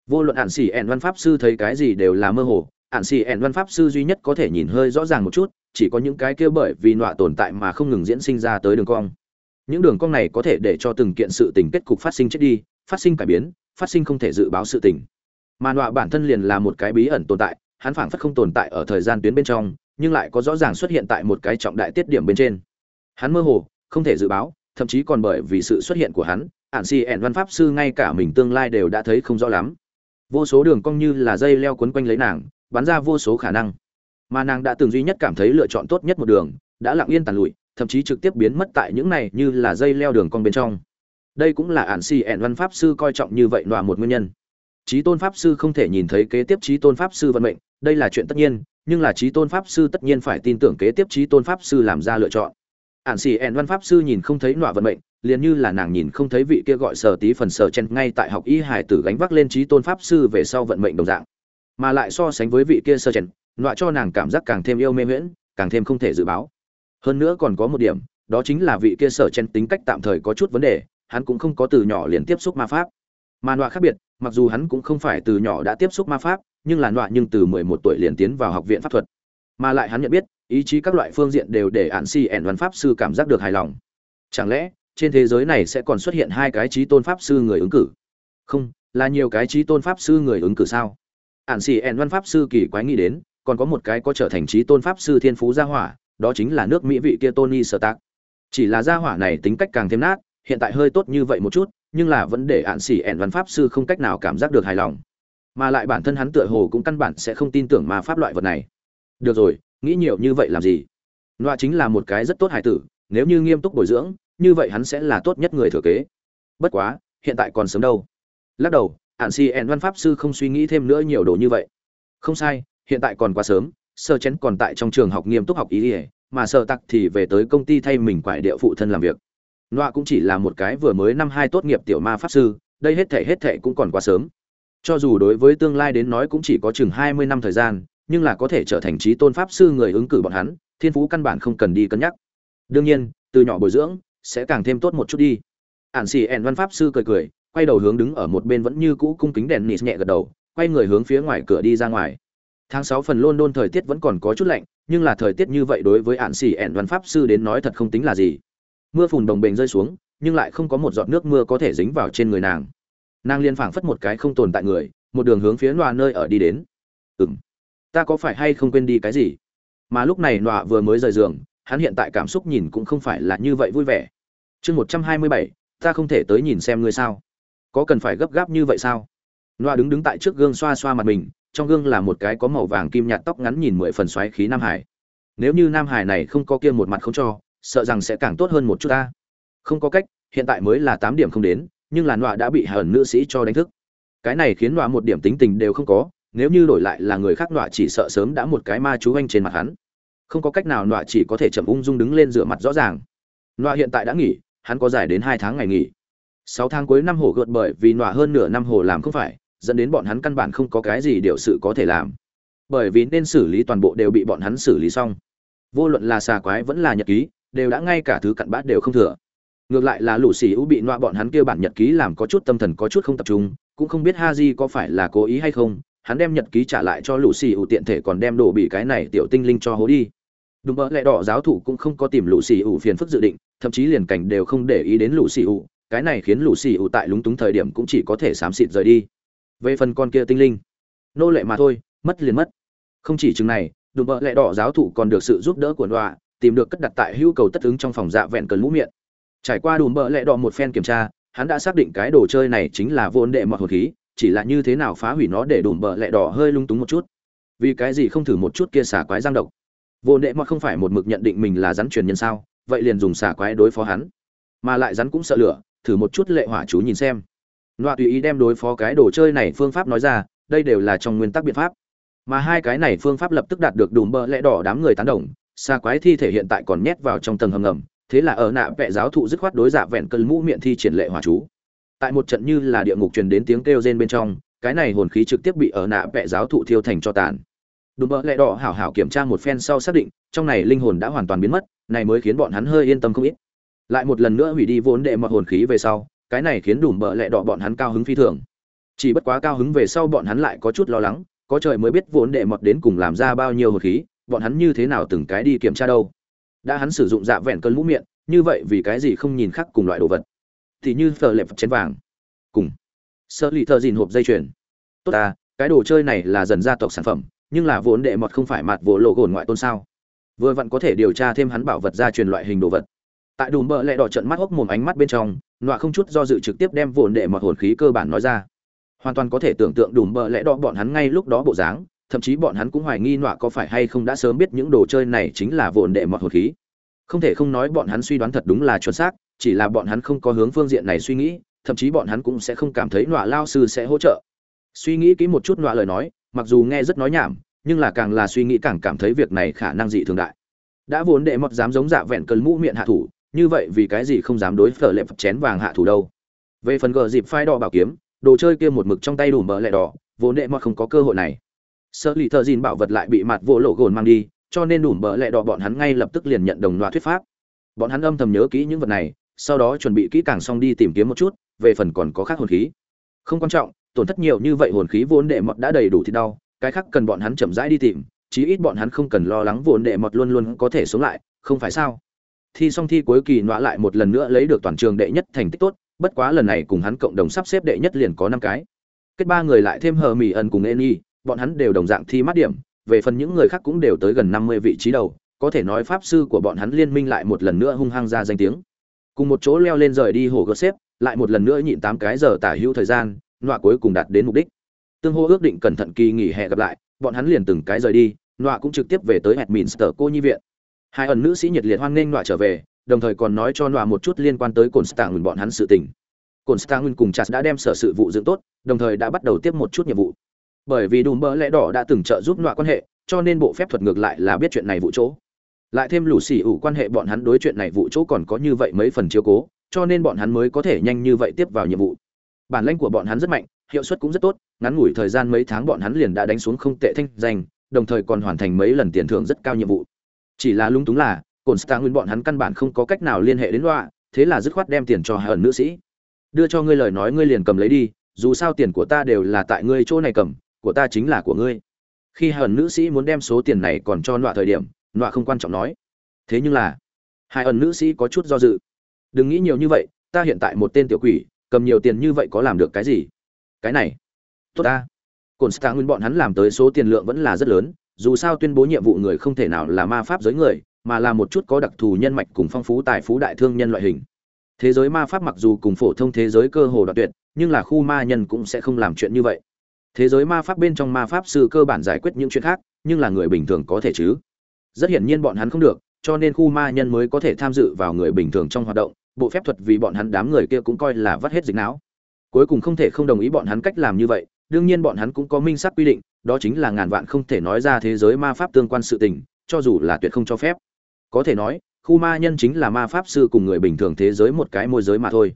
Vô luận hạn xì ẻn văn pháp sư thấy cái gì đều là mơ hồ ạn xì ẻn văn pháp sư duy nhất có thể nhìn hơi rõ ràng một chút, chỉ có những cái kia bởi vì nọa tồn tại mà không ngừng diễn sinh ra tới đường cong. Những đường cong này có thể để cho từng kiện sự tình kết cục phát sinh chết đi, phát sinh cải biến, phát sinh không thể dự báo sự tình. Mà nọa bản thân liền là một cái bí ẩn tồn tại hắn phảng phất không tồn tại ở thời gian tuyến bên trong, nhưng lại có rõ ràng xuất hiện tại một cái trọng đại tiết điểm bên trên. Hắn mơ hồ, không thể dự báo, thậm chí còn bởi vì sự xuất hiện của hắn, ản xì ẻn văn pháp sư ngay cả mình tương lai đều đã thấy không rõ lắm. Vô số đường cong như là dây leo quấn quanh lấy nàng, bắn ra vô số khả năng. Mà nàng đã từng duy nhất cảm thấy lựa chọn tốt nhất một đường, đã lặng yên tàn lụi, thậm chí trực tiếp biến mất tại những này như là dây leo đường cong bên trong. Đây cũng là ản xì ẻn văn pháp sư coi trọng như vậy nọa một nguyên nhân. Trí tôn pháp sư không thể nhìn thấy kế tiếp trí tôn pháp sư vận mệnh đây là chuyện tất nhiên, nhưng là trí tôn pháp sư tất nhiên phải tin tưởng kế tiếp trí tôn pháp sư làm ra lựa chọn. Ạn xì ẹn văn pháp sư nhìn không thấy nọa vận mệnh, liền như là nàng nhìn không thấy vị kia gọi sở tí phần sở chen ngay tại học y hải tử gánh vác lên trí tôn pháp sư về sau vận mệnh đồng dạng. Mà lại so sánh với vị kia sơ chen, nọa cho nàng cảm giác càng thêm yêu mê miễn càng thêm không thể dự báo. Hơn nữa còn có một điểm, đó chính là vị kia sở chen tính cách tạm thời có chút vấn đề, hắn cũng không có từ nhỏ liền tiếp xúc ma pháp. Mà nọa khác biệt mặc dù hắn cũng không phải từ nhỏ đã tiếp xúc ma pháp, nhưng là nọa nhưng từ mười một tuổi liền tiến vào học viện pháp thuật. Mà lại hắn nhận biết, ý chí các loại phương diện đều để ạn si ẻn văn pháp sư cảm giác được hài lòng. Chẳng lẽ, trên thế giới này sẽ còn xuất hiện hai cái trí tôn pháp sư người ứng cử? Không, là nhiều cái trí tôn pháp sư người ứng cử sao? Ạn si ẻn văn pháp sư kỳ quái nghĩ đến, còn có một cái có trở thành trí tôn pháp sư thiên phú gia hỏa, đó chính là nước mỹ vị kia tony sơ tác chỉ là gia hỏa này tính cách càng thêm nát, hiện tại hơi tốt như vậy một chút nhưng là vẫn để ạn xỉ ẻn văn pháp sư không cách nào cảm giác được hài lòng. Mà lại bản thân hắn tựa hồ cũng căn bản sẽ không tin tưởng ma pháp loại vật này. Được rồi, nghĩ nhiều như vậy làm gì? Loa chính là một cái rất tốt hài tử, nếu như nghiêm túc bồi dưỡng, như vậy hắn sẽ là tốt nhất người thừa kế. Bất quá, hiện tại còn sớm đâu. Lắc đầu, ạn xỉ ẻn văn pháp sư không suy nghĩ thêm nữa nhiều đồ như vậy. Không sai, hiện tại còn quá sớm, sơ chén còn tại trong trường học nghiêm túc học ý ỉa mà sơ tặc thì về tới công ty thay mình quải địa phụ thân làm việc. Nọa cũng chỉ là một cái vừa mới năm hai tốt nghiệp tiểu ma pháp sư, đây hết thể hết thể cũng còn quá sớm. Cho dù đối với tương lai đến nói cũng chỉ có chừng hai mươi năm thời gian, nhưng là có thể trở thành trí tôn pháp sư người ứng cử bọn hắn, thiên phú căn bản không cần đi cân nhắc. Đương nhiên, từ nhỏ bồi dưỡng sẽ càng thêm tốt một chút đi. Ản Sĩ ẻn văn pháp sư cười cười, quay đầu hướng đứng ở một bên vẫn như cũ cung kính đèn nịt nhẹ gật đầu, quay người hướng phía ngoài cửa đi ra ngoài. Tháng sáu phần London thời tiết vẫn còn có chút lạnh, nhưng là thời tiết như vậy đối với Ản Sĩ ẻn văn pháp sư đến nói thật không tính là gì mưa phùn đồng bền rơi xuống, nhưng lại không có một giọt nước mưa có thể dính vào trên người nàng. Nàng liên phảng phất một cái không tồn tại người, một đường hướng phía nọa nơi ở đi đến. Ừ m ta có phải hay không quên đi cái gì? Mà lúc này nọa vừa mới rời giường, hắn hiện tại cảm xúc nhìn cũng không phải là như vậy vui vẻ. Chương một trăm hai mươi bảy, ta không thể tới nhìn xem ngươi sao? Có cần phải gấp gáp như vậy sao? Nọa đứng đứng tại trước gương xoa xoa mặt mình, trong gương là một cái có màu vàng kim nhạt tóc ngắn nhìn mười phần xoáy khí nam hải. Nếu như nam hải này không có kia một mặt không cho sợ rằng sẽ càng tốt hơn một chút ta. Không có cách, hiện tại mới là tám điểm không đến, nhưng là nọa đã bị hờn nữ sĩ cho đánh thức. Cái này khiến nọa một điểm tính tình đều không có, nếu như đổi lại là người khác nọa chỉ sợ sớm đã một cái ma chú anh trên mặt hắn. Không có cách nào nọa chỉ có thể chậm ung dung đứng lên rửa mặt rõ ràng. Nọa hiện tại đã nghỉ, hắn có dài đến hai tháng ngày nghỉ. Sáu tháng cuối năm hồ gợt bởi vì nọa hơn nửa năm hồ làm không phải, dẫn đến bọn hắn căn bản không có cái gì điều sự có thể làm. Bởi vì nên xử lý toàn bộ đều bị bọn hắn xử lý xong. Vô luận là xà quái vẫn là nhật ký đều đã ngay cả thứ cặn bã đều không thừa. Ngược lại là lũ xì ú bị nọa bọn hắn kia bản nhật ký làm có chút tâm thần có chút không tập trung, cũng không biết ha di có phải là cố ý hay không, hắn đem nhật ký trả lại cho lũ xì ú tiện thể còn đem đổ bị cái này tiểu tinh linh cho hố đi. Đúng mơ lẽ đỏ giáo thủ cũng không có tìm lũ xì ú phiền phức dự định, thậm chí liền cảnh đều không để ý đến lũ xì ú, cái này khiến lũ xì ú tại lúng túng thời điểm cũng chỉ có thể xám xịt rời đi. Về phần con kia tinh linh, nô lệ mà thôi, mất liền mất. Không chỉ chừng này đùm bợ lẽ đỏ giáo thụ còn được sự giúp đỡ của đọa tìm được cất đặt tại hữu cầu tất ứng trong phòng dạ vẹn cần mũ miệng. Trải qua đùm bợ lẹ đỏ một phen kiểm tra, hắn đã xác định cái đồ chơi này chính là vô ấn đệ mọt hồn khí, chỉ là như thế nào phá hủy nó để đùm bợ lẹ đỏ hơi lung túng một chút. Vì cái gì không thử một chút kia xả quái giang độc? Vô đệ mọt không phải một mực nhận định mình là rắn truyền nhân sao, vậy liền dùng xả quái đối phó hắn. Mà lại rắn cũng sợ lửa, thử một chút lệ hỏa chú nhìn xem. Loa tùy ý đem đối phó cái đồ chơi này phương pháp nói ra, đây đều là trong nguyên tắc biện pháp. Mà hai cái này phương pháp lập tức đạt được đùm bợ lẽ đỏ đám người tán đồng xa quái thi thể hiện tại còn nhét vào trong tầng hầm ngầm, thế là ở nạ vẽ giáo thụ dứt khoát đối giả vẹn cơn mũ miệng thi triển lệ hỏa chú. Tại một trận như là địa ngục truyền đến tiếng kêu rên bên trong, cái này hồn khí trực tiếp bị ở nạ vẽ giáo thụ thiêu thành cho tàn. Đùm bợ lẹ đỏ hảo hảo kiểm tra một phen sau xác định, trong này linh hồn đã hoàn toàn biến mất, này mới khiến bọn hắn hơi yên tâm không ít. Lại một lần nữa hủy đi vốn đệ mọi hồn khí về sau, cái này khiến đùm bợ lẹ đỏ bọn hắn cao hứng phi thường. Chỉ bất quá cao hứng về sau bọn hắn lại có chút lo lắng, có trời mới biết vốn đệ mọt đến cùng làm ra bao nhiêu hồn khí bọn hắn như thế nào từng cái đi kiểm tra đâu? Đã hắn sử dụng dạ vẹn cơn mũ miệng, như vậy vì cái gì không nhìn khác cùng loại đồ vật? Thì như phở lệp chén vàng. Cùng. Sơ lì thợ dìn hộp dây chuyền. Tốt ta, cái đồ chơi này là dần gia tộc sản phẩm, nhưng là vốn đệ mọt không phải mặt vỗ lộ gồn ngoại tôn sao? Vừa vặn có thể điều tra thêm hắn bảo vật gia truyền loại hình đồ vật. Tại đùm bợ lẹ đỏ trận mắt hốc mồm ánh mắt bên trong, nọa không chút do dự trực tiếp đem vồn đệ mọt hồn khí cơ bản nói ra. Hoàn toàn có thể tưởng tượng đùm bợ lẽ đỏ bọn hắn ngay lúc đó bộ dáng thậm chí bọn hắn cũng hoài nghi nọa có phải hay không đã sớm biết những đồ chơi này chính là vồn đệ mọt hột khí. Không thể không nói bọn hắn suy đoán thật đúng là chuẩn xác, chỉ là bọn hắn không có hướng phương diện này suy nghĩ, thậm chí bọn hắn cũng sẽ không cảm thấy nọa lao sư sẽ hỗ trợ. Suy nghĩ kỹ một chút nọa lời nói, mặc dù nghe rất nói nhảm, nhưng là càng là suy nghĩ càng cảm thấy việc này khả năng dị thường đại. Đã vốn đệ mọt dám giống dạ vẹn cơn mũ miệng hạ thủ, như vậy vì cái gì không dám đối phở lệ phật chén vàng hạ thủ đâu? Về phần gờ dịp phai đỏ bảo kiếm, đồ chơi kia một mực trong tay đủ mỡ lẹ đỏ, vốn đệ mọt không có cơ hội này sợ lì thợ dìn bảo vật lại bị mặt vô lộ gồn mang đi, cho nên đủ bỡ lẹ đỏ bọn hắn ngay lập tức liền nhận đồng loạt thuyết pháp. Bọn hắn âm thầm nhớ kỹ những vật này, sau đó chuẩn bị kỹ càng xong đi tìm kiếm một chút, về phần còn có khác hồn khí. Không quan trọng, tổn thất nhiều như vậy hồn khí vốn đệ mọt đã đầy đủ thì đau, cái khác cần bọn hắn chậm rãi đi tìm, chí ít bọn hắn không cần lo lắng vốn đệ mọt luôn luôn có thể sống lại, không phải sao? Thi xong thi cuối kỳ nọa lại một lần nữa lấy được toàn trường đệ nhất thành tích tốt, bất quá lần này cùng hắn cộng đồng sắp xếp đệ nhất liền có năm cái. Kết ba người lại thêm hờ mỹ ẩn cùng eni bọn hắn đều đồng dạng thi mát điểm, về phần những người khác cũng đều tới gần năm mươi vị trí đầu, có thể nói pháp sư của bọn hắn liên minh lại một lần nữa hung hăng ra danh tiếng. Cùng một chỗ leo lên rời đi hồ gợt xếp, lại một lần nữa nhịn tám cái giờ tả hữu thời gian, nọa cuối cùng đạt đến mục đích. Tương hô ước định cẩn thận kỳ nghỉ hè gặp lại, bọn hắn liền từng cái rời đi, nọa cũng trực tiếp về tới hẹn minster cô nhi viện. Hai ẩn nữ sĩ nhiệt liệt hoan nghênh nọa trở về, đồng thời còn nói cho nọa một chút liên quan tới cồn stạng bọn hắn sự tình. Cồn stạng cùng chặt đã đem sở sự vụ dựng tốt, đồng thời đã bắt đầu tiếp một chút nhiệm vụ bởi vì đùm bỡ lẽ đỏ đã từng trợ giúp nọa quan hệ, cho nên bộ phép thuật ngược lại là biết chuyện này vụ chỗ. Lại thêm lũ xì ủ quan hệ bọn hắn đối chuyện này vụ chỗ còn có như vậy mấy phần chiếu cố, cho nên bọn hắn mới có thể nhanh như vậy tiếp vào nhiệm vụ. Bản lãnh của bọn hắn rất mạnh, hiệu suất cũng rất tốt, ngắn ngủi thời gian mấy tháng bọn hắn liền đã đánh xuống không tệ thanh danh, đồng thời còn hoàn thành mấy lần tiền thưởng rất cao nhiệm vụ. Chỉ là lung túng là, cồn star nguyên bọn hắn căn bản không có cách nào liên hệ đến loa thế là dứt khoát đem tiền cho hờn nữ sĩ. Đưa cho ngươi lời nói ngươi liền cầm lấy đi, dù sao tiền của ta đều là tại ngươi chỗ này cầm của ta chính là của ngươi. Khi hờn nữ sĩ muốn đem số tiền này còn cho nọa thời điểm, nọa không quan trọng nói. Thế nhưng là, hai ẩn nữ sĩ có chút do dự. Đừng nghĩ nhiều như vậy, ta hiện tại một tên tiểu quỷ, cầm nhiều tiền như vậy có làm được cái gì? Cái này, tốt ta. Cồn stang nguyên bọn hắn làm tới số tiền lượng vẫn là rất lớn, dù sao tuyên bố nhiệm vụ người không thể nào là ma pháp giới người, mà là một chút có đặc thù nhân mạch cùng phong phú tài phú đại thương nhân loại hình. Thế giới ma pháp mặc dù cùng phổ thông thế giới cơ hồ đoạt tuyệt, nhưng là khu ma nhân cũng sẽ không làm chuyện như vậy thế giới ma pháp bên trong ma pháp sư cơ bản giải quyết những chuyện khác, nhưng là người bình thường có thể chứ? Rất hiển nhiên bọn hắn không được, cho nên khu ma nhân mới có thể tham dự vào người bình thường trong hoạt động, bộ phép thuật vì bọn hắn đám người kia cũng coi là vắt hết dịch não. Cuối cùng không thể không đồng ý bọn hắn cách làm như vậy, đương nhiên bọn hắn cũng có minh xác quy định, đó chính là ngàn vạn không thể nói ra thế giới ma pháp tương quan sự tình, cho dù là tuyệt không cho phép. Có thể nói, khu ma nhân chính là ma pháp sư cùng người bình thường thế giới một cái môi giới mà thôi.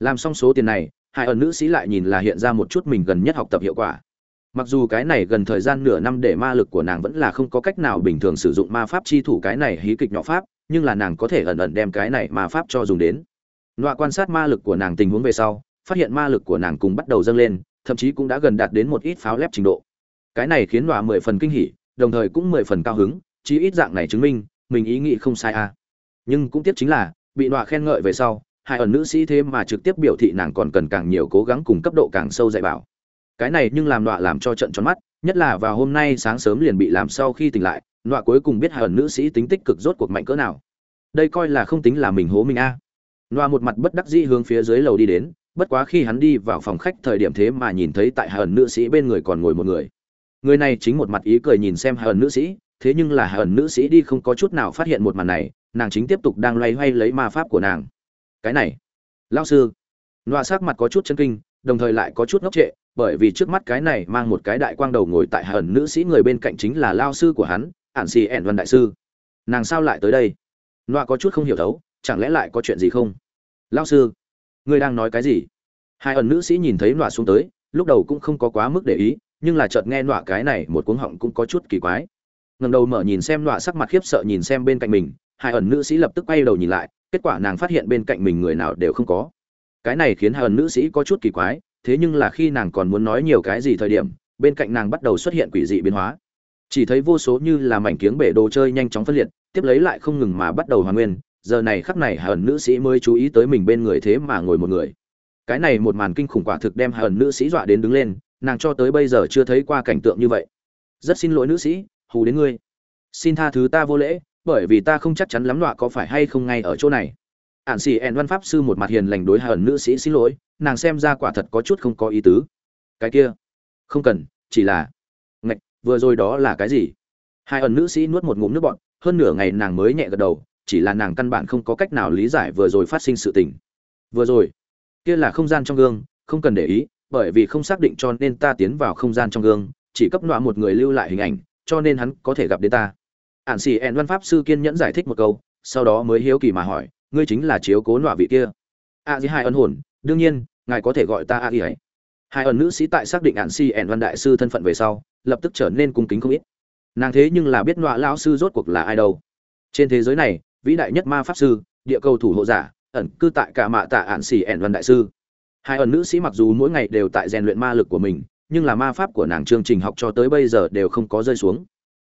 Làm xong số tiền này hai ẩn nữ sĩ lại nhìn là hiện ra một chút mình gần nhất học tập hiệu quả. Mặc dù cái này gần thời gian nửa năm để ma lực của nàng vẫn là không có cách nào bình thường sử dụng ma pháp chi thủ cái này hí kịch nhỏ pháp, nhưng là nàng có thể ẩn ẩn đem cái này ma pháp cho dùng đến. Nọa quan sát ma lực của nàng tình huống về sau, phát hiện ma lực của nàng cùng bắt đầu dâng lên, thậm chí cũng đã gần đạt đến một ít pháo lép trình độ. Cái này khiến nọa mười phần kinh hỉ, đồng thời cũng mười phần cao hứng, chí ít dạng này chứng minh, mình ý nghĩ không sai à. Nhưng cũng tiếc chính là, bị nọa khen ngợi về sau hai ẩn nữ sĩ thế mà trực tiếp biểu thị nàng còn cần càng nhiều cố gắng cùng cấp độ càng sâu dạy bảo. Cái này nhưng làm nọa làm cho trận tròn mắt, nhất là vào hôm nay sáng sớm liền bị làm sau khi tỉnh lại nọa cuối cùng biết hai ẩn nữ sĩ tính tích cực rốt cuộc mạnh cỡ nào. Đây coi là không tính là mình hố mình a. À. nọa một mặt bất đắc dĩ hướng phía dưới lầu đi đến, bất quá khi hắn đi vào phòng khách thời điểm thế mà nhìn thấy tại hai ẩn nữ sĩ bên người còn ngồi một người. Người này chính một mặt ý cười nhìn xem hai ẩn nữ sĩ, thế nhưng là hai ẩn nữ sĩ đi không có chút nào phát hiện một màn này, nàng chính tiếp tục đang loay hoay lấy ma pháp của nàng cái này. Lao sư. Loa sắc mặt có chút chân kinh, đồng thời lại có chút ngốc trệ, bởi vì trước mắt cái này mang một cái đại quang đầu ngồi tại hờn nữ sĩ người bên cạnh chính là lao sư của hắn, ản xì ẻn văn đại sư. Nàng sao lại tới đây? Loa có chút không hiểu thấu, chẳng lẽ lại có chuyện gì không? Lao sư, ngươi đang nói cái gì? Hai ẩn nữ sĩ nhìn thấy loa xuống tới, lúc đầu cũng không có quá mức để ý, nhưng là chợt nghe loa cái này một cuống họng cũng có chút kỳ quái. Ngầm đầu mở nhìn xem loa sắc mặt khiếp sợ nhìn xem bên cạnh mình, hai ẩn nữ sĩ lập tức quay đầu nhìn lại kết quả nàng phát hiện bên cạnh mình người nào đều không có. Cái này khiến hờn nữ sĩ có chút kỳ quái, thế nhưng là khi nàng còn muốn nói nhiều cái gì thời điểm, bên cạnh nàng bắt đầu xuất hiện quỷ dị biến hóa. Chỉ thấy vô số như là mảnh kiếng bể đồ chơi nhanh chóng phân liệt, tiếp lấy lại không ngừng mà bắt đầu hoàn nguyên, giờ này khắc này hờn nữ sĩ mới chú ý tới mình bên người thế mà ngồi một người. Cái này một màn kinh khủng quả thực đem hờn nữ sĩ dọa đến đứng lên, nàng cho tới bây giờ chưa thấy qua cảnh tượng như vậy. Rất xin lỗi nữ sĩ, hù đến ngươi. Xin tha thứ ta vô lễ bởi vì ta không chắc chắn lắm đọa có phải hay không ngay ở chỗ này. Ạn xì ẹn văn pháp sư một mặt hiền lành đối hờn nữ sĩ xin lỗi, nàng xem ra quả thật có chút không có ý tứ. Cái kia, không cần, chỉ là, ngạch, vừa rồi đó là cái gì? Hai ẩn nữ sĩ nuốt một ngụm nước bọn hơn nửa ngày nàng mới nhẹ gật đầu, chỉ là nàng căn bản không có cách nào lý giải vừa rồi phát sinh sự tình. Vừa rồi, kia là không gian trong gương, không cần để ý, bởi vì không xác định cho nên ta tiến vào không gian trong gương, chỉ cấp nọa một người lưu lại hình ảnh, cho nên hắn có thể gặp đến ta ản xì ẹn văn pháp sư kiên nhẫn giải thích một câu sau đó mới hiếu kỳ mà hỏi ngươi chính là chiếu cố nọa vị kia? A à, hai ân hồn đương nhiên ngài có thể gọi ta a ấy hai. Ẩn nữ sĩ tại xác định ạn xì ẹn văn đại sư thân phận về sau lập tức trở nên cung kính không ít. Nàng thế nhưng là biết nọa lão sư rốt cuộc là ai đâu. Trên thế giới này vĩ đại nhất ma pháp sư địa cầu thủ hộ giả ẩn cư tại cả mạ tạ ạn xì ẹn văn đại sư. Hai ẩn nữ sĩ mặc dù mỗi ngày đều tại rèn luyện ma lực của mình nhưng là ma pháp của nàng chương trình học cho tới bây giờ đều không có rơi xuống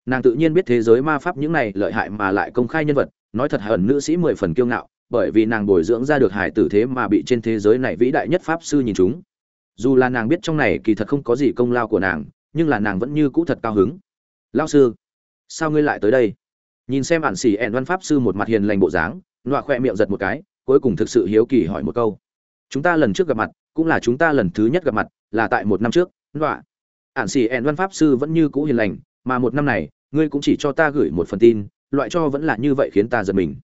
nàng tự nhiên biết thế giới ma pháp những này lợi hại mà lại công khai nhân vật, nói thật hận nữ sĩ mười phần kiêu ngạo, bởi vì nàng bồi dưỡng ra được hải tử thế mà bị trên thế giới này vĩ đại nhất pháp sư nhìn chúng. Dù là nàng biết trong này kỳ thật không có gì công lao của nàng, nhưng là nàng vẫn như cũ thật cao hứng. Lao sư, sao ngươi lại tới đây? Nhìn xem ản xỉ ẹn văn pháp sư một mặt hiền lành bộ dáng, nọa khoe miệng giật một cái, cuối cùng thực sự hiếu kỳ hỏi một câu. Chúng ta lần trước gặp mặt, cũng là chúng ta lần thứ nhất gặp mặt, là tại một năm trước, nọa. Ản xỉ ẹn văn pháp sư vẫn như cũ hiền lành mà một năm này, ngươi cũng chỉ cho ta gửi một phần tin, loại cho vẫn là như vậy khiến ta giật mình.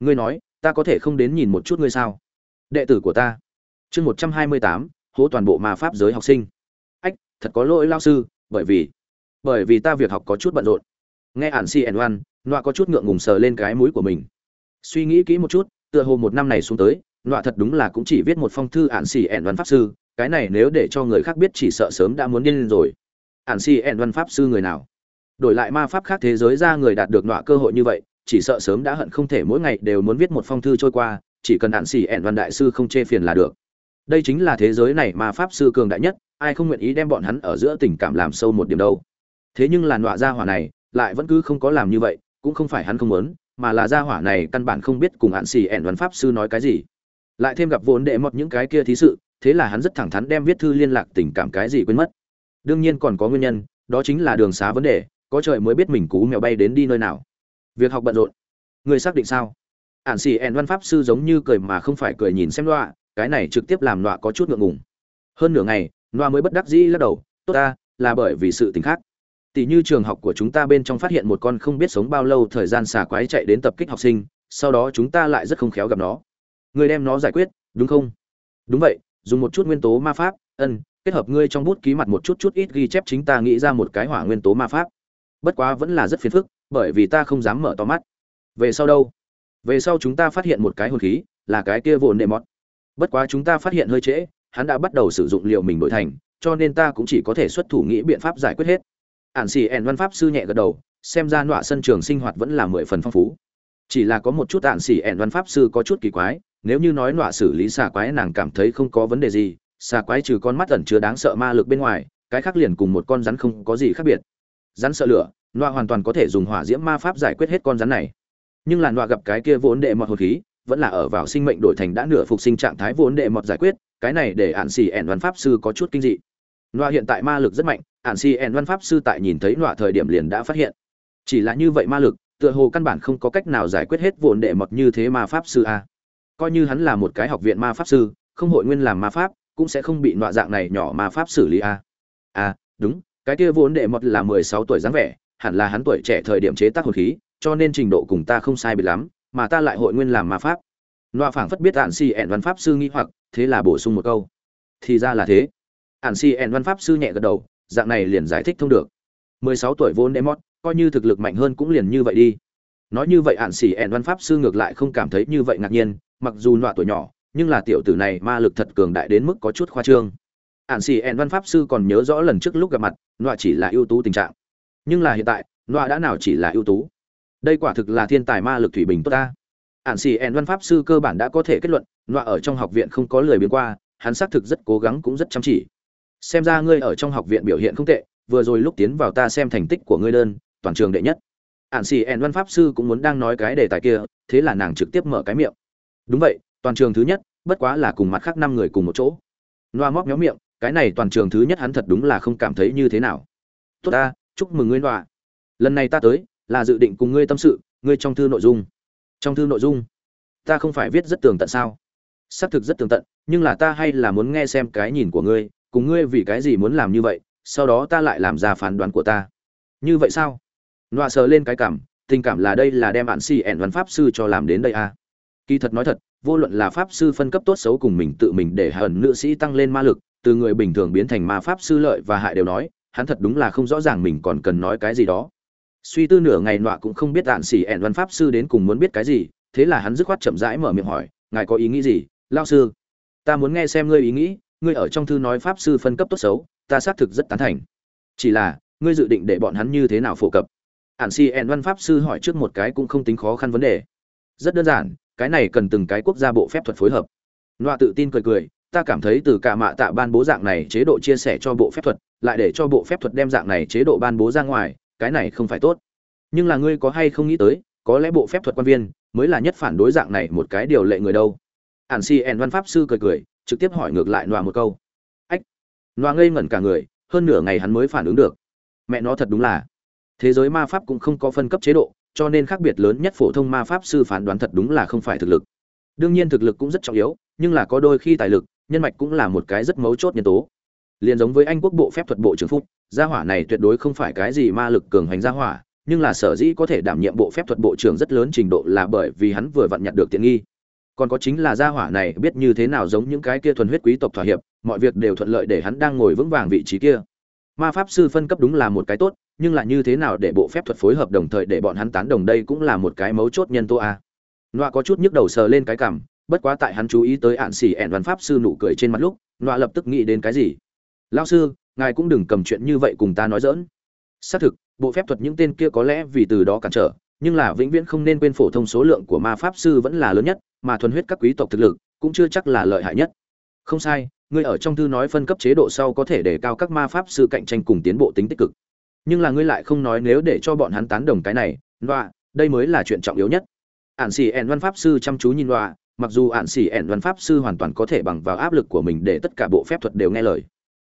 Ngươi nói, ta có thể không đến nhìn một chút ngươi sao? Đệ tử của ta. Chương một trăm hai mươi tám, hố toàn bộ ma pháp giới học sinh. Ách, thật có lỗi lao sư, bởi vì bởi vì ta việc học có chút bận rộn. Nghe ản si ẩn oan, nọa có chút ngượng ngùng sờ lên cái mũi của mình. Suy nghĩ kỹ một chút, tựa hồ một năm này xuống tới, nọa thật đúng là cũng chỉ viết một phong thư ản si ẩn văn pháp sư, cái này nếu để cho người khác biết chỉ sợ sớm đã muốn điên lên rồi. Ản si ẩn văn pháp sư người nào? Đổi lại ma pháp khác thế giới ra người đạt được nọa cơ hội như vậy, chỉ sợ sớm đã hận không thể mỗi ngày đều muốn viết một phong thư trôi qua, chỉ cần hạn xỉ ẹn văn đại sư không chê phiền là được. Đây chính là thế giới này mà pháp sư cường đại nhất, ai không nguyện ý đem bọn hắn ở giữa tình cảm làm sâu một điểm đâu. Thế nhưng là nọa gia hỏa này, lại vẫn cứ không có làm như vậy, cũng không phải hắn không muốn, mà là gia hỏa này căn bản không biết cùng hạn xỉ ẻn văn pháp sư nói cái gì. Lại thêm gặp vốn đệ mọt những cái kia thí sự, thế là hắn rất thẳng thắn đem viết thư liên lạc tình cảm cái gì quên mất. Đương nhiên còn có nguyên nhân, đó chính là đường xá vấn đề có trời mới biết mình cú mèo bay đến đi nơi nào. Việc học bận rộn. Người xác định sao? Ạn xì ẻn văn pháp sư giống như cười mà không phải cười nhìn xem loa, cái này trực tiếp làm loa có chút ngượng ngùng. Hơn nửa ngày loa mới bất đắc dĩ lắc đầu tốt ta là bởi vì sự tình khác. Tỷ như trường học của chúng ta bên trong phát hiện một con không biết sống bao lâu thời gian xà quái chạy đến tập kích học sinh sau đó chúng ta lại rất không khéo gặp nó. Người đem nó giải quyết đúng không? Đúng vậy dùng một chút nguyên tố ma pháp ân kết hợp ngươi trong bút ký mặt một chút chút ít ghi chép chính ta nghĩ ra một cái hỏa nguyên tố ma pháp bất quá vẫn là rất phiền phức, bởi vì ta không dám mở to mắt. Về sau đâu? Về sau chúng ta phát hiện một cái hồn khí, là cái kia vồn nệ mọt. bất quá chúng ta phát hiện hơi trễ, hắn đã bắt đầu sử dụng liệu mình đổi thành, cho nên ta cũng chỉ có thể xuất thủ nghĩ biện pháp giải quyết hết. Ản xì ẻn văn pháp sư nhẹ gật đầu, xem ra nọa sân trường sinh hoạt vẫn là mười phần phong phú. Chỉ là có một chút ạn xỉ ẻn văn pháp sư có chút kỳ quái, nếu như nói nọa xử lý xà quái nàng cảm thấy không có vấn đề gì, xà quái trừ con mắt ẩn chứa đáng sợ ma lực bên ngoài, cái khác liền cùng một con rắn không có gì khác biệt rắn sợ lửa, nọa hoàn toàn có thể dùng hỏa diễm ma pháp giải quyết hết con rắn này. Nhưng là nọa gặp cái kia vốn đệ mọt hồn khí, vẫn là ở vào sinh mệnh đổi thành đã nửa phục sinh trạng thái vốn đệ mọt giải quyết, cái này để ạn xì ẻn văn pháp sư có chút kinh dị. Nọa hiện tại ma lực rất mạnh ạn xì ẻn văn pháp sư tại nhìn thấy nọa thời điểm liền đã phát hiện. Chỉ là như vậy ma lực, tựa hồ căn bản không có cách nào giải quyết hết vốn đệ mọt như thế ma pháp sư a. Coi như hắn là một cái học viện ma pháp sư, không hội nguyên làm ma pháp, cũng sẽ không bị nọa dạng này nhỏ ma pháp xử lý a. A đúng cái kia vốn đệ mọt là mười sáu tuổi dáng vẻ, hẳn là hắn tuổi trẻ thời điểm chế tác hồn khí, cho nên trình độ cùng ta không sai biệt lắm, mà ta lại hội nguyên làm ma pháp. Loa phảng phất biết ạn si ẹn văn pháp sư nghĩ hoặc, thế là bổ sung một câu. Thì ra là thế. Ạn si ẹn văn pháp sư nhẹ gật đầu, dạng này liền giải thích thông được. Mười sáu tuổi vốn đệ mọt, coi như thực lực mạnh hơn cũng liền như vậy đi. Nói như vậy ạn xỉ ẹn văn pháp sư ngược lại không cảm thấy như vậy ngạc nhiên, mặc dù loa tuổi nhỏ, nhưng là tiểu tử này ma lực thật cường đại đến mức có chút khoa trương ạn xì ẹn văn pháp sư còn nhớ rõ lần trước lúc gặp mặt, nọa chỉ là ưu tú tình trạng. Nhưng là hiện tại, nọa đã nào chỉ là ưu tú? Đây quả thực là thiên tài ma lực thủy bình tốt ta. Ạn xì ẹn văn pháp sư cơ bản đã có thể kết luận, nọa ở trong học viện không có lời biến qua, hắn xác thực rất cố gắng cũng rất chăm chỉ. Xem ra ngươi ở trong học viện biểu hiện không tệ, vừa rồi lúc tiến vào ta xem thành tích của ngươi đơn, toàn trường đệ nhất. Ạn xì ẹn văn pháp sư cũng muốn đang nói cái đề tài kia, thế là nàng trực tiếp mở cái miệng. Đúng vậy, toàn trường thứ nhất, bất quá là cùng mặt khác năm người cùng một chỗ. Noa móc méo miệng cái này toàn trường thứ nhất hắn thật đúng là không cảm thấy như thế nào. Tốt ta, chúc mừng ngươi đọa lần này ta tới, là dự định cùng ngươi tâm sự, ngươi trong thư nội dung. Trong thư nội dung, ta không phải viết rất tường tận sao? Xác thực rất tường tận, nhưng là ta hay là muốn nghe xem cái nhìn của ngươi, cùng ngươi vì cái gì muốn làm như vậy, sau đó ta lại làm ra phán đoán của ta. Như vậy sao? Nọa sờ lên cái cảm, tình cảm là đây là đem bạn si ẻn văn pháp sư cho làm đến đây à. kỳ thật nói thật, vô luận là pháp sư phân cấp tốt xấu cùng mình tự mình để hận nữ sĩ tăng lên ma lực từ người bình thường biến thành ma pháp sư lợi và hại đều nói, hắn thật đúng là không rõ ràng mình còn cần nói cái gì đó. Suy tư nửa ngày nọa cũng không biết đạn xỉ ẻn văn pháp sư đến cùng muốn biết cái gì, thế là hắn dứt khoát chậm rãi mở miệng hỏi, ngài có ý nghĩ gì lao sư? Ta muốn nghe xem ngươi ý nghĩ, ngươi ở trong thư nói pháp sư phân cấp tốt xấu, ta xác thực rất tán thành. Chỉ là, ngươi dự định để bọn hắn như thế nào phổ cập? Ản si ẹn văn pháp sư hỏi trước một cái cũng không tính khó khăn vấn đề. Rất đơn giản, cái này cần từng cái quốc gia bộ phép thuật phối hợp. Nọa tự tin cười cười ta cảm thấy từ cả mạ tạ ban bố dạng này chế độ chia sẻ cho bộ phép thuật, lại để cho bộ phép thuật đem dạng này chế độ ban bố ra ngoài, cái này không phải tốt. Nhưng là ngươi có hay không nghĩ tới, có lẽ bộ phép thuật quan viên mới là nhất phản đối dạng này một cái điều lệ người đâu. Ản si ẻn văn pháp sư cười cười, trực tiếp hỏi ngược lại nọa một câu. Ách nọa ngây ngẩn cả người, hơn nửa ngày hắn mới phản ứng được. Mẹ nó thật đúng là, thế giới ma pháp cũng không có phân cấp chế độ, cho nên khác biệt lớn nhất phổ thông ma pháp sư phán đoán thật đúng là không phải thực lực. Đương nhiên thực lực cũng rất trọng yếu, nhưng là có đôi khi tài lực nhân mạch cũng là một cái rất mấu chốt nhân tố. Liền giống với anh quốc bộ phép thuật bộ trưởng phúc, gia hỏa này tuyệt đối không phải cái gì ma lực cường hành gia hỏa, nhưng là sở dĩ có thể đảm nhiệm bộ phép thuật bộ trưởng rất lớn trình độ là bởi vì hắn vừa vặn nhặt được tiện nghi. Còn có chính là gia hỏa này biết như thế nào giống những cái kia thuần huyết quý tộc thỏa hiệp, mọi việc đều thuận lợi để hắn đang ngồi vững vàng vị trí kia. Ma pháp sư phân cấp đúng là một cái tốt, nhưng là như thế nào để bộ phép thuật phối hợp đồng thời để bọn hắn tán đồng đây cũng là một cái mấu chốt nhân tố a. Nọa có chút nhức đầu sờ lên cái cảm bất quá tại hắn chú ý tới ạn xỉ ẻn văn pháp sư nụ cười trên mặt lúc, nọa lập tức nghĩ đến cái gì? Lao sư, ngài cũng đừng cầm chuyện như vậy cùng ta nói dỡn xác thực, bộ phép thuật những tên kia có lẽ vì từ đó cản trở, nhưng là vĩnh viễn không nên quên phổ thông số lượng của ma pháp sư vẫn là lớn nhất, mà thuần huyết các quý tộc thực lực cũng chưa chắc là lợi hại nhất. Không sai, ngươi ở trong thư nói phân cấp chế độ sau có thể đề cao các ma pháp sư cạnh tranh cùng tiến bộ tính tích cực. Nhưng là ngươi lại không nói nếu để cho bọn hắn tán đồng cái này loạ đây mới là chuyện trọng yếu nhất. Ản xì ẻn văn pháp sư chăm chú nhìn loạ mặc dù ạn xỉ ẻn văn pháp sư hoàn toàn có thể bằng vào áp lực của mình để tất cả bộ phép thuật đều nghe lời.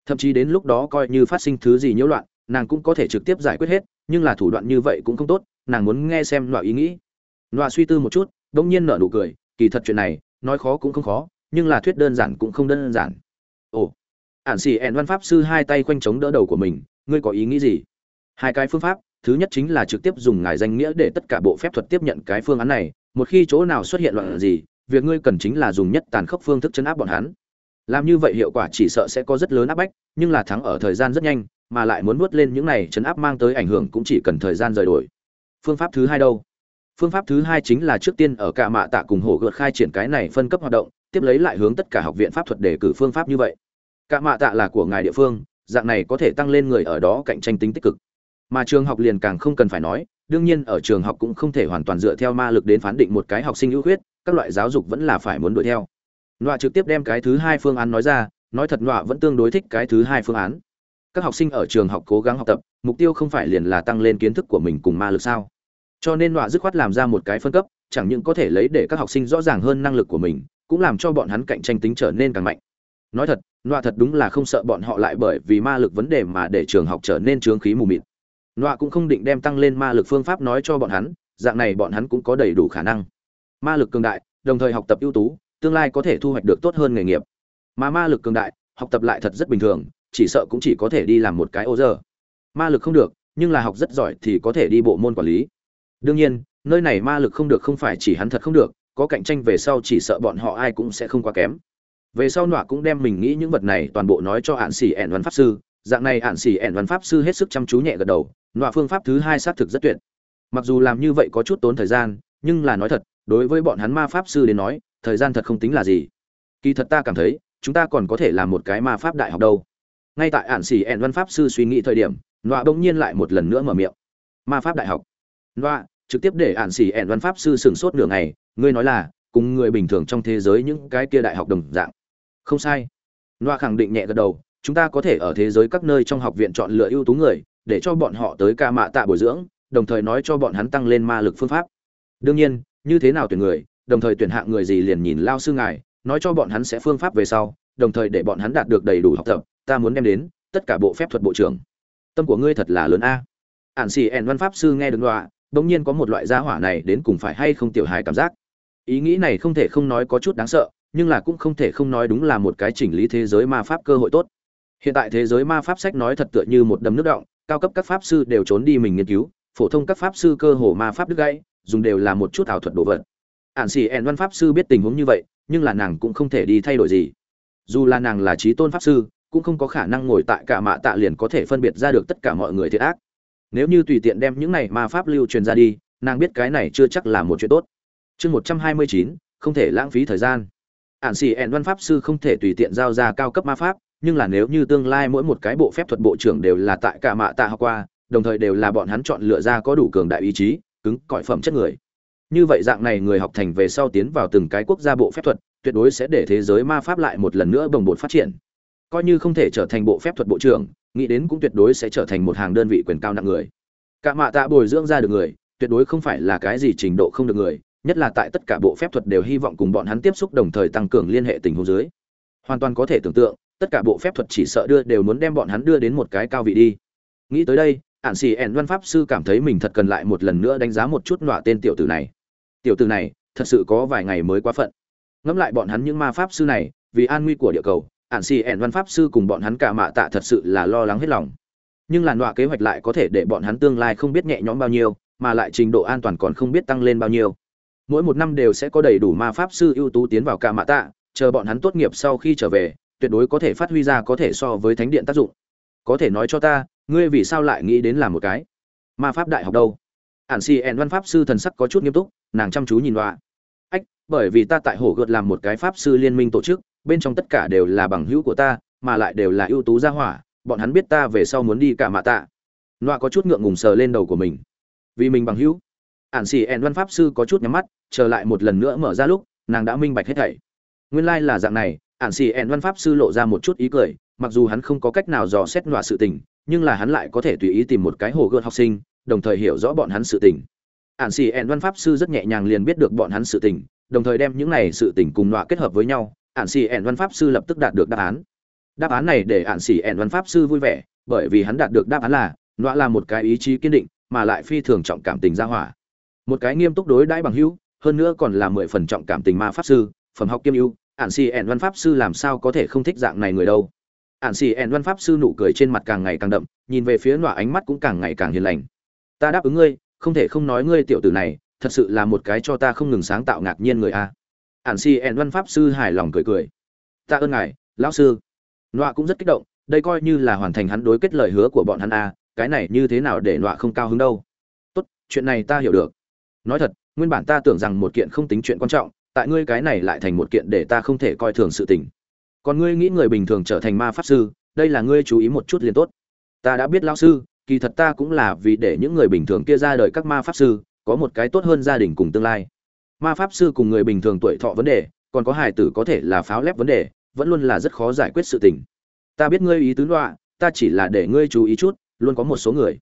Thậm chí đến lúc đó coi như phát sinh thứ gì nhiễu loạn, nàng cũng có thể trực tiếp giải quyết hết, nhưng là thủ đoạn như vậy cũng không tốt, nàng muốn nghe xem loại ý nghĩ. Loại suy tư một chút đ ỗ n g nhiên nở nụ cười, kỳ thật chuyện này, nói khó cũng không khó, nhưng là thuyết đơn giản cũng không đơn giản. Ồ, ạn xỉ ẹn văn pháp sư hai tay quanh chống đỡ đầu của mình, ngươi có ý nghĩ gì? Hai cái phương pháp, thứ nhất chính là trực tiếp dùng ngài danh nghĩa để tất cả bộ phép thuật tiếp nhận cái phương án này, một khi chỗ nào xuất hiện loạn gì việc ngươi cần chính là dùng nhất tàn khốc phương thức chấn áp bọn hắn. Làm như vậy hiệu quả chỉ sợ sẽ có rất lớn áp bách, nhưng là thắng ở thời gian rất nhanh, mà lại muốn nuốt lên những này chấn áp mang tới ảnh hưởng cũng chỉ cần thời gian rời đổi. Phương pháp thứ hai đâu? Phương pháp thứ hai chính là trước tiên ở cả mạ tạ cùng hổ gợt khai triển cái này phân cấp hoạt động, tiếp lấy lại hướng tất cả học viện pháp thuật để cử phương pháp như vậy. Cả mạ tạ là của ngài địa phương, dạng này có thể tăng lên người ở đó cạnh tranh tính tích cực. Mà trường học liền càng không cần phải nói, đương nhiên ở trường học cũng không thể hoàn toàn dựa theo ma lực đến phán định một cái học sinh ưu khuyết các loại giáo dục vẫn là phải muốn đuổi theo. Nọa trực tiếp đem cái thứ hai phương án nói ra, nói thật nọa vẫn tương đối thích cái thứ hai phương án. Các học sinh ở trường học cố gắng học tập, mục tiêu không phải liền là tăng lên kiến thức của mình cùng ma lực sao? Cho nên nọa dứt khoát làm ra một cái phân cấp, chẳng những có thể lấy để các học sinh rõ ràng hơn năng lực của mình, cũng làm cho bọn hắn cạnh tranh tính trở nên càng mạnh. Nói thật, nọa thật đúng là không sợ bọn họ lại bởi vì ma lực vấn đề mà để trường học trở nên trướng khí mù mịt. Nọa cũng không định đem tăng lên ma lực phương pháp nói cho bọn hắn, dạng này bọn hắn cũng có đầy đủ khả năng ma lực cường đại, đồng thời học tập ưu tú, tương lai có thể thu hoạch được tốt hơn nghề nghiệp. Mà ma lực cường đại, học tập lại thật rất bình thường, chỉ sợ cũng chỉ có thể đi làm một cái ô giờ ma lực không được, nhưng là học rất giỏi thì có thể đi bộ môn quản lý. Đương nhiên, nơi này ma lực không được không phải chỉ hắn thật không được, có cạnh tranh về sau chỉ sợ bọn họ ai cũng sẽ không quá kém. Về sau nọa cũng đem mình nghĩ những vật này toàn bộ nói cho hạn xỉ ẻn văn pháp sư. Dạng này hạn xỉ ẻn văn pháp sư hết sức chăm chú nhẹ gật đầu, nọa phương pháp thứ hai xác thực rất tuyệt. Mặc dù làm như vậy có chút tốn thời gian, nhưng là nói thật đối với bọn hắn ma pháp sư đến nói, thời gian thật không tính là gì. Kỳ thật ta cảm thấy, chúng ta còn có thể làm một cái ma pháp đại học đâu. Ngay tại ạn xỉ ẹn văn pháp sư suy nghĩ thời điểm, nọa bỗng nhiên lại một lần nữa mở miệng. Ma pháp đại học. Nọa, trực tiếp để ạn xỉ ẹn văn pháp sư sửng sốt nửa ngày, ngươi nói là, cùng người bình thường trong thế giới những cái kia đại học đồng dạng. Không sai. Nọa khẳng định nhẹ gật đầu, chúng ta có thể ở thế giới các nơi trong học viện chọn lựa ưu tú người, để cho bọn họ tới ca mạ tạ bồi dưỡng, đồng thời nói cho bọn hắn tăng lên ma lực phương pháp. Đương nhiên như thế nào tuyển người, đồng thời tuyển hạng người gì liền nhìn lao sư ngài, nói cho bọn hắn sẽ phương pháp về sau, đồng thời để bọn hắn đạt được đầy đủ học tập, ta muốn đem đến, tất cả bộ phép thuật bộ trưởng. Tâm của ngươi thật là lớn a. Ản xì ẻn văn pháp sư nghe được đọa, bỗng nhiên có một loại gia hỏa này đến cùng phải hay không tiểu hài cảm giác. Ý nghĩ này không thể không nói có chút đáng sợ, nhưng là cũng không thể không nói đúng là một cái chỉnh lý thế giới ma pháp cơ hội tốt. Hiện tại thế giới ma pháp sách nói thật tựa như một đầm nước động, cao cấp các pháp sư đều trốn đi mình nghiên cứu, phổ thông các pháp sư cơ hồ ma pháp đứt gãy dùng đều là một chút ảo thuật đồ vật. Ản xì En văn pháp sư biết tình huống như vậy, nhưng là nàng cũng không thể đi thay đổi gì. Dù là nàng là trí tôn pháp sư, cũng không có khả năng ngồi tại cả mạ tạ liền có thể phân biệt ra được tất cả mọi người thiệt ác. Nếu như tùy tiện đem những này ma pháp lưu truyền ra đi, nàng biết cái này chưa chắc là một chuyện tốt. Chương một trăm hai mươi chín, không thể lãng phí thời gian. Ạn xì ẹn văn pháp sư không thể tùy tiện giao ra cao cấp ma pháp, nhưng là nếu như tương lai mỗi một cái bộ phép thuật bộ trưởng đều là tại cả mạ tạ học qua, đồng thời đều là bọn hắn chọn lựa ra có đủ cường đại ý chí cứng cỏi phẩm chất người. Như vậy dạng này người học thành về sau tiến vào từng cái quốc gia bộ phép thuật, tuyệt đối sẽ để thế giới ma pháp lại một lần nữa bồng bột phát triển. Coi như không thể trở thành bộ phép thuật bộ trưởng, nghĩ đến cũng tuyệt đối sẽ trở thành một hàng đơn vị quyền cao nặng người. Cả mạ tạ bồi dưỡng ra được người, tuyệt đối không phải là cái gì trình độ không được người, nhất là tại tất cả bộ phép thuật đều hy vọng cùng bọn hắn tiếp xúc đồng thời tăng cường liên hệ tình huống dưới. Hoàn toàn có thể tưởng tượng, tất cả bộ phép thuật chỉ sợ đưa đều muốn đem bọn hắn đưa đến một cái cao vị đi. Nghĩ tới đây ạn xì ẻn văn pháp sư cảm thấy mình thật cần lại một lần nữa đánh giá một chút nọa tên tiểu tử này. Tiểu tử này, thật sự có vài ngày mới quá phận. Ngẫm lại bọn hắn những ma pháp sư này, vì an nguy của địa cầu ạn xì ẻn văn pháp sư cùng bọn hắn cả mạ tạ thật sự là lo lắng hết lòng. Nhưng làn đọa kế hoạch lại có thể để bọn hắn tương lai không biết nhẹ nhõm bao nhiêu, mà lại trình độ an toàn còn không biết tăng lên bao nhiêu. Mỗi một năm đều sẽ có đầy đủ ma pháp sư ưu tú tiến vào cả mạ tạ, chờ bọn hắn tốt nghiệp sau khi trở về, tuyệt đối có thể phát huy ra có thể so với thánh điện tác dụng. Có thể nói cho ta ngươi vì sao lại nghĩ đến làm một cái? Ma pháp đại học đâu? Ản xì ẹn văn pháp sư thần sắc có chút nghiêm túc, nàng chăm chú nhìn đọa ách, bởi vì ta tại hồ gợt làm một cái pháp sư liên minh tổ chức, bên trong tất cả đều là bằng hữu của ta, mà lại đều là ưu tú gia hỏa, bọn hắn biết ta về sau muốn đi cả mạ tạ. Loa có chút ngượng ngùng sờ lên đầu của mình. Vì mình bằng hữu. Ản xì ẹn văn pháp sư có chút nhắm mắt trở lại một lần nữa mở ra lúc, nàng đã minh bạch hết thảy. Nguyên lai、like、là dạng này, ản xì ẹn văn pháp sư lộ ra một chút ý cười, mặc dù hắn không có cách nào dò xét nọa sự tình nhưng là hắn lại có thể tùy ý tìm một cái hồ gợt học sinh, đồng thời hiểu rõ bọn hắn sự tình. Ản xì ẹn văn pháp sư rất nhẹ nhàng liền biết được bọn hắn sự tình, đồng thời đem những này sự tình cùng nọa kết hợp với nhau, ản xì ẹn văn pháp sư lập tức đạt được đáp án. Đáp án này để ản xì ẹn văn pháp sư vui vẻ, bởi vì hắn đạt được đáp án là, nọa là một cái ý chí kiên định, mà lại phi thường trọng cảm tình ra hỏa. Một cái nghiêm túc đối đãi bằng hữu, hơn nữa còn là mười phần trọng cảm tình ma pháp sư, phẩm học kiêm ưu, ản xì ẹn văn pháp sư làm sao có thể không thích dạng này người đâu ản xì ẹn văn pháp sư nụ cười trên mặt càng ngày càng đậm, nhìn về phía nọa ánh mắt cũng càng ngày càng hiền lành. Ta đáp ứng ngươi, không thể không nói ngươi tiểu tử này, thật sự là một cái cho ta không ngừng sáng tạo ngạc nhiên người a. Ản xì ẹn văn pháp sư hài lòng cười cười. Ta ơn ngài, lão sư. Nọa cũng rất kích động, đây coi như là hoàn thành hắn đối kết lời hứa của bọn hắn a, cái này như thế nào để nọa không cao hứng đâu. Tốt, chuyện này ta hiểu được. Nói thật, nguyên bản ta tưởng rằng một kiện không tính chuyện quan trọng, tại ngươi cái này lại thành một kiện để ta không thể coi thường sự tình còn ngươi nghĩ người bình thường trở thành ma pháp sư, đây là ngươi chú ý một chút liền tốt. Ta đã biết lão sư, kỳ thật ta cũng là vì để những người bình thường kia ra đời các ma pháp sư, có một cái tốt hơn gia đình cùng tương lai. Ma pháp sư cùng người bình thường tuổi thọ vấn đề, còn có hài tử có thể là pháo lép vấn đề, vẫn luôn là rất khó giải quyết sự tình. Ta biết ngươi ý tứ loạ ta chỉ là để ngươi chú ý chút, luôn có một số người.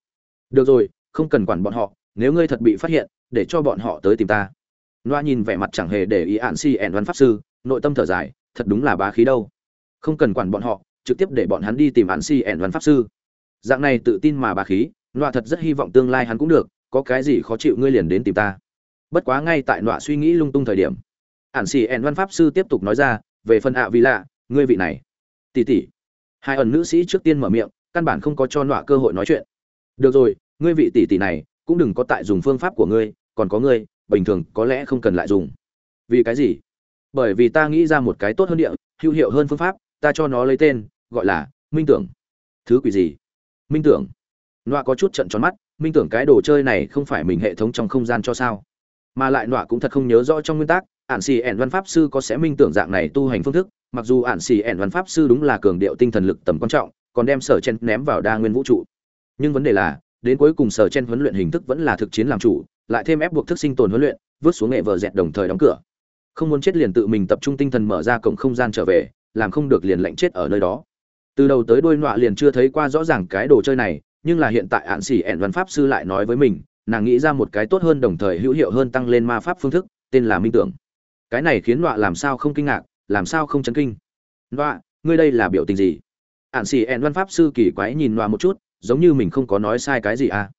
Được rồi, không cần quản bọn họ, nếu ngươi thật bị phát hiện, để cho bọn họ tới tìm ta. Loa nhìn vẻ mặt chẳng hề để ý ạn si ẻn văn pháp sư, nội tâm thở dài thật đúng là bá khí đâu. Không cần quản bọn họ, trực tiếp để bọn hắn đi tìm ạn si ẻn văn pháp sư. Dạng này tự tin mà bá khí, nọa thật rất hy vọng tương lai hắn cũng được, có cái gì khó chịu ngươi liền đến tìm ta. Bất quá ngay tại nọa suy nghĩ lung tung thời điểm ạn si ẻn văn pháp sư tiếp tục nói ra, về phần ạ vì lạ, ngươi vị này. Tỷ tỷ. Hai ẩn nữ sĩ trước tiên mở miệng, căn bản không có cho nọa cơ hội nói chuyện. Được rồi, ngươi vị tỷ tỷ này, cũng đừng có tại dùng phương pháp của ngươi, còn có ngươi, bình thường có lẽ không cần lại dùng. Vì cái gì? Bởi vì ta nghĩ ra một cái tốt hơn địa, hữu hiệu hơn phương pháp, ta cho nó lấy tên, gọi là minh tưởng. Thứ quỷ gì? Minh tưởng. Nọa có chút trận tròn mắt, minh tưởng cái đồ chơi này không phải mình hệ thống trong không gian cho sao? Mà lại nọa cũng thật không nhớ rõ trong nguyên tắc ạn xì ẻn văn pháp sư có sẽ minh tưởng dạng này tu hành phương thức, mặc dù ạn xì ẻn văn pháp sư đúng là cường điệu tinh thần lực tầm quan trọng, còn đem sở chen ném vào đa nguyên vũ trụ. Nhưng vấn đề là, đến cuối cùng sở chen huấn luyện hình thức vẫn là thực chiến làm chủ, lại thêm ép buộc thức sinh tồn huấn luyện, vứt xuống nghệ vợ dẹt đồng thời đóng cửa không muốn chết liền tự mình tập trung tinh thần mở ra cổng không gian trở về, làm không được liền lệnh chết ở nơi đó. Từ đầu tới đôi nọa liền chưa thấy qua rõ ràng cái đồ chơi này, nhưng là hiện tại ạn xỉ ẹn văn pháp sư lại nói với mình, nàng nghĩ ra một cái tốt hơn đồng thời hữu hiệu hơn tăng lên ma pháp phương thức, tên là minh tưởng. Cái này khiến nọa làm sao không kinh ngạc, làm sao không chấn kinh? Nọa, ngươi đây là biểu tình gì? Ạn xỉ ẹn văn pháp sư kỳ quái nhìn nọa một chút, giống như mình không có nói sai cái gì à?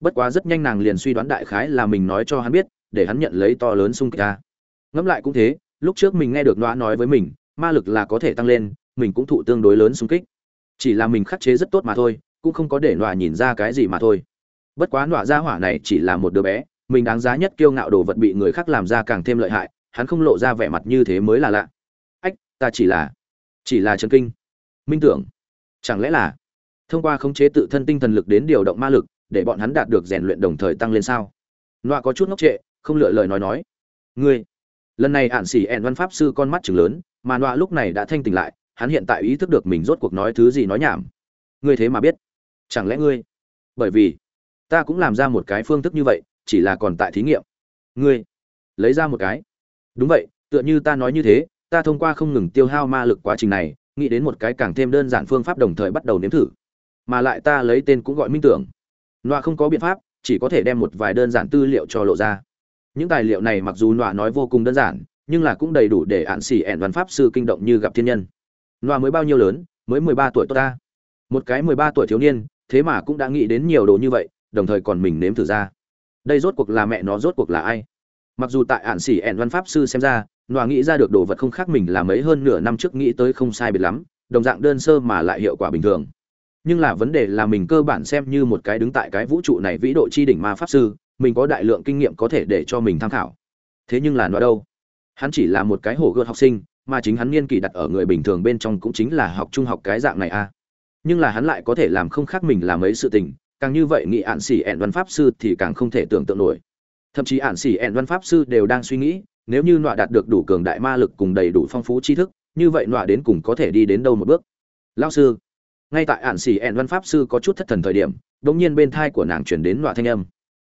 Bất quá rất nhanh nàng liền suy đoán đại khái là mình nói cho hắn biết, để hắn nhận lấy to lớn xung kích à? Ngẫm lại cũng thế, lúc trước mình nghe được nọa nói với mình, ma lực là có thể tăng lên, mình cũng thụ tương đối lớn xung kích. Chỉ là mình khắc chế rất tốt mà thôi, cũng không có để nọa nhìn ra cái gì mà thôi. Bất quá nọa ra hỏa này chỉ là một đứa bé, mình đáng giá nhất kiêu ngạo đồ vật bị người khác làm ra càng thêm lợi hại, hắn không lộ ra vẻ mặt như thế mới là lạ. Ách, ta chỉ là chỉ là chân kinh. Minh tưởng, chẳng lẽ là thông qua khống chế tự thân tinh thần lực đến điều động ma lực, để bọn hắn đạt được rèn luyện đồng thời tăng lên sao? Nọa có chút ngốc trệ, không lựa lời nói nói. Ngươi lần này ạn xỉ ẹn văn pháp sư con mắt chừng lớn, mà nọa lúc này đã thanh tỉnh lại, hắn hiện tại ý thức được mình rốt cuộc nói thứ gì nói nhảm. Ngươi thế mà biết. Chẳng lẽ ngươi? Bởi vì, ta cũng làm ra một cái phương thức như vậy, chỉ là còn tại thí nghiệm. Ngươi, lấy ra một cái. Đúng vậy, tựa như ta nói như thế, ta thông qua không ngừng tiêu hao ma lực quá trình này, nghĩ đến một cái càng thêm đơn giản phương pháp đồng thời bắt đầu nếm thử. Mà lại ta lấy tên cũng gọi minh tưởng. Nọa không có biện pháp, chỉ có thể đem một vài đơn giản tư liệu cho lộ ra những tài liệu này mặc dù nọa nói vô cùng đơn giản, nhưng là cũng đầy đủ để ạn xỉ ẹn văn pháp sư kinh động như gặp thiên nhân. Nọa mới bao nhiêu lớn? Mới mười ba tuổi tôi ta. Một cái mười ba tuổi thiếu niên, thế mà cũng đã nghĩ đến nhiều đồ như vậy, đồng thời còn mình nếm thử ra. Đây rốt cuộc là mẹ nó rốt cuộc là ai? Mặc dù tại ạn xỉ ẹn văn pháp sư xem ra, nọa nghĩ ra được đồ vật không khác mình là mấy hơn nửa năm trước nghĩ tới không sai biệt lắm, đồng dạng đơn sơ mà lại hiệu quả bình thường. Nhưng là vấn đề là mình cơ bản xem như một cái đứng tại cái vũ trụ này vĩ độ chi đỉnh ma pháp sư mình có đại lượng kinh nghiệm có thể để cho mình tham khảo. Thế nhưng là nó đâu? Hắn chỉ là một cái hổ gợt học sinh, mà chính hắn niên kỷ đặt ở người bình thường bên trong cũng chính là học trung học cái dạng này a à. nhưng là hắn lại có thể làm không khác mình làm mấy sự tình, càng như vậy nghị ạn xỉ ẹn văn pháp sư thì càng không thể tưởng tượng nổi. Thậm chí ạn xỉ ẹn văn pháp sư đều đang suy nghĩ, nếu như nọa đạt được đủ cường đại ma lực cùng đầy đủ phong phú tri thức, như vậy nọa đến cùng có thể đi đến đâu một bước? Lao sư, ngay tại ạn xỉ ẹn văn pháp sư có chút thất thần thời điểm đ ỗ n g nhiên bên thai của nàng chuyển đến nọa thanh âm.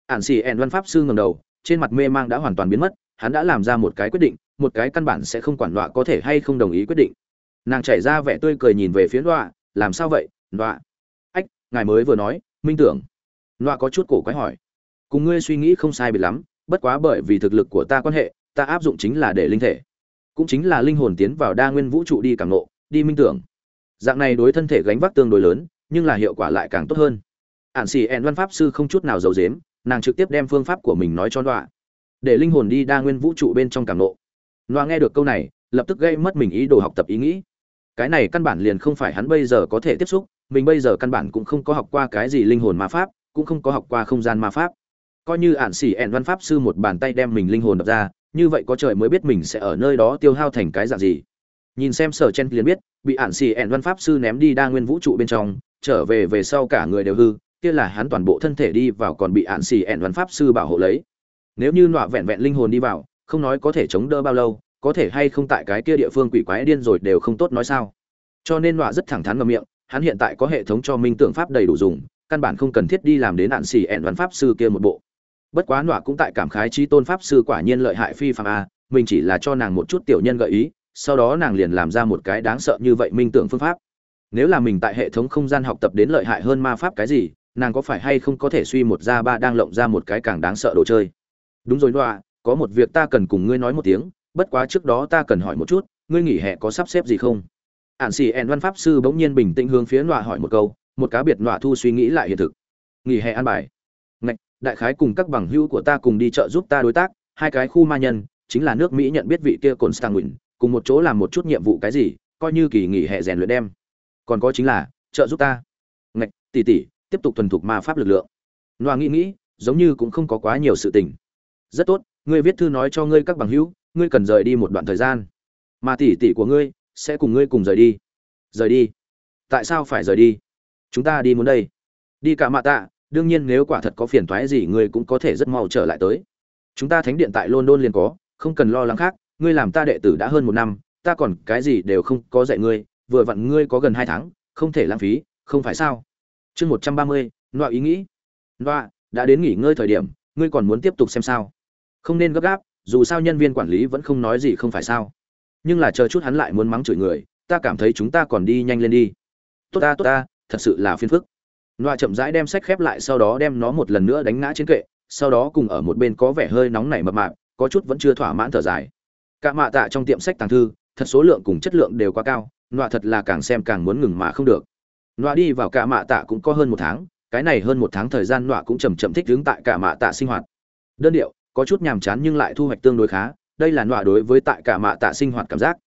Ản xì ẹn văn pháp sư ngầm đầu, trên mặt mê mang đã hoàn toàn biến mất, hắn đã làm ra một cái quyết định, một cái căn bản sẽ không quản đọa có thể hay không đồng ý quyết định. Nàng chảy ra vẻ tươi cười nhìn về phía đọa làm sao vậy đọa ách, ngài mới vừa nói, minh tưởng. Đọa có chút cổ quái hỏi. Cùng ngươi suy nghĩ không sai biệt lắm, bất quá bởi vì thực lực của ta quan hệ, ta áp dụng chính là để linh thể, cũng chính là linh hồn tiến vào đa nguyên vũ trụ đi càng nộ đi minh tưởng. Dạng này đối thân thể gánh vác tương đối lớn, nhưng là hiệu quả lại càng tốt hơn. Ản xì ẹn văn pháp sư không chút nào giàu dếm nàng trực tiếp đem phương pháp của mình nói cho đọa để linh hồn đi đa nguyên vũ trụ bên trong cảm nộ đoạ nghe được câu này, lập tức gây mất mình ý đồ học tập ý nghĩ. Cái này căn bản liền không phải hắn bây giờ có thể tiếp xúc, mình bây giờ căn bản cũng không có học qua cái gì linh hồn ma pháp, cũng không có học qua không gian ma pháp. Coi như ạn xỉ ẹn văn pháp sư một bàn tay đem mình linh hồn đập ra, như vậy có trời mới biết mình sẽ ở nơi đó tiêu hao thành cái dạng gì. Nhìn xem sở chen liền biết, bị ạn xỉ ẹn văn pháp sư ném đi đa nguyên vũ trụ bên trong, trở về về sau cả người đều hư kia là hắn toàn bộ thân thể đi vào còn bị ản xỉ ẹn văn pháp sư bảo hộ lấy. Nếu như nọa vẹn vẹn linh hồn đi vào, không nói có thể chống đỡ bao lâu, có thể hay không tại cái kia địa phương quỷ quái điên rồi đều không tốt nói sao. Cho nên nọa rất thẳng thắn ngậm miệng, hắn hiện tại có hệ thống cho minh tượng pháp đầy đủ dùng, căn bản không cần thiết đi làm đến ạn xỉ ẹn văn pháp sư kia một bộ. Bất quá nọa cũng tại cảm khái trí tôn pháp sư quả nhiên lợi hại phi phàm a, mình chỉ là cho nàng một chút tiểu nhân gợi ý, sau đó nàng liền làm ra một cái đáng sợ như vậy minh tưởng phương pháp. Nếu là mình tại hệ thống không gian học tập đến lợi hại hơn ma pháp cái gì nàng có phải hay không có thể suy một ra ba đang lộng ra một cái càng đáng sợ đồ chơi? Đúng rồi nọa có một việc ta cần cùng ngươi nói một tiếng, bất quá trước đó ta cần hỏi một chút, ngươi nghỉ hè có sắp xếp gì không? Ạn xì ẹn văn pháp sư bỗng nhiên bình tĩnh hướng phía nọa hỏi một câu, một cá biệt nọa thu suy nghĩ lại hiện thực. Nghỉ hè an bài. Ngạch, đại khái cùng các bằng hữu của ta cùng đi chợ giúp ta đối tác, hai cái khu ma nhân, chính là nước mỹ nhận biết vị kia cồn stanguin cùng một chỗ làm một chút nhiệm vụ cái gì, coi như kỳ nghỉ hè rèn luyện đem. Còn có chính là, trợ giúp ta. Ngạch tỉ tỉ tiếp tục thuần thục ma pháp lực lượng. Nọa nghĩ nghĩ, giống như cũng không có quá nhiều sự tình. Rất tốt, ngươi viết thư nói cho ngươi các bằng hữu, ngươi cần rời đi một đoạn thời gian. Mà tỷ tỷ của ngươi sẽ cùng ngươi cùng rời đi. Rời đi? Tại sao phải rời đi? Chúng ta đi muốn đây. Đi cả mạ tạ, đương nhiên nếu quả thật có phiền toái gì ngươi cũng có thể rất mau trở lại tới. Chúng ta thánh điện tại london liền có, không cần lo lắng khác, ngươi làm ta đệ tử đã hơn một năm, ta còn cái gì đều không có dạy ngươi, vừa vặn ngươi có gần hai tháng, không thể lãng phí, không phải sao? Chương một trăm ba mươi loa ý nghĩ. Loa đã đến nghỉ ngơi thời điểm, ngươi còn muốn tiếp tục xem sao? Không nên gấp gáp, dù sao nhân viên quản lý vẫn không nói gì không phải sao. Nhưng là chờ chút hắn lại muốn mắng chửi người, ta cảm thấy chúng ta còn đi nhanh lên đi. Tốt ta tốt ta, thật sự là phiền phức. Loa chậm rãi đem sách khép lại, sau đó đem nó một lần nữa đánh ngã trên kệ, sau đó cùng ở một bên có vẻ hơi nóng nảy mập mạp, có chút vẫn chưa thỏa mãn thở dài. Cả mạ tạ trong tiệm sách tàng thư, thật số lượng cùng chất lượng đều quá cao loa thật là càng xem càng muốn ngừng mà không được nọa đi vào cả mạ tạ cũng có hơn một tháng, cái này hơn một tháng thời gian nọa cũng chầm chậm thích đứng tại cả mạ tạ sinh hoạt. Đơn điệu, có chút nhàm chán nhưng lại thu hoạch tương đối khá, đây là nọa đối với tại cả mạ tạ sinh hoạt cảm giác.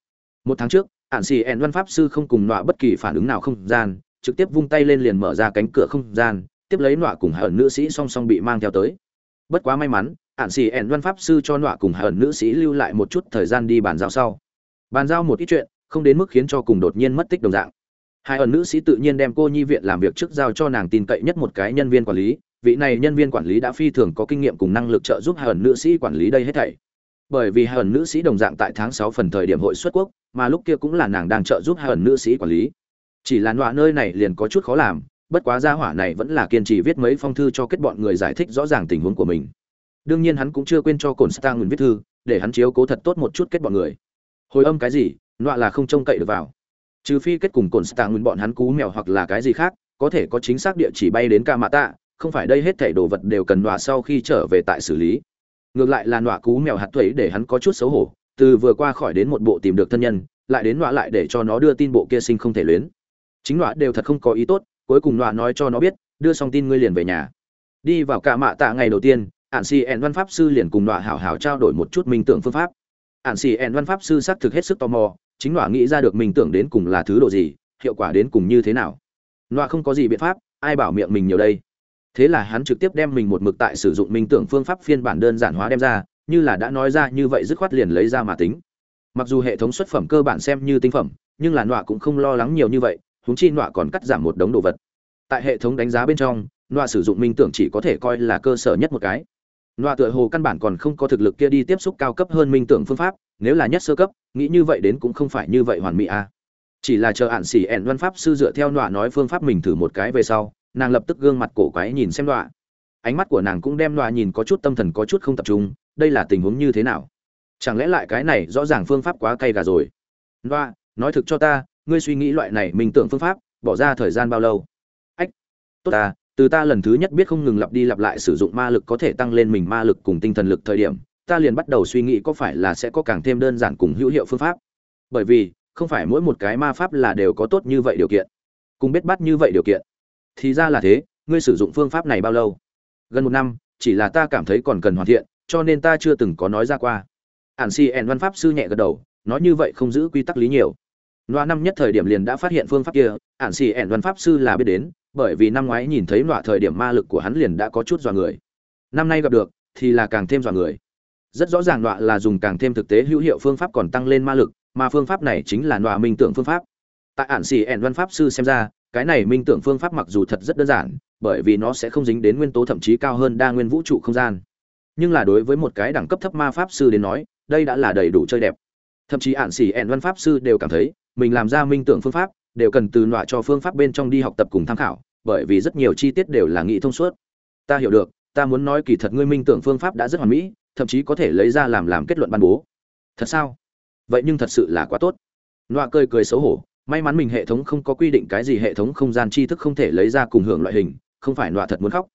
Một tháng trước ạn xì ẹn văn pháp sư không cùng nọa bất kỳ phản ứng nào không gian, trực tiếp vung tay lên liền mở ra cánh cửa không gian, tiếp lấy nọa cùng hạ ẩn nữ sĩ song song bị mang theo tới. Bất quá may mắn ạn xì ẹn văn pháp sư cho nọa cùng hạ ẩn nữ sĩ lưu lại một chút thời gian đi bàn giao sau. Bàn giao một ít chuyện, không đến mức khiến cho cùng đột nhiên mất tích đồng dạng hai ẩn nữ sĩ tự nhiên đem cô nhi viện làm việc trước giao cho nàng tin cậy nhất một cái nhân viên quản lý, vị này nhân viên quản lý đã phi thường có kinh nghiệm cùng năng lực trợ giúp hai ẩn nữ sĩ quản lý đây hết thảy. Bởi vì hai ẩn nữ sĩ đồng dạng tại tháng sáu phần thời điểm hội xuất quốc, mà lúc kia cũng là nàng đang trợ giúp hai ẩn nữ sĩ quản lý. Chỉ là nọa nơi này liền có chút khó làm, bất quá gia hỏa này vẫn là kiên trì viết mấy phong thư cho kết bọn người giải thích rõ ràng tình huống của mình. Đương nhiên hắn cũng chưa quên cho cồn stang viết thư, để hắn chiếu cố thật tốt một chút kết bọn người. Hồi âm cái gì, nọa là không trông cậy được vào trừ phi kết cùng cồn stang bọn hắn cú mèo hoặc là cái gì khác, có thể có chính xác địa chỉ bay đến ca mạ tạ không phải đây hết thảy đồ vật đều cần nọa sau khi trở về tại xử lý. Ngược lại là nọa cú mèo hạt thuế để hắn có chút xấu hổ, từ vừa qua khỏi đến một bộ tìm được thân nhân, lại đến nọa lại để cho nó đưa tin bộ kia sinh không thể luyến. Chính nọa đều thật không có ý tốt, cuối cùng nọa nói cho nó biết, đưa xong tin ngươi liền về nhà. Đi vào cả mạ tạ ngày đầu tiên ạn xì ẹn văn pháp sư liền cùng nọa hảo hảo trao đổi một chút minh tưởng phương pháp. Ạn xì ẹn văn pháp sư xác thực hết sức tò mò chính nọa nghĩ ra được mình tưởng đến cùng là thứ độ gì, hiệu quả đến cùng như thế nào. Nọa không có gì biện pháp, ai bảo miệng mình nhiều đây. Thế là hắn trực tiếp đem mình một mực tại sử dụng minh tưởng phương pháp phiên bản đơn giản hóa đem ra, như là đã nói ra, như vậy dứt khoát liền lấy ra mà tính. Mặc dù hệ thống xuất phẩm cơ bản xem như tinh phẩm, nhưng là nọa cũng không lo lắng nhiều như vậy, huống chi nọa còn cắt giảm một đống đồ vật. Tại hệ thống đánh giá bên trong nọa sử dụng minh tưởng chỉ có thể coi là cơ sở nhất một cái. Nọa tựa hồ căn bản còn không có thực lực kia đi tiếp xúc cao cấp hơn minh tưởng phương pháp nếu là nhất sơ cấp, nghĩ như vậy đến cũng không phải như vậy hoàn mỹ a à. chỉ là chờ hạn xỉ ẻn văn pháp sư dựa theo nọa nói phương pháp mình thử một cái về sau, nàng lập tức gương mặt cổ quái nhìn xem nọa. Ánh mắt của nàng cũng đem nọa nhìn có chút tâm thần có chút không tập trung, đây là tình huống như thế nào? Chẳng lẽ lại cái này rõ ràng phương pháp quá cay gà rồi? Nọa, nói thực cho ta, ngươi suy nghĩ loại này mình tưởng phương pháp, bỏ ra thời gian bao lâu? Ách, tốt ta, từ ta lần thứ nhất biết không ngừng lặp đi lặp lại sử dụng ma lực có thể tăng lên mình ma lực cùng tinh thần lực thời điểm ta liền bắt đầu suy nghĩ có phải là sẽ có càng thêm đơn giản cùng hữu hiệu phương pháp. Bởi vì không phải mỗi một cái ma pháp là đều có tốt như vậy điều kiện. Cùng biết bắt như vậy điều kiện. Thì ra là thế ngươi sử dụng phương pháp này bao lâu? Gần một năm chỉ là ta cảm thấy còn cần hoàn thiện cho nên ta chưa từng có nói ra qua. Ản si ẻn văn pháp sư nhẹ gật đầu nói như vậy không giữ quy tắc lý nhiều. Loa năm nhất thời điểm liền đã phát hiện phương pháp kia, ản xì ẻn văn pháp sư là biết đến, bởi vì năm ngoái nhìn thấy loa thời điểm ma lực của hắn liền đã có chút dọa người. Năm nay gặp được, thì là càng thêm dọa người. Rất rõ ràng nọa là dùng càng thêm thực tế hữu hiệu phương pháp còn tăng lên ma lực, mà phương pháp này chính là nọa minh tưởng phương pháp. Tại ản xì ẻn văn pháp sư xem ra, cái này minh tưởng phương pháp mặc dù thật rất đơn giản, bởi vì nó sẽ không dính đến nguyên tố thậm chí cao hơn đa nguyên vũ trụ không gian. Nhưng là đối với một cái đẳng cấp thấp ma pháp sư đến nói, đây đã là đầy đủ chơi đẹp. Thậm chí ản xì ẻn văn pháp sư đều cảm thấy, mình làm ra minh tưởng phương pháp đều cần từ nọa cho phương pháp bên trong đi học tập cùng tham khảo bởi vì rất nhiều chi tiết đều là nghĩ thông suốt ta hiểu được ta muốn nói kỳ thật ngươi minh tưởng phương pháp đã rất hoàn mỹ thậm chí có thể lấy ra làm làm kết luận ban bố. Thật sao? Vậy nhưng thật sự là quá tốt. Nọa cười cười xấu hổ, may mắn mình hệ thống không có quy định cái gì hệ thống không gian tri thức không thể lấy ra cùng hưởng loại hình, không phải nọa thật muốn khóc.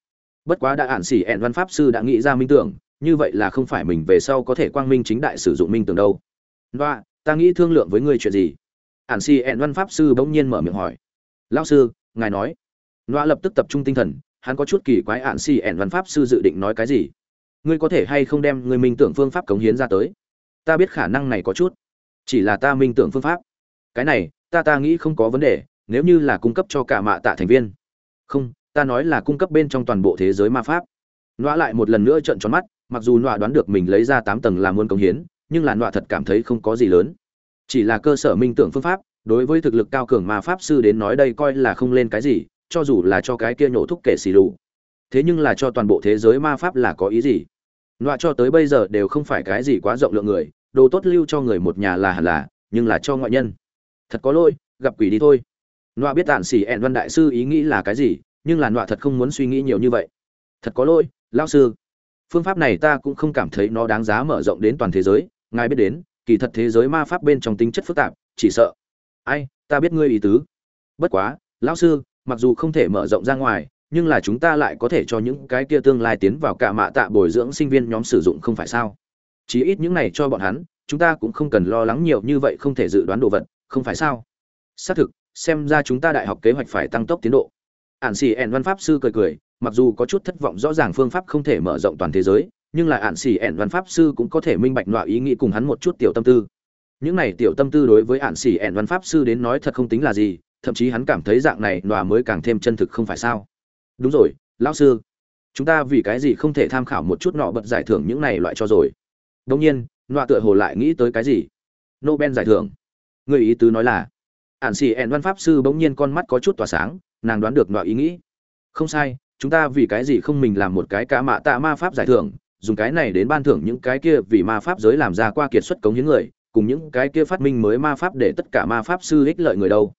Bất quá đã ạn xỉ ẹn văn pháp sư đã nghĩ ra minh tưởng, như vậy là không phải mình về sau có thể quang minh chính đại sử dụng minh tưởng đâu. Nọa, ta nghĩ thương lượng với ngươi chuyện gì? Ản xỉ ẹn văn pháp sư bỗng nhiên mở miệng hỏi. Lao sư, ngài nói. Nọa lập tức tập trung tinh thần, hắn có chút kỳ quái ản xỉ ẹn văn pháp sư dự định nói cái gì? Ngươi có thể hay không đem người minh tưởng phương pháp cống hiến ra tới? Ta biết khả năng này có chút. Chỉ là ta minh tưởng phương pháp. Cái này, ta ta nghĩ không có vấn đề, nếu như là cung cấp cho cả mạ tạ thành viên. Không, ta nói là cung cấp bên trong toàn bộ thế giới ma pháp. Nọa lại một lần nữa trợn tròn mắt, mặc dù nọa đoán được mình lấy ra tám tầng làm muôn cống hiến, nhưng là nọa thật cảm thấy không có gì lớn. Chỉ là cơ sở minh tưởng phương pháp, đối với thực lực cao cường ma pháp sư đến nói đây coi là không lên cái gì, cho dù là cho cái kia nhổ thúc kể xì lù. Thế nhưng là cho toàn bộ thế giới ma pháp là có ý gì? Nọa cho tới bây giờ đều không phải cái gì quá rộng lượng người, đồ tốt lưu cho người một nhà là hẳn là, nhưng là cho ngoại nhân. Thật có lỗi, gặp quỷ đi thôi. Nọa biết tản xỉ ẹn văn đại sư ý nghĩ là cái gì, nhưng là nọa thật không muốn suy nghĩ nhiều như vậy. Thật có lỗi lao sư. Phương pháp này ta cũng không cảm thấy nó đáng giá mở rộng đến toàn thế giới, ngài biết đến, kỳ thật thế giới ma pháp bên trong tính chất phức tạp, chỉ sợ. Ai, ta biết ngươi ý tứ. Bất quá, lão sư, mặc dù không thể mở rộng ra ngoài nhưng là chúng ta lại có thể cho những cái kia tương lai tiến vào cả mạ tạ bồi dưỡng sinh viên nhóm sử dụng không phải sao? Chí ít những này cho bọn hắn, chúng ta cũng không cần lo lắng nhiều như vậy không thể dự đoán đồ vật, không phải sao? Xác thực, xem ra chúng ta đại học kế hoạch phải tăng tốc tiến độ. Ạn xì ẻn văn pháp sư cười cười, mặc dù có chút thất vọng rõ ràng phương pháp không thể mở rộng toàn thế giới, nhưng là ạn xì ẻn văn pháp sư cũng có thể minh bạch nọa ý nghĩ cùng hắn một chút tiểu tâm tư. Những này tiểu tâm tư đối với ạn xì ẻn văn pháp sư đến nói thật không tính là gì, thậm chí hắn cảm thấy dạng này nọa mới càng thêm chân thực không phải sao? Đúng rồi, lão sư. Chúng ta vì cái gì không thể tham khảo một chút nọ bật giải thưởng những này loại cho rồi? Đông nhiên nọa tựa hồ lại nghĩ tới cái gì? Nobel giải thưởng. Người ý tứ nói là ạn xì ẹn văn pháp sư bỗng nhiên con mắt có chút tỏa sáng, nàng đoán được nọa ý nghĩ. Không sai, chúng ta vì cái gì không mình làm một cái cả mạ tạ ma pháp giải thưởng, dùng cái này đến ban thưởng những cái kia vì ma pháp giới làm ra qua kiệt xuất cống hiến người, cùng những cái kia phát minh mới ma pháp để tất cả ma pháp sư ích lợi người đâu?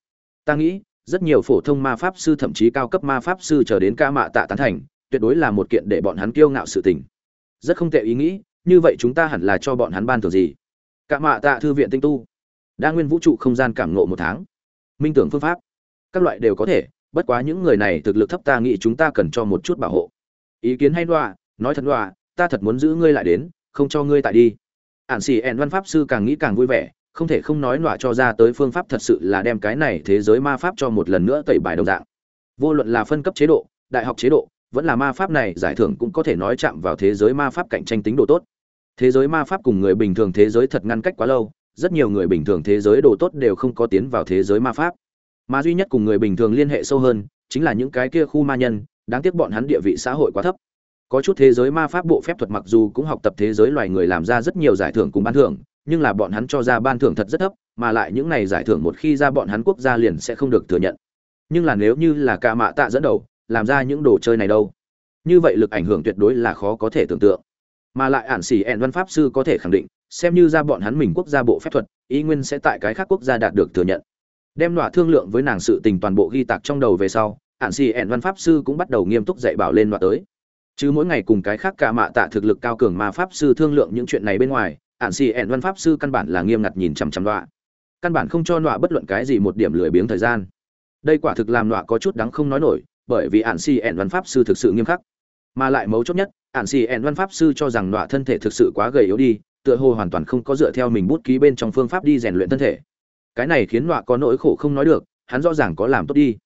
Ta nghĩ rất nhiều phổ thông ma pháp sư, thậm chí cao cấp ma pháp sư chờ đến ca mạ tạ tán thành, tuyệt đối là một kiện để bọn hắn kiêu ngạo sự tình. Rất không tệ ý nghĩ, như vậy chúng ta hẳn là cho bọn hắn ban thưởng gì? Ca mạ tạ thư viện tinh tu. Đa nguyên vũ trụ không gian cảm ngộ một tháng. Minh tưởng phương pháp. Các loại đều có thể, bất quá những người này thực lực thấp ta nghĩ chúng ta cần cho một chút bảo hộ. Ý kiến hay đoạ nói thật đoạ ta thật muốn giữ ngươi lại đến, không cho ngươi tại đi. Ản xì ẹn văn pháp sư càng nghĩ càng vui vẻ không thể không nói nọa cho ra tới phương pháp thật sự là đem cái này thế giới ma pháp cho một lần nữa tẩy bài đồng dạng. Vô luận là phân cấp chế độ, đại học chế độ, vẫn là ma pháp này, giải thưởng cũng có thể nói chạm vào thế giới ma pháp cạnh tranh tính độ tốt. Thế giới ma pháp cùng người bình thường thế giới thật ngăn cách quá lâu, rất nhiều người bình thường thế giới độ tốt đều không có tiến vào thế giới ma pháp. Mà duy nhất cùng người bình thường liên hệ sâu hơn, chính là những cái kia khu ma nhân, đáng tiếc bọn hắn địa vị xã hội quá thấp. Có chút thế giới ma pháp bộ phép thuật mặc dù cũng học tập thế giới loài người làm ra rất nhiều giải thưởng cùng ban thưởng nhưng là bọn hắn cho ra ban thưởng thật rất thấp, mà lại những này giải thưởng một khi ra bọn hắn quốc gia liền sẽ không được thừa nhận. Nhưng là nếu như là ca mạ tạ dẫn đầu, làm ra những đồ chơi này đâu? Như vậy lực ảnh hưởng tuyệt đối là khó có thể tưởng tượng. Mà lại ản xỉ ẹn văn pháp sư có thể khẳng định, xem như ra bọn hắn mình quốc gia bộ phép thuật, ý nguyên sẽ tại cái khác quốc gia đạt được thừa nhận. Đem nọa thương lượng với nàng sự tình toàn bộ ghi tạc trong đầu về sau, ản sĩ ẹn văn pháp sư cũng bắt đầu nghiêm túc dạy bảo lên nọa tới. Chứ mỗi ngày cùng cái khác cả mạ tạ thực lực cao cường mà pháp sư thương lượng những chuyện này bên ngoài ạn xì ẹn văn pháp sư căn bản là nghiêm ngặt nhìn chằm chằm đọa. căn bản không cho nọa bất luận cái gì một điểm lười biếng thời gian. Đây quả thực làm nọa có chút đáng không nói nổi, bởi vì ạn xì ẹn văn pháp sư thực sự nghiêm khắc. Mà lại mấu chốt nhất ạn xì ẹn văn pháp sư cho rằng nọa thân thể thực sự quá gầy yếu đi, tựa hồ hoàn toàn không có dựa theo mình bút ký bên trong phương pháp đi rèn luyện thân thể. Cái này khiến nọa có nỗi khổ không nói được, hắn rõ ràng có làm tốt đi.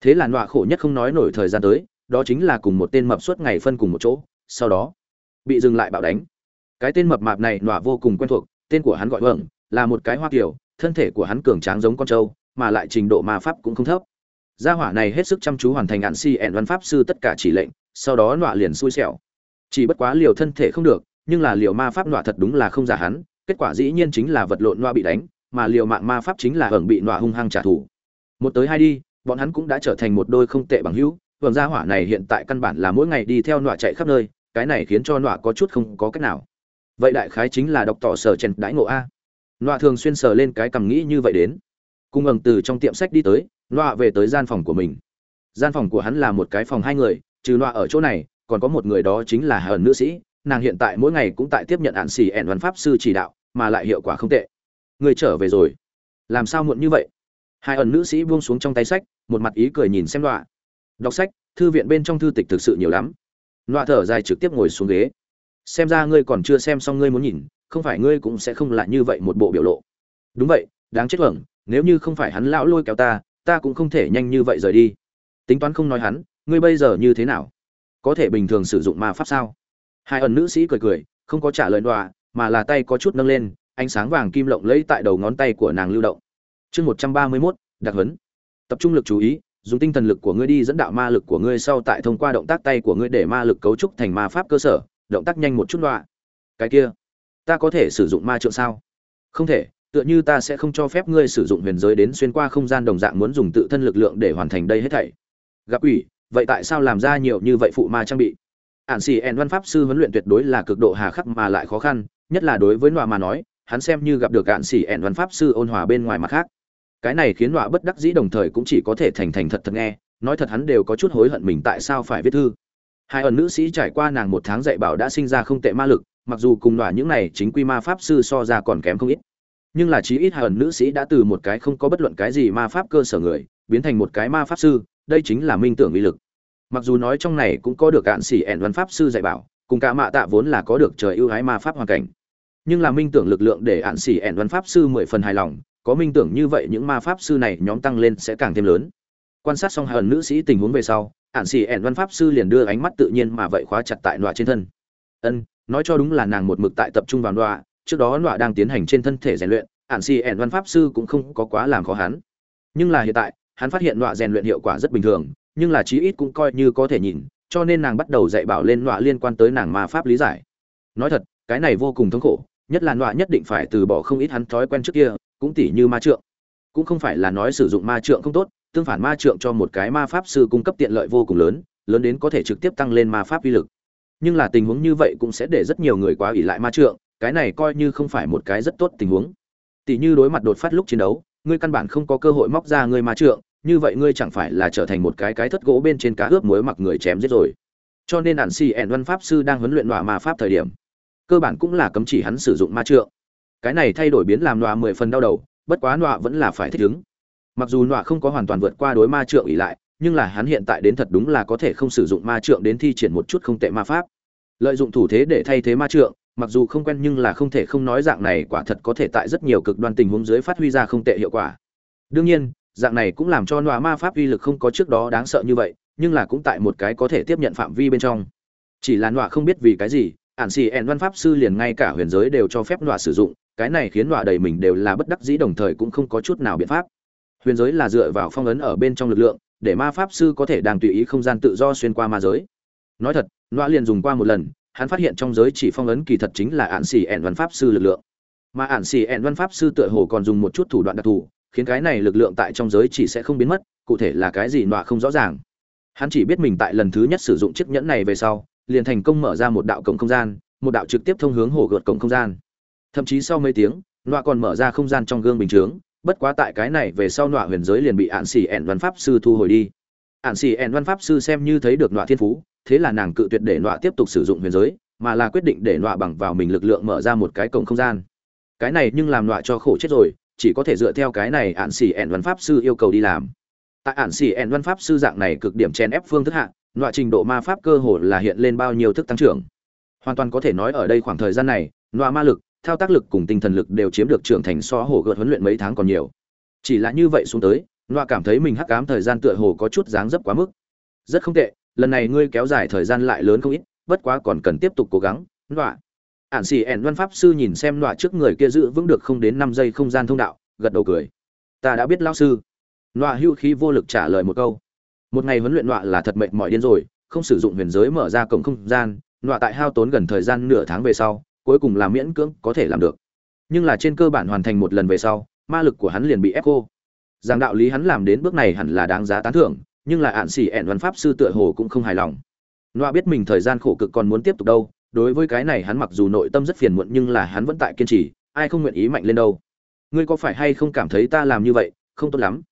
Thế là nọa khổ nhất không nói nổi thời gian tới, đó chính là cùng một tên mập suốt ngày phân cùng một chỗ, sau đó bị dừng lại bạo đánh cái tên mập mạp này nọa vô cùng quen thuộc, tên của hắn gọi vợng là một cái hoa kiểu thân thể của hắn cường tráng giống con trâu, mà lại trình độ ma pháp cũng không thấp. Gia hỏa này hết sức chăm chú hoàn thành ạn si ẹn văn pháp sư tất cả chỉ lệnh, sau đó nọa liền xui xẻo. Chỉ bất quá liều thân thể không được, nhưng là liều ma pháp nọa thật đúng là không giả hắn, kết quả dĩ nhiên chính là vật lộn nọa bị đánh, mà liều mạng ma pháp chính là hưởng bị nọa hung hăng trả thù. Một tới hai đi, bọn hắn cũng đã trở thành một đôi không tệ bằng hữu vầng gia hỏa này hiện tại căn bản là mỗi ngày đi theo nọa chạy khắp nơi, cái này khiến cho nọa có chút không có cách nào vậy đại khái chính là đọc tỏ sở chèn đãi ngộ a. Nọa thường xuyên sờ lên cái cằm nghĩ như vậy đến. Cung ẩn từ trong tiệm sách đi tới, nọa về tới gian phòng của mình. Gian phòng của hắn là một cái phòng hai người, trừ nọa ở chỗ này, còn có một người đó chính là hờn nữ sĩ. Nàng hiện tại mỗi ngày cũng tại tiếp nhận hạn xì ẻn văn pháp sư chỉ đạo, mà lại hiệu quả không tệ. Người trở về rồi. Làm sao muộn như vậy? Hai ẩn nữ sĩ buông xuống trong tay sách, một mặt ý cười nhìn xem nọa. Đọc sách, thư viện bên trong thư tịch thực sự nhiều lắm. Nọa thở dài trực tiếp ngồi xuống ghế xem ra ngươi còn chưa xem xong ngươi muốn nhìn không phải ngươi cũng sẽ không lại như vậy một bộ biểu lộ đúng vậy đáng chết hưởng nếu như không phải hắn lão lôi kéo ta ta cũng không thể nhanh như vậy rời đi tính toán không nói hắn ngươi bây giờ như thế nào có thể bình thường sử dụng ma pháp sao hai ẩn nữ sĩ cười cười không có trả lời đọa mà là tay có chút nâng lên ánh sáng vàng kim lộng lẫy tại đầu ngón tay của nàng lưu động. Chương 131, đặc huấn. Tập trung lực chú ý, dùng tinh thần lực của ngươi đi dẫn đạo ma lực của ngươi sau tại thông qua động tác tay của ngươi để ma lực cấu trúc thành ma pháp cơ sở, động tác nhanh một chút đoạn. Cái kia, ta có thể sử dụng ma trượng sao? Không thể, tựa như ta sẽ không cho phép ngươi sử dụng huyền giới đến xuyên qua không gian đồng dạng muốn dùng tự thân lực lượng để hoàn thành đây hết thảy. Gặp ủy, vậy tại sao làm ra nhiều như vậy phụ ma trang bị? Ản sĩ En văn pháp sư huấn luyện tuyệt đối là cực độ hà khắc mà lại khó khăn, nhất là đối với nọa mà nói, hắn xem như gặp được cạn xỉ ẹn văn pháp sư ôn hòa bên ngoài mặt khác cái này khiến nọa bất đắc dĩ đồng thời cũng chỉ có thể thành thành thật thật nghe nói thật hắn đều có chút hối hận mình tại sao phải viết thư hai ẩn nữ sĩ trải qua nàng một tháng dạy bảo đã sinh ra không tệ ma lực, mặc dù cùng đọa những này chính quy ma pháp sư so ra còn kém không ít. Nhưng là chí ít hai ẩn nữ sĩ đã từ một cái không có bất luận cái gì ma pháp cơ sở người, biến thành một cái ma pháp sư, đây chính là minh tưởng uy lực. Mặc dù nói trong này cũng có được cạn xỉ ẻn văn pháp sư dạy bảo, cùng cả mạ tạ vốn là có được trời ưu ái ma pháp hoàn cảnh. Nhưng là minh tưởng lực lượng để ạn xỉ ẻn văn pháp sư mười phần hài lòng, có minh tưởng như vậy những ma pháp sư này nhóm tăng lên sẽ càng thêm lớn. Quan sát xong hờn nữ sĩ tình huống về sau ạn xì ẻn văn pháp sư liền đưa ánh mắt tự nhiên mà vậy khóa chặt tại nọa trên thân. Ân, nói cho đúng là nàng một mực tại tập trung vào nọa, trước đó nọa đang tiến hành trên thân thể rèn luyện ạn xì ẻn văn pháp sư cũng không có quá làm khó hắn. Nhưng là hiện tại, hắn phát hiện nọa rèn luyện hiệu quả rất bình thường, nhưng là chí ít cũng coi như có thể nhìn, cho nên nàng bắt đầu dạy bảo lên nọa liên quan tới nàng ma pháp lý giải. Nói thật, cái này vô cùng thống khổ, nhất là nọa nhất định phải từ bỏ không ít hắn thói quen trước kia, cũng tỉ như ma trượng. Cũng không phải là nói sử dụng ma trượng không tốt tương phản ma trượng cho một cái ma pháp sư cung cấp tiện lợi vô cùng lớn lớn đến có thể trực tiếp tăng lên ma pháp uy lực. Nhưng là tình huống như vậy cũng sẽ để rất nhiều người quá ỷ lại ma trượng, cái này coi như không phải một cái rất tốt tình huống. Tỷ như đối mặt đột phát lúc chiến đấu, ngươi căn bản không có cơ hội móc ra ngươi ma trượng, như vậy ngươi chẳng phải là trở thành một cái cái thất gỗ bên trên cá ướp muối mặc người chém giết rồi. Cho nên ản xì ẻn văn pháp sư đang huấn luyện đọa ma pháp thời điểm, cơ bản cũng là cấm chỉ hắn sử dụng ma trượng. Cái này thay đổi biến làm đọa mười phần đau đầu, bất quá đọa vẫn là phải thích ứng mặc dù nọa không có hoàn toàn vượt qua đối ma trượng ỉ lại, nhưng là hắn hiện tại đến thật đúng là có thể không sử dụng ma trượng đến thi triển một chút không tệ ma pháp. Lợi dụng thủ thế để thay thế ma trượng, mặc dù không quen nhưng là không thể không nói dạng này quả thật có thể tại rất nhiều cực đoan tình huống dưới phát huy ra không tệ hiệu quả. Đương nhiên, dạng này cũng làm cho nọa ma pháp uy lực không có trước đó đáng sợ như vậy, nhưng là cũng tại một cái có thể tiếp nhận phạm vi bên trong. Chỉ là nọa không biết vì cái gì, ản xì ẹn văn pháp sư liền ngay cả huyền giới đều cho phép nọa sử dụng, cái này khiến nọa đầy mình đều là bất đắc dĩ đồng thời cũng không có chút nào biện pháp huyền giới là dựa vào phong ấn ở bên trong lực lượng, để ma pháp sư có thể đang tùy ý không gian tự do xuyên qua ma giới. Nói thật nọa liền dùng qua một lần, hắn phát hiện trong giới chỉ phong ấn kỳ thật chính là ản xì ẹn văn pháp sư lực lượng. Mà ản xì ẹn văn pháp sư tựa hồ còn dùng một chút thủ đoạn đặc thù, khiến cái này lực lượng tại trong giới chỉ sẽ không biến mất, cụ thể là cái gì nọa không rõ ràng. Hắn chỉ biết mình tại lần thứ nhất sử dụng chiếc nhẫn này về sau, liền thành công mở ra một đạo cổng không gian, một đạo trực tiếp thông hướng hồ gợt cổng không gian. Thậm chí sau mấy tiếng nọa còn mở ra không gian trong gương bình chướng bất quá tại cái này về sau nọa huyền giới liền bị ạn xỉ ẻn văn pháp sư thu hồi đi. Ạn xỉ ẻn văn pháp sư xem như thấy được nọa thiên phú, thế là nàng cự tuyệt để nọa tiếp tục sử dụng huyền giới, mà là quyết định để nọa bằng vào mình lực lượng mở ra một cái cổng không gian. Cái này nhưng làm nọa cho khổ chết rồi, chỉ có thể dựa theo cái này ạn xỉ ẻn văn pháp sư yêu cầu đi làm. Tại ạn xỉ ẻn văn pháp sư dạng này cực điểm chen ép phương thức hạ, nọa trình độ ma pháp cơ hồ là hiện lên bao nhiêu thức tăng trưởng. Hoàn toàn có thể nói ở đây khoảng thời gian này, nọa ma lực thao tác lực cùng tinh thần lực đều chiếm được trưởng thành so hồ gợt huấn luyện mấy tháng còn nhiều. Chỉ là như vậy xuống tới loa cảm thấy mình hắc cám thời gian tựa hồ có chút dáng dấp quá mức. Rất không tệ, lần này ngươi kéo dài thời gian lại lớn không ít, bất quá còn cần tiếp tục cố gắng loại ạn xì ẻn văn pháp sư nhìn xem loa trước người kia giữ vững được không đến năm giây không gian thông đạo, gật đầu cười. Ta đã biết lao sư. Loa hưu khí vô lực trả lời một câu. Một ngày huấn luyện loa là thật mệnh mọi điên rồi, không sử dụng huyền giới mở ra cổng không gian loa tại hao tốn gần thời gian nửa tháng về sau cuối cùng là miễn cưỡng có thể làm được. Nhưng là trên cơ bản hoàn thành một lần về sau, ma lực của hắn liền bị ép cô rằng đạo lý hắn làm đến bước này hẳn là đáng giá tán thưởng, nhưng là ạn xỉ ẹn văn pháp sư tựa hồ cũng không hài lòng. Loa biết mình thời gian khổ cực còn muốn tiếp tục đâu, đối với cái này hắn mặc dù nội tâm rất phiền muộn nhưng là hắn vẫn tại kiên trì, ai không nguyện ý mạnh lên đâu. Ngươi có phải hay không cảm thấy ta làm như vậy, không tốt lắm?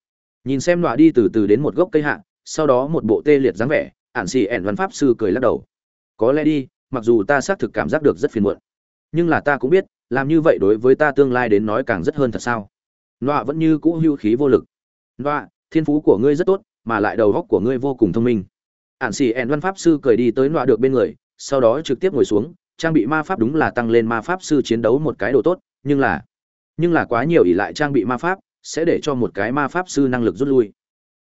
Nhìn xem loa đi từ từ đến một gốc cây hạ, sau đó một bộ tê liệt dáng vẻ ản xỉ ẹn văn pháp sư cười lắc đầu. Có lẽ đi, mặc dù ta xác thực cảm giác được rất phiền muộn nhưng là ta cũng biết, làm như vậy đối với ta tương lai đến nói càng rất hơn thật sao? Nọa vẫn như cũ hưu khí vô lực. Nọa, thiên phú của ngươi rất tốt, mà lại đầu góc của ngươi vô cùng thông minh. Ản xì ẹn văn pháp sư cười đi tới nọa được bên người, sau đó trực tiếp ngồi xuống, trang bị ma pháp đúng là tăng lên ma pháp sư chiến đấu một cái độ tốt, nhưng là nhưng là quá nhiều ỷ lại trang bị ma pháp, sẽ để cho một cái ma pháp sư năng lực rút lui.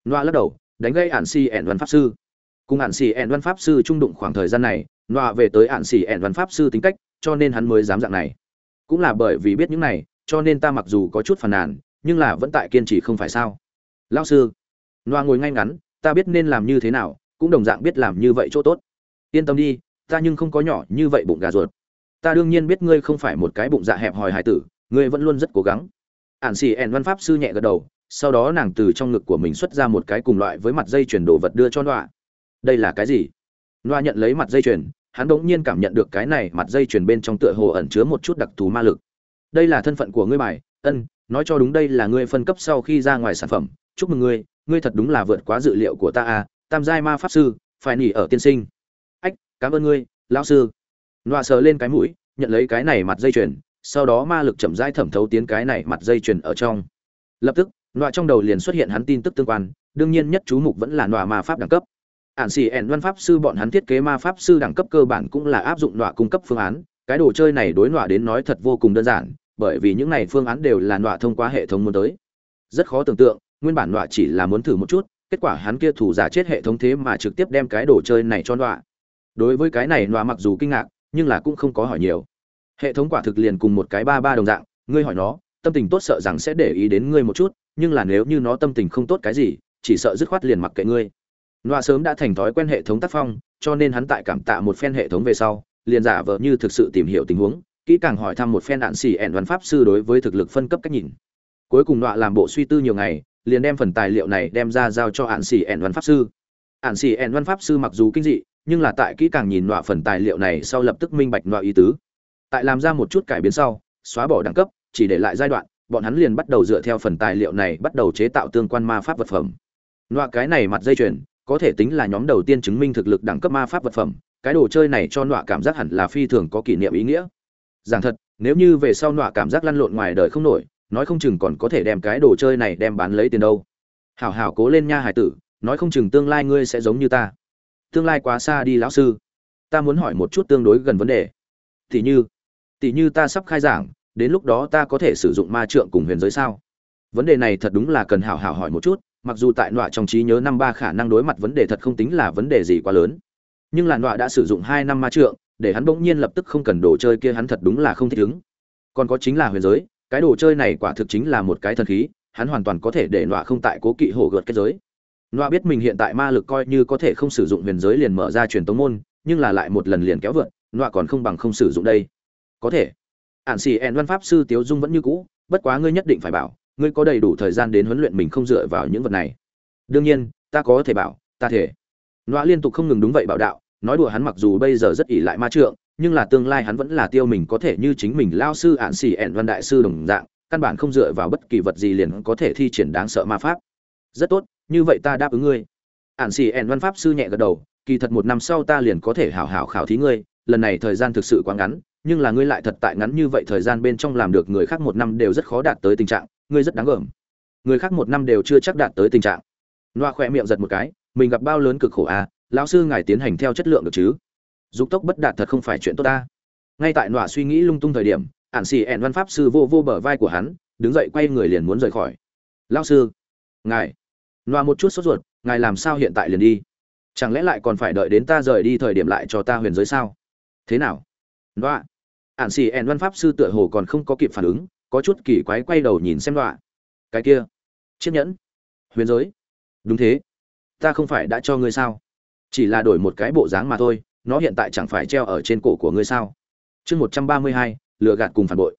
Nọa lắc đầu, đánh gây ạn xì ẹn văn pháp sư. Cùng ạn xì ẹn văn pháp sư trung đụng khoảng thời gian này, nọa về tới ạn xì ẹn văn pháp sư tính cách cho nên hắn mới dám dạng này. Cũng là bởi vì biết những này, cho nên ta mặc dù có chút phàn nàn, nhưng là vẫn tại kiên trì không phải sao? Lao sư, noa ngồi ngay ngắn, ta biết nên làm như thế nào, cũng đồng dạng biết làm như vậy chỗ tốt. Yên tâm đi, ta nhưng không có nhỏ như vậy bụng gà ruột. Ta đương nhiên biết ngươi không phải một cái bụng dạ hẹp hòi hải tử, ngươi vẫn luôn rất cố gắng. Ản xì ẻn văn pháp sư nhẹ gật đầu, sau đó nàng từ trong ngực của mình xuất ra một cái cùng loại với mặt dây chuyển đồ vật đưa cho nọa đây là cái gì? Loa nhận lấy mặt dây chuyền hắn bỗng nhiên cảm nhận được cái này mặt dây chuyền bên trong tựa hồ ẩn chứa một chút đặc thù ma lực. Đây là thân phận của ngươi bài, ân, nói cho đúng đây là ngươi phân cấp sau khi ra ngoài sản phẩm. Chúc mừng ngươi ngươi thật đúng là vượt quá dự liệu của ta à tam giai ma pháp sư, phải nỉ ở tiên sinh. Ách, cảm ơn ngươi, lão sư. Loa sờ lên cái mũi, nhận lấy cái này mặt dây chuyền, sau đó ma lực chậm rãi thẩm thấu tiến cái này mặt dây chuyền ở trong. Lập tức, nọa trong đầu liền xuất hiện hắn tin tức tương quan, đương nhiên nhất chú mục vẫn là nọa ma pháp đẳng cấp ản xì ẻn văn pháp sư bọn hắn thiết kế ma pháp sư đẳng cấp cơ bản cũng là áp dụng nọa cung cấp phương án. Cái đồ chơi này đối nọa đến nói thật vô cùng đơn giản, bởi vì những này phương án đều là nọa thông qua hệ thống muốn tới. Rất khó tưởng tượng, nguyên bản nọa chỉ là muốn thử một chút, kết quả hắn kia thủ giả chết hệ thống thế mà trực tiếp đem cái đồ chơi này cho nọa. Đối với cái này nọa mặc dù kinh ngạc, nhưng là cũng không có hỏi nhiều. Hệ thống quả thực liền cùng một cái ba ba đồng dạng, ngươi hỏi nó, tâm tình tốt sợ rằng sẽ để ý đến ngươi một chút, nhưng là nếu như nó tâm tình không tốt cái gì, chỉ sợ dứt khoát liền mặc kệ ngươi. Noa sớm đã thành thói quen hệ thống tác phong, cho nên hắn tại cảm tạ một phen hệ thống về sau, liền giả vờ như thực sự tìm hiểu tình huống, kỹ càng hỏi thăm một phen đạn sĩ ẻn văn pháp sư đối với thực lực phân cấp cách nhìn. Cuối cùng Noa làm bộ suy tư nhiều ngày, liền đem phần tài liệu này đem ra giao cho hạn sĩ ẻn văn pháp sư. Hạn sĩ ẻn văn pháp sư mặc dù kinh dị, nhưng là tại kỹ càng nhìn Noa phần tài liệu này sau lập tức minh bạch Noa ý tứ. Tại làm ra một chút cải biến sau, xóa bỏ đẳng cấp, chỉ để lại giai đoạn, bọn hắn liền bắt đầu dựa theo phần tài liệu này bắt đầu chế tạo tương quan ma pháp vật phẩm. Noa cái này mặt dây chuyền, có thể tính là nhóm đầu tiên chứng minh thực lực đẳng cấp ma pháp vật phẩm, cái đồ chơi này cho nọa cảm giác hẳn là phi thường có kỷ niệm ý nghĩa. Giảng thật, nếu như về sau nọa cảm giác lăn lộn ngoài đời không nổi, nói không chừng còn có thể đem cái đồ chơi này đem bán lấy tiền đâu. Hảo hảo cố lên nha hải tử, nói không chừng tương lai ngươi sẽ giống như ta. Tương lai quá xa đi lão sư. Ta muốn hỏi một chút tương đối gần vấn đề. Tỷ như tỷ như ta sắp khai giảng, đến lúc đó ta có thể sử dụng ma trượng cùng huyền giới sao? Vấn đề này thật đúng là cần hảo hảo hỏi một chút mặc dù tại nọa trong trí nhớ năm ba khả năng đối mặt vấn đề thật không tính là vấn đề gì quá lớn, nhưng là nọa đã sử dụng hai năm ma trượng, để hắn bỗng nhiên lập tức không cần đồ chơi kia hắn thật đúng là không thích ứng. Còn có chính là huyền giới, cái đồ chơi này quả thực chính là một cái thần khí, hắn hoàn toàn có thể để nọa không tại cố kỵ hổ gợt kết giới. Nọa biết mình hiện tại ma lực coi như có thể không sử dụng huyền giới liền mở ra truyền tống môn, nhưng là lại một lần liền kéo vượt, nọa còn không bằng không sử dụng đây. Có thể. Ạn xì ẹn văn pháp sư tiếu dung vẫn như cũ, bất quá ngươi nhất định phải bảo ngươi có đầy đủ thời gian đến huấn luyện mình không dựa vào những vật này. Đương nhiên, ta có thể bảo, ta thể. Nọa liên tục không ngừng đúng vậy bảo đạo, nói đùa hắn mặc dù bây giờ rất ỷ lại ma trượng, nhưng là tương lai hắn vẫn là tiêu mình có thể như chính mình lao sư ạn xỉ ẹn văn đại sư đồng dạng, căn bản không dựa vào bất kỳ vật gì liền có thể thi triển đáng sợ ma pháp. Rất tốt, như vậy ta đáp ứng ngươi. Ạn xỉ ẹn văn pháp sư nhẹ gật đầu, kỳ thật một năm sau ta liền có thể hảo hảo khảo thí ngươi, lần này thời gian thực sự quá ngắn, nhưng là ngươi lại thật tại ngắn như vậy thời gian bên trong làm được người khác một năm đều rất khó đạt tới tình trạng ngươi rất đáng gờm. Người khác một năm đều chưa chắc đạt tới tình trạng. Loa khỏe miệng giật một cái mình gặp bao lớn cực khổ à lão sư ngài tiến hành theo chất lượng được chứ? Dục tốc bất đạt thật không phải chuyện tốt ta. Ngay tại Noa suy nghĩ lung tung thời điểm ản xì ẹn văn pháp sư vô vô bờ vai của hắn đứng dậy quay người liền muốn rời khỏi. Lão sư ngài. Noa một chút sốt ruột ngài làm sao hiện tại liền đi? Chẳng lẽ lại còn phải đợi đến ta rời đi thời điểm lại cho ta huyền giới sao? Thế nào? Noa, ản xì ẹn văn pháp sư tựa hồ còn không có kịp phản ứng có chút kỳ quái quay đầu nhìn xem đọa. Cái kia, chiếc nhẫn. Huyền giới. Đúng thế. Ta không phải đã cho ngươi sao? Chỉ là đổi một cái bộ dáng mà thôi, nó hiện tại chẳng phải treo ở trên cổ của ngươi sao? Chương một trăm ba mươi hai lựa gạt cùng phản bội.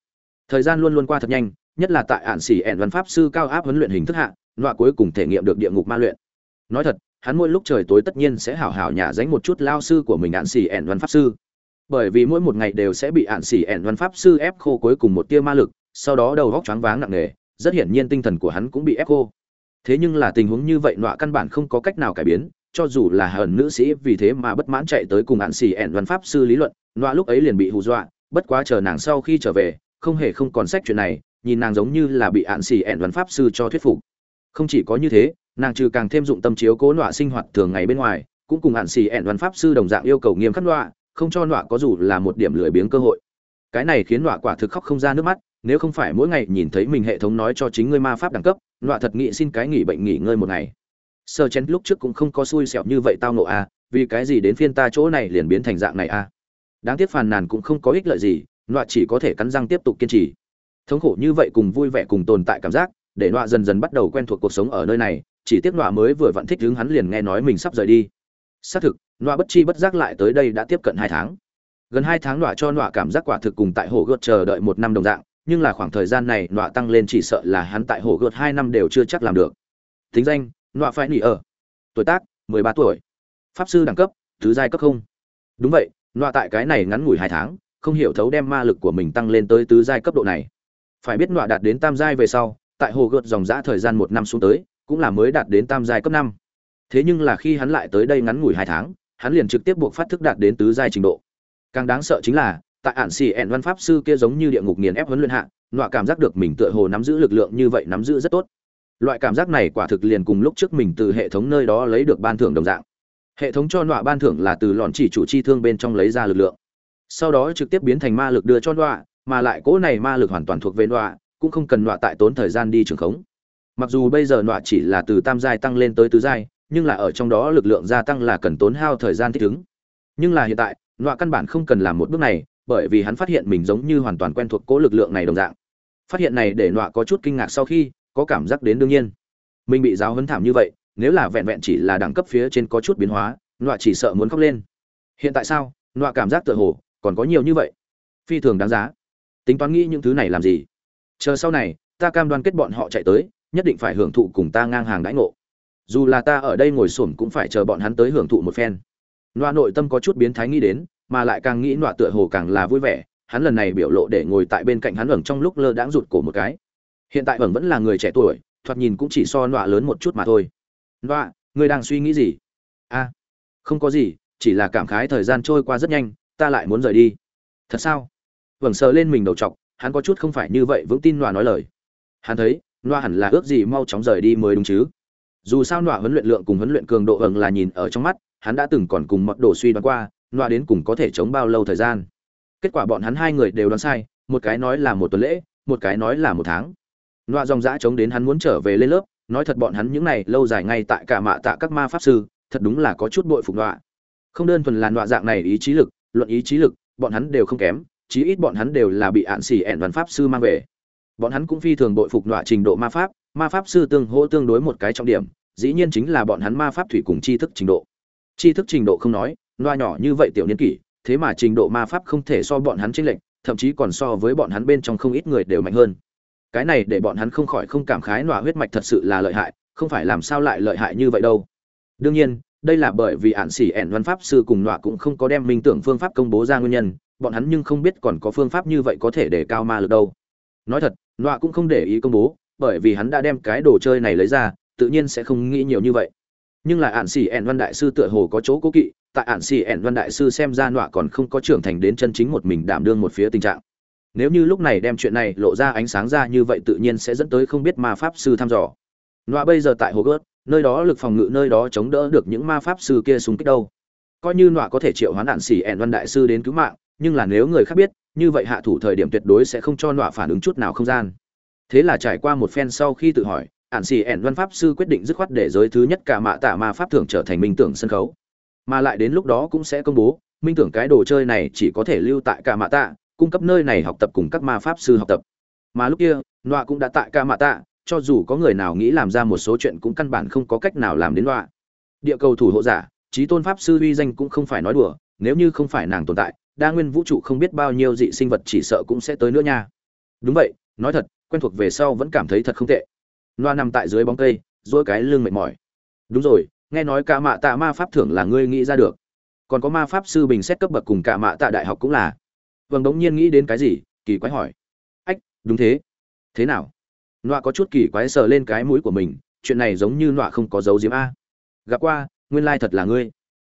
Thời gian luôn luôn qua thật nhanh, nhất là tại ạn xỉ ẹn văn pháp sư cao áp huấn luyện hình thức hạ nọa cuối cùng thể nghiệm được địa ngục ma luyện. Nói thật, hắn mỗi lúc trời tối tất nhiên sẽ hảo hảo nhả dánh một chút lao sư của mình ạn xỉ ẹn văn pháp sư. Bởi vì mỗi một ngày đều sẽ bị ạn xỉ ẹn văn pháp sư ép khô cuối cùng một tia ma lực sau đó đầu góc choáng váng nặng nề, rất hiển nhiên tinh thần của hắn cũng bị ép khô. Thế nhưng là tình huống như vậy nọa căn bản không có cách nào cải biến, cho dù là hờn nữ sĩ vì thế mà bất mãn chạy tới cùng ạn xỉ ẻn văn pháp sư lý luận, nọa lúc ấy liền bị hù dọa, bất quá chờ nàng sau khi trở về, không hề không còn sách chuyện này, nhìn nàng giống như là bị ạn xỉ ẻn văn pháp sư cho thuyết phục. Không chỉ có như thế, nàng trừ càng thêm dụng tâm chiếu cố nọa sinh hoạt thường ngày bên ngoài, cũng cùng ạn xỉ ẻn văn pháp sư đồng dạng yêu cầu nghiêm khắc nọa, không cho nọa có dù là một điểm lười biếng cơ hội. Cái này khiến nọa quả thực khóc không ra nước mắt nếu không phải mỗi ngày nhìn thấy mình hệ thống nói cho chính ngươi ma pháp đẳng cấp loại thật nghị xin cái nghỉ bệnh nghỉ ngơi một ngày. Sơ chén lúc trước cũng không có xui xẻo như vậy tao nộ a à, vì cái gì đến phiên ta chỗ này liền biến thành dạng này a à. đáng tiếc phàn nàn cũng không có ích lợi gì loại chỉ có thể cắn răng tiếp tục kiên trì. Thống khổ như vậy cùng vui vẻ cùng tồn tại cảm giác để loại dần dần bắt đầu quen thuộc cuộc sống ở nơi này chỉ tiếc loại mới vừa vặn thích đứng hắn liền nghe nói mình sắp rời đi. Xác thực loại bất chi bất giác lại tới đây đã tiếp cận hai tháng. Gần hai tháng loại cho loại cảm giác quả thực cùng tại hồ gợt chờ đợi một năm đồng dạng nhưng là khoảng thời gian này nọa tăng lên chỉ sợ là hắn tại hồ gợt hai năm đều chưa chắc làm được. Tính danh, nọa phải nỉ ở. Tuổi tác, mười ba tuổi. Pháp sư đẳng cấp thứ giai cấp không. Đúng vậy, nọa tại cái này ngắn ngủi hai tháng, không hiểu thấu đem ma lực của mình tăng lên tới tứ giai cấp độ này. Phải biết nọa đạt đến tam giai về sau, tại hồ gợt dòng giã thời gian một năm xuống tới, cũng là mới đạt đến tam giai cấp năm. Thế nhưng là khi hắn lại tới đây ngắn ngủi hai tháng, hắn liền trực tiếp buộc phát thức đạt đến tứ giai trình độ. Càng đáng sợ chính là tại ản xì ẹn văn pháp sư kia giống như địa ngục nghiền ép huấn luyện hạ, nọa cảm giác được mình tựa hồ nắm giữ lực lượng như vậy nắm giữ rất tốt. Loại cảm giác này quả thực liền cùng lúc trước mình từ hệ thống nơi đó lấy được ban thưởng đồng dạng. Hệ thống cho nọa ban thưởng là từ lòn chỉ chủ chi thương bên trong lấy ra lực lượng. Sau đó trực tiếp biến thành ma lực đưa cho nọa, mà lại cỗ này ma lực hoàn toàn thuộc về nọa, cũng không cần nọa tại tốn thời gian đi trường khống. Mặc dù bây giờ nọa chỉ là từ tam giai tăng lên tới tứ giai, nhưng là ở trong đó lực lượng gia tăng là cần tốn hao thời gian thích ứng. Nhưng là hiện tại, nọa căn bản không cần làm một bước này bởi vì hắn phát hiện mình giống như hoàn toàn quen thuộc cố lực lượng này đồng dạng. Phát hiện này để nọa có chút kinh ngạc sau khi, có cảm giác đến đương nhiên. Mình bị giáo hấn thảm như vậy, nếu là vẹn vẹn chỉ là đẳng cấp phía trên có chút biến hóa, nọa chỉ sợ muốn khóc lên. Hiện tại sao? Nọa cảm giác tựa hồ, còn có nhiều như vậy. Phi thường đáng giá. Tính toán nghĩ những thứ này làm gì? Chờ sau này, ta cam đoan kết bọn họ chạy tới, nhất định phải hưởng thụ cùng ta ngang hàng đãi ngộ. Dù là ta ở đây ngồi xổm cũng phải chờ bọn hắn tới hưởng thụ một phen. Loa nội tâm có chút biến thái nghĩ đến mà lại càng nghĩ nọa tựa hồ càng là vui vẻ, hắn lần này biểu lộ để ngồi tại bên cạnh hắn ẩn trong lúc lơ đãng rụt cổ một cái. Hiện tại ẩn vẫn là người trẻ tuổi, thoạt nhìn cũng chỉ so nọa lớn một chút mà thôi. Nọa người đang suy nghĩ gì? A, không có gì, chỉ là cảm khái thời gian trôi qua rất nhanh, ta lại muốn rời đi. Thật sao? Vầng sờ lên mình đầu t hắn có chút không phải như vậy vững tin nọa nói lời. Hắn thấy, nọa hẳn là ước gì mau chóng rời đi mới đúng chứ. Dù sao nọa huấn luyện lượng cùng huấn luyện cường độ ẩn là nhìn ở trong mắt, hắn đã từng còn cùng mật đồ suy đoán qua nọa đến cùng có thể chống bao lâu thời gian? Kết quả bọn hắn hai người đều đoán sai, một cái nói là một tuần lễ, một cái nói là một tháng. Nọa dòng dã chống đến hắn muốn trở về lên lớp, nói thật bọn hắn những này lâu dài ngay tại cả mạ tạ các ma pháp sư, thật đúng là có chút bội phục nọa không đơn thuần là nọa dạng này ý chí lực, luận ý chí lực, bọn hắn đều không kém, chí ít bọn hắn đều là bị ạn xỉ ẹn văn pháp sư mang về. Bọn hắn cũng phi thường bội phục nọa trình độ ma pháp ma pháp sư tương hỗ tương đối một cái trọng điểm, dĩ nhiên chính là bọn hắn ma pháp thủy cùng tri thức trình độ. Tri thức trình độ không nói Loa nhỏ như vậy tiểu niên kỷ, thế mà trình độ ma pháp không thể so bọn hắn chênh lệch, thậm chí còn so với bọn hắn bên trong không ít người đều mạnh hơn. Cái này để bọn hắn không khỏi không cảm khái nọa huyết mạch thật sự là lợi hại, không phải làm sao lại lợi hại như vậy đâu. Đương nhiên, đây là bởi vì ạn xỉ ẻn văn pháp sư cùng nọa cũng không có đem minh tưởng phương pháp công bố ra nguyên nhân, bọn hắn nhưng không biết còn có phương pháp như vậy có thể để cao ma lực đâu. Nói thật, nọa cũng không để ý công bố, bởi vì hắn đã đem cái đồ chơi này lấy ra, tự nhiên sẽ không nghĩ nhiều như vậy. Nhưng là ạn xỉ ẻn văn đại sư tựa hồ có chỗ cố kỵ tại ản xì ẻn văn đại sư xem ra nọa còn không có trưởng thành đến chân chính một mình đảm đương một phía tình trạng. Nếu như lúc này đem chuyện này lộ ra ánh sáng ra như vậy tự nhiên sẽ dẫn tới không biết ma pháp sư thăm dò. Nọa bây giờ tại hồ gớt nơi đó lực phòng ngự nơi đó chống đỡ được những ma pháp sư kia xung kích đâu. Coi như nọa có thể triệu hoán ản xỉ ẻn văn đại sư đến cứu mạng, nhưng là nếu người khác biết, như vậy hạ thủ thời điểm tuyệt đối sẽ không cho nọa phản ứng chút nào không gian. Thế là trải qua một phen sau khi tự hỏi, ạn xỉ ẻn văn pháp sư quyết định dứt khoát để giới thứ nhất cả mạ tả ma pháp thưởng trở thành minh tưởng sân khấu mà lại đến lúc đó cũng sẽ công bố. Minh tưởng cái đồ chơi này chỉ có thể lưu tại ca mạ tạ, cung cấp nơi này học tập cùng các ma pháp sư học tập. Mà lúc kia, nọa cũng đã tại ca mạ tạ, cho dù có người nào nghĩ làm ra một số chuyện cũng căn bản không có cách nào làm đến nọa. Địa cầu thủ hộ giả, trí tôn pháp sư uy danh cũng không phải nói đùa, nếu như không phải nàng tồn tại, đa nguyên vũ trụ không biết bao nhiêu dị sinh vật chỉ sợ cũng sẽ tới nữa nha. Đúng vậy, nói thật, quen thuộc về sau vẫn cảm thấy thật không tệ. Loa nằm tại dưới bóng cây dỗi cái lưng mệt mỏi. Đúng rồi nghe nói cả mạ tạ ma pháp thưởng là ngươi nghĩ ra được. Còn có ma pháp sư bình xét cấp bậc cùng cả mạ tạ đại học cũng là. Vâng đống nhiên nghĩ đến cái gì? Kỳ quái hỏi. Ách, đúng thế. Thế nào? Nọa có chút kỳ quái sờ lên cái mũi của mình, chuyện này giống như nọa không có dấu diếm a. Gặp qua, nguyên lai thật là ngươi.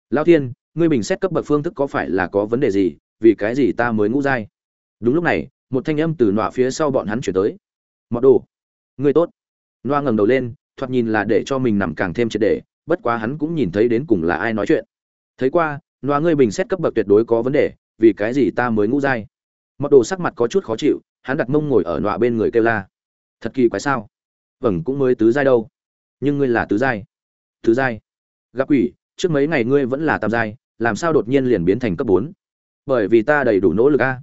Lao thiên, ngươi bình xét cấp bậc phương thức có phải là có vấn đề gì? Vì cái gì ta mới ngũ dai đúng lúc này, một thanh âm từ nọa phía sau bọn hắn chuyển tới. Mọt đồ. Ngươi tốt. Nọa ngẩng đầu lên, thoạt nhìn là để cho mình nằm càng thêm triệt để bất quá hắn cũng nhìn thấy đến cùng là ai nói chuyện. Thấy qua loa ngươi bình xét cấp bậc tuyệt đối có vấn đề, vì cái gì ta mới ngũ dai mặc đồ sắc mặt có chút khó chịu, hắn đặt mông ngồi ở nọa bên người kêu la. Thật kỳ quái sao? Vầng cũng mới tứ giai đâu. Nhưng ngươi là tứ giai. Tứ giai. Gặp quỷ, trước mấy ngày ngươi vẫn là tam giai, làm sao đột nhiên liền biến thành cấp bốn? Bởi vì ta đầy đủ nỗ lực a.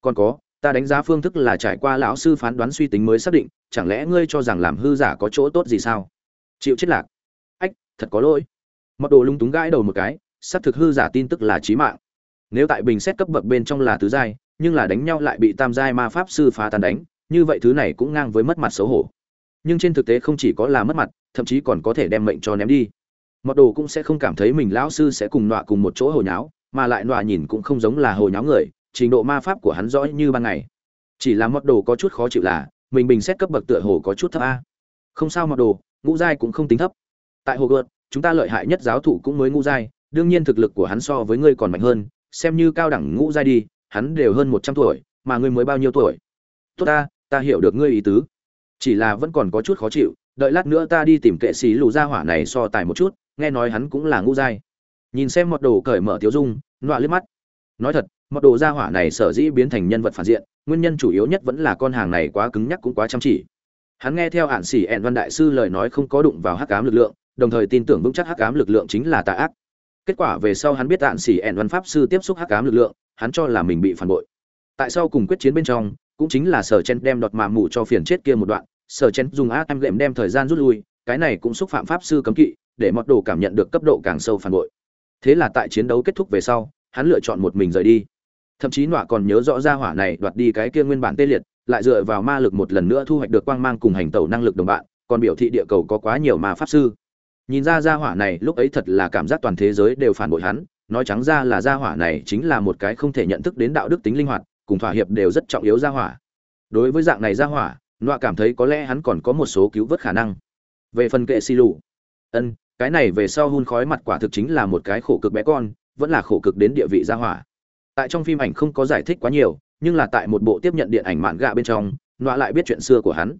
Còn có, ta đánh giá phương thức là trải qua lão sư phán đoán suy tính mới xác định, chẳng lẽ ngươi cho rằng làm hư giả có chỗ tốt gì sao? Chịu chết lạc thật có lỗi. Mọt đồ lung túng gãi đầu một cái, xác thực hư giả tin tức là trí mạng. Nếu tại bình xét cấp bậc bên trong là tứ giai, nhưng là đánh nhau lại bị tam giai ma pháp sư phá tàn đánh, như vậy thứ này cũng ngang với mất mặt xấu hổ. Nhưng trên thực tế không chỉ có là mất mặt, thậm chí còn có thể đem mệnh cho ném đi. Mọt đồ cũng sẽ không cảm thấy mình lão sư sẽ cùng nọa cùng một chỗ hồi nháo, mà lại nọa nhìn cũng không giống là hồi nháo người, trình độ ma pháp của hắn rõ như ban ngày. Chỉ là mọt đồ có chút khó chịu là, mình bình xét cấp bậc tựa hồ có chút thấp a. Không sao mọt đồ, ngũ giai cũng không tính thấp tại hồ gợt chúng ta lợi hại nhất giáo thụ cũng mới ngũ giai, đương nhiên thực lực của hắn so với ngươi còn mạnh hơn, xem như cao đẳng ngũ giai đi, hắn đều hơn một trăm tuổi, mà ngươi mới bao nhiêu tuổi? Tốt ta ta hiểu được ngươi ý tứ. Chỉ là vẫn còn có chút khó chịu, đợi lát nữa ta đi tìm kệ sĩ lù gia hỏa này so tài một chút, nghe nói hắn cũng là ngũ giai. Nhìn xem mọt đồ cởi mở tiếu dung, nọa liếc mắt. Nói thật, mọt đồ gia hỏa này sở dĩ biến thành nhân vật phản diện, nguyên nhân chủ yếu nhất vẫn là con hàng này quá cứng nhắc cũng quá chăm chỉ. Hắn nghe theo hạn xỉ ẹn văn đại sư lời nói không có đụng vào hắc ám lực lượng đồng thời tin tưởng vững chắc hắc ám lực lượng chính là tà ác. Kết quả về sau hắn biết ản xỉ ẹn văn pháp sư tiếp xúc hắc ám lực lượng, hắn cho là mình bị phản bội. Tại sao cùng quyết chiến bên trong, cũng chính là sở chen đem đọt mà mù cho phiền chết kia một đoạn, sở chen dùng ác em lệm đem thời gian rút lui, cái này cũng xúc phạm pháp sư cấm kỵ, để mọt đồ cảm nhận được cấp độ càng sâu phản bội. Thế là tại chiến đấu kết thúc về sau, hắn lựa chọn một mình rời đi. Thậm chí nọa còn nhớ rõ ra hỏa này đoạt đi cái kia nguyên bản tê liệt, lại dựa vào ma lực một lần nữa thu hoạch được quang mang cùng hành tẩu năng lực đồng bạn, còn biểu thị địa cầu có quá nhiều ma pháp sư nhìn ra gia hỏa này, lúc ấy thật là cảm giác toàn thế giới đều phản bội hắn. Nói trắng ra là gia hỏa này chính là một cái không thể nhận thức đến đạo đức tính linh hoạt, cùng thỏa hiệp đều rất trọng yếu gia hỏa. Đối với dạng này gia hỏa, nọa cảm thấy có lẽ hắn còn có một số cứu vớt khả năng. Về phần kệ xì lụ ân, cái này về sau hun khói mặt quả thực chính là một cái khổ cực bé con, vẫn là khổ cực đến địa vị gia hỏa. Tại trong phim ảnh không có giải thích quá nhiều, nhưng là tại một bộ tiếp nhận điện ảnh mạn gạ bên trong, nọa lại biết chuyện xưa của hắn.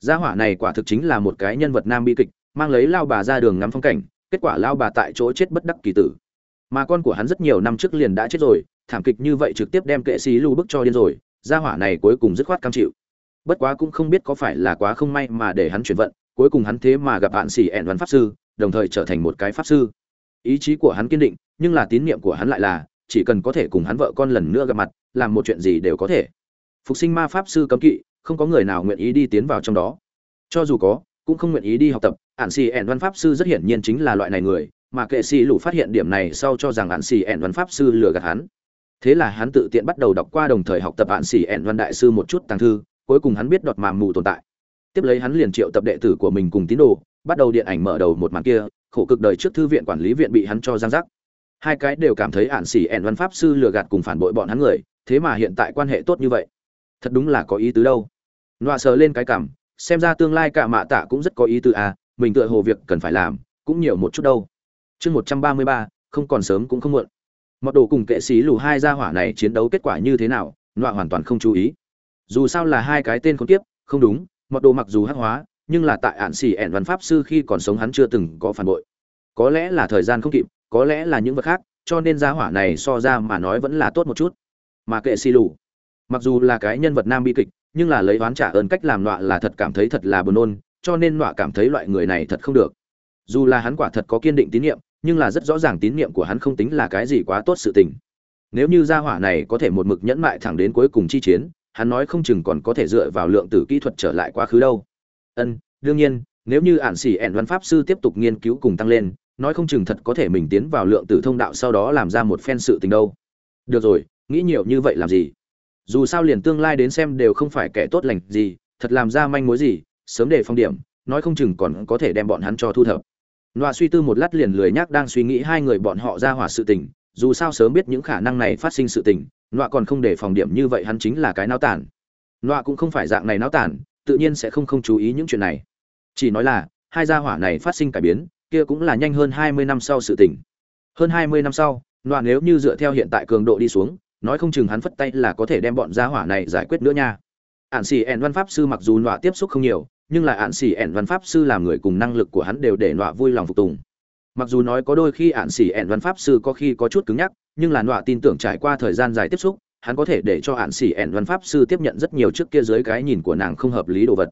Gia hỏa này quả thực chính là một cái nhân vật nam bi kịch mang lấy lao bà ra đường ngắm phong cảnh, kết quả lao bà tại chỗ chết bất đắc kỳ tử. Mà con của hắn rất nhiều năm trước liền đã chết rồi, thảm kịch như vậy trực tiếp đem kệ sĩ lưu bức cho điên rồi, gia hỏa này cuối cùng dứt khoát cam chịu. Bất quá cũng không biết có phải là quá không may mà để hắn chuyển vận, cuối cùng hắn thế mà gặp bạn xỉ ẹn văn pháp sư, đồng thời trở thành một cái pháp sư. Ý chí của hắn kiên định, nhưng là tín niệm của hắn lại là, chỉ cần có thể cùng hắn vợ con lần nữa gặp mặt, làm một chuyện gì đều có thể. Phục sinh ma pháp sư cấm kỵ, không có người nào nguyện ý đi tiến vào trong đó. Cho dù có, cũng không nguyện ý đi học tập ản xì ẻn văn pháp sư rất hiển nhiên chính là loại này người, mà kệ sĩ lũ phát hiện điểm này sau cho rằng ản xì ẻn văn pháp sư lừa gạt hắn. Thế là hắn tự tiện bắt đầu đọc qua đồng thời học tập ản xì ẻn văn đại sư một chút tàng thư, cuối cùng hắn biết đọt màm mù tồn tại. Tiếp lấy hắn liền triệu tập đệ tử của mình cùng tín đồ, bắt đầu điện ảnh mở đầu một màn kia, khổ cực đời trước thư viện quản lý viện bị hắn cho giang giác hai cái đều cảm thấy ạn xỉ ẻn văn pháp sư lừa gạt cùng phản bội bọn hắn người, thế mà hiện tại quan hệ tốt như vậy. Thật đúng là có ý tứ đâu. Nọa sờ lên cái cảm, xem ra tương lai cả mạ tạ cũng rất có ý tứ à mình tựa hồ việc cần phải làm, cũng nhiều một chút đâu. Chương một trăm ba mươi ba, không còn sớm cũng không muộn. Mọt đồ cùng kệ sĩ lù hai gia hỏa này chiến đấu kết quả như thế nào, nọa hoàn toàn không chú ý. Dù sao là hai cái tên khốn kiếp, không đúng mọt đồ mặc dù hắc hóa, nhưng là tại ạn xỉ ẻn văn pháp sư khi còn sống hắn chưa từng có phản bội. Có lẽ là thời gian không kịp, có lẽ là những vật khác, cho nên gia hỏa này so ra mà nói vẫn là tốt một chút. Mà kệ xì lù, mặc dù là cái nhân vật nam bi kịch, nhưng là lấy oán trả ơn cách làm nọa là thật cảm thấy thật là buồn nôn cho nên nọa cảm thấy loại người này thật không được. Dù là hắn quả thật có kiên định tín nhiệm, nhưng là rất rõ ràng tín nhiệm của hắn không tính là cái gì quá tốt sự tình. Nếu như gia hỏa này có thể một mực nhẫn mại thẳng đến cuối cùng chi chiến, hắn nói không chừng còn có thể dựa vào lượng tử kỹ thuật trở lại quá khứ đâu. Ân, đương nhiên, nếu như ản xỉ ẻn văn pháp sư tiếp tục nghiên cứu cùng tăng lên, nói không chừng thật có thể mình tiến vào lượng tử thông đạo sau đó làm ra một phen sự tình đâu. Được rồi, nghĩ nhiều như vậy làm gì? Dù sao liền tương lai đến xem đều không phải kẻ tốt lành gì, thật làm ra manh mối gì sớm để phong điểm nói không chừng còn có thể đem bọn hắn cho thu thập loa suy tư một lát liền lười nhác đang suy nghĩ hai người bọn họ ra hỏa sự tình dù sao sớm biết những khả năng này phát sinh sự tình loa còn không để phòng điểm như vậy hắn chính là cái náo tản loa cũng không phải dạng này náo tản tự nhiên sẽ không không chú ý những chuyện này chỉ nói là hai gia hỏa này phát sinh cải biến kia cũng là nhanh hơn 20 năm sau sự tình. Hơn 20 năm sau, loa nếu như dựa theo hiện tại cường độ đi xuống, nói không chừng hắn phất tay là có thể đem bọn gia hỏa này giải quyết nữa nha. Ản xì ẻn văn pháp sư mặc dù nọa tiếp xúc không nhiều, nhưng là Ản xỉ ẻn văn pháp sư làm người cùng năng lực của hắn đều để nọa vui lòng phục tùng. Mặc dù nói có đôi khi Ản xỉ ẻn văn pháp sư có khi có chút cứng nhắc, nhưng là nọa tin tưởng trải qua thời gian dài tiếp xúc, hắn có thể để cho Ản xỉ ẻn văn pháp sư tiếp nhận rất nhiều trước kia dưới cái nhìn của nàng không hợp lý đồ vật.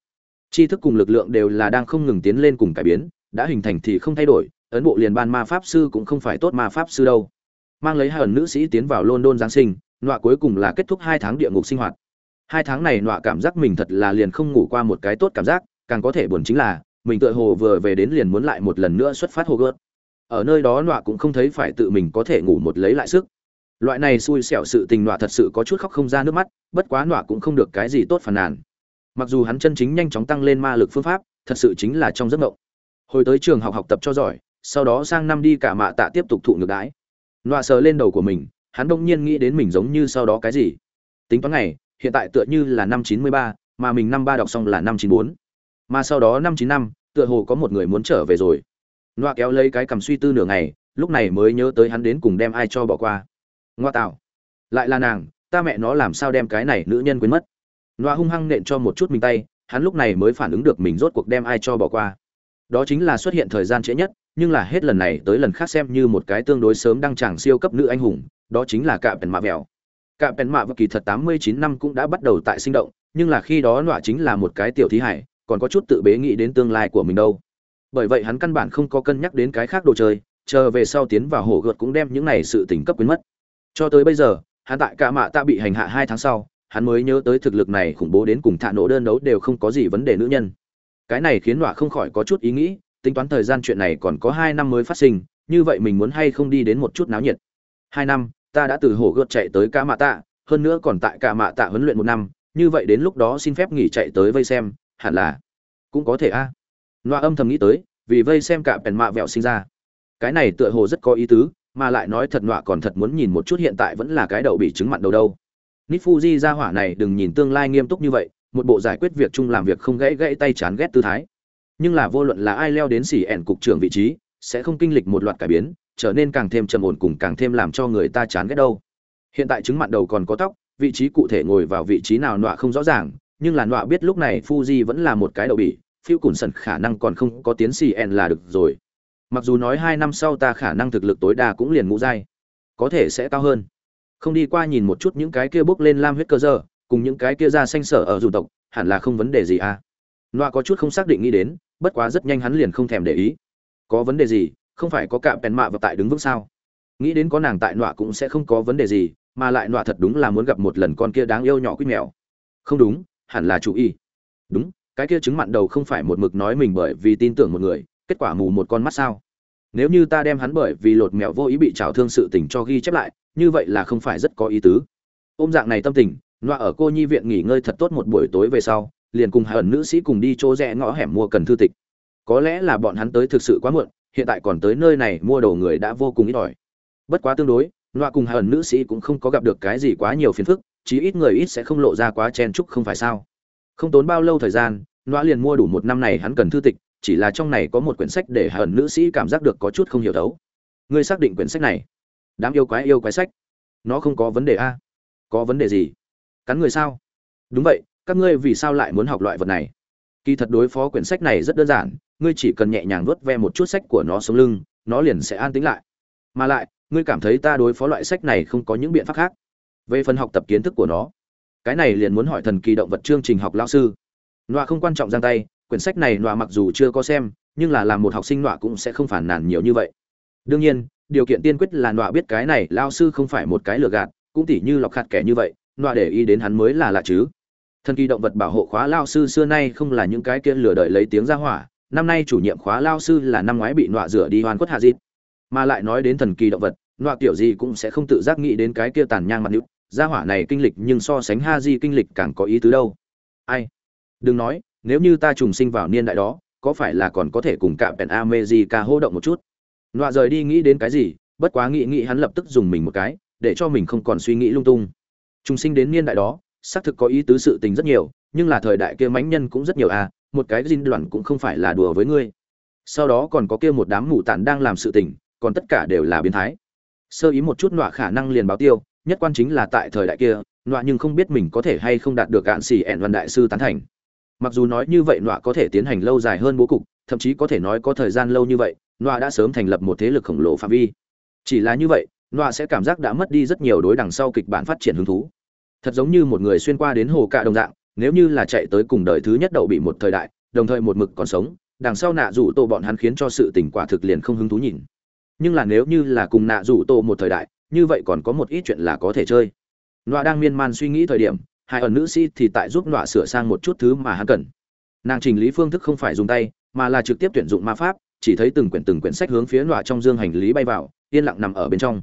Tri thức cùng lực lượng đều là đang không ngừng tiến lên cùng cải biến, đã hình thành thì không thay đổi ấn bộ liền ban ma pháp sư cũng không phải tốt ma pháp sư đâu mang lấy hai ẩn nữ sĩ tiến vào london giáng sinh nọa cuối cùng là kết thúc hai tháng địa ngục sinh hoạt hai tháng này nọa cảm giác mình thật là liền không ngủ qua một cái tốt cảm giác, càng có thể buồn chính là, mình tựa hồ vừa về đến liền muốn lại một lần nữa xuất phát hồ gớt ở nơi đó nọa cũng không thấy phải tự mình có thể ngủ một lấy lại sức. Loại này xui xẻo sự tình nọa thật sự có chút khóc không ra nước mắt, bất quá nọa cũng không được cái gì tốt phàn nàn. Mặc dù hắn chân chính nhanh chóng tăng lên ma lực phương pháp, thật sự chính là trong giấc mộng. Hồi tới trường học học tập cho giỏi, sau đó sang năm đi cả mạ tạ tiếp tục thụ ngược đãi. Nọa sờ lên đầu của mình, hắn đông nhiên nghĩ đến mình giống như sau đó cái gì. Tính toán này hiện tại tựa như là năm chín mươi ba, mà mình năm ba đọc xong là năm chín bốn. Mà sau đó năm chín năm, tựa hồ có một người muốn trở về rồi. Loạ kéo lấy cái cầm suy tư nửa ngày, lúc này mới nhớ tới hắn đến cùng đem ai cho bỏ qua. Ngoa tạo. Lại là nàng, ta mẹ nó làm sao đem cái này nữ nhân quên mất. Loa hung hăng nện cho một chút mình tay, hắn lúc này mới phản ứng được mình rốt cuộc đem ai cho bỏ qua. Đó chính là xuất hiện thời gian trễ nhất, nhưng là hết lần này tới lần khác xem như một cái tương đối sớm đăng tràng siêu cấp nữ anh hùng, đó chính là cạ pèn mạ vẹo. Cả pèn mạ và kỳ thật tám mươi chín năm cũng đã bắt đầu tại sinh động, nhưng là khi đó nọa chính là một cái tiểu thí hải, còn có chút tự bế nghĩ đến tương lai của mình đâu. Bởi vậy hắn căn bản không có cân nhắc đến cái khác đồ chơi, chờ về sau tiến vào hổ gợt cũng đem những này sự tình cấp quyến mất. Cho tới bây giờ, hắn tại cả mạ ta bị hành hạ hai tháng sau, hắn mới nhớ tới thực lực này khủng bố đến cùng thạ nổ đơn đấu đều không có gì vấn đề nữ nhân. Cái này khiến nọa không khỏi có chút ý nghĩ, tính toán thời gian chuyện này còn có hai năm mới phát sinh, như vậy mình muốn hay không đi đến một chút náo nhiệt. Hai năm ta đã từ hồ gợt chạy tới ca mạ tạ, hơn nữa còn tại ca mạ tạ huấn luyện một năm, như vậy đến lúc đó xin phép nghỉ chạy tới vây xem, hẳn là cũng có thể a. À. âm thầm nghĩ tới, vì vây xem cả bèn mạ vẹo sinh ra. Cái này tựa hồ rất có ý tứ, mà lại nói thật nọa còn thật muốn nhìn một chút hiện tại vẫn là cái đầu bị trứng mặn đầu đâu. Nít fuji ra hỏa này đừng nhìn tương lai nghiêm túc như vậy, một bộ giải quyết việc chung làm việc không gãy gãy tay chán ghét tư thái. Nhưng là vô luận là ai leo đến xỉ ẻn cục trưởng vị trí, sẽ không kinh lịch một loạt cải biến trở nên càng thêm trầm ổn cùng càng thêm làm cho người ta chán ghét đâu. Hiện tại trứng mặn đầu còn có tóc, vị trí cụ thể ngồi vào vị trí nào nọa không rõ ràng, nhưng là nọa biết lúc này fuji vẫn là một cái đầu bỉ, phiêu cùn sần khả năng còn không có tiến sĩ n là được rồi. Mặc dù nói hai năm sau ta khả năng thực lực tối đa cũng liền ngũ giai, có thể sẽ cao hơn. Không đi qua nhìn một chút những cái kia bốc lên lam huyết cơ giờ, cùng những cái kia ra xanh sở ở dù tộc, hẳn là không vấn đề gì à. Loa có chút không xác định nghĩ đến, bất quá rất nhanh hắn liền không thèm để ý. Có vấn đề gì không phải có cả bèn mạ và tại đứng vững sao? Nghĩ đến có nàng tại nọa cũng sẽ không có vấn đề gì, mà lại nọa thật đúng là muốn gặp một lần con kia đáng yêu nhỏ quýt mèo. Không đúng, hẳn là chủ ý. Đúng, cái kia chứng mặn đầu không phải một mực nói mình bởi vì tin tưởng một người, kết quả mù một con mắt sao? Nếu như ta đem hắn bởi vì lột mèo vô ý bị trào thương sự tình cho ghi chép lại, như vậy là không phải rất có ý tứ. Ôm dạng này tâm tình, nọa ở cô nhi viện nghỉ ngơi thật tốt một buổi tối về sau, liền cùng hai ẩn nữ sĩ cùng đi chỗ rẽ ngõ hẻm mua cần thư tịch. Có lẽ là bọn hắn tới thực sự quá muộn hiện tại còn tới nơi này mua đồ người đã vô cùng ít ỏi. Bất quá tương đối loa cùng hờn nữ sĩ cũng không có gặp được cái gì quá nhiều phiền phức, chí ít người ít sẽ không lộ ra quá chen chúc không phải sao. Không tốn bao lâu thời gian loa liền mua đủ một năm này hắn cần thư tịch, chỉ là trong này có một quyển sách để hận nữ sĩ cảm giác được có chút không hiểu đấu ngươi xác định quyển sách này? Đám yêu quái yêu quái sách. Nó không có vấn đề a? Có vấn đề gì? Cắn người sao? Đúng vậy, các ngươi vì sao lại muốn học loại vật này? Kỳ thật đối phó quyển sách này rất đơn giản ngươi chỉ cần nhẹ nhàng vuốt ve một chút sách của nó sống lưng, nó liền sẽ an tĩnh lại. Mà lại, ngươi cảm thấy ta đối phó loại sách này không có những biện pháp khác. Về phần học tập kiến thức của nó, cái này liền muốn hỏi thần kỳ động vật chương trình học lão sư. Nọa không quan trọng giang tay, quyển sách này nọa mặc dù chưa có xem, nhưng là làm một học sinh nọa cũng sẽ không phản nàn nhiều như vậy. Đương nhiên, điều kiện tiên quyết là nọa biết cái này lão sư không phải một cái lừa gạt, cũng tỉ như lọc khạt kẻ như vậy, nọa để ý đến hắn mới là lạ chứ. Thần kỳ động vật bảo hộ khóa lao sư xưa nay không là những cái kia lừa đợi lấy tiếng ra hỏa năm nay chủ nhiệm khóa lao sư là năm ngoái bị nọa rửa đi hoàn quất hạ dịp. Mà lại nói đến thần kỳ động vật, nọa kiểu gì cũng sẽ không tự giác nghĩ đến cái kia tàn nhang mặt nữ gia hỏa này kinh lịch nhưng so sánh ha di kinh lịch càng có ý tứ đâu. Ai? Đừng nói, nếu như ta trùng sinh vào niên đại đó, có phải là còn có thể cùng cạm pèn amejica hô động một chút? Nọa rời đi nghĩ đến cái gì, bất quá nghĩ nghĩ hắn lập tức dùng mình một cái, để cho mình không còn suy nghĩ lung tung. Trùng sinh đến niên đại đó, xác thực có ý tứ sự tình rất nhiều, nhưng là thời đại kia mãnh nhân cũng rất nhiều à một cái dinh đoàn cũng không phải là đùa với ngươi. Sau đó còn có kia một đám mù tản đang làm sự tình, còn tất cả đều là biến thái. Sơ ý một chút nọa khả năng liền báo tiêu, nhất quan chính là tại thời đại kia, nọa nhưng không biết mình có thể hay không đạt được cạn xỉ ẹn văn đại sư tán thành. Mặc dù nói như vậy nọa có thể tiến hành lâu dài hơn bố cục, thậm chí có thể nói có thời gian lâu như vậy, nọa đã sớm thành lập một thế lực khổng lồ phạm vi. Chỉ là như vậy, nọa sẽ cảm giác đã mất đi rất nhiều đối đằng sau kịch bản phát triển hứng thú. Thật giống như một người xuyên qua đến hồ cạ đồng dạng nếu như là chạy tới cùng đời thứ nhất đậu bị một thời đại, đồng thời một mực còn sống, đằng sau nạ rủ tổ bọn hắn khiến cho sự tỉnh quả thực liền không hứng thú nhìn. Nhưng là nếu như là cùng nạ rủ tổ một thời đại, như vậy còn có một ít chuyện là có thể chơi. Nọa đang miên man suy nghĩ thời điểm, hai ẩn nữ sĩ thì tại giúp nọa sửa sang một chút thứ mà hắn cần. Nàng trình lý phương thức không phải dùng tay, mà là trực tiếp tuyển dụng ma pháp, chỉ thấy từng quyển từng quyển sách hướng phía nọa trong dương hành lý bay vào, yên lặng nằm ở bên trong.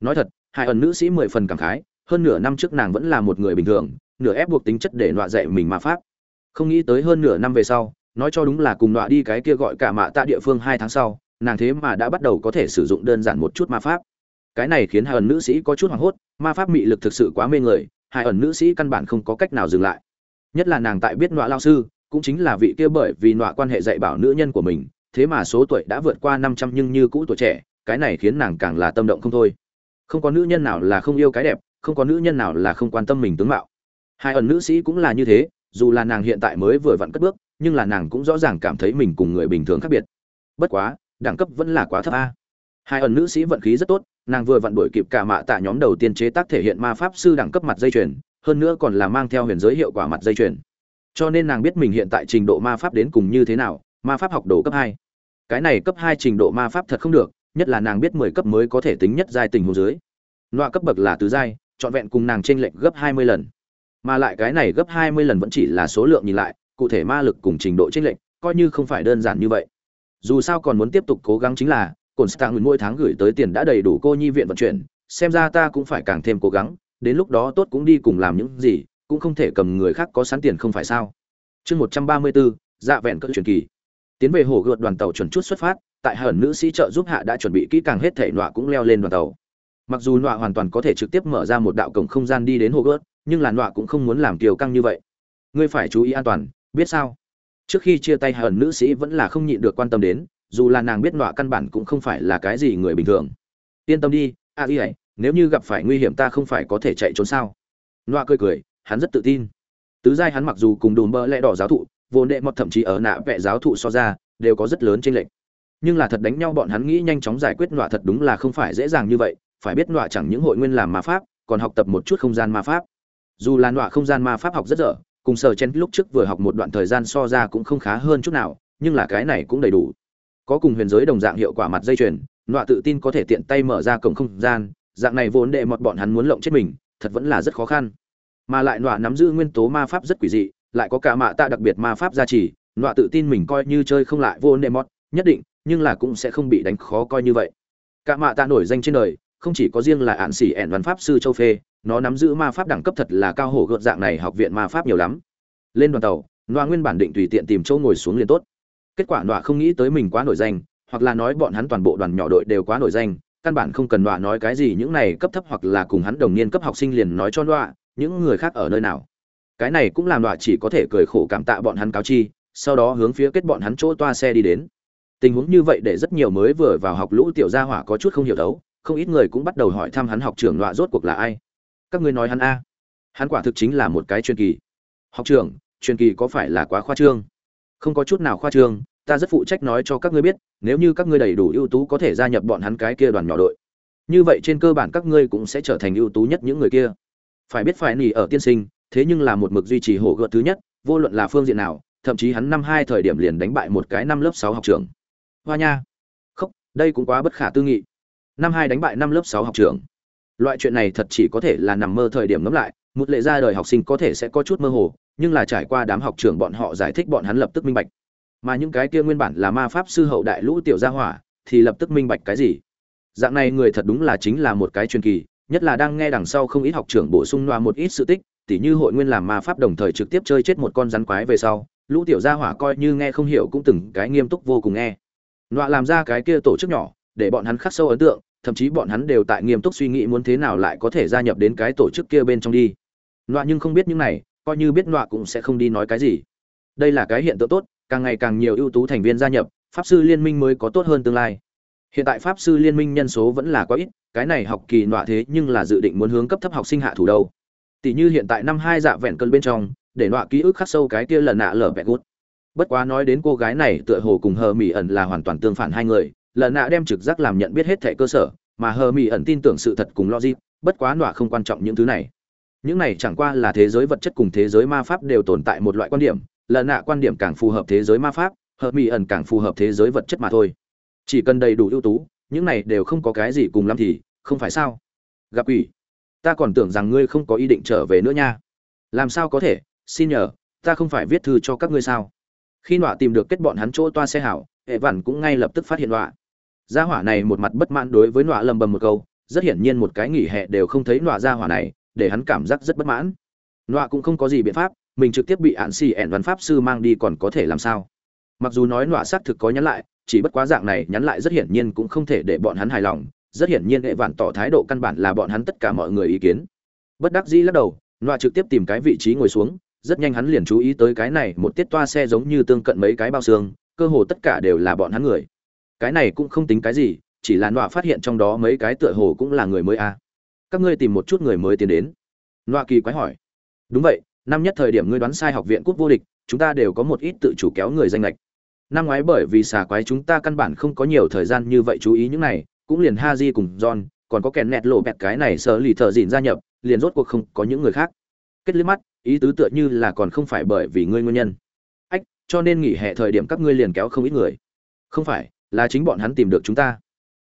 Nói thật, hai ẩn nữ sĩ mười phần cảm khái, hơn nửa năm trước nàng vẫn là một người bình thường nửa ép buộc tính chất để nọa dạy mình ma pháp. Không nghĩ tới hơn nửa năm về sau, nói cho đúng là cùng nọa đi cái kia gọi cả mạ tạ địa phương hai tháng sau, nàng thế mà đã bắt đầu có thể sử dụng đơn giản một chút ma pháp. Cái này khiến hai ẩn nữ sĩ có chút hoảng hốt, ma pháp mị lực thực sự quá mê người, hai ẩn nữ sĩ căn bản không có cách nào dừng lại. Nhất là nàng tại biết nọa lao sư, cũng chính là vị kia bởi vì nọa quan hệ dạy bảo nữ nhân của mình, thế mà số tuổi đã vượt qua năm trăm nhưng như cũ tuổi trẻ, cái này khiến nàng càng là tâm động không thôi. Không có nữ nhân nào là không yêu cái đẹp, không có nữ nhân nào là không quan tâm mình tướng mạo hai ẩn nữ sĩ cũng là như thế, dù là nàng hiện tại mới vừa vặn cất bước, nhưng là nàng cũng rõ ràng cảm thấy mình cùng người bình thường khác biệt. Bất quá, đẳng cấp vẫn là quá thấp a. Hai ẩn nữ sĩ vận khí rất tốt, nàng vừa vặn đuổi kịp cả mạ tạ nhóm đầu tiên chế tác thể hiện ma pháp sư đẳng cấp mặt dây chuyền, hơn nữa còn là mang theo huyền giới hiệu quả mặt dây chuyền. Cho nên nàng biết mình hiện tại trình độ ma pháp đến cùng như thế nào, ma pháp học đồ cấp hai. Cái này cấp hai trình độ ma pháp thật không được, nhất là nàng biết mười cấp mới có thể tính nhất giai tình hồ dưới. Loại cấp bậc là tứ giai, trọn vẹn cùng nàng trên lệnh gấp hai mươi lần mà lại cái này gấp hai mươi lần vẫn chỉ là số lượng nhìn lại, cụ thể ma lực cùng trình độ trên lệnh coi như không phải đơn giản như vậy. Dù sao còn muốn tiếp tục cố gắng chính là cồn stạng mỗi tháng gửi tới tiền đã đầy đủ cô nhi viện vận chuyển, xem ra ta cũng phải càng thêm cố gắng, đến lúc đó tốt cũng đi cùng làm những gì, cũng không thể cầm người khác có sẵn tiền không phải sao? Chương một trăm ba mươi bốn dạ vẹn cỡ truyền kỳ. Tiến về hồ gượt đoàn tàu chuẩn chút xuất phát, tại hởn nữ sĩ trợ giúp hạ đã chuẩn bị kỹ càng hết thể nọa cũng leo lên đoàn tàu. Mặc dù nọa hoàn toàn có thể trực tiếp mở ra một đạo cổng không gian đi đến hồ gợt nhưng là nọa cũng không muốn làm kiều căng như vậy. Ngươi phải chú ý an toàn, biết sao? Trước khi chia tay hờn nữ sĩ vẫn là không nhịn được quan tâm đến, dù là nàng biết nọa căn bản cũng không phải là cái gì người bình thường. Yên tâm đi, a y ấy nếu như gặp phải nguy hiểm ta không phải có thể chạy trốn sao? Nọa cười cười, hắn rất tự tin. Tứ giai hắn mặc dù cùng đùm bơ lẽ đỏ giáo thụ, vô đệ mọt thậm chí ở nạ vẽ giáo thụ so ra, đều có rất lớn trên lệch. nhưng là thật đánh nhau bọn hắn nghĩ nhanh chóng giải quyết nọa thật đúng là không phải dễ dàng như vậy, phải biết nọa chẳng những hội nguyên làm ma pháp, còn học tập một chút không gian ma pháp dù là nọa không gian ma pháp học rất dở, cùng sở chen lúc trước vừa học một đoạn thời gian so ra cũng không khá hơn chút nào, nhưng là cái này cũng đầy đủ. Có cùng huyền giới đồng dạng hiệu quả mặt dây chuyền, nọa tự tin có thể tiện tay mở ra cổng không gian, dạng này vốn đệ mọt bọn hắn muốn lộng chết mình, thật vẫn là rất khó khăn. Mà lại nọa nắm giữ nguyên tố ma pháp rất quỷ dị, lại có cả mạ tạ đặc biệt ma pháp gia trì, nọa tự tin mình coi như chơi không lại vô đệ mọt, nhất định, nhưng là cũng sẽ không bị đánh khó coi như vậy. Cả mạ tạ nổi danh trên đời không chỉ có riêng là ạn xỉ ẻn văn pháp sư châu phê, nó nắm giữ ma pháp đẳng cấp thật là cao hổ gợn dạng này học viện ma pháp nhiều lắm. Lên đoàn tàu, noa nguyên bản định tùy tiện tìm chỗ ngồi xuống liền tốt. Kết quả noa không nghĩ tới mình quá nổi danh, hoặc là nói bọn hắn toàn bộ đoàn nhỏ đội đều quá nổi danh, căn bản không cần noa nói cái gì, những này cấp thấp hoặc là cùng hắn đồng niên cấp học sinh liền nói cho noa, những người khác ở nơi nào? Cái này cũng làm noa chỉ có thể cười khổ cảm tạ bọn hắn cáo chi, sau đó hướng phía kết bọn hắn chỗ toa xe đi đến. Tình huống như vậy để rất nhiều mới vừa vào học lũ tiểu gia hỏa có chút không hiểu đấu không ít người cũng bắt đầu hỏi thăm hắn học trưởng nọa rốt cuộc là ai. Các ngươi nói hắn a. Hắn quả thực chính là một cái truyền kỳ. Học trưởng, truyền kỳ có phải là quá khoa trương? Không có chút nào khoa trương, ta rất phụ trách nói cho các ngươi biết, nếu như các ngươi đầy đủ ưu tú có thể gia nhập bọn hắn cái kia đoàn nhỏ đội. Như vậy trên cơ bản các ngươi cũng sẽ trở thành ưu tú nhất những người kia. Phải biết phải nỉ ở tiên sinh, thế nhưng là một mực duy trì hổ gợt thứ nhất, vô luận là phương diện nào, thậm chí hắn năm hai thời điểm liền đánh bại một cái năm lớp sáu học trường hoa nha. Khóc đây cũng quá bất khả tư nghị năm hai đánh bại năm lớp sáu học trường. Loại chuyện này thật chỉ có thể là nằm mơ thời điểm ngẫm lại, một lệ ra đời học sinh có thể sẽ có chút mơ hồ, nhưng là trải qua đám học trưởng bọn họ giải thích bọn hắn lập tức minh bạch. Mà những cái kia nguyên bản là ma pháp sư hậu đại lũ tiểu gia hỏa, thì lập tức minh bạch cái gì? Dạng này người thật đúng là chính là một cái truyền kỳ, nhất là đang nghe đằng sau không ít học trưởng bổ sung loa một ít sự tích, tỉ như hội nguyên làm ma pháp đồng thời trực tiếp chơi chết một con rắn quái về sau, lũ tiểu gia hỏa coi như nghe không hiểu cũng từng cái nghiêm túc vô cùng nghe. Loa làm ra cái kia tổ chức nhỏ, để bọn hắn khắc sâu ấn tượng thậm chí bọn hắn đều tại nghiêm túc suy nghĩ muốn thế nào lại có thể gia nhập đến cái tổ chức kia bên trong đi. Loa nhưng không biết những này, coi như biết loa cũng sẽ không đi nói cái gì. Đây là cái hiện tượng tốt, càng ngày càng nhiều ưu tú thành viên gia nhập, pháp sư liên minh mới có tốt hơn tương lai. Hiện tại pháp sư liên minh nhân số vẫn là quá ít, cái này học kỳ nọa thế nhưng là dự định muốn hướng cấp thấp học sinh hạ thủ đâu. Tỷ như hiện tại năm hai dạ vẹn cơn bên trong, để nọa ký ức khắc sâu cái kia lần nạ lở vẹn gút. Bất quá nói đến cô gái này tựa hồ cùng hờ mỹ ẩn là hoàn toàn tương phản hai người lần nạ đem trực giác làm nhận biết hết thẻ cơ sở, mà hờ mỹ ẩn tin tưởng sự thật cùng logic, bất quá nọa không quan trọng những thứ này. Những này chẳng qua là thế giới vật chất cùng thế giới ma pháp đều tồn tại một loại quan điểm lần nạ quan điểm càng phù hợp thế giới ma pháp hợp mỹ ẩn càng phù hợp thế giới vật chất mà thôi. Chỉ cần đầy đủ ưu tú, những này đều không có cái gì cùng lắm thì, không phải sao? Gặp ủy ta còn tưởng rằng ngươi không có ý định trở về nữa nha. Làm sao có thể? Xin nhờ, ta không phải viết thư cho các ngươi sao? Khi nọa tìm được kết bọn hắn chỗ toa xe hảo, hệ vản cũng ngay lập tức phát hiện nọa gia hỏa này một mặt bất mãn đối với nọa lầm bầm một câu, rất hiển nhiên một cái nghỉ hè đều không thấy nọa gia hỏa này, để hắn cảm giác rất bất mãn. Nọa cũng không có gì biện pháp, mình trực tiếp bị ạn xì ẻn văn pháp sư mang đi còn có thể làm sao. Mặc dù nói nọa xác thực có nhắn lại, chỉ bất quá dạng này nhắn lại rất hiển nhiên cũng không thể để bọn hắn hài lòng, rất hiển nhiên hệ vạn tỏ thái độ căn bản là bọn hắn tất cả mọi người ý kiến. Bất đắc dĩ lắc đầu, nọa trực tiếp tìm cái vị trí ngồi xuống, rất nhanh hắn liền chú ý tới cái này, một tiết toa xe giống như tương cận mấy cái bao xương, cơ hồ tất cả đều là bọn hắn người cái này cũng không tính cái gì chỉ là nọa phát hiện trong đó mấy cái tựa hồ cũng là người mới a à. các ngươi tìm một chút người mới tiến đến nọa kỳ quái hỏi đúng vậy năm nhất thời điểm ngươi đoán sai học viện cúp vô địch chúng ta đều có một ít tự chủ kéo người danh lệch năm ngoái bởi vì xà quái chúng ta căn bản không có nhiều thời gian như vậy chú ý những này cũng liền ha di cùng John, còn có kèn nẹt lộ bẹt cái này sợ lì thợ dịn gia nhập, liền rốt cuộc không có những người khác. Kết liếc mắt, ý tứ tựa như là còn không phải bởi vì ngươi nguyên nhân. Ách, cho nên nghỉ hè thời điểm các ngươi liền kéo không ít người. Không phải, là chính bọn hắn tìm được chúng ta.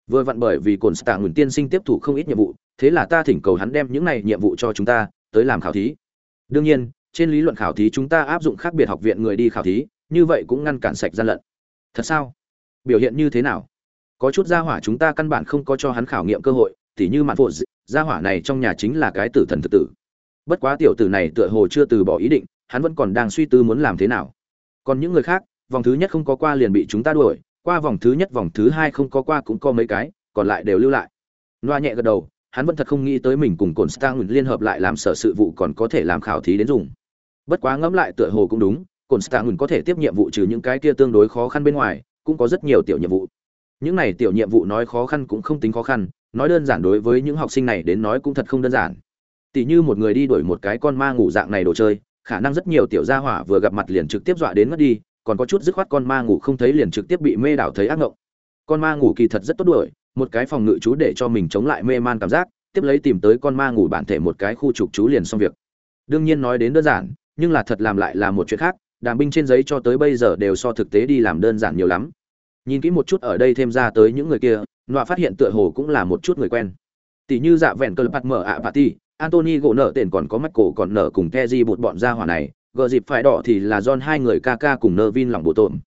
Vừa vặn bởi vì cồn Stạ Nguyên tiên sinh tiếp thủ không ít nhiệm vụ, thế là ta thỉnh cầu hắn đem những này nhiệm vụ cho chúng ta, tới làm khảo thí. Đương nhiên, trên lý luận khảo thí chúng ta áp dụng khác biệt học viện người đi khảo thí, như vậy cũng ngăn cản sạch gian lận. Thật sao? Biểu hiện như thế nào? có chút gia hỏa chúng ta căn bản không có cho hắn khảo nghiệm cơ hội tỉ như mạn phụ gia hỏa này trong nhà chính là cái tử thần thực tử bất quá tiểu tử này tựa hồ chưa từ bỏ ý định hắn vẫn còn đang suy tư muốn làm thế nào còn những người khác vòng thứ nhất không có qua liền bị chúng ta đuổi qua vòng thứ nhất, vòng thứ hai không có qua cũng có mấy cái, còn lại đều lưu lại. Loa nhẹ gật đầu, hắn vẫn thật không nghĩ tới mình cùng cồn stang liên hợp lại làm sở sự vụ còn có thể làm khảo thí đến dùng. Bất quá ngẫm lại tựa hồ cũng đúng cồn stang có thể tiếp nhiệm vụ trừ những cái kia tương đối khó khăn bên ngoài, cũng có rất nhiều tiểu nhiệm vụ. Những này tiểu nhiệm vụ nói khó khăn cũng không tính khó khăn, nói đơn giản đối với những học sinh này đến nói cũng thật không đơn giản. Tỉ như một người đi đuổi một cái con ma ngủ dạng này đồ chơi, khả năng rất nhiều tiểu gia hỏa vừa gặp mặt liền trực tiếp dọa đến mất đi còn có chút dứt khoát con ma ngủ không thấy liền trực tiếp bị mê đảo thấy ác ngộng. Con ma ngủ kỳ thật rất tốt đuổi, một cái phòng ngự chú để cho mình chống lại mê man cảm giác, tiếp lấy tìm tới con ma ngủ bản thể một cái khu trục chú liền xong việc. Đương nhiên nói đến đơn giản, nhưng là thật làm lại là một chuyện khác, đàm binh trên giấy cho tới bây giờ đều so thực tế đi làm đơn giản nhiều lắm. Nhìn kỹ một chút ở đây thêm ra tới những người kia, nọa phát hiện tựa hồ cũng là một chút người quen. Tỷ như dạ vẹn cờ bạt mở ạ bà ti antony gỗ nợ tiền còn có mắt cổ còn nợ cùng keji bột bọn ra hỏa này gờ dịp phải đỏ thì là don hai người ca ca cùng nơ vin lòng bộ tổm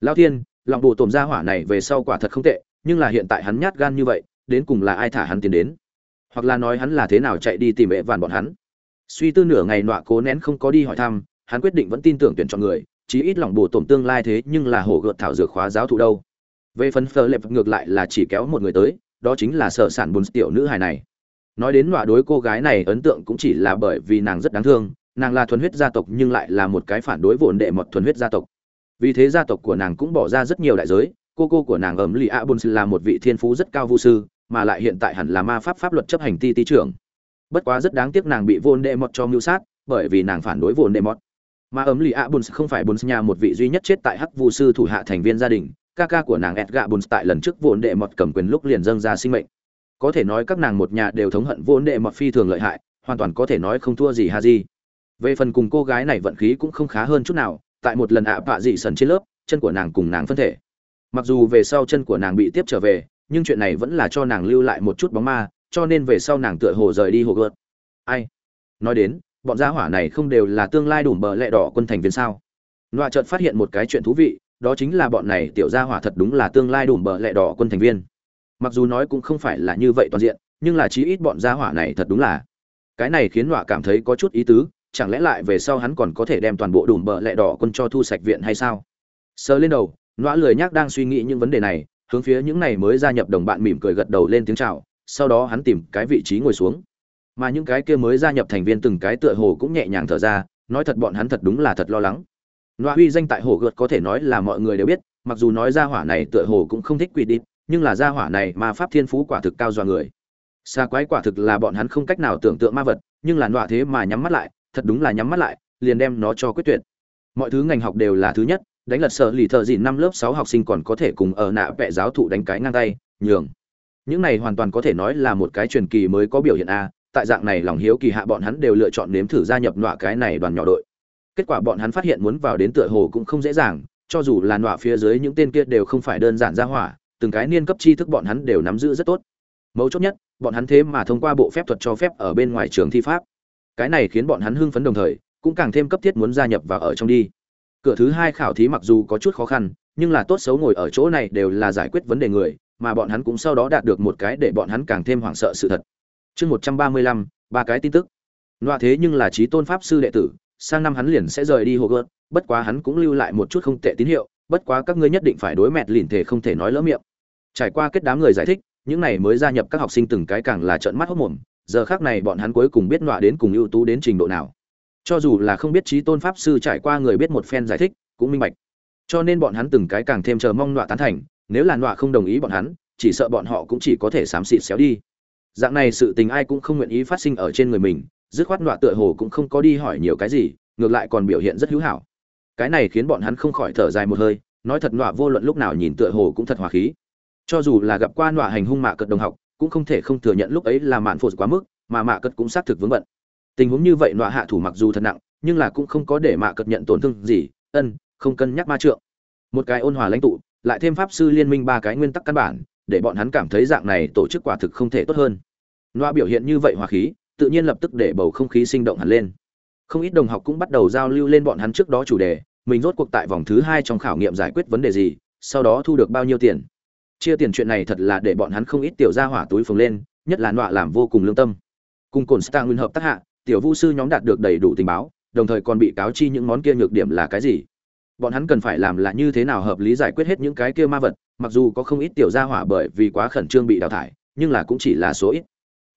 lao thiên, lòng bộ tổm gia hỏa này về sau quả thật không tệ, nhưng là hiện tại hắn nhát gan như vậy, đến cùng là ai thả hắn tiến đến? Hoặc là nói hắn là thế nào chạy đi tìm ệ vàn bọn hắn? Suy tư nửa ngày nọa cố nén không có đi hỏi thăm, hắn quyết định vẫn tin tưởng tuyển chọn người, chí ít lòng bổ tổm tương lai thế nhưng là hổ gợt thảo dược khóa giáo thụ đâu. Về phần phờ lệp ngược lại là chỉ kéo một người tới, đó chính là sở sản bùn tiểu nữ hài này. Nói đến nọa đối cô gái này ấn tượng cũng chỉ là bởi vì nàng rất đáng thương nàng là thuần huyết gia tộc nhưng lại là một cái phản đối vồn đệ mọt thuần huyết gia tộc. Vì thế gia tộc của nàng cũng bỏ ra rất nhiều đại giới, cô cô của nàng ẩm lì a bùn là một vị thiên phú rất cao vũ sư, mà lại hiện tại hẳn là ma pháp pháp luật chấp hành ti ti trưởng. Bất quá rất đáng tiếc nàng bị vồn đệ mọt cho mưu sát, bởi vì nàng phản đối vồn đệ mọt. Mà ấm lì a bùn không phải bùn nhà một vị duy nhất chết tại hắc vu sư thủ hạ thành viên gia đình, ca ca của nàng edga gạ tại lần trước vốn đệ mọt cầm quyền lúc liền dâng ra sinh mệnh. Có thể nói các nàng một nhà đều thống hận vốn đệ mọt phi thường lợi hại, hoàn toàn có thể nói không thua gì ha gì về phần cùng cô gái này vận khí cũng không khá hơn chút nào, tại một lần ạ bạ dị sần trên lớp, chân của nàng cùng nàng phân thể. Mặc dù về sau chân của nàng bị tiếp trở về, nhưng chuyện này vẫn là cho nàng lưu lại một chút bóng ma, cho nên về sau nàng tựa hồ rời đi hồ gợt ai? Nói đến, bọn gia hỏa này không đều là tương lai đủ bờ lẹ đỏ quân thành viên sao? Nọa chợt phát hiện một cái chuyện thú vị, đó chính là bọn này tiểu gia hỏa thật đúng là tương lai đủ bờ lẹ đỏ quân thành viên. Mặc dù nói cũng không phải là như vậy toàn diện, nhưng là chí ít bọn gia hỏa này thật đúng là. Cái này khiến nọa cảm thấy có chút ý tứ chẳng lẽ lại về sau hắn còn có thể đem toàn bộ đùm bờ lẹ đỏ quân cho thu sạch viện hay sao? Sờ lên đầu, nọa lười nhác đang suy nghĩ những vấn đề này, hướng phía những này mới gia nhập đồng bạn mỉm cười gật đầu lên tiếng chào, sau đó hắn tìm cái vị trí ngồi xuống. Mà những cái kia mới gia nhập thành viên từng cái tựa hồ cũng nhẹ nhàng thở ra, nói thật bọn hắn thật đúng là thật lo lắng. Nọa huy danh tại hồ gợt có thể nói là mọi người đều biết, mặc dù nói gia hỏa này tựa hồ cũng không thích quỷ đi, nhưng là gia hỏa này mà pháp thiên phú quả thực cao dọa người. Xa quái quả thực là bọn hắn không cách nào tưởng tượng ma vật, nhưng là nọa thế mà nhắm mắt lại thật đúng là nhắm mắt lại, liền đem nó cho quyết tuyệt. Mọi thứ ngành học đều là thứ nhất, đánh lật sợ lì thợ dìn năm lớp sáu học sinh còn có thể cùng ở nạ vẽ giáo thụ đánh cái ngang tay, nhường. Những này hoàn toàn có thể nói là một cái truyền kỳ mới có biểu hiện a, tại dạng này lòng hiếu kỳ hạ bọn hắn đều lựa chọn nếm thử gia nhập nọa cái này đoàn nhỏ đội. Kết quả bọn hắn phát hiện muốn vào đến tựa hồ cũng không dễ dàng, cho dù là nọa phía dưới những tên kia đều không phải đơn giản ra hỏa, từng cái niên cấp tri thức bọn hắn đều nắm giữ rất tốt. Mấu chốt nhất, bọn hắn thế mà thông qua bộ phép thuật cho phép ở bên ngoài trường thi pháp cái này khiến bọn hắn hưng phấn đồng thời, cũng càng thêm cấp thiết muốn gia nhập vào ở trong đi. Cửa thứ hai khảo thí mặc dù có chút khó khăn, nhưng là tốt xấu ngồi ở chỗ này đều là giải quyết vấn đề người, mà bọn hắn cũng sau đó đạt được một cái để bọn hắn càng thêm hoảng sợ sự thật. Chương một trăm ba mươi lăm, ba cái tin tức. Loa thế nhưng là trí tôn pháp sư đệ tử, sang năm hắn liền sẽ rời đi hồ gợt bất quá hắn cũng lưu lại một chút không tệ tín hiệu, bất quá các ngươi nhất định phải đối mẹt lìn thể không thể nói lỡ miệng. Trải qua kết đám người giải thích, những này mới gia nhập các học sinh từng cái càng là trợn mắt hốc mồm giờ khác này bọn hắn cuối cùng biết nọa đến cùng ưu tú đến trình độ nào. Cho dù là không biết trí tôn pháp sư trải qua người biết một phen giải thích, cũng minh bạch. Cho nên bọn hắn từng cái càng thêm chờ mong nọa tán thành, nếu là nọa không đồng ý bọn hắn, chỉ sợ bọn họ cũng chỉ có thể xám xịt xéo đi. Dạng này sự tình ai cũng không nguyện ý phát sinh ở trên người mình, dứt khoát nọa tựa hồ cũng không có đi hỏi nhiều cái gì, ngược lại còn biểu hiện rất hữu hảo. Cái này khiến bọn hắn không khỏi thở dài một hơi, nói thật nọa vô luận lúc nào nhìn tựa hồ cũng thật hòa khí. Cho dù là gặp qua nọa hành hung mạ cật đồng học cũng không thể không thừa nhận lúc ấy là mạn phụt quá mức, mà mạ cật cũng xác thực vướng bận. Tình huống như vậy nọa hạ thủ mặc dù thật nặng, nhưng là cũng không có để mạ cật nhận tổn thương gì, ân, không cân nhắc ma trượng. Một cái ôn hòa lãnh tụ, lại thêm pháp sư liên minh ba cái nguyên tắc căn bản, để bọn hắn cảm thấy dạng này tổ chức quả thực không thể tốt hơn. Nọa biểu hiện như vậy hòa khí, tự nhiên lập tức để bầu không khí sinh động hẳn lên. Không ít đồng học cũng bắt đầu giao lưu lên bọn hắn trước đó chủ đề, mình rốt cuộc tại vòng thứ hai trong khảo nghiệm giải quyết vấn đề gì, sau đó thu được bao nhiêu tiền chia tiền chuyện này thật là để bọn hắn không ít tiểu ra hỏa túi phồng lên, nhất là nọa làm vô cùng lương tâm. Cùng cồn star nguyên hợp tác hạ, tiểu vu sư nhóm đạt được đầy đủ tình báo, đồng thời còn bị cáo chi những món kia nhược điểm là cái gì. Bọn hắn cần phải làm là như thế nào hợp lý giải quyết hết những cái kia ma vật, mặc dù có không ít tiểu gia hỏa bởi vì quá khẩn trương bị đào thải, nhưng là cũng chỉ là số ít.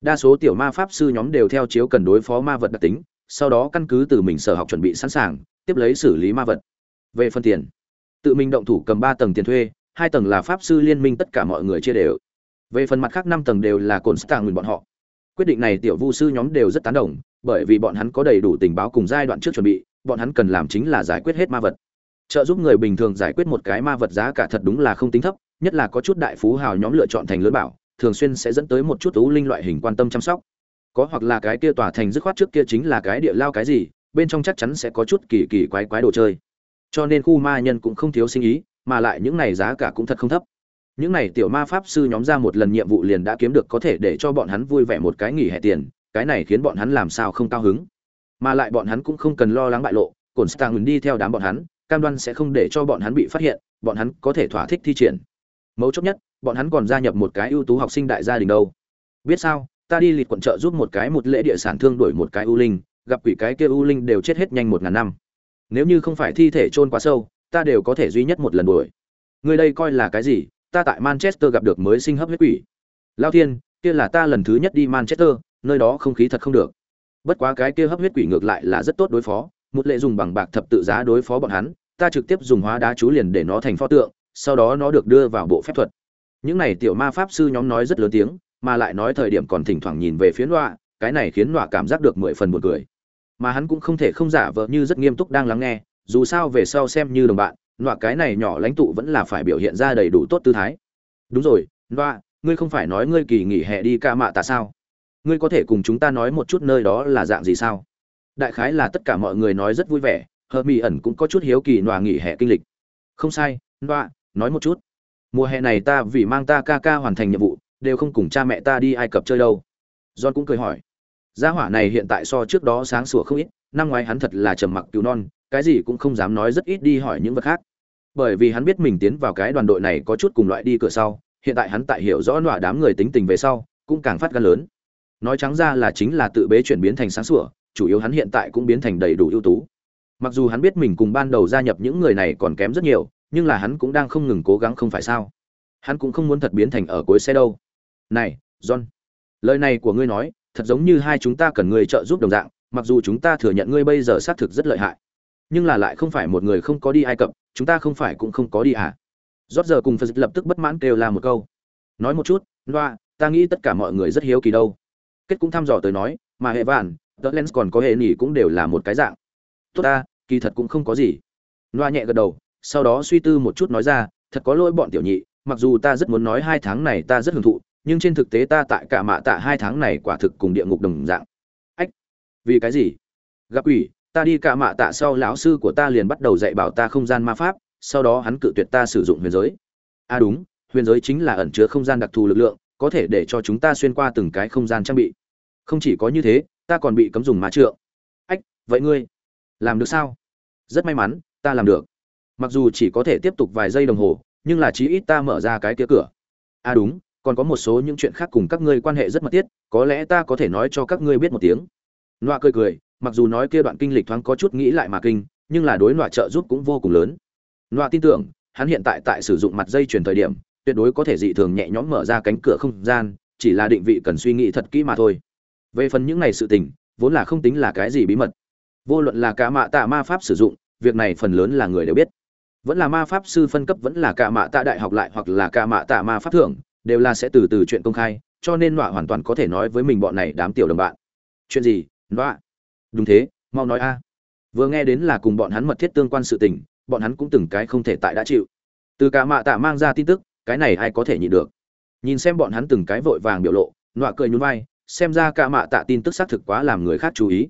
Đa số tiểu ma pháp sư nhóm đều theo chiếu cần đối phó ma vật đặc tính, sau đó căn cứ từ mình sở học chuẩn bị sẵn sàng, tiếp lấy xử lý ma vật. Về phân tiền, tự mình động thủ cầm ba tầng tiền thuê hai tầng là pháp sư liên minh tất cả mọi người chia đều. Về phần mặt khác năm tầng đều là cồn stạng nguyên bọn họ. Quyết định này tiểu vu sư nhóm đều rất tán đồng, bởi vì bọn hắn có đầy đủ tình báo cùng giai đoạn trước chuẩn bị, bọn hắn cần làm chính là giải quyết hết ma vật. Trợ giúp người bình thường giải quyết một cái ma vật giá cả thật đúng là không tính thấp, nhất là có chút đại phú hào nhóm lựa chọn thành lớn bảo, thường xuyên sẽ dẫn tới một chút ú linh loại hình quan tâm chăm sóc. Có hoặc là cái kia tòa thành dứt khoát trước kia chính là cái địa lao cái gì, bên trong chắc chắn sẽ có chút kỳ kỳ quái quái đồ chơi. Cho nên khu ma nhân cũng không thiếu sinh ý mà lại những này giá cả cũng thật không thấp. Những này tiểu ma pháp sư nhóm ra một lần nhiệm vụ liền đã kiếm được có thể để cho bọn hắn vui vẻ một cái nghỉ hè tiền, cái này khiến bọn hắn làm sao không cao hứng. Mà lại bọn hắn cũng không cần lo lắng bại lộ cồn stang đi theo đám bọn hắn, cam đoan sẽ không để cho bọn hắn bị phát hiện, bọn hắn có thể thỏa thích thi triển. Mấu chốt nhất, bọn hắn còn gia nhập một cái ưu tú học sinh đại gia đình đâu. Biết sao, ta đi lịt quận trợ giúp một cái một lễ địa sản thương đổi một cái ưu linh, gặp quỷ cái kia ưu linh đều chết hết nhanh một ngàn năm. Nếu như không phải thi thể chôn quá sâu ta đều có thể duy nhất một lần đuổi. Người đây coi là cái gì? Ta tại manchester gặp được mới sinh hấp huyết quỷ. Lao thiên, kia là ta lần thứ nhất đi manchester, nơi đó không khí thật không được. Bất quá cái kia hấp huyết quỷ ngược lại là rất tốt đối phó, một lệ dùng bằng bạc thập tự giá đối phó bọn hắn, ta trực tiếp dùng hóa đá chú liền để nó thành pho tượng, sau đó nó được đưa vào bộ phép thuật. Những này tiểu ma pháp sư nhóm nói rất lớn tiếng, mà lại nói thời điểm còn thỉnh thoảng nhìn về phía nọa, cái này khiến nọa cảm giác được mười phần buồn cười. Mà hắn cũng không thể không giả vờ như rất nghiêm túc đang lắng nghe dù sao về sau xem như đồng bạn, nọa cái này nhỏ lãnh tụ vẫn là phải biểu hiện ra đầy đủ tốt tư thái. Đúng rồi, nọa, ngươi không phải nói ngươi kỳ nghỉ hè đi ca mạ tạ sao? Ngươi có thể cùng chúng ta nói một chút nơi đó là dạng gì sao? Đại khái là tất cả mọi người nói rất vui vẻ, hờ mỹ ẩn cũng có chút hiếu kỳ nọa nghỉ hè kinh lịch. Không sai, nọa, nói một chút. Mùa hè này ta vì mang ta ca ca hoàn thành nhiệm vụ, đều không cùng cha mẹ ta đi ai cập chơi đâu. John cũng cười hỏi. Gia hỏa này hiện tại so trước đó sáng sủa không ít, năm ngoái hắn thật là trầm mặc cứu non cái gì cũng không dám nói rất ít đi hỏi những vật khác. Bởi vì hắn biết mình tiến vào cái đoàn đội này có chút cùng loại đi cửa sau, hiện tại hắn tại hiểu rõ nọa đám người tính tình về sau, cũng càng phát gan lớn. Nói trắng ra là chính là tự bế chuyển biến thành sáng sủa, chủ yếu hắn hiện tại cũng biến thành đầy đủ ưu tú. Mặc dù hắn biết mình cùng ban đầu gia nhập những người này còn kém rất nhiều, nhưng là hắn cũng đang không ngừng cố gắng không phải sao. Hắn cũng không muốn thật biến thành ở cuối xe đâu. Này, john, lời này của ngươi nói, thật giống như hai chúng ta cần ngươi trợ giúp đồng dạng, mặc dù chúng ta thừa nhận ngươi bây giờ xác thực rất lợi hại nhưng là lại không phải một người không có đi ai cập, chúng ta không phải cũng không có đi à? Rót giờ cùng phật lập tức bất mãn kêu la một câu. Nói một chút, loa, ta nghĩ tất cả mọi người rất hiếu kỳ đâu. Kết cũng thăm dò tới nói, mà hệ vạn, tớ lens còn có hệ nỉ cũng đều là một cái dạng. Tốt ta, kỳ thật cũng không có gì. Loa nhẹ gật đầu, sau đó suy tư một chút nói ra, thật có lỗi bọn tiểu nhị, mặc dù ta rất muốn nói hai tháng này ta rất hưởng thụ, nhưng trên thực tế ta tại cả mạ tạ hai tháng này quả thực cùng địa ngục đồng dạng. Ách, vì cái gì? Gặp ủy ta đi cả mạ tạ sau lão sư của ta liền bắt đầu dạy bảo ta không gian ma pháp, sau đó hắn cự tuyệt ta sử dụng huyền giới. À đúng, huyền giới chính là ẩn chứa không gian đặc thù lực lượng, có thể để cho chúng ta xuyên qua từng cái không gian trang bị. Không chỉ có như thế, ta còn bị cấm dùng ma trượng. Ách, vậy ngươi làm được sao? Rất may mắn, ta làm được. Mặc dù chỉ có thể tiếp tục vài giây đồng hồ, nhưng là chí ít ta mở ra cái kia cửa. À đúng, còn có một số những chuyện khác cùng các ngươi quan hệ rất mật thiết, có lẽ ta có thể nói cho các ngươi biết một tiếng. Loa cười cười mặc dù nói kia đoạn kinh lịch thoáng có chút nghĩ lại mà kinh, nhưng là đối loại trợ giúp cũng vô cùng lớn. Loại tin tưởng, hắn hiện tại tại sử dụng mặt dây chuyển thời điểm, tuyệt đối có thể dị thường nhẹ nhõm mở ra cánh cửa không gian, chỉ là định vị cần suy nghĩ thật kỹ mà thôi. Về phần những này sự tình, vốn là không tính là cái gì bí mật. Vô luận là cả mạ tạ ma pháp sử dụng, việc này phần lớn là người đều biết. Vẫn là ma pháp sư phân cấp vẫn là cả mạ tạ đại học lại hoặc là cả mạ tạ ma pháp thưởng, đều là sẽ từ từ chuyện công khai, cho nên nọa hoàn toàn có thể nói với mình bọn này đám tiểu đồng bạn. Chuyện gì, nọa? Đúng thế, mau nói a. Vừa nghe đến là cùng bọn hắn mật thiết tương quan sự tình, bọn hắn cũng từng cái không thể tại đã chịu. Từ cả mạ tạ mang ra tin tức, cái này ai có thể nhịn được? Nhìn xem bọn hắn từng cái vội vàng biểu lộ, nọa cười nhún vai, xem ra cả mạ tạ tin tức xác thực quá làm người khác chú ý.